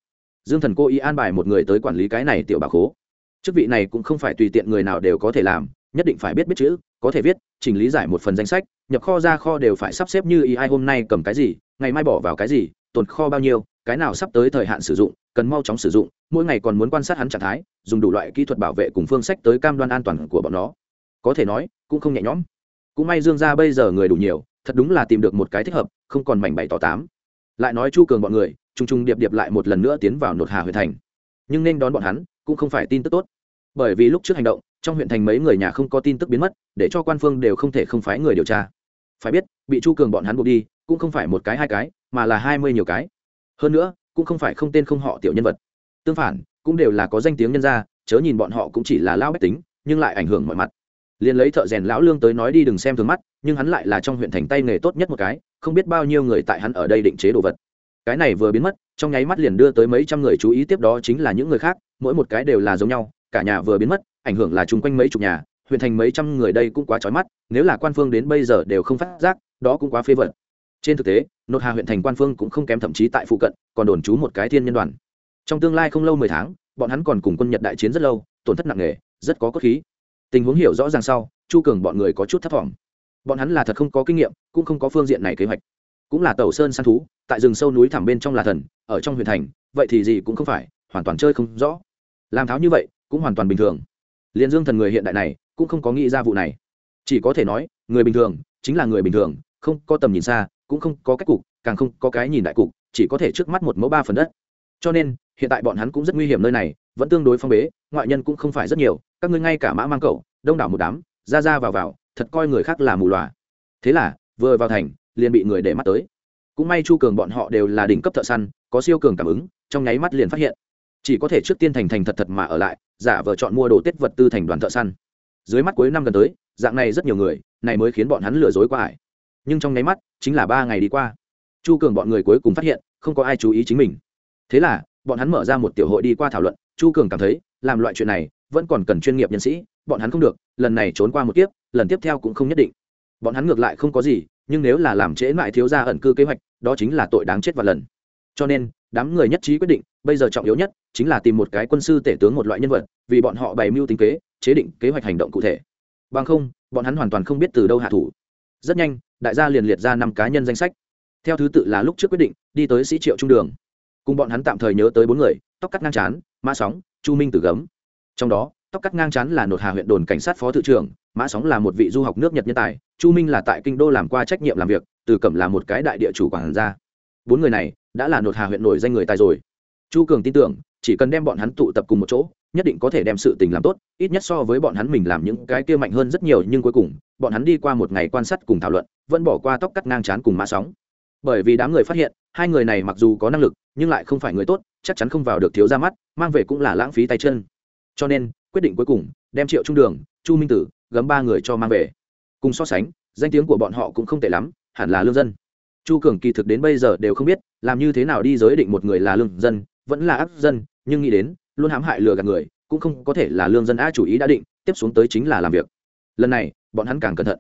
Dương thần cô ý an bài một người tới quản lý cái này tiểu bà khố. Chức vị này cũng không phải tùy tiện người nào đều có thể làm nhất định phải biết biết chữ, có thể viết, chỉnh lý giải một phần danh sách, nhập kho ra kho đều phải sắp xếp như ý ai hôm nay cầm cái gì, ngày mai bỏ vào cái gì, tồn kho bao nhiêu, cái nào sắp tới thời hạn sử dụng, cần mau chóng sử dụng, mỗi ngày còn muốn quan sát hắn trạng thái, dùng đủ loại kỹ thuật bảo vệ cùng phương sách tới cam đoan an toàn của bọn nó. Có thể nói, cũng không nhẹ nhõm. Cũng may dương gia bây giờ người đủ nhiều, thật đúng là tìm được một cái thích hợp, không còn mảnh bảy tỏ tám. Lại nói chu cường bọn người t r điệp điệp lại một lần nữa tiến vào nột hà huyện thành. Nhưng nên đón bọn hắn, cũng không phải tin tức tốt. Bởi vì lúc trước hành động trong huyện thành mấy người nhà không có tin tức biến mất, để cho quan phương đều không thể không phái người điều tra. Phải biết, bị chu cường bọn hắn buộc đi, cũng không phải một cái hai cái, mà là hai mươi nhiều cái. Hơn nữa, cũng không phải không tên không họ tiểu nhân vật. Tương phản, cũng đều là có danh tiếng nhân gia, chớ nhìn bọn họ cũng chỉ là lao bách tính, nhưng lại ảnh hưởng mọi mặt. Liền lấy thợ rèn lão lương tới nói đi đừng xem thường mắt, nhưng hắn lại là trong huyện thành tay nghề tốt nhất một cái, không biết bao nhiêu người tại hắn ở đây định chế đồ vật. Cái này vừa biến mất, trong nháy mắt liền đưa tới mấy trăm người chú ý tiếp đó chính là những người khác, mỗi một cái đều là giống nhau, cả nhà vừa biến mất ảnh hưởng là chung quanh mấy chục nhà, huyện thành mấy trăm người đây cũng quá trói mắt, nếu là quan phương đến bây giờ đều không phát giác, đó cũng quá phê vật. Trên thực tế nội hà huyện thành quan phương cũng không kém thậm chí tại phụ cận, còn đồn trú một cái thiên nhân đoàn. Trong tương lai không lâu mười tháng, bọn hắn còn cùng quân nhật đại chiến rất lâu, tổn thất nặng nề, rất có cốt khí. Tình huống hiểu rõ ràng sau, chu cường bọn người có chút thất vọng bọn hắn là thật không có kinh nghiệm, cũng không có phương diện này kế hoạch. Cũng là tàu sơn săn thú, tại rừng sâu núi thẳm bên trong là thần, ở trong huyện thành, vậy thì gì cũng không phải, hoàn toàn chơi không rõ. Làm tháo như vậy, cũng hoàn toàn bình thường liền dương thần người hiện đại này cũng không có nghĩ ra vụ này. Chỉ có thể nói, người bình thường chính là người bình thường, không có tầm nhìn xa, cũng không có cách cục, càng không có cái nhìn đại cục, chỉ có thể trước mắt một mẫu ba phần đất. Cho nên, hiện tại bọn hắn cũng rất nguy hiểm nơi này, vẫn tương đối phong bế, ngoại nhân cũng không phải rất nhiều, các ngươi ngay cả mã mang cậu, đông đảo một đám, ra ra vào vào, thật coi người khác là mù loà. Thế là, vừa vào thành, liền bị người để mắt tới. Cũng may chu cường bọn họ đều là đỉnh cấp thợ săn, có siêu cường cảm ứng, trong nháy mắt liền phát hiện chỉ có thể trước tiên thành thành thật thật mà ở lại, giả vờ chọn mua đồ tết vật tư thành đoàn thợ săn. Dưới mắt cuối năm gần tới, dạng này rất nhiều người, này mới khiến bọn hắn lừa dối qua ải. Nhưng trong nháy mắt, chính là ba ngày đi qua. Chu cường bọn người cuối cùng phát hiện, không có ai chú ý chính mình. Thế là, bọn hắn mở ra một tiểu hội đi qua thảo luận, chu cường cảm thấy, làm loại chuyện này, vẫn còn cần chuyên nghiệp nhân sĩ, bọn hắn không được, lần này trốn qua một kiếp, lần tiếp theo cũng không nhất định. Bọn hắn ngược lại không có gì, nhưng nếu là làm trễ mãi thiếu gia ẩn cư kế hoạch, đó chính là tội đáng chết và lần. Cho nên đám người nhất trí quyết định, bây giờ trọng yếu nhất chính là tìm một cái quân sư tể tướng một loại nhân vật, vì bọn họ bày mưu tính kế, chế định kế hoạch hành động cụ thể. Bằng không, bọn hắn hoàn toàn không biết từ đâu hạ thủ. Rất nhanh, đại gia liền liệt ra năm cá nhân danh sách. Theo thứ tự là lúc trước quyết định, đi tới sĩ triệu trung đường. Cùng bọn hắn tạm thời nhớ tới bốn người, tóc cắt ngang chán, mã sóng, chu minh tử gấm. Trong đó, tóc cắt ngang chán là nột hà huyện đồn cảnh sát phó thự trưởng, mã sóng là một vị du học nước nhật nhân tài, chu minh là tại kinh đô làm qua trách nhiệm làm việc, từ cẩm là một cái đại địa chủ quản gia. Bốn người này đã là nột hà huyện nổi danh người tài rồi. Chu cường tin tưởng, chỉ cần đem bọn hắn tụ tập cùng một chỗ, nhất định có thể đem sự tình làm tốt, ít nhất so với bọn hắn mình làm những cái kia mạnh hơn rất nhiều, nhưng cuối cùng, bọn hắn đi qua một ngày quan sát cùng thảo luận, vẫn bỏ qua tóc cắt ngang chán cùng mã sóng. Bởi vì đám người phát hiện, hai người này mặc dù có năng lực, nhưng lại không phải người tốt, chắc chắn không vào được thiếu ra mắt, mang về cũng là lãng phí tay chân. Cho nên, quyết định cuối cùng, đem triệu trung đường, chu minh tử, gấm ba người cho mang về. Cùng so sánh, danh tiếng của bọn họ cũng không tệ lắm, hẳn là lương dân chu cường kỳ thực đến bây giờ đều không biết, làm như thế nào đi giới định một người là lương dân, vẫn là ác dân, nhưng nghĩ đến, luôn hãm hại lừa gạt người, cũng không có thể là lương dân a chủ ý đã định, tiếp xuống tới chính là làm việc. Lần này, bọn hắn càng cẩn thận.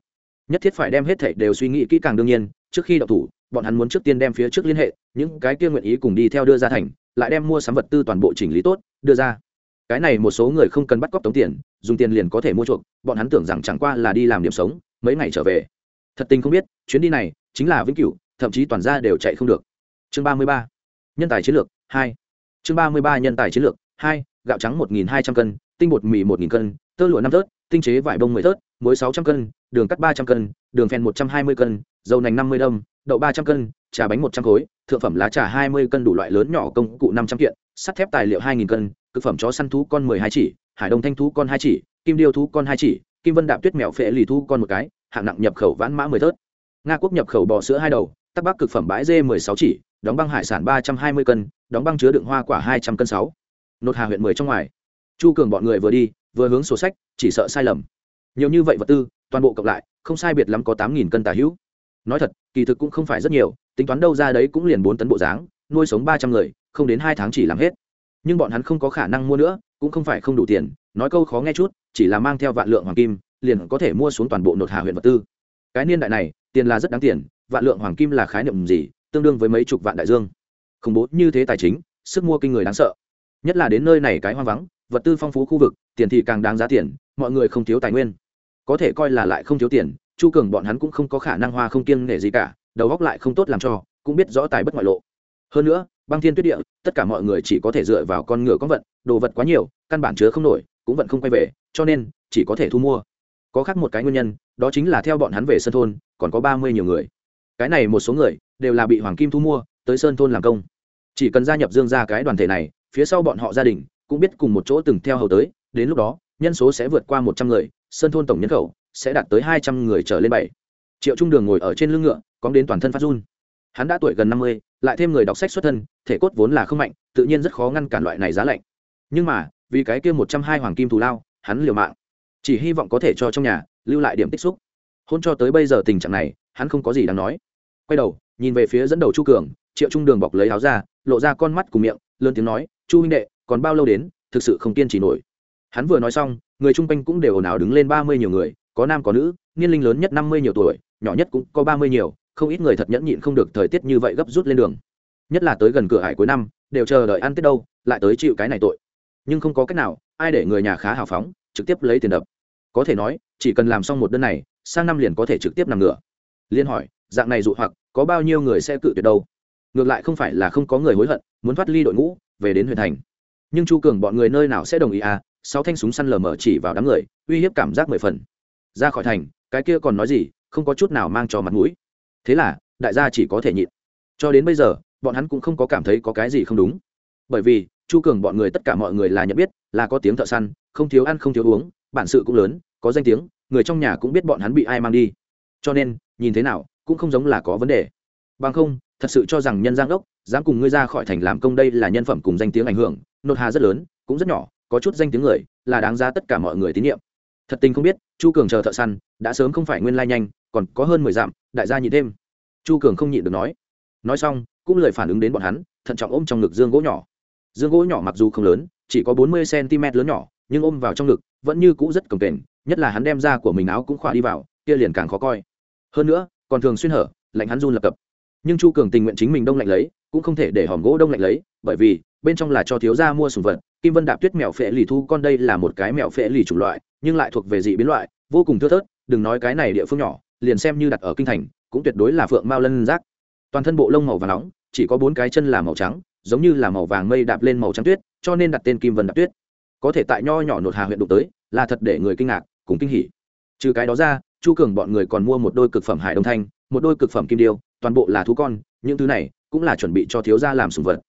Nhất thiết phải đem hết thảy đều suy nghĩ kỹ càng đương nhiên, trước khi đậu thủ, bọn hắn muốn trước tiên đem phía trước liên hệ, những cái kia nguyện ý cùng đi theo đưa ra thành, lại đem mua sắm vật tư toàn bộ chỉnh lý tốt, đưa ra. Cái này một số người không cần bắt cóc tống tiền, dùng tiền liền có thể mua chuộc, bọn hắn tưởng rằng chẳng qua là đi làm điểm sống, mấy ngày trở về. Thật tình không biết, chuyến đi này chính là vĩnh cửu thậm chí toàn ra đều chạy không được. Chương ba mươi ba, nhân tài chiến lược, hai. Chương ba mươi ba, nhân tài chiến lược, hai. Gạo trắng một nghìn hai trăm cân, tinh bột mì một nghìn cân, tơ lụa năm tớt tinh chế vải bông mười tớt muối sáu trăm cân, đường cắt ba trăm cân, đường phèn một trăm hai mươi cân, dầu nành năm mươi đâm đậu ba trăm cân, trà bánh một trăm khối, thượng phẩm lá trà hai mươi cân đủ loại lớn nhỏ công cụ năm trăm kiện, sắt thép tài liệu hai nghìn cân thực phẩm chó săn thú con mười hai chỉ, hải đông thanh thú con hai chỉ, kim điêu thú con hai chỉ, kim vân đạp tuyết mèo phệ lì thú con một cái, hạng nặng nhập khẩu vãn mã mười tớt nga quốc nhập khẩu bò sữa hai đầu tắc bắc cực phẩm bãi dê mười sáu chỉ, đóng băng hải sản ba trăm hai mươi cân, đóng băng chứa đựng hoa quả hai trăm cân sáu. Nốt hà huyện mười trong ngoài. Chu cường bọn người vừa đi, vừa hướng sổ sách, chỉ sợ sai lầm. Nhiều như vậy vật tư, toàn bộ cộng lại, không sai biệt lắm có tám nghìn cân tà hữu. Nói thật, kỳ thực cũng không phải rất nhiều, tính toán đâu ra đấy cũng liền bốn tấn bộ dáng, nuôi sống ba trăm người, không đến hai tháng chỉ làm hết. Nhưng bọn hắn không có khả năng mua nữa, cũng không phải không đủ tiền, nói câu khó nghe chút, chỉ là mang theo vạn lượng hoàng kim, liền có thể mua xuống toàn bộ nột hà huyện vật tư. Cái niên đại này, tiền là rất đáng tiền vạn lượng hoàng kim là khái niệm gì, tương đương với mấy chục vạn đại dương. Khủng bố như thế tài chính, sức mua kinh người đáng sợ. Nhất là đến nơi này cái hoang vắng, vật tư phong phú khu vực, tiền thì càng đáng giá tiền, mọi người không thiếu tài nguyên. Có thể coi là lại không thiếu tiền, chu cường bọn hắn cũng không có khả năng hoa không kiêng nể gì cả, đầu góc lại không tốt làm cho, cũng biết rõ tài bất ngoại lộ. Hơn nữa, băng thiên tuyết địa, tất cả mọi người chỉ có thể dựa vào con ngựa có vận đồ vật quá nhiều, căn bản chứa không nổi, cũng vận không quay về, cho nên, chỉ có thể thu mua. Có khác một cái nguyên nhân, đó chính là theo bọn hắn về sân thôn, còn có ba mươi nhiều người cái này một số người đều là bị hoàng kim thu mua, tới sơn thôn làm công. Chỉ cần gia nhập dương ra cái đoàn thể này, phía sau bọn họ gia đình cũng biết cùng một chỗ từng theo hầu tới, đến lúc đó, nhân số sẽ vượt qua một trăm người, sơn thôn tổng nhân khẩu sẽ đạt tới hai trăm người trở lên bảy. Triệu trung đường ngồi ở trên lưng ngựa, cóng đến toàn thân phát run. Hắn đã tuổi gần năm mươi, lại thêm người đọc sách xuất thân, thể cốt vốn là không mạnh, tự nhiên rất khó ngăn cản loại này giá lạnh. Nhưng mà, vì cái kia một trăm hai hoàng kim thù lao, hắn liều mạng. Chỉ hy vọng có thể cho trong nhà lưu lại điểm tích xúc. Hôn cho tới bây giờ tình trạng này, hắn không có gì đáng nói quay đầu, nhìn về phía dẫn đầu chu cường, triệu trung đường bọc lấy áo ra lộ ra con mắt cùng miệng, lớn tiếng nói, chu huynh đệ, còn bao lâu đến, thực sự không kiên trì nổi. Hắn vừa nói xong, người chung quanh cũng đều ồn ào đứng lên ba mươi nhiều người, có nam có nữ, niên linh lớn nhất năm mươi nhiều tuổi, nhỏ nhất cũng có ba mươi nhiều, không ít người thật nhẫn nhịn không được thời tiết như vậy gấp rút lên đường. Nhất là tới gần cửa hải cuối năm, đều chờ đợi ăn tết đâu, lại tới chịu cái này tội. Nhưng không có cách nào, ai để người nhà khá hào phóng, trực tiếp lấy tiền đập. Có thể nói, chỉ cần làm xong một đơn này, sang năm liền có thể trực tiếp nằm ngửa. Liên hỏi dạng này dụ hoặc, có bao nhiêu người sẽ cự tuyệt đâu? Ngược lại không phải là không có người hối hận, muốn thoát ly đội ngũ, về đến huyện thành. Nhưng chu cường bọn người nơi nào sẽ đồng ý à? Sáu thanh súng săn lờ mờ chỉ vào đám người, uy hiếp cảm giác mười phần. Ra khỏi thành, cái kia còn nói gì, không có chút nào mang cho mặt mũi. Thế là, đại gia chỉ có thể nhịn. Cho đến bây giờ, bọn hắn cũng không có cảm thấy có cái gì không đúng. Bởi vì, chu cường bọn người tất cả mọi người là nhận biết, là có tiếng thợ săn, không thiếu ăn không thiếu uống, bản sự cũng lớn, có danh tiếng, người trong nhà cũng biết bọn hắn bị ai mang đi. Cho nên, nhìn thế nào cũng không giống là có vấn đề. Bằng không, thật sự cho rằng nhân giang đốc dám cùng ngươi ra khỏi thành làm công đây là nhân phẩm cùng danh tiếng ảnh hưởng, nột hà rất lớn, cũng rất nhỏ, có chút danh tiếng người, là đáng ra tất cả mọi người tín nhiệm. Thật tình không biết, chu cường chờ thợ săn, đã sớm không phải nguyên lai nhanh, còn có hơn mười dặm, đại gia nhịn thêm chu cường không nhịn được nói. Nói xong, cũng lời phản ứng đến bọn hắn, thận trọng ôm trong ngực dương gỗ nhỏ. Dương gỗ nhỏ mặc dù không lớn, chỉ có bốn mươi cm lớn nhỏ, nhưng ôm vào trong ngực, vẫn như cũ rất cồng kềnh, nhất là hắn đem ra của mình áo cũng khỏa đi vào, kia liền càng khó coi. Hơn nữa còn thường xuyên hở, lạnh hắn run lập cập. Nhưng chu cường tình nguyện chính mình đông lạnh lấy, cũng không thể để hòm gỗ đông lạnh lấy, bởi vì, bên trong là cho thiếu gia mua sùng vật, kim vân đạp tuyết mèo phệ lì thu con đây là một cái mèo phệ lì chủng loại, nhưng lại thuộc về dị biến loại, vô cùng thưa thớt, đừng nói cái này địa phương nhỏ, liền xem như đặt ở kinh thành, cũng tuyệt đối là phượng mao lân giác. Toàn thân bộ lông màu vàng nóng, chỉ có bốn cái chân là màu trắng, giống như là màu vàng mây đạp lên màu trắng tuyết, cho nên đặt tên kim vân đạp tuyết. Có thể tại nho nhỏ nột hà huyện đụng tới, là thật để người kinh ngạc, cùng kinh hỉ. Trừ cái đó ra chu cường bọn người còn mua một đôi cực phẩm hải đông thanh, một đôi cực phẩm kim điêu, toàn bộ là thú con, những thứ này cũng là chuẩn bị cho thiếu gia làm sùng vật.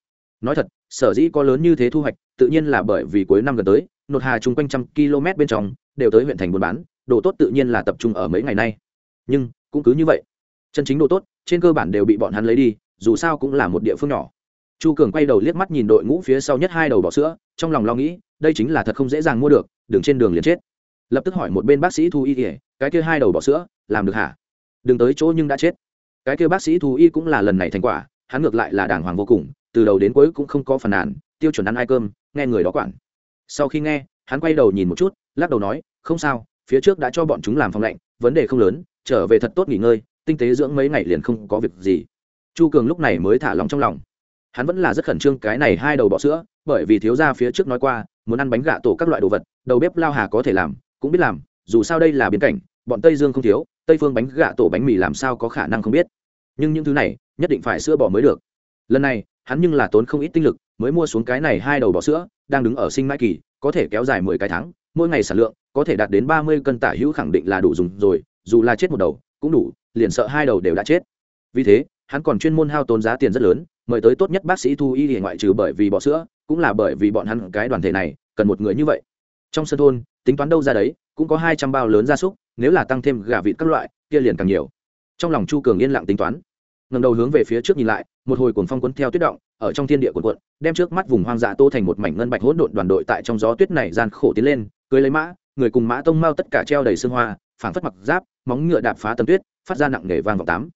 Nói thật, sở dĩ có lớn như thế thu hoạch, tự nhiên là bởi vì cuối năm gần tới, nột hà chung quanh trăm km bên trong, đều tới huyện thành buôn bán, đồ tốt tự nhiên là tập trung ở mấy ngày nay. Nhưng, cũng cứ như vậy. Chân chính đồ tốt, trên cơ bản đều bị bọn hắn lấy đi, dù sao cũng là một địa phương nhỏ. Chu cường quay đầu liếc mắt nhìn đội ngũ phía sau nhất hai đầu bọ sữa, trong lòng lo nghĩ, đây chính là thật không dễ dàng mua được, đường trên đường liền chết lập tức hỏi một bên bác sĩ thu y kể cái kia hai đầu bọ sữa, làm được hả? Đừng tới chỗ nhưng đã chết. Cái kia bác sĩ thu y cũng là lần này thành quả, hắn ngược lại là đàng hoàng vô cùng, từ đầu đến cuối cũng không có phần nàn, tiêu chuẩn ăn ai cơm, nghe người đó quản. Sau khi nghe, hắn quay đầu nhìn một chút, lắc đầu nói, không sao, phía trước đã cho bọn chúng làm phòng lạnh, vấn đề không lớn, trở về thật tốt nghỉ ngơi, tinh tế dưỡng mấy ngày liền không có việc gì. Chu cường lúc này mới thả lòng trong lòng. Hắn vẫn là rất khẩn trương cái này hai đầu bọ sữa, bởi vì thiếu gia phía trước nói qua, muốn ăn bánh gà tổ các loại đồ vật, đầu bếp lao hà có thể làm cũng biết làm, dù sao đây là biến cảnh, bọn tây dương không thiếu, tây phương bánh gạ tổ bánh mì làm sao có khả năng không biết. Nhưng những thứ này, nhất định phải sữa bò mới được. Lần này, hắn nhưng là tốn không ít tinh lực, mới mua xuống cái này hai đầu bò sữa, đang đứng ở sinh mãi kỳ, có thể kéo dài mười cái tháng, mỗi ngày sản lượng, có thể đạt đến ba mươi cân tả hữu khẳng định là đủ dùng rồi, dù là chết một đầu, cũng đủ, liền sợ hai đầu đều đã chết. Vì thế, hắn còn chuyên môn hao tốn giá tiền rất lớn, mời tới tốt nhất bác sĩ thu y hiện ngoại trừ bởi vì bọ sữa, cũng là bởi vì bọn hắn cái đoàn thể này, cần một người như vậy. Trong sân thôn tính toán đâu ra đấy, cũng có hai trăm bao lớn gia súc, nếu là tăng thêm gà vịt các loại, kia liền càng nhiều. Trong lòng chu cường yên lặng tính toán. Ngầm đầu hướng về phía trước nhìn lại, một hồi cuồng phong quấn theo tuyết động, ở trong thiên địa cuộn cuộn, đem trước mắt vùng hoang dã tô thành một mảnh ngân bạch hỗn độn đoàn đội tại trong gió tuyết này gian khổ tiến lên, cưới lấy mã, người cùng mã tông mau tất cả treo đầy xương hoa, phảng phất mặc giáp, móng ngựa đạp phá tầm tuyết, phát ra nặng nề vang vọng tám.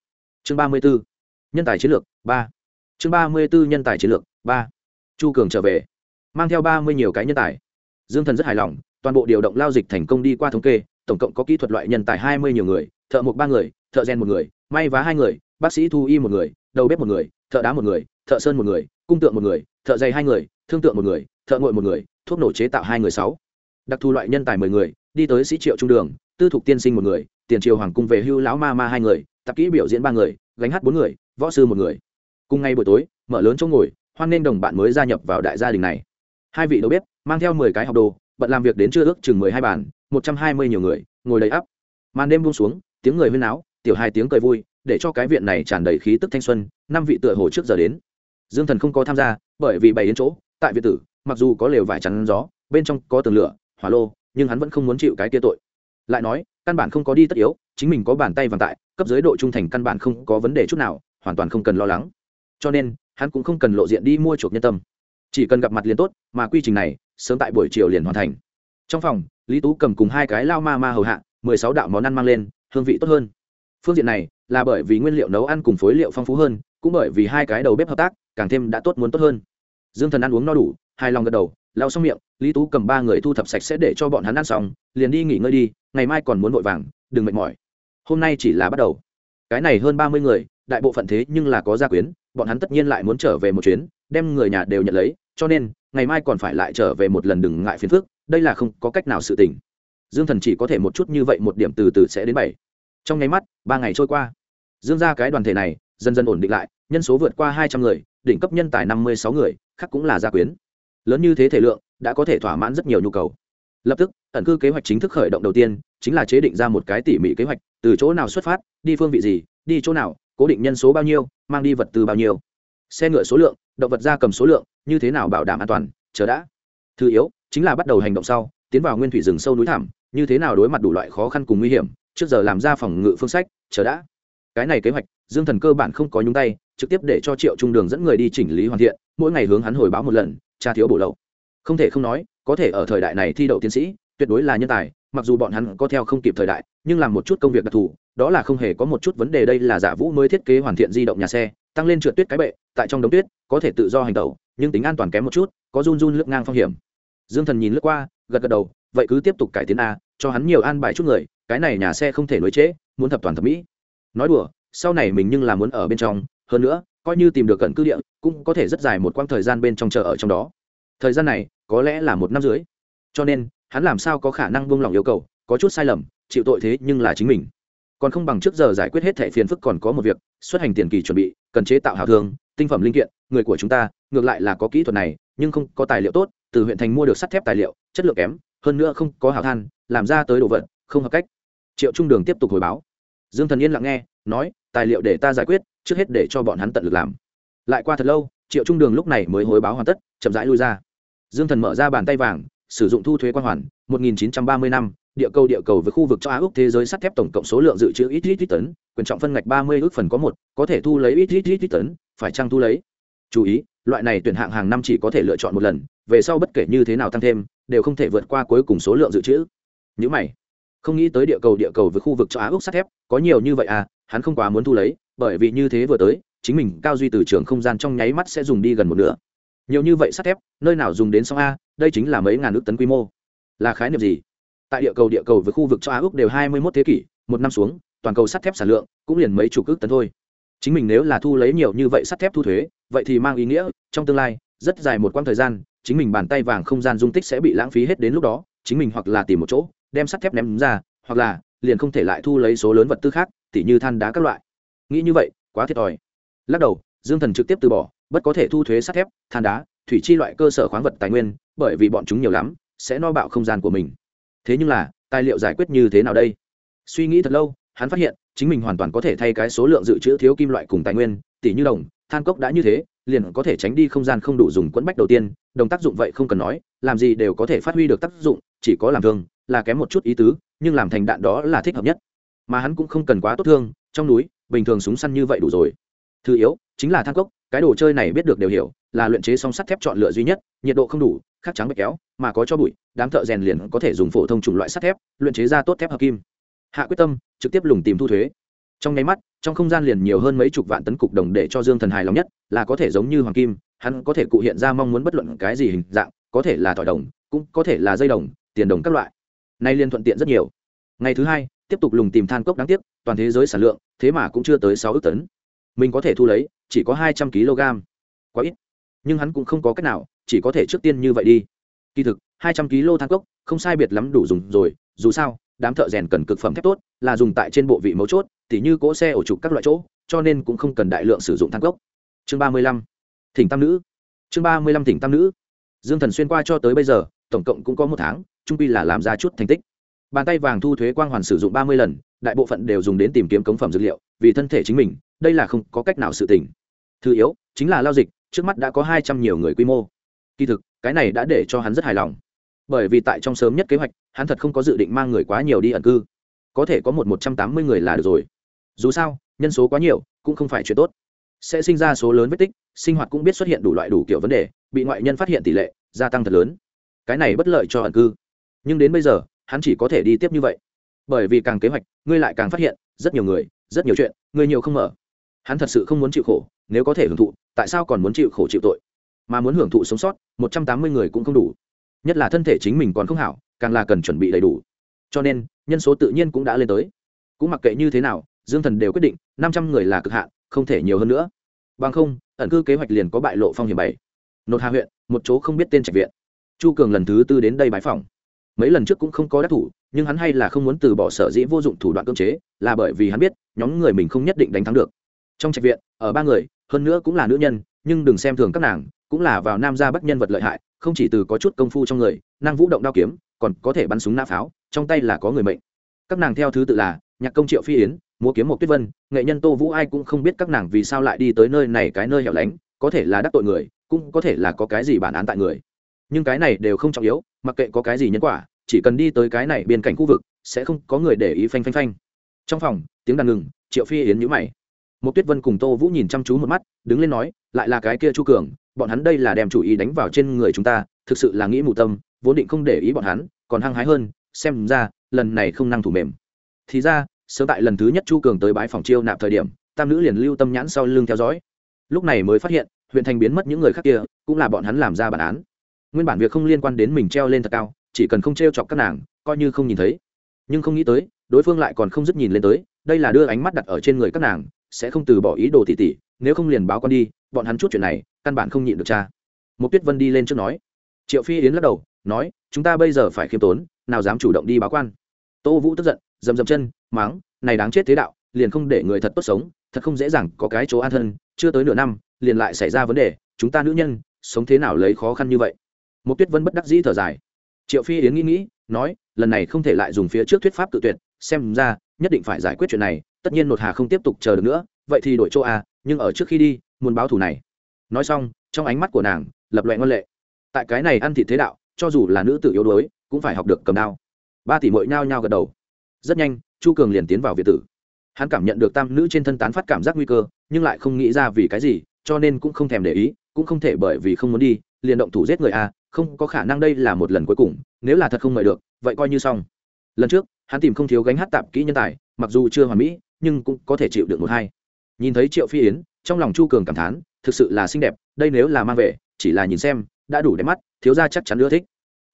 Chương ba mươi 34. nhân tài chiến lược, ba. Chương ba mươi 34 nhân tài chiến lược, ba. Chu cường trở về, mang theo ba mươi nhiều cái nhân tài. Dương thần rất hài lòng toàn bộ điều động lao dịch thành công đi qua thống kê, tổng cộng có kỹ thuật loại nhân tài hai mươi nhiều người, thợ mộc ba người, thợ rèn một người, may vá hai người, bác sĩ thu y một người, đầu bếp một người, thợ đá một người, thợ sơn một người, cung tượng một người, thợ dày hai người, thương tượng một người, thợ ngội một người, thuốc nổ chế tạo hai người sáu. Đặc thù loại nhân tài mười người, đi tới sĩ triệu trung đường, tư thục tiên sinh một người, tiền triều hoàng cung về hưu lão ma ma hai người, tạp kỹ biểu diễn ba người, gánh hát bốn người, võ sư một người. Cùng ngày buổi tối, mở lớn chỗ ngồi, hoan nên đồng bạn mới gia nhập vào đại gia đình này. Hai vị đầu bếp, mang theo mười cái học đồ bận làm việc đến chưa ước chừng mười hai bàn, một trăm hai mươi nhiều người, ngồi đầy ắp. Màn đêm buông xuống, tiếng người huyên áo tiểu hai tiếng cười vui, để cho cái viện này tràn đầy khí tức thanh xuân, năm vị tựa hồ trước giờ đến. Dương thần không có tham gia, bởi vì bày đến chỗ, tại viện tử, mặc dù có lều vải chắn gió, bên trong có tường lửa, hỏa lô, nhưng hắn vẫn không muốn chịu cái kia tội. Lại nói, căn bản không có đi tất yếu, chính mình có bàn tay vàng tại, cấp dưới độ trung thành căn bản không có vấn đề chút nào, hoàn toàn không cần lo lắng. Cho nên, hắn cũng không cần lộ diện đi mua chuộc nhân tâm. Chỉ cần gặp mặt liền tốt, mà quy trình này sớm tại buổi chiều liền hoàn thành. Trong phòng, lý tú cầm cùng hai cái lao ma ma hầu hạ, mười sáu đạo món ăn mang lên, hương vị tốt hơn. Phương diện này, là bởi vì nguyên liệu nấu ăn cùng phối liệu phong phú hơn, cũng bởi vì hai cái đầu bếp hợp tác, càng thêm đã tốt muốn tốt hơn. Dương thần ăn uống no đủ hai lòng gật đầu lao xong miệng, lý tú cầm ba người thu thập sạch sẽ để cho bọn hắn ăn xong, liền đi nghỉ ngơi đi, ngày mai còn muốn vội vàng, đừng mệt mỏi. Hôm nay chỉ là bắt đầu. Cái này hơn ba mươi người, đại bộ phận thế nhưng là có gia quyến, bọn hắn tất nhiên lại muốn trở về một chuyến, đem người nhà đều nhận lấy, cho nên ngày mai còn phải lại trở về một lần đừng ngại phiền phức, đây là không có cách nào sự tình. Dương thần chỉ có thể một chút như vậy một điểm từ từ sẽ đến bảy. Trong nháy mắt, ba ngày trôi qua. Dương ra cái đoàn thể này dần dần ổn định lại, nhân số vượt qua hai trăm người, đỉnh cấp nhân tài năm mươi sáu người, khác cũng là gia quyến. Lớn như thế thể lượng, đã có thể thỏa mãn rất nhiều nhu cầu. Lập tức, ẩn cư kế hoạch chính thức khởi động đầu tiên, chính là chế định ra một cái tỉ mỉ kế hoạch, từ chỗ nào xuất phát, đi phương vị gì, đi chỗ nào, cố định nhân số bao nhiêu, mang đi vật tư bao nhiêu. Xe ngựa số lượng động vật gia cầm số lượng, như thế nào bảo đảm an toàn, chờ đã. Thứ yếu, chính là bắt đầu hành động sau, tiến vào nguyên thủy rừng sâu núi thảm như thế nào đối mặt đủ loại khó khăn cùng nguy hiểm, trước giờ làm ra phòng ngự phương sách, chờ đã. Cái này kế hoạch, dương thần cơ bản không có nhúng tay, trực tiếp để cho triệu trung đường dẫn người đi chỉnh lý hoàn thiện, mỗi ngày hướng hắn hồi báo một lần, tra thiếu bổ lậu. Không thể không nói, có thể ở thời đại này thi đậu tiến sĩ, tuyệt đối là nhân tài, mặc dù bọn hắn có theo không kịp thời đại, nhưng làm một chút công việc đặc thù, đó là không hề có một chút vấn đề, đây là giả vũ mới thiết kế hoàn thiện di động nhà xe tăng lên trượt tuyết cái bệ, tại trong đống tuyết, có thể tự do hành tẩu, nhưng tính an toàn kém một chút, có run run lướt ngang phong hiểm. Dương thần nhìn lướt qua, gật gật đầu, vậy cứ tiếp tục cải tiến a, cho hắn nhiều an bài chút người, cái này nhà xe không thể nối trễ, muốn thập toàn thẩm mỹ. Nói đùa, sau này mình nhưng là muốn ở bên trong, hơn nữa, coi như tìm được cận cư địa, cũng có thể rất dài một quãng thời gian bên trong chờ ở trong đó. Thời gian này, có lẽ là một năm dưới cho nên, hắn làm sao có khả năng buông lỏng yêu cầu, có chút sai lầm, chịu tội thế nhưng là chính mình còn không bằng trước giờ giải quyết hết thẻ phiền phức còn có một việc, xuất hành tiền kỳ chuẩn bị, cần chế tạo hào thương, tinh phẩm linh kiện, người của chúng ta, ngược lại là có kỹ thuật này, nhưng không có tài liệu tốt, từ huyện thành mua được sắt thép tài liệu, chất lượng kém, hơn nữa không có hào than, làm ra tới đồ vật, không hợp cách. Triệu trung đường tiếp tục hồi báo. Dương thần yên lặng nghe, nói, tài liệu để ta giải quyết, trước hết để cho bọn hắn tận lực làm. Lại qua thật lâu, triệu trung đường lúc này mới hồi báo hoàn tất, chậm rãi lui ra. Dương thần mở ra bàn tay vàng, sử dụng thu thuế quan hoàn 1930 năm địa cầu địa cầu với khu vực cho Á Úc thế giới sắt thép tổng cộng số lượng dự trữ ít ít ít tấn, quyền trọng phân ngạch 30 ước phần có một, có thể thu lấy ít ít ít ít tấn, phải chăng thu lấy. Chú ý, loại này tuyển hạng hàng năm chỉ có thể lựa chọn một lần, về sau bất kể như thế nào tăng thêm, đều không thể vượt qua cuối cùng số lượng dự trữ. Như mày, không nghĩ tới địa cầu địa cầu với khu vực cho Á Úc sắt thép, có nhiều như vậy à, hắn không quá muốn thu lấy, bởi vì như thế vừa tới, chính mình cao duy từ trường không gian trong nháy mắt sẽ dùng đi gần một nửa. Nhiều như vậy sắt thép, nơi nào dùng đến xong a, đây chính là mấy ngàn ước tấn quy mô. Là khái niệm gì? Tại địa cầu địa cầu với khu vực cho á úc đều hai mươi mốt thế kỷ, một năm xuống, toàn cầu sắt thép sản lượng cũng liền mấy chục ước tấn thôi. Chính mình nếu là thu lấy nhiều như vậy sắt thép thu thuế, vậy thì mang ý nghĩa, trong tương lai, rất dài một quãng thời gian, chính mình bàn tay vàng không gian dung tích sẽ bị lãng phí hết đến lúc đó, chính mình hoặc là tìm một chỗ, đem sắt thép ném ra, hoặc là liền không thể lại thu lấy số lớn vật tư khác, tỉ như than đá các loại. Nghĩ như vậy, quá thiệt thòi. Lắc đầu, dương thần trực tiếp từ bỏ, bất có thể thu thuế sắt thép, than đá, thủy chi loại cơ sở khoáng vật tài nguyên, bởi vì bọn chúng nhiều lắm, sẽ no bạo không gian của mình thế nhưng là, tài liệu giải quyết như thế nào đây? Suy nghĩ thật lâu, hắn phát hiện, chính mình hoàn toàn có thể thay cái số lượng dự trữ thiếu kim loại cùng tài nguyên, tỷ như đồng, than cốc đã như thế, liền có thể tránh đi không gian không đủ dùng quẫn bách đầu tiên, đồng tác dụng vậy không cần nói, làm gì đều có thể phát huy được tác dụng, chỉ có làm thương, là kém một chút ý tứ, nhưng làm thành đạn đó là thích hợp nhất. Mà hắn cũng không cần quá tốt thương, trong núi, bình thường súng săn như vậy đủ rồi. Thứ yếu, chính là than cốc, cái đồ chơi này biết được đều hiểu, là luyện chế song sắt thép chọn lựa duy nhất, nhiệt độ không đủ khác trắng bạch kéo, mà có cho bụi, đám thợ rèn liền có thể dùng phổ thông chủng loại sắt thép, luyện chế ra tốt thép hợp kim. Hạ quyết tâm, trực tiếp lùng tìm thu thuế. Trong nháy mắt, trong không gian liền nhiều hơn mấy chục vạn tấn cục đồng để cho dương thần hài lòng nhất, là có thể giống như hoàng kim, hắn có thể cụ hiện ra mong muốn bất luận cái gì hình dạng, có thể là thỏi đồng, cũng có thể là dây đồng, tiền đồng các loại. Nay liên thuận tiện rất nhiều. Ngày thứ hai, tiếp tục lùng tìm than cốc đáng tiếc, toàn thế giới sản lượng, thế mà cũng chưa tới sáu ước tấn. Mình có thể thu lấy, chỉ có hai trăm kg quá ít nhưng hắn cũng không có cách nào, chỉ có thể trước tiên như vậy đi. Kỳ thực, hai trăm kg than cốc, không sai biệt lắm đủ dùng rồi, dù sao, đám thợ rèn cần cực phẩm thép tốt, là dùng tại trên bộ vị mấu chốt, tỉ như cỗ xe ổ trục các loại chỗ, cho nên cũng không cần đại lượng sử dụng than cốc. Chương ba mươi lăm, thỉnh tam nữ. Chương ba mươi lăm, thỉnh tam nữ. Dương thần xuyên qua cho tới bây giờ, tổng cộng cũng có một tháng, trung pi là làm ra chút thành tích. Bàn tay vàng thu thuế quang hoàn sử dụng ba mươi lần, đại bộ phận đều dùng đến tìm kiếm cống phẩm dược liệu, vì thân thể chính mình, đây là không có cách nào sự tỉnh thứ yếu, chính là lao dịch trước mắt đã có hai trăm nhiều người quy mô. Kỳ thực, cái này đã để cho hắn rất hài lòng. Bởi vì tại trong sớm nhất kế hoạch, hắn thật không có dự định mang người quá nhiều đi ẩn cư. Có thể có một một trăm tám mươi người là được rồi. Dù sao, nhân số quá nhiều, cũng không phải chuyện tốt. Sẽ sinh ra số lớn vết tích, sinh hoạt cũng biết xuất hiện đủ loại đủ kiểu vấn đề, bị ngoại nhân phát hiện tỷ lệ gia tăng thật lớn. Cái này bất lợi cho ẩn cư. Nhưng đến bây giờ, hắn chỉ có thể đi tiếp như vậy. Bởi vì càng kế hoạch, ngươi lại càng phát hiện, rất nhiều người, rất nhiều chuyện người nhiều không mở. Hắn thật sự không muốn chịu khổ nếu có thể hưởng thụ, tại sao còn muốn chịu khổ chịu tội? Mà muốn hưởng thụ sống sót, một trăm tám mươi người cũng không đủ. Nhất là thân thể chính mình còn không hảo, càng là cần chuẩn bị đầy đủ. Cho nên, nhân số tự nhiên cũng đã lên tới. Cũng mặc kệ như thế nào, dương thần đều quyết định, năm trăm người là cực hạn, không thể nhiều hơn nữa. Bằng không, ẩn cư kế hoạch liền có bại lộ phong hiểm bảy. Nột hà huyện, một chỗ không biết tên trạch viện. Chu cường lần thứ tư đến đây bãi phòng mấy lần trước cũng không có đắc thủ, nhưng hắn hay là không muốn từ bỏ sở dĩ vô dụng thủ đoạn cưỡng chế, là bởi vì hắn biết, nhóm người mình không nhất định đánh thắng được trong trạch viện, ở ba người, hơn nữa cũng là nữ nhân, nhưng đừng xem thường các nàng, cũng là vào nam gia bắc nhân vật lợi hại, không chỉ từ có chút công phu trong người năng vũ động đao kiếm, còn có thể bắn súng nã pháo, trong tay là có người mệnh. Các nàng theo thứ tự là, nhạc công triệu phi yến, múa kiếm một tuyết vân, nghệ nhân tô vũ ai cũng không biết các nàng vì sao lại đi tới nơi này cái nơi hẻo lánh, có thể là đắc tội người, cũng có thể là có cái gì bản án tại người. Nhưng cái này đều không trọng yếu, mặc kệ có cái gì nhân quả, chỉ cần đi tới cái này bên cạnh khu vực, sẽ không có người để ý phanh phanh phanh. Trong phòng, tiếng đàn ngừng, triệu phi yến nhữ mày một tuyết vân cùng tô vũ nhìn chăm chú một mắt, đứng lên nói, lại là cái kia chu cường, bọn hắn đây là đem chủ ý đánh vào trên người chúng ta, thực sự là nghĩ mù tâm, vốn định không để ý bọn hắn, còn hăng hái hơn, xem ra, lần này không năng thủ mềm. Thì ra, sớm tại lần thứ nhất chu cường tới bãi phòng chiêu nạp thời điểm, tam nữ liền lưu tâm nhãn sau lưng theo dõi. Lúc này mới phát hiện, huyện thành biến mất những người khác kia, cũng là bọn hắn làm ra bản án. Nguyên bản việc không liên quan đến mình treo lên thật cao, chỉ cần không t r e o chọc các nàng, coi như không nhìn thấy. Nhưng không nghĩ tới, đối phương lại còn không dứt nhìn lên tới, đây là đưa ánh mắt đặt ở trên người các nàng sẽ không từ bỏ ý đồ tỉ tỉ, nếu không liền báo con đi, bọn hắn chút chuyện này, căn bản không nhịn được cha. Một tuyết vân đi lên trước nói. Triệu phi yến lắc đầu, nói, chúng ta bây giờ phải khiêm tốn, nào dám chủ động đi báo quan. Tô vũ tức giận, dầm dầm chân máng này đáng chết thế đạo, liền không để người thật tốt sống, thật không dễ dàng có cái chỗ an thân, chưa tới nửa năm, liền lại xảy ra vấn đề, chúng ta nữ nhân, sống thế nào lấy khó khăn như vậy? Một tuyết vân bất đắc dĩ thở dài. Triệu phi yến nghĩ nghĩ, nói, lần này không thể lại dùng phía trước thuyết pháp tự tuyệt xem ra, nhất định phải giải quyết chuyện này, tất nhiên nột hà không tiếp tục chờ được nữa, vậy thì đổi chỗ a nhưng ở trước khi đi, muốn báo thù này. Nói xong, trong ánh mắt của nàng, lập loại ngân lệ. Tại cái này ăn thịt thế đạo, cho dù là nữ tử yếu đuối, cũng phải học được cầm đao. Ba tỷ mội nhao nhao gật đầu. Rất nhanh, chu cường liền tiến vào việt tử. Hắn cảm nhận được tam nữ trên thân tán phát cảm giác nguy cơ, nhưng lại không nghĩ ra vì cái gì, cho nên cũng không thèm để ý, cũng không thể bởi vì không muốn đi, liền động thủ giết người a không có khả năng đây là một lần cuối cùng, nếu là thật không mời được, vậy coi như xong lần trước, hắn tìm không thiếu gánh hát tạp kỹ nhân tài, mặc dù chưa hoàn mỹ, nhưng cũng có thể chịu được một hai. Nhìn thấy triệu phi yến, trong lòng chu cường cảm thán, thực sự là xinh đẹp, đây nếu là mang về, chỉ là nhìn xem, đã đủ đẹp mắt, thiếu ra chắc chắn ưa thích.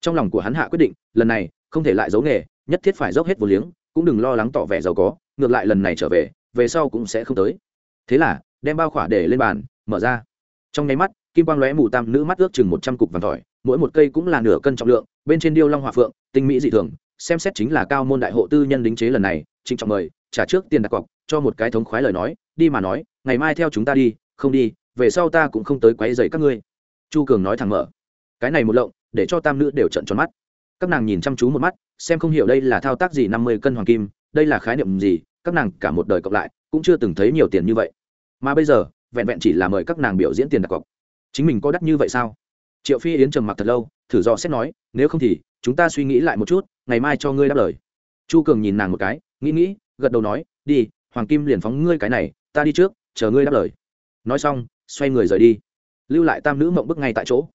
Trong lòng của hắn hạ quyết định, lần này, không thể lại giấu nghề, nhất thiết phải dốc hết vô liếng, cũng đừng lo lắng tỏ vẻ giàu có, ngược lại lần này trở về về sau cũng sẽ không tới. Thế là, đem bao khỏa để lên bàn, mở ra. Trong nháy mắt, kim quang lóe mù tam nữ mắt ước chừng một trăm cục vàng tỏi mỗi một cây cũng là nửa cân trọng lượng, bên trên điêu long hòa phượng, tinh mỹ dị thường xem xét chính là cao môn đại hộ tư nhân đính chế lần này, trịnh trọng mời, trả trước tiền đặt cọc, cho một cái thống khoái lời nói, đi mà nói, ngày mai theo chúng ta đi, không đi, về sau ta cũng không tới quấy dày các ngươi. Chu cường nói thẳng mở. Cái này một lộng, để cho tam nữ đều trận tròn mắt. Các nàng nhìn chăm chú một mắt, xem không hiểu đây là thao tác gì năm mươi cân hoàng kim, đây là khái niệm gì, các nàng cả một đời cộng lại, cũng chưa từng thấy nhiều tiền như vậy. Mà bây giờ, vẹn vẹn chỉ là mời các nàng biểu diễn tiền đặt cọc. Chính mình có đắt như vậy sao? Triệu phi yến trầm mặc thật lâu, thử do xét nói, nếu không thì chúng ta suy nghĩ lại một chút, ngày mai cho ngươi đáp lời. Chu cường nhìn nàng một cái, nghĩ nghĩ, gật đầu nói, đi, hoàng kim liền phóng ngươi cái này, ta đi trước, chờ ngươi đáp lời. Nói xong, xoay người rời đi, lưu lại tam nữ mộng bức ngay tại chỗ.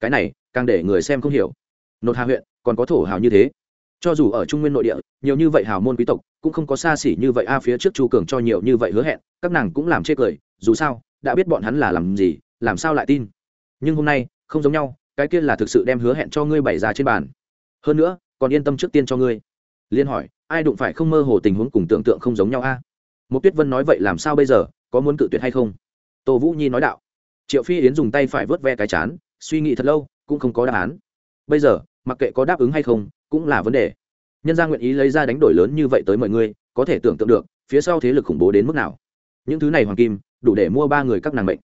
Cái này, càng để người xem không hiểu. Nột hà huyện, còn có thổ hào như thế. Cho dù ở trung nguyên nội địa, nhiều như vậy hào môn quý tộc, cũng không có xa xỉ như vậy a, phía trước chu cường cho nhiều như vậy hứa hẹn, các nàng cũng làm chê cười, dù sao, đã biết bọn hắn là làm gì, làm sao lại tin. Nhưng hôm nay, không giống nhau, cái kia là thực sự đem hứa hẹn cho ngươi bày ra trên bàn hơn nữa, còn yên tâm trước tiên cho ngươi. Liên hỏi, ai đụng phải không mơ hồ tình huống cùng tưởng tượng không giống nhau a? Một tuyết vân nói vậy làm sao bây giờ, có muốn cự tuyệt hay không? Tô vũ nhi nói đạo. Triệu phi yến dùng tay phải vớt ve cái chán, suy nghĩ thật lâu, cũng không có đáp án. Bây giờ, mặc kệ có đáp ứng hay không, cũng là vấn đề. Nhân gia nguyện ý lấy ra đánh đổi lớn như vậy tới mọi người, có thể tưởng tượng được, phía sau thế lực khủng bố đến mức nào. Những thứ này hoàng kim, đủ để mua ba người các nàng bệnh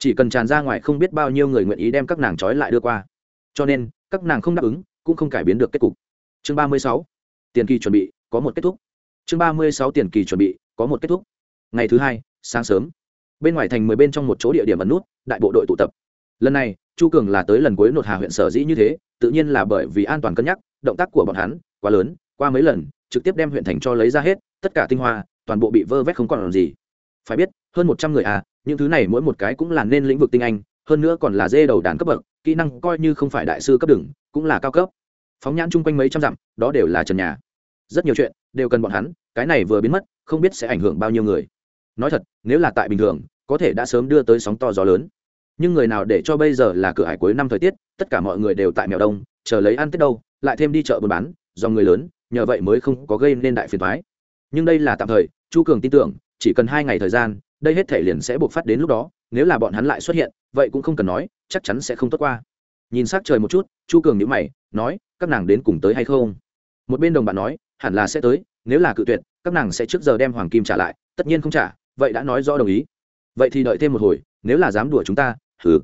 chỉ cần tràn ra ngoài không biết bao nhiêu người nguyện ý đem các nàng trói lại đưa qua. Cho nên, các nàng không đáp ứng cũng không cải biến được kết cục. Chương ba mươi sáu, tiền kỳ chuẩn bị, có một kết thúc. Chương ba mươi sáu, tiền kỳ chuẩn bị, có một kết thúc. Ngày thứ hai, sáng sớm. Bên ngoài thành mười bên trong một chỗ địa điểm ẩn nút, đại bộ đội tụ tập. Lần này, chu cường là tới lần cuối nột hà huyện sở dĩ như thế, tự nhiên là bởi vì an toàn cân nhắc, động tác của bọn hắn quá lớn, qua mấy lần, trực tiếp đem huyện thành cho lấy ra hết, tất cả tinh hoa, toàn bộ bị vơ vét không còn làm gì. Phải biết, hơn một trăm người à những thứ này mỗi một cái cũng là nên lĩnh vực tinh anh, hơn nữa còn là dê đầu đàn cấp bậc, kỹ năng coi như không phải đại sư cấp đừng cũng là cao cấp phóng nhãn chung quanh mấy trăm dặm, đó đều là trần nhà. Rất nhiều chuyện đều cần bọn hắn, cái này vừa biến mất, không biết sẽ ảnh hưởng bao nhiêu người. Nói thật, nếu là tại bình thường, có thể đã sớm đưa tới sóng to gió lớn. Nhưng người nào để cho bây giờ là cửa hải cuối năm thời tiết, tất cả mọi người đều tại mèo đông, chờ lấy ăn tết đâu, lại thêm đi chợ buôn bán, do người lớn, nhờ vậy mới không có gây nên đại phiền thoái nhưng đây là tạm thời, chu cường tin tưởng, chỉ cần hai ngày thời gian, đây hết thể liền sẽ buộc phát đến lúc đó, nếu là bọn hắn lại xuất hiện, vậy cũng không cần nói, chắc chắn sẽ không tốt qua. Nhìn s ắ c trời một chút, chu cường nhữ mày nói, các nàng đến cùng tới hay không? Một bên đồng bạn nói, hẳn là sẽ tới, nếu là cự tuyệt, các nàng sẽ trước giờ đem hoàng kim trả lại, tất nhiên không trả, vậy đã nói rõ đồng ý. Vậy thì đợi thêm một hồi, nếu là dám đùa chúng ta thử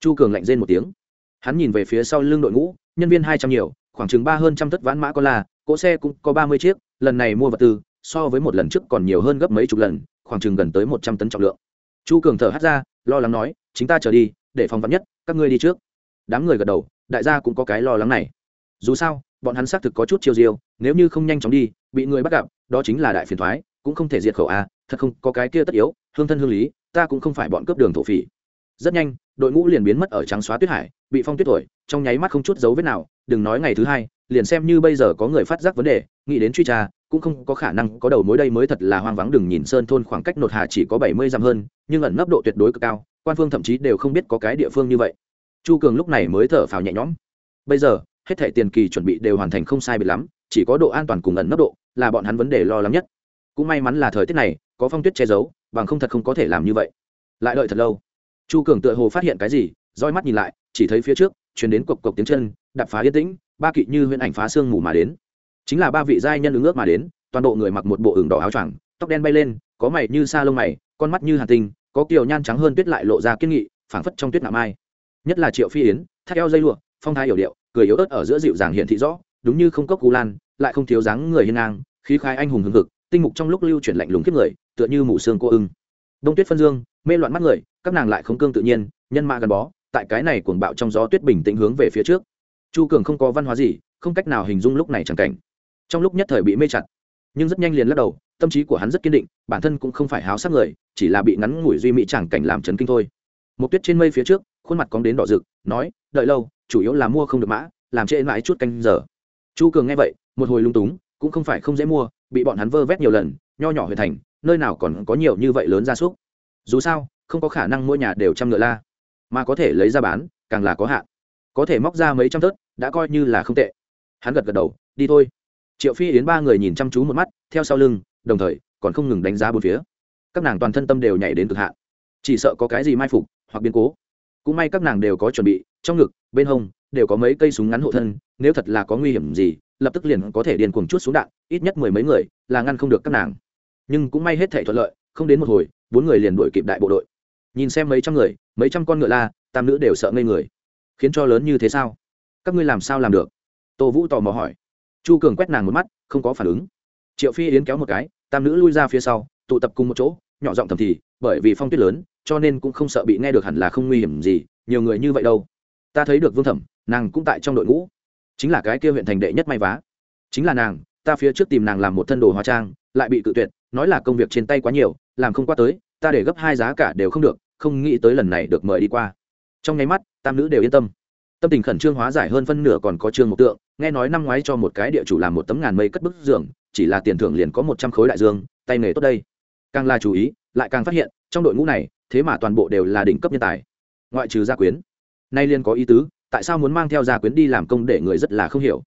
chu cường lạnh rên một tiếng. Hắn nhìn về phía sau lưng đội ngũ, nhân viên hai trăm nhiều, khoảng chừng ba hơn trăm tất vãn mã con la, cỗ xe cũng có ba mươi chiếc, lần này mua vật tư, so với một lần trước còn nhiều hơn gấp mấy chục lần, khoảng chừng gần tới một trăm tấn trọng lượng. Chu cường thở hắt ra, lo lắng nói, chính ta trở đi, để phòng vắn nhất, các ngươi đi trước. Đám người gật đầu đại gia cũng có cái lo lắng này. Dù sao, bọn hắn xác thực có chút chiêu diêu, nếu như không nhanh chóng đi, bị người bắt gặp, đó chính là đại phiền thoái, cũng không thể diệt khẩu a, thật không, có cái kia tất yếu, hương thân hương lý, ta cũng không phải bọn cướp đường thổ phỉ. Rất nhanh, đội ngũ liền biến mất ở trắng xóa tuyết hải, bị phong tuyết thổi, trong nháy mắt không chút dấu vết nào, đừng nói ngày thứ hai, liền xem như bây giờ có người phát giác vấn đề, nghĩ đến truy tra, cũng không có khả năng có đầu mối đây mới thật là hoang vắng đừng nhìn sơn thôn khoảng cách nột hà chỉ có bảy mươi dặm hơn, nhưng ẩn nấp độ tuyệt đối cực cao, quan phương thậm chí đều không biết có cái địa phương như vậy chu cường lúc này mới thở phào nhẹ nhõm. Bây giờ, hết thẻ tiền kỳ chuẩn bị đều hoàn thành không sai biệt lắm, chỉ có độ an toàn cùng ẩn nấp độ là bọn hắn vấn đề lo lắng nhất. Cũng may mắn là thời tiết này, có phong tuyết che giấu, bằng không thật không có thể làm như vậy. Lại đợi thật lâu. Chu cường tựa hồ phát hiện cái gì, roi mắt nhìn lại, chỉ thấy phía trước chuyển đến cộc cộc tiếng chân đập phá yên tĩnh, ba kỵ như huyễn ảnh phá xương mù mà đến. Chính là ba vị giai nhân ứng ước mà đến, toàn bộ người mặc một bộ ửng đỏ áo choàng, tóc đen bay lên, có mày như sa lông mày, con mắt như hàn tinh, có kiều nhan trắng hơn tuyết lại lộ ra kiên nghị, phảng phất trong tuyết nạ mai nhất là triệu phi yến, thắt eo dây lụa, phong thái hiểu điệu, cười yếu ớt ở giữa dịu dàng hiện thị rõ, đúng như không cốc cú lan, lại không thiếu dáng người hiên ngang, khí khai anh hùng hưng hực, tinh mục trong lúc lưu chuyển lạnh lùng kiếp người, tựa như mù xương cô ưng. Đông tuyết phân dương, mê loạn mắt người, các nàng lại không cương tự nhiên, nhân mạ gần bó, tại cái này cuồng bạo trong gió tuyết bình tĩnh hướng về phía trước. Chu cường không có văn hóa gì, không cách nào hình dung lúc này chẳng cảnh. Trong lúc nhất thời bị mê chặt, nhưng rất nhanh liền lắc đầu, tâm trí của hắn rất kiên định, bản thân cũng không phải háo sắc người, chỉ là bị ngắn ngủi duy mỹ chẳng cảnh làm chấn kinh thôi. Một tuyết trên mây phía trước khuôn mặt cóng đến đỏ rực, nói, đợi lâu, chủ yếu là mua không được mã, làm trễ mãi chút canh giờ. Chu cường nghe vậy, một hồi lung túng, cũng không phải không dễ mua, bị bọn hắn vơ vét nhiều lần, nho nhỏ huyện thành, nơi nào còn có nhiều như vậy lớn gia súc. Dù sao, không có khả năng mua nhà đều trăm ngựa la, mà có thể lấy ra bán, càng là có hạn. Có thể móc ra mấy trăm tớt, đã coi như là không tệ. Hắn gật gật đầu, đi thôi. Triệu phi yến ba người nhìn chăm chú một mắt, theo sau lưng, đồng thời, còn không ngừng đánh giá bốn phía. Các nàng toàn thân tâm đều nhảy đến cực hạn. Chỉ sợ có cái gì mai phục, hoặc biến cố cũng may các nàng đều có chuẩn bị, trong ngực, bên hông, đều có mấy cây súng ngắn hộ thân, nếu thật là có nguy hiểm gì, lập tức liền có thể điền cuồng chút xuống đạn, ít nhất mười mấy người là ngăn không được các nàng. Nhưng cũng may hết thể thuận lợi, không đến một hồi, bốn người liền đuổi kịp đại bộ đội. Nhìn xem mấy trăm người, mấy trăm con ngựa la, tam nữ đều sợ ngây người. Khiến cho lớn như thế sao? Các ngươi làm sao làm được? Tô vũ tò mò hỏi. Chu cường quét nàng một mắt, không có phản ứng. Triệu phi yến kéo một cái, tam nữ lui ra phía sau, tụ tập cùng một chỗ, nhỏ giọng thầm thì, bởi vì phong tuyết lớn cho nên cũng không sợ bị nghe được hẳn là không nguy hiểm gì, nhiều người như vậy đâu. Ta thấy được vương thẩm, nàng cũng tại trong đội ngũ. Chính là cái kia huyện thành đệ nhất may vá. Chính là nàng, ta phía trước tìm nàng làm một thân đồ hóa trang, lại bị cự tuyệt, nói là công việc trên tay quá nhiều, làm không qua tới, ta để gấp hai giá cả đều không được, không nghĩ tới lần này được mời đi qua. Trong nháy mắt, tam nữ đều yên tâm. Tâm tình khẩn trương hóa giải hơn phân nửa còn có trương một tượng, nghe nói năm ngoái cho một cái địa chủ làm một tấm ngàn mây cất bức giường, chỉ là tiền thưởng liền có một trăm khối đại dương, tay nghề tốt đây. Càng là chú ý, lại càng phát hiện, trong đội ngũ này thế mà toàn bộ đều là đỉnh cấp nhân tài. Ngoại trừ gia quyến. Nay liên có ý tứ, tại sao muốn mang theo gia quyến đi làm công để người rất là không hiểu.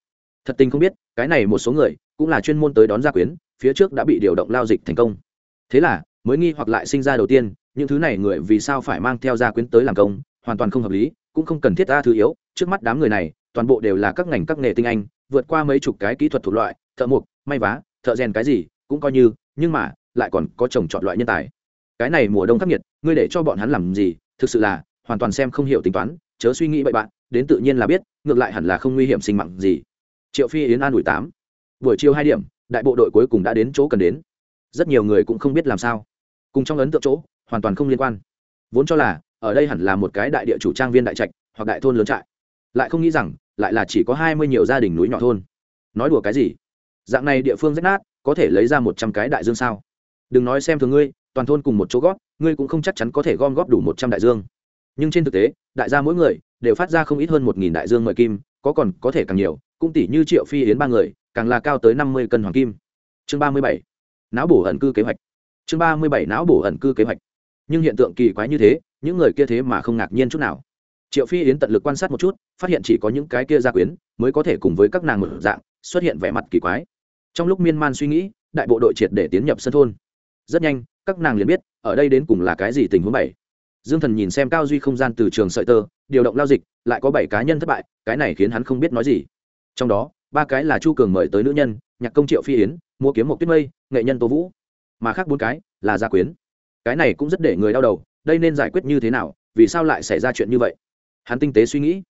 Thật tình không biết, cái này một số người, cũng là chuyên môn tới đón gia quyến, phía trước đã bị điều động lao dịch thành công. Thế là, mới nghi hoặc lại sinh ra đầu tiên, những thứ này người vì sao phải mang theo gia quyến tới làm công, hoàn toàn không hợp lý, cũng không cần thiết ta thứ yếu, trước mắt đám người này, toàn bộ đều là các ngành các nghề tinh anh, vượt qua mấy chục cái kỹ thuật thuộc loại, thợ mộc, may vá, thợ rèn cái gì, cũng coi như, nhưng mà, lại còn có trồng chọn loại nhân tài cái này mùa đông khắc nghiệt, ngươi để cho bọn hắn làm gì? Thực sự là, hoàn toàn xem không hiểu tính toán, chớ suy nghĩ bậy bạn, đến tự nhiên là biết, ngược lại hẳn là không nguy hiểm sinh mạng gì. Triệu phi yến an ủi tám. Buổi chiều hai điểm, đại bộ đội cuối cùng đã đến chỗ cần đến. Rất nhiều người cũng không biết làm sao. Cùng trong ấn tượng chỗ, hoàn toàn không liên quan. Vốn cho là, ở đây hẳn là một cái đại địa chủ trang viên đại trạch, hoặc đại thôn lớn trại. Lại không nghĩ rằng, lại là chỉ có hai mươi nhiều gia đình núi nhỏ thôn. Nói đùa cái gì? Dạng này địa phương rách nát, có thể lấy ra một trăm cái đại dương sao? Đừng nói xem thường ngươi toàn thôn cùng một chỗ góp, ngươi cũng không chắc chắn có thể gom góp đủ một trăm đại dương. Nhưng trên thực tế, đại gia mỗi người đều phát ra không ít hơn một nghìn đại dương mời kim, có còn có thể càng nhiều, cũng tỷ như triệu phi yến ba người, càng là cao tới năm mươi cân hoàng kim. Chương ba mươi bảy, não bổ ẩn cư kế hoạch. Chương ba mươi bảy, não bổ ẩn cư kế hoạch. Nhưng hiện tượng kỳ quái như thế, những người kia thế mà không ngạc nhiên chút nào. Triệu phi yến tận lực quan sát một chút, phát hiện chỉ có những cái kia gia quyến mới có thể cùng với các nàng một dạng, xuất hiện vẻ mặt kỳ quái. Trong lúc miên man suy nghĩ, đại bộ đội triệt để tiến nhập sân thôn. Rất nhanh các nàng liền biết, ở đây đến cùng là cái gì tình huống bảy. Dương thần nhìn xem cao duy không gian từ trường sợi tơ, điều động lao dịch, lại có bảy cá nhân thất bại, cái này khiến hắn không biết nói gì. Trong đó, ba cái là chu cường mời tới nữ nhân, nhạc công triệu phi yến mua kiếm một tuyết mây, nghệ nhân tô vũ. Mà khác bốn cái là gia quyến. Cái này cũng rất để người đau đầu, đây nên giải quyết như thế nào, vì sao lại xảy ra chuyện như vậy? Hắn tinh tế suy nghĩ.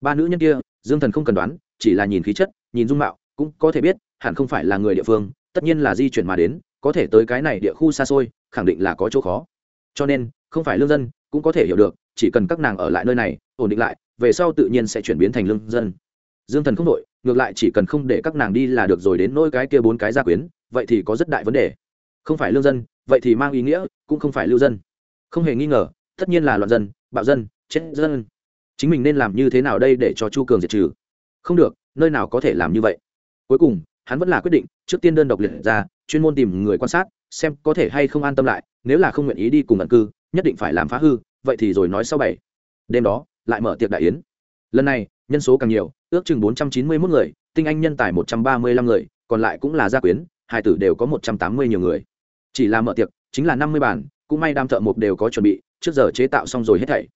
Ba nữ nhân kia, dương thần không cần đoán, chỉ là nhìn khí chất, nhìn dung mạo, cũng có thể biết, hẳn không phải là người địa phương, tất nhiên là di chuyển mà đến có thể tới cái này địa khu xa xôi, khẳng định là có chỗ khó. Cho nên, không phải lương dân cũng có thể hiểu được, chỉ cần các nàng ở lại nơi này, ổn định lại, về sau tự nhiên sẽ chuyển biến thành lương dân. Dương thần không đội ngược lại chỉ cần không để các nàng đi là được rồi đến nỗi cái kia bốn cái gia quyến, vậy thì có rất đại vấn đề. Không phải lương dân, vậy thì mang ý nghĩa, cũng không phải lưu dân. Không hề nghi ngờ, tất nhiên là loạn dân, bạo dân, chết dân. Chính mình nên làm như thế nào đây để cho chu cường diệt trừ? Không được, nơi nào có thể làm như vậy? Cuối cùng, hắn vẫn là quyết định, trước tiên đơn độc liệt ra chuyên môn tìm người quan sát, xem có thể hay không an tâm lại, nếu là không nguyện ý đi cùng ẩn cư, nhất định phải làm phá hư, vậy thì rồi nói sau bảy. Đêm đó, lại mở tiệc đại yến. Lần này, nhân số càng nhiều, ước chừng bốn trăm chín mươi mốt người, tinh anh nhân tài một trăm ba mươi lăm người, còn lại cũng là gia quyến, hai tử đều có một trăm tám mươi nhiều người. Chỉ là mở tiệc, chính là năm mươi bản cũng may đam thợ mộc đều có chuẩn bị, trước giờ chế tạo xong rồi hết thảy.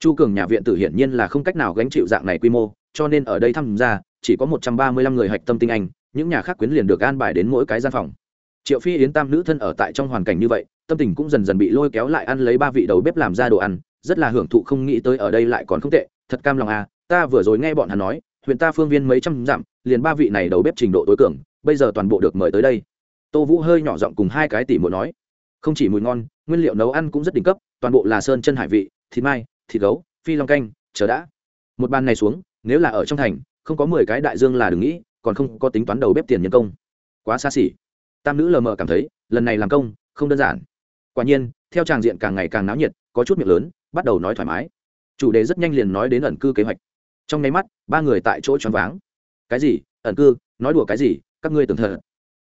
Chu cường nhà viện tử hiển nhiên là không cách nào gánh chịu dạng này quy mô, cho nên ở đây tham gia chỉ có một trăm ba mươi lăm người hạch tâm tinh anh, những nhà khác quyến liền được an bài đến mỗi cái gian phòng triệu phi yến tam nữ thân ở tại trong hoàn cảnh như vậy, tâm tình cũng dần dần bị lôi kéo lại ăn lấy ba vị đầu bếp làm ra đồ ăn, rất là hưởng thụ không nghĩ tới ở đây lại còn không tệ, thật cam lòng à ta vừa rồi nghe bọn hắn nói, huyện ta phương viên mấy trăm dặm, liền ba vị này đầu bếp trình độ tối cường, bây giờ toàn bộ được mời tới đây. Tô vũ hơi nhỏ giọng cùng hai cái tỉ muội nói, không chỉ mùi ngon, nguyên liệu nấu ăn cũng rất đỉnh cấp, toàn bộ là sơn chân hải vị, thịt mai, thịt gấu, phi long canh, chờ đã. Một bàn này xuống, nếu là ở trong thành, không có mười cái đại dương là đừng nghĩ, còn không có tính toán đầu bếp tiền nhân công. Quá xa xỉ tam nữ lờ mờ cảm thấy, lần này làm công, không đơn giản. Quả nhiên, theo tràng diện càng ngày càng náo nhiệt, có chút miệng lớn, bắt đầu nói thoải mái. Chủ đề rất nhanh liền nói đến ẩn cư kế hoạch. Trong nháy mắt, ba người tại chỗ choáng váng. Cái gì? Ẩn cư? Nói đùa cái gì? Các ngươi tưởng thờ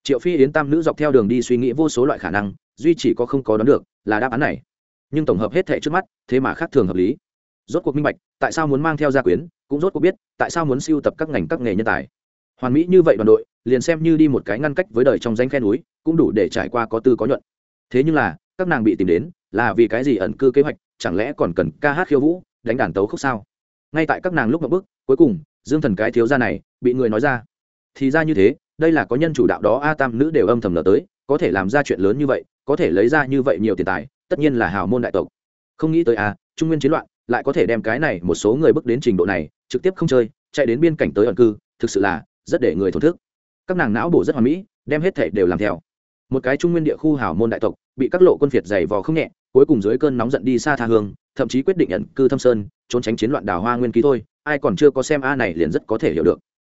triệu phi yến tam nữ dọc theo đường đi suy nghĩ vô số loại khả năng, duy chỉ có không có đoán được là đáp án này. Nhưng tổng hợp hết thệ trước mắt, thế mà khác thường hợp lý. Rốt cuộc minh bạch, tại sao muốn mang theo gia quyến, cũng rốt cuộc biết, tại sao muốn siêu tập các ngành các nghề nhân tài hoàn mỹ như vậy đoàn đội, liền xem như đi một cái ngăn cách với đời trong danh khe núi, cũng đủ để trải qua có tư có nhuận. Thế nhưng là, các nàng bị tìm đến, là vì cái gì ẩn cư kế hoạch, chẳng lẽ còn cần ca hát khiêu vũ, đánh đàn tấu khúc sao? Ngay tại các nàng lúc ngập bức cuối cùng, dương thần cái thiếu gia này, bị người nói ra. Thì ra như thế, đây là có nhân chủ đạo đó, a tam nữ đều âm thầm lờ tới, có thể làm ra chuyện lớn như vậy, có thể lấy ra như vậy nhiều tiền tài, tất nhiên là hào môn đại tộc. Không nghĩ tới a, trung nguyên chiến loạn, lại có thể đem cái này một số người bước đến trình độ này, trực tiếp không chơi, chạy đến biên cảnh tới ẩn cư, thực sự là rất để người thổn thức. Các nàng não bổ rất hoàn mỹ, đem hết thể đều làm theo. Một cái trung nguyên địa khu hào môn đại tộc, bị các lộ quân phiệt dày vò không nhẹ, cuối cùng dưới cơn nóng giận đi xa tha hương, thậm chí quyết định nhận cư thâm sơn, trốn tránh chiến loạn đào hoa nguyên ký thôi, ai còn chưa có xem a này liền rất có thể hiểu được.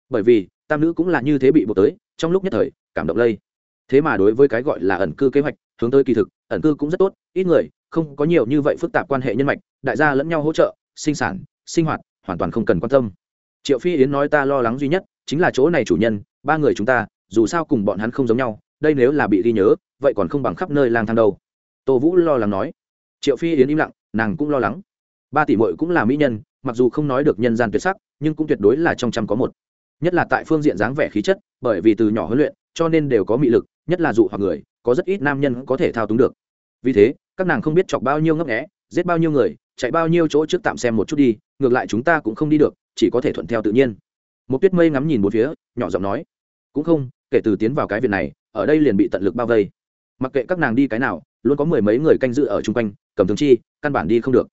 Bởi vì, tam nữ cũng là như thế bị buộc tới, trong lúc nhất thời, cảm động lây. Thế mà đối với cái gọi là ẩn cư kế hoạch, hướng tới kỳ thực, ẩn cư cũng rất tốt, ít người, không có nhiều như vậy phức tạp quan hệ nhân mạch, đại gia lẫn nhau hỗ trợ, sinh sản, sinh hoạt, hoàn toàn không cần quan tâm. Triệu phi yến nói ta lo lắng duy nhất chính là chỗ này chủ nhân, ba người chúng ta, dù sao cùng bọn hắn không giống nhau, đây nếu là bị ghi nhớ, vậy còn không bằng khắp nơi lang thang đâu. Tô vũ lo lắng nói. Triệu phi yến im lặng, nàng cũng lo lắng. Ba tỷ mội cũng là mỹ nhân, mặc dù không nói được nhân gian tuyệt sắc, nhưng cũng tuyệt đối là trong trăm có một. Nhất là tại phương diện dáng vẻ khí chất, bởi vì từ nhỏ huấn luyện, cho nên đều có mị lực, nhất là dụ hoặc người, có rất ít nam nhân có thể thao túng được. Vì thế, các nàng không biết chọc bao nhiêu ngấp nghẽ giết bao nhiêu người, chạy bao nhiêu chỗ trước tạm xem một chút đi, ngược lại chúng ta cũng không đi được, chỉ có thể thuận theo tự nhiên một tuyết mây ngắm nhìn một phía, nhỏ giọng nói, cũng không, kể từ tiến vào cái viện này, ở đây liền bị tận lực bao vây. Mặc kệ các nàng đi cái nào, luôn có mười mấy người canh giữ ở chung quanh, cầm thường chi, căn bản đi không được.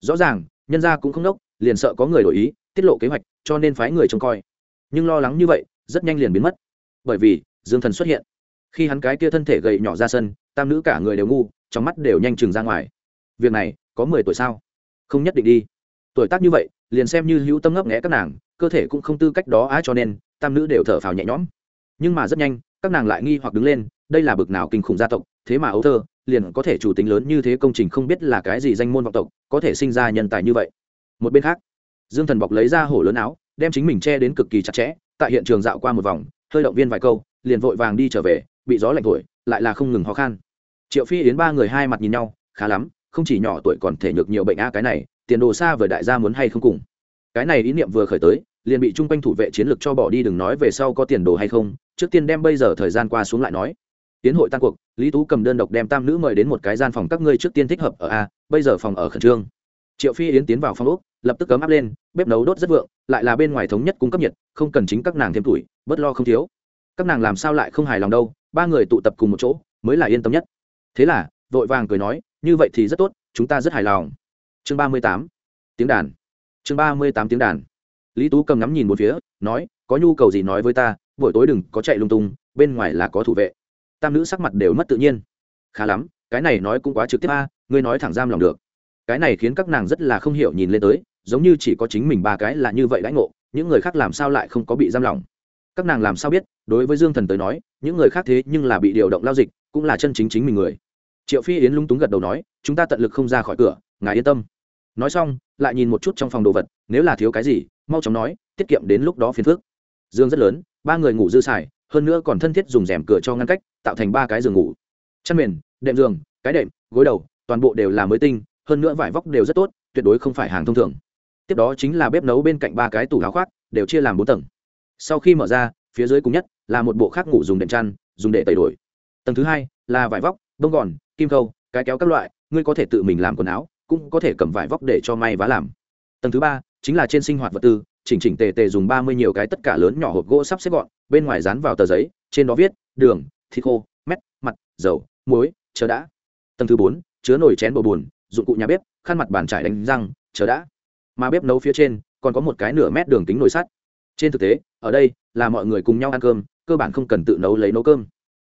Rõ ràng, nhân gia cũng không đốc liền sợ có người đổi ý, tiết lộ kế hoạch, cho nên phái người trông coi. Nhưng lo lắng như vậy, rất nhanh liền biến mất. Bởi vì, dương thần xuất hiện. Khi hắn cái kia thân thể gầy nhỏ ra sân, tam nữ cả người đều ngu, trong mắt đều nhanh chừng ra ngoài. Việc này, có mười tuổi sao? Không nhất định đi. Tuổi tác như vậy liền xem như hữu tâm ngấp nghẽ các nàng, cơ thể cũng không tư cách đó á cho nên, tam nữ đều thở phào nhẹ nhõm nhưng mà rất nhanh, các nàng lại nghi hoặc đứng lên, đây là bực nào kinh khủng gia tộc, thế mà ấu thơ, liền có thể chủ tính lớn như thế công trình không biết là cái gì danh môn vọng tộc, có thể sinh ra nhân tài như vậy một bên khác, dương thần bọc lấy ra hổ lớn áo, đem chính mình che đến cực kỳ chặt chẽ, tại hiện trường dạo qua một vòng, hơi động viên vài câu, liền vội vàng đi trở về, bị gió lạnh thổi, lại là không ngừng khó khăn. triệu phi yến ba người hai mặt nhìn nhau, khá lắm, không chỉ nhỏ tuổi còn thể nhược nhiều bệnh a cái này tiền đồ xa với đại gia muốn hay không cùng. Cái này ý niệm vừa khởi tới, liền bị chung quanh thủ vệ chiến lược cho bỏ đi, đừng nói về sau có tiền đồ hay không, trước tiên đem bây giờ thời gian qua xuống lại nói. Tiến hội tan cuộc, lý tú cầm đơn độc đem tam nữ mời đến một cái gian phòng các ngươi trước tiên thích hợp ở a, bây giờ phòng ở khẩn trương. Triệu phi yến tiến vào phòng úc lập tức cấm áp lên, bếp nấu đốt rất vượng, lại là bên ngoài thống nhất cung cấp nhiệt, không cần chính các nàng thêm tuổi bớt lo không thiếu. Các nàng làm sao lại không hài lòng đâu, ba người tụ tập cùng một chỗ, mới là yên tâm nhất. Thế là, vội vàng cười nói, như vậy thì rất tốt, chúng ta rất hài lòng chương ba mươi tám, tiếng đàn. Chương ba mươi tám tiếng đàn. Lý tú cầm ngắm nhìn một phía, nói, có nhu cầu gì nói với ta, buổi tối đừng có chạy lung tung, bên ngoài là có thủ vệ. Tam nữ sắc mặt đều mất tự nhiên. Khá lắm, cái này nói cũng quá trực tiếp a, ngươi nói thẳng giam lòng được. Cái này khiến các nàng rất là không hiểu nhìn lên tới, giống như chỉ có chính mình ba cái là như vậy đãi ngộ, những người khác làm sao lại không có bị giam lòng các nàng làm sao biết, đối với dương thần tới nói, những người khác thế nhưng là bị điều động lao dịch, cũng là chân chính chính mình người. Triệu phi yến lung túng gật đầu nói, chúng ta tận lực không ra khỏi cửa ngài yên tâm. Nói xong, lại nhìn một chút trong phòng đồ vật, nếu là thiếu cái gì, mau chóng nói, tiết kiệm đến lúc đó phiền phước dương rất lớn, ba người ngủ dư xài, hơn nữa còn thân thiết dùng rèm cửa cho ngăn cách, tạo thành ba cái giường ngủ. Chăn mền, đệm giường, cái đệm, gối đầu, toàn bộ đều là mới tinh, hơn nữa vải vóc đều rất tốt, tuyệt đối không phải hàng thông thường. Tiếp đó chính là bếp nấu bên cạnh ba cái tủ áo khoác, đều chia làm bốn tầng. Sau khi mở ra, phía dưới cùng nhất là một bộ khác ngủ dùng đệm chăn, dùng để tẩy đổi. Tầng thứ hai là vải vóc, bông gòn, kim khâu, cái kéo các loại, ngươi có thể tự mình làm quần áo cũng có thể cầm vải vóc để cho may vá làm. Tầng thứ ba, chính là trên sinh hoạt vật tư, chỉnh chỉnh tề tề dùng ba mươi nhiều cái tất cả lớn nhỏ hộp gỗ sắp xếp gọn, bên ngoài dán vào tờ giấy, trên đó viết, đường, thịt khô, mét, mặt, dầu, muối, chờ đã. Tầng thứ bốn, chứa nồi chén bầu bùn, dụng cụ nhà bếp, khăn mặt bàn trải đánh răng, chờ đã. Mà bếp nấu phía trên, còn có một cái nửa mét đường kính nồi sắt. Trên thực tế, ở đây, là mọi người cùng nhau ăn cơm, cơ bản không cần tự nấu lấy nấu cơm.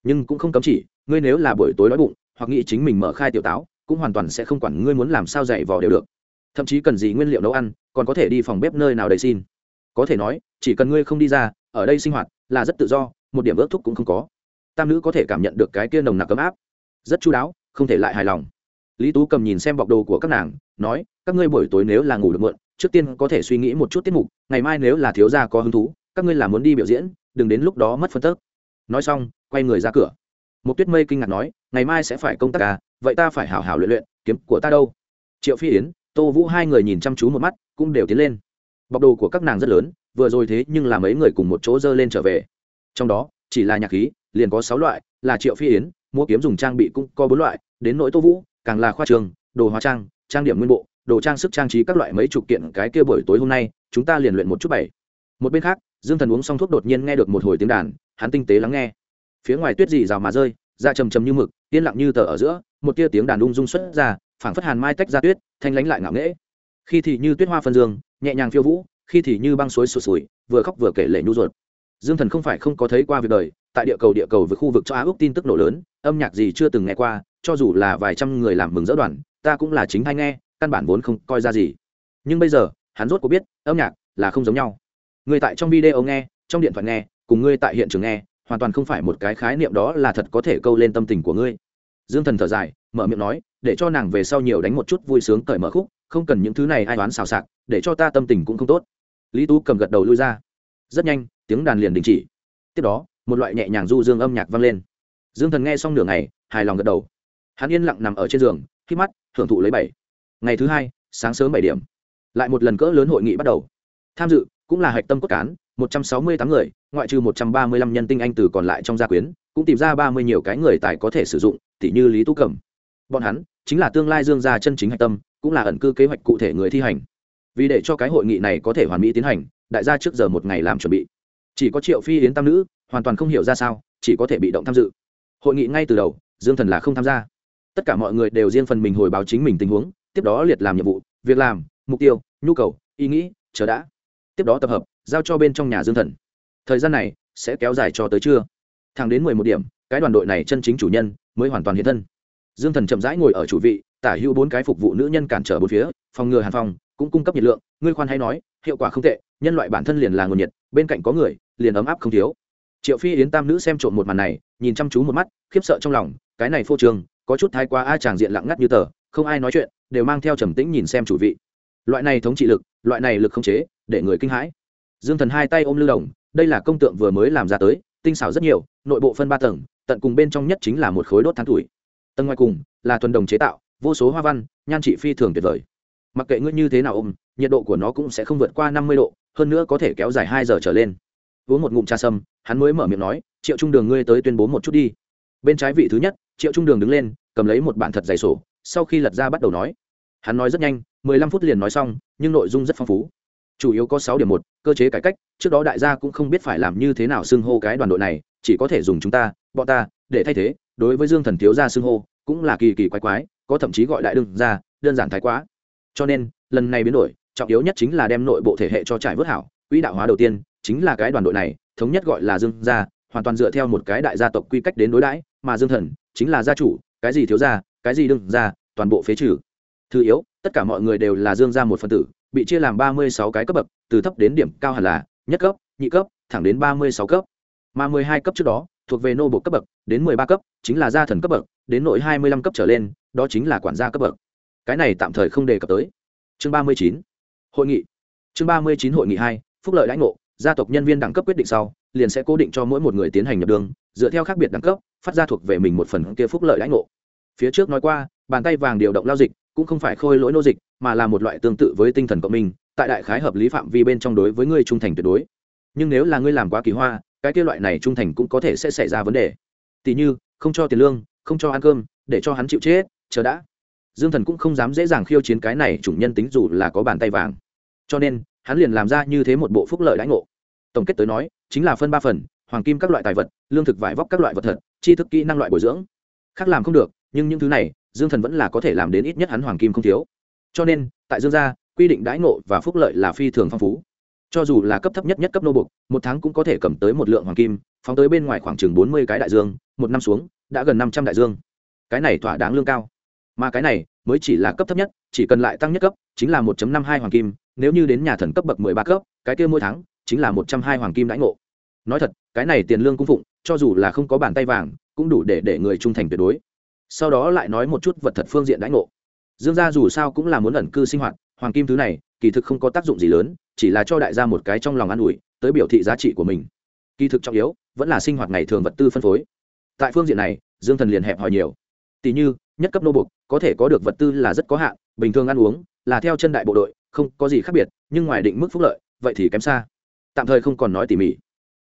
Nhưng cũng không cấm chỉ, ngươi nếu là buổi tối đói bụng, hoặc nghĩ chính mình mở khai tiểu táo cũng hoàn toàn sẽ không quản ngươi muốn làm sao dạy vò đều được. Thậm chí cần gì nguyên liệu nấu ăn, còn có thể đi phòng bếp nơi nào đầy xin. Có thể nói, chỉ cần ngươi không đi ra, ở đây sinh hoạt là rất tự do, một điểm ước thúc cũng không có. Tam nữ có thể cảm nhận được cái kia nồng nặc ấm áp. Rất chú đáo, không thể lại hài lòng. Lý tú cầm nhìn xem bọc đồ của các nàng, nói, các ngươi buổi tối nếu là ngủ được mượn trước tiên có thể suy nghĩ một chút tiết mục, ngày mai nếu là thiếu gia có hứng thú, các ngươi là muốn đi biểu diễn, đừng đến lúc đó mất phân tức. Nói xong, quay người ra cửa một tuyết mây kinh ngạc nói, ngày mai sẽ phải công tác à? Vậy ta phải hảo hảo luyện luyện, kiếm của ta đâu? Triệu phi yến, tô vũ hai người nhìn chăm chú một mắt, cũng đều tiến lên. Bọc đồ của các nàng rất lớn, vừa rồi thế nhưng là mấy người cùng một chỗ dơ lên trở về. Trong đó, chỉ là nhạc khí, liền có sáu loại, là triệu phi yến mua kiếm dùng trang bị cũng có bốn loại, đến nỗi tô vũ, càng là khoa trường, đồ hóa trang trang điểm nguyên bộ, đồ trang sức trang trí các loại mấy chục kiện cái kia buổi tối hôm nay, chúng ta liền luyện một chút bảy. Một bên khác, dương thần uống xong thuốc đột nhiên nghe được một hồi tiếng đàn, hắn tinh tế lắng nghe phía ngoài tuyết dị rào mà rơi, da trầm trầm như mực, yên lặng như tờ ở giữa, một tia tiếng đàn ung dung xuất ra, phảng phất hàn mai tách ra tuyết, thanh lánh lại ngạo nghễ. Khi thì như tuyết hoa phân dương, nhẹ nhàng phiêu vũ, khi thì như băng suối sụt sùi, vừa khóc vừa kể lệ nhu ruột. Dương thần không phải không có thấy qua việc đời, tại địa cầu địa cầu với khu vực cho á úc tin tức nổ lớn, âm nhạc gì chưa từng nghe qua, cho dù là vài trăm người làm mừng dỡ đoàn, ta cũng là chính hay nghe, căn bản vốn không coi ra gì. Nhưng bây giờ, hắn rốt có biết, âm nhạc là không giống nhau. Người tại trong video nghe, trong điện thoại nghe, cùng ngươi tại hiện trường nghe hoàn toàn không phải một cái khái niệm đó là thật có thể câu lên tâm tình của ngươi. Dương thần thở dài, mở miệng nói, để cho nàng về sau nhiều đánh một chút vui sướng cởi mở khúc, không cần những thứ này ai đoán xào xạc, để cho ta tâm tình cũng không tốt. Lý tú cầm gật đầu lui ra. Rất nhanh, tiếng đàn liền đình chỉ. Tiếp đó, một loại nhẹ nhàng du dương âm nhạc vang lên. Dương thần nghe xong nửa ngày, hài lòng gật đầu. Hắn yên lặng nằm ở trên giường, khi mắt hưởng thụ lấy bảy. Ngày thứ hai, sáng sớm bảy điểm. Lại một lần cỡ lớn hội nghị bắt đầu. Tham dự cũng là hạch tâm cốt cán, một trăm sáu mươi tám người ngoại trừ một trăm ba mươi lăm nhân tinh anh từ còn lại trong gia quyến, cũng tìm ra ba mươi nhiều cái người tài có thể sử dụng tỷ như lý tú cẩm. Bọn hắn chính là tương lai dương gia chân chính hạch tâm, cũng là ẩn cư kế hoạch cụ thể người thi hành. Vì để cho cái hội nghị này có thể hoàn mỹ tiến hành, đại gia trước giờ một ngày làm chuẩn bị. Chỉ có triệu phi yến tam nữ, hoàn toàn không hiểu ra sao, chỉ có thể bị động tham dự. Hội nghị ngay từ đầu, dương thần là không tham gia. Tất cả mọi người đều riêng phần mình hồi báo chính mình tình huống, tiếp đó liệt làm nhiệm vụ, việc làm, mục tiêu, nhu cầu, ý nghĩ, chờ đã. Tiếp đó tập hợp, giao cho bên trong nhà dương thần thời gian này sẽ kéo dài cho tới trưa. Thẳng đến mười một điểm, cái đoàn đội này chân chính chủ nhân mới hoàn toàn hiện thân. Dương thần chậm rãi ngồi ở chủ vị, tả hữu bốn cái phục vụ nữ nhân cản trở bốn phía, phòng ngừa hàn phòng cũng cung cấp nhiệt lượng. Ngươi khoan hay nói, hiệu quả không tệ, nhân loại bản thân liền là nguồn nhiệt, bên cạnh có người, liền ấm áp không thiếu. Triệu phi yến tam nữ xem trộm một màn này, nhìn chăm chú một mắt, khiếp sợ trong lòng, cái này phô trường có chút thái quá a chàng diện lặng ngắt như tờ, không ai nói chuyện, đều mang theo trầm tĩnh nhìn xem chủ vị. Loại này thống trị lực, loại này lực không chế, để người kinh hãi. Dương thần hai tay ôm lưu đồng đây là công tượng vừa mới làm ra tới, tinh xảo rất nhiều, nội bộ phân ba tầng, tận cùng bên trong nhất chính là một khối đốt than tuổi. Tầng ngoài cùng là thuần đồng chế tạo, vô số hoa văn, nhan trị phi thường tuyệt vời. Mặc kệ ngươi như thế nào ôm, nhiệt độ của nó cũng sẽ không vượt qua năm mươi độ, hơn nữa có thể kéo dài hai giờ trở lên. Uống một ngụm trà sâm, hắn mới mở miệng nói, triệu trung đường ngươi tới tuyên bố một chút đi. Bên trái vị thứ nhất, triệu trung đường đứng lên, cầm lấy một bản thật dày sổ, sau khi lật ra bắt đầu nói. Hắn nói rất nhanh, mười lăm phút liền nói xong, nhưng nội dung rất phong phú chủ yếu có sáu điểm một, cơ chế cải cách, trước đó đại gia cũng không biết phải làm như thế nào xưng hô cái đoàn đội này, chỉ có thể dùng chúng ta, bọn ta, để thay thế, đối với dương thần thiếu gia xưng hô, cũng là kỳ kỳ quái quái, có thậm chí gọi đại đương ra đơn giản thái quá. Cho nên, lần này biến đổi, trọng yếu nhất chính là đem nội bộ thể hệ cho trải vớt hảo, quỹ đạo hóa đầu tiên, chính là cái đoàn đội này, thống nhất gọi là dương gia, hoàn toàn dựa theo một cái đại gia tộc quy cách đến đối đãi, mà dương thần chính là gia chủ, cái gì thiếu gia, cái gì đương gia, toàn bộ phế trừ. Thứ yếu, tất cả mọi người đều là dương gia một phần tử bị chia làm ba mươi sáu cái cấp bậc, từ thấp đến điểm cao hẳn là nhất cấp, nhị cấp, thẳng đến ba mươi sáu cấp. Mà mười hai cấp trước đó, thuộc về nô bộ cấp bậc, đến mười ba cấp, chính là gia thần cấp bậc, đến nội hai mươi lăm cấp trở lên, đó chính là quản gia cấp bậc. Cái này tạm thời không đề cập tới. Chương ba mươi chín, hội nghị. Chương ba mươi chín hội nghị hai, phúc lợi lãnh ngộ, gia tộc nhân viên đẳng cấp quyết định sau, liền sẽ cố định cho mỗi một người tiến hành nhập đường, dựa theo khác biệt đẳng cấp, phát ra thuộc về mình một phần kia phúc lợi lãnh ngộ. Phía trước nói qua, bàn tay vàng điều động lao dịch cũng không phải khôi lỗi nô dịch, mà là một loại tương tự với tinh thần cộng minh, tại đại khái hợp lý phạm vi bên trong đối với ngươi trung thành tuyệt đối. Nhưng nếu là ngươi làm quá kỳ hoa, cái kia loại này trung thành cũng có thể sẽ xảy ra vấn đề. Tỷ như, không cho tiền lương, không cho ăn cơm, để cho hắn chịu chết, chờ đã. Dương thần cũng không dám dễ dàng khiêu chiến cái này chủng nhân tính dù là có bàn tay vàng. Cho nên, hắn liền làm ra như thế một bộ phúc lợi đãi ngộ. Tổng kết tới nói, chính là phân ba phần, hoàng kim các loại tài vật, lương thực vải vóc các loại vật thật, tri thức kỹ năng loại bồi dưỡng. Khác làm không được, nhưng những thứ này dương thần vẫn là có thể làm đến ít nhất hắn hoàng kim không thiếu. Cho nên, tại dương gia, quy định đãi ngộ và phúc lợi là phi thường phong phú. Cho dù là cấp thấp nhất nhất cấp nô bục một tháng cũng có thể cầm tới một lượng hoàng kim, phóng tới bên ngoài khoảng chừng bốn mươi cái đại dương, một năm xuống, đã gần năm trăm đại dương. Cái này thỏa đáng lương cao. Mà cái này, mới chỉ là cấp thấp nhất, chỉ cần lại tăng nhất cấp, chính là một năm hai hoàng kim, nếu như đến nhà thần cấp bậc mười ba cấp, cái kia mỗi tháng, chính là một trăm hai hoàng kim đãi ngộ. Nói thật, cái này tiền lương cung phụng, cho dù là không có bàn tay vàng, cũng đủ để để người trung thành tuyệt đối sau đó lại nói một chút vật thật phương diện đãi ngộ. Dương gia dù sao cũng là muốn ẩn cư sinh hoạt, hoàng kim thứ này, kỳ thực không có tác dụng gì lớn, chỉ là cho đại gia một cái trong lòng an ủi, tới biểu thị giá trị của mình. Kỳ thực trọng yếu, vẫn là sinh hoạt ngày thường vật tư phân phối. Tại phương diện này, dương thần liền hẹp hòi nhiều. Tỷ như, nhất cấp nô bục, có thể có được vật tư là rất có hạn, bình thường ăn uống, là theo chân đại bộ đội, không có gì khác biệt, nhưng ngoài định mức phúc lợi, vậy thì kém xa. Tạm thời không còn nói tỉ mỉ.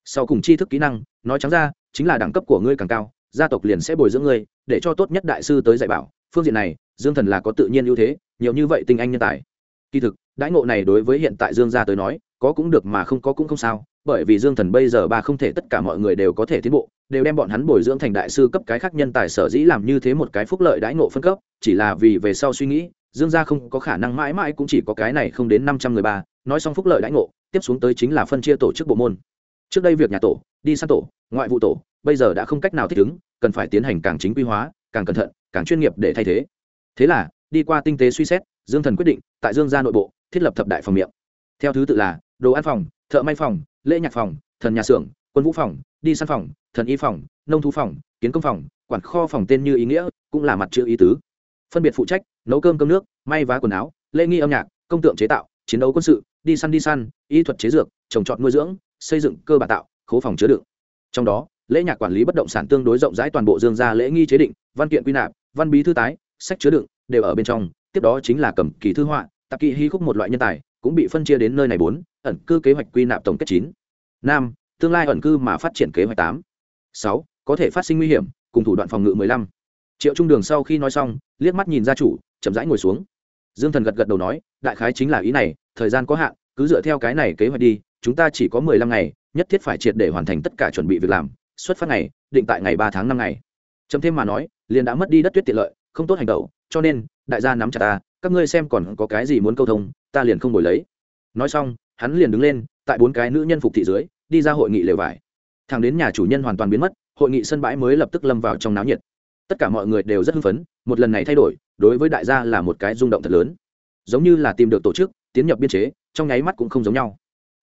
Sau cùng tri thức kỹ năng, nói trắng ra, chính là đẳng cấp của ngươi càng cao gia tộc liền sẽ bồi dưỡng ngươi, để cho tốt nhất đại sư tới dạy bảo. Phương diện này, dương thần là có tự nhiên ưu thế, nhiều như vậy tinh anh nhân tài. Kỳ thực, đãi ngộ này đối với hiện tại dương gia tới nói, có cũng được mà không có cũng không sao, bởi vì dương thần bây giờ ba không thể tất cả mọi người đều có thể tiến bộ, đều đem bọn hắn bồi dưỡng thành đại sư cấp cái khác nhân tài sở dĩ làm như thế một cái phúc lợi đãi ngộ phân cấp, chỉ là vì về sau suy nghĩ, dương gia không có khả năng mãi mãi cũng chỉ có cái này không đến năm trăm người ba, nói xong phúc lợi đãi ngộ, tiếp xuống tới chính là phân chia tổ chức bộ môn. Trước đây việc nhà tổ đi săn tổ, ngoại vụ tổ, bây giờ đã không cách nào thích ứng, cần phải tiến hành càng chính quy hóa, càng cẩn thận, càng chuyên nghiệp để thay thế. Thế là, đi qua tinh tế suy xét, dương thần quyết định, tại dương gia nội bộ, thiết lập thập đại phòng miệng. Theo thứ tự là, đồ ăn phòng, thợ may phòng, lễ nhạc phòng, thần nhà xưởng, quân vũ phòng, đi săn phòng, thần y phòng, nông thu phòng, kiến công phòng, quản kho phòng tên như ý nghĩa, cũng là mặt chữ ý tứ. Phân biệt phụ trách, nấu cơm cơm nước, may vá quần áo, lễ nghi âm nhạc, công tượng chế tạo, chiến đấu quân sự, đi săn đi săn, y thuật chế dược, trồng trọt nuôi dưỡng, xây dựng cơ bản tạo khố phòng chứa đựng. Trong đó, lễ nhạc quản lý bất động sản tương đối rộng rãi toàn bộ dương gia lễ nghi chế định, văn kiện quy nạp, văn bí thư tái, sách chứa đựng đều ở bên trong, tiếp đó chính là cầm kỳ thư họa, tạp kỵ hy khúc một loại nhân tài cũng bị phân chia đến nơi này bốn, ẩn cư kế hoạch quy nạp tổng kết chín. Năm tương lai ẩn cư mà phát triển kế hoạch tám. Sáu, có thể phát sinh nguy hiểm, cùng thủ đoạn phòng ngự mười lăm. Triệu trung đường sau khi nói xong, liếc mắt nhìn gia chủ, chậm rãi ngồi xuống. Dương thần gật gật đầu nói, đại khái chính là ý này, thời gian có hạn, cứ dựa theo cái này kế hoạch đi, chúng ta chỉ có mười lăm ngày nhất thiết phải triệt để hoàn thành tất cả chuẩn bị việc làm, xuất phát ngày, định tại ngày ba tháng năm ngày. Chấm thêm mà nói, liền đã mất đi đất tuyết tiện lợi, không tốt hành động, cho nên, đại gia nắm chặt ta, các ngươi xem còn có cái gì muốn câu thông, ta liền không đổi lấy. Nói xong, hắn liền đứng lên, tại bốn cái nữ nhân phục thị dưới, đi ra hội nghị lều vải. Thằng đến nhà chủ nhân hoàn toàn biến mất, hội nghị sân bãi mới lập tức lâm vào trong náo nhiệt. Tất cả mọi người đều rất hưng phấn, một lần này thay đổi, đối với đại gia là một cái rung động thật lớn. Giống như là tìm được tổ chức, tiến nhập biên chế, trong nháy mắt cũng không giống nhau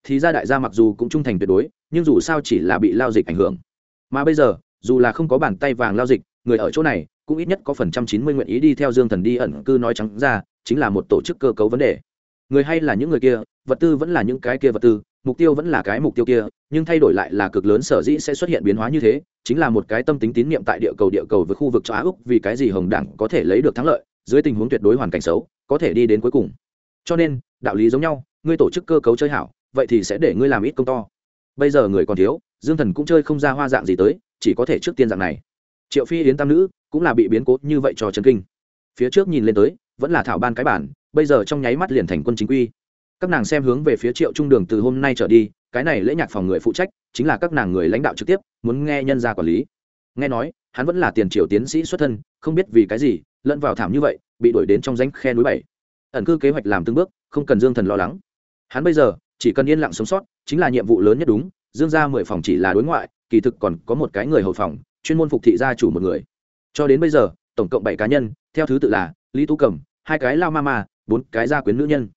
thì ra đại gia mặc dù cũng trung thành tuyệt đối, nhưng dù sao chỉ là bị lao dịch ảnh hưởng. Mà bây giờ, dù là không có bàn tay vàng lao dịch, người ở chỗ này cũng ít nhất có phần trăm chín mươi nguyện ý đi theo dương thần đi ẩn cư nói trắng ra, chính là một tổ chức cơ cấu vấn đề. Người hay là những người kia, vật tư vẫn là những cái kia vật tư, mục tiêu vẫn là cái mục tiêu kia, nhưng thay đổi lại là cực lớn sở dĩ sẽ xuất hiện biến hóa như thế, chính là một cái tâm tính tín nhiệm tại địa cầu địa cầu với khu vực châu á úc vì cái gì hồng đảng có thể lấy được thắng lợi, dưới tình huống tuyệt đối hoàn cảnh xấu, có thể đi đến cuối cùng. Cho nên, đạo lý giống nhau, ngươi tổ chức cơ cấu chơi hảo vậy thì sẽ để ngươi làm ít công to. Bây giờ người còn thiếu, dương thần cũng chơi không ra hoa dạng gì tới, chỉ có thể trước tiên dạng này. Triệu phi yến tam nữ cũng là bị biến cố như vậy cho trần kinh. Phía trước nhìn lên tới, vẫn là thảo ban cái bản, bây giờ trong nháy mắt liền thành quân chính quy. Các nàng xem hướng về phía triệu trung đường từ hôm nay trở đi, cái này lễ nhạc phòng người phụ trách, chính là các nàng người lãnh đạo trực tiếp, muốn nghe nhân gia quản lý. Nghe nói, hắn vẫn là tiền triều tiến sĩ xuất thân, không biết vì cái gì, lẫn vào thảm như vậy, bị đuổi đến trong danh khe núi bảy. Ẩn cư kế hoạch làm từng bước, không cần dương thần lo lắng. Hắn bây giờ chỉ cần yên lặng sống sót, chính là nhiệm vụ lớn nhất đúng, dương gia mười phòng chỉ là đối ngoại, kỳ thực còn có một cái người hầu phòng, chuyên môn phục thị gia chủ một người. Cho đến bây giờ, tổng cộng bảy cá nhân, theo thứ tự là lý tú cầm, hai cái lao ma ma, bốn cái gia quyến nữ nhân.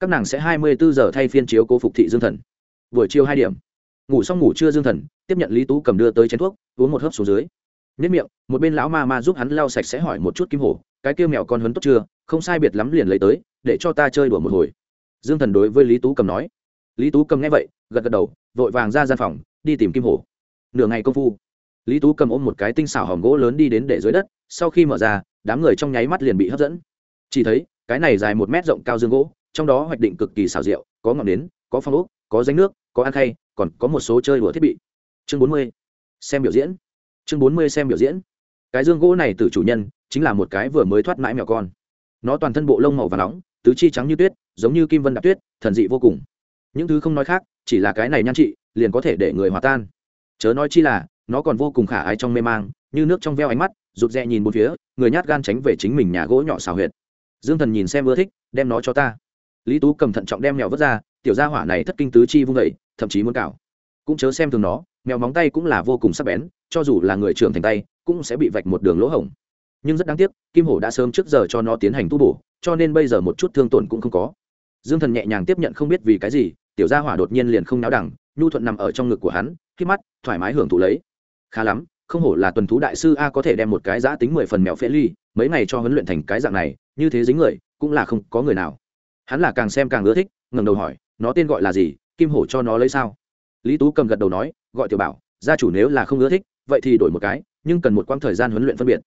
Các nàng sẽ hai mươi bốn giờ thay phiên chiếu cố phục thị dương thần. Buổi chiều hai điểm. Ngủ xong ngủ trưa dương thần, tiếp nhận lý tú cầm đưa tới chén thuốc, uống một hớp xuống dưới. Nhất miệng, một bên lão ma ma giúp hắn lau sạch sẽ hỏi một chút kim hổ, cái kêu mèo con hấn tốt chưa? Không sai biệt lắm liền lấy tới, để cho ta chơi đùa một hồi. Dương thần đối với lý tú cầm nói lý tú cầm nghe vậy, gật gật đầu, vội vàng ra gian phòng, đi tìm kim hổ. Nửa ngày công phu, lý tú cầm ôm một cái tinh xảo hòm gỗ lớn đi đến để dưới đất, sau khi mở ra, đám người trong nháy mắt liền bị hấp dẫn. Chỉ thấy, cái này dài một mét rộng cao dương gỗ, trong đó hoạch định cực kỳ xảo diệu, có ngọn nến, có phong ốc, có danh nước, có ăn khay, còn có một số chơi đùa thiết bị. Chương bốn mươi, xem biểu diễn. Chương bốn mươi xem biểu diễn. Cái dương gỗ này từ chủ nhân, chính là một cái vừa mới thoát mãi mèo con. Nó toàn thân bộ lông màu và nóng, tứ chi trắng như tuyết, giống như kim vân đạp tuyết, thần dị vô cùng những thứ không nói khác, chỉ là cái này nhan trị, liền có thể để người hòa tan. Chớ nói chi là, nó còn vô cùng khả ái trong mê mang, như nước trong veo ánh mắt, rụt rè nhìn một phía, người nhát gan tránh về chính mình nhà gỗ nhỏ xào huyệt. Dương thần nhìn xem ưa thích, đem nó cho ta. Lý tú cầm thận trọng đem mèo vớt ra, tiểu gia hỏa này thất kinh tứ chi vung vẩy thậm chí muốn cào. Cũng chớ xem thường nó, mèo móng tay cũng là vô cùng sắc bén, cho dù là người trưởng thành tay, cũng sẽ bị vạch một đường lỗ hổng. Nhưng rất đáng tiếc, kim hổ đã sớm trước giờ cho nó tiến hành tu bổ, cho nên bây giờ một chút thương tổn cũng không có. Dương thần nhẹ nhàng tiếp nhận không biết vì cái gì tiểu gia hỏa đột nhiên liền không náo đẳng, nhu thuận nằm ở trong ngực của hắn, khi mắt, thoải mái hưởng thụ lấy. Khá lắm, không hổ là tuần thú đại sư a có thể đem một cái giã tính mười phần mèo phễ ly, mấy ngày cho huấn luyện thành cái dạng này, như thế dính người, cũng là không có người nào. Hắn là càng xem càng ưa thích, ngẩng đầu hỏi, nó tên gọi là gì? Kim hổ cho nó lấy sao? Lý tú cầm gật đầu nói, gọi tiểu bảo, gia chủ nếu là không ưa thích, vậy thì đổi một cái, nhưng cần một quãng thời gian huấn luyện phân biệt.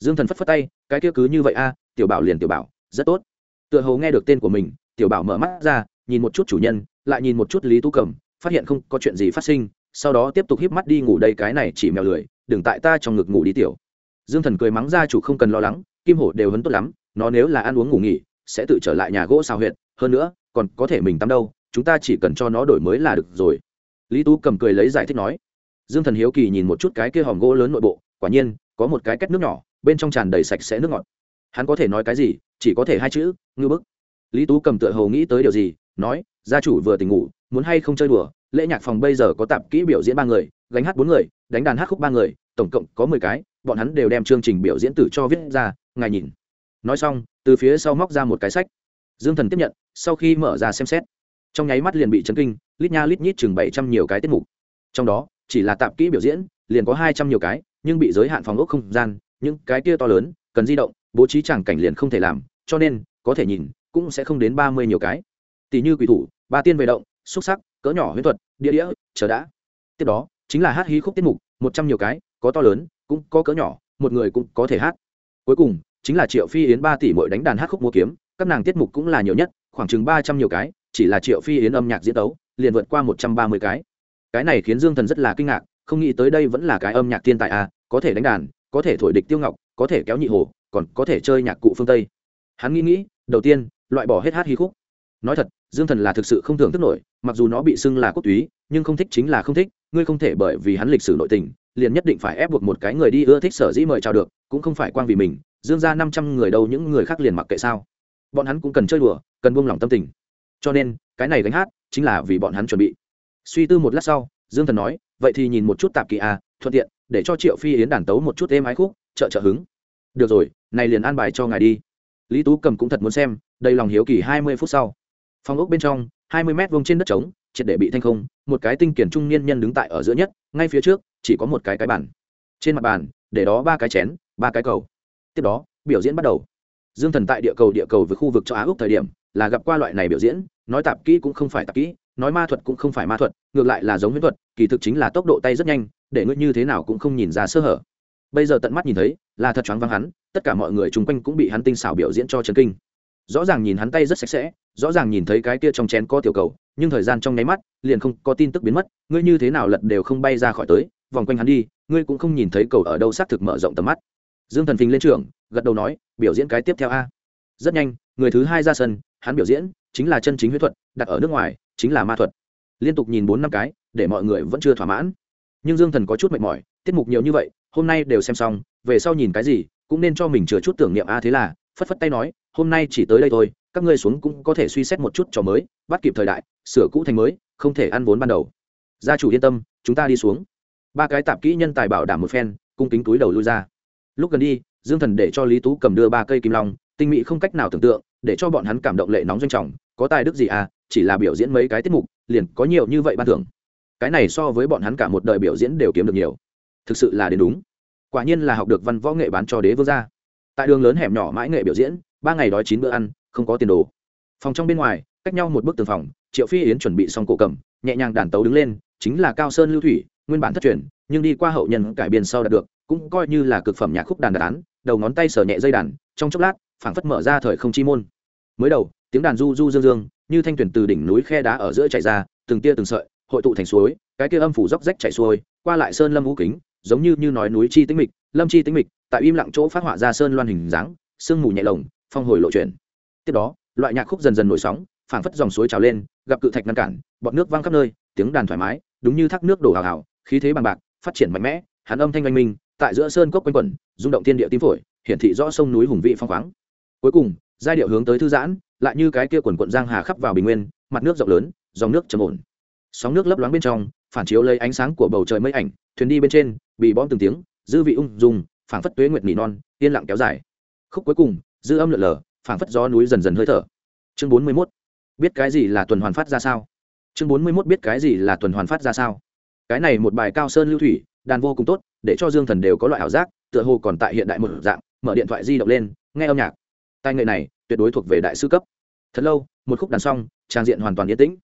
Dương thần phất phất tay, cái kia cứ như vậy a, tiểu bảo liền tiểu bảo, rất tốt. Tựa hồ nghe được tên của mình, tiểu bảo mở mắt ra, nhìn một chút chủ nhân lại nhìn một chút lý tú cầm phát hiện không có chuyện gì phát sinh sau đó tiếp tục híp mắt đi ngủ đây cái này chỉ mèo lười đừng tại ta trong ngực ngủ đi tiểu. Dương thần cười mắng gia chủ không cần lo lắng kim hổ đều hấn tốt lắm nó nếu là ăn uống ngủ nghỉ sẽ tự trở lại nhà gỗ xào Huyện, hơn nữa còn có thể mình tắm đâu chúng ta chỉ cần cho nó đổi mới là được rồi. Lý tú cầm cười lấy giải thích nói. Dương thần hiếu kỳ nhìn một chút cái kia hòm gỗ lớn nội bộ quả nhiên có một cái két nước nhỏ bên trong tràn đầy sạch sẽ nước ngọt. Hắn có thể nói cái gì chỉ có thể hai chữ ngư bức. Lý tú cầm tựa hầu nghĩ tới điều gì nói gia chủ vừa tỉnh ngủ, muốn hay không chơi đùa, lễ nhạc phòng bây giờ có tạp kỹ biểu diễn ba người, gánh hát bốn người, đánh đàn hát khúc ba người, tổng cộng có mười cái, bọn hắn đều đem chương trình biểu diễn tử cho viết ra, ngài nhìn. Nói xong, từ phía sau móc ra một cái sách. Dương thần tiếp nhận, sau khi mở ra xem xét, trong nháy mắt liền bị chấn kinh, lít nha lít nhít chừng bảy trăm nhiều cái tiết mục. Trong đó, chỉ là tạp kỹ biểu diễn, liền có hai trăm nhiều cái, nhưng bị giới hạn phòng ốc không gian, những cái kia to lớn, cần di động, bố trí chẳng cảnh liền không thể làm, cho nên, có thể nhìn, cũng sẽ không đến ba mươi nhiều cái tỷ như quỷ thủ, ba tiên về động, xúc sắc, cỡ nhỏ huyễn thuật, địa đĩa, chờ đã. Tiếp đó, chính là hát hí khúc tiết mục, một trăm nhiều cái, có to lớn, cũng có cỡ nhỏ, một người cũng có thể hát. Cuối cùng, chính là triệu phi yến ba tỷ mỗi đánh đàn hát khúc múa kiếm, các nàng tiết mục cũng là nhiều nhất, khoảng chừng ba trăm nhiều cái, chỉ là triệu phi yến âm nhạc diễn tấu, liền vượt qua một trăm ba mươi cái. Cái này khiến dương thần rất là kinh ngạc, không nghĩ tới đây vẫn là cái âm nhạc thiên tài à có thể đánh đàn, có thể thổi địch tiêu ngọc, có thể kéo nhị hồ, còn có thể chơi nhạc cụ phương tây. Hắn nghĩ nghĩ, đầu tiên, loại bỏ hết hát hí khúc. Nói thật dương thần là thực sự không thưởng thức nổi mặc dù nó bị xưng là quốc túy nhưng không thích chính là không thích ngươi không thể bởi vì hắn lịch sử nội tình liền nhất định phải ép buộc một cái người đi ưa thích sở dĩ mời chào được cũng không phải quan vì mình dương ra năm trăm người đâu những người khác liền mặc kệ sao. Bọn hắn cũng cần chơi đùa cần buông lỏng tâm tình. Cho nên cái này gánh hát chính là vì bọn hắn chuẩn bị. Suy tư một lát sau dương thần nói vậy thì nhìn một chút tạp kỳ à, thuận tiện để cho triệu phi yến đàn tấu một chút êm ái khúc trợ trợ hứng. Được rồi này liền an bài cho ngài đi. Lý tú cầm cũng thật muốn xem đây lòng hiếu kỳ hai mươi phút sau phòng ốc bên trong, hai mươi mét vuông trên đất trống, triệt để bị thanh không, một cái tinh kiển trung niên nhân đứng tại ở giữa nhất, ngay phía trước, chỉ có một cái cái bàn. Trên mặt bàn, để đó ba cái chén, ba cái cầu. Tiếp đó, biểu diễn bắt đầu. Dương thần tại địa cầu địa cầu với khu vực cho á úc thời điểm, là gặp qua loại này biểu diễn, nói tạp kỹ cũng không phải tạp kỹ, nói ma thuật cũng không phải ma thuật, ngược lại là giống huyễn thuật, kỳ thực chính là tốc độ tay rất nhanh, để ngươi như thế nào cũng không nhìn ra sơ hở. Bây giờ tận mắt nhìn thấy, là thật choáng văng hắn, tất cả mọi người chung quanh cũng bị hắn tinh xảo biểu diễn cho chấn kinh rõ ràng nhìn hắn tay rất sạch sẽ, rõ ràng nhìn thấy cái kia trong chén có tiểu cầu, nhưng thời gian trong nháy mắt, liền không có tin tức biến mất, ngươi như thế nào lật đều không bay ra khỏi tới, vòng quanh hắn đi, ngươi cũng không nhìn thấy cầu ở đâu xác thực mở rộng tầm mắt. Dương thần phình lên trường, gật đầu nói, biểu diễn cái tiếp theo a. Rất nhanh, người thứ hai ra sân, hắn biểu diễn chính là chân chính huyết thuật, đặt ở nước ngoài, chính là ma thuật. Liên tục nhìn bốn năm cái, để mọi người vẫn chưa thỏa mãn. Nhưng dương thần có chút mệt mỏi, tiết mục nhiều như vậy, hôm nay đều xem xong, về sau nhìn cái gì, cũng nên cho mình chừa chút tưởng niệm a thế là phất phất tay nói, hôm nay chỉ tới đây thôi, các ngươi xuống cũng có thể suy xét một chút trò mới, bắt kịp thời đại, sửa cũ thành mới, không thể ăn vốn ban đầu. Gia chủ yên tâm, chúng ta đi xuống. Ba cái tạp kỹ nhân tài bảo đảm một phen, cung kính túi đầu lui ra. Lúc gần đi, dương thần để cho lý tú cầm đưa ba cây kim long, tinh mỹ không cách nào tưởng tượng, để cho bọn hắn cảm động lệ nóng doanh trọng, có tài đức gì à chỉ là biểu diễn mấy cái tiết mục, liền có nhiều như vậy ban thưởng. Cái này so với bọn hắn cả một đời biểu diễn đều kiếm được nhiều. Thực sự là đến đúng. Quả nhiên là học được văn võ nghệ bán cho đế vương gia tại đường lớn hẻm nhỏ mãi nghệ biểu diễn, ba ngày đói chín bữa ăn, không có tiền đồ. Phòng trong bên ngoài, cách nhau một bức tường phòng, triệu phi yến chuẩn bị xong cổ cầm, nhẹ nhàng đàn tấu đứng lên, chính là cao sơn lưu thủy, nguyên bản thất truyền, nhưng đi qua hậu nhân cải biên sau đạt được, cũng coi như là cực phẩm nhạc khúc đàn đàn đầu ngón tay sở nhẹ dây đàn, trong chốc lát, phảng phất mở ra thời không chi môn. Mới đầu, tiếng đàn du du dương dương, như thanh tuyển từ đỉnh núi khe đá ở giữa chạy ra, từng tia từng sợi, hội tụ thành suối, cái kia âm phủ dốc rách chảy xuôi, qua lại sơn lâm vũ kính, giống như như nói núi chi tĩnh mịch, lâm chi tĩnh mịch tại im lặng chỗ phát họa ra sơn loan hình dáng, sương mù nhẹ lồng, phong hồi lộ chuyển. Tiếp đó, loại nhạc khúc dần dần nổi sóng, phảng phất dòng suối trào lên, gặp cự thạch ngăn cản, bọt nước vang khắp nơi, tiếng đàn thoải mái, đúng như thác nước đổ hào hào, khí thế bằng bạc, phát triển mạnh mẽ hắn âm thanh oanh minh, tại giữa sơn cốc quanh quẩn, rung động thiên địa tím phổi, hiển thị rõ sông núi hùng vị phong khoáng. Cuối cùng, giai điệu hướng tới thư giãn, lại như cái kia quần quận giang hà khắp vào bình nguyên, mặt nước rộng lớn, dòng nước trầm ổn. Sóng nước lấp loáng bên trong, phản chiếu lấy ánh sáng của bầu trời mây ảnh, thuyền đi bên trên, bị bom từng tiếng, dư vị ung dung phảng phất tuế nguyệt nỉ non, yên lặng kéo dài. Khúc cuối cùng, dư âm lượn lờ, phảng phất gió núi dần dần hơi thở. Chương bốn mươi 41. biết cái gì là tuần hoàn phát ra sao? Chương bốn mươi 41 biết cái gì là tuần hoàn phát ra sao? Cái này một bài cao sơn lưu thủy, đàn vô cùng tốt, để cho dương thần đều có loại ảo giác, tựa hồ còn tại hiện đại một dạng, mở điện thoại di động lên, nghe âm nhạc. Tài nghệ này, tuyệt đối thuộc về đại sư cấp. Thật lâu, một khúc đàn xong trang diện hoàn toàn yên tĩnh.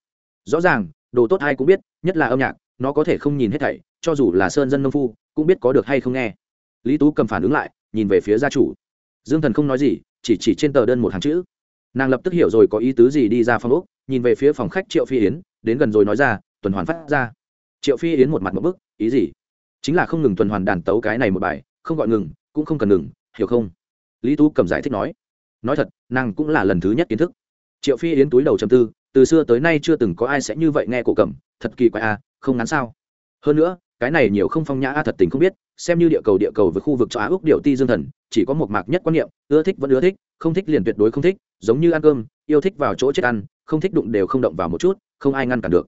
Rõ ràng, đồ tốt ai cũng biết, nhất là âm nhạc, nó có thể không nhìn hết thảy, cho dù là sơn dân nông phu, cũng biết có được hay không nghe lý tú cầm phản ứng lại nhìn về phía gia chủ. Dương thần không nói gì chỉ chỉ trên tờ đơn một hàng chữ. Nàng lập tức hiểu rồi có ý tứ gì đi ra phòng úc nhìn về phía phòng khách triệu phi yến đến gần rồi nói ra tuần hoàn phát ra. Triệu phi yến một mặt một bức ý gì? Chính là không ngừng tuần hoàn đàn tấu cái này một bài không gọi ngừng cũng không cần ngừng hiểu không? Lý tú cầm giải thích nói. Nói thật nàng cũng là lần thứ nhất kiến thức. Triệu phi yến túi đầu chầm tư từ xưa tới nay chưa từng có ai sẽ như vậy nghe cổ cầm thật kỳ quái à, không ngắn sao? Hơn nữa cái này nhiều không phong nhã a thật tình không biết, xem như địa cầu địa cầu với khu vực cho á úc điệu ti dương thần, chỉ có một mạc nhất quan niệm, ưa thích vẫn ưa thích, không thích liền tuyệt đối không thích, giống như ăn cơm, yêu thích vào chỗ chết ăn, không thích đụng đều không động vào một chút, không ai ngăn cản được.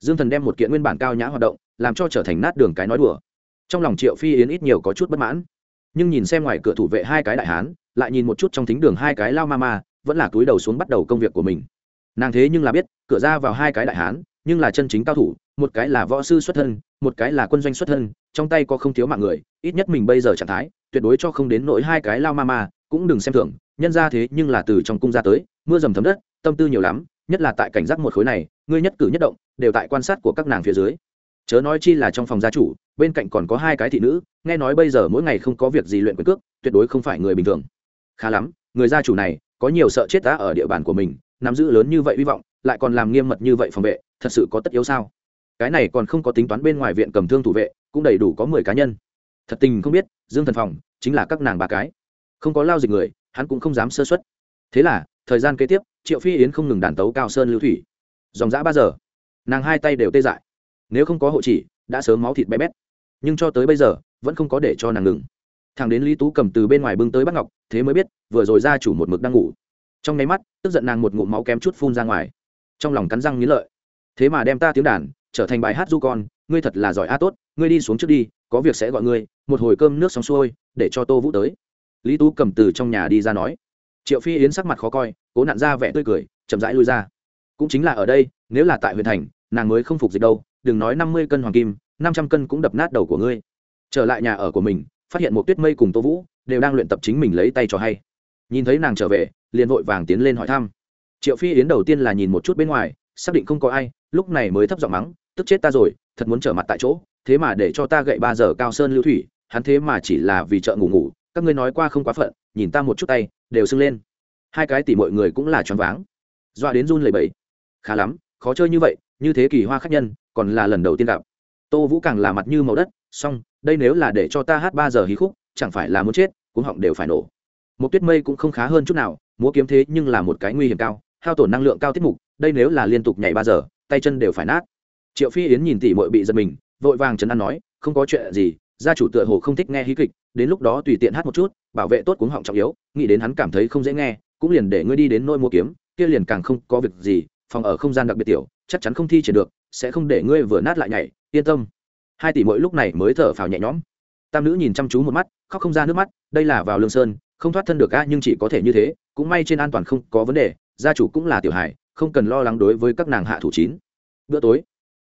Dương thần đem một kiện nguyên bản cao nhã hoạt động, làm cho trở thành nát đường cái nói đùa. Trong lòng triệu phi yến ít nhiều có chút bất mãn. Nhưng nhìn xem ngoài cửa thủ vệ hai cái đại hán, lại nhìn một chút trong thính đường hai cái lao ma ma, vẫn là túi đầu xuống bắt đầu công việc của mình. Nàng thế nhưng là biết, cửa ra vào hai cái đại hán, nhưng là chân chính cao thủ một cái là võ sư xuất thân, một cái là quân doanh xuất thân, trong tay có không thiếu mạng người, ít nhất mình bây giờ trạng thái, tuyệt đối cho không đến nỗi hai cái lao ma ma, cũng đừng xem thường, nhân ra thế nhưng là từ trong cung ra tới, mưa dầm thấm đất, tâm tư nhiều lắm, nhất là tại cảnh giác một khối này, ngươi nhất cử nhất động, đều tại quan sát của các nàng phía dưới. Chớ nói chi là trong phòng gia chủ, bên cạnh còn có hai cái thị nữ, nghe nói bây giờ mỗi ngày không có việc gì luyện quyền cước, tuyệt đối không phải người bình thường. Khá lắm, người gia chủ này, có nhiều sợ chết đã ở địa bàn của mình, nắm giữ lớn như vậy hy vọng, lại còn làm nghiêm mật như vậy phòng vệ, thật sự có tất yếu sao? Cái này còn không có tính toán bên ngoài viện cầm thương thủ vệ, cũng đầy đủ có mười cá nhân. Thật tình không biết, dương thần phòng chính là các nàng bà cái. Không có lao dịch người, hắn cũng không dám sơ xuất thế là, thời gian kế tiếp, triệu phi yến không ngừng đàn tấu cao sơn lưu thủy. Dòng dã ba giờ, nàng hai tay đều tê dại. Nếu không có hộ chỉ, đã sớm máu thịt bé bét. Nhưng cho tới bây giờ, vẫn không có để cho nàng ngừng. Thằng đến lý tú cầm từ bên ngoài bưng tới bắt ngọc, thế mới biết, vừa rồi ra chủ một mực đang ngủ. Trong nháy mắt, tức giận nàng một ngụm máu kém chút phun ra ngoài. Trong lòng cắn răng nghĩ lợi. Thế mà đem ta tiếng đàn trở thành bài hát du con, ngươi thật là giỏi a, tốt, ngươi đi xuống trước đi, có việc sẽ gọi ngươi, một hồi cơm nước xong xuôi, để cho tô vũ tới. Lý tú cầm từ trong nhà đi ra nói. Triệu phi yến sắc mặt khó coi, cố nặn ra vẻ tươi cười, chậm rãi lui ra. Cũng chính là ở đây, nếu là tại huyện thành, nàng mới không phục dịch đâu, đừng nói năm mươi cân hoàng kim, năm trăm cân cũng đập nát đầu của ngươi. Trở lại nhà ở của mình, phát hiện một tuyết mây cùng tô vũ, đều đang luyện tập chính mình lấy tay cho hay. Nhìn thấy nàng trở về, liền vội vàng tiến lên hỏi thăm. Triệu phi yến đầu tiên là nhìn một chút bên ngoài, xác định không có ai, lúc này mới thấp giọng mắng tức chết ta rồi, thật muốn trở mặt tại chỗ, thế mà để cho ta gậy ba giờ cao sơn lưu thủy, hắn thế mà chỉ là vì chợ ngủ ngủ, các ngươi nói qua không quá phận, nhìn ta một chút tay, đều sưng lên. Hai cái tỷ mọi người cũng là choáng váng. Doa đến run lẩy bẩy. Khá lắm, khó chơi như vậy, như thế kỳ hoa khách nhân, còn là lần đầu tiên gặp. Tô vũ càng là mặt như màu đất, xong, đây nếu là để cho ta hát ba giờ hí khúc, chẳng phải là muốn chết cũng họng đều phải nổ. Một tuyết mây cũng không khá hơn chút nào, múa kiếm thế nhưng là một cái nguy hiểm cao, hao tổn năng lượng cao tiết mục, đây nếu là liên tục nhảy ba giờ, tay chân đều phải nát triệu phi yến nhìn tỷ mội bị giật mình, vội vàng chấn an nói, không có chuyện gì, gia chủ tựa hồ không thích nghe hí kịch, đến lúc đó tùy tiện hát một chút, bảo vệ tốt cuống họng trọng yếu, nghĩ đến hắn cảm thấy không dễ nghe, cũng liền để ngươi đi đến nôi mua kiếm, kia liền càng không có việc gì, phòng ở không gian đặc biệt tiểu, chắc chắn không thi triển được, sẽ không để ngươi vừa nát lại nhảy, yên tâm. Hai tỷ mỗi lúc này mới thở phào nhẹ nhõm. Tam nữ nhìn chăm chú một mắt, khóc không ra nước mắt, đây là vào lương sơn, không thoát thân được a, nhưng chỉ có thể như thế, cũng may trên an toàn không có vấn đề, gia chủ cũng là tiểu hải không cần lo lắng đối với các nàng hạ thủ chín. Bữa tối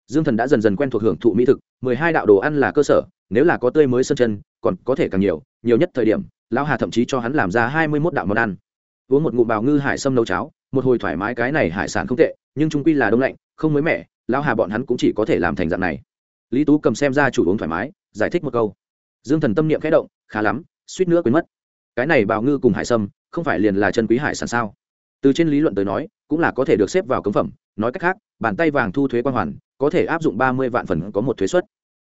dương thần đã dần dần quen thuộc hưởng thụ mỹ thực, mười hai đạo đồ ăn là cơ sở, nếu là có tươi mới sơn chân, còn có thể càng nhiều nhiều nhất thời điểm, lão hà thậm chí cho hắn làm ra hai mươi mốt đạo món ăn. Uống một ngụm bào ngư hải sâm nấu cháo, một hồi thoải mái cái này hải sản không tệ, nhưng trung quy là đông lạnh, không mới mẻ, lão hà bọn hắn cũng chỉ có thể làm thành dạng này. Lý tú cầm xem ra chủ uống thoải mái, giải thích một câu. Dương thần tâm niệm khẽ động, khá lắm, suýt nữa quên mất. Cái này bào ngư cùng hải sâm, không phải liền là chân quý hải sản sao? Từ trên lý luận tới nói, cũng là có thể được xếp vào cống phẩm nói cách khác, bàn tay vàng thu thuế quan hoàn, có thể áp dụng ba mươi vạn phần có một thuế suất.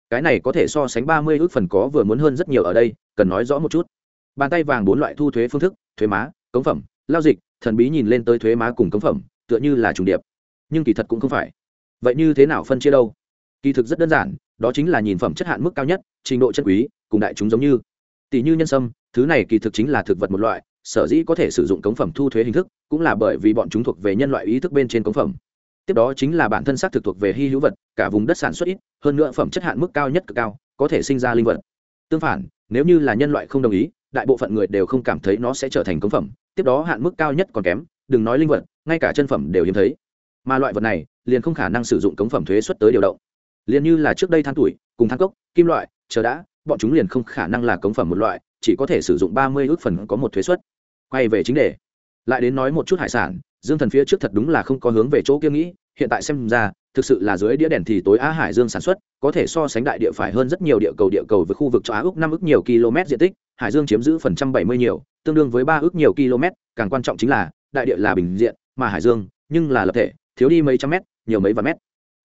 Cái này có thể so sánh ba mươi ước phần có vừa muốn hơn rất nhiều ở đây, cần nói rõ một chút. Bàn tay vàng bốn loại thu thuế phương thức, thuế má, cống phẩm, lao dịch, thần bí nhìn lên tới thuế má cùng cống phẩm, tựa như là trùng điệp. Nhưng kỳ thật cũng không phải. Vậy như thế nào phân chia đâu? Kỳ thực rất đơn giản, đó chính là nhìn phẩm chất hạn mức cao nhất, trình độ chân quý, cùng đại chúng giống như. Tỷ như nhân sâm, thứ này kỳ thực chính là thực vật một loại, sở dĩ có thể sử dụng cống phẩm thu thuế hình thức, cũng là bởi vì bọn chúng thuộc về nhân loại ý thức bên trên cống phẩm tiếp đó chính là bản thân xác thực thuộc về hy hữu vật, cả vùng đất sản xuất ít, hơn nữa phẩm chất hạn mức cao nhất cực cao, có thể sinh ra linh vật. Tương phản, nếu như là nhân loại không đồng ý, đại bộ phận người đều không cảm thấy nó sẽ trở thành cống phẩm, tiếp đó hạn mức cao nhất còn kém, đừng nói linh vật, ngay cả chân phẩm đều hiếm thấy. Mà loại vật này, liền không khả năng sử dụng cống phẩm thuế xuất tới điều động. Liền như là trước đây than tuổi, cùng than cốc, kim loại, chờ đã, bọn chúng liền không khả năng là cống phẩm một loại, chỉ có thể sử dụng ba mươi ước phần có một thuế xuất. Quay về chính đề lại đến nói một chút hải sản, dương thần phía trước thật đúng là không có hướng về chỗ kia nghĩ, hiện tại xem ra, thực sự là dưới đĩa đèn thì tối á hải dương sản xuất, có thể so sánh đại địa phải hơn rất nhiều địa cầu địa cầu với khu vực châu á ước năm ước nhiều km diện tích, hải dương chiếm giữ phần trăm bảy mươi nhiều, tương đương với ba ước nhiều km, càng quan trọng chính là, đại địa là bình diện, mà hải dương, nhưng là lập thể, thiếu đi mấy trăm mét, nhiều mấy vạn mét.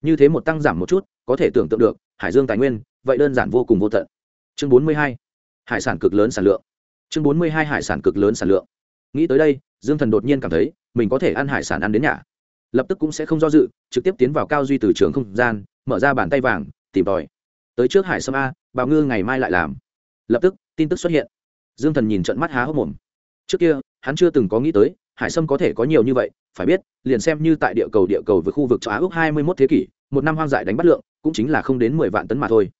Như thế một tăng giảm một chút, có thể tưởng tượng được, hải dương tài nguyên, vậy đơn giản vô cùng vô tận. Chương bốn mươi hai, hải sản cực lớn sản lượng. Chương bốn mươi hai, hải sản cực lớn sản lượng. Nghĩ tới đây dương thần đột nhiên cảm thấy, mình có thể ăn hải sản ăn đến nhà. Lập tức cũng sẽ không do dự, trực tiếp tiến vào cao duy từ trường không gian, mở ra bàn tay vàng, tìm tòi. Tới trước hải sâm a bào ngư ngày mai lại làm. Lập tức, tin tức xuất hiện. Dương thần nhìn trận mắt há hốc mồm. Trước kia, hắn chưa từng có nghĩ tới, hải sâm có thể có nhiều như vậy, phải biết, liền xem như tại địa cầu địa cầu với khu vực châu á ước hai mươi mốt thế kỷ, một năm hoang dại đánh bắt lượng, cũng chính là không đến mười vạn tấn mà thôi.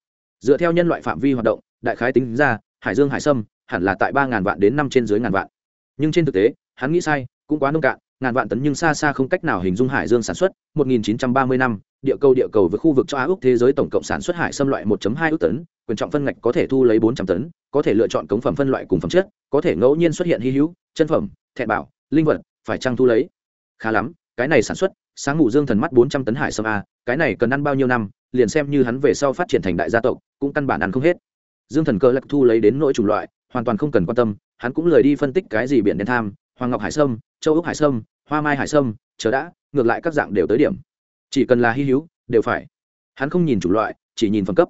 Dựa theo nhân loại phạm vi hoạt động, đại khái tính ra, hải dương hải sâm hẳn là tại ba ngàn vạn đến năm trên dưới ngàn vạn. Nhưng trên thực tế hắn nghĩ sai, cũng quá nông cạn, ngàn vạn tấn nhưng xa xa không cách nào hình dung hải dương sản xuất 1930 năm, địa cầu địa cầu với khu vực châu á úc thế giới tổng cộng sản xuất hải xâm loại 1.2 ước tấn, quyền trọng phân ngạch có thể thu lấy 400 tấn, có thể lựa chọn cống phẩm phân loại cùng phẩm chất, có thể ngẫu nhiên xuất hiện hy hữu, chân phẩm, thẹn bảo, linh vật, phải trang thu lấy? Khá lắm, cái này sản xuất, sáng ngủ dương thần mắt 400 tấn hải sâm a, cái này cần ăn bao nhiêu năm, liền xem như hắn về sau phát triển thành đại gia tộc, cũng căn bản ăn không hết. Dương thần cơ lạc thu lấy đến nỗi chủng loại, hoàn toàn không cần quan tâm, hắn cũng lười đi phân tích cái gì biển đen tham hoàng ngọc hải sâm, châu úc hải sâm, hoa mai hải sâm, chờ đã, ngược lại các dạng đều tới điểm. Chỉ cần là hy hữu, đều phải. Hắn không nhìn chủng loại, chỉ nhìn phần cấp.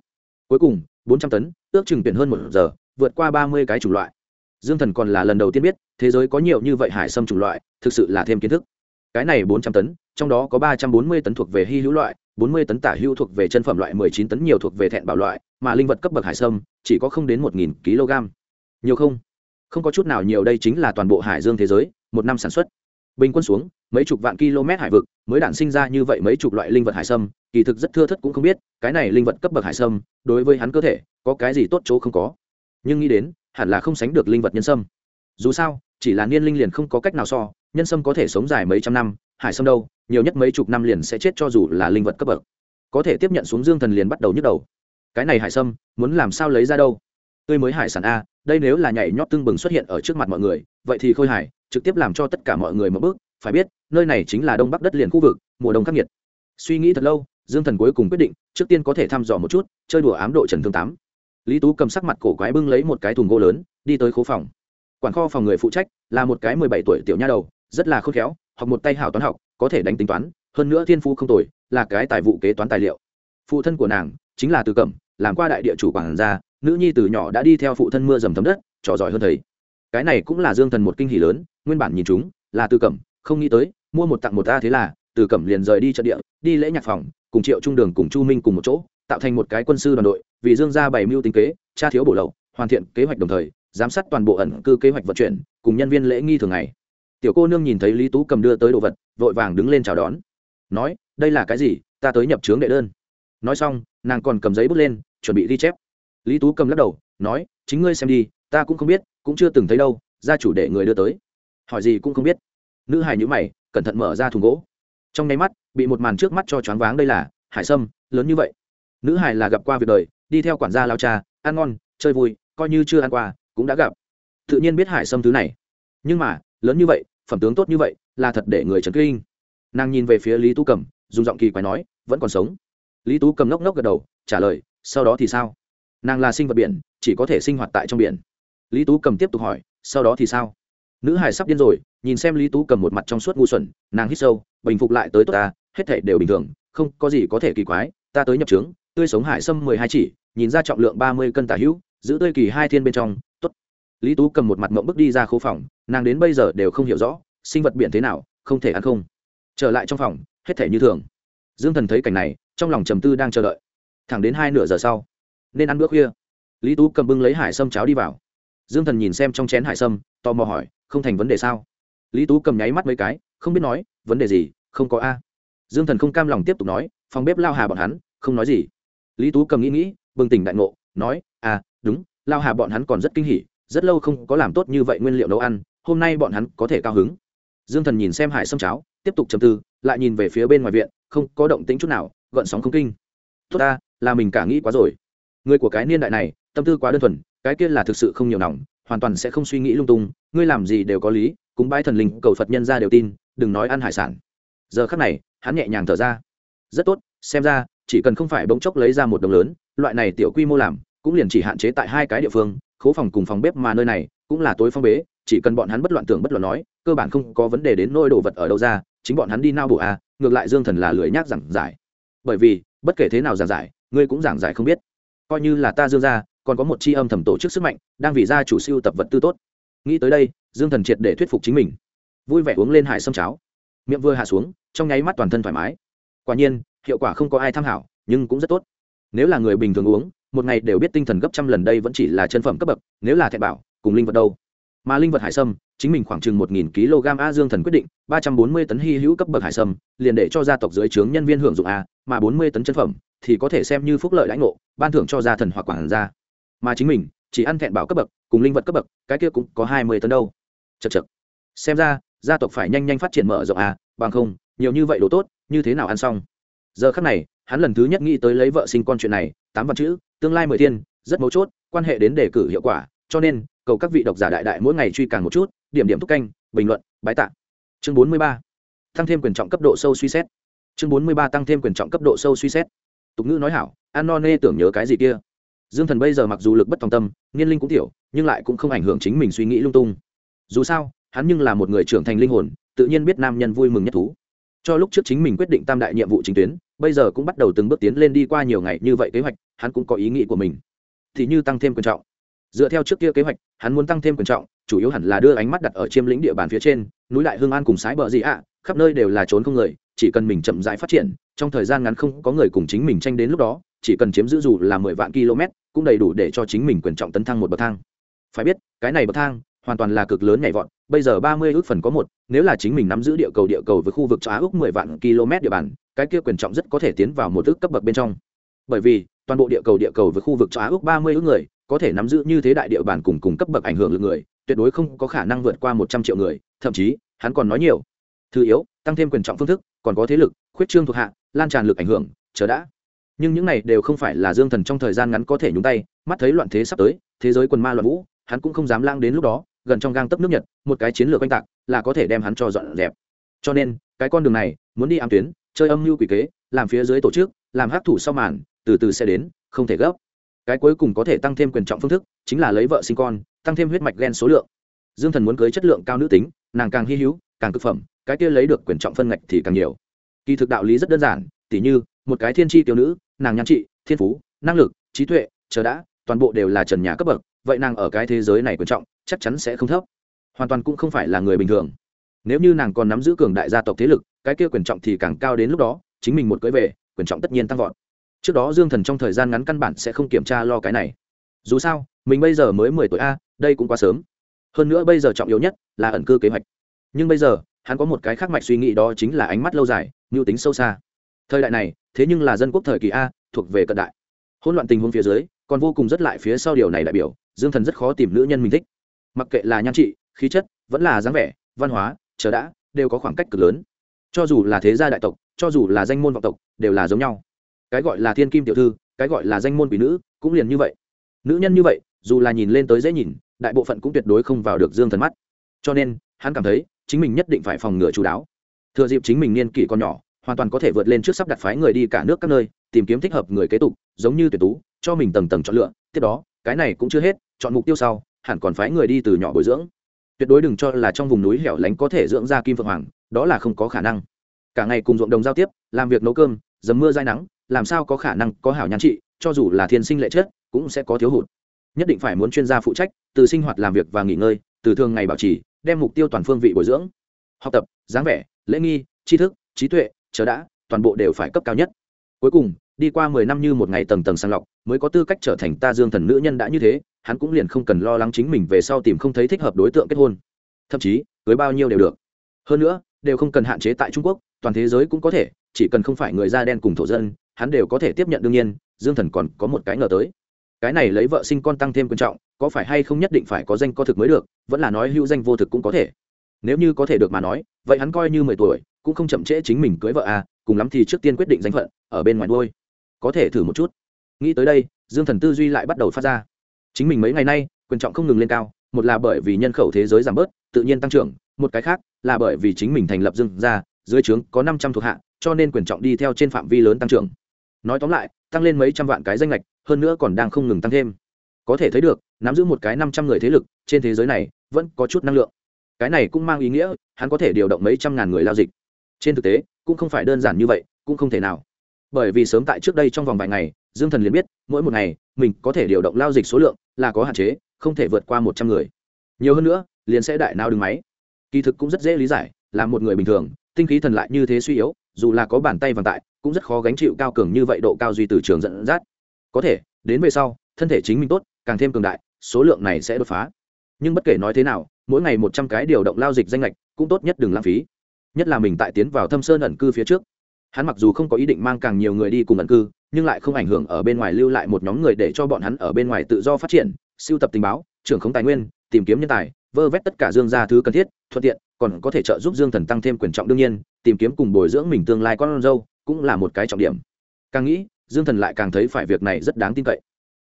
Cuối cùng, bốn trăm tấn, ước chừng tuyển hơn một giờ, vượt qua ba mươi cái chủng loại. Dương thần còn là lần đầu tiên biết, thế giới có nhiều như vậy hải sâm chủng loại, thực sự là thêm kiến thức. Cái này bốn trăm tấn, trong đó có ba trăm bốn mươi tấn thuộc về hy hữu loại, bốn mươi tấn tả hữu thuộc về chân phẩm loại, mười chín tấn nhiều thuộc về thẹn bảo loại, mà linh vật cấp bậc hải sâm, chỉ có không đến một nghìn kg. Nhiều không? Không có chút nào nhiều, đây chính là toàn bộ hải dương thế giới, một năm sản xuất. Bình quân xuống, mấy chục vạn km hải vực, mới đản sinh ra như vậy mấy chục loại linh vật hải sâm, kỳ thực rất thưa thất cũng không biết, cái này linh vật cấp bậc hải sâm, đối với hắn cơ thể, có cái gì tốt chỗ không có. Nhưng nghĩ đến, hẳn là không sánh được linh vật nhân sâm. Dù sao, chỉ là niên linh liền không có cách nào so, nhân sâm có thể sống dài mấy trăm năm, hải sâm đâu, nhiều nhất mấy chục năm liền sẽ chết cho dù là linh vật cấp bậc. Có thể tiếp nhận xuống dương thần liền bắt đầu nhức đầu. Cái này hải sâm, muốn làm sao lấy ra đâu? Tươi mới hải sản a, đây nếu là nhảy nhót tưng bừng xuất hiện ở trước mặt mọi người, vậy thì khôi hải, trực tiếp làm cho tất cả mọi người mở bước. Phải biết, nơi này chính là đông bắc đất liền khu vực, mùa đông khắc nghiệt. Suy nghĩ thật lâu, dương thần cuối cùng quyết định, trước tiên có thể thăm dò một chút, chơi đùa ám độ trần thương tám. Lý tú cầm sắc mặt cổ quái bưng lấy một cái thùng gỗ lớn, đi tới khố phòng. Quản kho phòng người phụ trách, là một cái mười bảy tuổi tiểu nha đầu, rất là khôn khéo, học một tay hảo toán học, có thể đánh tính toán, hơn nữa thiên phú không tồi, là cái tài vụ kế toán tài liệu. Phụ thân của nàng, chính là từ cẩm, làm qua đại địa chủ quản gia nữ nhi từ nhỏ đã đi theo phụ thân mưa dầm thấm đất, trò giỏi hơn thầy. Cái này cũng là dương thần một kinh hỷ lớn, nguyên bản nhìn chúng là từ cẩm, không nghĩ tới, mua một tặng một ta thế là, từ cẩm liền rời đi trận địa, đi lễ nhạc phòng, cùng triệu trung đường cùng chu minh cùng một chỗ, tạo thành một cái quân sư đoàn đội, vì dương gia bày mưu tính kế, tra thiếu bổ lậu, hoàn thiện kế hoạch đồng thời, giám sát toàn bộ ẩn cư kế hoạch vận chuyển, cùng nhân viên lễ nghi thường ngày. Tiểu cô nương nhìn thấy lý tú cầm đưa tới đồ vật, vội vàng đứng lên chào đón. Nói, đây là cái gì? Ta tới nhập trướng đệ đơn. Nói xong, nàng còn cầm giấy bút lên, chuẩn bị ghi chép lý tú cầm lắc đầu, nói, chính ngươi xem đi, ta cũng không biết, cũng chưa từng thấy đâu, gia chủ để người đưa tới. Hỏi gì cũng không biết. Nữ Hải nhữ mày, cẩn thận mở ra thùng gỗ. Trong nháy mắt, bị một màn trước mắt cho choáng váng đây là, hải sâm, lớn như vậy. Nữ Hải là gặp qua việc đời, đi theo quản gia lao cha, ăn ngon, chơi vui, coi như chưa ăn qua, cũng đã gặp. Tự nhiên biết hải sâm thứ này. Nhưng mà, lớn như vậy, phẩm tướng tốt như vậy, là thật để người trấn kinh. Nàng nhìn về phía lý tú cầm, dùng giọng kỳ quái nói, vẫn còn sống. Lý tú cầm ngốc ngốc gật đầu, trả lời, sau đó thì sao? Nàng là sinh vật biển, chỉ có thể sinh hoạt tại trong biển. Lý tú cầm tiếp tục hỏi, sau đó thì sao? Nữ hải sắp điên rồi, nhìn xem lý tú cầm một mặt trong suốt ngu xuẩn, nàng hít sâu, bình phục lại tới tốt ta, hết thể đều bình thường, không có gì có thể kỳ quái, ta tới nhập trướng, tươi sống hải sâm mười hai chỉ, nhìn ra trọng lượng ba mươi cân tả hữu, giữ tươi kỳ hai thiên bên trong t ố t lý tú cầm một mặt mộng bước đi ra khu phòng, nàng đến bây giờ đều không hiểu rõ, sinh vật biển thế nào, không thể ăn không. Trở lại trong phòng, hết thể như thường. Dương thần thấy cảnh này, trong lòng trầm tư đang chờ đợi. Thẳng đến hai nửa giờ sau nên ăn bữa khuya. Lý tú cầm bưng lấy hải sâm cháo đi vào. Dương thần nhìn xem trong chén hải sâm, tò mò hỏi, không thành vấn đề sao? Lý tú cầm nháy mắt mấy cái, không biết nói, vấn đề gì, không có a. Dương thần không cam lòng tiếp tục nói, phòng bếp lao hà bọn hắn, không nói gì. Lý tú cầm nghĩ nghĩ, bừng tỉnh đại ngộ, nói à đúng, lao hà bọn hắn còn rất kinh hỉ, rất lâu không có làm tốt như vậy nguyên liệu nấu ăn, hôm nay bọn hắn có thể cao hứng. Dương thần nhìn xem hải sâm cháo, tiếp tục chầm tư, lại nhìn về phía bên ngoài viện, không có động tính chút nào, gợn sóng không kinh. Tốt ta, là mình cả nghĩ quá rồi người của cái niên đại này, tâm tư quá đơn thuần, cái kia là thực sự không nhiều nòng, hoàn toàn sẽ không suy nghĩ lung tung, ngươi làm gì đều có lý, cúng bái thần linh, cầu phật nhân ra đều tin, đừng nói ăn hải sản. Giờ khắc này, hắn nhẹ nhàng thở ra. Rất tốt, xem ra, chỉ cần không phải bỗng chốc lấy ra một đồng lớn, loại này tiểu quy mô làm, cũng liền chỉ hạn chế tại hai cái địa phương, khố phòng cùng phòng bếp mà nơi này, cũng là tối phong bế, chỉ cần bọn hắn bất loạn tưởng bất loạn nói, cơ bản không có vấn đề đến nôi đồ vật ở đâu ra, chính bọn hắn đi nao bộ à ngược lại dương thần là lười nhác giảng giải. Bởi vì, bất kể thế nào giảng giải, ngươi cũng giảng giải không biết coi như là ta dương gia, còn có một c h i âm thầm tổ chức sức mạnh đang vì gia chủ siêu tập vật tư tốt. Nghĩ tới đây dương thần triệt để thuyết phục chính mình. Vui vẻ uống lên hải sâm cháo. Miệng vừa hạ xuống trong nháy mắt toàn thân thoải mái. Quả nhiên hiệu quả không có ai tham khảo nhưng cũng rất tốt. Nếu là người bình thường uống một ngày đều biết tinh thần gấp trăm lần đây vẫn chỉ là chân phẩm cấp bậc nếu là thẹn bảo cùng linh vật đâu? Mà linh vật hải sâm chính mình khoảng chừng một nghìn kg a dương thần quyết định ba trăm bốn mươi tấn hy hữu cấp bậc hải sâm liền để cho gia tộc dưới trướng nhân viên hưởng dụng a mà bốn mươi tấn chân phẩm thì có thể xem như phúc lợi lãnh ngộ, ban thưởng cho gia thần hoặc quản gia. Mà chính mình, chỉ ăn thẹn bảo cấp bậc, cùng linh vật cấp bậc, cái kia cũng có hai mươi tấn đâu. Chật chật xem ra, gia tộc phải nhanh nhanh phát triển mở rộng à bằng không, nhiều như vậy đồ tốt, như thế nào ăn xong? Giờ khắc này, hắn lần thứ nhất nghĩ tới lấy vợ sinh con chuyện này, tám văn chữ, tương lai mười thiên, rất mấu chốt, quan hệ đến đề cử hiệu quả, cho nên, cầu các vị độc giả đại đại mỗi ngày truy càng một chút, điểm điểm thúc canh, bình luận, bái tạ. Chương bốn mươi ba. Tăng thêm quyền trọng cấp độ sâu suy xét. Chương bốn mươi ba, tăng thêm quyền trọng cấp độ sâu suy xét tục ngữ nói hảo, an no nê tưởng nhớ cái gì kia? Dương thần bây giờ mặc dù lực bất tòng tâm, niên linh cũng tiểu, nhưng lại cũng không ảnh hưởng chính mình suy nghĩ lung tung. Dù sao, hắn nhưng là một người trưởng thành linh hồn, tự nhiên biết nam nhân vui mừng nhất thú. Cho lúc trước chính mình quyết định tam đại nhiệm vụ chính tuyến, bây giờ cũng bắt đầu từng bước tiến lên đi qua nhiều ngày như vậy kế hoạch, hắn cũng có ý nghĩ của mình. Thì như tăng thêm quyền trọng. Dựa theo trước kia kế hoạch, hắn muốn tăng thêm quyền trọng, chủ yếu hẳn là đưa ánh mắt đặt ở chiêm lĩnh địa bàn phía trên, núi đại hương an cùng sái bờ gì ạ, khắp nơi đều là trốn không người, chỉ cần mình chậm rãi phát triển trong thời gian ngắn không có người cùng chính mình tranh đến lúc đó, chỉ cần chiếm giữ dù là mười vạn km, cũng đầy đủ để cho chính mình quyền trọng tấn thăng một bậc thang. Phải biết, cái này bậc thang hoàn toàn là cực lớn nhảy vọt, bây giờ ba mươi ước phần có một, nếu là chính mình nắm giữ địa cầu địa cầu với khu vực châu á ước mười vạn km địa bàn, cái kia quyền trọng rất có thể tiến vào một ước cấp bậc bên trong. Bởi vì, toàn bộ địa cầu địa cầu với khu vực châu á ước ba mươi ước người, có thể nắm giữ như thế đại địa bàn cùng cùng cấp bậc ảnh hưởng lực người, tuyệt đối không có khả năng vượt qua một trăm triệu người, thậm chí, hắn còn nói nhiều. Thứ yếu, tăng thêm quyền trọng phương thức, còn có thế lực, khuyết trương thuộc hạ lan tràn lực ảnh hưởng, chờ đã. Nhưng những này đều không phải là dương thần trong thời gian ngắn có thể nhúng tay, mắt thấy loạn thế sắp tới, thế giới quần ma loạn vũ, hắn cũng không dám lang đến lúc đó, gần trong gang tấp nước nhật, một cái chiến lược oanh tạc là có thể đem hắn cho dọn dẹp. Cho nên, cái con đường này, muốn đi ám tuyến, chơi âm mưu quỷ kế, làm phía dưới tổ chức, làm hát thủ sau màn, từ từ sẽ đến, không thể gấp. Cái cuối cùng có thể tăng thêm quyền trọng phương thức, chính là lấy vợ sinh con, tăng thêm huyết mạch gen số lượng. Dương thần muốn cưới chất lượng cao nữ tính, nàng càng hy hữu, càng cực phẩm, cái kia lấy được quyền trọng phân ngạch thì càng nhiều kỳ thực đạo lý rất đơn giản, tỉ như, một cái thiên tri tiểu nữ, nàng nhan trị, thiên phú, năng lực, trí tuệ, chờ đã, toàn bộ đều là trần nhà cấp bậc, vậy nàng ở cái thế giới này quan trọng, chắc chắn sẽ không thấp. Hoàn toàn cũng không phải là người bình thường. Nếu như nàng còn nắm giữ cường đại gia tộc thế lực, cái kia quyền trọng thì càng cao đến lúc đó, chính mình một cưới về, quyền trọng tất nhiên tăng vọt. Trước đó dương thần trong thời gian ngắn căn bản sẽ không kiểm tra lo cái này. Dù sao, mình bây giờ mới mười tuổi a, đây cũng quá sớm. Hơn nữa bây giờ trọng yếu nhất là ẩn cư kế hoạch. Nhưng bây giờ, hắn có một cái khác mạch suy nghĩ đó chính là ánh mắt lâu dài mưu tính sâu xa. Thời đại này, thế nhưng là dân quốc thời kỳ a, thuộc về cận đại. Hỗn loạn tình huống phía dưới, còn vô cùng rất lại phía sau điều này đại biểu, dương thần rất khó tìm nữ nhân mình thích. Mặc kệ là nhan trị, khí chất, vẫn là dáng vẻ, văn hóa, chờ đã, đều có khoảng cách cực lớn. Cho dù là thế gia đại tộc, cho dù là danh môn vọng tộc, đều là giống nhau. Cái gọi là thiên kim tiểu thư, cái gọi là danh môn quỷ nữ, cũng liền như vậy. Nữ nhân như vậy, dù là nhìn lên tới dễ nhìn, đại bộ phận cũng tuyệt đối không vào được dương thần mắt. Cho nên, hắn cảm thấy, chính mình nhất định phải phòng ngừa chú đáo thừa dịp chính mình niên kỷ còn nhỏ, hoàn toàn có thể vượt lên trước sắp đặt phái người đi cả nước các nơi, tìm kiếm thích hợp người kế tục, giống như tuyển tú, cho mình tầng tầng chọn lựa. Tiếp đó, cái này cũng chưa hết, chọn mục tiêu sau, hẳn còn phái người đi từ nhỏ bồi dưỡng. Tuyệt đối đừng cho là trong vùng núi hẻo lánh có thể dưỡng ra kim phượng hoàng, đó là không có khả năng. Cả ngày cùng ruộng đồng giao tiếp, làm việc nấu cơm, dầm mưa dai nắng, làm sao có khả năng có hảo nhan trị, cho dù là thiên sinh lệ chết cũng sẽ có thiếu hụt. Nhất định phải muốn chuyên gia phụ trách, từ sinh hoạt làm việc và nghỉ ngơi, từ thường ngày bảo trì, đem mục tiêu toàn phương vị bồi dưỡng. Học tập, dáng vẻ lễ nghi, tri thức, trí tuệ, chờ đã, toàn bộ đều phải cấp cao nhất. Cuối cùng, đi qua mười năm như một ngày tầng tầng sàng lọc, mới có tư cách trở thành ta dương thần nữ nhân đã như thế, hắn cũng liền không cần lo lắng chính mình về sau tìm không thấy thích hợp đối tượng kết hôn. Thậm chí, cưới bao nhiêu đều được. Hơn nữa, đều không cần hạn chế tại trung quốc, toàn thế giới cũng có thể, chỉ cần không phải người da đen cùng thổ dân, hắn đều có thể tiếp nhận đương nhiên, dương thần còn có một cái ngờ tới. Cái này lấy vợ sinh con tăng thêm quan trọng, có phải hay không nhất định phải có danh có thực mới được, vẫn là nói hữu danh vô thực cũng có thể nếu như có thể được mà nói, vậy hắn coi như mười tuổi, cũng không chậm trễ chính mình cưới vợ à cùng lắm thì trước tiên quyết định danh phận, ở bên ngoài đôi có thể thử một chút. Nghĩ tới đây, dương thần tư duy lại bắt đầu phát ra. Chính mình mấy ngày nay, quyền trọng không ngừng lên cao, một là bởi vì nhân khẩu thế giới giảm bớt, tự nhiên tăng trưởng, một cái khác là bởi vì chính mình thành lập dương ra dưới trướng có năm trăm thuộc hạ, cho nên quyền trọng đi theo trên phạm vi lớn tăng trưởng. Nói tóm lại, tăng lên mấy trăm vạn cái danh lệch hơn nữa còn đang không ngừng tăng thêm. Có thể thấy được, nắm giữ một cái năm trăm người thế lực, trên thế giới này, vẫn có chút năng lượng cái này cũng mang ý nghĩa, hắn có thể điều động mấy trăm ngàn người lao dịch. Trên thực tế, cũng không phải đơn giản như vậy, cũng không thể nào. Bởi vì sớm tại trước đây trong vòng vài ngày, dương thần liền biết, mỗi một ngày, mình có thể điều động lao dịch số lượng là có hạn chế, không thể vượt qua một trăm người. Nhiều hơn nữa, liền sẽ đại nào đứng máy. Kỳ thực cũng rất dễ lý giải, là một người bình thường, tinh khí thần lại như thế suy yếu, dù là có bàn tay vàng tại, cũng rất khó gánh chịu cao cường như vậy độ cao duy từ trường dẫn dắt. Có thể, đến về sau, thân thể chính mình tốt, càng thêm cường đại, số lượng này sẽ đột phá. Nhưng bất kể nói thế nào mỗi ngày một trăm cái điều động lao dịch danh lệch cũng tốt nhất đừng lãng phí. Nhất là mình tại tiến vào thâm sơn ẩn cư phía trước. Hắn mặc dù không có ý định mang càng nhiều người đi cùng ẩn cư, nhưng lại không ảnh hưởng ở bên ngoài lưu lại một nhóm người để cho bọn hắn ở bên ngoài tự do phát triển, siêu tập tình báo, trưởng không tài nguyên, tìm kiếm nhân tài, vơ vét tất cả dương gia thứ cần thiết, thuận tiện, còn có thể trợ giúp dương thần tăng thêm quyền trọng đương nhiên, tìm kiếm cùng bồi dưỡng mình tương lai con dâu cũng là một cái trọng điểm. Càng nghĩ, dương thần lại càng thấy phải việc này rất đáng tin cậy.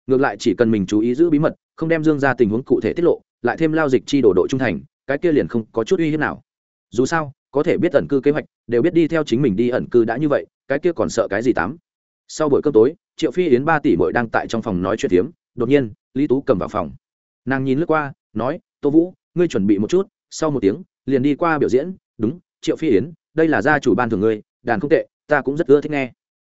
Ngược lại chỉ cần mình chú ý giữ bí mật, không đem dương ra tình huống cụ thể tiết lộ lại thêm lao dịch chi đổ độ trung thành, cái kia liền không có chút uy hiếp nào. Dù sao, có thể biết ẩn cư kế hoạch, đều biết đi theo chính mình đi ẩn cư đã như vậy, cái kia còn sợ cái gì tám? Sau buổi cơm tối, triệu phi yến ba tỷ bội đang tại trong phòng nói chuyện tiếm đột nhiên, lý tú cầm vào phòng. Nàng nhìn lướt qua, nói, tô vũ, ngươi chuẩn bị một chút, sau một tiếng, liền đi qua biểu diễn. Đúng, triệu phi yến, đây là gia chủ ban thường ngươi, đàn không tệ, ta cũng rất ưa thích nghe.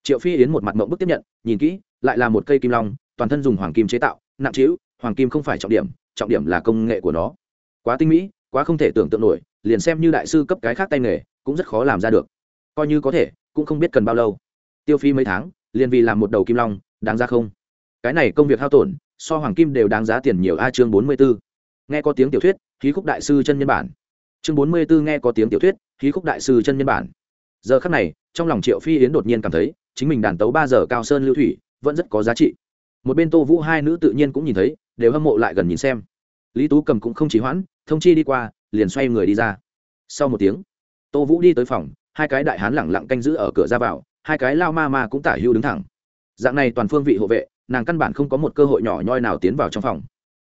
Triệu phi yến một mặt mộng bức tiếp nhận, nhìn kỹ, lại là một cây kim long, toàn thân dùng hoàng kim chế tạo, nặng trĩu, hoàng kim không phải trọng điểm trọng điểm là công nghệ của nó. Quá tinh mỹ, quá không thể tưởng tượng nổi, liền xem như đại sư cấp cái khác tay nghề, cũng rất khó làm ra được. Coi như có thể, cũng không biết cần bao lâu. Tiêu phí mấy tháng, liền vì làm một đầu kim long, đáng ra không? Cái này công việc hao tổn, so hoàng kim đều đáng giá tiền nhiều a chương bốn mươi b ố nghe có tiếng tiểu thuyết, khí khúc đại sư chân nhân bản. Chương bốn mươi 44 nghe có tiếng tiểu thuyết, khí khúc đại sư chân nhân bản. Giờ khắc này, trong lòng triệu phi yến đột nhiên cảm thấy, chính mình đàn tấu ba giờ cao sơn lưu thủy, vẫn rất có giá trị. Một bên tô vũ hai nữ tự nhiên cũng nhìn thấy đều hâm mộ lại gần nhìn xem. Lý tú cầm cũng không chỉ hoãn, thông chi đi qua, liền xoay người đi ra. Sau một tiếng, tô vũ đi tới phòng, hai cái đại hán lẳng lặng canh giữ ở cửa ra vào, hai cái lao ma ma cũng tả hưu đứng thẳng. Dạng này toàn phương vị hộ vệ, nàng căn bản không có một cơ hội nhỏ nhoi nào tiến vào trong phòng.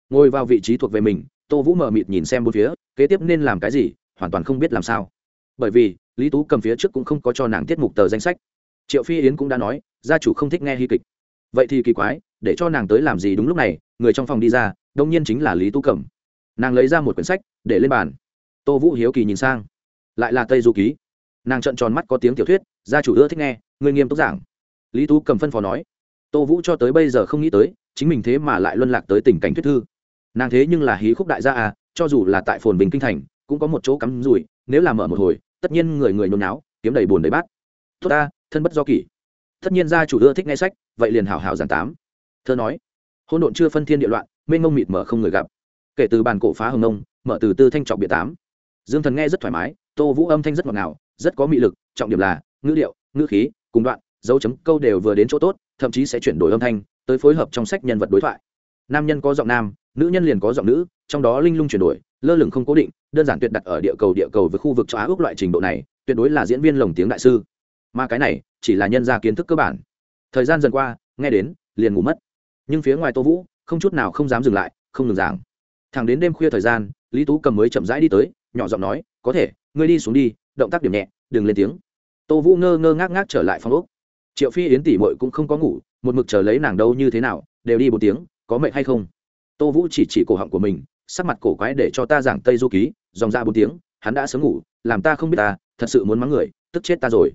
Ngồi vào vị trí thuộc về mình, tô vũ mờ mịt nhìn xem bốn phía, kế tiếp nên làm cái gì, hoàn toàn không biết làm sao. Bởi vì, lý tú cầm phía trước cũng không có cho nàng tiết mục tờ danh sách. Triệu phi yến cũng đã nói, gia chủ không thích nghe hy kịch. Vậy thì kỳ quái, để cho nàng tới làm gì đúng lúc này người trong phòng đi ra, đông nhiên chính là lý tú Cẩm. nàng lấy ra một quyển sách để lên bàn. Tô vũ hiếu kỳ nhìn sang. Lại là tây du ký. Nàng trợn tròn mắt có tiếng tiểu thuyết, gia chủ ưa thích nghe người nghiêm túc giảng. Lý tú cầm phân phó nói. Tô vũ cho tới bây giờ không nghĩ tới, chính mình thế mà lại luân lạc tới tình cảnh thuyết thư. Nàng thế nhưng là hí khúc đại gia à cho dù là tại phồn bình kinh thành, cũng có một chỗ cắm rủi, nếu làm mở một hồi, tất nhiên người người nôn náo kiếm đầy bùn đầy bát. Tốt ta, thân bất do kỷ. Tất nhiên gia chủ ưa thích nghe sách, vậy liền hảo hảo giảng tám. Thơ nói hôn độn chưa phân thiên địa loạn, mênh mông mịt mở không người gặp. Kể từ bàn cổ phá hồng nông, mở từ tư thanh trọng biệt tám. Dương thần nghe rất thoải mái, tô vũ âm thanh rất ngọt ngào, rất có mị lực, trọng điểm là ngữ điệu, ngữ khí, cùng đoạn, dấu chấm, câu đều vừa đến chỗ tốt, thậm chí sẽ chuyển đổi âm thanh, tới phối hợp trong sách nhân vật đối thoại. Nam nhân có giọng nam, nữ nhân liền có giọng nữ, trong đó linh lung chuyển đổi, lơ lửng không cố định, đơn giản tuyệt đặt ở địa cầu địa cầu với khu vực châu á ước loại trình độ này, tuyệt đối là diễn viên lồng tiếng đại sư. Mà cái này chỉ là nhân ra kiến thức cơ bản. Thời gian dần qua, nghe đến, liền ngủ mất nhưng phía ngoài tô vũ không chút nào không dám dừng lại, không ngừng giảng. Thẳng đến đêm khuya thời gian, lý tú cầm mới chậm rãi đi tới, nhỏ giọng nói, có thể, ngươi đi xuống đi, động tác điểm nhẹ, đừng lên tiếng. Tô vũ ngơ ngơ ngác ngác trở lại phòng úc triệu phi, yến tỷ mội cũng không có ngủ, một mực chờ lấy nàng đâu như thế nào, đều đi một tiếng, có mệnh hay không? Tô vũ chỉ chỉ cổ họng của mình, sắc mặt cổ quái để cho ta giảng tây du ký, dòng ra bốn tiếng, hắn đã sớm ngủ, làm ta không biết ta, thật sự muốn mắng người, tức chết ta rồi.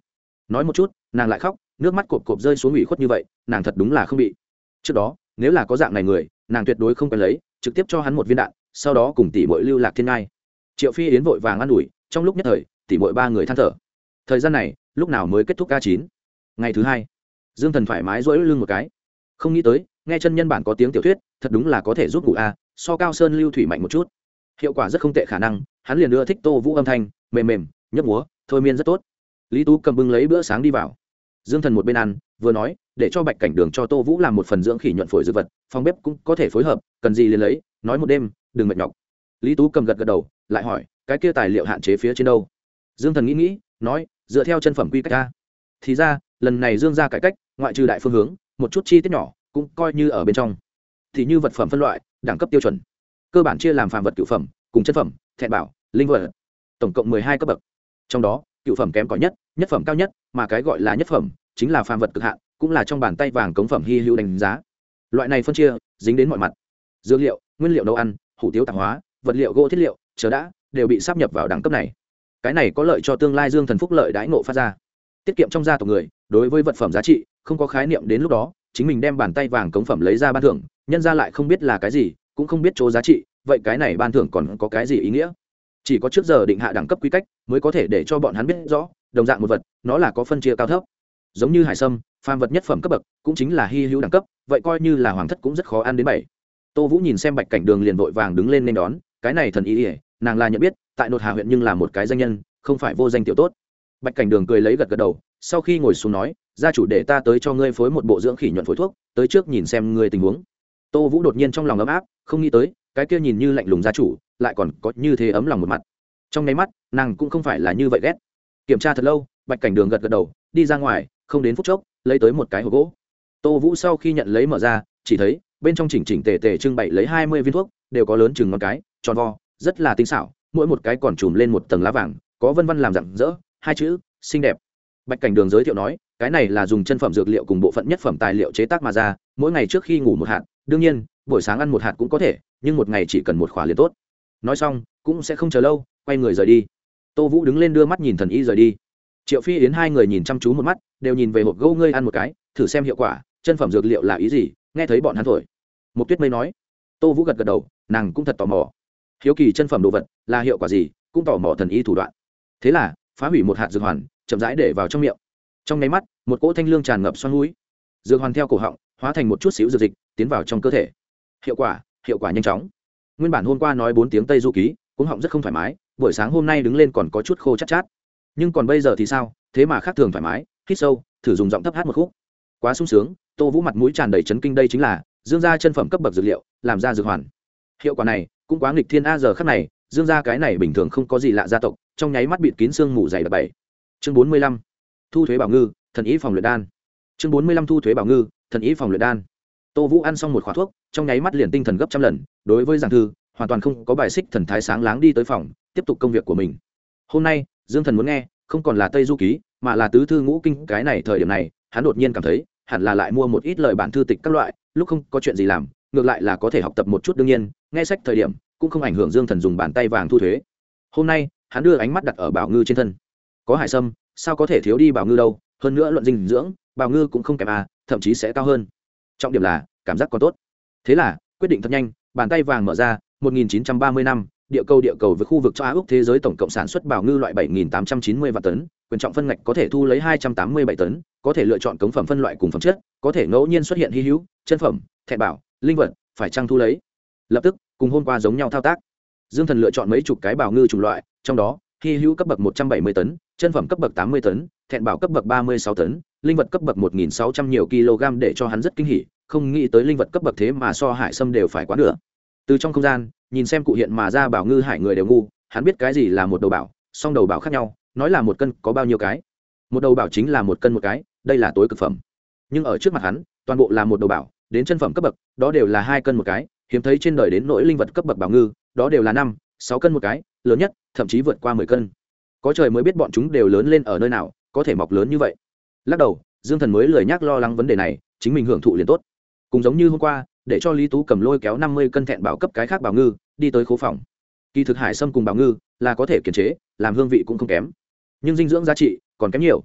Nói một chút, nàng lại khóc, nước mắt cộp cộp rơi xuống ủy khuất như vậy, nàng thật đúng là không bị. Trước đó nếu là có dạng này người, nàng tuyệt đối không cần lấy, trực tiếp cho hắn một viên đạn, sau đó cùng tỷ bội lưu lạc thiên ngai. Triệu phi yến vội vàng ă n ủi, trong lúc nhất thời, tỷ bội ba người than thở. Thời gian này, lúc nào mới kết thúc ca chín? Ngày thứ hai. Dương thần thoải mái rỗi lưng một cái. Không nghĩ tới, nghe chân nhân bản có tiếng tiểu thuyết, thật đúng là có thể giúp ngủ a, so cao sơn lưu thủy mạnh một chút. Hiệu quả rất không tệ khả năng, hắn liền đưa thích tô vũ âm thanh, mềm mềm, nhấp múa, thôi miên rất tốt. Lý tú cầm bưng lấy bữa sáng đi vào dương thần một bên ăn, vừa nói, để cho bạch cảnh đường cho tô vũ làm một phần dưỡng khỉ nhuận phổi dược vật, phòng bếp cũng có thể phối hợp, cần gì liền lấy, nói một đêm, đừng mệt nhọc. Lý tú cầm gật gật đầu, lại hỏi, cái kia tài liệu hạn chế phía trên đâu? Dương thần nghĩ nghĩ, nói, dựa theo chân phẩm quy cách ta thì ra, lần này dương ra cải cách, ngoại trừ đại phương hướng, một chút chi tiết nhỏ, cũng coi như ở bên trong. Thì như vật phẩm phân loại, đẳng cấp tiêu chuẩn, cơ bản chia làm phàm vật cựu phẩm, cùng chất phẩm, thẹn bảo, linh vật, tổng cộng mười hai cấp bậc. Trong đó cựu phẩm kém cỏi nhất nhất phẩm cao nhất, mà cái gọi là nhất phẩm chính là phàm vật cực hạn, cũng là trong bàn tay vàng cống phẩm hy hữu đánh giá. Loại này phân chia, dính đến mọi mặt. Dược liệu, nguyên liệu nấu ăn, hủ tiếu tạp hóa, vật liệu gỗ thiết liệu, chờ đã, đều bị sắp nhập vào đẳng cấp này. Cái này có lợi cho tương lai dương thần phúc lợi đãi ngộ phát ra. Tiết kiệm trong gia tộc người, đối với vật phẩm giá trị, không có khái niệm đến lúc đó, chính mình đem bàn tay vàng cống phẩm lấy ra ban thưởng, nhân ra lại không biết là cái gì, cũng không biết chỗ giá trị, vậy cái này ban thưởng còn có cái gì ý nghĩa? Chỉ có trước giờ định hạ đẳng cấp quy cách, mới có thể để cho bọn hắn biết rõ, đồng dạng một vật, nó là có phân chia cao thấp. Giống như hải sâm, phàm vật nhất phẩm cấp bậc, cũng chính là hy hữu đẳng cấp, vậy coi như là hoàng thất cũng rất khó ăn đến bảy. Tô vũ nhìn xem bạch cảnh đường liền vội vàng đứng lên nên đón, cái này thần ý ỉa nàng là nhận biết, tại nội hà huyện nhưng là một cái danh nhân, không phải vô danh tiểu tốt. Bạch cảnh đường cười lấy gật gật đầu, sau khi ngồi xuống nói, gia chủ để ta tới cho ngươi phối một bộ dưỡng khỉ nhuận phối thuốc, tới trước nhìn xem ngươi tình huống. Tô vũ đột nhiên trong lòng ấm áp, không nghĩ tới cái kia nhìn như lạnh lùng gia chủ, lại còn có như thế ấm lòng một mặt. Trong nháy mắt, nàng cũng không phải là như vậy ghét. Kiểm tra thật lâu, bạch cảnh đường gật gật đầu, đi ra ngoài, không đến phút chốc, lấy tới một cái hộp gỗ. Tô vũ sau khi nhận lấy mở ra, chỉ thấy bên trong chỉnh chỉnh tề tề trưng bày lấy hai mươi viên thuốc, đều có lớn chừng ngón cái, tròn vo, rất là tinh xảo, mỗi một cái còn chùm lên một tầng lá vàng, có vân vân làm rặng rỡ, hai chữ, xinh đẹp. Bạch cảnh đường giới thiệu nói, cái này là dùng chân phẩm dược liệu cùng bộ phận nhất phẩm tài liệu chế tác mà ra, mỗi ngày trước khi ngủ một hạt, đương nhiên, buổi sáng ăn một hạt cũng có thể nhưng một ngày chỉ cần một khỏa liền tốt. Nói xong, cũng sẽ không chờ lâu, quay người rời đi. Tô vũ đứng lên đưa mắt nhìn thần y rời đi. Triệu phi yến hai người nhìn chăm chú một mắt, đều nhìn về hộp gỗ ngươi ăn một cái, thử xem hiệu quả, chân phẩm dược liệu là ý gì, nghe thấy bọn hắn thổi. Một tuyết mây nói. Tô vũ gật gật đầu, nàng cũng thật tò mò. Hiếu kỳ chân phẩm đồ vật, là hiệu quả gì, cũng tò mò thần y thủ đoạn. Thế là, phá hủy một hạt dược hoàn, chậm rãi để vào trong miệng. Trong nháy mắt, một cỗ thanh lương tràn ngập xoắn núi. Dược hoàn theo cổ họng, hóa thành một chút xíu dược dịch, tiến vào trong cơ thể. Hiệu quả hiệu quả nhanh chóng. Nguyên bản hôm qua nói bốn tiếng tây du ký, cũng họng rất không thoải mái, buổi sáng hôm nay đứng lên còn có chút khô chát chát. Nhưng còn bây giờ thì sao? Thế mà khác thường thoải mái, hít sâu, thử dùng giọng thấp hát một khúc. Quá sung sướng, tô vũ mặt mũi tràn đầy chấn kinh đây chính là, dương gia chân phẩm cấp bậc dược liệu, làm ra dược hoàn. Hiệu quả này, cũng quá nghịch thiên a giờ khắc này, dương gia cái này bình thường không có gì lạ gia tộc, trong nháy mắt bịt kín xương mù dày đặc bảy. Chương bốn mươi lăm, thu thuế bảo ngư, thần ý phòng luyện đan. Chương bốn mươi lăm, thu thuế bảo ngư, thần ý phòng luyện đan tô vũ ăn xong một khóa thuốc, trong nháy mắt liền tinh thần gấp trăm lần, đối với giảng thư, hoàn toàn không có bài xích thần thái sáng láng đi tới phòng, tiếp tục công việc của mình. Hôm nay, dương thần muốn nghe, không còn là tây du ký, mà là tứ thư ngũ kinh, cái này thời điểm này, hắn đột nhiên cảm thấy, hẳn là lại mua một ít lời bản thư tịch các loại, lúc không có chuyện gì làm, ngược lại là có thể học tập một chút đương nhiên, nghe sách thời điểm, cũng không ảnh hưởng dương thần dùng bàn tay vàng thu thuế. Hôm nay, hắn đưa ánh mắt đặt ở bảo ngư trên thân. Có hải sâm, sao có thể thiếu đi bảo ngư đâu, hơn nữa luận dinh dưỡng, bảo ngư cũng không kém à thậm chí sẽ cao hơn trọng điểm là cảm giác còn tốt thế là quyết định thật nhanh bàn tay vàng mở ra 1930 năm địa cầu địa cầu với khu vực cho Á Úc thế giới tổng cộng sản xuất bảo ngư loại 7890 vạn tấn, quyền trọng phân ngạch có thể thu lấy 287 tấn, có thể lựa chọn cống phẩm phân loại cùng phẩm chất, có thể ngẫu nhiên xuất hiện hy hữu, chân phẩm, thẻ bảo, linh vật, phải trang thu lấy. Lập tức, cùng hôm qua giống nhau thao tác. Dương Thần lựa chọn mấy chục cái bảo ngư chủng loại, trong đó, hy hữu cấp bậc 170 tấn, chân phẩm cấp bậc 80 tấn, thẹn bảo cấp bậc 36 tấn, linh vật cấp bậc 1600 nhiều kg để cho hắn rất kinh hỉ, không nghĩ tới linh vật cấp bậc thế mà so hải sâm đều phải quá nữa. Từ trong không gian, nhìn xem cụ hiện mà ra bảo ngư hải người đều ngu hắn biết cái gì là một đầu bảo song đầu bảo khác nhau nói là một cân có bao nhiêu cái? Một đầu bảo chính là một cân một cái đây là tối cực phẩm. Nhưng ở trước mặt hắn toàn bộ là một đầu bảo đến chân phẩm cấp bậc đó đều là hai cân một cái hiếm thấy trên đời đến nỗi linh vật cấp bậc bảo ngư đó đều là năm sáu cân một cái lớn nhất thậm chí vượt qua mười cân. Có trời mới biết bọn chúng đều lớn lên ở nơi nào có thể mọc lớn như vậy lắc đầu, dương thần mới lười nhắc lo lắng vấn đề này, chính mình hưởng thụ liền tốt. Cùng giống như hôm qua, để cho lý tú cầm lôi kéo năm mươi cân thẹn bảo cấp cái khác bảo ngư, đi tới khố phòng. Kỳ thực hải sâm cùng bảo ngư là có thể kiềm chế, làm hương vị cũng không kém. Nhưng dinh dưỡng giá trị còn kém nhiều.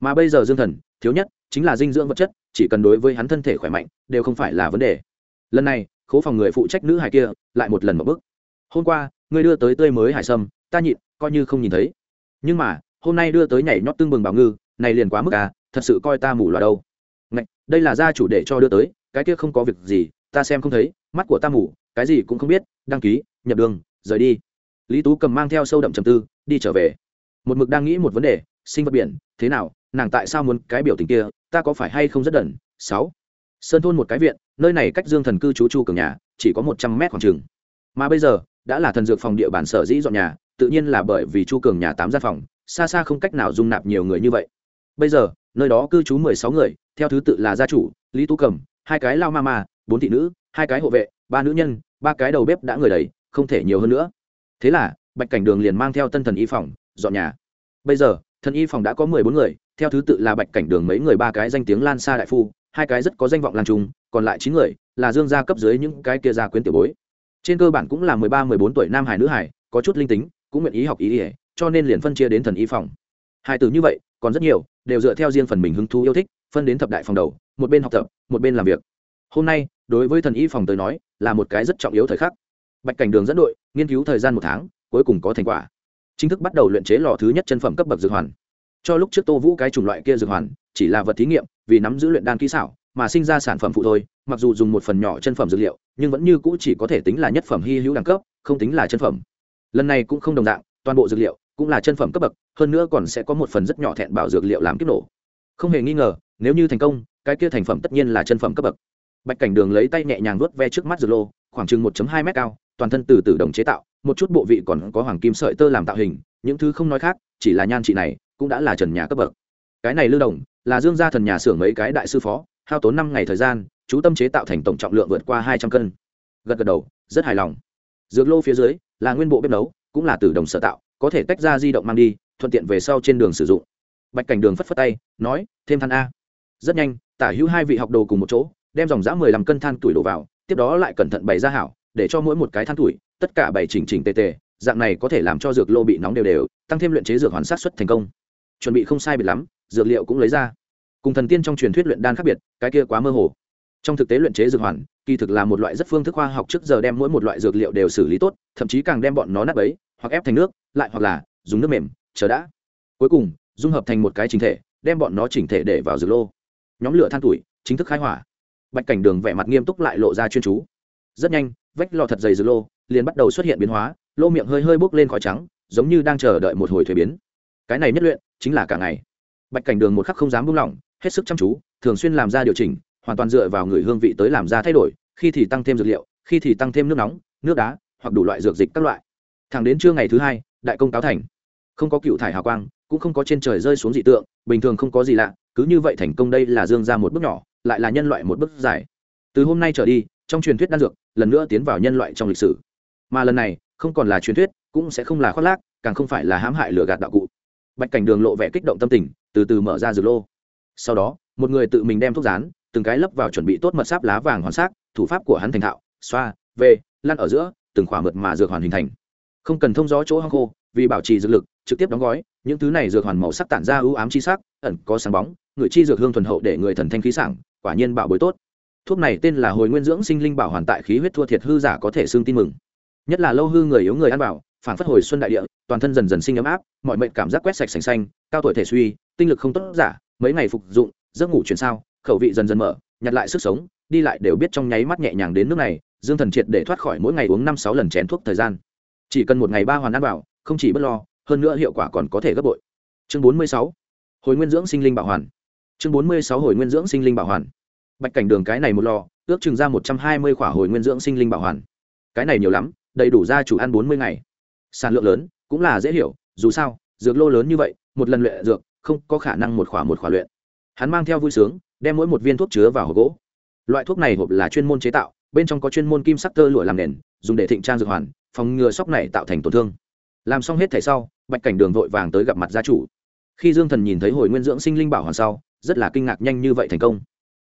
Mà bây giờ dương thần, thiếu nhất chính là dinh dưỡng vật chất, chỉ cần đối với hắn thân thể khỏe mạnh, đều không phải là vấn đề. Lần này, khố phòng người phụ trách nữ hải kia lại một lần một bước. Hôm qua, ngươi đưa tới tươi mới hải sâm, ta nhịn, coi như không nhìn thấy. Nhưng mà, hôm nay đưa tới nhảy nhót tương bừng bảo ngư, này liền quá mức à thật sự coi ta mù loà đâu. Ngạch, đây là gia chủ để cho đưa tới cái kia không có việc gì ta xem không thấy mắt của ta mù cái gì cũng không biết đăng ký nhập đường rời đi. Lý tú cầm mang theo sâu đậm trầm tư đi trở về. Một mực đang nghĩ một vấn đề sinh vật biển thế nào nàng tại sao muốn cái biểu tình kia ta có phải hay không rất đần? Sáu. Sơn thôn một cái viện nơi này cách dương thần cư trú chu cường nhà chỉ có một trăm mét khoảng trường mà bây giờ đã là thần dược phòng địa bàn sở dĩ dọn nhà tự nhiên là bởi vì chu cường nhà tám gian phòng xa xa không cách nào dung nạp nhiều người như vậy. Bây giờ nơi đó cư trú mười sáu người, theo thứ tự là gia chủ, lý tú cầm, hai cái lao ma ma, bốn thị nữ, hai cái hộ vệ, ba nữ nhân, ba cái đầu bếp đã người đầy, không thể nhiều hơn nữa. Thế là, bạch cảnh đường liền mang theo tân thần y phòng, dọn nhà. Bây giờ, thần y phòng đã có mười bốn người, theo thứ tự là bạch cảnh đường mấy người ba cái danh tiếng lan xa đại phu, hai cái rất có danh vọng lan trung, còn lại chín người là dương gia cấp dưới những cái kia gia quyến tiểu bối. Trên cơ bản cũng là mười ba, mười bốn tuổi nam hải nữ hải, có chút linh tính, cũng nguyện ý học ý ỉa cho nên liền phân chia đến thần y phòng. Hai từ như vậy, còn rất nhiều đều dựa theo riêng phần mình hứng thú yêu thích, phân đến thập đại phòng đầu, một bên học tập, một bên làm việc. Hôm nay, đối với thần y phòng tới nói, là một cái rất trọng yếu thời khắc. Bạch cảnh đường dẫn đội, nghiên cứu thời gian một tháng, cuối cùng có thành quả. Chính thức bắt đầu luyện chế lò thứ nhất chân phẩm cấp bậc dược hoàn. Cho lúc trước tô vũ cái chủng loại kia dược hoàn, chỉ là vật thí nghiệm, vì nắm giữ luyện đan kỹ xảo, mà sinh ra sản phẩm phụ thôi, mặc dù dùng một phần nhỏ chân phẩm dược liệu, nhưng vẫn như cũ chỉ có thể tính là nhất phẩm hy hữu đẳng cấp, không tính là chân phẩm. Lần này cũng không đồng dạng, toàn bộ dược liệu cũng là chân phẩm cấp bậc, hơn nữa còn sẽ có một phần rất nhỏ thẹn bảo dược liệu làm kích nổ. Không hề nghi ngờ, nếu như thành công, cái kia thành phẩm tất nhiên là chân phẩm cấp bậc. Bạch cảnh đường lấy tay nhẹ nhàng vuốt ve trước mắt dược lô, khoảng chừng 1 hai mét cao, toàn thân từ từ đồng chế tạo, một chút bộ vị còn có hoàng kim sợi tơ làm tạo hình, những thứ không nói khác, chỉ là nhan trị này cũng đã là trần nhà cấp bậc. Cái này lưu đồng, là dương gia thần nhà xưởng mấy cái đại sư phó, hao tốn năm ngày thời gian, chú tâm chế tạo thành tổng trọng lượng vượt qua hai trăm cân. Gật gật đầu, rất hài lòng. Dược lô phía dưới là nguyên bộ bếp nấu, cũng là từ đồng sở tạo có thể tách ra di động mang đi, thuận tiện về sau trên đường sử dụng. Bạch cảnh đường phất phất tay, nói, thêm than a. Rất nhanh, tả hữu hai vị học đồ cùng một chỗ, đem dòng giã mười lăm cân than tuổi đổ vào, tiếp đó lại cẩn thận bày ra hảo, để cho mỗi một cái than tuổi, tất cả bày chỉnh chỉnh tề tề, dạng này có thể làm cho dược lô bị nóng đều đều, tăng thêm luyện chế dược hoàn sát xuất thành công. Chuẩn bị không sai biệt lắm, dược liệu cũng lấy ra. Cùng thần tiên trong truyền thuyết luyện đan khác biệt, cái kia quá mơ hồ trong thực tế luyện chế dược hoàn, kỳ thực là một loại rất phương thức khoa học trước giờ đem mỗi một loại dược liệu đều xử lý tốt, thậm chí càng đem bọn nó nát bấy hoặc ép thành nước, lại hoặc là dùng nước mềm, chờ đã. Cuối cùng, dung hợp thành một cái chính thể, đem bọn nó chỉnh thể để vào dược lô. Nhóm lửa than tuổi, chính thức khai hỏa. Bạch cảnh đường vẻ mặt nghiêm túc lại lộ ra chuyên chú. Rất nhanh, vách lò thật dày dược lô liền bắt đầu xuất hiện biến hóa, lô miệng hơi hơi bốc lên khói trắng, giống như đang chờ đợi một hồi thuế biến. Cái này nhất luyện chính là cả ngày. Bạch cảnh đường một khắc không dám buông lỏng, hết sức chăm chú, thường xuyên làm ra điều chỉnh hoàn toàn dựa vào người hương vị tới làm ra thay đổi, khi thì tăng thêm dược liệu, khi thì tăng thêm nước nóng, nước đá, hoặc đủ loại dược dịch các loại. Thẳng đến trưa ngày thứ hai, đại công cáo thành. Không có cựu thải hào quang, cũng không có trên trời rơi xuống dị tượng, bình thường không có gì lạ, cứ như vậy thành công đây là dương ra một bước nhỏ, lại là nhân loại một bước dài. Từ hôm nay trở đi, trong truyền thuyết đan dược, lần nữa tiến vào nhân loại trong lịch sử. Mà lần này, không còn là truyền thuyết, cũng sẽ không là khoác lác, càng không phải là hãm hại lừa gạt đạo cụ. Bạch cảnh đường lộ vẻ kích động tâm tình, từ từ mở ra dược lô. Sau đó, một người tự mình đem thuốc rán từng cái lấp vào chuẩn bị tốt mật sáp lá vàng hoàn sắc, thủ pháp của hắn thành thạo xoa về lăn ở giữa từng khỏa mượt mà dược hoàn hình thành. Không cần thông gió chỗ hang khô vì bảo trì dược lực trực tiếp đóng gói những thứ này dược hoàn màu sắc tản ra ưu ám chi sắc ẩn có sáng bóng người chi dược hương thuần hậu để người thần thanh khí sảng quả nhiên bảo bối tốt. Thuốc này tên là hồi nguyên dưỡng sinh linh bảo hoàn tại khí huyết thua thiệt hư giả có thể xương tin mừng. Nhất là lâu hư người yếu người ăn bảo phản phất hồi xuân đại địa toàn thân dần dần sinh ấm áp mọi mệnh cảm giác quét sạch sành xanh cao tuổi thể suy tinh lực không tốt giả mấy ngày phục dụng giấc ngủ chuyển sao khẩu vị dần dần mở nhặt lại sức sống đi lại đều biết trong nháy mắt nhẹ nhàng đến nước này dương thần triệt để thoát khỏi mỗi ngày uống năm sáu lần chén thuốc thời gian. Chỉ cần một ngày ba hoàn ăn vào, không chỉ b ấ t lo hơn nữa hiệu quả còn có thể gấp bội. Chương bốn mươi sáu hồi nguyên dưỡng sinh linh bảo hoàn. Chương bốn mươi sáu hồi nguyên dưỡng sinh linh bảo hoàn. Bạch cảnh đường cái này một lò ước chừng ra một trăm hai mươi khỏa hồi nguyên dưỡng sinh linh bảo hoàn. Cái này nhiều lắm đầy đủ ra chủ ăn bốn mươi ngày. Sản lượng lớn cũng là dễ hiểu dù sao dược lô lớn như vậy một lần luyện dược không có khả năng một khỏa một khỏa luyện. Hắn mang theo vui sướng đem mỗi một viên thuốc chứa vào hộp gỗ. Loại thuốc này hộp là chuyên môn chế tạo, bên trong có chuyên môn kim sắc tơ lụa làm nền, dùng để thịnh trang dược hoàn, phòng ngừa sóc này tạo thành tổn thương. Làm xong hết thể sau, bạch cảnh đường vội vàng tới gặp mặt gia chủ. Khi dương thần nhìn thấy hồi nguyên dưỡng sinh linh bảo hoàn sau, rất là kinh ngạc nhanh như vậy thành công.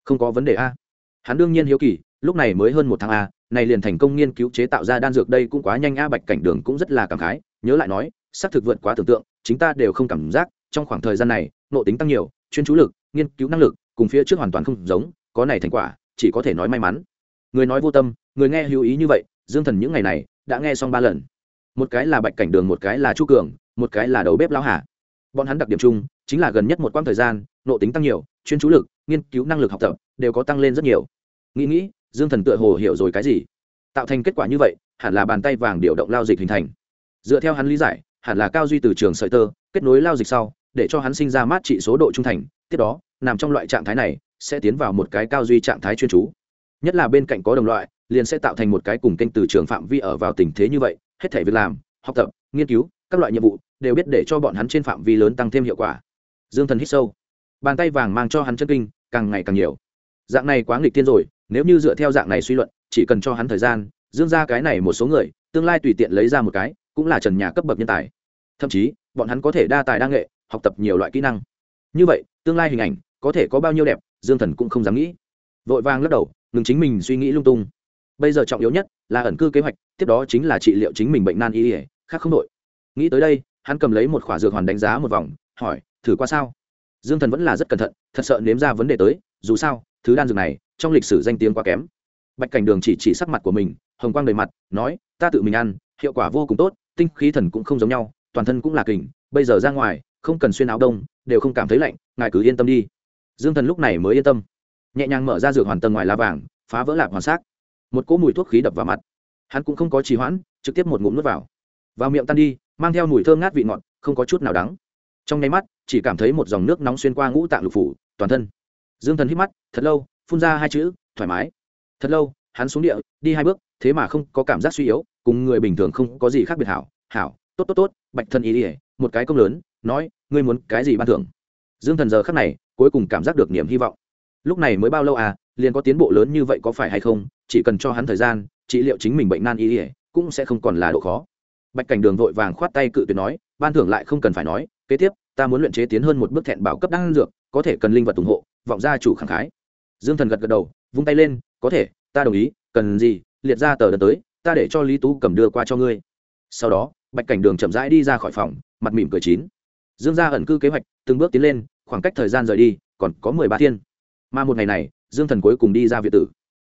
Không có vấn đề a. Hắn đương nhiên hiếu kỳ, lúc này mới hơn một tháng a, này liền thành công nghiên cứu chế tạo ra đan dược đây cũng quá nhanh a, bạch cảnh đường cũng rất là cảm khái, nhớ lại nói, xác thực vượt quá tưởng tượng chúng ta đều không cảm giác, trong khoảng thời gian này nộ tính tăng nhiều, chuyên chú lực, nghiên cứu năng lực cùng phía trước hoàn toàn không giống, có này thành quả, chỉ có thể nói may mắn. Người nói vô tâm, người nghe hữu ý như vậy, dương thần những ngày này, đã nghe xong ba lần. Một cái là bạch cảnh đường, một cái là chu cường, một cái là đầu bếp lão hà. Bọn hắn đặc điểm chung, chính là gần nhất một quãng thời gian nộ tính tăng nhiều, chuyên chú lực, nghiên cứu năng lực học tập, đều có tăng lên rất nhiều. Nghĩ nghĩ, dương thần tựa hồ hiểu rồi cái gì? Tạo thành kết quả như vậy, hẳn là bàn tay vàng điều động lao dịch hình thành. Dựa theo hắn lý giải, hẳn là cao duy từ trường sợi tơ, kết nối lao dịch sau, để cho hắn sinh ra mát trị số độ trung thành tiếp đó, nằm trong loại trạng thái này, sẽ tiến vào một cái cao duy trạng thái chuyên chú. Nhất là bên cạnh có đồng loại, liền sẽ tạo thành một cái cùng kênh từ trường phạm vi ở vào tình thế như vậy, hết thể việc làm, học tập, nghiên cứu, các loại nhiệm vụ, đều biết để cho bọn hắn trên phạm vi lớn tăng thêm hiệu quả. Dương thần hít sâu. Bàn tay vàng mang cho hắn chân kinh, càng ngày càng nhiều. Dạng này quá nghịch tiên rồi, nếu như dựa theo dạng này suy luận, chỉ cần cho hắn thời gian, dương ra cái này một số người, tương lai tùy tiện lấy ra một cái, cũng là trần nhà cấp bậc nhân tài. Thậm chí, bọn hắn có thể đa tài đa nghệ, học tập nhiều loại kỹ năng như vậy, tương lai hình ảnh có thể có bao nhiêu đẹp, dương thần cũng không dám nghĩ. Vội vàng lắc đầu, ngừng chính mình suy nghĩ lung tung. Bây giờ trọng yếu nhất là ẩn cư kế hoạch, tiếp đó chính là trị liệu chính mình bệnh nan y ỉa khác không đội nghĩ tới đây, hắn cầm lấy một khỏa dược hoàn đánh giá một vòng, hỏi, thử qua sao? Dương thần vẫn là rất cẩn thận, thật sợ nếm ra vấn đề tới, dù sao, thứ đan dược này, trong lịch sử danh tiếng quá kém. Bạch cảnh đường chỉ chỉ sắc mặt của mình, hồng quang đầy mặt, nói, ta tự mình ăn, hiệu quả vô cùng tốt, tinh khí thần cũng không giống nhau, toàn thân cũng là kình, bây giờ ra ngoài không cần xuyên áo đông, đều không cảm thấy lạnh, ngài cứ yên tâm đi. Dương thần lúc này mới yên tâm. Nhẹ nhàng mở ra dược hoàn tầng ngoài lá vàng, phá vỡ lạc hoàn xác. Một cỗ mùi thuốc khí đập vào mặt. Hắn cũng không có trì hoãn, trực tiếp một ngụm nước vào. Vào miệng tan đi, mang theo mùi thơm ngát vị ngọt, không có chút nào đắng. Trong nháy mắt, chỉ cảm thấy một dòng nước nóng xuyên qua ngũ tạng lục phủ, toàn thân. Dương thần hít mắt, thật lâu, phun ra hai chữ, thoải mái. Thật lâu, hắn xuống địa, đi hai bước, thế mà không có cảm giác suy yếu, cùng người bình thường không có gì khác biệt hảo. Hảo, tốt tốt tốt, bạch thân ý ỉa một cái công lớn nói, ngươi muốn cái gì ban thưởng? Dương thần giờ khắc này, cuối cùng cảm giác được niềm hy vọng. Lúc này mới bao lâu à liền có tiến bộ lớn như vậy có phải hay không, chỉ cần cho hắn thời gian, trị liệu chính mình bệnh nan y ỉa cũng sẽ không còn là độ khó. Bạch cảnh đường vội vàng khoát tay cự tuyệt nói, ban thưởng lại không cần phải nói, kế tiếp, ta muốn luyện chế tiến hơn một bước thẹn bảo cấp đan dược, có thể cần linh vật ủng hộ, vọng gia chủ khẳng khái. Dương thần gật gật đầu, vung tay lên, có thể, ta đồng ý, cần gì, liệt ra tờ đợt tới, ta để cho lý tú cầm đưa qua cho ngươi. Sau đó, bạch cảnh đường chậm rãi đi ra khỏi phòng, mặt mỉm cười chín dương gia ẩn cư kế hoạch, từng bước tiến lên, khoảng cách thời gian rời đi, còn có mười ba thiên. Mà một ngày này, dương thần cuối cùng đi ra viện tử.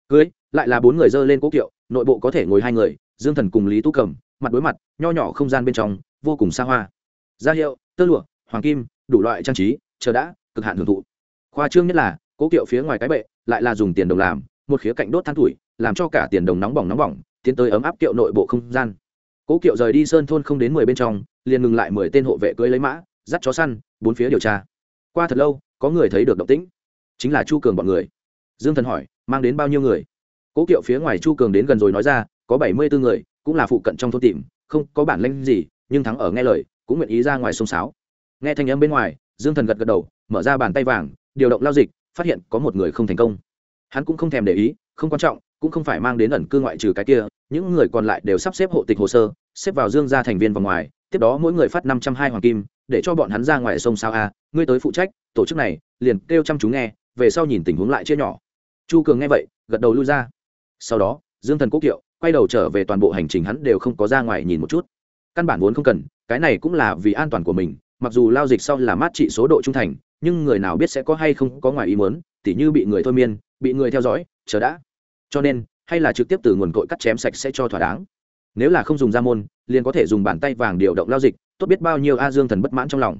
Cưới, lại là bốn người dơ lên cố kiệu, nội bộ có thể ngồi hai người, dương thần cùng lý tú cầm, mặt đối mặt, nho nhỏ không gian bên trong, vô cùng xa hoa. Gia hiệu, tơ lụa, hoàng kim, đủ loại trang trí, chờ đã, cực hạn hưởng thụ. Khoa trương nhất là, cố kiệu phía ngoài cái bệ, lại là dùng tiền đồng làm, một khía cạnh đốt than tuổi, làm cho cả tiền đồng nóng bỏng nóng bỏng, tiến tới ấm áp kiệu nội bộ không gian. Cố kiệu rời đi sơn thôn không đến mười bên trong, liền ngừng lại mười tên hộ vệ cưới lấy mã dắt chó săn, bốn phía điều tra. Qua thật lâu, có người thấy được động tĩnh. Chính là chu cường bọn người. Dương thần hỏi, mang đến bao nhiêu người? Cố kiệu phía ngoài chu cường đến gần rồi nói ra, có bảy mươi bốn người, cũng là phụ cận trong thôn tìm, không có bản lanh gì, nhưng thắng ở nghe lời, cũng nguyện ý ra ngoài sông sáo. Nghe thanh âm bên ngoài, dương thần gật gật đầu, mở ra bàn tay vàng, điều động lao dịch, phát hiện có một người không thành công. Hắn cũng không thèm để ý, không quan trọng, cũng không phải mang đến ẩn cư ngoại trừ cái kia, những người còn lại đều sắp xếp hộ tịch hồ sơ, xếp vào dương gia thành viên vào ngoài, tiếp đó mỗi người phát năm trăm hai hoàng kim để cho bọn hắn ra ngoài sông sao a, ngươi tới phụ trách, tổ chức này, liền kêu chăm chú nghe, về sau nhìn tình huống lại chia nhỏ. Chu cường nghe vậy, gật đầu lui ra. Sau đó, dương thần quốc kiệu quay đầu trở về toàn bộ hành trình hắn đều không có ra ngoài nhìn một chút. Căn bản vốn không cần, cái này cũng là vì an toàn của mình, mặc dù lao dịch sau là mát trị số độ trung thành, nhưng người nào biết sẽ có hay không có ngoài ý muốn, tỉ như bị người thôi miên, bị người theo dõi, chờ đã. Cho nên, hay là trực tiếp từ nguồn cội cắt chém sạch sẽ cho thỏa đáng nếu là không dùng ra môn, liền có thể dùng bàn tay vàng điều động lao dịch, tốt biết bao nhiêu a dương thần bất mãn trong lòng.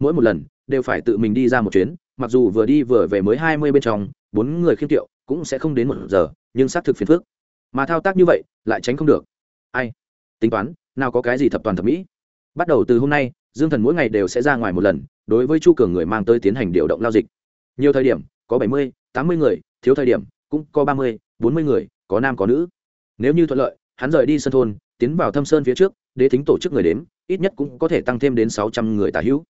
Mỗi một lần, đều phải tự mình đi ra một chuyến, mặc dù vừa đi vừa về mới hai mươi bên trong, bốn người khiêm tiệu, cũng sẽ không đến một giờ, nhưng xác thực phiền phước mà thao tác như vậy, lại tránh không được. Ai? Tính toán, nào có cái gì thập toàn thập mỹ? Bắt đầu từ hôm nay, dương thần mỗi ngày đều sẽ ra ngoài một lần, đối với chu cường người mang tới tiến hành điều động lao dịch. Nhiều thời điểm, có bảy mươi, tám mươi người, thiếu thời điểm, cũng có ba mươi, bốn mươi người, có nam có nữ. Nếu như thuận lợi hắn rời đi sân thôn, tiến vào thâm sơn phía trước, đế thính tổ chức người đếm, ít nhất cũng có thể tăng thêm đến sáu trăm người tả hữu.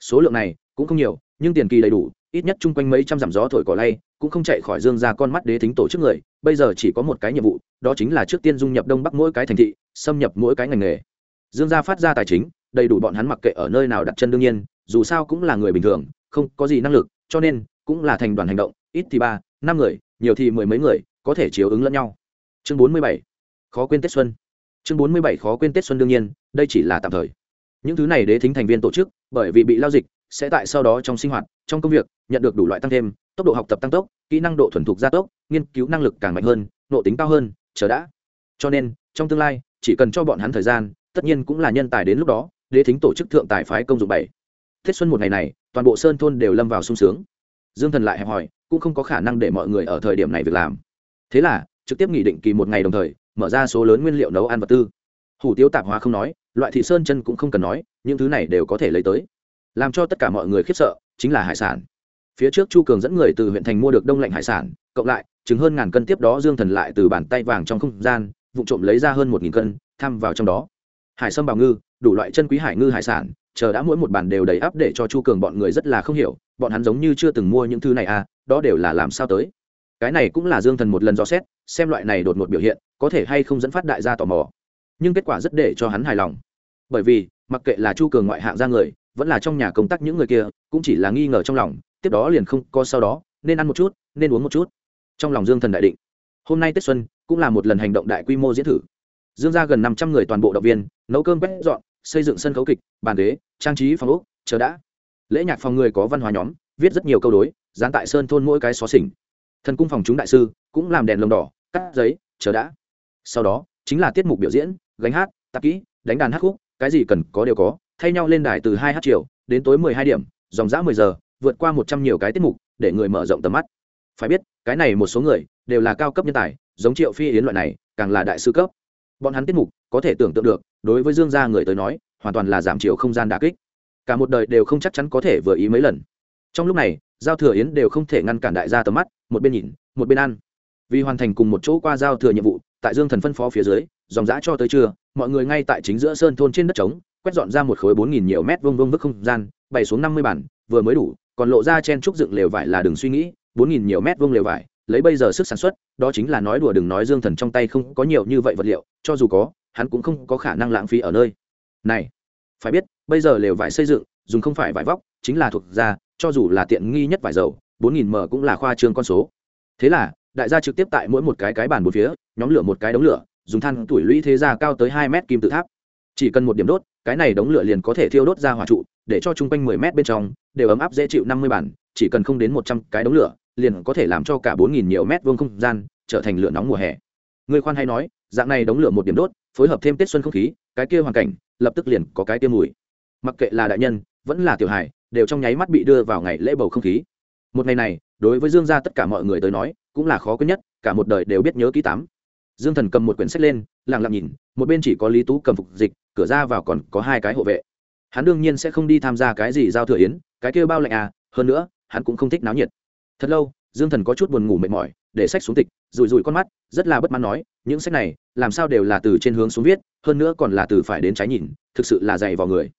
Số lượng này cũng không nhiều, nhưng tiền kỳ đầy đủ, ít nhất chung quanh mấy trăm dặm gió thổi cỏ lay, cũng không chạy khỏi dương ra con mắt đế thính tổ chức người, bây giờ chỉ có một cái nhiệm vụ, đó chính là trước tiên dung nhập đông bắc mỗi cái thành thị, xâm nhập mỗi cái ngành nghề. Dương gia phát ra tài chính, đầy đủ bọn hắn mặc kệ ở nơi nào đặt chân đương nhiên, dù sao cũng là người bình thường, không có gì năng lực, cho nên cũng là thành đoàn hành động, ít thì ba, năm người, nhiều thì mười mấy người, có thể chiếu ứng lẫn nhau. Chương bốn mươi bảy khó quên tết xuân. Chương bốn mươi bảy khó quên tết xuân đương nhiên, đây chỉ là tạm thời. Những thứ này đế thính thành viên tổ chức, bởi vì bị lao dịch, sẽ tại sau đó trong sinh hoạt, trong công việc, nhận được đủ loại tăng thêm, tốc độ học tập tăng tốc, kỹ năng độ thuần thục gia tốc, nghiên cứu năng lực càng mạnh hơn, nộ tính cao hơn, chờ đã. Cho nên, trong tương lai, chỉ cần cho bọn hắn thời gian, tất nhiên cũng là nhân tài đến lúc đó, đế thính tổ chức thượng tài phái công dụng bảy. Tết xuân một ngày này, toàn bộ sơn thôn đều lâm vào sung sướng. Dương thần lại hẹp hỏi cũng không có khả năng để mọi người ở thời điểm này việc làm. Thế là, trực tiếp nghị định kỳ một ngày đồng thời mở ra số lớn nguyên liệu nấu ăn vật tư. Hủ tiếu tạp hóa không nói, loại thị sơn chân cũng không cần nói, những thứ này đều có thể lấy tới. Làm cho tất cả mọi người khiếp sợ chính là hải sản. Phía trước chu cường dẫn người từ huyện thành mua được đông lạnh hải sản, cộng lại chứng hơn ngàn cân tiếp đó dương thần lại từ bàn tay vàng trong không gian vụ trộm lấy ra hơn một nghìn cân thăm vào trong đó. Hải sâm bào ngư, đủ loại chân quý hải ngư hải sản, chờ đã mỗi một bàn đều đầy áp để cho chu cường bọn người rất là không hiểu, bọn hắn giống như chưa từng mua những thứ này à đó đều là làm sao tới cái này cũng là dương thần một lần dò xét, xem loại này đột ngột biểu hiện, có thể hay không dẫn phát đại gia tò mò. Nhưng kết quả rất để cho hắn hài lòng. Bởi vì, mặc kệ là chu cường ngoại hạng ra người, vẫn là trong nhà công tác những người kia, cũng chỉ là nghi ngờ trong lòng, tiếp đó liền không có sau đó, nên ăn một chút, nên uống một chút. Trong lòng dương thần đại định. Hôm nay tết xuân, cũng là một lần hành động đại quy mô diễn thử. Dương ra gần năm trăm người toàn bộ động viên, nấu cơm quét dọn, xây dựng sân khấu kịch, bàn ghế, trang trí phòng ốc, chờ đã. Lễ nhạc phòng người có văn hóa nhóm, viết rất nhiều câu đối, dán tại sơn thôn mỗi cái xó xỉnh thần cung phòng chúng đại sư cũng làm đèn lồng đỏ, cắt giấy, chờ đã. Sau đó, chính là tiết mục biểu diễn, gánh hát, tạp kỹ, đánh đàn hát khúc, cái gì cần có đều có, thay nhau lên đài từ hai h chiều, đến tối mười hai điểm, dòng dã mười giờ, vượt qua một trăm nhiều cái tiết mục để người mở rộng tầm mắt. Phải biết, cái này một số người đều là cao cấp nhân tài, giống triệu phi yến loại này, càng là đại sư cấp. Bọn hắn tiết mục có thể tưởng tượng được, đối với dương gia người tới nói, hoàn toàn là giảm chiều không gian đà kích. Cả một đời đều không chắc chắn có thể vừa ý mấy lần. Trong lúc này giao thừa yến đều không thể ngăn cản đại gia tầm mắt, một bên nhìn, một bên ăn. Vì hoàn thành cùng một chỗ qua giao thừa nhiệm vụ, tại dương thần phân phó phía dưới, dòng giã cho tới trưa, mọi người ngay tại chính giữa sơn thôn trên đất trống, quét dọn ra một khối bốn nghìn nhiều mét vông vông vức không gian, bày xuống năm mươi bản, vừa mới đủ, còn lộ ra chen trúc dựng lều vải là đừng suy nghĩ, bốn nghìn nhiều mét vông lều vải, lấy bây giờ sức sản xuất, đó chính là nói đùa đừng nói dương thần trong tay không có nhiều như vậy vật liệu, cho dù có, hắn cũng không có khả năng lãng phí ở nơi. Này, phải biết, bây giờ lều vải xây dựng, dùng không phải vải vóc, chính là thuộc da cho dù là tiện nghi nhất vải dầu, bốn nghìn m cũng là khoa trương con số. Thế là, đại gia trực tiếp tại mỗi một cái cái bàn một phía, nhóm lửa một cái đống lửa, dùng than tuổi lũy thế ra cao tới hai mét kim tự tháp. Chỉ cần một điểm đốt, cái này đống lửa liền có thể thiêu đốt ra hỏa trụ, để cho chung quanh mười mét bên trong đều ấm áp dễ chịu năm mươi bản, chỉ cần không đến một trăm cái đống lửa, liền có thể làm cho cả bốn nghìn nhiều mét vuông không gian trở thành lửa nóng mùa hè. Người khoan hay nói, dạng này đống lửa một điểm đốt, phối hợp thêm tết xuân không khí, cái kia hoàn cảnh, lập tức liền có cái tiêm mùi. Mặc kệ là đại nhân, vẫn là tiểu hài đều trong nháy mắt bị đưa vào ngày lễ bầu không khí. Một ngày này, đối với dương gia tất cả mọi người tới nói, cũng là khó quên nhất, cả một đời đều biết nhớ ký tám. Dương thần cầm một quyển sách lên, lặng lặng nhìn, một bên chỉ có lý tú cầm phục dịch, cửa ra vào còn có hai cái hộ vệ. Hắn đương nhiên sẽ không đi tham gia cái gì giao thừa yến, cái kia bao lạnh à hơn nữa, hắn cũng không thích náo nhiệt. Thật lâu, dương thần có chút buồn ngủ mệt mỏi, để sách xuống tịch, rủi rủi con mắt, rất là bất mãn nói, những sách này, làm sao đều là từ trên hướng xuống viết, hơn nữa còn là từ phải đến trái nhìn, thực sự là dày vào người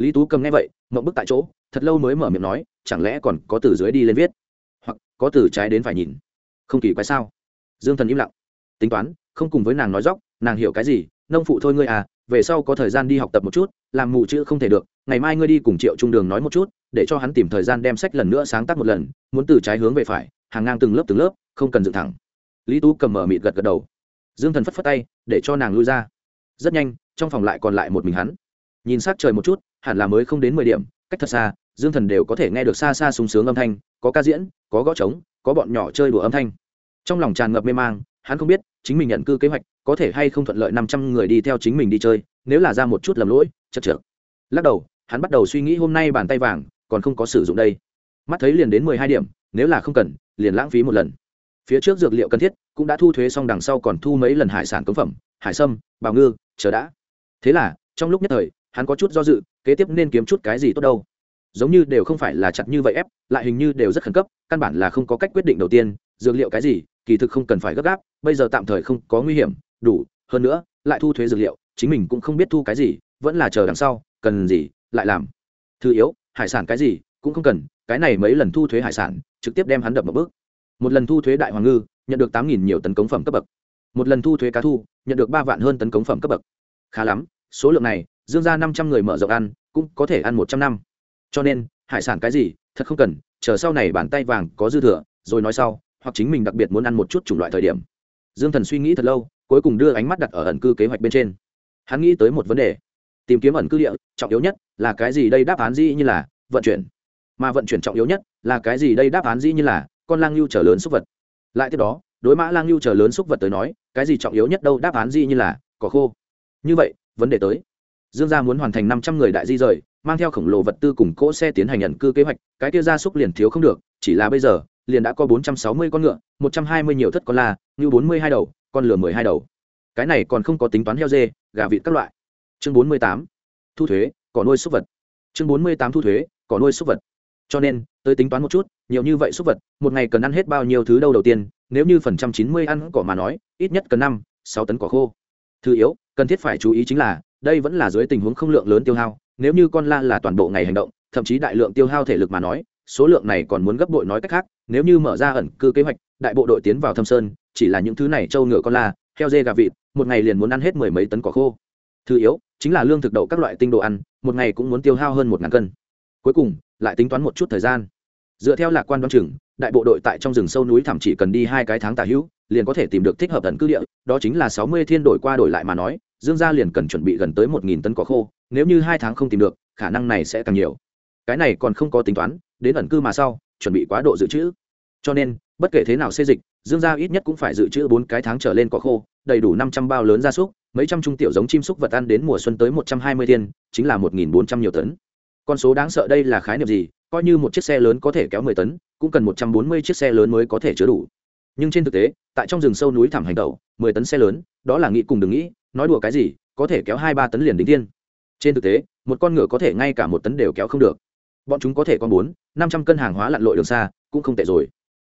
lý tú cầm nghe vậy, mộng bức tại chỗ, thật lâu mới mở miệng nói, chẳng lẽ còn có từ dưới đi lên viết? Hoặc có từ trái đến phải nhìn? Không kỳ quái sao? Dương thần im lặng. Tính toán, không cùng với nàng nói dóc nàng hiểu cái gì? Nông phụ thôi ngươi à về sau có thời gian đi học tập một chút, làm mù chữ không thể được, ngày mai ngươi đi cùng triệu trung đường nói một chút, để cho hắn tìm thời gian đem sách lần nữa sáng tác một lần, muốn từ trái hướng về phải, hàng ngang từng lớp từng lớp, không cần dựng thẳng. Lý tú cầm mở mịt gật gật đầu. Dương thần phất phất tay, để cho nàng lui ra. Rất nhanh, trong phòng lại còn lại một mình hắn. Nhìn sát trời một chút hẳn là mới không đến mười điểm, cách thật xa, dương thần đều có thể nghe được xa xa sung sướng âm thanh, có ca diễn, có gõ trống, có bọn nhỏ chơi đùa âm thanh. Trong lòng tràn ngập mê mang, hắn không biết, chính mình nhận cư kế hoạch, có thể hay không thuận lợi năm trăm người đi theo chính mình đi chơi, nếu là ra một chút lầm lỗi, chật chật lắc đầu, hắn bắt đầu suy nghĩ hôm nay bàn tay vàng, còn không có sử dụng đây. Mắt thấy liền đến mười hai điểm, nếu là không cần, liền lãng phí một lần. Phía trước dược liệu cần thiết, cũng đã thu thuế xong đằng sau còn thu mấy lần hải sản cống phẩm, hải sâm, bào ngư, chờ đã. Thế là, trong lúc nhất thời, hắn có chút do dự kế tiếp nên kiếm chút cái gì tốt đâu. Giống như đều không phải là chặt như vậy ép, lại hình như đều rất khẩn cấp, căn bản là không có cách quyết định đầu tiên, dược liệu cái gì, kỳ thực không cần phải gấp gáp, bây giờ tạm thời không có nguy hiểm, đủ, hơn nữa, lại thu thuế dược liệu, chính mình cũng không biết thu cái gì, vẫn là chờ đằng sau, cần gì, lại làm. Thứ yếu, hải sản cái gì, cũng không cần, cái này mấy lần thu thuế hải sản, trực tiếp đem hắn đập một bước. Một lần thu thuế đại hoàng ngư, nhận được tám nghìn nhiều tấn cống phẩm cấp bậc. Một lần thu thuế cá thu, nhận được ba vạn hơn tấn cống phẩm cấp bậc. Khá lắm, số lượng này dương ra năm trăm người mở rộng ăn, cũng có thể ăn một trăm năm. Cho nên, hải sản cái gì, thật không cần, chờ sau này bàn tay vàng có dư thừa, rồi nói sau, hoặc chính mình đặc biệt muốn ăn một chút chủng loại thời điểm. Dương thần suy nghĩ thật lâu, cuối cùng đưa ánh mắt đặt ở ẩn cư kế hoạch bên trên. Hắn nghĩ tới một vấn đề. Tìm kiếm ẩn cư địa, trọng yếu nhất là cái gì đây đáp án gì như là vận chuyển. Mà vận chuyển trọng yếu nhất là cái gì đây đáp án gì như là con lang lưu trở lớn xúc vật. Lại tiếp đó, đối mã lang lưu trở lớn xúc vật tới nói, cái gì trọng yếu nhất đâu đáp án gì như là cỏ khô. Như vậy, vấn đề tới dương gia muốn hoàn thành năm trăm người đại di rời, mang theo khổng lồ vật tư cùng cỗ xe tiến hành nhận cư kế hoạch, cái kia gia súc liền thiếu không được, chỉ là bây giờ, liền đã có bốn trăm sáu mươi con ngựa, một trăm hai mươi nhiều thất con la, như bốn mươi hai đầu, con lửa mười hai đầu. Cái này còn không có tính toán heo dê, gà vịt các loại. Chương bốn mươi tám, thu thuế, cỏ nuôi súc vật. Chương bốn mươi tám, thu thuế, cỏ nuôi súc vật. Cho nên tôi tính toán một chút, nhiều như vậy súc vật, một ngày cần ăn hết bao nhiêu thứ đâu đầu tiên, nếu như phần trăm chín mươi ăn cỏ mà nói, ít nhất cần năm, sáu tấn cỏ khô. Thứ yếu, cần thiết phải chú ý chính là đây vẫn là dưới tình huống không lượng lớn tiêu hao, nếu như con la là toàn bộ ngày hành động, thậm chí đại lượng tiêu hao thể lực mà nói, số lượng này còn muốn gấp bội nói cách khác, nếu như mở ra ẩn cư kế hoạch, đại bộ đội tiến vào thâm sơn, chỉ là những thứ này trâu ngựa con la, heo dê gà vịt, một ngày liền muốn ăn hết mười mấy tấn cỏ khô. Thứ yếu, chính là lương thực đậu các loại tinh đồ ăn, một ngày cũng muốn tiêu hao hơn một ngàn cân. Cuối cùng, lại tính toán một chút thời gian. Dựa theo lạc quan đoan chừng, đại bộ đội tại trong rừng sâu núi thẳm chỉ cần đi hai cái tháng tả hữu, liền có thể tìm được thích hợp ẩn cư địa, đó chính là sáu mươi thiên đổi qua đổi lại mà nói dương gia liền cần chuẩn bị gần tới một nghìn tấn cỏ khô, nếu như hai tháng không tìm được, khả năng này sẽ càng nhiều. Cái này còn không có tính toán, đến ẩn cư mà sau, chuẩn bị quá độ dự trữ. Cho nên, bất kể thế nào xây dịch, dương gia ít nhất cũng phải dự trữ bốn cái tháng trở lên cỏ khô, đầy đủ năm trăm bao lớn gia súc, mấy trăm trung tiểu giống chim súc vật ăn đến mùa xuân tới một trăm hai mươi thiên, chính là một nghìn bốn trăm nhiều tấn. Con số đáng sợ đây là khái niệm gì? Coi như một chiếc xe lớn có thể kéo mười tấn, cũng cần một trăm bốn mươi chiếc xe lớn mới có thể chứa đủ. Nhưng trên thực tế, tại trong rừng sâu núi thẳm hành tẩu, mười tấn xe lớn, đó là nghĩ cùng đừng nghĩ nói đùa cái gì, có thể kéo hai ba tấn liền đính thiên. Trên thực tế, một con ngựa có thể ngay cả một tấn đều kéo không được. Bọn chúng có thể con bốn, năm trăm cân hàng hóa lặn lội đường xa, cũng không tệ rồi.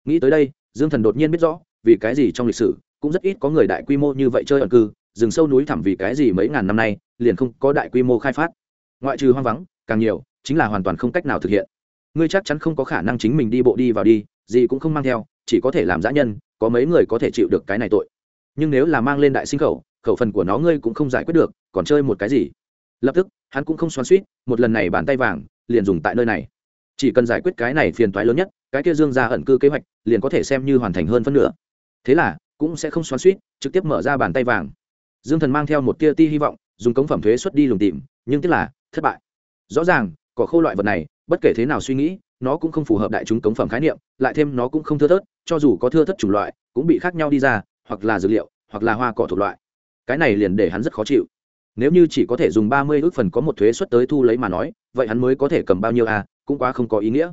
Nghĩ tới đây, dương thần đột nhiên biết rõ, vì cái gì trong lịch sử, cũng rất ít có người đại quy mô như vậy chơi ẩn cư, rừng sâu núi thẳm vì cái gì mấy ngàn năm nay, liền không có đại quy mô khai phát. Ngoại trừ hoang vắng, càng nhiều, chính là hoàn toàn không cách nào thực hiện. Ngươi chắc chắn không có khả năng chính mình đi bộ đi vào đi, gì cũng không mang theo, chỉ có thể làm giã nhân, có mấy người có thể chịu được cái này tội. Nhưng nếu là mang lên đại sinh khẩu khẩu phần của nó ngươi cũng không giải quyết được, còn chơi một cái gì? Lập tức, hắn cũng không xoắn suýt, một lần này bàn tay vàng, liền dùng tại nơi này. Chỉ cần giải quyết cái này phiền toái lớn nhất, cái kia dương ra ẩn cư kế hoạch, liền có thể xem như hoàn thành hơn phân nửa. Thế là, cũng sẽ không xoắn suýt, trực tiếp mở ra bàn tay vàng. Dương thần mang theo một tia ti hy vọng, dùng cống phẩm thuế xuất đi lùng tìm, nhưng tức là, thất bại. Rõ ràng có khâu loại vật này, bất kể thế nào suy nghĩ, nó cũng không phù hợp đại chúng cống phẩm khái niệm, lại thêm nó cũng không thưa thớt, cho dù có thưa thất chủng loại, cũng bị khác nhau đi ra, hoặc là dược liệu, hoặc là hoa cỏ thuộc loại cái này liền để hắn rất khó chịu. Nếu như chỉ có thể dùng ba mươi ước phần có một thuế xuất tới thu lấy mà nói, vậy hắn mới có thể cầm bao nhiêu à cũng quá không có ý nghĩa.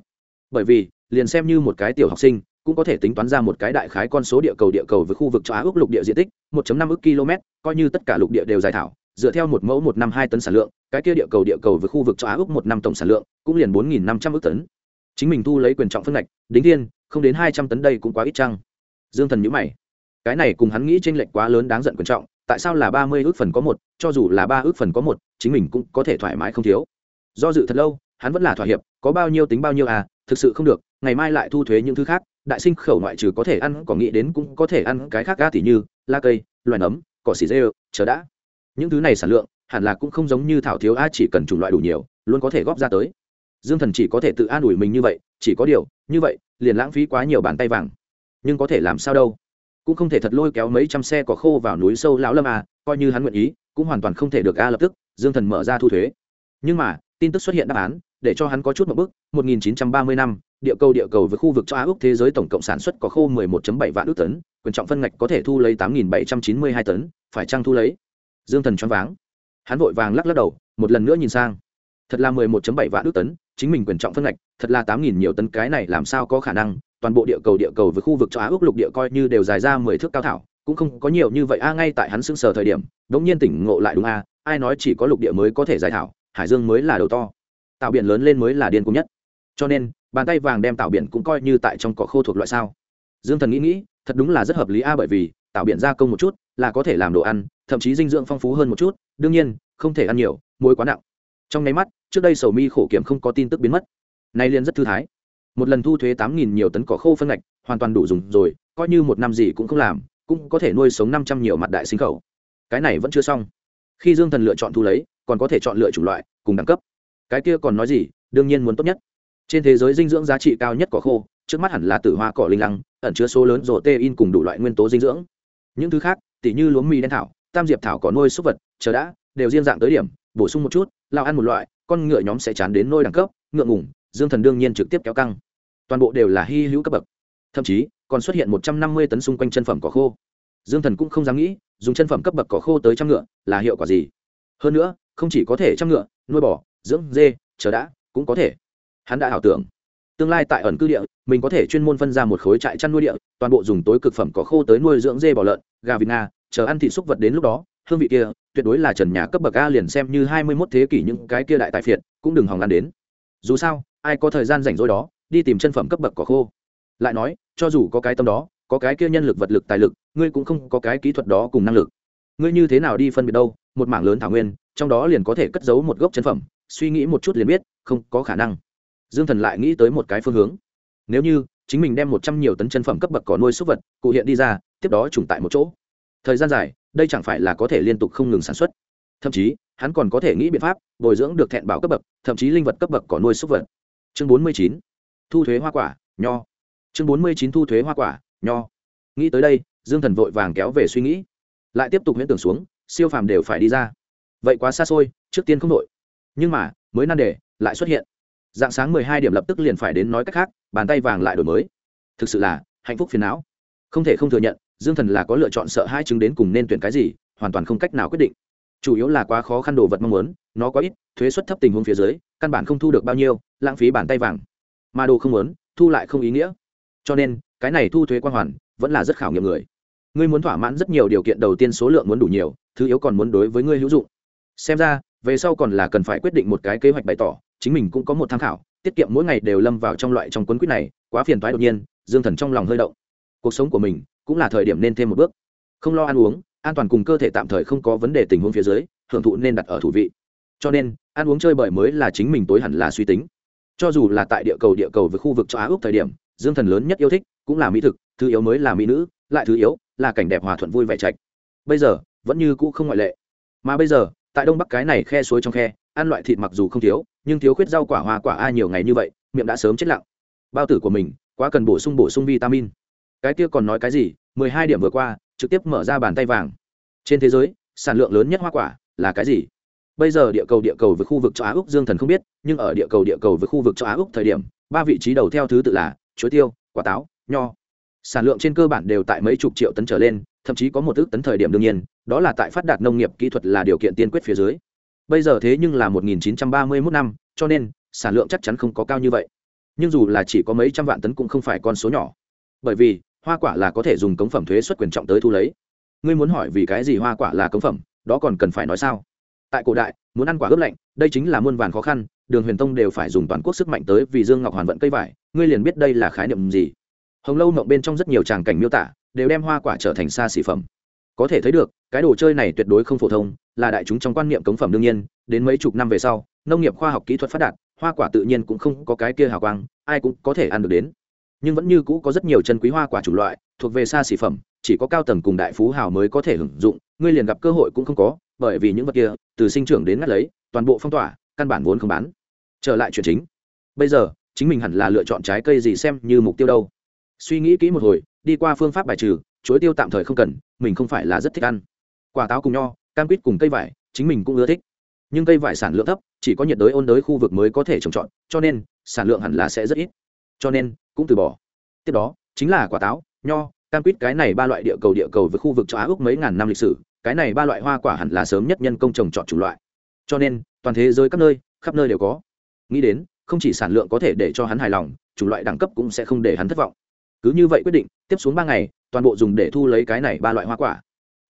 Bởi vì, liền xem như một cái tiểu học sinh, cũng có thể tính toán ra một cái đại khái con số địa cầu địa cầu với khu vực châu á ước lục địa diện tích, một năm ức km coi như tất cả lục địa đều dài thảo, dựa theo một mẫu một năm hai tấn sản lượng, cái kia địa cầu địa cầu với khu vực châu á ước một năm tổng sản lượng, cũng liền bốn nghìn năm trăm ước tấn. Chính mình thu lấy quyền trọng phân ngạch, đính thiên, không đến hai trăm tấn đây cũng quá ít chăng? Dương thần nhíu mày. Cái này cùng hắn nghĩ chênh lệch quá lớn đáng giận quyền trọng tại sao là ba mươi ước phần có một, cho dù là ba ước phần có một, chính mình cũng có thể thoải mái không thiếu. Do dự thật lâu, hắn vẫn là thỏa hiệp, có bao nhiêu tính bao nhiêu à thực sự không được, ngày mai lại thu thuế những thứ khác, đại sinh khẩu ngoại trừ có thể ăn, có nghĩ đến cũng có thể ăn cái khác ga tỉ như la cây, loài nấm, cỏ xỉ dê, chờ đã. Những thứ này sản lượng, hẳn là cũng không giống như thảo thiếu a, chỉ cần chủng loại đủ nhiều, luôn có thể góp ra tới. Dương thần chỉ có thể tự an ủi mình như vậy, chỉ có điều, như vậy, liền lãng phí quá nhiều bàn tay vàng. Nhưng có thể làm sao đâu? Cũng không thể thật lôi kéo mấy trăm xe cỏ khô vào núi sâu lão lâm à, coi như hắn nguyện ý cũng hoàn toàn không thể được a lập tức dương thần mở ra thu thuế nhưng mà tin tức xuất hiện đáp án để cho hắn có chút một bước. 1930 năm địa cầu địa cầu với khu vực châu Á Úc thế giới tổng cộng sản xuất có khô 11.7 vạn ước tấn, quyền trọng phân ngạch có thể thu lấy 8.792 tấn, phải chăng thu lấy? Dương Thần choáng váng. Hắn vội vàng lắc lắc đầu, một lần nữa nhìn sang. Thật là 11.7 vạn ước tấn, chính mình quyền trọng phân ngạch, thật là 8.000 nhiều tấn cái này làm sao có khả năng? Toàn bộ địa cầu địa cầu với khu vực châu Á ước lục địa coi như đều dài ra 10 thước cao thảo, cũng không có nhiều như vậy. A ngay tại hắn sững sờ thời điểm, đống nhiên tỉnh ngộ lại đúng a, ai nói chỉ có lục địa mới có thể dài thảo, hải dương mới là đầu to. Tạo biển lớn lên mới là điên cuồng nhất. Cho nên, bàn tay vàng đem tạo biển cũng coi như tại trong cỏ khô thuộc loại sao. Dương thần nghĩ nghĩ thật đúng là rất hợp lý a bởi vì tạo biển gia công một chút là có thể làm đồ ăn thậm chí dinh dưỡng phong phú hơn một chút đương nhiên không thể ăn nhiều muối quá nặng. Trong nháy mắt trước đây sầu mi khổ kiểm không có tin tức biến mất. Nay liền rất thư thái một lần thu thuế tám nghìn nhiều tấn cỏ khô phân ngạch, hoàn toàn đủ dùng rồi, coi như một năm gì cũng không làm, cũng có thể nuôi sống năm trăm nhiều mặt đại sinh khẩu. Cái này vẫn chưa xong. Khi dương thần lựa chọn thu lấy, còn có thể chọn lựa chủng loại, cùng đẳng cấp. Cái kia còn nói gì, đương nhiên muốn tốt nhất. Trên thế giới dinh dưỡng giá trị cao nhất cỏ khô, trước mắt hẳn là tử hoa cỏ linh lăng, ẩn chứa số lớn rổ tê in cùng đủ loại nguyên tố dinh dưỡng. Những thứ khác, tỉ như lúa mì đen thảo, tam diệp thảo có nuôi súc vật, chờ đã, đều riêng dạng tới điểm, bổ sung một chút lao ăn một loại, con ngựa nhóm sẽ chán đến nôi đẳng cấp ngựa ngủng dương thần đương nhiên trực tiếp kéo căng toàn bộ đều là hy hữu cấp bậc. Thậm chí, còn xuất hiện một trăm năm mươi tấn xung quanh chân phẩm cỏ khô. Dương thần cũng không dám nghĩ, dùng chân phẩm cấp bậc cỏ khô tới trăm ngựa là hiệu quả gì. Hơn nữa, không chỉ có thể trăm ngựa, nuôi bò, dưỡng dê, chờ đã, cũng có thể. Hắn đã ảo tưởng, tương lai tại ẩn cư địa, mình có thể chuyên môn phân ra một khối trại chăn nuôi địa, toàn bộ dùng tối cực phẩm cỏ khô tới nuôi dưỡng dê bò lợn, gà vịt nga, chờ ăn thịt súc vật đến lúc đó, hương vị kia, tuyệt đối là trần nhà cấp bậc a liền xem như hai mươi mốt thế kỷ những cái kia đại tài phiệt, cũng đừng hòng ăn đến. Dù sao, ai có thời gian rảnh rỗi đó đi tìm chân phẩm cấp bậc cỏ khô. Lại nói, cho dù có cái tâm đó, có cái kia nhân lực vật lực tài lực, ngươi cũng không có cái kỹ thuật đó cùng năng lực. Ngươi như thế nào đi phân biệt đâu, một mảng lớn thảo nguyên, trong đó liền có thể cất giấu một gốc chân phẩm, suy nghĩ một chút liền biết, không có khả năng. Dương thần lại nghĩ tới một cái phương hướng. Nếu như, chính mình đem một trăm nhiều tấn chân phẩm cấp bậc cỏ nuôi súc vật, cụ hiện đi ra, tiếp đó trùng tại một chỗ. Thời gian dài, đây chẳng phải là có thể liên tục không ngừng sản xuất. Thậm chí, hắn còn có thể nghĩ biện pháp bồi dưỡng được thẹn bảo cấp bậc, thậm chí linh vật cấp bậc cỏ nuôi súc vật. Chương bốn mươi chín thu thuế hoa quả, nho. Chương bốn mươi chín thu thuế hoa quả, nho. Nghĩ tới đây, dương thần vội vàng kéo về suy nghĩ. Lại tiếp tục huyễn tưởng xuống, siêu phàm đều phải đi ra. Vậy quá xa xôi, trước tiên không đội nhưng mà, mới nan đề, lại xuất hiện. Dạng sáng mười hai điểm lập tức liền phải đến nói cách khác, bàn tay vàng lại đổi mới. Thực sự là, hạnh phúc phiền não. Không thể không thừa nhận, dương thần là có lựa chọn sợ hai chứng đến cùng nên tuyển cái gì, hoàn toàn không cách nào quyết định. Chủ yếu là quá khó khăn đồ vật mong muốn, nó có ít, thuế suất thấp tình huống phía dưới, căn bản không thu được bao nhiêu, lãng phí bàn tay vàng mà đồ không muốn, thu lại không ý nghĩa. Cho nên, cái này thu thuế quan hoàn vẫn là rất khảo nghiệm người. Ngươi muốn thỏa mãn rất nhiều điều kiện đầu tiên số lượng muốn đủ nhiều, thứ yếu còn muốn đối với ngươi hữu dụng. Xem ra, về sau còn là cần phải quyết định một cái kế hoạch bày tỏ, chính mình cũng có một tham khảo, tiết kiệm mỗi ngày đều lâm vào trong loại trong cuốn quýt này, quá phiền toái đột nhiên, dương thần trong lòng hơi động. Cuộc sống của mình cũng là thời điểm nên thêm một bước. Không lo ăn uống, an toàn cùng cơ thể tạm thời không có vấn đề tình huống phía dưới, hưởng thụ nên đặt ở thủ vị. Cho nên, ăn uống chơi bời mới là chính mình tối hẳn là suy tính cho dù là tại địa cầu địa cầu với khu vực châu á úc thời điểm, dương thần lớn nhất yêu thích cũng là mỹ thực, thứ yếu mới là mỹ nữ, lại thứ yếu là cảnh đẹp hòa thuận vui vẻ trạch. Bây giờ, vẫn như cũ không ngoại lệ. Mà bây giờ, tại đông bắc cái này khe suối trong khe, ăn loại thịt mặc dù không thiếu, nhưng thiếu khuyết rau quả hoa quả a nhiều ngày như vậy, miệng đã sớm chết lặng. Bao tử của mình, quá cần bổ sung bổ sung vitamin. Cái kia còn nói cái gì? Mười hai điểm vừa qua, trực tiếp mở ra bàn tay vàng. Trên thế giới, sản lượng lớn nhất hoa quả là cái gì? Bây giờ địa cầu địa cầu với khu vực châu á úc dương thần không biết, nhưng ở địa cầu địa cầu với khu vực châu á úc thời điểm, ba vị trí đầu theo thứ tự là chuối tiêu, quả táo, nho. Sản lượng trên cơ bản đều tại mấy chục triệu tấn trở lên, thậm chí có một ước tấn thời điểm đương nhiên, đó là tại phát đạt nông nghiệp kỹ thuật là điều kiện tiên quyết phía dưới. Bây giờ thế nhưng là 1931 năm, cho nên, sản lượng chắc chắn không có cao như vậy. Nhưng dù là chỉ có mấy trăm vạn tấn cũng không phải con số nhỏ. Bởi vì, hoa quả là có thể dùng cống phẩm thuế xuất quyền trọng tới thu lấy. Ngươi muốn hỏi vì cái gì hoa quả là cống phẩm, đó còn cần phải nói sao? Tại cổ đại, muốn ăn quả ướp lạnh, đây chính là muôn vàn khó khăn, đường huyền tông đều phải dùng toàn quốc sức mạnh tới vì dương ngọc hoàn vận cây vải, ngươi liền biết đây là khái niệm gì. Hồng lâu mộng bên trong rất nhiều tràng cảnh miêu tả, đều đem hoa quả trở thành xa xỉ phẩm. Có thể thấy được, cái đồ chơi này tuyệt đối không phổ thông, là đại chúng trong quan niệm cống phẩm đương nhiên, đến mấy chục năm về sau, nông nghiệp khoa học kỹ thuật phát đạt, hoa quả tự nhiên cũng không có cái kia hào quang, ai cũng có thể ăn được đến. Nhưng vẫn như cũ có rất nhiều chân quý hoa quả chủng loại, thuộc về xa xỉ phẩm, chỉ có cao tầng cùng đại phú hào mới có thể hưởng dụng, ngươi liền gặp cơ hội cũng không có bởi vì những vật kia, từ sinh trưởng đến ngắt lấy, toàn bộ phong tỏa, căn bản vốn không bán. Trở lại chuyện chính. Bây giờ, chính mình hẳn là lựa chọn trái cây gì xem như mục tiêu đâu. Suy nghĩ kỹ một hồi, đi qua phương pháp bài trừ, chuối tiêu tạm thời không cần, mình không phải là rất thích ăn. Quả táo cùng nho, cam quýt cùng cây vải, chính mình cũng ưa thích. Nhưng cây vải sản lượng thấp, chỉ có nhiệt đới ôn đới khu vực mới có thể trồng trọt, cho nên, sản lượng hẳn là sẽ rất ít. Cho nên, cũng từ bỏ. Tiếp đó, chính là quả táo, nho, cam quýt cái này ba loại địa cầu địa cầu với khu vực châu á úc mấy ngàn năm lịch sử cái này ba loại hoa quả hẳn là sớm nhất nhân công trồng trọt chủng loại cho nên toàn thế giới các nơi khắp nơi đều có nghĩ đến không chỉ sản lượng có thể để cho hắn hài lòng chủng loại đẳng cấp cũng sẽ không để hắn thất vọng cứ như vậy quyết định tiếp xuống ba ngày toàn bộ dùng để thu lấy cái này ba loại hoa quả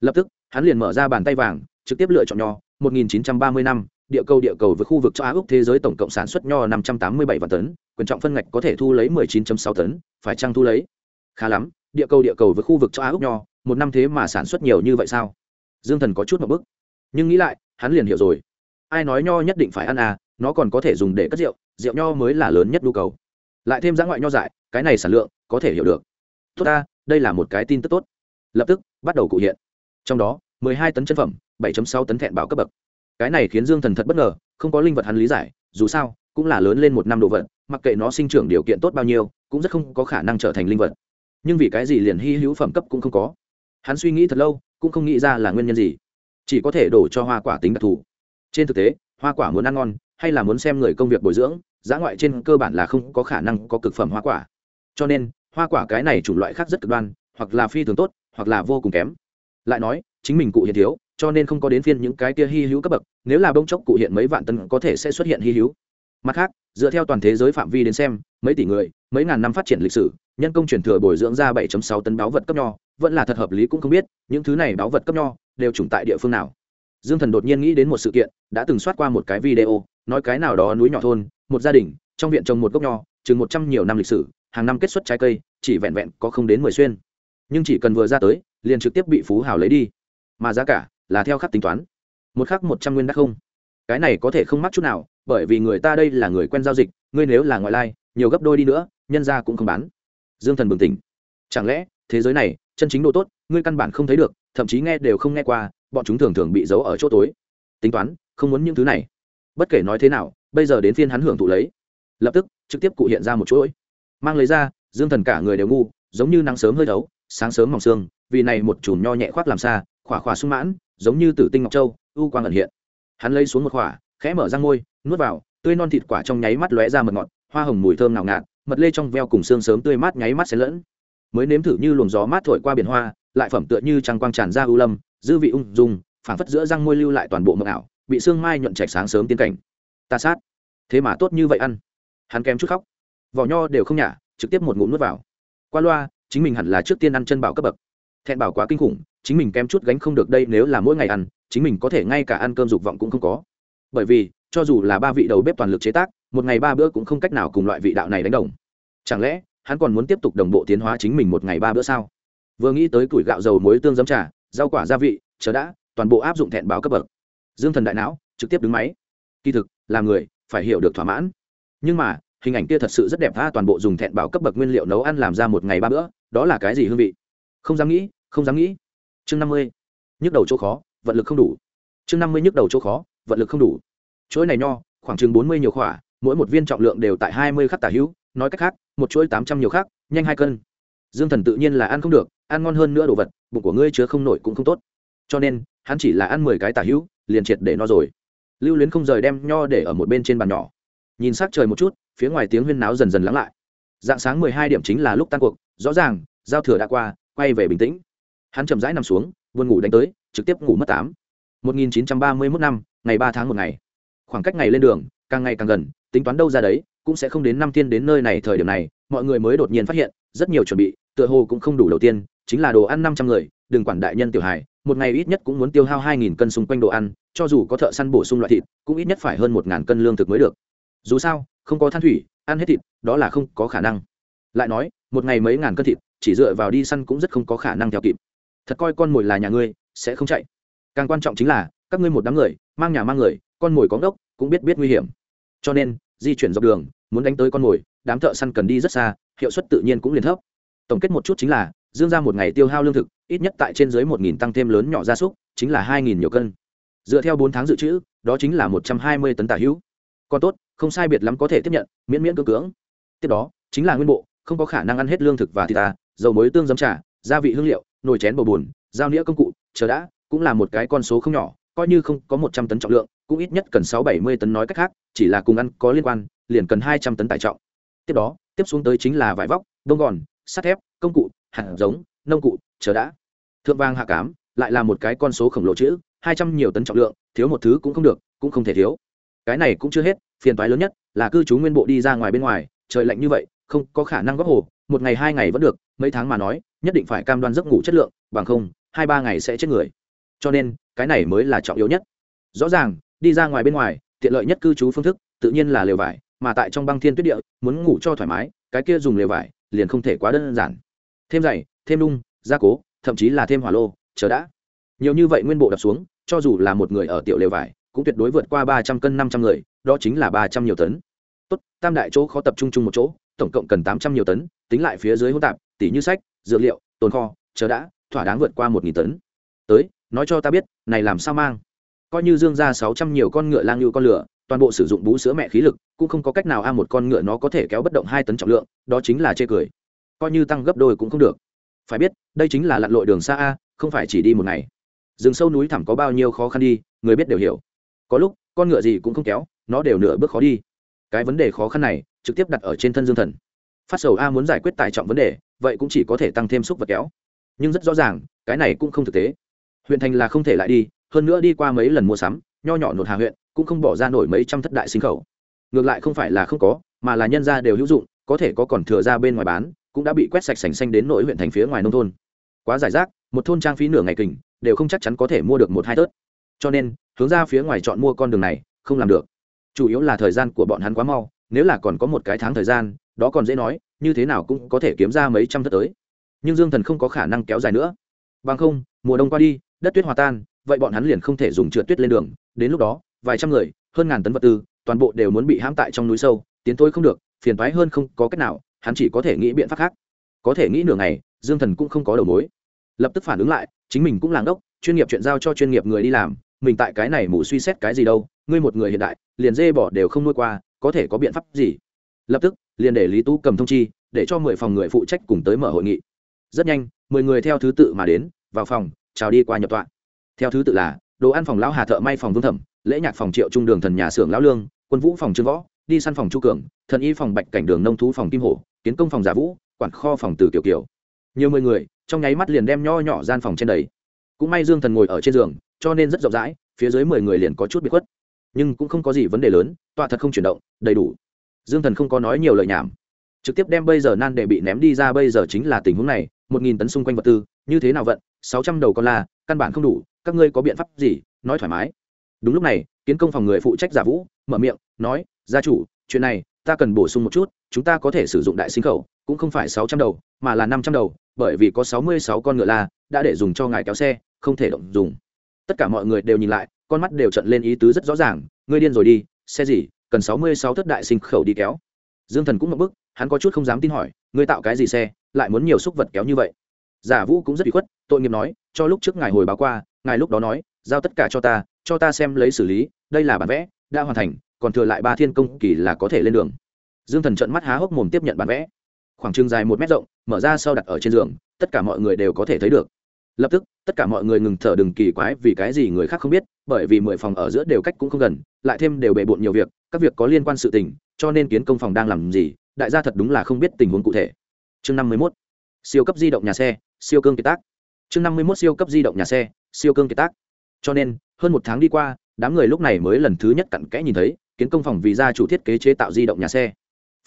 lập tức hắn liền mở ra bàn tay vàng trực tiếp lựa chọn nho 1930 năm địa cầu địa cầu với khu vực châu Á Úc thế giới tổng cộng sản xuất nho 587 vạn tấn, quyền trọng phân ngạch có thể thu lấy 19.6 tấn, phải chăng thu lấy? Khá lắm, địa cầu địa cầu với khu vực châu Á Úc nho, một năm thế mà sản xuất nhiều như vậy sao? Dương Thần có chút một bức, nhưng nghĩ lại, hắn liền hiểu rồi. Ai nói nho nhất định phải ăn à, nó còn có thể dùng để cất rượu, rượu nho mới là lớn nhất nhu cầu. Lại thêm giã ngoại nho dại, cái này sản lượng có thể hiểu được. Tốt ta, đây là một cái tin tức tốt. Lập tức bắt đầu cụ hiện. Trong đó, 12 tấn chân phẩm, 7.6 tấn thẹn bảo cấp bậc cái này khiến dương thần thật bất ngờ không có linh vật hắn lý giải dù sao cũng là lớn lên một năm đồ vật mặc kệ nó sinh trưởng điều kiện tốt bao nhiêu cũng rất không có khả năng trở thành linh vật nhưng vì cái gì liền hy hữu phẩm cấp cũng không có hắn suy nghĩ thật lâu cũng không nghĩ ra là nguyên nhân gì. Chỉ có thể đổ cho hoa quả tính đặc thù. Trên thực tế, hoa quả muốn ăn ngon hay là muốn xem người công việc bồi dưỡng giá ngoại trên cơ bản là không có khả năng có cực phẩm hoa quả. Cho nên, hoa quả cái này chủng loại khác rất cực đoan, hoặc là phi thường tốt, hoặc là vô cùng kém. Lại nói, chính mình cụ hiện thiếu, cho nên không có đến phiên những cái kia hy hữu cấp bậc, nếu là bông chốc cụ hiện mấy vạn tấn có thể sẽ xuất hiện hy hữu. Mặt khác, dựa theo toàn thế giới phạm vi đến xem, mấy tỷ người mấy ngàn năm phát triển lịch sử, nhân công truyền thừa bồi dưỡng ra 7.6 tấn báo vật cấp nho, vẫn là thật hợp lý cũng không biết, những thứ này báo vật cấp nho đều trùng tại địa phương nào. Dương thần đột nhiên nghĩ đến một sự kiện, đã từng soát qua một cái video, nói cái nào đó núi nhỏ thôn, một gia đình, trong viện trồng một gốc nho, chừng một trăm nhiều năm lịch sử, hàng năm kết xuất trái cây, chỉ vẹn vẹn có không đến mười xuyên. Nhưng chỉ cần vừa ra tới, liền trực tiếp bị phú hào lấy đi. Mà giá cả là theo khắc tính toán. Một khắc một trăm nguyên đắc không. Cái này có thể không mắc chút nào, bởi vì người ta đây là người quen giao dịch, ngươi nếu là ngoại lai nhiều gấp đôi đi nữa, nhân ra cũng không bán. Dương thần bừng tỉnh. Chẳng lẽ, thế giới này, chân chính đồ tốt, ngươi căn bản không thấy được, thậm chí nghe đều không nghe qua, bọn chúng thường thường bị giấu ở chỗ tối. Tính toán, không muốn những thứ này. Bất kể nói thế nào, bây giờ đến phiên hắn hưởng thụ lấy. Lập tức, trực tiếp cụ hiện ra một chuỗi. Mang lấy ra, dương thần cả người đều ngu, giống như nắng sớm hơi thấu, sáng sớm mỏng sương, vì này một chùm nho nhẹ khoác làm xa, khỏa khỏa sung mãn, giống như tử tinh ngọc châu, u quang ẩn hiện. Hắn lấy xuống một khỏa, khẽ mở ra môi, nuốt vào, tươi non thịt quả trong nháy mắt lóe ra mật ngọt hoa hồng mùi thơm nồng ngạt, mật lê trong veo cùng xương sớm tươi mát nháy mắt xen lẫn. Mới nếm thử như luồng gió mát thổi qua biển hoa, lại phẩm tựa như trăng quang tràn ra ưu lâm, dư vị ung dung, phảng phất giữa răng môi lưu lại toàn bộ mộng ảo, bị sương mai nhuận chạch sáng sớm tiên cảnh. Ta sát. Thế mà tốt như vậy ăn. Hắn kém chút khóc. Vỏ nho đều không nhả, trực tiếp một ngụm nuốt vào. Qua loa, chính mình hẳn là trước tiên ăn chân bảo cấp bậc. Thẹn bảo quá kinh khủng, chính mình kém chút gánh không được đây nếu là mỗi ngày ăn, chính mình có thể ngay cả ăn cơm dục vọng cũng không có. Bởi vì, cho dù là ba vị đầu bếp toàn lực chế tác một ngày ba bữa cũng không cách nào cùng loại vị đạo này đánh đồng. Chẳng lẽ, hắn còn muốn tiếp tục đồng bộ tiến hóa chính mình một ngày ba bữa sao? Vừa nghĩ tới củi gạo dầu muối tương giấm trà, rau quả gia vị, chờ đã, toàn bộ áp dụng thẹn báo cấp bậc. Dương thần đại não, trực tiếp đứng máy. Kỳ thực, là người, phải hiểu được thỏa mãn. Nhưng mà, hình ảnh kia thật sự rất đẹp tha toàn bộ dùng thẹn bảo cấp bậc nguyên liệu nấu ăn làm ra một ngày ba bữa, đó là cái gì hương vị? Không dám nghĩ, không dám nghĩ. Chương năm mươi, nhức đầu chỗ khó, vận lực không đủ. Chương năm mươi, nhức đầu chỗ khó, vận lực không đủ. Chuỗi này nho, khoảng chừng bốn mươi nhiều khỏa mỗi một viên trọng lượng đều tại hai mươi khắc tả hữu, nói cách khác, một chuỗi tám trăm nhiều khắc, nhanh hai cân. Dương thần tự nhiên là ăn không được, ăn ngon hơn nữa đồ vật, bụng của ngươi chứa không nổi cũng không tốt. Cho nên, hắn chỉ là ăn mười cái tả hữu, liền triệt để no rồi. Lưu luyến không rời đem nho để ở một bên trên bàn nhỏ. Nhìn s ắ c trời một chút, phía ngoài tiếng huyên náo dần dần lắng lại. Dạng sáng mười hai điểm chính là lúc tan cuộc, rõ ràng, giao thừa đã qua, quay về bình tĩnh. Hắn chậm rãi nằm xuống vươn ngủ đánh tới, trực tiếp ngủ mất tám. 1931 năm, ngày ba tháng một ngày. Khoảng cách ngày lên đường, càng ngày càng gần tính toán đâu ra đấy, cũng sẽ không đến năm thiên đến nơi này thời điểm này, mọi người mới đột nhiên phát hiện, rất nhiều chuẩn bị, tựa hồ cũng không đủ đầu tiên, chính là đồ ăn năm trăm người, đừng quản đại nhân tiểu hài, một ngày ít nhất cũng muốn tiêu hao hai nghìn cân xung quanh đồ ăn, cho dù có thợ săn bổ sung loại thịt, cũng ít nhất phải hơn một ngàn cân lương thực mới được. Dù sao, không có than thủy, ăn hết thịt, đó là không có khả năng. Lại nói, một ngày mấy ngàn cân thịt, chỉ dựa vào đi săn cũng rất không có khả năng theo kịp. Thật coi con mồi là nhà ngươi, sẽ không chạy. Càng quan trọng chính là, các ngươi một đám người, mang nhà mang người, con mồi có ngốc, cũng biết biết nguy hiểm. Cho nên di chuyển dọc đường, muốn đánh tới con mồi, đám thợ săn cần đi rất xa, hiệu suất tự nhiên cũng liền thấp. Tổng kết một chút chính là, dương ra một ngày tiêu hao lương thực, ít nhất tại trên dưới một nghìn tăng thêm lớn nhỏ gia súc, chính là hai nghìn nhiều cân. Dựa theo bốn tháng dự trữ, đó chính là một trăm hai mươi tấn tả hữu. Còn tốt, không sai biệt lắm có thể tiếp nhận, miễn miễn cưỡng cưỡng. Tiếp đó, chính là nguyên bộ, không có khả năng ăn hết lương thực và thịt ta dầu muối tương giấm trà, gia vị hương liệu, nồi chén bầu bùn dao nĩa công cụ, chờ đã, cũng là một cái con số không nhỏ, coi như không có một trăm tấn trọng lượng cũng ít nhất cần sáu bảy mươi tấn nói cách khác, chỉ là cùng ăn có liên quan, liền cần hai trăm tấn tải trọng. Tiếp đó, tiếp xuống tới chính là vải vóc bông gòn, sắt thép, công cụ, hạt giống, nông cụ, chờ đã. Thượng vang hạ cám, lại là một cái con số khổng lồ chữ, hai trăm nhiều tấn trọng lượng, thiếu một thứ cũng không được, cũng không thể thiếu. Cái này cũng chưa hết, phiền toái lớn nhất là cư trú nguyên bộ đi ra ngoài bên ngoài, trời lạnh như vậy, không có khả năng góp hồ, một ngày hai ngày vẫn được, mấy tháng mà nói, nhất định phải cam đoan giấc ngủ chất lượng, bằng không, hai ba ngày sẽ chết người. Cho nên, cái này mới là trọng yếu nhất. Rõ ràng đi ra ngoài bên ngoài, tiện lợi nhất cư trú phương thức, tự nhiên là lều vải, mà tại trong băng thiên tuyết địa, muốn ngủ cho thoải mái, cái kia dùng lều vải, liền không thể quá đơn giản. Thêm dày thêm đung gia cố, thậm chí là thêm hỏa lô, chờ đã. Nhiều như vậy nguyên bộ đập xuống, cho dù là một người ở tiểu lều vải, cũng tuyệt đối vượt qua ba trăm cân năm trăm người, đó chính là ba trăm nhiều tấn. Tốt, tam đại chỗ khó tập trung chung một chỗ, tổng cộng cần tám trăm nhiều tấn, tính lại phía dưới hỗn tạp tỷ như sách, dược liệu, tồn kho, chờ đã, thỏa đáng vượt qua một nghìn tấn. Tới, nói cho ta biết, này làm sao mang? Coi như dương ra sáu trăm nhiều con ngựa lang như con lửa, toàn bộ sử dụng bú sữa mẹ khí lực, cũng không có cách nào a một con ngựa nó có thể kéo bất động hai tấn trọng lượng, đó chính là chê cười. Coi như tăng gấp đôi cũng không được. Phải biết, đây chính là lặn lội đường xa a, không phải chỉ đi một ngày. Rừng sâu núi thẳm có bao nhiêu khó khăn đi, người biết đều hiểu. Có lúc, con ngựa gì cũng không kéo, nó đều nửa bước khó đi. Cái vấn đề khó khăn này, trực tiếp đặt ở trên thân dương thần. Phát sầu a muốn giải quyết tài trọng vấn đề, vậy cũng chỉ có thể tăng thêm xúc vật kéo. Nhưng rất rõ ràng, cái này cũng không thực tế. Huyện thành là không thể lại đi hơn nữa đi qua mấy lần mua sắm, nho nhỏ nột hà huyện, cũng không bỏ ra nổi mấy trăm thất đại sinh khẩu. Ngược lại không phải là không có, mà là nhân ra đều hữu dụng, có thể có còn thừa ra bên ngoài bán, cũng đã bị quét sạch sành xanh đến nội huyện thành phía ngoài nông thôn. Quá giải rác, một thôn trang phí nửa ngày kình, đều không chắc chắn có thể mua được một hai tớt. Cho nên, hướng ra phía ngoài chọn mua con đường này, không làm được. Chủ yếu là thời gian của bọn hắn quá mau, nếu là còn có một cái tháng thời gian, đó còn dễ nói, như thế nào cũng có thể kiếm ra mấy trăm thất tới. Nhưng dương thần không có khả năng kéo dài nữa. Bằng không, mùa đông qua đi, đất tuyết hòa tan vậy bọn hắn liền không thể dùng trượt tuyết lên đường. Đến lúc đó, vài trăm người, hơn ngàn tấn vật tư, toàn bộ đều muốn bị hãm tại trong núi sâu. Tiến thôi không được, phiền toái hơn không có cách nào, hắn chỉ có thể nghĩ biện pháp khác. Có thể nghĩ nửa ngày, dương thần cũng không có đầu mối. Lập tức phản ứng lại, chính mình cũng làng đốc, chuyên nghiệp chuyện giao cho chuyên nghiệp người đi làm, mình tại cái này mù suy xét cái gì đâu, ngươi một người hiện đại, liền dê bỏ đều không nuôi qua, có thể có biện pháp gì? Lập tức, liền để lý tú cầm thông chi, để cho mười phòng người phụ trách cùng tới mở hội nghị. Rất nhanh, mười người theo thứ tự mà đến, vào phòng, chào đi qua nhập tọa theo thứ tự là, đồ ăn phòng lão hà thợ may phòng vương thẩm, lễ nhạc phòng triệu trung đường thần nhà xưởng lão lương, quân vũ phòng trương võ, đi săn phòng chu cường, thần y phòng bạch cảnh đường nông thú phòng kim hổ, kiến công phòng giả vũ, quản kho phòng từ kiểu kiểu nhiều mười người, trong nháy mắt liền đem nho nhỏ gian phòng trên đầy cũng may dương thần ngồi ở trên giường, cho nên rất rộng rãi, phía dưới mười người liền có chút bị khuất. Nhưng cũng không có gì vấn đề lớn, tọa thật không chuyển động, đầy đủ. Dương thần không có nói nhiều lời nhảm. Trực tiếp đem bây giờ nan để bị ném đi ra bây giờ chính là tình huống này, một nghìn tấn xung quanh vật tư, như thế nào vận, sáu trăm đầu con la, căn bản không đủ các ngươi có biện pháp gì, nói thoải mái. Đúng lúc này, kiến công phòng người phụ trách giả vũ, mở miệng, nói, gia chủ, chuyện này, ta cần bổ sung một chút, chúng ta có thể sử dụng đại sinh khẩu, cũng không phải sáu trăm đầu, mà là năm trăm đầu, bởi vì có sáu mươi sáu con ngựa la, đã để dùng cho ngài kéo xe, không thể động dùng. Tất cả mọi người đều nhìn lại, con mắt đều trận lên ý tứ rất rõ ràng, ngươi điên rồi đi, xe gì, cần sáu mươi sáu thất đại sinh khẩu đi kéo. Dương thần cũng mập bức, hắn có chút không dám tin hỏi, ngươi tạo cái gì xe, lại muốn nhiều xúc vật kéo như vậy? Giả vũ cũng rất bị khuất, tội nghiệp nói, cho lúc trước ngài hồi báo qua ngài lúc đó nói, giao tất cả cho ta cho ta xem lấy xử lý, đây là bản vẽ, đã hoàn thành, còn thừa lại ba thiên công kỳ là có thể lên đường. Dương thần trận mắt há hốc mồm tiếp nhận bản vẽ. Khoảng trường dài một mét rộng, mở ra sau đặt ở trên giường, tất cả mọi người đều có thể thấy được. Lập tức, tất cả mọi người ngừng thở đừng kỳ quái vì cái gì người khác không biết, bởi vì mười phòng ở giữa đều cách cũng không gần, lại thêm đều bề bộn nhiều việc, các việc có liên quan sự tình, cho nên kiến công phòng đang làm gì, đại gia thật đúng là không biết tình huống cụ thể. Chương năm mươi mốt. Siêu cấp di động nhà xe, siêu cương kiệt tác. Chương năm mươi mốt siêu cấp di động nhà xe siêu cương kiệt tác. Cho nên, hơn một tháng đi qua, đám người lúc này mới lần thứ nhất cặn kẽ nhìn thấy, kiến công phòng vì gia chủ thiết kế chế tạo di động nhà xe.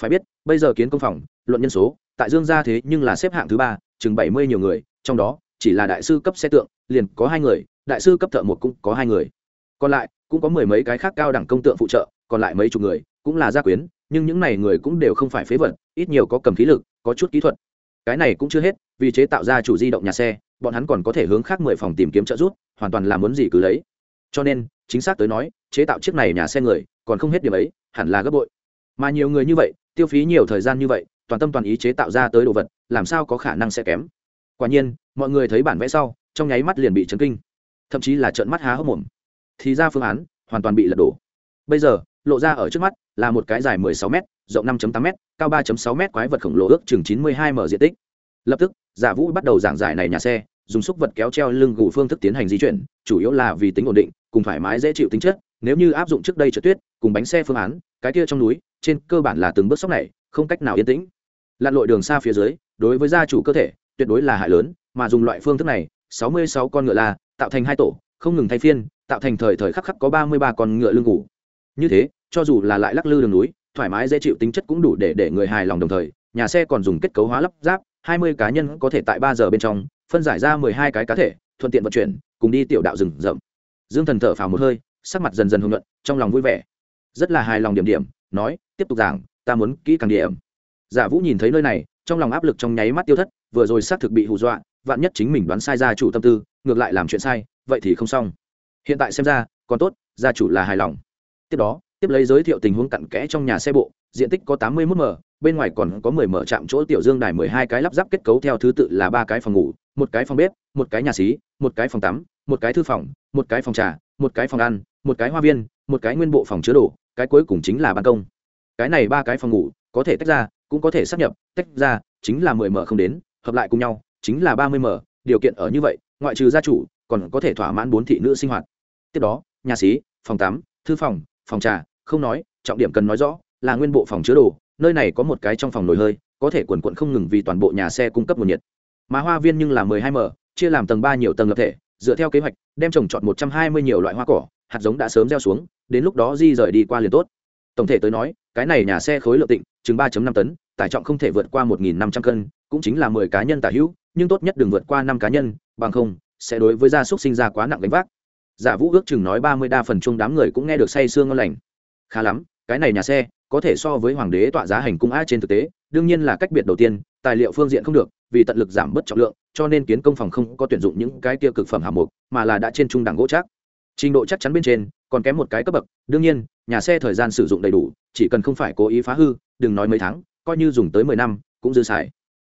Phải biết, bây giờ kiến công phòng, luận nhân số, tại dương gia thế nhưng là xếp hạng thứ ba, chừng bảy mươi nhiều người, trong đó, chỉ là đại sư cấp xe tượng, liền có hai người, đại sư cấp thợ một cũng có hai người. Còn lại, cũng có mười mấy cái khác cao đẳng công tượng phụ trợ, còn lại mấy chục người, cũng là gia quyến, nhưng những này người cũng đều không phải phế vật, ít nhiều có cầm khí lực, có chút kỹ thuật cái này cũng chưa hết, vì chế tạo ra chủ di động nhà xe, bọn hắn còn có thể hướng khác mười phòng tìm kiếm trợ giúp, hoàn toàn là muốn gì cứ lấy. Cho nên, chính xác tới nói, chế tạo chiếc này nhà xe người, còn không hết điểm ấy, hẳn là gấp bội. Mà nhiều người như vậy, tiêu phí nhiều thời gian như vậy, toàn tâm toàn ý chế tạo ra tới đồ vật, làm sao có khả năng sẽ kém? Quả nhiên, mọi người thấy bản vẽ sau, trong nháy mắt liền bị chấn kinh. Thậm chí là trợn mắt há hốc mồm. Thì ra phương án hoàn toàn bị lật đổ. Bây giờ, lộ ra ở trước mắt là một cái dài 16 m rộng 5.8 m cao 3.6 m quái vật khổng lồ ước chừng 92 m diện tích. Lập tức giả vũ bắt đầu giảng giải này nhà xe dùng xúc vật kéo treo lưng gù phương thức tiến hành di chuyển chủ yếu là vì tính ổn định cùng thoải mái dễ chịu tính chất nếu như áp dụng trước đây trượt tuyết cùng bánh xe phương án cái kia trong núi trên cơ bản là từng bước sóc này không cách nào yên tĩnh. Lặn lội đường xa phía dưới đối với gia chủ cơ thể tuyệt đối là hại lớn mà dùng loại phương thức này 66 con ngựa là, tạo thành hai tổ không ngừng thay phiên tạo thành thời thời khắc khắc có 33 con ngựa lưng ngủ như thế cho dù là lại lắc lư đường núi thoải mái, dễ chịu, tính chất cũng đủ để để người hài lòng đồng thời. Nhà xe còn dùng kết cấu hóa lắp ráp 20 cá nhân có thể tại ba giờ bên trong phân giải ra 12 cái cá thể, thuận tiện vận chuyển, cùng đi tiểu đạo rừng rậm. Dương thần thở phào một hơi, sắc mặt dần dần hưng luận trong lòng vui vẻ. Rất là hài lòng điểm điểm, nói, tiếp tục giảng, ta muốn kỹ càng điểm. Giả vũ nhìn thấy nơi này, trong lòng áp lực trong nháy mắt tiêu thất, vừa rồi xác thực bị hù dọa, vạn nhất chính mình đoán sai gia chủ tâm tư, ngược lại làm chuyện sai, vậy thì không xong. Hiện tại xem ra, còn tốt, gia chủ là hài lòng. Tiếp đó tiếp lấy giới thiệu tình huống cặn kẽ trong nhà xe bộ, diện tích có tám mươi 81 m, bên ngoài còn có mười mở trạm chỗ tiểu dương đài mười hai cái lắp ráp kết cấu theo thứ tự là ba cái phòng ngủ, một cái phòng bếp, một cái nhà xí, một cái phòng tắm, một cái thư phòng, một cái phòng trà, một cái phòng ăn, một cái hoa viên, một cái nguyên bộ phòng chứa đồ, cái cuối cùng chính là ban công. Cái này ba cái phòng ngủ, có thể tách ra, cũng có thể sắp nhập, tách ra, chính là mười m không đến, hợp lại cùng nhau, chính là ba mươi m, điều kiện ở như vậy, ngoại trừ gia chủ, còn có thể thỏa mãn bốn thị nữ sinh hoạt. Tiếp đó, nhà xí, phòng tắm, thư phòng phòng trà, không nói, trọng điểm cần nói rõ, là nguyên bộ phòng chứa đồ, nơi này có một cái trong phòng nồi hơi, có thể quần quận không ngừng vì toàn bộ nhà xe cung cấp nguồn nhiệt. Mà hoa viên nhưng là mười hai m chia làm tầng ba nhiều tầng lập thể, dựa theo kế hoạch, đem trồng trọt một trăm hai mươi nhiều loại hoa cỏ, hạt giống đã sớm gieo xuống, đến lúc đó di rời đi qua liền tốt. Tổng thể tới nói, cái này nhà xe khối lượng tịnh, chừng ba năm tấn, tải trọng không thể vượt qua một năm trăm cân, cũng chính là mười cá nhân tả hữu, nhưng tốt nhất đừng vượt qua năm cá nhân, bằng không, sẽ đối với gia súc sinh ra quá nặng gánh vác giả vũ ước chừng nói ba mươi đa phần chung đám người cũng nghe được say sương ngon lành. Khá lắm cái này nhà xe có thể so với hoàng đế tọa giá hành cung a trên thực tế đương nhiên là cách biệt đầu tiên tài liệu phương diện không được vì tận lực giảm bớt trọng lượng cho nên kiến công phòng không có tuyển dụng những cái kia cực phẩm hạng mục mà là đã trên trung đẳng gỗ chắc. Trình độ chắc chắn bên trên còn kém một cái cấp bậc đương nhiên nhà xe thời gian sử dụng đầy đủ chỉ cần không phải cố ý phá hư đừng nói mấy tháng coi như dùng tới mười năm cũng dư xài.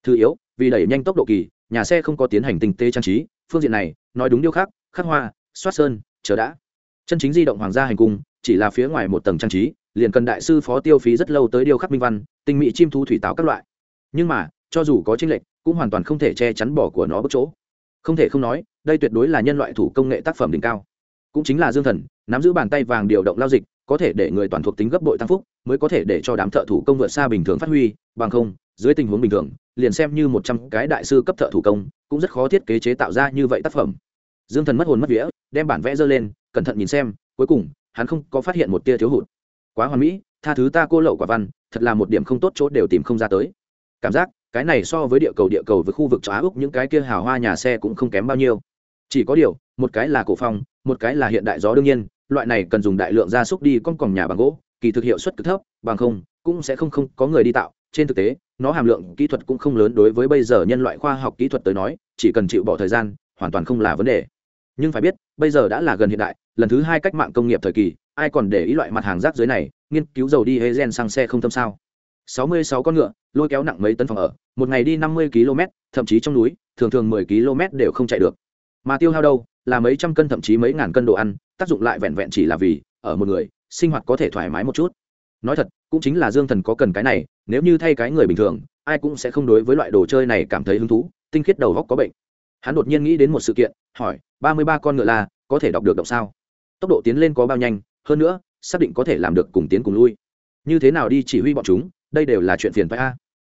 Thứ yếu vì đẩy nhanh tốc độ kỳ nhà xe không có tiến hành tinh tế trang trí phương diện này nói đúng điêu khác, khắc hoa xoát sơn, chờ đã. Chân chính di động hoàng gia hành cung, chỉ là phía ngoài một tầng trang trí, liền cần đại sư phó tiêu phí rất lâu tới điêu khắc minh văn, tinh mỹ chim thu thủy táo các loại. Nhưng mà, cho dù có tranh lệch, cũng hoàn toàn không thể che chắn bỏ của nó bất chỗ. Không thể không nói, đây tuyệt đối là nhân loại thủ công nghệ tác phẩm đỉnh cao. Cũng chính là dương thần, nắm giữ bàn tay vàng điều động lao dịch, có thể để người toàn thuộc tính gấp bội tăng phúc, mới có thể để cho đám thợ thủ công vượt xa bình thường phát huy, bằng không, dưới tình huống bình thường, liền xem như một trăm cái đại sư cấp thợ thủ công, cũng rất khó thiết kế chế tạo ra như vậy tác phẩm dương thần mất hồn mất vía, đem bản vẽ dơ lên, cẩn thận nhìn xem, cuối cùng, hắn không có phát hiện một tia thiếu hụt. Quá hoàn mỹ, tha thứ ta cô lậu quả văn, thật là một điểm không tốt chỗ đều tìm không ra tới. Cảm giác, cái này so với địa cầu địa cầu với khu vực châu á úc những cái kia hào hoa nhà xe cũng không kém bao nhiêu. Chỉ có điều, một cái là cổ phong, một cái là hiện đại gió đương nhiên, loại này cần dùng đại lượng gia súc đi con còng nhà bằng gỗ, kỳ thực hiệu suất cực thấp, bằng không, cũng sẽ không không có người đi tạo. Trên thực tế, nó hàm lượng kỹ thuật cũng không lớn đối với bây giờ nhân loại khoa học kỹ thuật tới nói, chỉ cần chịu bỏ thời gian, hoàn toàn không là vấn đề nhưng phải biết, bây giờ đã là gần hiện đại, lần thứ hai cách mạng công nghiệp thời kỳ, ai còn để ý loại mặt hàng rác dưới này, nghiên cứu dầu đi hê gen sang xe không tâm sao? Sáu mươi sáu con ngựa, lôi kéo nặng mấy tấn phòng ở, một ngày đi năm mươi km, thậm chí trong núi, thường thường mười km đều không chạy được. Mà tiêu hao đâu? Là mấy trăm cân, thậm chí mấy ngàn cân đồ ăn, tác dụng lại vẹn vẹn chỉ là vì, ở một người, sinh hoạt có thể thoải mái một chút. Nói thật, cũng chính là dương thần có cần cái này, nếu như thay cái người bình thường, ai cũng sẽ không đối với loại đồ chơi này cảm thấy hứng thú, tinh khiết đầu góc có bệnh hắn đột nhiên nghĩ đến một sự kiện, hỏi, ba mươi ba con ngựa là có thể đọc được động sao? Tốc độ tiến lên có bao nhanh, hơn nữa, xác định có thể làm được cùng tiến cùng lui. Như thế nào đi chỉ huy bọn chúng, đây đều là chuyện phiền phải a.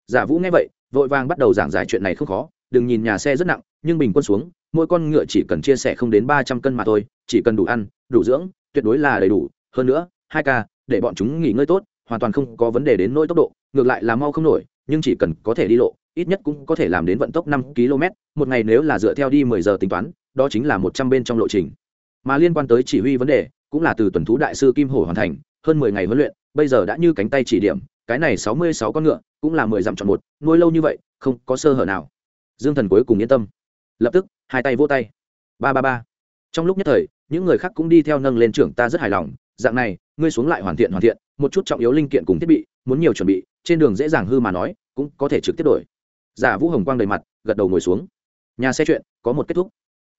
Giả vũ nghe vậy, vội vàng bắt đầu giảng giải chuyện này không khó, đừng nhìn nhà xe rất nặng, nhưng bình quân xuống, mỗi con ngựa chỉ cần chia sẻ không đến ba trăm cân mà thôi, chỉ cần đủ ăn, đủ dưỡng, tuyệt đối là đầy đủ. Hơn nữa, hai ca, để bọn chúng nghỉ ngơi tốt, hoàn toàn không có vấn đề đến nỗi tốc độ, ngược lại là mau không nổi, nhưng chỉ cần có thể đi lộ ít nhất cũng có thể làm đến vận tốc năm km, một ngày nếu là dựa theo đi mười giờ tính toán, đó chính là một trăm bên trong lộ trình. Mà liên quan tới chỉ huy vấn đề, cũng là từ tuần thú đại sư kim hổ hoàn thành, hơn mười ngày huấn luyện, bây giờ đã như cánh tay chỉ điểm, cái này sáu mươi sáu con ngựa, cũng là mười dặm chọn một, nuôi lâu như vậy, không có sơ hở nào. Dương thần cuối cùng yên tâm. Lập tức, hai tay vỗ tay. Ba ba ba. Trong lúc nhất thời, những người khác cũng đi theo nâng lên trưởng ta rất hài lòng, dạng này, ngươi xuống lại hoàn thiện hoàn thiện, một chút trọng yếu linh kiện cùng thiết bị, muốn nhiều chuẩn bị, trên đường dễ dàng hư mà nói, cũng có thể trực tiếp đổi giả vũ hồng quang đầy mặt, gật đầu ngồi xuống. Nhà xe chuyện, có một kết thúc.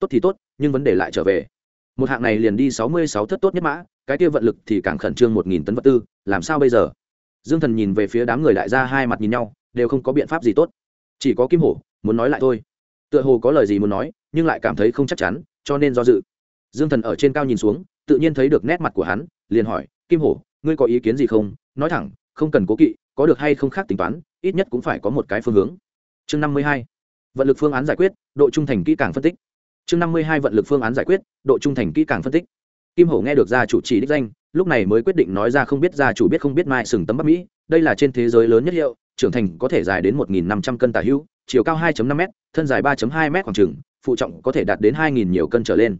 Tốt thì tốt, nhưng vấn đề lại trở về. Một hạng này liền đi sáu mươi sáu thất tốt nhất mã, cái kia vận lực thì càng khẩn trương một nghìn tấn vật tư, làm sao bây giờ? Dương thần nhìn về phía đám người đại gia hai mặt nhìn nhau, đều không có biện pháp gì tốt. Chỉ có kim hổ, muốn nói lại thôi. Tựa hồ có lời gì muốn nói, nhưng lại cảm thấy không chắc chắn, cho nên do dự. Dương thần ở trên cao nhìn xuống, tự nhiên thấy được nét mặt của hắn, liền hỏi, kim hổ, ngươi có ý kiến gì không? Nói thẳng, không cần cố kỵ, có được hay không khác tính toán, ít nhất cũng phải có một cái phương hướng chương năm mươi hai, vận lực phương án giải quyết, độ trung thành kỹ càng phân tích. Chương năm mươi hai, vận lực phương án giải quyết, độ trung thành kỹ càng phân tích. Kim hổ nghe được gia chủ chỉ đích danh, lúc này mới quyết định nói ra không biết gia chủ biết không biết mai sừng tấm bắc mỹ. Đây là trên thế giới lớn nhất hiệu, trưởng thành có thể dài đến một năm trăm cân tả hữu, chiều cao 2 năm m thân dài 3 hai m khoảng trừng phụ trọng có thể đạt đến hai nhiều cân trở lên.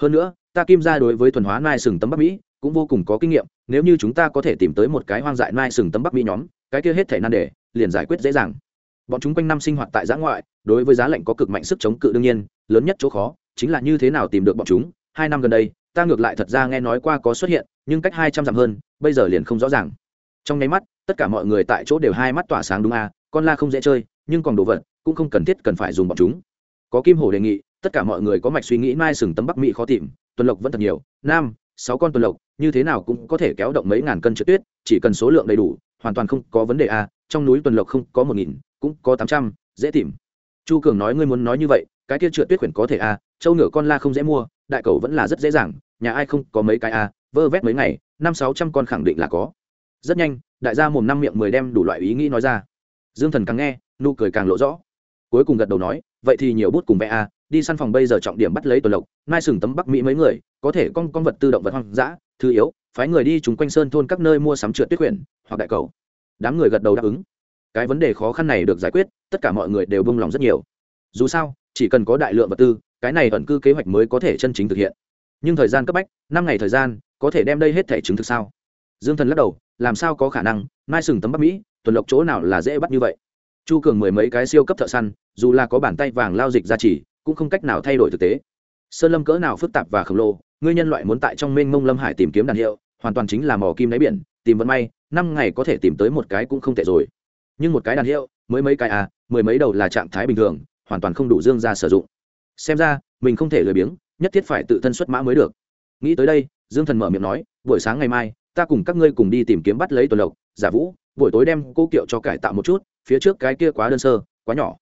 Hơn nữa, ta kim ra đối với thuần hóa mai sừng tấm bắc mỹ cũng vô cùng có kinh nghiệm, nếu như chúng ta có thể tìm tới một cái hoang dại mai sừng tấm bắc mỹ nhóm, cái kia hết thể nan đề, liền giải quyết dễ dàng bọn chúng quanh năm sinh hoạt tại giã ngoại, đối với giá lạnh có cực mạnh sức chống cự đương nhiên, lớn nhất chỗ khó chính là như thế nào tìm được bọn chúng. Hai năm gần đây, ta ngược lại thật ra nghe nói qua có xuất hiện, nhưng cách hai trăm dặm hơn, bây giờ liền không rõ ràng. Trong nháy mắt, tất cả mọi người tại chỗ đều hai mắt tỏa sáng đúng à con la không dễ chơi, nhưng còn đồ vật cũng không cần thiết cần phải dùng bọn chúng. Có kim hổ đề nghị, tất cả mọi người có mạch suy nghĩ mai sừng tấm bắc mỹ khó tìm, tuần lộc vẫn thật nhiều, nam, sáu con tuần lộc, như thế nào cũng có thể kéo động mấy ngàn cân trượt tuyết, chỉ cần số lượng đầy đủ, hoàn toàn không có vấn đề à trong núi tuần lộc không có một nghìn cũng có tám trăm, dễ tìm. Chu cường nói, ngươi muốn nói như vậy, cái kia trượt tuyết quyển có thể à? Châu ngựa con la không dễ mua, đại cầu vẫn là rất dễ dàng, nhà ai không có mấy cái à? Vơ vét mấy ngày, năm sáu trăm con khẳng định là có. Rất nhanh, đại gia mồm năm miệng mười đem đủ loại ý nghĩ nói ra. Dương thần càng nghe, nụ cười càng lộ rõ. Cuối cùng gật đầu nói, vậy thì nhiều bút cùng vẽ à. đi săn phòng bây giờ trọng điểm bắt lấy tuần lộc, mai sừng tấm bắc mỹ mấy người, có thể con con vật tự động vật hoang dã, thứ yếu, phái người đi chúng quanh sơn thôn các nơi mua sắm trượt tuyết quyển hoặc đại cầu. Đám người gật đầu đáp ứng cái vấn đề khó khăn này được giải quyết, tất cả mọi người đều bông lòng rất nhiều. Dù sao, chỉ cần có đại lượng vật tư, cái này ẩn cư kế hoạch mới có thể chân chính thực hiện. Nhưng thời gian cấp bách, năm ngày thời gian, có thể đem đây hết thể chứng thực sao? Dương thần lắc đầu, làm sao có khả năng? Mai sừng tấm bắc mỹ, tuần lộc chỗ nào là dễ bắt như vậy? Chu cường mười mấy cái siêu cấp thợ săn, dù là có bàn tay vàng lao dịch ra chỉ, cũng không cách nào thay đổi thực tế. Sơn lâm cỡ nào phức tạp và khổng lồ, ngươi nhân loại muốn tại trong mênh mông lâm hải tìm kiếm đàn hiệu, hoàn toàn chính là mò kim đáy biển, tìm vận may, năm ngày có thể tìm tới một cái cũng không tệ rồi nhưng một cái đàn hiệu, mới mấy cái à mười mấy đầu là trạng thái bình thường, hoàn toàn không đủ dương ra sử dụng. Xem ra, mình không thể lười biếng, nhất thiết phải tự thân xuất mã mới được. Nghĩ tới đây, dương thần mở miệng nói, buổi sáng ngày mai, ta cùng các ngươi cùng đi tìm kiếm bắt lấy tuần lộc, giả vũ, buổi tối đem cô kiệu cho cải tạo một chút, phía trước cái kia quá đơn sơ, quá nhỏ.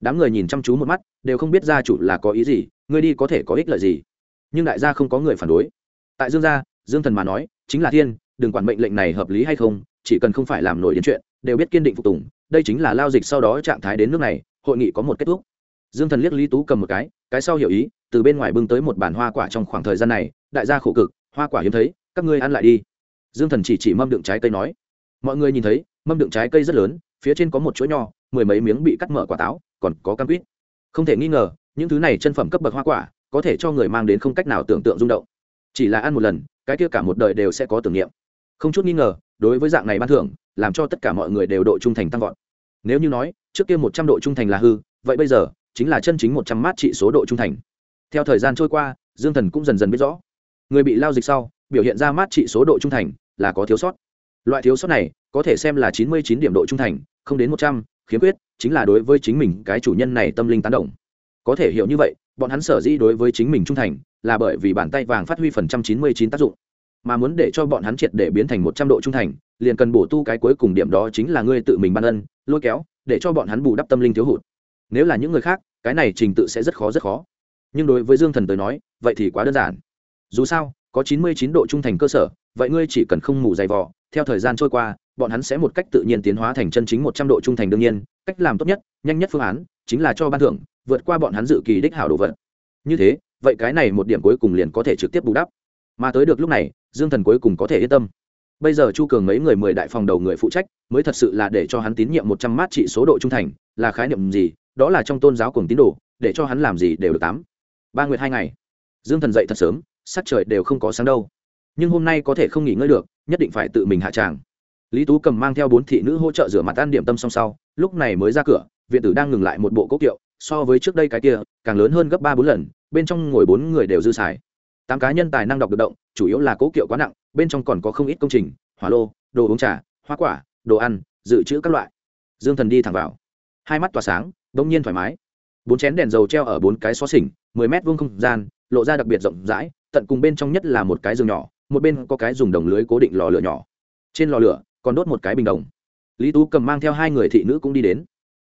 Đám người nhìn chăm chú một mắt, đều không biết gia chủ là có ý gì, ngươi đi có thể có ích lợi gì? Nhưng đại gia không có người phản đối. Tại dương gia, dương thần mà nói, chính là thiên, đừng quản mệnh lệnh này hợp lý hay không, chỉ cần không phải làm nổi đến chuyện đều biết kiên định phục tùng, đây chính là lao dịch sau đó trạng thái đến nước này, hội nghị có một kết thúc. Dương thần liếc lý tú cầm một cái cái sau hiểu ý, từ bên ngoài bưng tới một bản hoa quả trong khoảng thời gian này, đại gia khổ cực, hoa quả hiếm thấy, các ngươi ăn lại đi. Dương thần chỉ chỉ mâm đựng trái cây nói. Mọi người nhìn thấy, mâm đựng trái cây rất lớn, phía trên có một chuỗi nho, mười mấy miếng bị cắt mở quả táo, còn có cam quýt. Không thể nghi ngờ, những thứ này chân phẩm cấp bậc hoa quả, có thể cho người mang đến không cách nào tưởng tượng rung động. Chỉ là ăn một lần, cái kia cả một đời đều sẽ có tưởng niệm. Không chút nghi ngờ, đối với dạng này ban thưởng làm cho tất cả mọi người đều độ trung thành tăng vọt. Nếu như nói, trước kia một trăm độ trung thành là hư, vậy bây giờ, chính là chân chính một trăm mát trị số độ trung thành. Theo thời gian trôi qua, dương thần cũng dần dần biết rõ. Người bị lao dịch sau, biểu hiện ra mát trị số độ trung thành là có thiếu sót. Loại thiếu sót này, có thể xem là chín mươi chín điểm độ trung thành, không đến một trăm, khiếm khuyết, chính là đối với chính mình cái chủ nhân này tâm linh tán động có thể hiểu như vậy, bọn hắn sở dĩ đối với chính mình trung thành, là bởi vì bàn tay vàng phát huy phần trăm chín mươi chín tác dụng mà muốn để cho bọn hắn triệt để biến thành một trăm độ trung thành, liền cần bổ tu cái cuối cùng điểm đó chính là ngươi tự mình ban ân, lôi kéo, để cho bọn hắn bù đắp tâm linh thiếu hụt. Nếu là những người khác, cái này trình tự sẽ rất khó rất khó. Nhưng đối với dương thần tới nói, vậy thì quá đơn giản. Dù sao, có chín mươi chín độ trung thành cơ sở, vậy ngươi chỉ cần không mù dày vò, theo thời gian trôi qua, bọn hắn sẽ một cách tự nhiên tiến hóa thành chân chính một trăm độ trung thành đương nhiên. Cách làm tốt nhất, nhanh nhất phương án, chính là cho ban thưởng, vượt qua bọn hắn dự kỳ đích hảo đồ vật. Như thế, vậy cái này một điểm cuối cùng liền có thể trực tiếp bù đắp. Mà tới được lúc này dương thần cuối cùng có thể yên tâm. Bây giờ chu cường mấy người mười đại phòng đầu người phụ trách, mới thật sự là để cho hắn tín nhiệm một trăm mát trị số độ trung thành, là khái niệm gì? Đó là trong tôn giáo cùng tín đồ, để cho hắn làm gì đều được tám. Ba nguyệt hai ngày. Dương thần dậy thật sớm, sắc trời đều không có sáng đâu. Nhưng hôm nay có thể không nghỉ ngơi được, nhất định phải tự mình hạ tràng. Lý tú cầm mang theo bốn thị nữ hỗ trợ rửa mặt ăn điểm tâm song sau, lúc này mới ra cửa, viện tử đang ngừng lại một bộ cốc kiệu, so với trước đây cái kia, càng lớn hơn gấp ba bốn lần, bên trong ngồi bốn người đều dư xài tám cá nhân tài năng đọc được động, chủ yếu là cố kiệu quá nặng, bên trong còn có không ít công trình, hỏa lô, đồ uống trà, hoa quả, đồ ăn, dự trữ các loại. Dương thần đi thẳng vào. Hai mắt tỏa sáng đông nhiên thoải mái. Bốn chén đèn dầu treo ở bốn cái xó xỉnh, mười mét vuông không gian, lộ ra đặc biệt rộng rãi, tận cùng bên trong nhất là một cái giường nhỏ, một bên có cái dùng đồng lưới cố định lò lửa nhỏ. Trên lò lửa, còn đốt một cái bình đồng. Lý tú cầm mang theo hai người thị nữ cũng đi đến.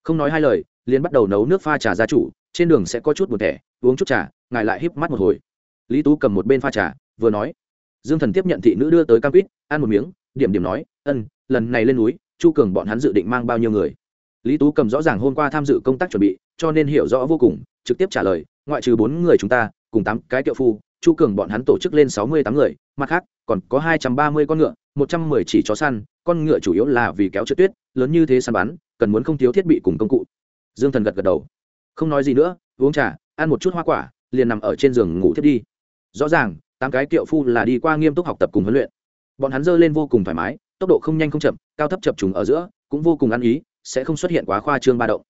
Không nói hai lời, liền bắt đầu nấu nước pha trà gia chủ, trên đường sẽ có chút một thẻ, uống chút trà, ngài lại híp mắt một hồi lý tú cầm một bên pha trà, vừa nói. Dương thần tiếp nhận thị nữ đưa tới cam quýt, ăn một miếng, điểm điểm nói, ân, lần này lên núi, chu cường bọn hắn dự định mang bao nhiêu người? Lý tú cầm rõ ràng hôm qua tham dự công tác chuẩn bị, cho nên hiểu rõ vô cùng, trực tiếp trả lời, ngoại trừ bốn người chúng ta, cùng tám cái kiệu phu, chu cường bọn hắn tổ chức lên sáu mươi tám người, mặt khác, còn có hai trăm ba mươi con ngựa, một trăm mười chỉ chó săn, con ngựa chủ yếu là vì kéo trượt tuyết, lớn như thế săn bắn, cần muốn không thiếu thiết bị cùng công cụ. Dương thần gật gật đầu. Không nói gì nữa, uống trà, ăn một chút hoa quả, liền nằm ở trên giường ngủ thiết đi rõ ràng, tám cái kiệu phu là đi qua nghiêm túc học tập cùng huấn luyện. Bọn hắn dơ lên vô cùng thoải mái, tốc độ không nhanh không chậm, cao thấp chập trùng ở giữa, cũng vô cùng ăn ý, sẽ không xuất hiện quá khoa trương ba động.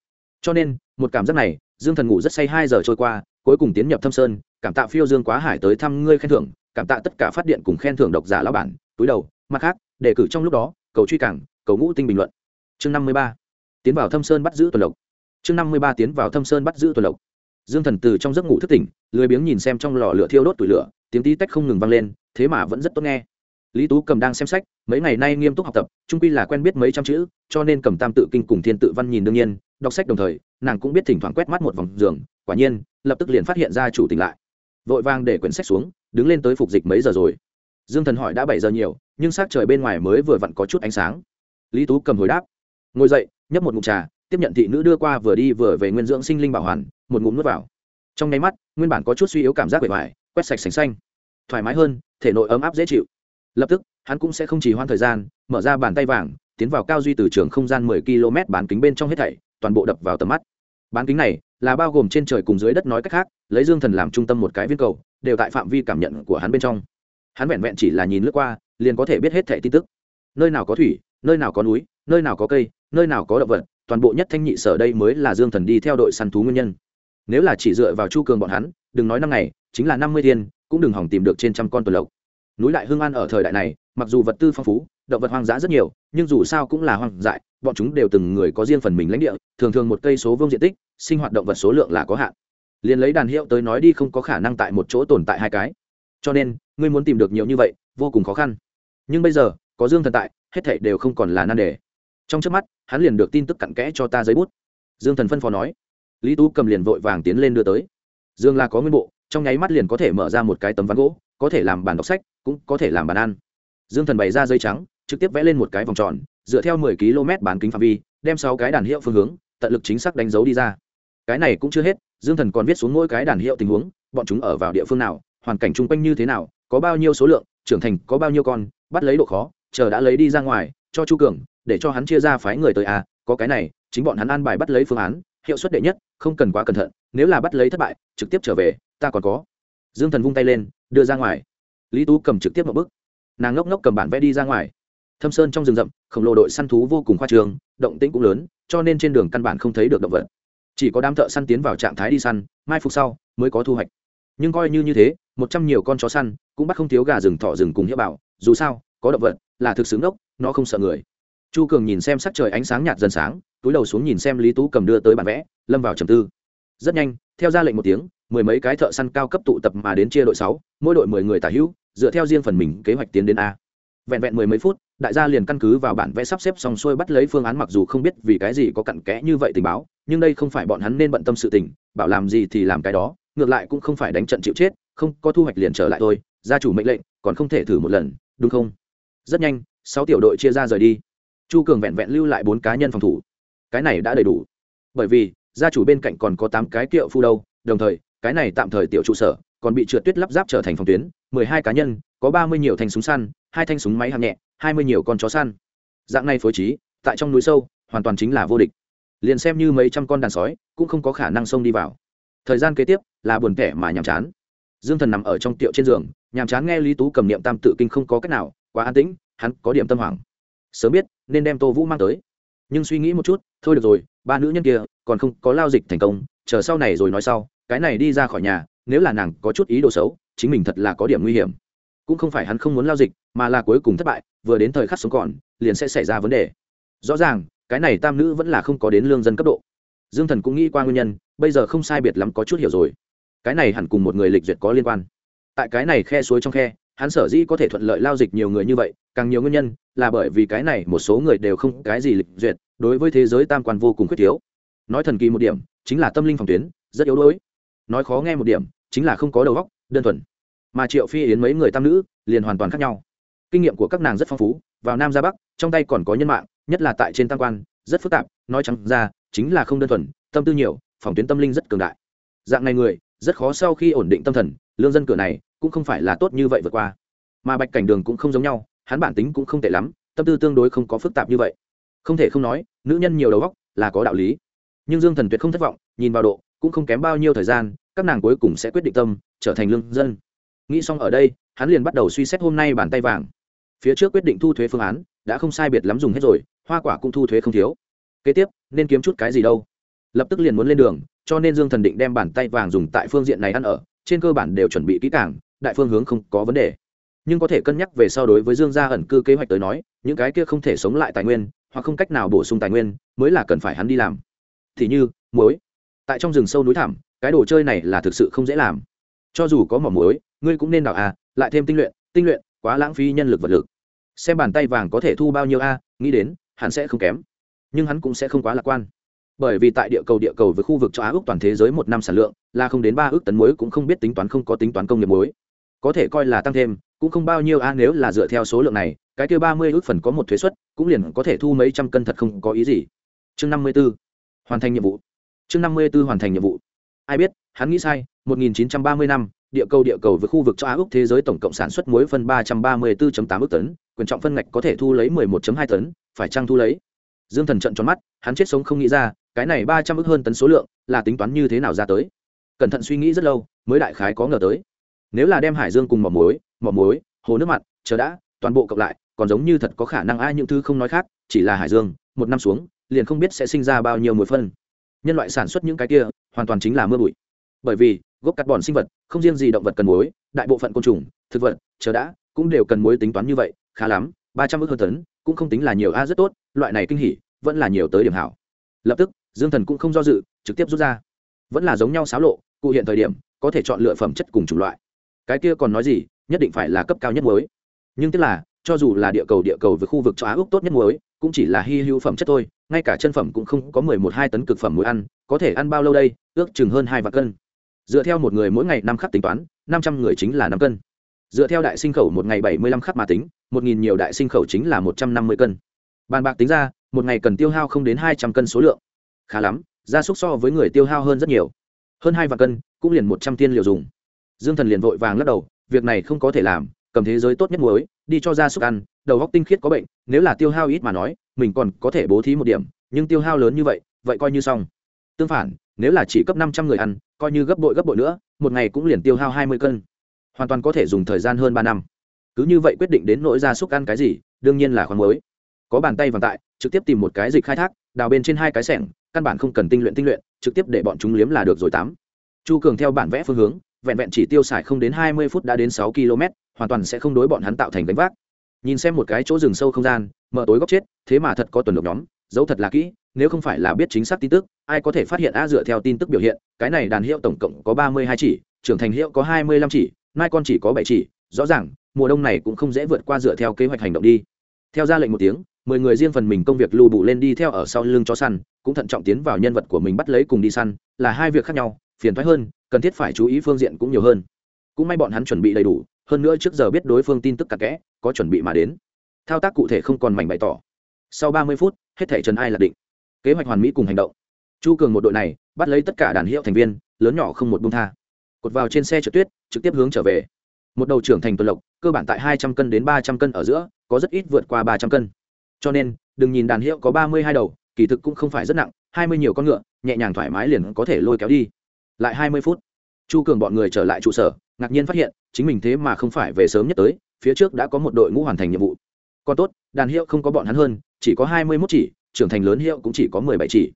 Cho nên, một cảm giác này, dương thần ngủ rất say hai giờ trôi qua, cuối cùng tiến nhập thâm sơn, cảm tạ phiêu dương quá hải tới thăm ngươi khen thưởng, cảm tạ tất cả phát điện cùng khen thưởng độc giả lão bản, túi đầu, mặt khác, đề cử trong lúc đó, cầu truy cảng, cầu ngũ tinh bình luận. Chương năm mươi ba, tiến vào thâm sơn bắt giữ tuần lộc. Chương năm mươi ba, tiến vào thâm sơn bắt giữ tuần lộc dương thần từ trong giấc ngủ thức tỉnh, lười biếng nhìn xem trong lò lửa thiêu đốt tủi lửa, tiếng tí tách không ngừng vang lên, thế mà vẫn rất tốt nghe. Lý tú cầm đang xem sách, mấy ngày nay nghiêm túc học tập trung quy là quen biết mấy trăm chữ, cho nên cầm tam tự kinh cùng thiên tự văn nhìn đương nhiên, đọc sách đồng thời, nàng cũng biết thỉnh thoảng quét mắt một vòng giường, quả nhiên, lập tức liền phát hiện ra chủ tỉnh lại. Vội vang để quyển sách xuống, đứng lên tới phục dịch mấy giờ rồi. Dương thần hỏi đã bảy giờ nhiều, nhưng s trời bên ngoài mới vừa vặn có chút ánh sáng. Lý tú cầm hồi đáp, ngồi dậy, nhấp một ngụm trà tiếp nhận thị nữ đưa qua vừa đi vừa về nguyên dưỡng sinh linh bảo hoàn, một ngụm nuốt vào. Trong nháy mắt, nguyên bản có chút suy yếu cảm giác bề ngoài, quét sạch sành xanh. Thoải mái hơn, thể nội ấm áp dễ chịu. Lập tức, hắn cũng sẽ không chỉ hoãn thời gian, mở ra bàn tay vàng, tiến vào cao duy từ trường không gian 10 km bán kính bên trong hết thảy, toàn bộ đập vào tầm mắt. Bán kính này là bao gồm trên trời cùng dưới đất nói cách khác, lấy dương thần làm trung tâm một cái viên cầu, đều tại phạm vi cảm nhận của hắn bên trong. Hắn vẹn vẹn chỉ là nhìn lướt qua, liền có thể biết hết thảy tin tức. Nơi nào có thủy, nơi nào có núi, nơi nào có cây, nơi nào có động vật toàn bộ nhất thanh nhị sở đây mới là dương thần đi theo đội săn thú nguyên nhân. Nếu là chỉ dựa vào chu cường bọn hắn, đừng nói năm ngày, chính là năm mươi thiên, cũng đừng hỏng tìm được trên trăm con tuần lộc. Núi đại hương an ở thời đại này, mặc dù vật tư phong phú, động vật hoang dã rất nhiều, nhưng dù sao cũng là hoang dại, bọn chúng đều từng người có riêng phần mình lãnh địa, thường thường một cây số vương diện tích, sinh hoạt động vật số lượng là có hạn. Liền lấy đàn hiệu tới nói đi không có khả năng tại một chỗ tồn tại hai cái. Cho nên, ngươi muốn tìm được nhiều như vậy, vô cùng khó khăn. Nhưng bây giờ, có dương thần tại, hết thảy đều không còn là nan đề trong trước mắt, hắn liền được tin tức cặn kẽ cho ta giấy bút. Dương thần phân phó nói. Lý tú cầm liền vội vàng tiến lên đưa tới. Dương là có nguyên bộ, trong nháy mắt liền có thể mở ra một cái tấm ván gỗ, có thể làm bàn đọc sách, cũng có thể làm bàn ăn. Dương thần bày ra dây trắng, trực tiếp vẽ lên một cái vòng tròn, dựa theo mười km bán kính phạm vi, đem sáu cái đàn hiệu phương hướng, tận lực chính xác đánh dấu đi ra. Cái này cũng chưa hết, dương thần còn viết xuống mỗi cái đàn hiệu tình huống, bọn chúng ở vào địa phương nào, hoàn cảnh chung quanh như thế nào, có bao nhiêu số lượng, trưởng thành có bao nhiêu con, bắt lấy độ khó, chờ đã lấy đi ra ngoài, cho chu cường để cho hắn chia ra phái người tới à có cái này, chính bọn hắn an bài bắt lấy phương án, hiệu suất đệ nhất, không cần quá cẩn thận, nếu là bắt lấy thất bại, trực tiếp trở về, ta còn có. Dương thần vung tay lên, đưa ra ngoài. Lý tú cầm trực tiếp một bức nàng ngốc ngốc cầm bản vẽ đi ra ngoài. Thâm sơn trong rừng rậm, khổng lồ đội săn thú vô cùng khoa trường động tĩnh cũng lớn, cho nên trên đường căn bản không thấy được động vật. Chỉ có đám thợ săn tiến vào trạng thái đi săn, mai phục sau, mới có thu hoạch. Nhưng coi như như thế, một trăm nhiều con chó săn, cũng bắt không thiếu gà rừng thỏ rừng cùng hiếp bảo. Dù sao, có động vật là thực xứng đốc nó không sợ người chu cường nhìn xem sắc trời ánh sáng nhạt dần sáng, túi đầu xuống nhìn xem lý tú cầm đưa tới bản vẽ, lâm vào trầm tư. Rất nhanh, theo ra lệnh một tiếng, mười mấy cái thợ săn cao cấp tụ tập mà đến chia đội sáu, mỗi đội mười người tả hữu, dựa theo riêng phần mình kế hoạch tiến đến a. Vẹn vẹn mười mấy phút, đại gia liền căn cứ vào bản vẽ sắp xếp xong xuôi bắt lấy phương án mặc dù không biết vì cái gì có cặn kẽ như vậy tình báo, nhưng đây không phải bọn hắn nên bận tâm sự tình, bảo làm gì thì làm cái đó, ngược lại cũng không phải đánh trận chịu chết, không, có thu hoạch liền trở lại thôi, gia chủ mệnh lệnh, còn không thể thử một lần, đúng không? Rất nhanh, sáu tiểu đội chia ra rời đi chu cường vẹn vẹn lưu lại bốn cá nhân phòng thủ cái này đã đầy đủ bởi vì gia chủ bên cạnh còn có tám cái kiệu phu đâu đồng thời cái này tạm thời tiểu trụ sở còn bị trượt tuyết lắp ráp trở thành phòng tuyến mười hai cá nhân có ba mươi nhiều thanh súng săn hai thanh súng máy hạng nhẹ hai mươi nhiều con chó săn dạng này phối trí tại trong núi sâu hoàn toàn chính là vô địch liền xem như mấy trăm con đàn sói cũng không có khả năng xông đi vào thời gian kế tiếp là buồn kẻ mà nhàm chán dương thần nằm ở trong tiệu trên giường nhàm chán nghe lý tú cầm niệm tam tự kinh không có cách nào quá an tĩnh hắn có điểm tâm hoảng sớm biết nên đem tô vũ mang tới. Nhưng suy nghĩ một chút, thôi được rồi, ba nữ nhân kia còn không có lao dịch thành công, chờ sau này rồi nói sau, cái này đi ra khỏi nhà, nếu là nàng có chút ý đồ xấu, chính mình thật là có điểm nguy hiểm. Cũng không phải hắn không muốn lao dịch, mà là cuối cùng thất bại, vừa đến thời khắc sống còn, liền sẽ xảy ra vấn đề. Rõ ràng, cái này tam nữ vẫn là không có đến lương dân cấp độ. Dương thần cũng nghĩ qua nguyên nhân, bây giờ không sai biệt lắm có chút hiểu rồi. Cái này hẳn cùng một người lịch duyệt có liên quan. Tại cái này khe suối trong khe, hắn sở dĩ có thể thuận lợi lao dịch nhiều người như vậy càng nhiều nguyên nhân là bởi vì cái này một số người đều không cái gì lịch duyệt, đối với thế giới tam quan vô cùng khuyết thiếu. Nói thần kỳ một điểm, chính là tâm linh phòng tuyến, rất yếu đuối. Nói khó nghe một điểm, chính là không có đầu óc, đơn thuần. Mà triệu phi yến mấy người tam nữ liền hoàn toàn khác nhau. Kinh nghiệm của các nàng rất phong phú, vào nam ra bắc, trong tay còn có nhân mạng, nhất là tại trên tam quan, rất phức tạp, nói chẳng ra, chính là không đơn thuần, tâm tư nhiều, phòng tuyến tâm linh rất cường đại. Dạng này người, rất khó sau khi ổn định tâm thần, lương dân cửa này cũng không phải là tốt như vậy vượt qua. Mà bạch cảnh đường cũng không giống nhau hắn bản tính cũng không tệ lắm, tâm tư tương đối không có phức tạp như vậy. Không thể không nói, nữ nhân nhiều đầu óc là có đạo lý. Nhưng dương thần tuyệt không thất vọng, nhìn vào độ, cũng không kém bao nhiêu thời gian, các nàng cuối cùng sẽ quyết định tâm, trở thành lương dân. Nghĩ xong ở đây, hắn liền bắt đầu suy xét hôm nay bàn tay vàng. Phía trước quyết định thu thuế phương án, đã không sai biệt lắm dùng hết rồi, hoa quả cũng thu thuế không thiếu. Kế tiếp, nên kiếm chút cái gì đâu? Lập tức liền muốn lên đường, cho nên dương thần định đem bàn tay vàng dùng tại phương diện này ăn ở, trên cơ bản đều chuẩn bị kỹ càng, đại phương hướng không có vấn đề nhưng có thể cân nhắc về sau đối với dương gia ẩn cư kế hoạch tới nói, những cái kia không thể sống lại tài nguyên, hoặc không cách nào bổ sung tài nguyên, mới là cần phải hắn đi làm. Thì như, muối. Tại trong rừng sâu núi thảm cái đồ chơi này là thực sự không dễ làm. Cho dù có mỏ muối, ngươi cũng nên đào a lại thêm tinh luyện tinh luyện, quá lãng phí nhân lực vật lực. Xem bàn tay vàng có thể thu bao nhiêu a nghĩ đến, hắn sẽ không kém. Nhưng hắn cũng sẽ không quá lạc quan. Bởi vì tại địa cầu địa cầu với khu vực cho á ước toàn thế giới một năm sản lượng, là không đến ba ước tấn muối cũng không biết tính toán không có tính toán công nghiệp muối. Có thể coi là tăng thêm cũng không bao nhiêu a nếu là dựa theo số lượng này cái kia ba mươi ước phần có một thuế suất cũng liền có thể thu mấy trăm cân thật không có ý gì chương năm mươi b ố hoàn thành nhiệm vụ chương năm mươi b ố hoàn thành nhiệm vụ ai biết hắn nghĩ sai một nghìn chín trăm ba mươi năm địa cầu địa cầu với khu vực cho Á Úc thế giới tổng cộng sản xuất muối phân 334.8 ức tấn, quyền trọng phân ngạch có thể thu lấy 11.2 tấn, phải chăng thu lấy? Dương Thần trợn tròn mắt, hắn chết sống không nghĩ ra, cái này 300 ức hơn tấn số lượng, là tính toán như thế nào ra tới. Cẩn thận suy nghĩ rất lâu, mới đại khái có ngờ tới. Nếu là đem Hải Dương cùng mỏ muối, mỏ muối, hồ nước mặn, chờ đã, toàn bộ cộng lại, còn giống như thật có khả năng ai những thứ không nói khác, chỉ là Hải Dương, một năm xuống, liền không biết sẽ sinh ra bao nhiêu mùi phân. Nhân loại sản xuất những cái kia, hoàn toàn chính là mưa bụi. Bởi vì, gốc cắt bòn sinh vật không riêng gì động vật cần muối đại bộ phận côn trùng thực vật chờ đã cũng đều cần muối tính toán như vậy khá lắm ba trăm ước hơn tấn cũng không tính là nhiều a rất tốt loại này kinh hỉ vẫn là nhiều tới điểm hảo lập tức dương thần cũng không do dự trực tiếp rút ra vẫn là giống nhau xáo lộ cụ hiện thời điểm có thể chọn lựa phẩm chất cùng chủng loại cái kia còn nói gì nhất định phải là cấp cao nhất muối. Nhưng tức là, cho dù là địa cầu địa cầu với khu vực châu á úc tốt nhất muối, cũng chỉ là hy hữu phẩm chất thôi, ngay cả chân phẩm cũng không có mười một hai tấn cực phẩm muối ăn, có thể ăn bao lâu đây, ước chừng hơn hai vạn cân. Dựa theo một người mỗi ngày năm khắc tính toán, năm trăm người chính là năm cân. Dựa theo đại sinh khẩu một ngày bảy mươi lăm khắc mà tính, một nghìn nhiều đại sinh khẩu chính là một trăm năm mươi cân. Bàn bạc tính ra, một ngày cần tiêu hao không đến hai trăm cân số lượng. Khá lắm, gia súc so với người tiêu hao hơn rất nhiều. Hơn hai vạn cân, cũng liền một trăm tiên liều dùng. Dương thần liền vội vàng lắc đầu việc này không có thể làm, cầm thế giới tốt nhất muối, đi cho gia súc ăn, đầu góc tinh khiết có bệnh, nếu là tiêu hao ít mà nói, mình còn có thể bố thí một điểm, nhưng tiêu hao lớn như vậy vậy coi như xong. Tương phản, nếu là chỉ cấp năm trăm người ăn, coi như gấp bội gấp bội nữa, một ngày cũng liền tiêu hao hai mươi cân. Hoàn toàn có thể dùng thời gian hơn ba năm. Cứ như vậy quyết định đến nỗi gia súc ăn cái gì, đương nhiên là khoáng mới có bàn tay vàng tại, trực tiếp tìm một cái dịch khai thác, đào bên trên hai cái sẻng, căn bản không cần tinh luyện tinh luyện, trực tiếp để bọn chúng liếm là được rồi tám. Chu cường theo bản vẽ phương hướng vẹn vẹn chỉ tiêu xài không đến hai mươi phút đã đến sáu km hoàn toàn sẽ không đối bọn hắn tạo thành gánh vác. Nhìn xem một cái chỗ rừng sâu không gian, mở tối góc chết, thế mà thật có tuần lộc nhóm dấu thật là kỹ, nếu không phải là biết chính xác tin tức, ai có thể phát hiện a dựa theo tin tức biểu hiện, cái này đàn hiệu tổng cộng có ba mươi hai chỉ, trưởng thành hiệu có hai mươi lăm chỉ mai con chỉ có bảy chỉ, rõ ràng, mùa đông này cũng không dễ vượt qua dựa theo kế hoạch hành động đi. Theo ra lệnh một tiếng, mười người riêng phần mình công việc lù bù lên đi theo ở sau lưng chó săn, cũng thận trọng tiến vào nhân vật của mình bắt lấy cùng đi săn, là hai việc khác nhau phiền thoái hơn, cần thiết phải chú ý phương diện cũng nhiều hơn. Cũng may bọn hắn chuẩn bị đầy đủ, hơn nữa trước giờ biết đối phương tin tức cặp kẽ, có chuẩn bị mà đến. Thao tác cụ thể không còn mảnh bày tỏ. Sau ba mươi phút, hết thể trần ai là định. Kế hoạch hoàn mỹ cùng hành động. Chu cường một đội này, bắt lấy tất cả đàn hiệu thành viên, lớn nhỏ không một bung tha. Cột vào trên xe trượt tuyết, trực tiếp hướng trở về. Một đầu trưởng thành tuần lộc, cơ bản tại hai trăm cân đến ba trăm cân ở giữa, có rất ít vượt qua ba trăm cân. Cho nên, đừng nhìn đàn hiệu có ba mươi hai đầu, kỳ thực cũng không phải rất nặng, hai mươi nhiều con ngựa, nhẹ nhàng thoải mái liền có thể lôi kéo đi lại hai mươi phút. Chu cường bọn người trở lại trụ sở, ngạc nhiên phát hiện, chính mình thế mà không phải về sớm nhất tới, phía trước đã có một đội ngũ hoàn thành nhiệm vụ. Còn tốt, đàn hiệu không có bọn hắn hơn, chỉ có hai mươi mốt chỉ, trưởng thành lớn hiệu cũng chỉ có mười bảy chỉ.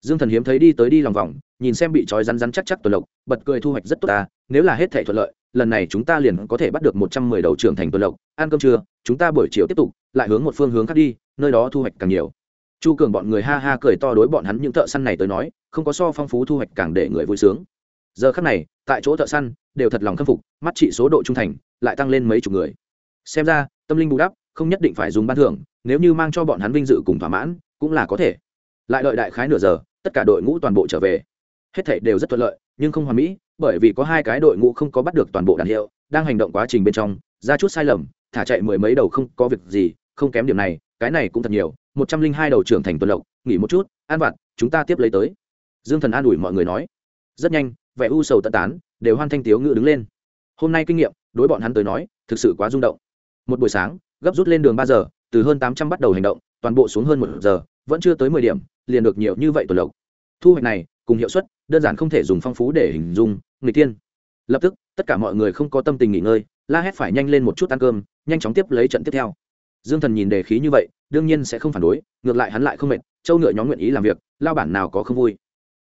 Dương thần hiếm thấy đi tới đi lòng vòng, nhìn xem bị trói rắn rắn chắc chắc tuần lộc, bật cười thu hoạch rất tốt ta, nếu là hết thể thuận lợi, lần này chúng ta liền có thể bắt được một trăm mười đầu trưởng thành tuần lộc. Ăn cơm trưa, chúng ta buổi chiều tiếp tục, lại hướng một phương hướng khác đi, nơi đó thu hoạch càng nhiều chu cường bọn người ha ha cười to đối bọn hắn những thợ săn này tới nói, không có so phong phú thu hoạch càng để người vui sướng. Giờ khắc này, tại chỗ thợ săn đều thật lòng khâm phục, mắt trị số độ trung thành, lại tăng lên mấy chục người. Xem ra, tâm linh bù đắp, không nhất định phải dùng ban thưởng, nếu như mang cho bọn hắn vinh dự cùng thỏa mãn, cũng là có thể. Lại đợi đại khái nửa giờ, tất cả đội ngũ toàn bộ trở về. Hết thảy đều rất thuận lợi, nhưng không hoàn mỹ, bởi vì có hai cái đội ngũ không có bắt được toàn bộ đàn hiệu, đang hành động quá trình bên trong, ra chút sai lầm, thả chạy mười mấy đầu không có việc gì không kém điểm này, cái này cũng thật nhiều, một trăm linh hai đầu trưởng thành tuần lộc, nghỉ một chút an vặt, chúng ta tiếp lấy tới. Dương thần an ủi mọi người nói. Rất nhanh, vẻ u sầu tận tán, đều hoan thanh tiếu ngự đứng lên. Hôm nay kinh nghiệm, đối bọn hắn tới nói, thực sự quá rung động. Một buổi sáng, gấp rút lên đường ba giờ, từ hơn tám trăm bắt đầu hành động, toàn bộ xuống hơn một giờ, vẫn chưa tới mười điểm, liền được nhiều như vậy tuần lộc. Thu hoạch này, cùng hiệu suất, đơn giản không thể dùng phong phú để hình dung người tiên lập tức, tất cả mọi người không có tâm tình nghỉ ngơi, la hét phải nhanh lên một chút ăn cơm, nhanh chóng tiếp lấy trận tiếp theo dương thần nhìn đề khí như vậy, đương nhiên sẽ không phản đối, ngược lại hắn lại không mệt, châu ngựa nhóm nguyện ý làm việc, lao bản nào có không vui.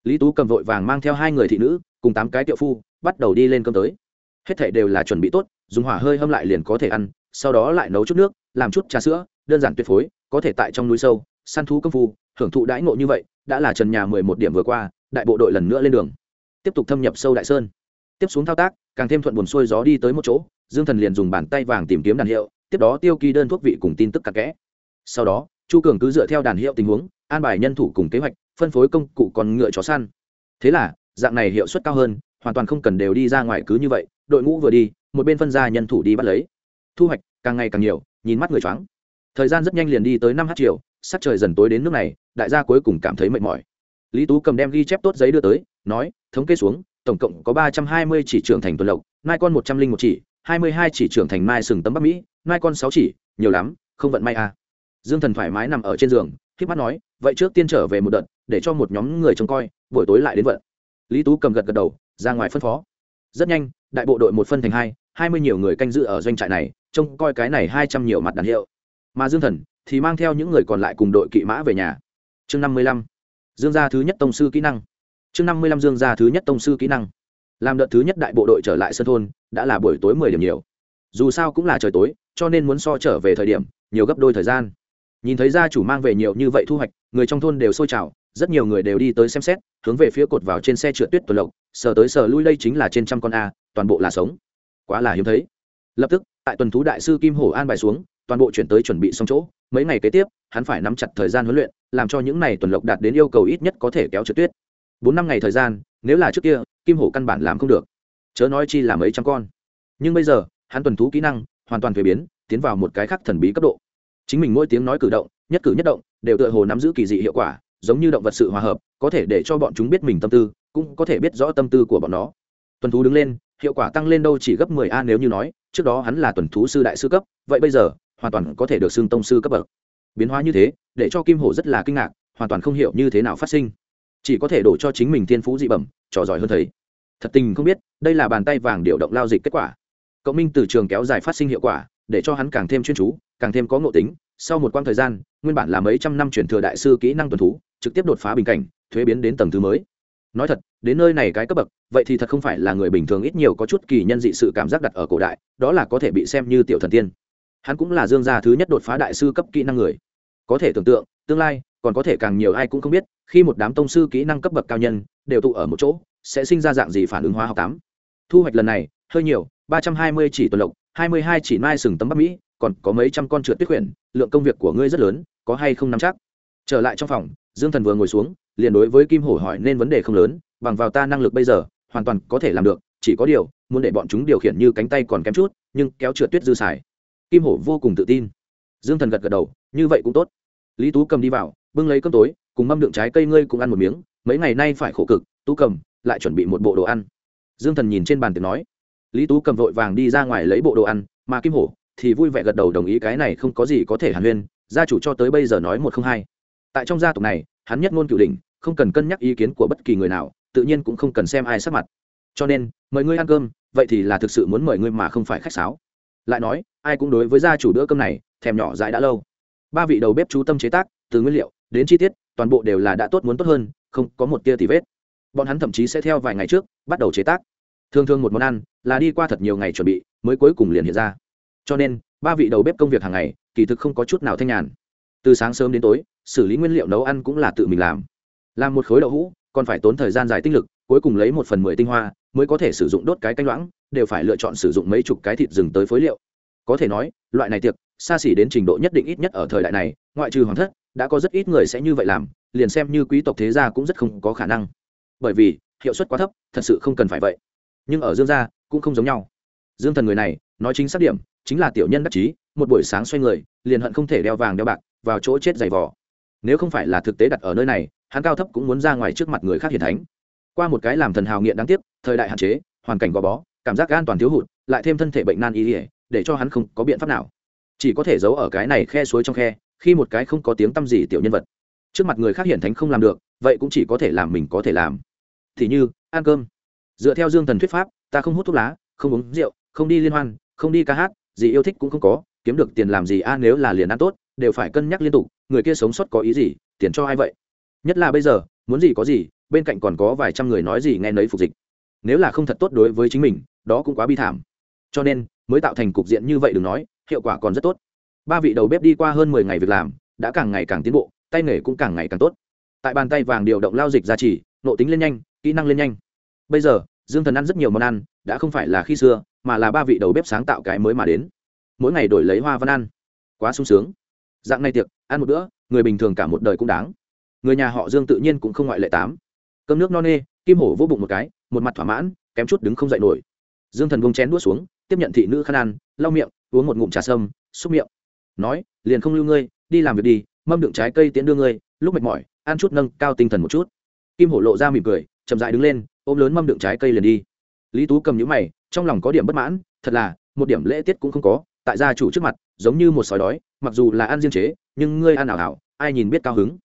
Lý tú cầm vội vàng mang theo hai người thị nữ, cùng tám cái tiệu phu, bắt đầu đi lên cơm tới. Hết thảy đều là chuẩn bị tốt, dùng hỏa hơi hâm lại liền có thể ăn, sau đó lại nấu chút nước, làm chút trà sữa, đơn giản tuyệt phối, có thể tại trong núi sâu, săn thú công phu, hưởng thụ đãi ngộ như vậy, đã là trần nhà mười một điểm vừa qua, đại bộ đội lần nữa lên đường. Tiếp tục thâm nhập sâu đại sơn. Tiếp xuống thao tác, càng thêm thuận buồn xuôi gió đi tới một chỗ, dương thần liền dùng bàn tay vàng tìm kiếm đàn hiệu tiếp đó tiêu ký đơn thuốc vị cùng tin tức cặn kẽ. Sau đó, chu cường cứ dựa theo đàn hiệu tình huống, an bài nhân thủ cùng kế hoạch, phân phối công cụ còn ngựa chó săn. Thế là, dạng này hiệu suất cao hơn, hoàn toàn không cần đều đi ra ngoài cứ như vậy, đội ngũ vừa đi, một bên phân ra nhân thủ đi bắt lấy. Thu hoạch càng ngày càng nhiều, nhìn mắt người choáng. Thời gian rất nhanh liền đi tới năm h chiều sắc trời dần tối đến nước này, đại gia cuối cùng cảm thấy mệt mỏi. Lý tú cầm đem ghi chép tốt giấy đưa tới, nói, thống kê xuống, tổng cộng có ba trăm hai mươi chỉ trưởng thành tuần lộc, mai con một trăm linh một chỉ, hai mươi hai chỉ trưởng thành mai sừng tấm bắc mỹ mai con sáu chỉ, nhiều lắm, không vận may à. dương thần thoải mái nằm ở trên giường k mắt nói, vậy trước tiên trở về một đợt, để cho một nhóm người trông coi, buổi tối lại đến vận. Lý tú cầm gật gật đầu, ra ngoài phân phó. Rất nhanh, đại bộ đội một phân thành hai hai mươi nhiều người canh giữ ở doanh trại này, trông coi cái này hai trăm nhiều mặt đàn hiệu. Mà dương thần thì mang theo những người còn lại cùng đội kỵ mã về nhà. Chương năm mươi lăm, dương gia thứ nhất tông sư kỹ năng. Chương năm mươi lăm, dương gia thứ nhất tông sư kỹ năng. Làm đợt thứ nhất đại bộ đội trở lại sân thôn, đã là buổi tối mười điểm nhiều. Dù sao cũng là trời tối cho nên muốn so trở về thời điểm, nhiều gấp đôi thời gian. Nhìn thấy gia chủ mang về nhiều như vậy thu hoạch, người trong thôn đều sôi trào, rất nhiều người đều đi tới xem xét, hướng về phía cột vào trên xe trượt tuyết tuần lộc, sờ tới sờ lui đây chính là trên trăm con a, toàn bộ là sống. Quá là hiếm thấy. Lập tức, tại tuần thú đại sư kim hổ an bài xuống, toàn bộ chuyển tới chuẩn bị xong chỗ. Mấy ngày kế tiếp, hắn phải nắm chặt thời gian huấn luyện, làm cho những này tuần lộc đạt đến yêu cầu ít nhất có thể kéo trượt tuyết. Bốn năm ngày thời gian, nếu là trước kia, kim hổ căn bản làm không được. Chớ nói chi là mấy trăm con. Nhưng bây giờ, hắn tuần thú kỹ năng hoàn toàn thuế biến, tiến vào một cái khác thần bí cấp độ. Chính mình mỗi tiếng nói cử động, nhất cử nhất động, đều tựa hồ nắm giữ kỳ dị hiệu quả, giống như động vật sự hòa hợp, có thể để cho bọn chúng biết mình tâm tư, cũng có thể biết rõ tâm tư của bọn nó. Tuần thú đứng lên, hiệu quả tăng lên đâu chỉ gấp 10 a nếu như nói, trước đó hắn là tuần thú sư đại sư cấp, vậy bây giờ, hoàn toàn có thể được xưng tông sư cấp bậc. Biến hóa như thế, để cho kim hổ rất là kinh ngạc, hoàn toàn không hiểu như thế nào phát sinh. Chỉ có thể đổ cho chính mình thiên phú dị bẩm, trò giỏi hơn thấy. thật tình không biết, đây là bàn tay vàng điều động lao dịch kết quả cộng minh từ trường kéo dài phát sinh hiệu quả, để cho hắn càng thêm chuyên chú, càng thêm có ngộ tính. Sau một quãng thời gian, nguyên bản là mấy trăm năm truyền thừa đại sư kỹ năng tuần thú, trực tiếp đột phá bình cảnh, thuế biến đến tầng thứ mới. Nói thật, đến nơi này cái cấp bậc, vậy thì thật không phải là người bình thường ít nhiều có chút kỳ nhân dị sự cảm giác đặt ở cổ đại, đó là có thể bị xem như tiểu thần tiên. Hắn cũng là dương gia thứ nhất đột phá đại sư cấp kỹ năng người. Có thể tưởng tượng, tương lai, còn có thể càng nhiều ai cũng không biết, khi một đám tông sư kỹ năng cấp bậc cao nhân đều tụ ở một chỗ, sẽ sinh ra dạng gì phản ứng hóa học tám. Thu hoạch lần này hơi nhiều, ba trăm hai mươi chỉ tuần lộc, hai mươi hai chỉ mai sừng tấm bắc mỹ, còn có mấy trăm con trượt tuyết quyển, lượng công việc của ngươi rất lớn, có hay không nắm chắc? Trở lại trong phòng, dương thần vừa ngồi xuống, liền đối với kim hổ hỏi nên vấn đề không lớn, bằng vào ta năng lực bây giờ, hoàn toàn có thể làm được, chỉ có điều, muốn để bọn chúng điều khiển như cánh tay còn kém chút, nhưng kéo trượt tuyết dư xài. Kim hổ vô cùng tự tin. Dương thần gật gật đầu, như vậy cũng tốt. Lý tú cầm đi vào, bưng lấy cơm tối, cùng mâm đựng trái cây ngươi cũng ăn một miếng, mấy ngày nay phải khổ cực, tú cầm, lại chuẩn bị một bộ đồ ăn. Dương thần nhìn trên bàn tiệc nói lý tú cầm vội vàng đi ra ngoài lấy bộ đồ ăn, mà kim hổ thì vui vẻ gật đầu đồng ý cái này không có gì có thể hàn huyên, gia chủ cho tới bây giờ nói một không hai. Tại trong gia tộc này, hắn nhất ngôn cửu đình không cần cân nhắc ý kiến của bất kỳ người nào, tự nhiên cũng không cần xem ai sắc mặt. Cho nên, mời ngươi ăn cơm, vậy thì là thực sự muốn mời ngươi mà không phải khách sáo. Lại nói, ai cũng đối với gia chủ bữa cơm này, thèm nhỏ dãi đã lâu. Ba vị đầu bếp chú tâm chế tác, từ nguyên liệu đến chi tiết, toàn bộ đều là đã tốt muốn tốt hơn, không có một tia tì vết. Bọn hắn thậm chí sẽ theo vài ngày trước bắt đầu chế tác thường thường một món ăn là đi qua thật nhiều ngày chuẩn bị mới cuối cùng liền hiện ra. Cho nên, ba vị đầu bếp công việc hàng ngày kỳ thực không có chút nào thanh nhàn. Từ sáng sớm đến tối, xử lý nguyên liệu nấu ăn cũng là tự mình làm. Làm một khối đậu hũ, còn phải tốn thời gian dài tinh lực, cuối cùng lấy một phần mười tinh hoa mới có thể sử dụng đốt cái canh loãng, đều phải lựa chọn sử dụng mấy chục cái thịt rừng tới phối liệu. Có thể nói, loại này tiệc, xa xỉ đến trình độ nhất định ít nhất ở thời đại này, ngoại trừ hoàng thất, đã có rất ít người sẽ như vậy làm, liền xem như quý tộc thế gia cũng rất không có khả năng. Bởi vì, hiệu suất quá thấp, thật sự không cần phải vậy nhưng ở dương gia cũng không giống nhau. Dương thần người này, nói chính xác điểm, chính là tiểu nhân đắc chí, một buổi sáng xoay người, liền hận không thể đeo vàng đeo bạc, vào chỗ chết giày vò. Nếu không phải là thực tế đặt ở nơi này, hắn cao thấp cũng muốn ra ngoài trước mặt người khác hiền thánh. Qua một cái làm thần hào nghiện đáng tiếc, thời đại hạn chế, hoàn cảnh gò bó, cảm giác an toàn thiếu hụt, lại thêm thân thể bệnh nan y ỉa để cho hắn không có biện pháp nào. Chỉ có thể giấu ở cái này khe suối trong khe, khi một cái không có tiếng tăm gì tiểu nhân vật, trước mặt người khác hiển thánh không làm được, vậy cũng chỉ có thể làm mình có thể làm. Thì như, ăn cơm dựa theo dương thần thuyết pháp, ta không hút thuốc lá, không uống rượu, không đi liên hoan, không đi ca hát, gì yêu thích cũng không có, kiếm được tiền làm gì a, nếu là liền ăn tốt, đều phải cân nhắc liên tục, người kia sống sót có ý gì, tiền cho ai vậy? Nhất là bây giờ, muốn gì có gì, bên cạnh còn có vài trăm người nói gì nghe nấy phục dịch. Nếu là không thật tốt đối với chính mình, đó cũng quá bi thảm. Cho nên, mới tạo thành cục diện như vậy đừng nói, hiệu quả còn rất tốt. Ba vị đầu bếp đi qua hơn mười ngày việc làm, đã càng ngày càng tiến bộ, tay nghề cũng càng ngày càng tốt. Tại bàn tay vàng điều động lao dịch ra trì nộ tính lên nhanh, kỹ năng lên nhanh. Bây giờ dương thần ăn rất nhiều món ăn, đã không phải là khi xưa, mà là ba vị đầu bếp sáng tạo cái mới mà đến. Mỗi ngày đổi lấy hoa văn ăn. Quá sung sướng. Dạng này tiệc, ăn một bữa, người bình thường cả một đời cũng đáng. Người nhà họ dương tự nhiên cũng không ngoại lệ tám. Cơm nước no nê, kim hổ vô bụng một cái, một mặt thỏa mãn, kém chút đứng không dậy nổi. Dương thần vung chén đuốt xuống, tiếp nhận thị nữ khăn ăn, lau miệng, uống một ngụm trà sâm, xúc miệng. Nói, liền không lưu ngươi, đi làm việc đi, mâm đựng trái cây tiễn đưa ngươi, lúc mệt mỏi, ăn chút nâng cao tinh thần một chút. Kim hổ lộ ra mỉm cười, chậm dại đứng lên ôm lớn mâm đựng trái cây liền đi. Lý tú cầm nhũ mày, trong lòng có điểm bất mãn, thật là, một điểm lễ tiết cũng không có, tại gia chủ trước mặt, giống như một sói đói, mặc dù là ăn riêng chế, nhưng ngươi ăn ảo ảo, ai nhìn biết cao hứng.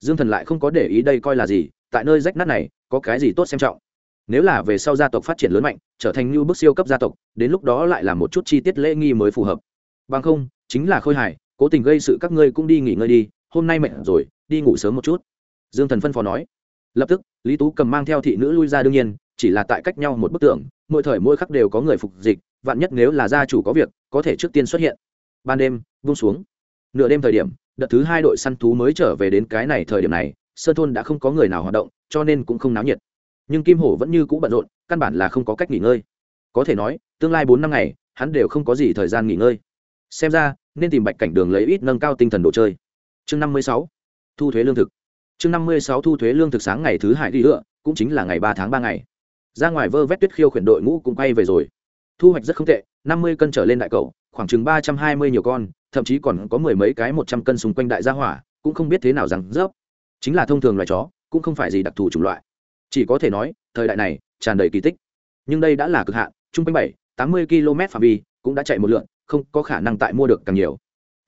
Dương thần lại không có để ý đây coi là gì, tại nơi rách nát này, có cái gì tốt xem trọng. Nếu là về sau gia tộc phát triển lớn mạnh, trở thành như bước siêu cấp gia tộc, đến lúc đó lại là một chút chi tiết lễ nghi mới phù hợp. Bằng không, chính là khôi hài, cố tình gây sự các ngươi cũng đi nghỉ ngơi đi, hôm nay mệt rồi, đi ngủ sớm một chút. Dương thần phân phó nói lập tức, lý tú cầm mang theo thị nữ lui ra đương nhiên, chỉ là tại cách nhau một bức tượng mỗi thời mỗi khắc đều có người phục dịch, vạn nhất nếu là gia chủ có việc, có thể trước tiên xuất hiện. Ban đêm vung xuống. Nửa đêm thời điểm, đợt thứ hai đội săn thú mới trở về đến cái này thời điểm này, sơn thôn đã không có người nào hoạt động, cho nên cũng không náo nhiệt. Nhưng kim hổ vẫn như cũ bận rộn, căn bản là không có cách nghỉ ngơi. Có thể nói, tương lai bốn năm ngày, hắn đều không có gì thời gian nghỉ ngơi. Xem ra, nên tìm bạch cảnh đường lấy ít nâng cao tinh thần đồ chơi. Chương năm mươi sáu, thu thuế lương thực chương năm mươi sáu thu thuế lương thực sáng ngày thứ hai đi nữa cũng chính là ngày ba tháng ba ngày. Ra ngoài vơ vét tuyết khiêu khuyển đội ngũ cũng quay về rồi. Thu hoạch rất không tệ, năm mươi cân trở lên đại cầu khoảng chừng ba trăm hai mươi nhiều con, thậm chí còn có mười mấy cái một trăm cân xung quanh đại gia hỏa, cũng không biết thế nào rằng rớp. Chính là thông thường loài chó, cũng không phải gì đặc thù chủng loại. Chỉ có thể nói, thời đại này, tràn đầy kỳ tích. Nhưng đây đã là cực hạn trung quanh bảy, tám mươi km phạm vi, cũng đã chạy một lượn, không có khả năng tại mua được càng nhiều.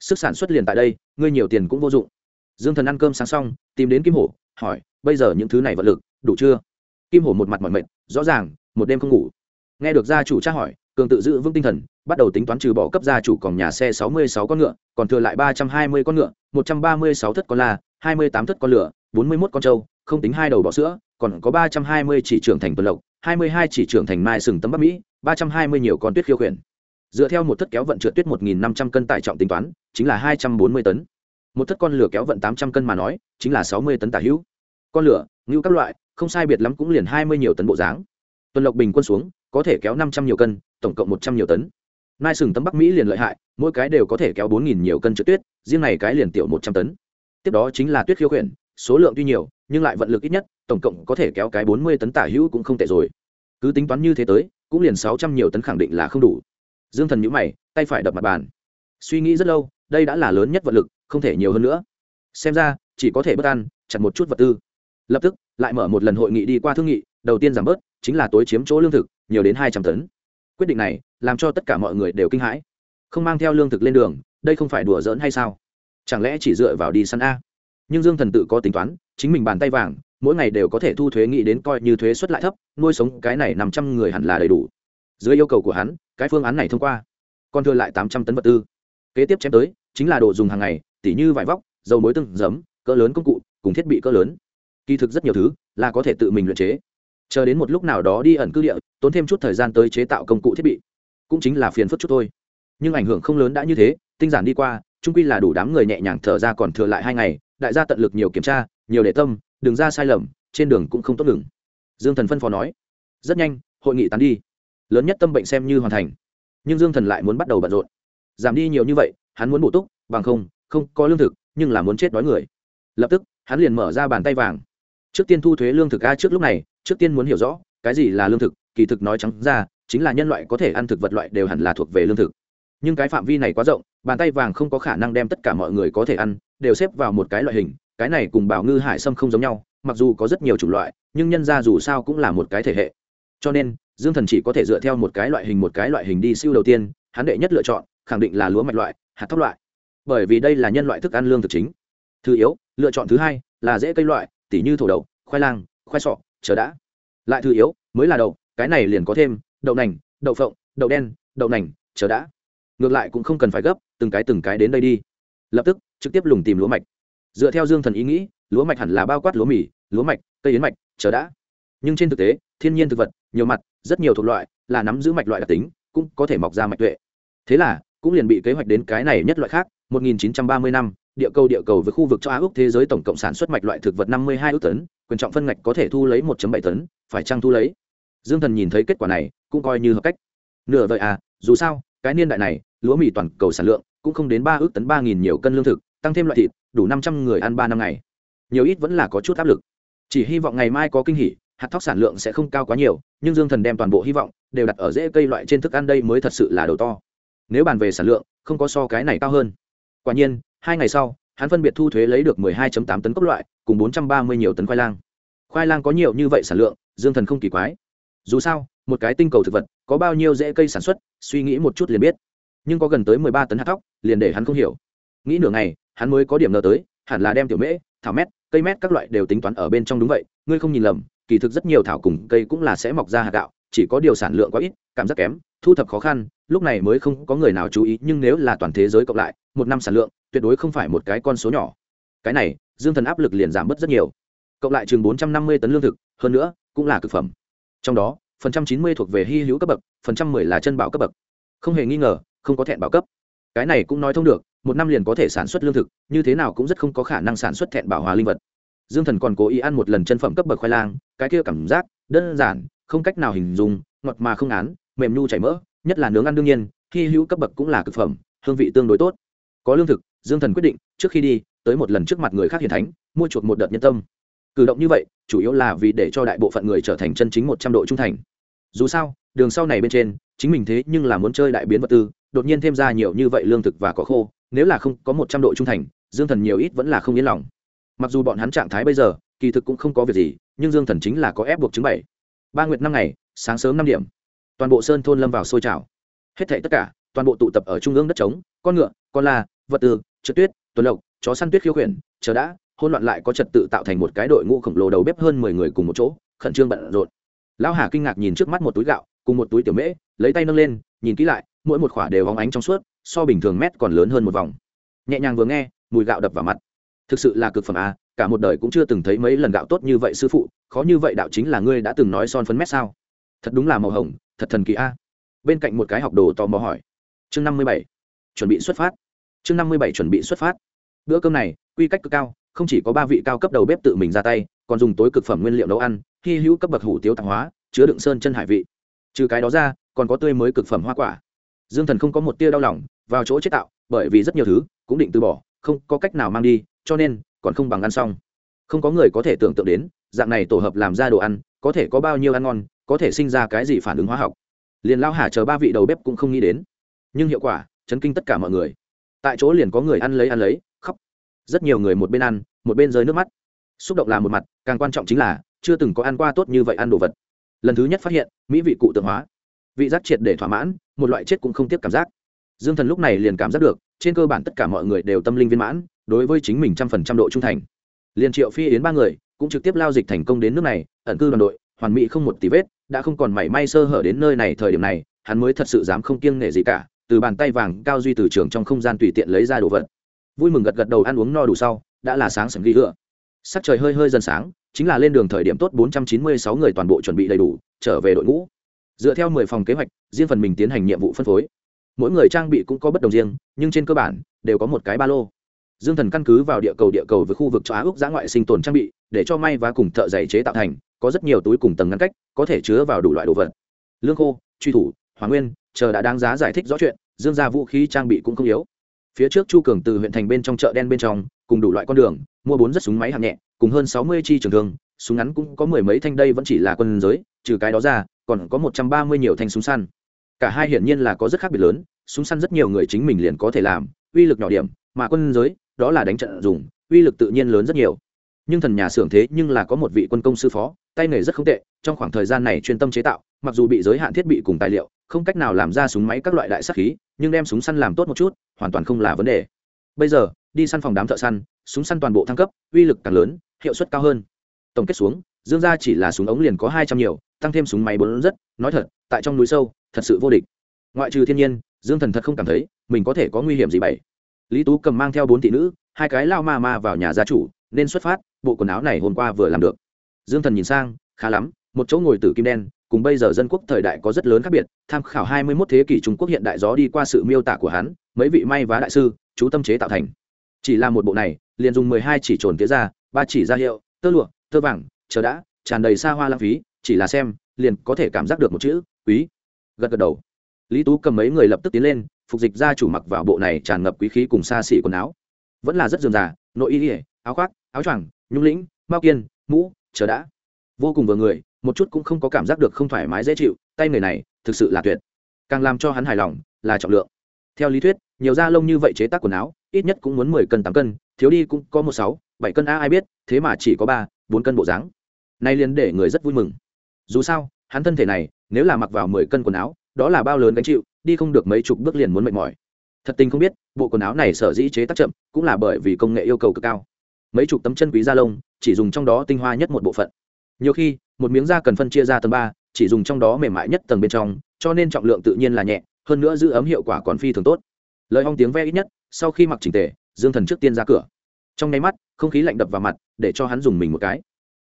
Sức sản xuất liền tại đây, ngươi nhiều tiền cũng vô dụng dương thần ăn cơm sáng xong, tìm đến kim hổ, hỏi, bây giờ những thứ này vật lực, đủ chưa? Kim hổ một mặt mọi mệt, rõ ràng, một đêm không ngủ. Nghe được gia chủ tra hỏi, cường tự giữ vững tinh thần, bắt đầu tính toán trừ bỏ cấp gia chủ còn nhà xe sáu mươi sáu con ngựa, còn thừa lại ba trăm hai mươi con ngựa, một trăm ba mươi sáu thất con la, hai mươi tám thất con lửa, bốn mươi mốt con trâu, không tính hai đầu bọ sữa, còn có ba trăm hai mươi chỉ trưởng thành tuần lộc, hai mươi hai chỉ trưởng thành mai sừng tấm bắc mỹ, ba trăm hai mươi nhiều con tuyết khiêu khuyển. Dựa theo một thất kéo vận trượt tuyết một nghìn năm trăm cân tải trọng tính toán, chính là hai trăm bốn mươi tấn một thất con lửa kéo vận tám trăm cân mà nói, chính là sáu mươi tấn tả hữu. Con lửa, ngưu các loại, không sai biệt lắm cũng liền hai mươi nhiều tấn bộ dáng. Tuần lộc bình quân xuống, có thể kéo năm trăm nhiều cân, tổng cộng một trăm nhiều tấn. Mai sừng tấm bắc mỹ liền lợi hại, mỗi cái đều có thể kéo bốn nghìn nhiều cân trượt tuyết, riêng này cái liền tiểu một trăm tấn. Tiếp đó chính là tuyết khiêu khuyển, số lượng tuy nhiều, nhưng lại vận lực ít nhất, tổng cộng có thể kéo cái bốn mươi tấn tả hữu cũng không tệ rồi. Cứ tính toán như thế tới, cũng liền sáu trăm nhiều tấn khẳng định là không đủ. Dương thần nhữ mày, tay phải đập mặt bàn. Suy nghĩ rất lâu, đây đã là lớn nhất vận lực không thể nhiều hơn nữa. Xem ra chỉ có thể bất ăn, chặt một chút vật tư. Lập tức lại mở một lần hội nghị đi qua thương nghị đầu tiên giảm bớt chính là tối chiếm chỗ lương thực nhiều đến hai trăm tấn. Quyết định này làm cho tất cả mọi người đều kinh hãi. Không mang theo lương thực lên đường đây không phải đùa giỡn hay sao? Chẳng lẽ chỉ dựa vào đi săn a? Nhưng dương thần tự có tính toán chính mình bàn tay vàng mỗi ngày đều có thể thu thuế nghĩ đến coi như thuế suất lại thấp nuôi sống cái này năm trăm người hẳn là đầy đủ. Dưới yêu cầu của hắn cái phương án này thông qua. Còn thừa lại tám trăm tấn vật tư. Kế tiếp chém tới chính là đồ dùng hàng ngày tỉ như vải vóc, dầu mối tương giấm, cỡ lớn công cụ, cùng thiết bị cỡ lớn. Kỳ thực rất nhiều thứ là có thể tự mình luyện chế. Chờ đến một lúc nào đó đi ẩn cư địa, tốn thêm chút thời gian tới chế tạo công cụ thiết bị. Cũng chính là phiền phức chút thôi. Nhưng ảnh hưởng không lớn đã như thế, tinh giản đi qua trung quy là đủ đám người nhẹ nhàng thở ra còn thừa lại hai ngày, đại gia tận lực nhiều kiểm tra, nhiều để tâm, đừng ra sai lầm, trên đường cũng không tốt ngừng. Dương thần phân phó nói, rất nhanh, hội nghị tán đi. Lớn nhất tâm bệnh xem như hoàn thành. Nhưng dương thần lại muốn bắt đầu bận rộn. Giảm đi nhiều như vậy, hắn muốn bổ túc, bằng không không có lương thực, nhưng là muốn chết đói người. Lập tức, hắn liền mở ra bàn tay vàng. Trước tiên thu thuế lương thực a trước lúc này, trước tiên muốn hiểu rõ, cái gì là lương thực, kỳ thực nói trắng ra, chính là nhân loại có thể ăn thực vật loại đều hẳn là thuộc về lương thực. Nhưng cái phạm vi này quá rộng, bàn tay vàng không có khả năng đem tất cả mọi người có thể ăn, đều xếp vào một cái loại hình, cái này cùng bảo ngư hải sâm không giống nhau, mặc dù có rất nhiều chủng loại, nhưng nhân ra dù sao cũng là một cái thể hệ. Cho nên, dương thần chỉ có thể dựa theo một cái loại hình một cái loại hình đi siêu đầu tiên, hắn đệ nhất lựa chọn, khẳng định là lúa mạch loại, hạt thóc loại bởi vì đây là nhân loại thức ăn lương thực chính. Thứ yếu, lựa chọn thứ hai là dễ cây loại, tỉ như thổ đậu, khoai lang, khoai sọ, chờ đã. Lại thứ yếu, mới là đậu, cái này liền có thêm, đậu nành, đậu phộng, đậu đen, đậu nành, chờ đã. Ngược lại cũng không cần phải gấp, từng cái từng cái đến đây đi. Lập tức, trực tiếp lùng tìm lúa mạch. Dựa theo dương thần ý nghĩ, lúa mạch hẳn là bao quát lúa mì, lúa mạch, cây yến mạch, chờ đã. Nhưng trên thực tế, thiên nhiên thực vật, nhiều mặt, rất nhiều thuộc loại, là nắm giữ mạch loại đặc tính, cũng có thể mọc ra mạch tuệ. Thế là, cũng liền bị kế hoạch đến cái này nhất loại khác 1930 năm địa cầu địa cầu với khu vực châu Á Úc thế giới tổng cộng sản xuất mạch loại thực vật 52 ước tấn, quyền trọng phân ngạch có thể thu lấy 1.7 tấn, phải chăng thu lấy? Dương Thần nhìn thấy kết quả này, cũng coi như hợp cách. Nửa vời à, dù sao, cái niên đại này, lúa mì toàn cầu sản lượng cũng không đến 3 ước tấn 3000 nhiều cân lương thực, tăng thêm loại thịt, đủ 500 người ăn 3 năm ngày. Nhiều ít vẫn là có chút áp lực. Chỉ hy vọng ngày mai có kinh hỉ, hạt thóc sản lượng sẽ không cao quá nhiều, nhưng Dương Thần đem toàn bộ hy vọng đều đặt ở rễ cây loại trên thức ăn đây mới thật sự là đầu to. Nếu bàn về sản lượng, không có so cái này cao hơn. Quả nhiên, hai ngày sau hắn phân biệt thu thuế lấy được 12.8 tấn cốc loại cùng 430 nhiều tấn khoai lang. Khoai lang có nhiều như vậy sản lượng dương thần không kỳ quái. Dù sao một cái tinh cầu thực vật có bao nhiêu dễ cây sản xuất suy nghĩ một chút liền biết. Nhưng có gần tới 13 tấn hạt thóc liền để hắn không hiểu. Nghĩ nửa ngày hắn mới có điểm nợ tới hẳn là đem tiểu mễ thảo mét cây mét các loại đều tính toán ở bên trong đúng vậy ngươi không nhìn lầm kỳ thực rất nhiều thảo cùng cây cũng là sẽ mọc ra hạt gạo chỉ có điều sản lượng quá ít cảm giác kém thu thập khó khăn, lúc này mới không có người nào chú ý, nhưng nếu là toàn thế giới cộng lại, một năm sản lượng, tuyệt đối không phải một cái con số nhỏ. Cái này, dương thần áp lực liền giảm bớt rất nhiều. Cộng lại chừng bốn trăm năm mươi tấn lương thực, hơn nữa, cũng là thực phẩm. Trong đó, phần trăm chín mươi thuộc về hy hữu cấp bậc, phần trăm mười là chân bảo cấp bậc. Không hề nghi ngờ, không có thẹn bảo cấp. Cái này cũng nói thông được, một năm liền có thể sản xuất lương thực, như thế nào cũng rất không có khả năng sản xuất thẹn bảo hòa linh vật. Dương thần còn cố ý ăn một lần chân phẩm cấp bậc khoai lang, cái kia cảm giác, đơn giản, không cách nào hình dung, ngọt mà không án mềm nhu chảy mỡ, nhất là nướng ăn đương nhiên, hy hữu cấp bậc cũng là cực phẩm, hương vị tương đối tốt. Có lương thực, dương thần quyết định, trước khi đi, tới một lần trước mặt người khác hiền thánh, mua chuộc một đợt nhân tâm. Cử động như vậy, chủ yếu là vì để cho đại bộ phận người trở thành chân chính một trăm độ trung thành. Dù sao, đường sau này bên trên, chính mình thế nhưng là muốn chơi đại biến vật tư, đột nhiên thêm ra nhiều như vậy lương thực và có khô, nếu là không có một trăm độ trung thành, dương thần nhiều ít vẫn là không yên lòng. Mặc dù bọn hắn trạng thái bây giờ, kỳ thực cũng không có việc gì, nhưng dương thần chính là có ép buộc chứng bảy ba nguyệt năm ngày, sáng sớm năm điểm toàn bộ sơn thôn lâm vào sôi trào. Hết thảy tất cả, toàn bộ tụ tập ở trung ương đất trống, con ngựa, con la, vật tư, trượt tuyết, tuần lộc, chó săn tuyết khiêu khuyển, chờ đã hôn loạn lại có trật tự tạo thành một cái đội ngũ khổng lồ đầu bếp hơn mười người cùng một chỗ, khẩn trương bận rộn. Lão hà kinh ngạc nhìn trước mắt một túi gạo, cùng một túi tiểu mễ, lấy tay nâng lên, nhìn kỹ lại, mỗi một khỏa đều hóng ánh trong suốt, so bình thường mét còn lớn hơn một vòng. Nhẹ nhàng vừa nghe, mùi gạo đập vào mặt. Thực sự là cực phẩm à cả một đời cũng chưa từng thấy mấy lần gạo tốt như vậy, sư phụ, khó như vậy đạo chính là ngươi đã từng nói son phấn mét sao? Thật đúng là màu hồng thật thần kỳ a. Bên cạnh một cái học đồ tò mò hỏi. Chương năm mươi bảy, chuẩn bị xuất phát. Chương năm mươi bảy chuẩn bị xuất phát. Bữa cơm này, quy cách cực cao, không chỉ có ba vị cao cấp đầu bếp tự mình ra tay, còn dùng tối cực phẩm nguyên liệu nấu ăn, hy hữu cấp bậc hủ tiếu tạp hóa, chứa đựng sơn chân hải vị. Trừ cái đó ra, còn có tươi mới cực phẩm hoa quả. Dương thần không có một tia đau lòng, vào chỗ chế tạo, bởi vì rất nhiều thứ, cũng định từ bỏ, không có cách nào mang đi, cho nên, còn không bằng ăn xong. Không có người có thể tưởng tượng đến dạng này tổ hợp làm ra đồ ăn, có thể có bao nhiêu ăn ngon, có thể sinh ra cái gì phản ứng hóa học. Liền lao hà chờ ba vị đầu bếp cũng không nghĩ đến. Nhưng hiệu quả, chấn kinh tất cả mọi người. Tại chỗ liền có người ăn lấy ăn lấy, khóc. Rất nhiều người một bên ăn, một bên rơi nước mắt. Xúc động là một mặt, càng quan trọng chính là, chưa từng có ăn qua tốt như vậy ăn đồ vật. Lần thứ nhất phát hiện, mỹ vị cụ tượng hóa. Vị giác triệt để thỏa mãn, một loại chết cũng không tiếp cảm giác. Dương thần lúc này liền cảm giác được, trên cơ bản tất cả mọi người đều tâm linh viên mãn, đối với chính mình trăm phần trăm độ trung thành. Liền triệu phi yến ba người cũng trực tiếp lao dịch thành công đến nước này, ẩn cư đoàn đội, hoàn mỹ không một tí vết, đã không còn mảy may sơ hở đến nơi này thời điểm này, hắn mới thật sự dám không kiêng nể gì cả, từ bàn tay vàng cao duy từ trường trong không gian tùy tiện lấy ra đồ vật. Vui mừng gật gật đầu ăn uống no đủ sau, đã là sáng sớm ghi hựa sắc trời hơi hơi dần sáng, chính là lên đường thời điểm tốt 496 người toàn bộ chuẩn bị đầy đủ, trở về đội ngũ. Dựa theo 10 phòng kế hoạch, riêng phần mình tiến hành nhiệm vụ phân phối. Mỗi người trang bị cũng có bất đồng riêng, nhưng trên cơ bản, đều có một cái ba lô dương thần căn cứ vào địa cầu địa cầu với khu vực cho á úc giã ngoại sinh tồn trang bị, để cho may và cùng thợ giày chế tạo thành, có rất nhiều túi cùng tầng ngăn cách, có thể chứa vào đủ loại đồ vật. Lương khô, truy thủ hoàng nguyên, chờ đã đáng giá giải thích rõ chuyện, dương ra vũ khí trang bị cũng không yếu. Phía trước chu cường từ huyện thành bên trong chợ đen bên trong, cùng đủ loại con đường, mua bốn rất súng máy hạng nhẹ, cùng hơn sáu mươi chi trường thương, súng ngắn cũng có mười mấy thanh đây vẫn chỉ là quân giới, trừ cái đó ra, còn có một trăm ba mươi nhiều thanh súng săn. Cả hai hiển nhiên là có rất khác biệt lớn, súng săn rất nhiều người chính mình liền có thể làm, uy lực nhỏ điểm, mà quân giới đó là đánh trận dùng, uy lực tự nhiên lớn rất nhiều. Nhưng thần nhà xưởng thế nhưng là có một vị quân công sư phó, tay nghề rất không tệ, trong khoảng thời gian này chuyên tâm chế tạo, mặc dù bị giới hạn thiết bị cùng tài liệu, không cách nào làm ra súng máy các loại đại sắc khí, nhưng đem súng săn làm tốt một chút, hoàn toàn không là vấn đề. Bây giờ, đi săn phòng đám thợ săn, súng săn toàn bộ thăng cấp, uy lực càng lớn, hiệu suất cao hơn. Tổng kết xuống, dương gia chỉ là súng ống liền có hai trăm nhiều, tăng thêm súng máy bốn rất, nói thật, tại trong núi sâu, thật sự vô địch. Ngoại trừ thiên nhiên, dương thần thật không cảm thấy, mình có thể có nguy hiểm gì bảy lý tú cầm mang theo bốn thị nữ, hai cái lao ma ma vào nhà gia chủ, nên xuất phát, bộ quần áo này hôm qua vừa làm được. Dương thần nhìn sang, khá lắm, một chỗ ngồi tử kim đen, cùng bây giờ dân quốc thời đại có rất lớn khác biệt, tham khảo hai mươi 21 thế kỷ trung quốc hiện đại gió đi qua sự miêu tả của hắn, mấy vị may vá đại sư, chú tâm chế tạo thành. Chỉ là một bộ này, liền dùng mười hai chỉ trồn tía ra, ba chỉ ra hiệu, tơ lụa, tơ vàng, chờ đã, tràn đầy xa hoa lãng phí, chỉ là xem, liền có thể cảm giác được một chữ, quý. Gật gật đầu. Lý tú cầm mấy người lập tức tiến lên phục dịch gia chủ mặc vào bộ này tràn ngập quý khí cùng xa xỉ quần áo. Vẫn là rất dườm già, nội y ỉa áo khoác, áo choàng, nhung lĩnh, mao kiên, mũ, chờ đã. Vô cùng vừa người, một chút cũng không có cảm giác được không thoải mái dễ chịu, tay người này thực sự là tuyệt. Càng làm cho hắn hài lòng là trọng lượng. Theo lý thuyết, nhiều da lông như vậy chế tác quần áo, ít nhất cũng muốn mười cân tám cân, thiếu đi cũng có một sáu, bảy cân a, ai biết, thế mà chỉ có ba, bốn cân bộ dáng. Nay liền để người rất vui mừng. Dù sao, hắn thân thể này, nếu là mặc vào mười cân quần áo, đó là bao lớn gánh chịu đi không được mấy chục bước liền muốn mệt mỏi. Thật tình không biết, bộ quần áo này sở dĩ chế tác chậm, cũng là bởi vì công nghệ yêu cầu cực cao. Mấy chục tấm chân quý da lông, chỉ dùng trong đó tinh hoa nhất một bộ phận. Nhiều khi, một miếng da cần phân chia ra tầng ba, chỉ dùng trong đó mềm mại nhất tầng bên trong, cho nên trọng lượng tự nhiên là nhẹ, hơn nữa giữ ấm hiệu quả còn phi thường tốt. Lời hong tiếng ve ít nhất, sau khi mặc chỉnh tề, dương thần trước tiên ra cửa. Trong nháy mắt, không khí lạnh đập vào mặt, để cho hắn dùng mình một cái.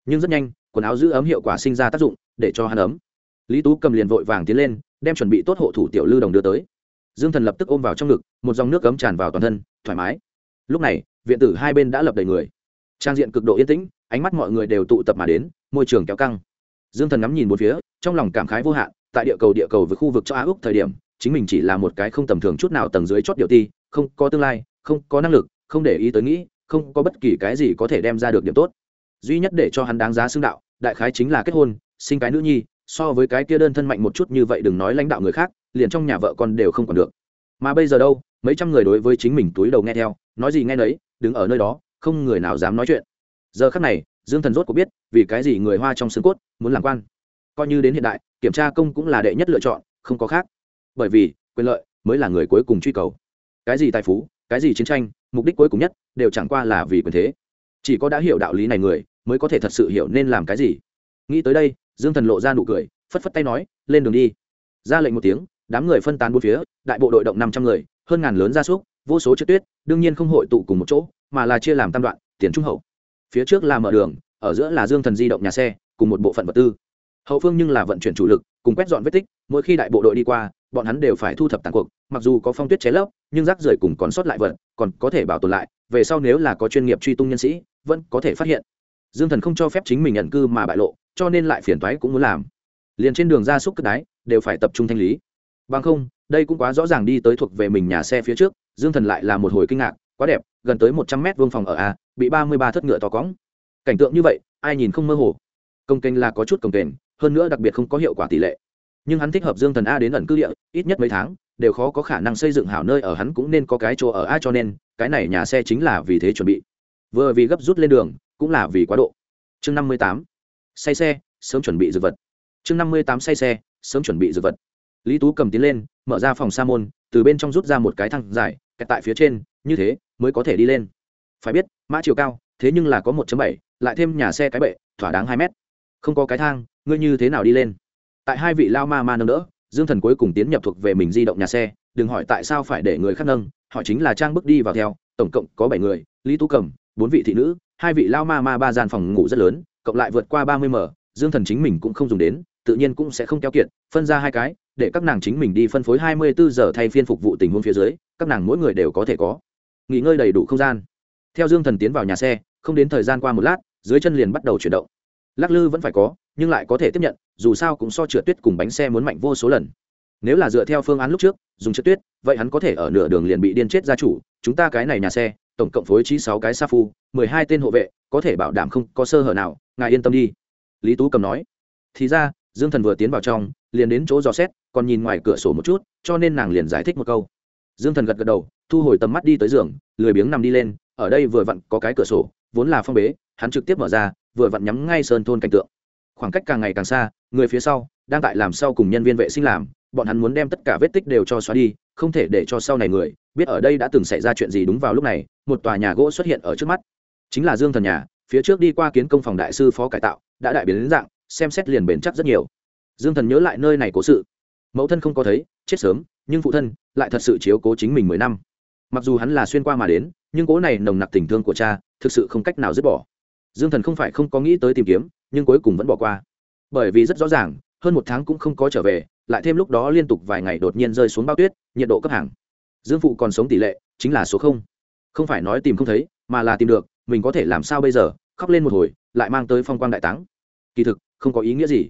Nhưng rất nhanh, quần áo giữ ấm hiệu quả sinh ra tác dụng, để cho hắn ấm. Lý tú cầm liền vội vàng tiến lên đem chuẩn bị tốt hộ thủ tiểu lưu đồng đưa tới. Dương thần lập tức ôm vào trong ngực, một dòng nước cấm tràn vào toàn thân, thoải mái. Lúc này, viện tử hai bên đã lập đầy người. Trang diện cực độ yên tĩnh, ánh mắt mọi người đều tụ tập mà đến, môi trường kéo căng. Dương thần ngắm nhìn một phía, trong lòng cảm khái vô hạn, tại địa cầu địa cầu với khu vực cho á úc thời điểm, chính mình chỉ là một cái không tầm thường chút nào tầng dưới chót điệu ti, không có tương lai, không có năng lực, không để ý tới nghĩ, không có bất kỳ cái gì có thể đem ra được điểm tốt. Duy nhất để cho hắn đáng giá xưng đạo, đại khái chính là kết hôn, sinh cái nữ nhi so với cái kia đơn thân mạnh một chút như vậy đừng nói lãnh đạo người khác, liền trong nhà vợ con đều không còn được. Mà bây giờ đâu, mấy trăm người đối với chính mình túi đầu nghe theo, nói gì nghe nấy, đứng ở nơi đó, không người nào dám nói chuyện. Giờ khắc này, dương thần rốt có biết, vì cái gì người hoa trong xương cốt muốn làm quan. Coi như đến hiện đại, kiểm tra công cũng là đệ nhất lựa chọn, không có khác. Bởi vì, quyền lợi mới là người cuối cùng truy cầu. Cái gì tài phú, cái gì chiến tranh, mục đích cuối cùng nhất đều chẳng qua là vì quyền thế. Chỉ có đã hiểu đạo lý này người mới có thể thật sự hiểu nên làm cái gì. Nghĩ tới đây dương thần lộ ra nụ cười, phất phất tay nói, lên đường đi. Ra lệnh một tiếng, đám người phân tán bốn phía, đại bộ đội động năm trăm người, hơn ngàn lớn gia súc, vô số chữ tuyết, đương nhiên không hội tụ cùng một chỗ, mà là chia làm tam đoạn, tiền trung hậu. Phía trước là mở đường, ở giữa là dương thần di động nhà xe, cùng một bộ phận vật tư. Hậu phương nhưng là vận chuyển chủ lực, cùng quét dọn vết tích, mỗi khi đại bộ đội đi qua, bọn hắn đều phải thu thập tàn cuộc, mặc dù có phong tuyết cháy lấp, nhưng rác rưởi cùng còn sót lại vật, còn có thể bảo tồn lại, về sau nếu là có chuyên nghiệp truy tung nhân sĩ, vẫn có thể phát hiện. Dương thần không cho phép chính mình nhận cư mà bại lộ cho nên lại phiền toái cũng muốn làm. Liền trên đường ra xúc cất đái, đều phải tập trung thanh lý. Bằng không, đây cũng quá rõ ràng đi tới thuộc về mình nhà xe phía trước, dương thần lại là một hồi kinh ngạc, quá đẹp, gần tới một trăm mét vuông phòng ở a, bị ba mươi ba thất ngựa to cõng. Cảnh tượng như vậy, ai nhìn không mơ hồ. Công kênh là có chút công kênh hơn nữa đặc biệt không có hiệu quả tỷ lệ. Nhưng hắn thích hợp dương thần a đến ẩn cư địa, ít nhất mấy tháng, đều khó có khả năng xây dựng hảo nơi ở hắn cũng nên có cái chỗ ở a cho nên, cái này nhà xe chính là vì thế chuẩn bị. Vừa vì gấp rút lên đường, cũng là vì quá độ. Chương năm mươi tám say xe, sớm chuẩn bị dược vật. Chương năm mươi tám say xe, sớm chuẩn bị dược vật. Lý tú cầm tiến lên, mở ra phòng sa môn, từ bên trong rút ra một cái thang dài, kẹt tại phía trên, như thế mới có thể đi lên. Phải biết, mã chiều cao, thế nhưng là có một bảy, lại thêm nhà xe cái bệ, thỏa đáng hai mét. Không có cái thang, ngươi như thế nào đi lên? Tại hai vị lao ma ma nâng đỡ, dương thần cuối cùng tiến nhập thuộc về mình di động nhà xe, đừng hỏi tại sao phải để người khác nâng, họ chính là trang bước đi vào theo, tổng cộng có bảy người, lý tú cầm, bốn vị thị nữ, hai vị lao ma ma ba gian phòng ngủ rất lớn cộng lại vượt qua ba mươi m, dương thần chính mình cũng không dùng đến, tự nhiên cũng sẽ không keo kiệt, phân ra hai cái, để các nàng chính mình đi phân phối hai mươi bốn giờ thay phiên phục vụ tình huống phía dưới, các nàng mỗi người đều có thể có. Nghỉ ngơi đầy đủ không gian. Theo dương thần tiến vào nhà xe, không đến thời gian qua một lát, dưới chân liền bắt đầu chuyển động. Lắc lư vẫn phải có, nhưng lại có thể tiếp nhận, dù sao cũng so trượt tuyết cùng bánh xe muốn mạnh vô số lần. Nếu là dựa theo phương án lúc trước, dùng trượt tuyết, vậy hắn có thể ở nửa đường liền bị điên chết gia chủ, chúng ta cái này nhà xe tổng cộng phối trí sáu cái sa phu, mười hai tên hộ vệ, có thể bảo đảm không có sơ hở nào, ngài yên tâm đi. Lý tú cầm nói. Thì ra, dương thần vừa tiến vào trong, liền đến chỗ dò xét, còn nhìn ngoài cửa sổ một chút, cho nên nàng liền giải thích một câu. Dương thần gật gật đầu, thu hồi tầm mắt đi tới giường, lười biếng nằm đi lên, ở đây vừa vặn có cái cửa sổ, vốn là phong bế, hắn trực tiếp mở ra, vừa vặn nhắm ngay sơn thôn cảnh tượng. Khoảng cách càng ngày càng xa, người phía sau, đang tại làm sau cùng nhân viên vệ sinh làm, bọn hắn muốn đem tất cả vết tích đều cho xóa đi, không thể để cho sau này người biết ở đây đã từng xảy ra chuyện gì đúng vào lúc này, một tòa nhà gỗ xuất hiện ở trước mắt. Chính là dương thần nhà, phía trước đi qua kiến công phòng đại sư phó cải tạo, đã đại biến đến dạng, xem xét liền bền chắc rất nhiều. Dương thần nhớ lại nơi này cố sự. Mẫu thân không có thấy, chết sớm, nhưng phụ thân lại thật sự chiếu cố chính mình mười năm. Mặc dù hắn là xuyên qua mà đến, nhưng cố này nồng nặc tình thương của cha, thực sự không cách nào dứt bỏ. Dương thần không phải không có nghĩ tới tìm kiếm, nhưng cuối cùng vẫn bỏ qua. Bởi vì rất rõ ràng, hơn một tháng cũng không có trở về, lại thêm lúc đó liên tục vài ngày đột nhiên rơi xuống bao tuyết, nhiệt độ cấp hàng dương phụ còn sống tỷ lệ chính là số không. Không phải nói tìm không thấy, mà là tìm được, mình có thể làm sao bây giờ? Khóc lên một hồi, lại mang tới phong quang đại táng. Kỳ thực, không có ý nghĩa gì.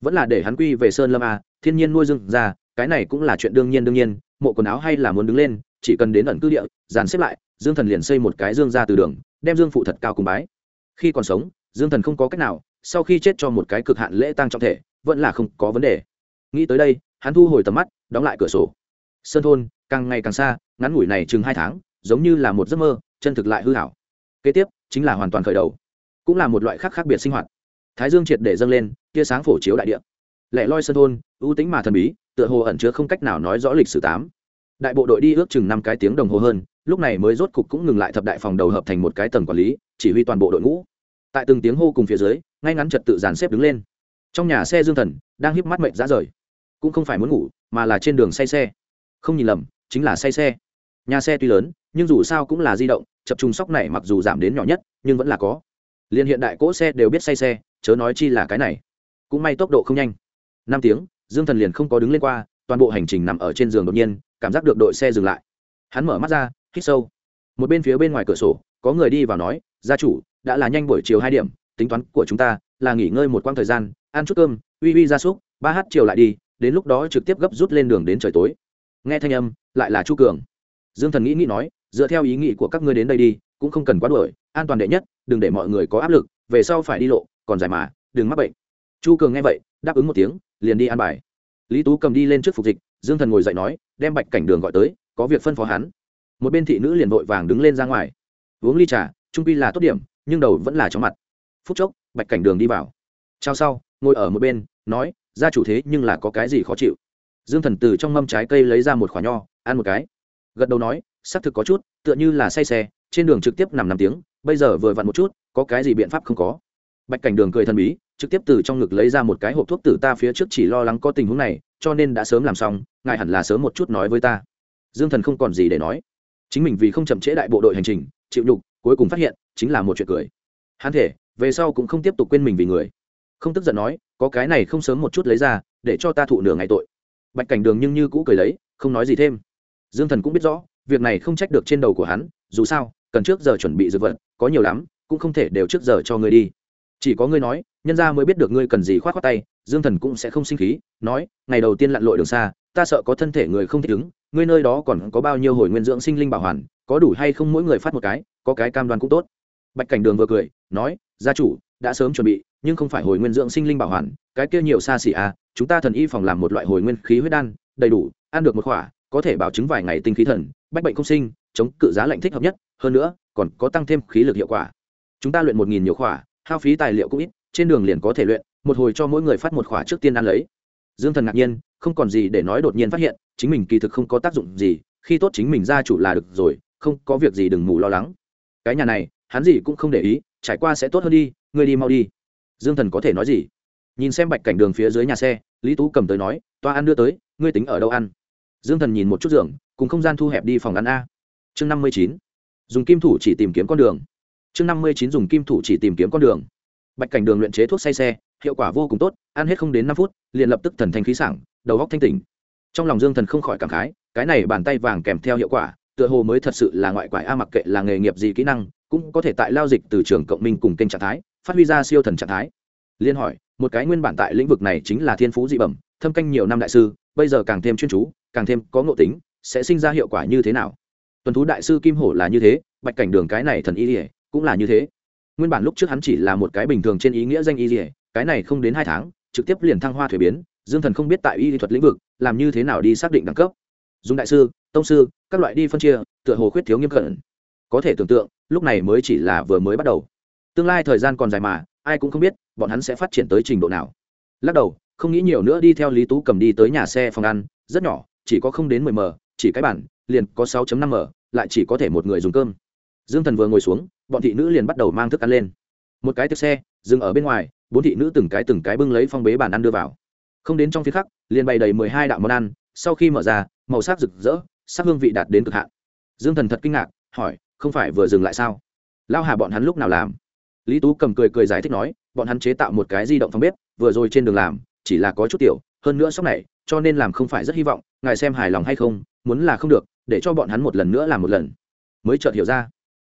Vẫn là để hắn quy về sơn lâm a, thiên nhiên nuôi dương ra, cái này cũng là chuyện đương nhiên đương nhiên, mộ quần áo hay là muốn đứng lên, chỉ cần đến ẩn cư địa, dàn xếp lại, dương thần liền xây một cái dương ra từ đường, đem dương phụ thật cao cùng bái. Khi còn sống, dương thần không có cách nào, sau khi chết cho một cái cực hạn lễ tăng trọng thể, vẫn là không có vấn đề. Nghĩ tới đây, hắn thu hồi tầm mắt, đóng lại cửa sổ. Sơn thôn càng ngày càng xa, ngắn ngủi này chừng hai tháng, giống như là một giấc mơ, chân thực lại hư hảo. Kế tiếp, chính là hoàn toàn khởi đầu, cũng là một loại khác khác biệt sinh hoạt. Thái dương triệt để dâng lên, tia sáng phổ chiếu đại địa. Lẻ loi sơn thôn, ưu tính mà thần bí, tựa hồ ẩn chứa không cách nào nói rõ lịch sử tám. Đại bộ đội đi ước chừng năm cái tiếng đồng hồ hơn, lúc này mới rốt cục cũng ngừng lại thập đại phòng đầu hợp thành một cái tầng quản lý, chỉ huy toàn bộ đội ngũ. Tại từng tiếng hô cùng phía dưới, ngay ngắn trật tự dàn xếp đứng lên. Trong nhà xe dương thần, đang híp mắt mệnh ra rời. Cũng không phải muốn ngủ, mà là trên đường say xe. Không nhìn lầm chính là say xe. Nhà xe tuy lớn, nhưng dù sao cũng là di động, chập trùng sóc này mặc dù giảm đến nhỏ nhất, nhưng vẫn là có. Liên hiện đại cỗ xe đều biết say xe, chớ nói chi là cái này. Cũng may tốc độ không nhanh. Năm tiếng, dương thần liền không có đứng lên qua, toàn bộ hành trình nằm ở trên giường đột nhiên, cảm giác được đội xe dừng lại. Hắn mở mắt ra, hít sâu. Một bên phía bên ngoài cửa sổ, có người đi vào nói, gia chủ, đã là nhanh buổi chiều hai điểm, tính toán của chúng ta là nghỉ ngơi một quãng thời gian, ăn chút cơm, uy uy gia súc, ba h chiều lại đi, đến lúc đó trực tiếp gấp rút lên đường đến trời tối nghe thanh âm, lại là chu cường. Dương thần nghĩ nghĩ nói, dựa theo ý nghĩ của các ngươi đến đây đi, cũng không cần quá đuổi, an toàn đệ nhất, đừng để mọi người có áp lực, về sau phải đi lộ, còn dài mà, đừng mắc bệnh. Chu cường nghe vậy, đáp ứng một tiếng, liền đi an bài. Lý tú cầm đi lên trước phục dịch, dương thần ngồi dậy nói, đem bạch cảnh đường gọi tới, có việc phân phó hắn. Một bên thị nữ liền vội vàng đứng lên ra ngoài. Uống ly trà, trung pi là tốt điểm, nhưng đầu vẫn là chóng mặt. Phút chốc, bạch cảnh đường đi vào. Trao sau, ngồi ở một bên, nói ra chủ thế nhưng là có cái gì khó chịu? Dương thần từ trong mâm trái cây lấy ra một khoả nho, ăn một cái. Gật đầu nói, xác thực có chút, tựa như là say xe, trên đường trực tiếp nằm năm tiếng, bây giờ vừa vặn một chút, có cái gì biện pháp không có? Bạch cảnh đường cười thần bí, trực tiếp từ trong ngực lấy ra một cái hộp thuốc tử ta phía trước chỉ lo lắng có tình huống này, cho nên đã sớm làm xong, ngài hẳn là sớm một chút nói với ta. Dương thần không còn gì để nói. Chính mình vì không chậm trễ đại bộ đội hành trình, chịu nhục, cuối cùng phát hiện, chính là một chuyện cười. Hắn thể, về sau cũng không tiếp tục quên mình vì người. Không tức giận nói, có cái này không sớm một chút lấy ra, để cho ta thụ nửa ngày tội bạch cảnh đường nhưng như cũ cười lấy, không nói gì thêm. Dương thần cũng biết rõ, việc này không trách được trên đầu của hắn, dù sao, cần trước giờ chuẩn bị dược vật, có nhiều lắm, cũng không thể đều trước giờ cho ngươi đi. Chỉ có ngươi nói, nhân ra mới biết được ngươi cần gì khoát khoát tay, dương thần cũng sẽ không sinh khí, nói, ngày đầu tiên lặn lội đường xa, ta sợ có thân thể người không thích ứng, ngươi nơi đó còn có bao nhiêu hồi nguyên dưỡng sinh linh bảo hoàn, có đủ hay không mỗi người phát một cái, có cái cam đoan cũng tốt. Bạch cảnh đường vừa cười, nói, gia chủ, đã sớm chuẩn bị nhưng không phải hồi nguyên dưỡng sinh linh bảo hoàn, cái kia nhiều xa xỉ à chúng ta thần y phòng làm một loại hồi nguyên khí huyết đan, đầy đủ, ăn được một khỏa, có thể bảo chứng vài ngày tinh khí thần, bách bệnh không sinh, chống cự giá lạnh thích hợp nhất, hơn nữa, còn có tăng thêm khí lực hiệu quả. Chúng ta luyện một nghìn nhiều khỏa, hao phí tài liệu cũng ít, trên đường liền có thể luyện, một hồi cho mỗi người phát một khỏa trước tiên ăn lấy. Dương thần ngạc nhiên, không còn gì để nói đột nhiên phát hiện, chính mình kỳ thực không có tác dụng gì, khi tốt chính mình gia chủ là được rồi, không có việc gì đừng mù lo lắng. Cái nhà này, hắn gì cũng không để ý, trải qua sẽ tốt hơn đi, ngươi đi mau đi dương thần có thể nói gì? Nhìn xem bạch cảnh đường phía dưới nhà xe, lý tú cầm tới nói, toa ăn đưa tới, ngươi tính ở đâu ăn? Dương thần nhìn một chút giường, cùng không gian thu hẹp đi phòng ăn a. Chương năm mươi chín, dùng kim thủ chỉ tìm kiếm con đường. Chương năm mươi chín dùng kim thủ chỉ tìm kiếm con đường. Bạch cảnh đường luyện chế thuốc say xe, hiệu quả vô cùng tốt, ăn hết không đến năm phút, liền lập tức thần thanh khí sảng, đầu góc thanh tỉnh. Trong lòng dương thần không khỏi cảm khái, cái này bàn tay vàng kèm theo hiệu quả, tựa hồ mới thật sự là ngoại quải a mặc kệ là nghề nghiệp gì kỹ năng, cũng có thể tại lao dịch từ trường cộng minh cùng kênh trạng thái phát huy ra siêu thần trạng thái. Liên hỏi, một cái nguyên bản tại lĩnh vực này chính là thiên phú dị bẩm, thâm canh nhiều năm đại sư, bây giờ càng thêm chuyên chú, càng thêm có ngộ tính, sẽ sinh ra hiệu quả như thế nào? Tuần thú đại sư kim hổ là như thế, bạch cảnh đường cái này thần y ỉa cũng là như thế. Nguyên bản lúc trước hắn chỉ là một cái bình thường trên ý nghĩa danh y ỉa cái này không đến hai tháng, trực tiếp liền thăng hoa thuế biến, dương thần không biết tại y thuật lĩnh vực, làm như thế nào đi xác định đẳng cấp. Dùng đại sư, tông sư, các loại đi phân chia, tựa hồ khuyết thiếu nghiêm cẩn. Có thể tưởng tượng, lúc này mới chỉ là vừa mới bắt đầu tương lai thời gian còn dài mà, ai cũng không biết bọn hắn sẽ phát triển tới trình độ nào. Lắc đầu, không nghĩ nhiều nữa đi theo lý tú cầm đi tới nhà xe phòng ăn, rất nhỏ, chỉ có không đến mười m, chỉ cái bản liền có sáu năm m, lại chỉ có thể một người dùng cơm. Dương thần vừa ngồi xuống, bọn thị nữ liền bắt đầu mang thức ăn lên. Một cái tiệc xe, dừng ở bên ngoài, bốn thị nữ từng cái từng cái bưng lấy phong bế bàn ăn đưa vào. Không đến trong phía khắc, liền bày đầy mười hai đạo món ăn, sau khi mở ra, màu sắc rực rỡ, sắc hương vị đạt đến cực hạn. Dương thần thật kinh ngạc, hỏi, không phải vừa dừng lại sao? Lao hà bọn hắn lúc nào làm? Lý tú cầm cười cười giải thích nói, bọn hắn chế tạo một cái di động phòng bếp, vừa rồi trên đường làm, chỉ là có chút tiểu, hơn nữa sốc này, cho nên làm không phải rất hy vọng, ngài xem hài lòng hay không, muốn là không được, để cho bọn hắn một lần nữa làm một lần. Mới chợt hiểu ra.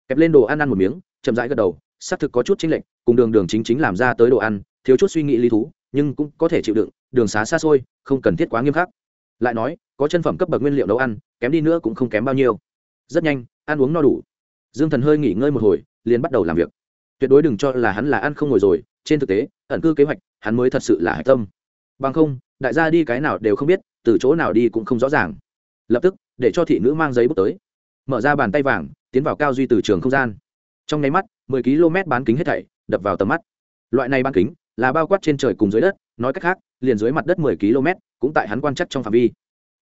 Kẹp lên đồ ăn ăn một miếng, chậm rãi gật đầu, xác thực có chút chính lệnh cùng đường đường chính chính làm ra tới đồ ăn, thiếu chút suy nghĩ lý thú, nhưng cũng có thể chịu đựng, đường xá xa xôi, không cần thiết quá nghiêm khắc. Lại nói, có chân phẩm cấp bậc nguyên liệu nấu ăn, kém đi nữa cũng không kém bao nhiêu. Rất nhanh, ăn uống no đủ. Dương thần hơi nghỉ ngơi một hồi, liền bắt đầu làm việc tuyệt đối đừng cho là hắn là ăn không ngồi rồi trên thực tế ẩn cư kế hoạch hắn mới thật sự là hạch tâm. Bằng không đại gia đi cái nào đều không biết từ chỗ nào đi cũng không rõ ràng. Lập tức để cho thị nữ mang giấy bút tới. Mở ra bàn tay vàng tiến vào cao duy từ trường không gian. Trong nháy mắt 10 km bán kính hết thảy đập vào tầm mắt. Loại này bán kính là bao quát trên trời cùng dưới đất nói cách khác liền dưới mặt đất 10 km cũng tại hắn quan chắc trong phạm vi.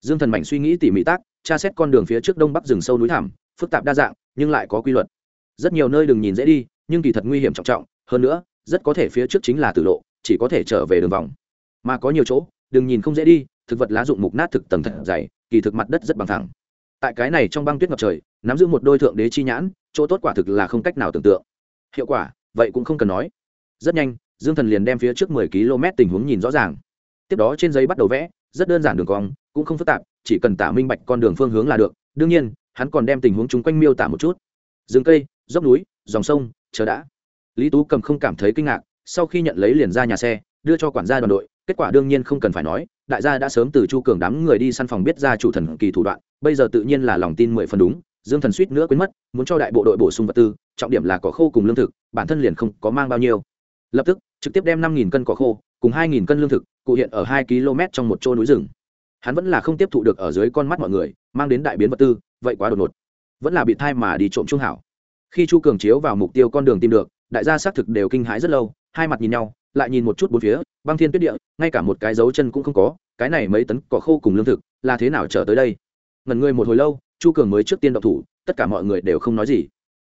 Dương thần mạnh suy nghĩ tỉ mỉ tác tra xét con đường phía trước đông bắc rừng sâu núi thảm, phức tạp đa dạng nhưng lại có quy luật. Rất nhiều nơi đừng nhìn dễ đi nhưng kỳ thật nguy hiểm trọng trọng, hơn nữa, rất có thể phía trước chính là tử lộ, chỉ có thể trở về đường vòng. Mà có nhiều chỗ, đừng nhìn không dễ đi, thực vật lá dụng mục nát thực tầng thật dày, kỳ thực mặt đất rất bằng thẳng. Tại cái này trong băng tuyết ngập trời, nắm giữ một đôi thượng đế chi nhãn, chỗ tốt quả thực là không cách nào tưởng tượng. Hiệu quả, vậy cũng không cần nói. Rất nhanh, dương thần liền đem phía trước mười km tình huống nhìn rõ ràng. Tiếp đó trên giấy bắt đầu vẽ, rất đơn giản đường cong, cũng không phức tạp, chỉ cần tả minh bạch con đường phương hướng là được. Đương nhiên, hắn còn đem tình huống chung quanh miêu tả một chút. Rừng cây, dốc núi, dòng sông chờ đã. Lý tú cầm không cảm thấy kinh ngạc, sau khi nhận lấy liền ra nhà xe, đưa cho quản gia đoàn đội, kết quả đương nhiên không cần phải nói, đại gia đã sớm từ chu cường đám người đi săn phòng biết ra chủ thần kỳ thủ đoạn, bây giờ tự nhiên là lòng tin mười phần đúng, dương thần suýt nữa quên mất, muốn cho đại bộ đội bổ sung vật tư, trọng điểm là cỏ khô cùng lương thực, bản thân liền không có mang bao nhiêu. Lập tức, trực tiếp đem năm nghìn cân cỏ khô, cùng hai nghìn cân lương thực, cụ hiện ở hai km trong một chỗ núi rừng. Hắn vẫn là không tiếp thụ được ở dưới con mắt mọi người, mang đến đại biến vật tư, vậy quá đột ngột. Vẫn là bị thai mà đi trộm trung hảo khi chu cường chiếu vào mục tiêu con đường tìm được, đại gia xác thực đều kinh hãi rất lâu, hai mặt nhìn nhau, lại nhìn một chút bốn phía, băng thiên tuyết địa, ngay cả một cái dấu chân cũng không có, cái này mấy tấn cỏ khô cùng lương thực, là thế nào trở tới đây? Ngần người một hồi lâu, chu cường mới trước tiên độc thủ, tất cả mọi người đều không nói gì.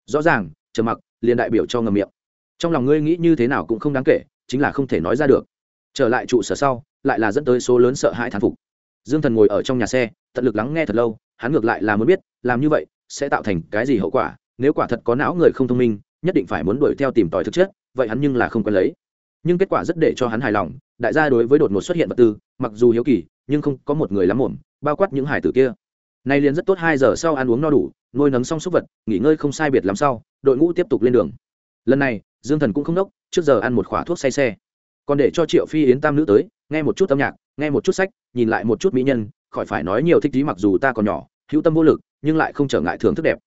Rõ ràng, trầm mặc liền đại biểu cho ngầm miệng. Trong lòng ngươi nghĩ như thế nào cũng không đáng kể, chính là không thể nói ra được. Trở lại trụ sở sau, lại là dẫn tới số lớn sợ hãi thán phục. Dương thần ngồi ở trong nhà xe, tận lực lắng nghe thật lâu, hắn ngược lại là muốn biết, làm như vậy sẽ tạo thành cái gì hậu quả nếu quả thật có não người không thông minh, nhất định phải muốn đuổi theo tìm tòi thực chất, vậy hắn nhưng là không quen lấy. Nhưng kết quả rất để cho hắn hài lòng, đại gia đối với đột ngột xuất hiện vật tư, mặc dù hiếu kỳ, nhưng không có một người lắm mồm bao quát những hải tử kia. Nay liền rất tốt, hai giờ sau ăn uống no đủ, nuôi nấng xong súc vật, nghỉ ngơi không sai biệt lắm sau, đội ngũ tiếp tục lên đường. Lần này, dương thần cũng không đốc, trước giờ ăn một khỏa thuốc say xe. Còn để cho triệu phi yến tam nữ tới, nghe một chút âm nhạc, nghe một chút sách, nhìn lại một chút mỹ nhân, khỏi phải nói nhiều thích trí mặc dù ta còn nhỏ, hữu tâm vô lực, nhưng lại không trở ngại thưởng thức đẹp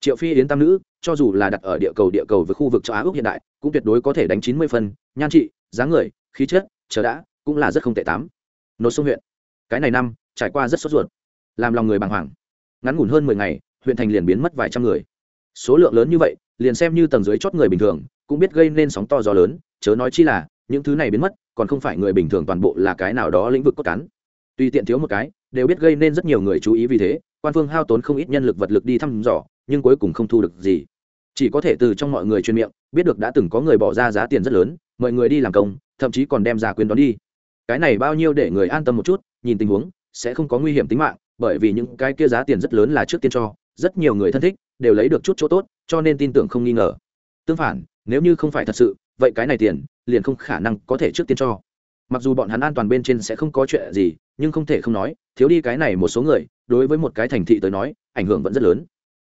triệu phi yến tam nữ, cho dù là đặt ở địa cầu địa cầu với khu vực châu á úc hiện đại, cũng tuyệt đối có thể đánh chín mươi phân, nhan trị, dáng người, khí chất, chờ đã, cũng là rất không tệ tám. Nốt sông huyện. Cái này năm, trải qua rất sốt ruột. Làm lòng người bàng hoàng. Ngắn ngủn hơn mười ngày, huyện thành liền biến mất vài trăm người. Số lượng lớn như vậy, liền xem như tầng dưới chót người bình thường, cũng biết gây nên sóng to gió lớn, chớ nói chi là, những thứ này biến mất, còn không phải người bình thường toàn bộ là cái nào đó lĩnh vực cốt cán. Tuy tiện thiếu một cái, đều biết gây nên rất nhiều người chú ý vì thế quan phương hao tốn không ít nhân lực vật lực đi thăm dò, nhưng cuối cùng không thu được gì. Chỉ có thể từ trong mọi người truyền miệng, biết được đã từng có người bỏ ra giá tiền rất lớn, mọi người đi làm công, thậm chí còn đem ra quyền đón đi. Cái này bao nhiêu để người an tâm một chút, nhìn tình huống, sẽ không có nguy hiểm tính mạng, bởi vì những cái kia giá tiền rất lớn là trước tiên cho, rất nhiều người thân thích, đều lấy được chút chỗ tốt, cho nên tin tưởng không nghi ngờ. Tương phản, nếu như không phải thật sự, vậy cái này tiền, liền không khả năng có thể trước tiên cho mặc dù bọn hắn an toàn bên trên sẽ không có chuyện gì, nhưng không thể không nói, thiếu đi cái này một số người, đối với một cái thành thị tới nói, ảnh hưởng vẫn rất lớn.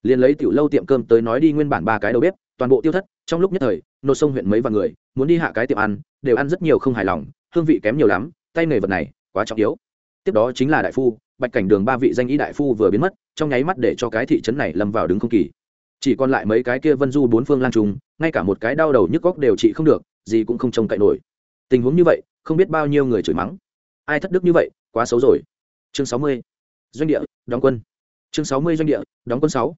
Liền lấy tiểu lâu tiệm cơm tới nói đi nguyên bản ba cái đầu bếp, toàn bộ tiêu thất, trong lúc nhất thời, nô sông huyện mấy và người, muốn đi hạ cái tiệm ăn, đều ăn rất nhiều không hài lòng, hương vị kém nhiều lắm, tay nghề vật này, quá trọng yếu. Tiếp đó chính là đại phu, bạch cảnh đường ba vị danh ý đại phu vừa biến mất, trong nháy mắt để cho cái thị trấn này lâm vào đứng không kỳ. Chỉ còn lại mấy cái kia vân du bốn phương lan trùng, ngay cả một cái đau đầu nhức góc đều trị không được, gì cũng không trông cậy nổi. Tình huống như vậy không biết bao nhiêu người chửi mắng. Ai thất đức như vậy, quá xấu rồi. Chương sáu mươi. Doanh địa, đóng quân. Chương sáu mươi doanh địa, đóng quân sáu.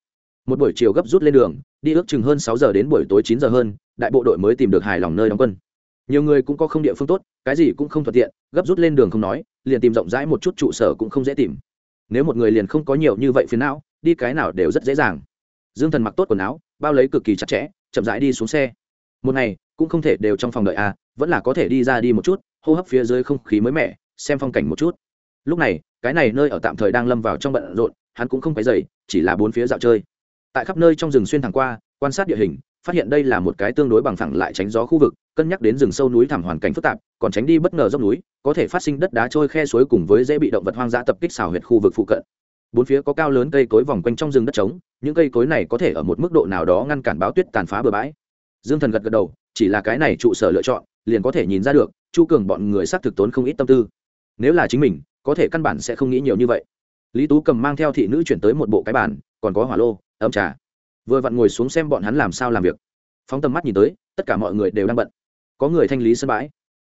Một buổi chiều gấp rút lên đường, đi ước chừng hơn sáu giờ đến buổi tối chín giờ hơn, đại bộ đội mới tìm được hài lòng nơi đóng quân. Nhiều người cũng có không địa phương tốt, cái gì cũng không thuận tiện, gấp rút lên đường không nói, liền tìm rộng rãi một chút trụ sở cũng không dễ tìm. Nếu một người liền không có nhiều như vậy phiền não, đi cái nào đều rất dễ dàng. Dương thần mặc tốt quần áo, bao lấy cực kỳ chặt chẽ, chậm rãi đi xuống xe. Một ngày, cũng không thể đều trong phòng đợi à vẫn là có thể đi ra đi một chút hô hấp phía dưới không khí mới mẻ, xem phong cảnh một chút. Lúc này, cái này nơi ở tạm thời đang lâm vào trong bận rộn, hắn cũng không phải dày chỉ là bốn phía dạo chơi. Tại khắp nơi trong rừng xuyên thẳng qua, quan sát địa hình, phát hiện đây là một cái tương đối bằng thẳng lại tránh gió khu vực, cân nhắc đến rừng sâu núi thẳm hoàn cảnh phức tạp, còn tránh đi bất ngờ dốc núi, có thể phát sinh đất đá trôi khe suối cùng với dễ bị động vật hoang dã tập kích xào huyệt khu vực phụ cận. Bốn phía có cao lớn cây cối vòng quanh trong rừng đất trống, những cây cối này có thể ở một mức độ nào đó ngăn cản báo tuyết tàn phá bừa bãi. Dương thần gật gật đầu, chỉ là cái này trụ sở lựa chọn, liền có thể nhìn ra được chu cường bọn người xác thực tốn không ít tâm tư. Nếu là chính mình, có thể căn bản sẽ không nghĩ nhiều như vậy. Lý tú cầm mang theo thị nữ chuyển tới một bộ cái bàn, còn có hỏa lô, ấm trà. Vừa vặn ngồi xuống xem bọn hắn làm sao làm việc. Phóng tầm mắt nhìn tới, tất cả mọi người đều đang bận. Có người thanh lý sân bãi.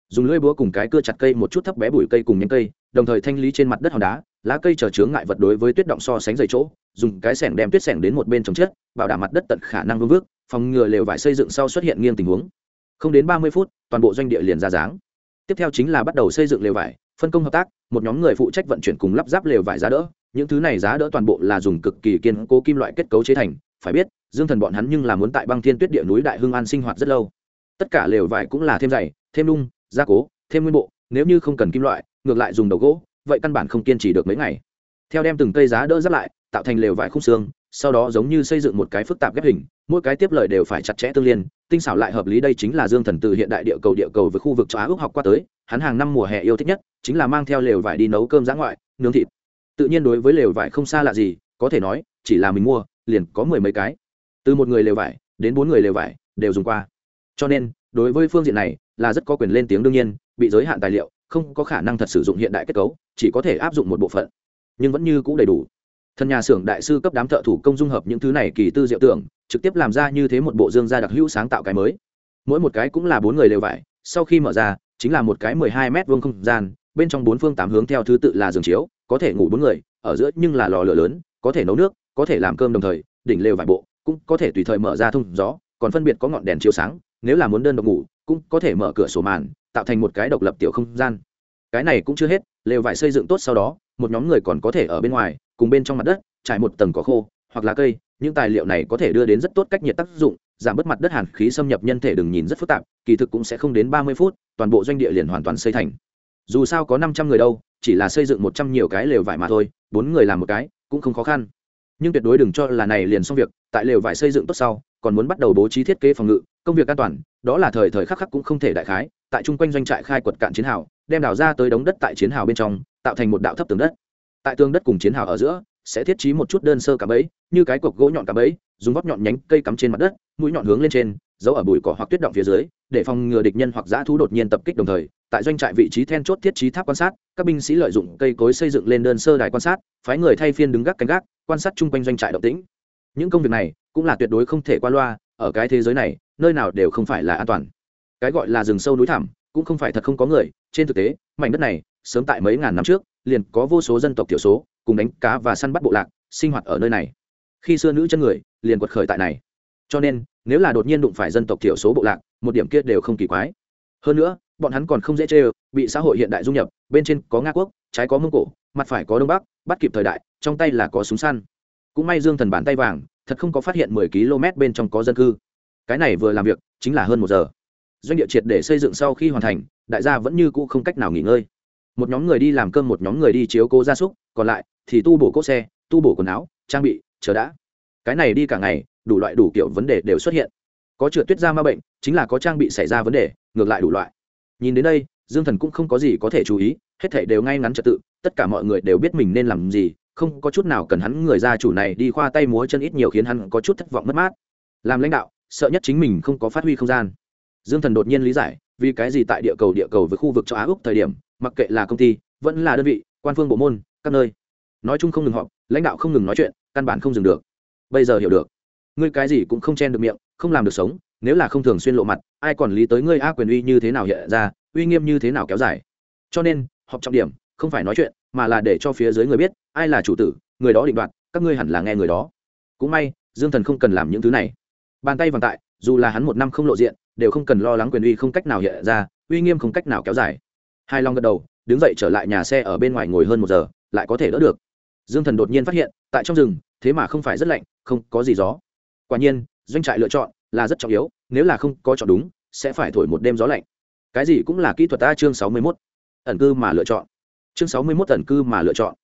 Dùng lưỡi búa cùng cái cưa chặt cây một chút thấp bé bụi cây cùng nhánh cây, đồng thời thanh lý trên mặt đất hòn đá, lá cây chờ chướng ngại vật đối với tuyết động so sánh dày chỗ, dùng cái sẻng đem tuyết sẻng đến một bên trồng chết bảo đảm mặt đất tận khả năng vương vước, phòng ngừa lều vải xây dựng sau xuất hiện nghiêng tình huống. Không đến ba mươi phút, toàn bộ doanh địa liền ra dáng tiếp theo chính là bắt đầu xây dựng lều vải, phân công hợp tác, một nhóm người phụ trách vận chuyển cùng lắp ráp lều vải giá đỡ. Những thứ này giá đỡ toàn bộ là dùng cực kỳ kiên cố kim loại kết cấu chế thành, phải biết, dương thần bọn hắn nhưng là muốn tại băng thiên tuyết địa núi đại hưng an sinh hoạt rất lâu. Tất cả lều vải cũng là thêm dày, thêm nung, gia cố, thêm nguyên bộ, nếu như không cần kim loại, ngược lại dùng đầu gỗ, vậy căn bản không kiên trì được mấy ngày. Theo đem từng cây giá đỡ dắt lại, tạo thành lều vải khung xương sau đó giống như xây dựng một cái phức tạp ghép hình, mỗi cái tiếp lời đều phải chặt chẽ tương liên, tinh xảo lại hợp lý đây chính là dương thần từ hiện đại địa cầu địa cầu với khu vực châu á ước học qua tới, hắn hàng năm mùa hè yêu thích nhất chính là mang theo lều vải đi nấu cơm giã ngoại, nướng thịt. Tự nhiên đối với lều vải không xa lạ gì, có thể nói, chỉ là mình mua, liền có mười mấy cái. Từ một người lều vải, đến bốn người lều vải, đều dùng qua. Cho nên, đối với phương diện này, là rất có quyền lên tiếng đương nhiên, bị giới hạn tài liệu, không có khả năng thật sử dụng hiện đại kết cấu, chỉ có thể áp dụng một bộ phận. Nhưng vẫn như c ũ đầy đủ thần nhà xưởng đại sư cấp đám thợ thủ công dung hợp những thứ này kỳ tư diệu tưởng, trực tiếp làm ra như thế một bộ dương gia đặc hữu sáng tạo cái mới. Mỗi một cái cũng là bốn người lều vải, sau khi mở ra, chính là một cái mười hai m vuông không gian, bên trong bốn phương tám hướng theo thứ tự là giường chiếu, có thể ngủ bốn người, ở giữa nhưng là lò lửa lớn, có thể nấu nước, có thể làm cơm đồng thời, đỉnh lều vải bộ cũng có thể tùy thời mở ra thông gió, còn phân biệt có ngọn đèn chiếu sáng, nếu là muốn đơn độc ngủ, cũng có thể mở cửa sổ màn, tạo thành một cái độc lập tiểu không gian. Cái này cũng chưa hết, lều vải xây dựng tốt sau đó một nhóm người còn có thể ở bên ngoài, cùng bên trong mặt đất, trải một tầng cỏ khô, hoặc là cây, những tài liệu này có thể đưa đến rất tốt cách nhiệt tác dụng, giảm bớt mặt đất hàn khí xâm nhập nhân thể đừng nhìn rất phức tạp, kỳ thực cũng sẽ không đến ba mươi phút, toàn bộ doanh địa liền hoàn toàn xây thành. Dù sao có năm trăm người đâu, chỉ là xây dựng một trăm nhiều cái lều vải mà thôi, bốn người làm một cái, cũng không khó khăn. Nhưng tuyệt đối đừng cho là này liền xong việc, tại lều vải xây dựng tốt sau, còn muốn bắt đầu bố trí thiết kế phòng ngự, công việc an toàn, đó là thời thời khắc khắc cũng không thể đại khái, tại chung quanh doanh trại khai quật cạn chiến hào đem đào ra tới đống đất tại chiến hào bên trong, tạo thành một đạo thấp tường đất. Tại tường đất cùng chiến hào ở giữa, sẽ thiết trí một chút đơn sơ cả bẫy, như cái cọc gỗ nhọn cả bẫy, dùng vóc nhọn nhánh cây cắm trên mặt đất, mũi nhọn hướng lên trên, giấu ở bụi cỏ hoặc tuyết động phía dưới, để phòng ngừa địch nhân hoặc giã thú đột nhiên tập kích đồng thời, tại doanh trại vị trí then chốt thiết trí tháp quan sát, các binh sĩ lợi dụng cây cối xây dựng lên đơn sơ đài quan sát, phái người thay phiên đứng gác canh gác, quan sát chung quanh doanh trại động tĩnh. Những công việc này cũng là tuyệt đối không thể qua loa, ở cái thế giới này, nơi nào đều không phải là an toàn. Cái gọi là rừng sâu núi thẳm cũng không phải thật không có người, trên thực tế, mảnh đất này, sớm tại mấy ngàn năm trước, liền có vô số dân tộc thiểu số, cùng đánh cá và săn bắt bộ lạc, sinh hoạt ở nơi này. Khi xưa nữ chân người, liền quật khởi tại này. Cho nên, nếu là đột nhiên đụng phải dân tộc thiểu số bộ lạc, một điểm kia đều không kỳ quái. Hơn nữa, bọn hắn còn không dễ chê bị xã hội hiện đại du nhập, bên trên có nga quốc, trái có mông cổ, mặt phải có đông bắc, bắt kịp thời đại, trong tay là có súng săn. Cũng may dương thần bàn tay vàng, thật không có phát hiện mười km bên trong có dân cư. Cái này vừa làm việc, chính là hơn một giờ doanh địa triệt để xây dựng sau khi hoàn thành, đại gia vẫn như cũ không cách nào nghỉ ngơi. Một nhóm người đi làm cơm, một nhóm người đi chiếu cố gia súc, còn lại thì tu bổ cốt xe, tu bổ quần áo, trang bị, chờ đã. Cái này đi cả ngày, đủ loại đủ kiểu vấn đề đều xuất hiện. Có trượt tuyết ra ma bệnh, chính là có trang bị xảy ra vấn đề, ngược lại đủ loại. Nhìn đến đây, dương thần cũng không có gì có thể chú ý, hết thể đều ngay ngắn trật tự, tất cả mọi người đều biết mình nên làm gì, không có chút nào cần hắn người gia chủ này đi khoa tay múa chân ít nhiều khiến hắn có chút thất vọng mất mát. Làm lãnh đạo, sợ nhất chính mình không có phát huy không gian dương thần đột nhiên lý giải, vì cái gì tại địa cầu địa cầu với khu vực châu á úc thời điểm, mặc kệ là công ty, vẫn là đơn vị, quan phương bộ môn, các nơi. Nói chung không ngừng họp, lãnh đạo không ngừng nói chuyện, căn bản không dừng được. Bây giờ hiểu được. Ngươi cái gì cũng không chen được miệng, không làm được sống, nếu là không thường xuyên lộ mặt, ai còn lý tới ngươi a quyền uy như thế nào hiện ra, uy nghiêm như thế nào kéo dài. Cho nên, họp trọng điểm, không phải nói chuyện, mà là để cho phía dưới người biết, ai là chủ tử, người đó định đoạt, các ngươi hẳn là nghe người đó. Cũng may, dương thần không cần làm những thứ này. Bàn tay vàng tại, dù là hắn một năm không lộ diện đều không cần lo lắng quyền uy không cách nào hiện ra, uy nghiêm không cách nào kéo dài. Hai long gật đầu, đứng dậy trở lại nhà xe ở bên ngoài ngồi hơn một giờ, lại có thể đỡ được. Dương thần đột nhiên phát hiện, tại trong rừng, thế mà không phải rất lạnh, không có gì gió. Quả nhiên, doanh trại lựa chọn là rất trọng yếu, nếu là không có chọn đúng, sẽ phải thổi một đêm gió lạnh. Cái gì cũng là kỹ thuật ta chương sáu mươi mốt. Ẩn cư mà lựa chọn. Chương sáu mươi mốt ẩn cư mà lựa chọn.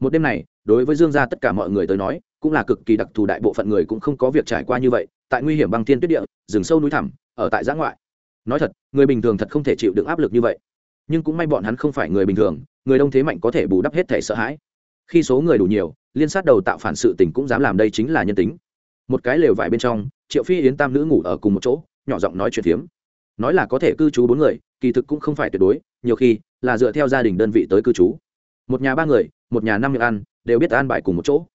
Một đêm này, đối với dương gia tất cả mọi người tới nói, cũng là cực kỳ đặc thù đại bộ phận người cũng không có việc trải qua như vậy tại nguy hiểm băng thiên tuyết địa, rừng sâu núi thẳm, ở tại giã ngoại. Nói thật, người bình thường thật không thể chịu được áp lực như vậy. Nhưng cũng may bọn hắn không phải người bình thường, người đông thế mạnh có thể bù đắp hết thể sợ hãi. Khi số người đủ nhiều, liên sát đầu tạo phản sự tình cũng dám làm đây chính là nhân tính. Một cái lều vải bên trong, triệu phi yến tam nữ ngủ ở cùng một chỗ, nhỏ giọng nói chuyện phiếm. Nói là có thể cư trú bốn người, kỳ thực cũng không phải tuyệt đối, nhiều khi là dựa theo gia đình đơn vị tới cư trú. Một nhà ba người, một nhà năm miệng ăn, đều biết ăn bài cùng một chỗ.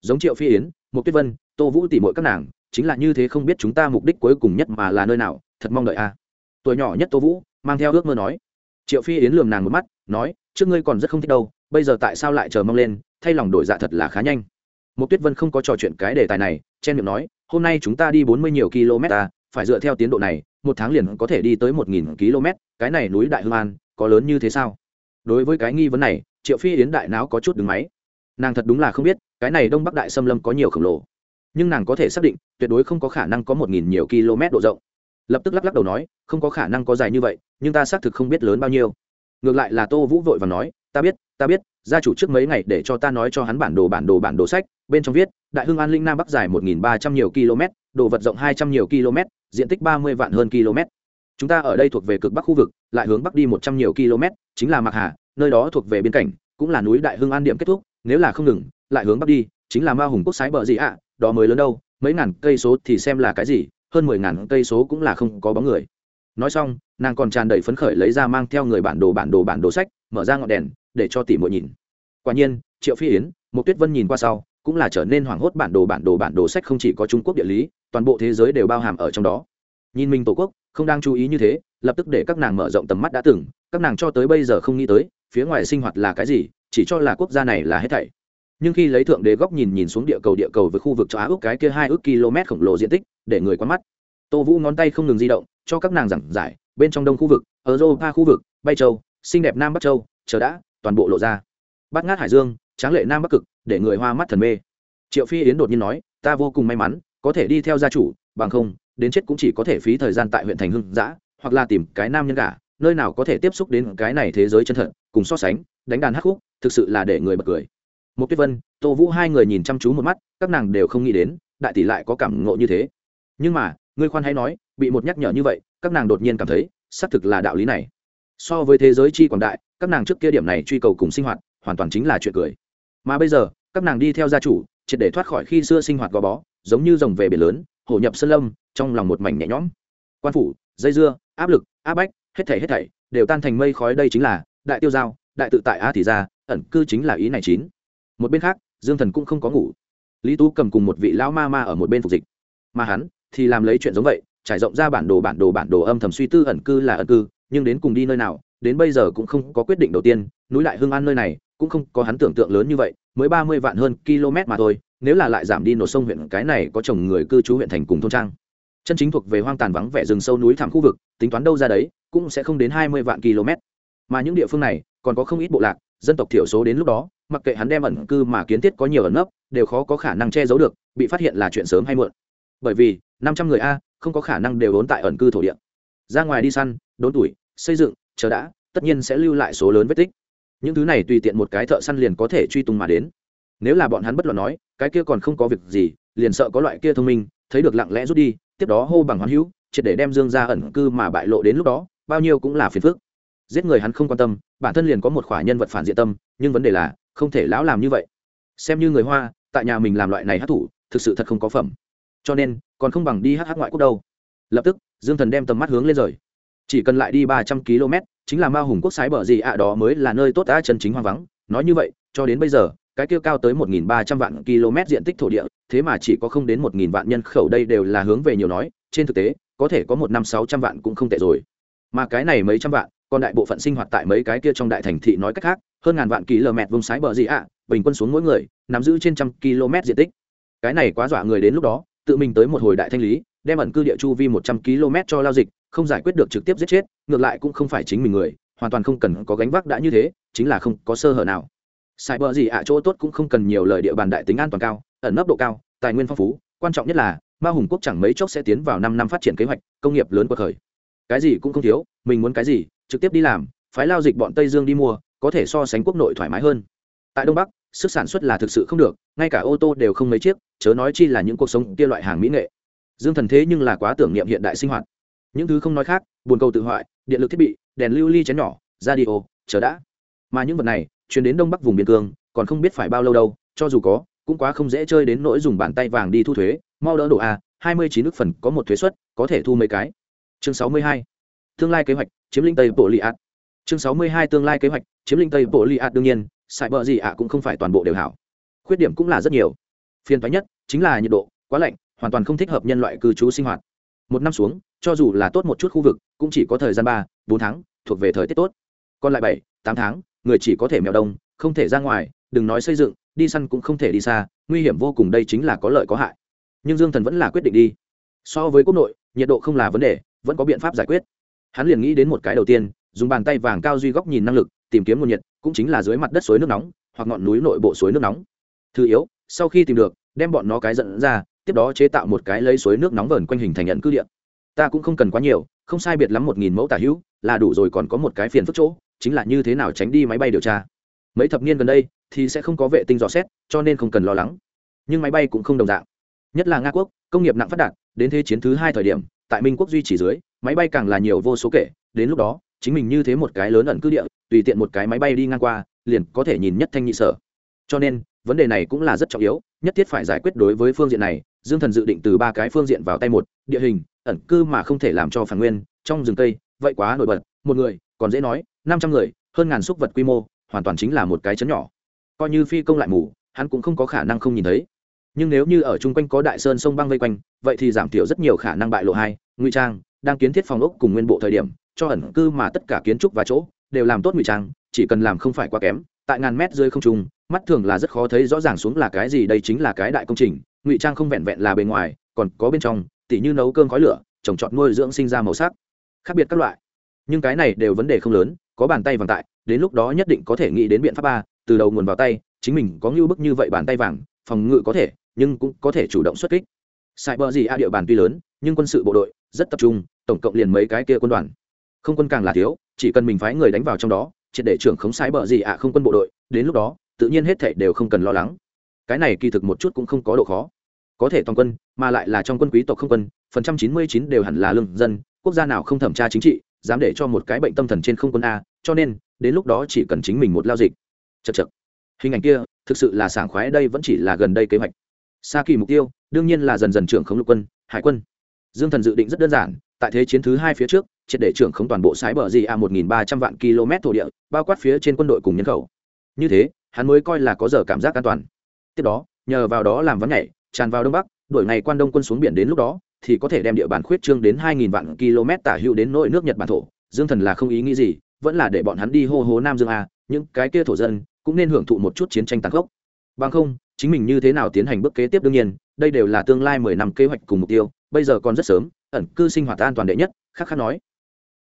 Giống triệu phi yến một tuyết vân, tô vũ tỉ mỗi các nàng chính là như thế không biết chúng ta mục đích cuối cùng nhất mà là nơi nào, thật mong đợi a tuổi nhỏ nhất tô vũ, mang theo ước mơ nói. Triệu phi yến lườm nàng một mắt, nói, trước ngươi còn rất không thích đâu, bây giờ tại sao lại chờ mong lên, thay lòng đổi dạ thật là khá nhanh. Một tuyết vân không có trò chuyện cái đề tài này, chen miệng nói, hôm nay chúng ta đi bốn mươi nhiều km ta phải dựa theo tiến độ này, một tháng liền có thể đi tới một nghìn km, cái này núi đại hương an, có lớn như thế sao? Đối với cái nghi vấn này, triệu phi yến đại não có chút đứng máy. Nàng thật đúng là không biết, cái này đông bắc đại xâm lâm có nhiều khổng lồ nhưng nàng có thể xác định, tuyệt đối không có khả năng có một nghìn nhiều km độ rộng. Lập tức lắc lắc đầu nói, không có khả năng có dài như vậy, nhưng ta xác thực không biết lớn bao nhiêu. Ngược lại là tô vũ vội và nói, ta biết ta biết, gia chủ trước mấy ngày để cho ta nói cho hắn bản đồ bản đồ bản đồ sách, bên trong viết, đại hưng an linh nam bắc dài một nghìn ba trăm nhiều km, đồ vật rộng hai trăm nhiều km, diện tích ba mươi vạn hơn km. Chúng ta ở đây thuộc về cực bắc khu vực, lại hướng bắc đi một trăm nhiều km, chính là mạc hà, nơi đó thuộc về biên cảnh, cũng là núi đại hưng an điểm kết thúc, nếu là không ngừng, lại hướng bắc đi, chính là ma hùng quốc sái bờ gì ạ đó mới lớn đâu, mấy ngàn cây số thì xem là cái gì, hơn mười ngàn cây số cũng là không có bóng người. Nói xong, nàng còn tràn đầy phấn khởi lấy ra mang theo người bản đồ bản đồ bản đồ sách, mở ra ngọn đèn, để cho tỷ muội nhìn. Quả nhiên, triệu phi yến một tuyết vân nhìn qua sau, cũng là trở nên hoảng hốt bản đồ bản đồ bản đồ sách không chỉ có trung quốc địa lý, toàn bộ thế giới đều bao hàm ở trong đó. Nhìn mình tổ quốc, không đang chú ý như thế, lập tức để các nàng mở rộng tầm mắt đã từng, các nàng cho tới bây giờ không nghĩ tới, phía ngoài sinh hoạt là cái gì, chỉ cho là quốc gia này là hết thảy nhưng khi lấy thượng đế góc nhìn nhìn xuống địa cầu địa cầu với khu vực châu á ước cái kia hai ước km khổng lồ diện tích, để người quan mắt. Tô vũ ngón tay không ngừng di động, cho các nàng giảng giải, bên trong đông khu vực ở europa khu vực, bay châu, xinh đẹp nam bắc châu, chờ đã, toàn bộ lộ ra. Bát ngát hải dương, tráng lệ nam bắc cực, để người hoa mắt thần mê. Triệu phi yến đột nhiên nói, ta vô cùng may mắn, có thể đi theo gia chủ, bằng không, đến chết cũng chỉ có thể phí thời gian tại huyện thành hưng giã hoặc là tìm cái nam nhân cả nơi nào có thể tiếp xúc đến cái này thế giới chân thật, cùng so sánh, đánh đàn hắc khúc, thực sự là để người bật cười một tuyết vân, tô vũ hai người nhìn chăm chú một mắt, các nàng đều không nghĩ đến, đại tỷ lại có cảm ngộ như thế. Nhưng mà, ngươi khoan hay nói, bị một nhắc nhở như vậy, các nàng đột nhiên cảm thấy, xác thực là đạo lý này. So với thế giới chi quảng đại, các nàng trước kia điểm này truy cầu cùng sinh hoạt, hoàn toàn chính là chuyện cười. Mà bây giờ, các nàng đi theo gia chủ, triệt để thoát khỏi khi xưa sinh hoạt gò bó, giống như rồng về biển lớn, hổ nhập sơn lâm, trong lòng một mảnh nhẹ nhõm. Quan phủ, dây dưa, áp lực, áp bách, hết thảy hết thảy đều tan thành mây khói đây chính là đại tiêu giao, đại tự tại a thì ra ẩn cư chính là ý này chín một bên khác, dương thần cũng không có ngủ. Lý tú cầm cùng một vị lão ma ma ở một bên phục dịch. Mà hắn thì làm lấy chuyện giống vậy, trải rộng ra bản đồ bản đồ bản đồ âm thầm suy tư ẩn cư là ẩn cư, nhưng đến cùng đi nơi nào, đến bây giờ cũng không có quyết định đầu tiên, núi lại hương an nơi này cũng không có hắn tưởng tượng lớn như vậy, mới ba mươi vạn hơn km mà thôi, nếu là lại giảm đi nổ sông huyện, cái này có chồng người cư trú huyện thành cùng thôn trang. Chân chính thuộc về hoang tàn vắng vẻ rừng sâu núi thảm khu vực, tính toán đâu ra đấy, cũng sẽ không đến hai mươi vạn km. Mà những địa phương này, còn có không ít bộ lạc dân tộc thiểu số đến lúc đó, mặc kệ hắn đem ẩn cư mà kiến thiết có nhiều ẩn nấp, đều khó có khả năng che giấu được, bị phát hiện là chuyện sớm hay muộn. Bởi vì, năm trăm người a, không có khả năng đều đốn tại ẩn cư thổ địa. Ra ngoài đi săn, đốn tuổi, xây dựng, chờ đã, tất nhiên sẽ lưu lại số lớn vết tích. Những thứ này tùy tiện một cái thợ săn liền có thể truy tung mà đến. Nếu là bọn hắn bất luận nói, cái kia còn không có việc gì, liền sợ có loại kia thông minh, thấy được lặng lẽ rút đi, tiếp đó hô bằng hoán hữu, triệt để đem dương ra ẩn cư mà bại lộ đến lúc đó, bao nhiêu cũng là phiền phức. Giết người hắn không quan tâm bản thân liền có một khỏa nhân vật phản diện tâm, nhưng vấn đề là, không thể lão làm như vậy. Xem như người hoa, tại nhà mình làm loại này hát thủ, thực sự thật không có phẩm. Cho nên, còn không bằng đi hát hát ngoại quốc đâu. Lập tức, dương thần đem tầm mắt hướng lên rời. Chỉ cần lại đi ba trăm km, chính là ma hùng quốc sái bờ gì ạ, đó mới là nơi tốt đã chân chính hoang vắng. Nói như vậy, cho đến bây giờ, cái kia cao tới một nghìn ba trăm vạn km diện tích thổ địa, thế mà chỉ có không đến một nghìn vạn nhân khẩu đây đều là hướng về nhiều nói. Trên thực tế, có thể có một năm sáu trăm vạn cũng không tệ rồi. Mà cái này mấy trăm vạn còn đại bộ phận sinh hoạt tại mấy cái kia trong đại thành thị nói cách khác, hơn ngàn vạn km vùng sái bờ gì ạ, bình quân xuống mỗi người, nắm giữ trên trăm km diện tích. Cái này quá dọa người đến lúc đó, tự mình tới một hồi đại thanh lý, đem ẩn cư địa chu vi một trăm km cho lao dịch, không giải quyết được trực tiếp giết chết, ngược lại cũng không phải chính mình người, hoàn toàn không cần có gánh vác đã như thế, chính là không có sơ hở nào. Sai bờ gì ạ chỗ tốt cũng không cần nhiều lời địa bàn đại tính an toàn cao, ẩn nấp độ cao, tài nguyên phong phú, quan trọng nhất là, ma hùng quốc chẳng mấy chốc sẽ tiến vào năm năm phát triển kế hoạch, công nghiệp lớn của thời. Cái gì cũng không thiếu, mình muốn cái gì trực tiếp đi làm, phái lao dịch bọn tây dương đi mua, có thể so sánh quốc nội thoải mái hơn. Tại đông bắc, sức sản xuất là thực sự không được, ngay cả ô tô đều không mấy chiếc, chớ nói chi là những cuộc sống kia loại hàng mỹ nghệ. Dương thần thế nhưng là quá tưởng niệm hiện đại sinh hoạt. Những thứ không nói khác, buồn cầu tự hoại, điện lực thiết bị, đèn lưu ly chén nhỏ, radio, chờ đã. Mà những vật này, chuyển đến đông bắc vùng biên cương, còn không biết phải bao lâu đâu, cho dù có, cũng quá không dễ chơi đến nỗi dùng bàn tay vàng đi thu thuế. Mau đỡ độ a à, hai mươi chín nước phần có một thuế suất, có thể thu mấy cái. Chương sáu mươi hai. Tương lai kế hoạch chiếm lĩnh tây bộ li ạt. Chương sáu mươi hai tương lai kế hoạch, chiếm lĩnh tây bộ li ạt đương nhiên sải bờ gì ạ cũng không phải toàn bộ đều hảo. Khuyết điểm cũng là rất nhiều. Phiền thoái nhất chính là nhiệt độ, quá lạnh, hoàn toàn không thích hợp nhân loại cư trú sinh hoạt. Một năm xuống, cho dù là tốt một chút khu vực, cũng chỉ có thời gian ba, bốn tháng, thuộc về thời tiết tốt. Còn lại bảy, tám tháng, người chỉ có thể mèo đông, không thể ra ngoài, đừng nói xây dựng, đi săn cũng không thể đi xa, nguy hiểm vô cùng đây chính là có lợi có hại. Nhưng dương thần vẫn là quyết định đi. So với quốc nội, nhiệt độ không là vấn đề, vẫn có biện pháp giải quyết hắn liền nghĩ đến một cái đầu tiên, dùng bàn tay vàng cao duy góc nhìn năng lực, tìm kiếm nguồn nhiệt, cũng chính là dưới mặt đất suối nước nóng, hoặc ngọn núi nội bộ suối nước nóng. Thứ yếu, sau khi tìm được, đem bọn nó cái dẫn ra, tiếp đó chế tạo một cái lấy suối nước nóng vờn quanh hình thành nhận cư địa. Ta cũng không cần quá nhiều, không sai biệt lắm một nghìn mẫu tả hữu, là đủ rồi còn có một cái phiền phức chỗ, chính là như thế nào tránh đi máy bay điều tra. Mấy thập niên gần đây, thì sẽ không có vệ tinh dò xét, cho nên không cần lo lắng. Nhưng máy bay cũng không đồng dạng. Nhất là nga quốc, công nghiệp nặng phát đạt, đến thế chiến thứ hai thời điểm, tại minh quốc duy trì dưới máy bay càng là nhiều vô số kể, đến lúc đó, chính mình như thế một cái lớn ẩn cư địa, tùy tiện một cái máy bay đi ngang qua, liền có thể nhìn nhất thanh nhị sở. Cho nên, vấn đề này cũng là rất trọng yếu, nhất thiết phải giải quyết đối với phương diện này, dương thần dự định từ ba cái phương diện vào tay một, địa hình, ẩn cư mà không thể làm cho phản nguyên, trong rừng cây, vậy quá nổi bật, một người, còn dễ nói, năm trăm người, hơn ngàn súc vật quy mô, hoàn toàn chính là một cái chấn nhỏ. Coi như phi công lại mù, hắn cũng không có khả năng không nhìn thấy. Nhưng nếu như ở chung quanh có đại sơn sông băng vây quanh, vậy thì giảm thiểu rất nhiều khả năng bại lộ hai, ngụy trang đang kiến thiết phòng ốc cùng nguyên bộ thời điểm, cho ẩn cư mà tất cả kiến trúc và chỗ, đều làm tốt ngụy trang, chỉ cần làm không phải quá kém, tại ngàn mét dưới không trung, mắt thường là rất khó thấy rõ ràng xuống là cái gì, đây chính là cái đại công trình, ngụy trang không vẹn vẹn là bề ngoài, còn có bên trong, tỉ như nấu cơm khói lửa, trồng trọt nuôi dưỡng sinh ra màu sắc, khác biệt các loại. Nhưng cái này đều vấn đề không lớn, có bàn tay vàng tại, đến lúc đó nhất định có thể nghĩ đến biện pháp ba, từ đầu nguồn vào tay, chính mình có ngưu bức như vậy bàn tay vàng, phòng ngự có thể, nhưng cũng có thể chủ động xuất kích. Sai bờ gì a địa bàn tuy lớn nhưng quân sự bộ đội rất tập trung, tổng cộng liền mấy cái kia quân đoàn. Không quân càng là thiếu, chỉ cần mình phái người đánh vào trong đó, triệt để trưởng khống sai bờ gì ạ, không quân bộ đội, đến lúc đó, tự nhiên hết thảy đều không cần lo lắng. Cái này kỳ thực một chút cũng không có độ khó. Có thể toàn quân, mà lại là trong quân quý tộc không quân, phần trăm chín mươi chín đều hẳn là lương dân, quốc gia nào không thẩm tra chính trị, dám để cho một cái bệnh tâm thần trên không quân a, cho nên, đến lúc đó chỉ cần chính mình một lao dịch. Chật chật hình ảnh kia, thực sự là sảng khoái, đây vẫn chỉ là gần đây kế hoạch. Xa kỳ mục tiêu, đương nhiên là dần dần trưởng khống lục quân, hải quân dương thần dự định rất đơn giản, tại thế chiến thứ hai phía trước, triệt để trưởng không toàn bộ sái bờ gì a một nghìn ba trăm vạn km thổ địa, bao quát phía trên quân đội cùng nhân khẩu. Như thế, hắn mới coi là có giờ cảm giác an toàn. Tiếp đó, nhờ vào đó làm vấn nhảy, tràn vào đông bắc, đổi ngày quan đông quân xuống biển đến lúc đó, thì có thể đem địa bàn khuyết trương đến hai nghìn vạn km tả hữu đến nội nước nhật bản thổ. Dương thần là không ý nghĩ gì, vẫn là để bọn hắn đi hô hố nam dương a, những cái kia thổ dân cũng nên hưởng thụ một chút chiến tranh tàn khốc. Bằng không, chính mình như thế nào tiến hành bước kế tiếp đương nhiên, đây đều là tương lai mười năm kế hoạch cùng mục tiêu bây giờ còn rất sớm, ẩn cư sinh hoạt an toàn đệ nhất, khắc khắc nói.